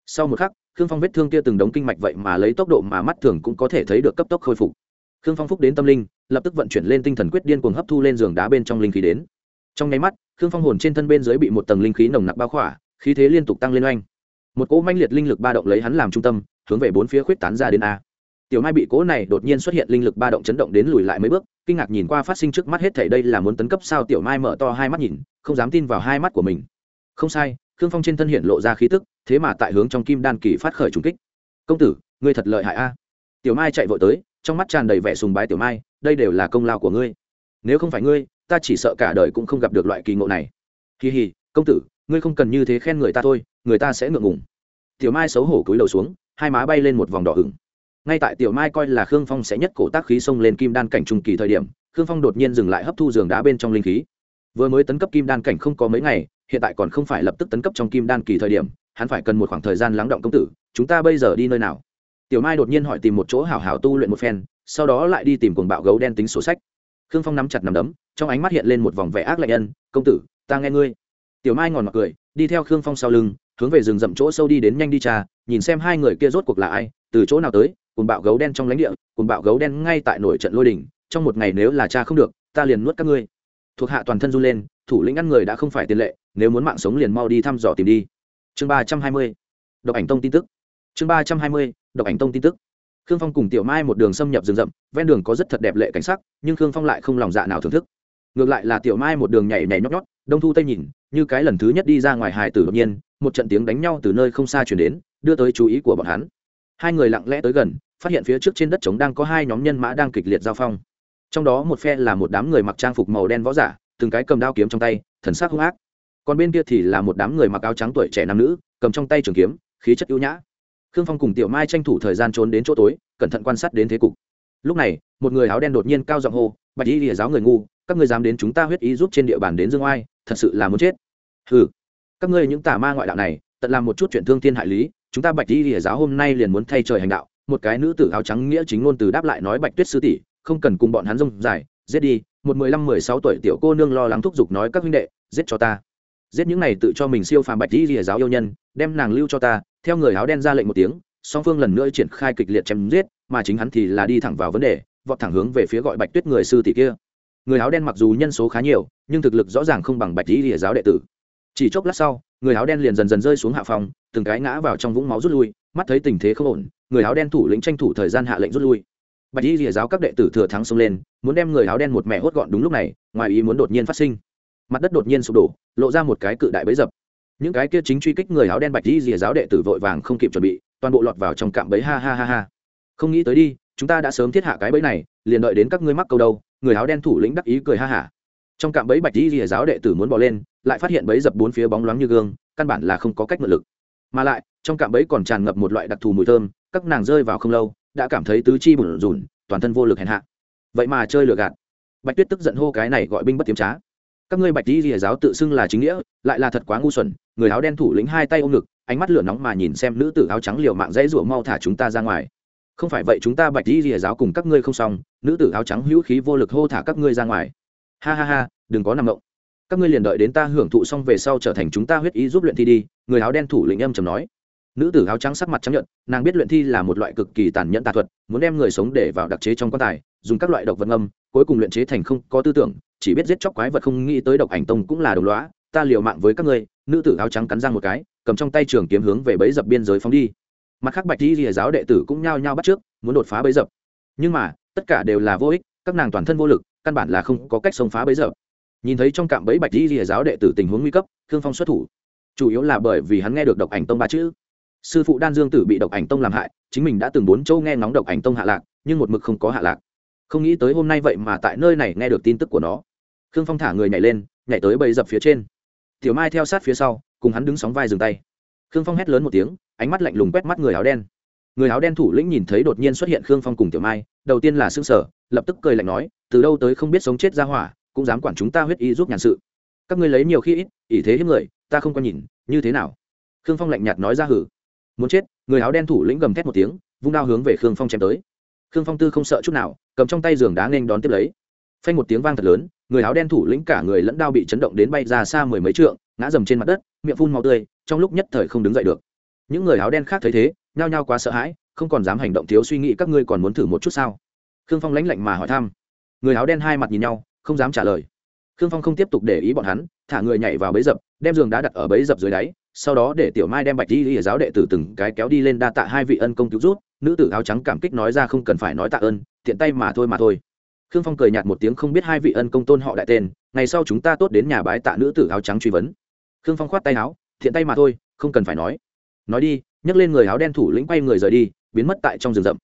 Sau một khắc, khương phong vết thương kia từng đống kinh mạch vậy mà lấy tốc độ mà mắt thường cũng có thể thấy được cấp tốc khôi phục. Khương phong phúc đến tâm linh, lập tức vận chuyển lên tinh thần quyết điên cuồng hấp thu lên giường đá bên trong linh khí đến. Trong nháy mắt, khương phong hồn trên thân bên dưới bị một tầng linh khí nồng nặc bao khỏa, khí thế liên tục tăng lên oanh một cỗ manh liệt linh lực ba động lấy hắn làm trung tâm, hướng về bốn phía khuyết tán ra đến a. Tiểu mai bị cỗ này đột nhiên xuất hiện linh lực ba động chấn động đến lùi lại mấy bước, kinh ngạc nhìn qua phát sinh trước mắt hết thảy đây là muốn tấn cấp sao tiểu mai mở to hai mắt nhìn, không dám tin vào hai mắt của mình. Không sai, khương phong trên thân hiện lộ ra khí tức, thế mà tại hướng trong kim đan kỳ phát khởi trùng kích. Công tử, ngươi thật lợi hại a. Tiểu mai chạy vội tới, trong mắt tràn đầy vẻ sùng bái tiểu mai, đây đều là công lao của ngươi. Nếu không phải ngươi, ta chỉ sợ cả đời cũng không gặp được loại kỳ ngộ này. Kỳ hì công tử ngươi không cần như thế khen người ta thôi, người ta sẽ ngượng ngùng. Tiểu mai xấu hổ cúi đầu xuống, hai má bay lên một vòng đỏ ửng. Ngay tại tiểu mai coi là khương phong sẽ nhất cổ tác khí xông lên kim đan cảnh trung kỳ thời điểm, khương phong đột nhiên dừng lại hấp thu giường đá bên trong linh khí. Vừa mới tấn cấp kim đan cảnh không có mấy ngày, hiện tại còn không phải lập tức tấn cấp trong kim đan kỳ thời điểm, hắn phải cần một khoảng thời gian lắng động công tử, chúng ta bây giờ đi nơi nào? Tiểu mai đột nhiên hỏi tìm một chỗ hảo hảo tu luyện một phen, sau đó lại đi tìm cuồng bạo gấu đen tính sổ sách. Khương phong nắm chặt nắm đấm, trong ánh mắt hiện lên một vòng vẻ ác lạnh nhân công tử, ta nghe ngươi tiểu mai ngòn mặc cười, đi theo khương phong sau lưng, hướng về rừng rậm chỗ sâu đi đến nhanh đi trà, nhìn xem hai người kia rốt cuộc là ai, từ chỗ nào tới, cùng bạo gấu đen trong lãnh địa, cùng bạo gấu đen ngay tại nổi trận lôi đình trong một ngày nếu là cha không được, ta liền nuốt các ngươi. Thuộc hạ toàn thân run lên, thủ lĩnh ăn người đã không phải tiền lệ, nếu muốn mạng sống liền mau đi thăm dò tìm đi. Chương ba trăm hai mươi, độc ảnh tông tin tức. Chương ba trăm hai mươi, độc ảnh tông tin tức. Khương phong cùng tiểu mai một đường xâm nhập rừng rậm, ven đường có rất thật đẹp lệ cảnh sắc, nhưng khương phong lại không lòng dạ nào thưởng thức ngược lại là tiểu mai một đường nhảy nhảy nhót nhót, đông thu tây nhìn, như cái lần thứ nhất đi ra ngoài hài tử đột nhiên, một trận tiếng đánh nhau từ nơi không xa chuyển đến, đưa tới chú ý của bọn hắn. Hai người lặng lẽ tới gần, phát hiện phía trước trên đất trống đang có hai nhóm nhân mã đang kịch liệt giao phong. Trong đó một phe là một đám người mặc trang phục màu đen võ giả, từng cái cầm đao kiếm trong tay, thần sắc hung ác. Còn bên kia thì là một đám người mặc áo trắng tuổi trẻ nam nữ, cầm trong tay trường kiếm, khí chất ưu nhã. Khương phong cùng tiểu mai tranh thủ thời gian trốn đến chỗ tối, cẩn thận quan sát đến thế cục. Lúc này, một người áo đen đột nhiên cao giọng hô, bạch y lìa giáo người ngu các ngươi dám đến chúng ta huyết ý giúp trên địa bàn đến dương oai, thật sự là muốn chết. Ừ các ngươi những tà ma ngoại đạo này, tận làm một chút chuyện thương thiên hại lý, chúng ta bạch y lìa giáo hôm nay liền muốn thay trời hành đạo, một cái nữ tử áo trắng nghĩa chính ngôn từ đáp lại nói bạch tuyết sư tỷ, không cần cùng bọn hắn rông dài, giết đi, một mười lăm, mười sáu tuổi tiểu cô nương lo lắng thúc giục nói các huynh đệ, giết cho ta. Giết những này tự cho mình siêu phàm bạch y lìa giáo yêu nhân, đem nàng lưu cho ta, theo người áo đen ra lệnh một tiếng, song phương lần nữa triển khai kịch liệt chém giết, mà chính hắn thì là đi thẳng vào vấn đề, vọt thẳng hướng về phía gọi bạch tuyết người sư tỷ kia người áo đen mặc dù nhân số khá nhiều, nhưng thực lực rõ ràng không bằng bạch y lìa giáo đệ tử. Chỉ chốc lát sau, người áo đen liền dần dần rơi xuống hạ phòng, từng cái ngã vào trong vũng máu rút lui, mắt thấy tình thế không ổn, người áo đen thủ lĩnh tranh thủ thời gian hạ lệnh rút lui. Bạch y lìa giáo các đệ tử thừa thắng xông lên, muốn đem người áo đen một mẹ hốt gọn đúng lúc này, ngoài ý muốn đột nhiên phát sinh. Mặt đất đột nhiên sụp đổ, lộ ra một cái cự đại bấy dập. Những cái kia chính truy kích người áo đen bạch y lìa giáo đệ tử vội vàng không kịp chuẩn bị, toàn bộ lọt vào trong cạm bẫy ha ha ha ha. Không nghĩ tới đi, chúng ta đã sớm thiết hạ cái bẫy này, liền đợi đến các ngươi mắc câu đâu người áo đen thủ lĩnh đắc ý cười ha hả. Trong cạm bẫy bạch dĩ rìa giáo đệ tử muốn bỏ lên, lại phát hiện bẫy dập bốn phía bóng loáng như gương, căn bản là không có cách mượn lực. Mà lại, trong cạm bẫy còn tràn ngập một loại đặc thù mùi thơm, các nàng rơi vào không lâu, đã cảm thấy tứ chi bùn rùn, toàn thân vô lực hèn hạ. Vậy mà chơi lừa gạt. Bạch tuyết tức giận hô cái này gọi binh bất tiếm trá. Các ngươi bạch dĩ rìa giáo tự xưng là chính nghĩa, lại là thật quá ngu xuẩn, người áo đen thủ lĩnh hai tay ôm ngực, ánh mắt lửa nóng mà nhìn xem nữ tử áo trắng liều mạng dãy rủa mau thả chúng ta ra ngoài không phải vậy chúng ta bạch đi rìa giáo cùng các ngươi không xong, nữ tử áo trắng hữu khí vô lực hô thả các ngươi ra ngoài. Ha ha ha, đừng có nằm động. Các ngươi liền đợi đến ta hưởng thụ xong về sau trở thành chúng ta huyết ý giúp luyện thi đi, người áo đen thủ lĩnh âm trầm nói. Nữ tử áo trắng sắc mặt trắng nhận nàng biết luyện thi là một loại cực kỳ tàn nhẫn tà thuật, muốn đem người sống để vào đặc chế trong quan tài, dùng các loại độc vật ngâm, cuối cùng luyện chế thành không có tư tưởng, chỉ biết giết chóc quái vật không nghĩ tới độc ảnh tông cũng là đồng lõa. Ta liều mạng với các ngươi, nữ tử áo trắng cắn răng một cái, cầm trong tay trường kiếm hướng về bẫy dập biên giới phóng đi mặt khác bạch di rìa giáo đệ tử cũng nhao nhao bắt trước, muốn đột phá bấy dập. Nhưng mà, tất cả đều là vô ích, các nàng toàn thân vô lực, căn bản là không có cách xông phá bấy dập. Nhìn thấy trong cạm bẫy bạch di rìa giáo đệ tử tình huống nguy cấp thương phong xuất thủ. Chủ yếu là bởi vì hắn nghe được độc ảnh tông ba chữ. Sư phụ đan dương tử bị độc ảnh tông làm hại, chính mình đã từng bốn châu nghe ngóng độc ảnh tông hạ lạc, nhưng một mực không có hạ lạc. Không nghĩ tới hôm nay vậy mà tại nơi này nghe được tin tức của nó. Khương phong thả người nhảy lên, nhảy tới bầy dập phía trên. Tiểu mai theo sát phía sau, cùng hắn đứng sóng vai dừng tay khương phong hét lớn một tiếng, ánh mắt lạnh lùng quét mắt người áo đen. Người áo đen thủ lĩnh nhìn thấy đột nhiên xuất hiện khương phong cùng tiểu mai, đầu tiên là xương sở lập tức cười lạnh nói, từ đâu tới không biết sống chết ra hỏa, cũng dám quản chúng ta huyết y giúp nhàn sự. Các ngươi lấy nhiều khi ít, ỷ thế hiếp người, ta không có nhìn, như thế nào? Khương phong lạnh nhạt nói ra hử. Muốn chết. Người áo đen thủ lĩnh gầm thét một tiếng, vung đao hướng về khương phong chém tới. Khương phong tư không sợ chút nào, cầm trong tay giường đá nên đón tiếp lấy. Phanh một tiếng vang thật lớn, người áo đen thủ lĩnh cả người lẫn đao bị chấn động đến bay ra xa mười mấy trượng, ngã dầm trên mặt đất, miệng phun màu tươi trong lúc nhất thời không đứng dậy được. Những người áo đen khác thấy thế, nhao nhao quá sợ hãi, không còn dám hành động thiếu suy nghĩ, các ngươi còn muốn thử một chút sao? Khương phong lãnh lạnh mà hỏi thăm. Người áo đen hai mặt nhìn nhau, không dám trả lời. Khương phong không tiếp tục để ý bọn hắn, thả người nhảy vào bẫy dập, đem giường đá đặt ở bẫy dập dưới đáy, sau đó để tiểu mai đem bạch đi lý giáo đệ tử từng cái kéo đi lên đa tạ hai vị ân công cứu rút nữ tử áo trắng cảm kích nói ra không cần phải nói tạ ơn, tiện tay mà thôi mà thôi. Khương phong cười nhạt một tiếng không biết hai vị ân công tôn họ đại tên, ngày sau chúng ta tốt đến nhà bái tạ nữ tử áo trắng truy vấn. Khương phong khoát tay áo thiện tay mà thôi, không cần phải nói. Nói đi, nhấc lên người áo đen thủ lĩnh quay người rời đi, biến mất tại trong rừng rậm.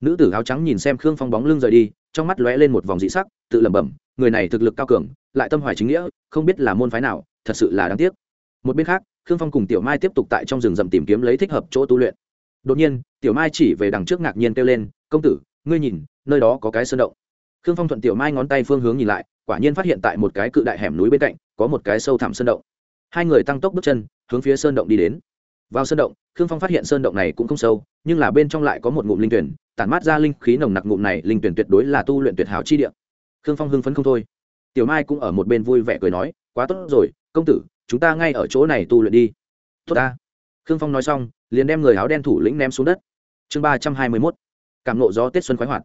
Nữ tử áo trắng nhìn xem khương phong bóng lưng rời đi, trong mắt lóe lên một vòng dị sắc, tự lẩm bẩm, người này thực lực cao cường, lại tâm hoài chính nghĩa, không biết là môn phái nào, thật sự là đáng tiếc. Một bên khác, khương phong cùng tiểu mai tiếp tục tại trong rừng rậm tìm kiếm lấy thích hợp chỗ tu luyện. Đột nhiên, tiểu mai chỉ về đằng trước ngạc nhiên kêu lên, công tử, ngươi nhìn, nơi đó có cái sơn động. Khương phong thuận tiểu mai ngón tay phương hướng nhìn lại, quả nhiên phát hiện tại một cái cự đại hẻm núi bên cạnh, có một cái sâu thẳm sơn động. Hai người tăng tốc bước chân hướng phía sơn động đi đến. Vào sơn động, khương phong phát hiện sơn động này cũng không sâu, nhưng là bên trong lại có một ngụm linh tuyển, tản mát ra linh khí nồng nặc ngụm này, linh tuyển tuyệt đối là tu luyện tuyệt hảo chi địa. Khương phong hưng phấn không thôi. Tiểu mai cũng ở một bên vui vẻ cười nói, quá tốt rồi, công tử, chúng ta ngay ở chỗ này tu luyện đi. Tốt ta. Khương phong nói xong, liền đem người áo đen thủ lĩnh ném xuống đất. Chương ba trăm hai mươi mốt, cảm nộ gió tết xuân khoái hoạt.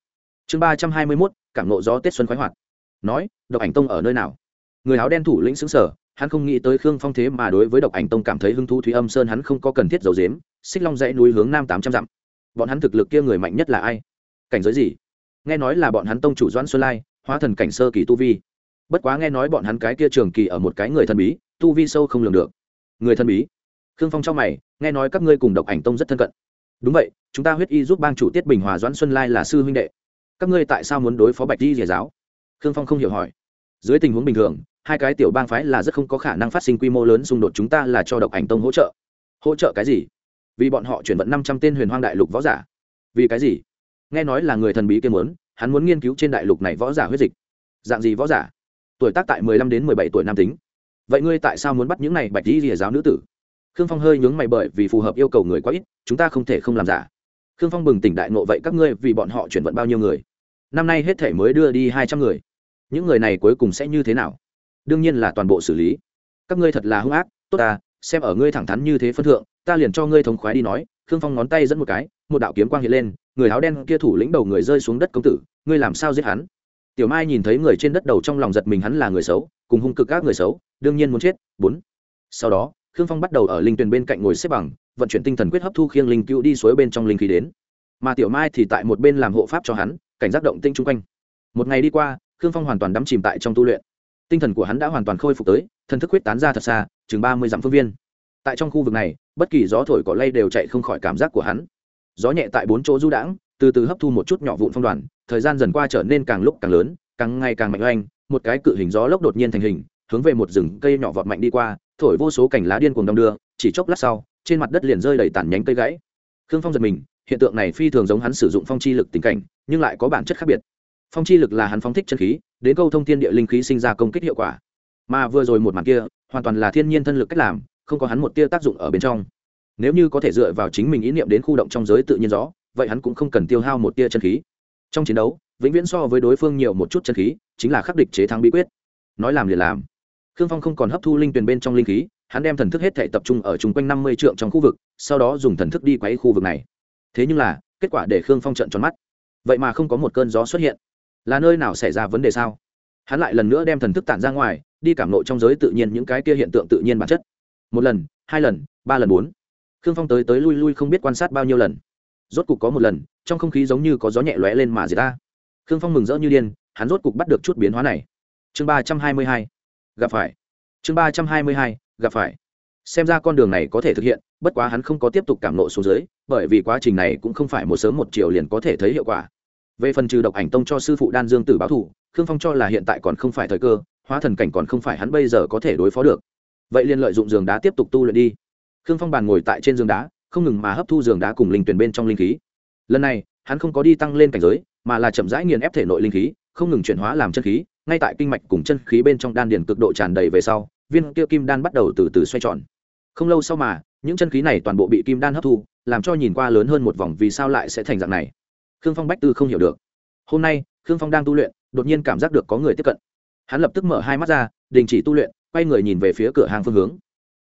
Chương ba trăm hai mươi mốt, cảm nộ gió tết xuân khoái hoạt. Nói, độc ảnh tông ở nơi nào? Người áo đen thủ lĩnh xứng sở hắn không nghĩ tới khương phong thế mà đối với độc ảnh tông cảm thấy hứng thú thúy âm sơn hắn không có cần thiết dầu dếm xích long dãy núi hướng nam tám trăm dặm. Bọn hắn thực lực kia người mạnh nhất là ai? Cảnh giới gì? Nghe nói là bọn hắn tông chủ doãn xuân lai, hóa thần cảnh sơ kỳ tu vi. Bất quá nghe nói bọn hắn cái kia trường kỳ ở một cái người thần bí, tu vi sâu không lường được. Người thần bí? Khương phong trong mày, nghe nói các ngươi cùng độc ảnh tông rất thân cận. Đúng vậy, chúng ta huyết y giúp bang chủ tiết bình hòa doãn xuân lai là sư huynh đệ. Các ngươi tại sao muốn đối phó bạch di rìa giáo? Khương phong không hiểu hỏi. Dưới tình huống bình thường hai cái tiểu bang phái là rất không có khả năng phát sinh quy mô lớn xung đột, chúng ta là cho độc ảnh tông hỗ trợ. Hỗ trợ cái gì? Vì bọn họ chuyển vận năm trăm tên huyền hoang đại lục võ giả. Vì cái gì? Nghe nói là người thần bí kia muốn, hắn muốn nghiên cứu trên đại lục này võ giả huyết dịch. Dạng gì võ giả? Tuổi tác tại mười lăm đến mười bảy tuổi nam tính. Vậy ngươi tại sao muốn bắt những này bạch dĩ rìa giáo nữ tử? Khương phong hơi nhướng mày bởi vì phù hợp yêu cầu người quá ít, chúng ta không thể không làm giả. Khương phong bừng tỉnh đại nộ vậy các ngươi vì bọn họ chuyển vận bao nhiêu người? Năm nay hết thể mới đưa đi hai trăm người. Những người này cuối cùng sẽ như thế nào? Đương nhiên là toàn bộ xử lý. Các ngươi thật là hung ác, tốt ta, xem ở ngươi thẳng thắn như thế phân thượng, ta liền cho ngươi thống khoái đi nói, khương phong ngón tay dẫn một cái, một đạo kiếm quang hiện lên, người áo đen kia thủ lĩnh đầu người rơi xuống đất công tử, ngươi làm sao giết hắn? Tiểu mai nhìn thấy người trên đất đầu trong lòng giật mình hắn là người xấu, cùng hung cực các người xấu, đương nhiên muốn chết, bốn. Sau đó, khương phong bắt đầu ở linh tuyền bên cạnh ngồi xếp bằng, vận chuyển tinh thần quyết hấp thu khiêng linh cữu đi suối bên trong linh khí đến. Mà tiểu mai thì tại một bên làm hộ pháp cho hắn, cảnh giác động tinh chung quanh. Một ngày đi qua, khương phong hoàn toàn đắm chìm tại trong tu luyện tinh thần của hắn đã hoàn toàn khôi phục tới, thần thức huyết tán ra thật xa, chừng ba mươi dặm phương viên. Tại trong khu vực này, bất kỳ gió thổi cỏ lay đều chạy không khỏi cảm giác của hắn. Gió nhẹ tại bốn chỗ du đãng, từ từ hấp thu một chút nhỏ vụn phong đoàn, thời gian dần qua trở nên càng lúc càng lớn, càng ngày càng mạnh oanh, một cái cự hình gió lốc đột nhiên thành hình, hướng về một rừng cây nhỏ vọt mạnh đi qua, thổi vô số cành lá điên cuồng đong đưa, chỉ chốc lát sau, trên mặt đất liền rơi đầy tàn nhánh cây gãy. Khương phong giật mình, hiện tượng này phi thường giống hắn sử dụng phong chi lực tình cảnh, nhưng lại có bản chất khác biệt. Phong chi lực là hắn phóng thích chân khí đến câu thông thiên địa linh khí sinh ra công kích hiệu quả. Mà vừa rồi một màn kia, hoàn toàn là thiên nhiên thân lực cách làm, không có hắn một tia tác dụng ở bên trong. Nếu như có thể dựa vào chính mình ý niệm đến khu động trong giới tự nhiên gió vậy hắn cũng không cần tiêu hao một tia chân khí. Trong chiến đấu, vĩnh viễn so với đối phương nhiều một chút chân khí, chính là khắc địch chế thắng bí quyết. Nói làm liền làm. Khương phong không còn hấp thu linh tuyền bên trong linh khí, hắn đem thần thức hết thể tập trung ở chung quanh năm mươi trượng trong khu vực, sau đó dùng thần thức đi quấy khu vực này. Thế nhưng là, kết quả để khương phong trận tròn mắt. Vậy mà không có một cơn gió xuất hiện là nơi nào xảy ra vấn đề sao? Hắn lại lần nữa đem thần thức tản ra ngoài, đi cảm nộ trong giới tự nhiên những cái kia hiện tượng tự nhiên bản chất. Một lần, hai lần, ba lần bốn. Khương phong tới tới lui lui không biết quan sát bao nhiêu lần. Rốt cục có một lần, trong không khí giống như có gió nhẹ lóe lên mà gì ta khương phong mừng rỡ như điên, hắn rốt cục bắt được chút biến hóa này. Chương ba trăm hai mươi hai. Gặp phải. Chương ba trăm hai mươi hai. Gặp phải. Xem ra con đường này có thể thực hiện, bất quá hắn không có tiếp tục cảm nộ xuống dưới, bởi vì quá trình này cũng không phải một sớm một chiều liền có thể thấy hiệu quả về phần trừ độc ảnh tông cho sư phụ đan dương tử báo thủ khương phong cho là hiện tại còn không phải thời cơ, hóa thần cảnh còn không phải hắn bây giờ có thể đối phó được. Vậy liền lợi dụng giường đá tiếp tục tu luyện đi. Khương phong bàn ngồi tại trên giường đá, không ngừng mà hấp thu giường đá cùng linh tuyển bên trong linh khí. Lần này, hắn không có đi tăng lên cảnh giới, mà là chậm rãi nghiền ép thể nội linh khí, không ngừng chuyển hóa làm chân khí, ngay tại kinh mạch cùng chân khí bên trong đan điền cực độ tràn đầy về sau, viên kia kim đan bắt đầu từ từ xoay tròn. Không lâu sau mà, những chân khí này toàn bộ bị kim đan hấp thu, làm cho nhìn qua lớn hơn một vòng vì sao lại sẽ thành dạng này khương phong bách tư không hiểu được. Hôm nay, khương phong đang tu luyện, đột nhiên cảm giác được có người tiếp cận. Hắn lập tức mở hai mắt ra, đình chỉ tu luyện, quay người nhìn về phía cửa hàng phương hướng.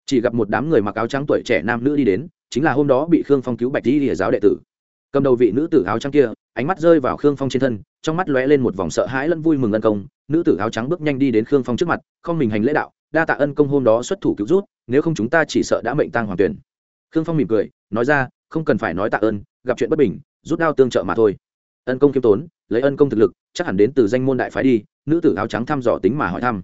Chỉ gặp một đám người mặc áo trắng tuổi trẻ nam nữ đi đến, chính là hôm đó bị khương phong cứu bạch đi lìa giáo đệ tử. Cầm đầu vị nữ tử áo trắng kia, ánh mắt rơi vào khương phong trên thân, trong mắt lóe lên một vòng sợ hãi lẫn vui mừng ân công. Nữ tử áo trắng bước nhanh đi đến khương phong trước mặt, không mình hành lễ đạo, đa tạ ân công hôm đó xuất thủ cứu rút, nếu không chúng ta chỉ sợ đã mệnh tang hoàng tuyển. Khương phong mỉm cười, nói ra, không cần phải nói tạ ơn, gặp chuyện bất bình rút đao tương trợ mà thôi. Ân công kiêm tốn, lấy ân công thực lực, chắc hẳn đến từ danh môn đại phái đi, nữ tử áo trắng thăm dò tính mà hỏi thăm.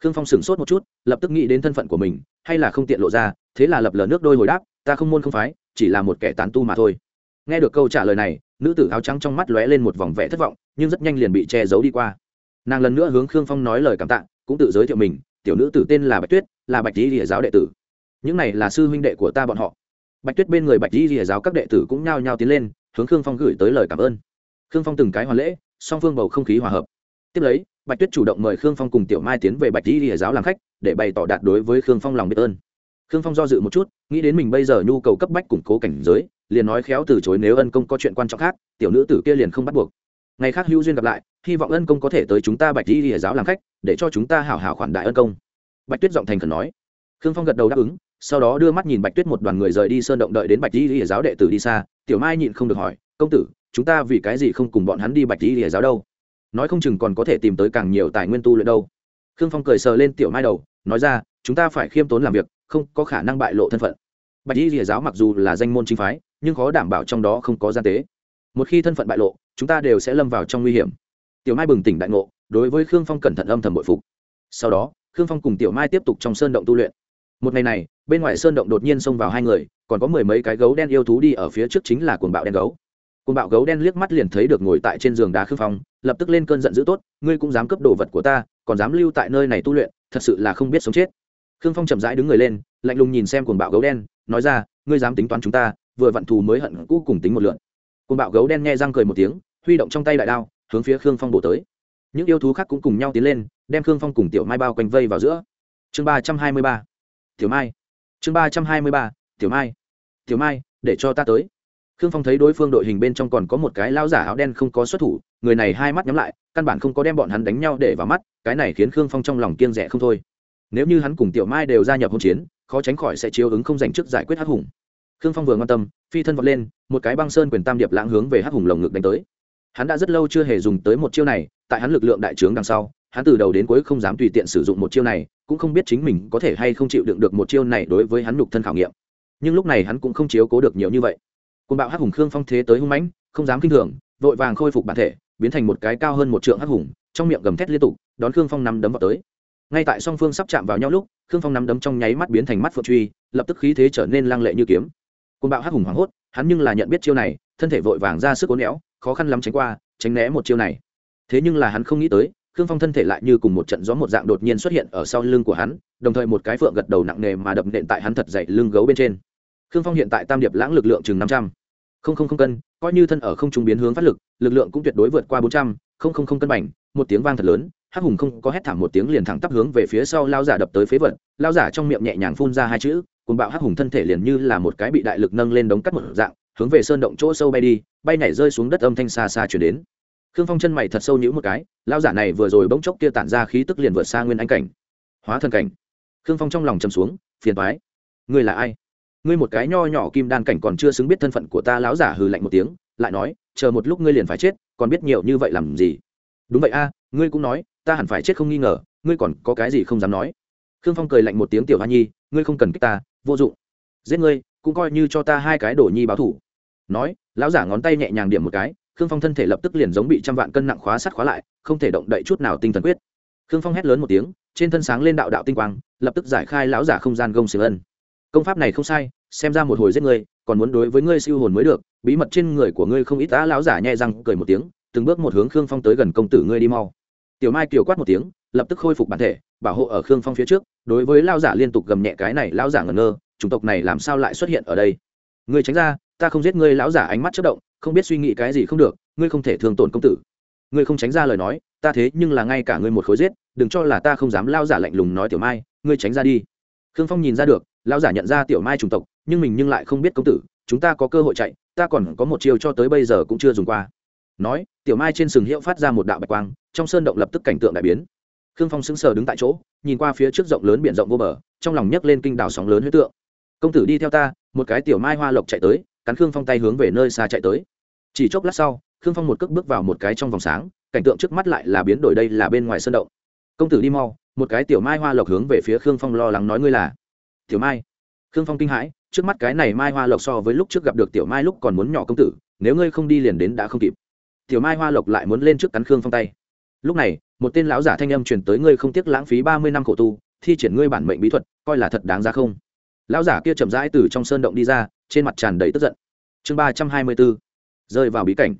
Khương phong sửng sốt một chút, lập tức nghĩ đến thân phận của mình, hay là không tiện lộ ra, thế là lập lờ nước đôi hồi đáp, ta không môn không phái, chỉ là một kẻ tán tu mà thôi. Nghe được câu trả lời này, nữ tử áo trắng trong mắt lóe lên một vòng vẻ thất vọng, nhưng rất nhanh liền bị che giấu đi qua. Nàng lần nữa hướng khương phong nói lời cảm tạ, cũng tự giới thiệu mình, tiểu nữ tử tên là bạch tuyết, là bạch lý lìa giáo đệ tử. Những này là sư huynh đệ của ta bọn họ. Bạch tuyết bên người bạch lý lìa giáo các đệ tử cũng nhao nhao tiến lên hướng khương phong gửi tới lời cảm ơn khương phong từng cái hoàn lễ song phương bầu không khí hòa hợp tiếp lấy bạch tuyết chủ động mời khương phong cùng tiểu mai tiến về bạch lý lìa giáo làm khách để bày tỏ đạt đối với khương phong lòng biết ơn khương phong do dự một chút nghĩ đến mình bây giờ nhu cầu cấp bách củng cố cảnh giới liền nói khéo từ chối nếu ân công có chuyện quan trọng khác tiểu nữ tử kia liền không bắt buộc ngày khác hữu duyên gặp lại hy vọng ân công có thể tới chúng ta bạch lý lìa giáo làm khách để cho chúng ta hảo hảo khoản đại ân công bạch tuyết giọng thành khẩn nói khương phong gật đầu đáp ứng sau đó đưa mắt nhìn bạch tuyết một đoàn người rời đi sơn động đợi đến bạch di lìa giáo đệ tử đi xa, tiểu mai nhịn không được hỏi, công tử, chúng ta vì cái gì không cùng bọn hắn đi bạch di lìa giáo đâu? Nói không chừng còn có thể tìm tới càng nhiều tài nguyên tu luyện đâu. Khương phong cười sờ lên tiểu mai đầu, nói ra, chúng ta phải khiêm tốn làm việc, không có khả năng bại lộ thân phận. Bạch di lìa giáo mặc dù là danh môn chính phái, nhưng khó đảm bảo trong đó không có gian tế. Một khi thân phận bại lộ, chúng ta đều sẽ lâm vào trong nguy hiểm. Tiểu mai bừng tỉnh đại ngộ, đối với khương phong cẩn thận âm thầm bội phục. Sau đó, khương phong cùng tiểu mai tiếp tục trong sơn động tu luyện. Một ngày này bên ngoài sơn động đột nhiên xông vào hai người, còn có mười mấy cái gấu đen yêu thú đi ở phía trước chính là cuồng bạo đen gấu. Cuồng bạo gấu đen liếc mắt liền thấy được ngồi tại trên giường đá khương phong, lập tức lên cơn giận dữ tốt, ngươi cũng dám cướp đồ vật của ta, còn dám lưu tại nơi này tu luyện, thật sự là không biết sống chết. Khương phong chậm rãi đứng người lên, lạnh lùng nhìn xem cuồng bạo gấu đen, nói ra, ngươi dám tính toán chúng ta, vừa vặn thù mới hận cũ cùng tính một lượn. Cuồng bạo gấu đen nghe răng cười một tiếng, huy động trong tay đại đao, hướng phía khương phong bổ tới. Những yêu thú khác cũng cùng nhau tiến lên, đem khương phong cùng tiểu mai bao quanh vây vào giữa. Chương ba trăm hai mươi ba. Tiểu mai chương ba trăm hai mươi ba, tiểu mai. Tiểu mai, để cho ta tới. Khương phong thấy đối phương đội hình bên trong còn có một cái lao giả áo đen không có xuất thủ, người này hai mắt nhắm lại, căn bản không có đem bọn hắn đánh nhau để vào mắt, cái này khiến khương phong trong lòng kiêng rẻ không thôi. Nếu như hắn cùng tiểu mai đều gia nhập hỗn chiến, khó tránh khỏi sẽ chiếu ứng không dành trước giải quyết hắc hùng. Khương phong vừa quan tâm, phi thân vọt lên, một cái băng sơn quyền tam điệp lãng hướng về hắc hùng lồng ngực đánh tới. Hắn đã rất lâu chưa hề dùng tới một chiêu này, tại hắn lực lượng đại trướng đằng sau hắn từ đầu đến cuối không dám tùy tiện sử dụng một chiêu này, cũng không biết chính mình có thể hay không chịu đựng được một chiêu này đối với hắn nhục thân khảo nghiệm. Nhưng lúc này hắn cũng không chiếu cố được nhiều như vậy. Côn bạo hắc hùng khương phong thế tới hung mãnh, không dám kinh thường, vội vàng khôi phục bản thể, biến thành một cái cao hơn một trượng hắc hùng, trong miệng gầm thét liên tục, đón khương phong nắm đấm vào tới. Ngay tại song phương sắp chạm vào nhau lúc, khương phong nắm đấm trong nháy mắt biến thành mắt phượng truy, lập tức khí thế trở nên lăng lệ như kiếm. Côn bạo hắc hùng hoảng hốt, hắn nhưng là nhận biết chiêu này, thân thể vội vàng ra sức cố néo khó khăn lắm tránh qua, tránh né một chiêu này. Thế nhưng là hắn không nghĩ tới khương phong thân thể lại như cùng một trận gió một dạng đột nhiên xuất hiện ở sau lưng của hắn, đồng thời một cái phượng gật đầu nặng nề mà đập nện tại hắn thật dậy lưng gấu bên trên. Khương phong hiện tại tam điệp lãng lực lượng chừng năm trăm. Không không không cân, coi như thân ở không trung biến hướng phát lực lực lượng cũng tuyệt đối vượt qua bốn trăm, không không không cân bảnh một tiếng vang thật lớn, hắc hùng không có hét thảm một tiếng liền thẳng tắp hướng về phía sau lao giả đập tới phế vật, lao giả trong miệng nhẹ nhàng phun ra hai chữ cùng bạo hắc hùng thân thể liền như là một cái bị đại lực nâng lên đống cắt một dạng, hướng về sơn động chỗ sâu bay đi, bay nhảy rơi xuống đất âm thanh xa xa chuyển đến khương phong chân mày thật sâu nhữ một cái lao giả này vừa rồi bỗng chốc kia tản ra khí tức liền vượt xa nguyên anh cảnh. Hóa thân cảnh. Khương phong trong lòng chầm xuống, phiền thoái ngươi là ai? Ngươi một cái nho nhỏ kim đan cảnh còn chưa xứng biết thân phận của ta, lão giả hừ lạnh một tiếng, lại nói, chờ một lúc ngươi liền phải chết, còn biết nhiều như vậy làm gì? Đúng vậy a, ngươi cũng nói, ta hẳn phải chết không nghi ngờ, ngươi còn có cái gì không dám nói? Khương phong cười lạnh một tiếng, tiểu hoa nhi, ngươi không cần kích ta, vô dụng. Giết ngươi, cũng coi như cho ta hai cái đổ nhi báo thủ. Nói, lão giả ngón tay nhẹ nhàng điểm một cái khương phong thân thể lập tức liền giống bị trăm vạn cân nặng khóa sắt khóa lại, không thể động đậy chút nào tinh thần quyết. Khương phong hét lớn một tiếng, trên thân sáng lên đạo đạo tinh quang, lập tức giải khai lão giả không gian gông xiềng ân. Công pháp này không sai, xem ra một hồi giết ngươi còn muốn đối với ngươi siêu hồn mới được, bí mật trên người của ngươi không ít đã lão giả nhẹ răng cười một tiếng, từng bước một hướng khương phong tới gần công tử ngươi đi mau. Tiểu mai kiều quát một tiếng, lập tức khôi phục bản thể, bảo hộ ở khương phong phía trước, đối với lao giả liên tục gầm nhẹ cái này lao giả ngẩn ngơ, chủng tộc này làm sao lại xuất hiện ở đây? Ngươi tránh ra ta không giết ngươi lão giả ánh mắt chất động, không biết suy nghĩ cái gì không được, ngươi không thể thương tổn công tử. Ngươi không tránh ra lời nói, ta thế nhưng là ngay cả ngươi một khối giết, đừng cho là ta không dám lao giả lạnh lùng nói tiểu mai, ngươi tránh ra đi. Khương phong nhìn ra được lao giả nhận ra tiểu mai chủng tộc, nhưng mình nhưng lại không biết công tử, chúng ta có cơ hội chạy, ta còn có một chiều cho tới bây giờ cũng chưa dùng qua. Nói, tiểu mai trên sừng hiệu phát ra một đạo bạch quang, trong sơn động lập tức cảnh tượng đại biến. Khương phong sững sờ đứng tại chỗ, nhìn qua phía trước rộng lớn biển rộng vô bờ, trong lòng nhấc lên kinh đảo sóng lớn huyết tượng. Công tử đi theo ta, một cái tiểu mai hoa lộc chạy tới cắn khương phong tay hướng về nơi xa chạy tới. Chỉ chốc lát sau, khương phong một cước bước vào một cái trong vòng sáng, cảnh tượng trước mắt lại là biến đổi đây là bên ngoài sơn động. Công tử đi mau, một cái tiểu mai hoa lộc hướng về phía khương phong lo lắng nói ngươi là. Tiểu mai? Khương phong kinh hãi, trước mắt cái này mai hoa lộc so với lúc trước gặp được tiểu mai lúc còn muốn nhỏ công tử, nếu ngươi không đi liền đến đã không kịp. Tiểu mai hoa lộc lại muốn lên trước cắn khương phong tay. Lúc này, một tên lão giả thanh âm truyền tới ngươi không tiếc lãng phí ba mươi năm khổ tu, thi triển ngươi bản mệnh bí thuật, coi là thật đáng ra không? Lão giả kia chậm rãi từ trong sơn động đi ra, trên mặt tràn đầy tức giận. Chương ba trăm hai mươi b ố rơi vào bí cảnh.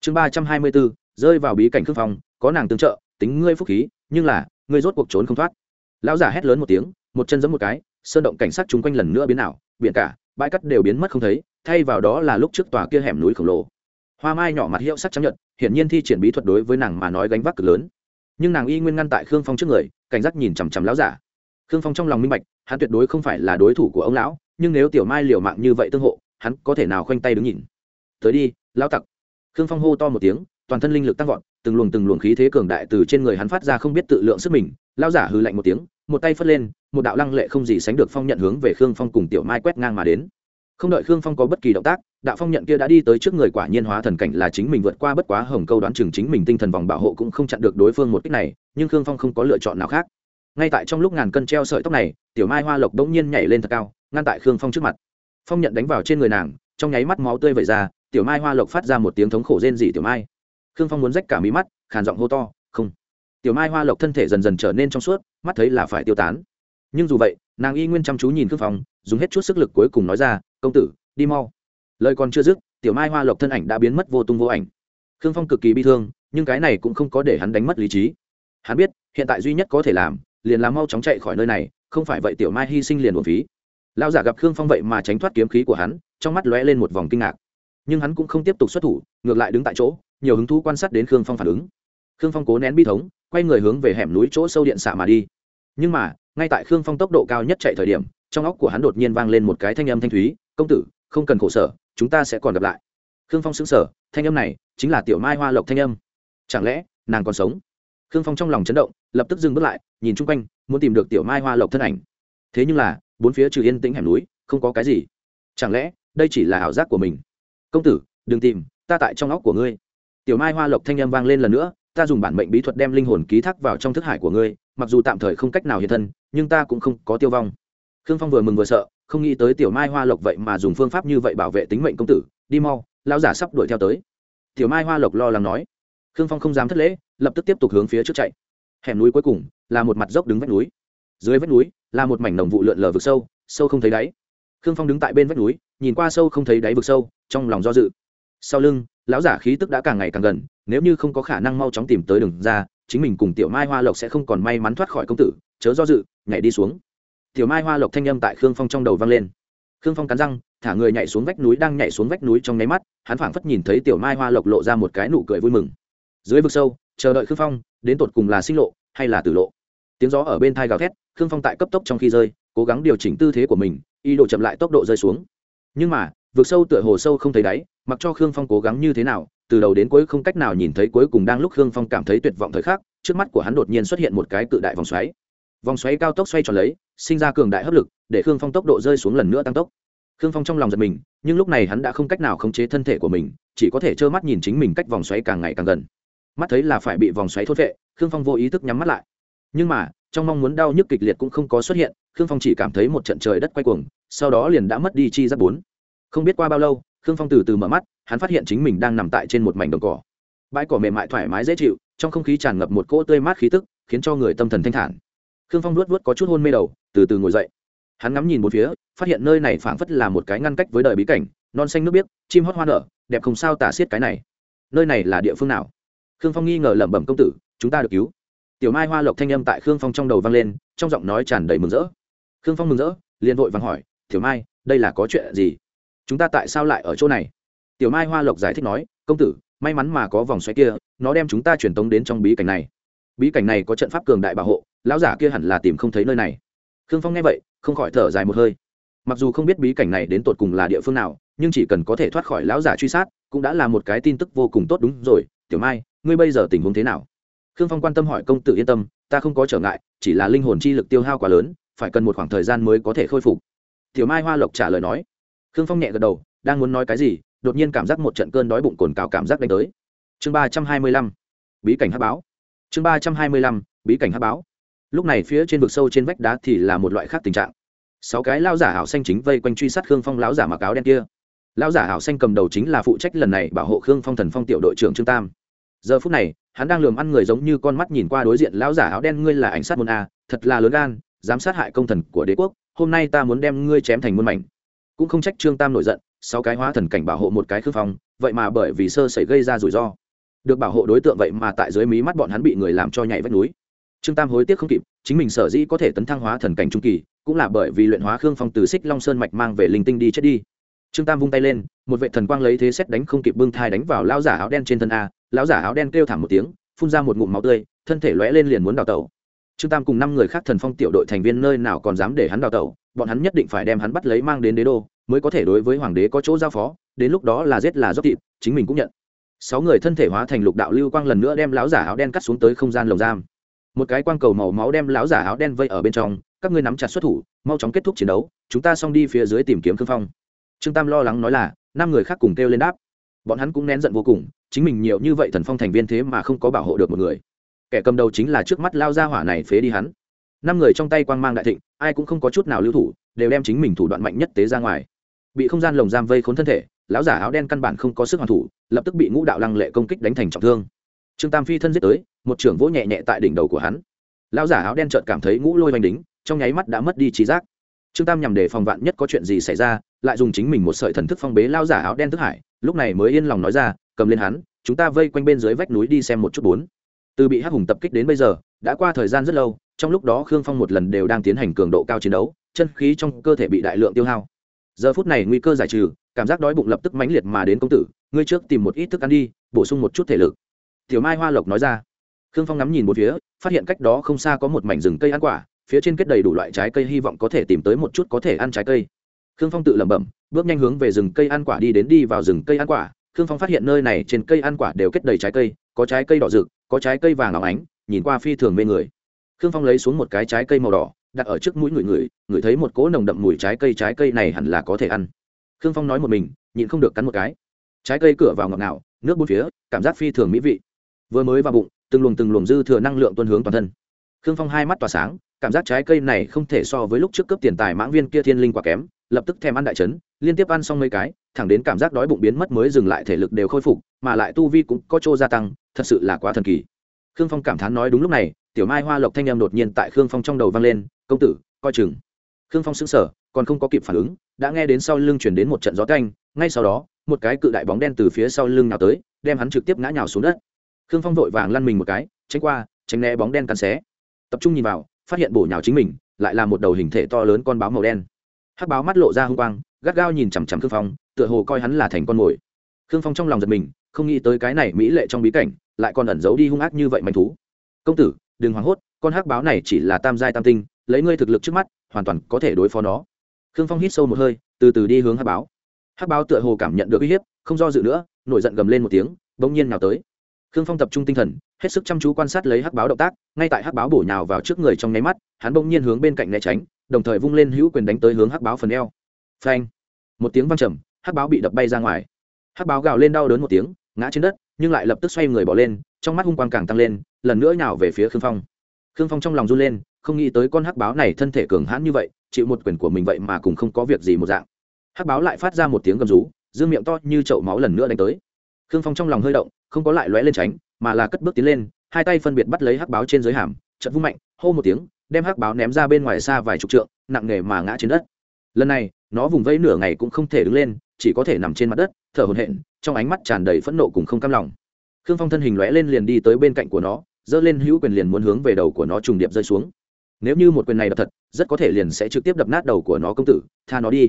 Chương ba trăm hai mươi b ố rơi vào bí cảnh khương phong, có nàng tương trợ, tính ngươi phúc khí, nhưng là, ngươi rốt cuộc trốn không thoát. Lão giả hét lớn một tiếng, một chân giẫm một cái, sơn động cảnh sát chung quanh lần nữa biến ảo, biển cả, bãi cắt đều biến mất không thấy, thay vào đó là lúc trước tòa kia hẻm núi khổng lồ. Hoa mai nhỏ mặt hiệu sắc chấp nhận hiển nhiên thi triển bí thuật đối với nàng mà nói gánh vác cực lớn. Nhưng nàng y nguyên ngăn tại khương phong trước người, cảnh giác nhìn chằm chằm lão giả khương phong trong lòng minh bạch, hắn tuyệt đối không phải là đối thủ của ông lão, nhưng nếu tiểu mai liều mạng như vậy tương hộ, hắn có thể nào khoanh tay đứng nhìn? Tới đi, lão tặc. Khương phong hô to một tiếng, toàn thân linh lực tăng vọt, từng luồng từng luồng khí thế cường đại từ trên người hắn phát ra không biết tự lượng sức mình, lão giả hừ lạnh một tiếng, một tay phất lên, một đạo lăng lệ không gì sánh được phong nhận hướng về khương phong cùng tiểu mai quét ngang mà đến. Không đợi khương phong có bất kỳ động tác, đạo phong nhận kia đã đi tới trước người quả nhiên hóa thần cảnh là chính mình vượt qua bất quá hồng câu đoán chừng chính mình tinh thần vòng bảo hộ cũng không chặn được đối phương một cách này, nhưng khương phong không có lựa chọn nào khác ngay tại trong lúc ngàn cân treo sợi tóc này, tiểu mai hoa lộc đống nhiên nhảy lên thật cao, ngăn tại khương phong trước mặt. Phong nhận đánh vào trên người nàng, trong nháy mắt máu tươi vẩy ra, tiểu mai hoa lộc phát ra một tiếng thống khổ rên rỉ tiểu mai. Khương phong muốn rách cả mí mắt, khàn giọng hô to, không. Tiểu mai hoa lộc thân thể dần dần trở nên trong suốt, mắt thấy là phải tiêu tán. Nhưng dù vậy, nàng y nguyên chăm chú nhìn khương phong, dùng hết chút sức lực cuối cùng nói ra, công tử, đi mau. Lời còn chưa dứt, tiểu mai hoa lộc thân ảnh đã biến mất vô tung vô ảnh. Khương phong cực kỳ bi thương, nhưng cái này cũng không có để hắn đánh mất lý trí. Hắn biết, hiện tại duy nhất có thể làm liền làm mau chóng chạy khỏi nơi này, không phải vậy tiểu mai hy sinh liền một phí. Lão giả gặp khương phong vậy mà tránh thoát kiếm khí của hắn, trong mắt lóe lên một vòng kinh ngạc. Nhưng hắn cũng không tiếp tục xuất thủ, ngược lại đứng tại chỗ, nhiều hứng thú quan sát đến khương phong phản ứng. Khương phong cố nén bi thống, quay người hướng về hẻm núi chỗ sâu điện xạ mà đi. Nhưng mà, ngay tại khương phong tốc độ cao nhất chạy thời điểm, trong óc của hắn đột nhiên vang lên một cái thanh âm thanh thúy, công tử, không cần khổ sở, chúng ta sẽ còn gặp lại. Khương phong xứng sở thanh âm này chính là tiểu mai hoa lộc thanh âm. Chẳng lẽ nàng còn sống? Khương phong trong lòng chấn động, lập tức dừng bước lại, nhìn chung quanh, muốn tìm được tiểu mai hoa lộc thân ảnh. Thế nhưng là, bốn phía trừ yên tĩnh hẻm núi, không có cái gì. Chẳng lẽ, đây chỉ là ảo giác của mình? Công tử, đừng tìm, ta tại trong óc của ngươi. Tiểu mai hoa lộc thanh âm vang lên lần nữa, ta dùng bản mệnh bí thuật đem linh hồn ký thác vào trong thức hải của ngươi, mặc dù tạm thời không cách nào hiện thân, nhưng ta cũng không có tiêu vong. Khương phong vừa mừng vừa sợ, không nghĩ tới tiểu mai hoa lộc vậy mà dùng phương pháp như vậy bảo vệ tính mệnh công tử, đi mau, lão giả sắp đuổi theo tới. Tiểu mai hoa lộc lo lắng nói khương phong không dám thất lễ, lập tức tiếp tục hướng phía trước chạy. Hẻm núi cuối cùng là một mặt dốc đứng vách núi. Dưới vách núi là một mảnh đồng vụ lượn lờ vực sâu sâu không thấy đáy. Khương phong đứng tại bên vách núi, nhìn qua sâu không thấy đáy vực sâu, trong lòng do dự. Sau lưng, lão giả khí tức đã càng ngày càng gần, nếu như không có khả năng mau chóng tìm tới đường ra, chính mình cùng tiểu mai hoa lộc sẽ không còn may mắn thoát khỏi công tử, chớ do dự, nhảy đi xuống. Tiểu mai hoa lộc thanh âm tại khương phong trong đầu vang lên. Khương phong cắn răng, thả người nhảy xuống vách núi, đang nhảy xuống vách núi trong nháy mắt, hắn phảng phất nhìn thấy tiểu mai hoa lộc lộ ra một cái nụ cười vui mừng dưới vực sâu, chờ đợi khương phong, đến tột cùng là sinh lộ hay là tử lộ. Tiếng gió ở bên thai gào thét, khương phong tại cấp tốc trong khi rơi, cố gắng điều chỉnh tư thế của mình y đồ chậm lại tốc độ rơi xuống. Nhưng mà, vực sâu tựa hồ sâu không thấy đáy, mặc cho khương phong cố gắng như thế nào, từ đầu đến cuối không cách nào nhìn thấy cuối cùng đang lúc khương phong cảm thấy tuyệt vọng thời khắc, trước mắt của hắn đột nhiên xuất hiện một cái cự đại vòng xoáy. Vòng xoáy cao tốc xoay tròn lấy, sinh ra cường đại hấp lực, để khương phong tốc độ rơi xuống lần nữa tăng tốc. Khương phong trong lòng giật mình, nhưng lúc này hắn đã không cách nào khống chế thân thể của mình, chỉ có thể trơ mắt nhìn chính mình cách vòng xoáy càng ngày càng gần mắt thấy là phải bị vòng xoáy thốt vệ, khương phong vô ý thức nhắm mắt lại. Nhưng mà, trong mong muốn đau nhức kịch liệt cũng không có xuất hiện, khương phong chỉ cảm thấy một trận trời đất quay cuồng, sau đó liền đã mất đi chi giác bốn. Không biết qua bao lâu, khương phong từ từ mở mắt, hắn phát hiện chính mình đang nằm tại trên một mảnh đồng cỏ. Bãi cỏ mềm mại thoải mái dễ chịu, trong không khí tràn ngập một cỗ tươi mát khí tức, khiến cho người tâm thần thanh thản. Khương phong luốt luốt có chút hôn mê đầu, từ từ ngồi dậy. Hắn ngắm nhìn một phía, phát hiện nơi này phảng phất là một cái ngăn cách với đời bí cảnh, non xanh nước biếc, chim hót hoa nở, đẹp không sao tả xiết cái này. Nơi này là địa phương nào? Khương phong nghi ngờ lẩm bẩm công tử, chúng ta được cứu. Tiểu mai hoa lộc thanh âm tại khương phong trong đầu vang lên, trong giọng nói tràn đầy mừng rỡ. Khương phong mừng rỡ, liền vội vàng hỏi, tiểu mai, đây là có chuyện gì? Chúng ta tại sao lại ở chỗ này? Tiểu mai hoa lộc giải thích nói, công tử, may mắn mà có vòng xoáy kia, nó đem chúng ta truyền tống đến trong bí cảnh này. Bí cảnh này có trận pháp cường đại bảo hộ, lão giả kia hẳn là tìm không thấy nơi này. Khương phong nghe vậy, không khỏi thở dài một hơi. Mặc dù không biết bí cảnh này đến tột cùng là địa phương nào, nhưng chỉ cần có thể thoát khỏi lão giả truy sát, cũng đã là một cái tin tức vô cùng tốt đúng rồi. Tiểu mai ngươi bây giờ tình huống thế nào? Khương phong quan tâm hỏi công tử yên tâm, ta không có trở ngại, chỉ là linh hồn chi lực tiêu hao quá lớn, phải cần một khoảng thời gian mới có thể khôi phục. Tiểu mai hoa lộc trả lời nói. Khương phong nhẹ gật đầu, đang muốn nói cái gì, đột nhiên cảm giác một trận cơn đói bụng cồn cào cảm giác đánh tới. Chương ba trăm hai mươi lăm. Bí cảnh hát báo. Chương ba trăm hai mươi lăm. Bí cảnh hát báo. Lúc này phía trên vực sâu trên vách đá thì là một loại khác tình trạng. Sáu cái lao giả hảo xanh chính vây quanh truy sát khương phong lão giả mặc áo đen kia. Lão giả hảo xanh cầm đầu chính là phụ trách lần này bảo hộ khương phong thần phong tiểu đội trưởng trương tam giờ phút này, hắn đang lườm ăn người giống như con mắt nhìn qua đối diện lão giả áo đen ngươi là ảnh sát môn a, thật là lớn gan, dám sát hại công thần của đế quốc, hôm nay ta muốn đem ngươi chém thành muôn mảnh. Cũng không trách trương tam nổi giận, sáu cái hóa thần cảnh bảo hộ một cái khư phong, vậy mà bởi vì sơ sẩy gây ra rủi ro. Được bảo hộ đối tượng vậy mà tại dưới mí mắt bọn hắn bị người làm cho nhảy vách núi. Trương tam hối tiếc không kịp, chính mình sở dĩ có thể tấn thăng hóa thần cảnh trung kỳ, cũng là bởi vì luyện hóa khương phong từ xích long sơn mạch mang về linh tinh đi chết đi trương tam vung tay lên, một vệ thần quang lấy thế xét đánh không kịp bưng thai đánh vào lão giả áo đen trên thân a, lão giả áo đen kêu thảm một tiếng, phun ra một ngụm máu tươi, thân thể lóe lên liền muốn đào tẩu. Trương tam cùng năm người khác thần phong tiểu đội thành viên nơi nào còn dám để hắn đào tẩu, bọn hắn nhất định phải đem hắn bắt lấy mang đến đế đô, mới có thể đối với hoàng đế có chỗ giao phó, đến lúc đó là giết là dốc thịt, chính mình cũng nhận. Sáu người thân thể hóa thành lục đạo lưu quang lần nữa đem lão giả áo đen cắt xuống tới không gian lồng giam. Một cái quang cầu màu máu đem lão giả áo đen vây ở bên trong, các ngươi nắm chặt xuất thủ, mau chóng kết thúc chiến đấu, chúng ta xong đi phía dưới tìm kiếm khương phong trương tam lo lắng nói là, năm người khác cùng kêu lên đáp. Bọn hắn cũng nén giận vô cùng, chính mình nhiều như vậy thần phong thành viên thế mà không có bảo hộ được một người. Kẻ cầm đầu chính là trước mắt lao ra hỏa này phế đi hắn. Năm người trong tay quang mang đại thịnh, ai cũng không có chút nào lưu thủ, đều đem chính mình thủ đoạn mạnh nhất tế ra ngoài. Bị không gian lồng giam vây khốn thân thể, lão giả áo đen căn bản không có sức hoàn thủ, lập tức bị ngũ đạo lăng lệ công kích đánh thành trọng thương. Trương tam phi thân giết tới, một trưởng vỗ nhẹ nhẹ tại đỉnh đầu của hắn. Lão giả áo đen chợt cảm thấy ngũ lôi oanh đính, trong nháy mắt đã mất đi trí giác. Trương tam nhằm để phòng vạn nhất có chuyện gì xảy ra lại dùng chính mình một sợi thần thức phong bế lao giả áo đen thức hải, lúc này mới yên lòng nói ra, cầm lên hắn, chúng ta vây quanh bên dưới vách núi đi xem một chút bốn. Từ bị hắc hùng tập kích đến bây giờ, đã qua thời gian rất lâu, trong lúc đó khương phong một lần đều đang tiến hành cường độ cao chiến đấu, chân khí trong cơ thể bị đại lượng tiêu hao. Giờ phút này nguy cơ giải trừ, cảm giác đói bụng lập tức mãnh liệt mà đến công tử, ngươi trước tìm một ít thức ăn đi, bổ sung một chút thể lực. Tiểu mai hoa lộc nói ra. Khương phong ngắm nhìn một phía, phát hiện cách đó không xa có một mảnh rừng cây ăn quả, phía trên kết đầy đủ loại trái cây hy vọng có thể tìm tới một chút có thể ăn trái cây khương phong tự lẩm bẩm, bước nhanh hướng về rừng cây ăn quả đi đến đi vào rừng cây ăn quả. Khương phong phát hiện nơi này trên cây ăn quả đều kết đầy trái cây, có trái cây đỏ rực, có trái cây vàng óng ánh, nhìn qua phi thường mê người. Khương phong lấy xuống một cái trái cây màu đỏ, đặt ở trước mũi người người người thấy một cỗ nồng đậm mùi trái cây trái cây này hẳn là có thể ăn. Khương phong nói một mình, nhịn không được cắn một cái. Trái cây cửa vào ngọt ngào, nước bút phía, cảm giác phi thường mỹ vị. Vừa mới vào bụng, từng luồng từng luồng dư thừa năng lượng tuôn hướng toàn thân. Khương phong hai mắt tỏa sáng, cảm giác trái cây này không thể so với lúc trước cấp tiền tài mãng viên kia thiên linh quả kém lập tức thèm ăn đại trấn, liên tiếp ăn xong mấy cái, thẳng đến cảm giác đói bụng biến mất mới dừng lại thể lực đều khôi phục, mà lại tu vi cũng có chỗ gia tăng, thật sự là quá thần kỳ. Khương phong cảm thán nói đúng lúc này, tiểu mai hoa lộc thanh em đột nhiên tại khương phong trong đầu vang lên, công tử, coi chừng. Khương phong sững sờ, còn không có kịp phản ứng, đã nghe đến sau lưng chuyển đến một trận gió canh ngay sau đó, một cái cự đại bóng đen từ phía sau lưng nào tới, đem hắn trực tiếp ngã nhào xuống đất. Khương phong vội vàng lăn mình một cái, tránh qua, tránh né bóng đen cắn xé. Tập trung nhìn vào, phát hiện bổ nhào chính mình, lại là một đầu hình thể to lớn con báo màu đen hắc báo mắt lộ ra hung quang, gắt gao nhìn chằm chằm khương phong, tựa hồ coi hắn là thành con mồi. Khương phong trong lòng giật mình, không nghĩ tới cái này mỹ lệ trong bí cảnh, lại còn ẩn giấu đi hung ác như vậy manh thú. Công tử, đừng hoảng hốt, con hắc báo này chỉ là tam giai tam tinh, lấy ngươi thực lực trước mắt, hoàn toàn có thể đối phó nó. Khương phong hít sâu một hơi, từ từ đi hướng hắc báo. Hắc báo tựa hồ cảm nhận được uy hiếp, không do dự nữa, nổi giận gầm lên một tiếng, bỗng nhiên nào tới khương phong tập trung tinh thần, hết sức chăm chú quan sát lấy hắc báo động tác, ngay tại hắc báo bổ nhào vào trước người trong nháy mắt, hắn bỗng nhiên hướng bên cạnh né tránh, đồng thời vung lên hữu quyền đánh tới hướng hắc báo phần eo. Phanh! Một tiếng vang trầm, hắc báo bị đập bay ra ngoài. Hắc báo gào lên đau đớn một tiếng, ngã trên đất, nhưng lại lập tức xoay người bỏ lên, trong mắt hung quang càng tăng lên, lần nữa nhào về phía khương phong. Khương phong trong lòng run lên, không nghĩ tới con hắc báo này thân thể cường hãn như vậy, chịu một quyền của mình vậy mà cũng không có việc gì một dạng. Hắc báo lại phát ra một tiếng gầm rú, dương miệng to như chậu máu lần nữa đánh tới khương phong trong lòng hơi động, không có lại lóe lên tránh, mà là cất bước tiến lên, hai tay phân biệt bắt lấy hắc báo trên dưới hàm trận vung mạnh, hô một tiếng, đem hắc báo ném ra bên ngoài xa vài chục trượng, nặng nề mà ngã trên đất. Lần này, nó vùng vẫy nửa ngày cũng không thể đứng lên, chỉ có thể nằm trên mặt đất, thở hổn hển, trong ánh mắt tràn đầy phẫn nộ cùng không cam lòng. Khương phong thân hình lóe lên liền đi tới bên cạnh của nó, giơ lên hữu quyền liền muốn hướng về đầu của nó trùng điệp rơi xuống. Nếu như một quyền này đập thật, rất có thể liền sẽ trực tiếp đập nát đầu của nó công tử, tha nó đi.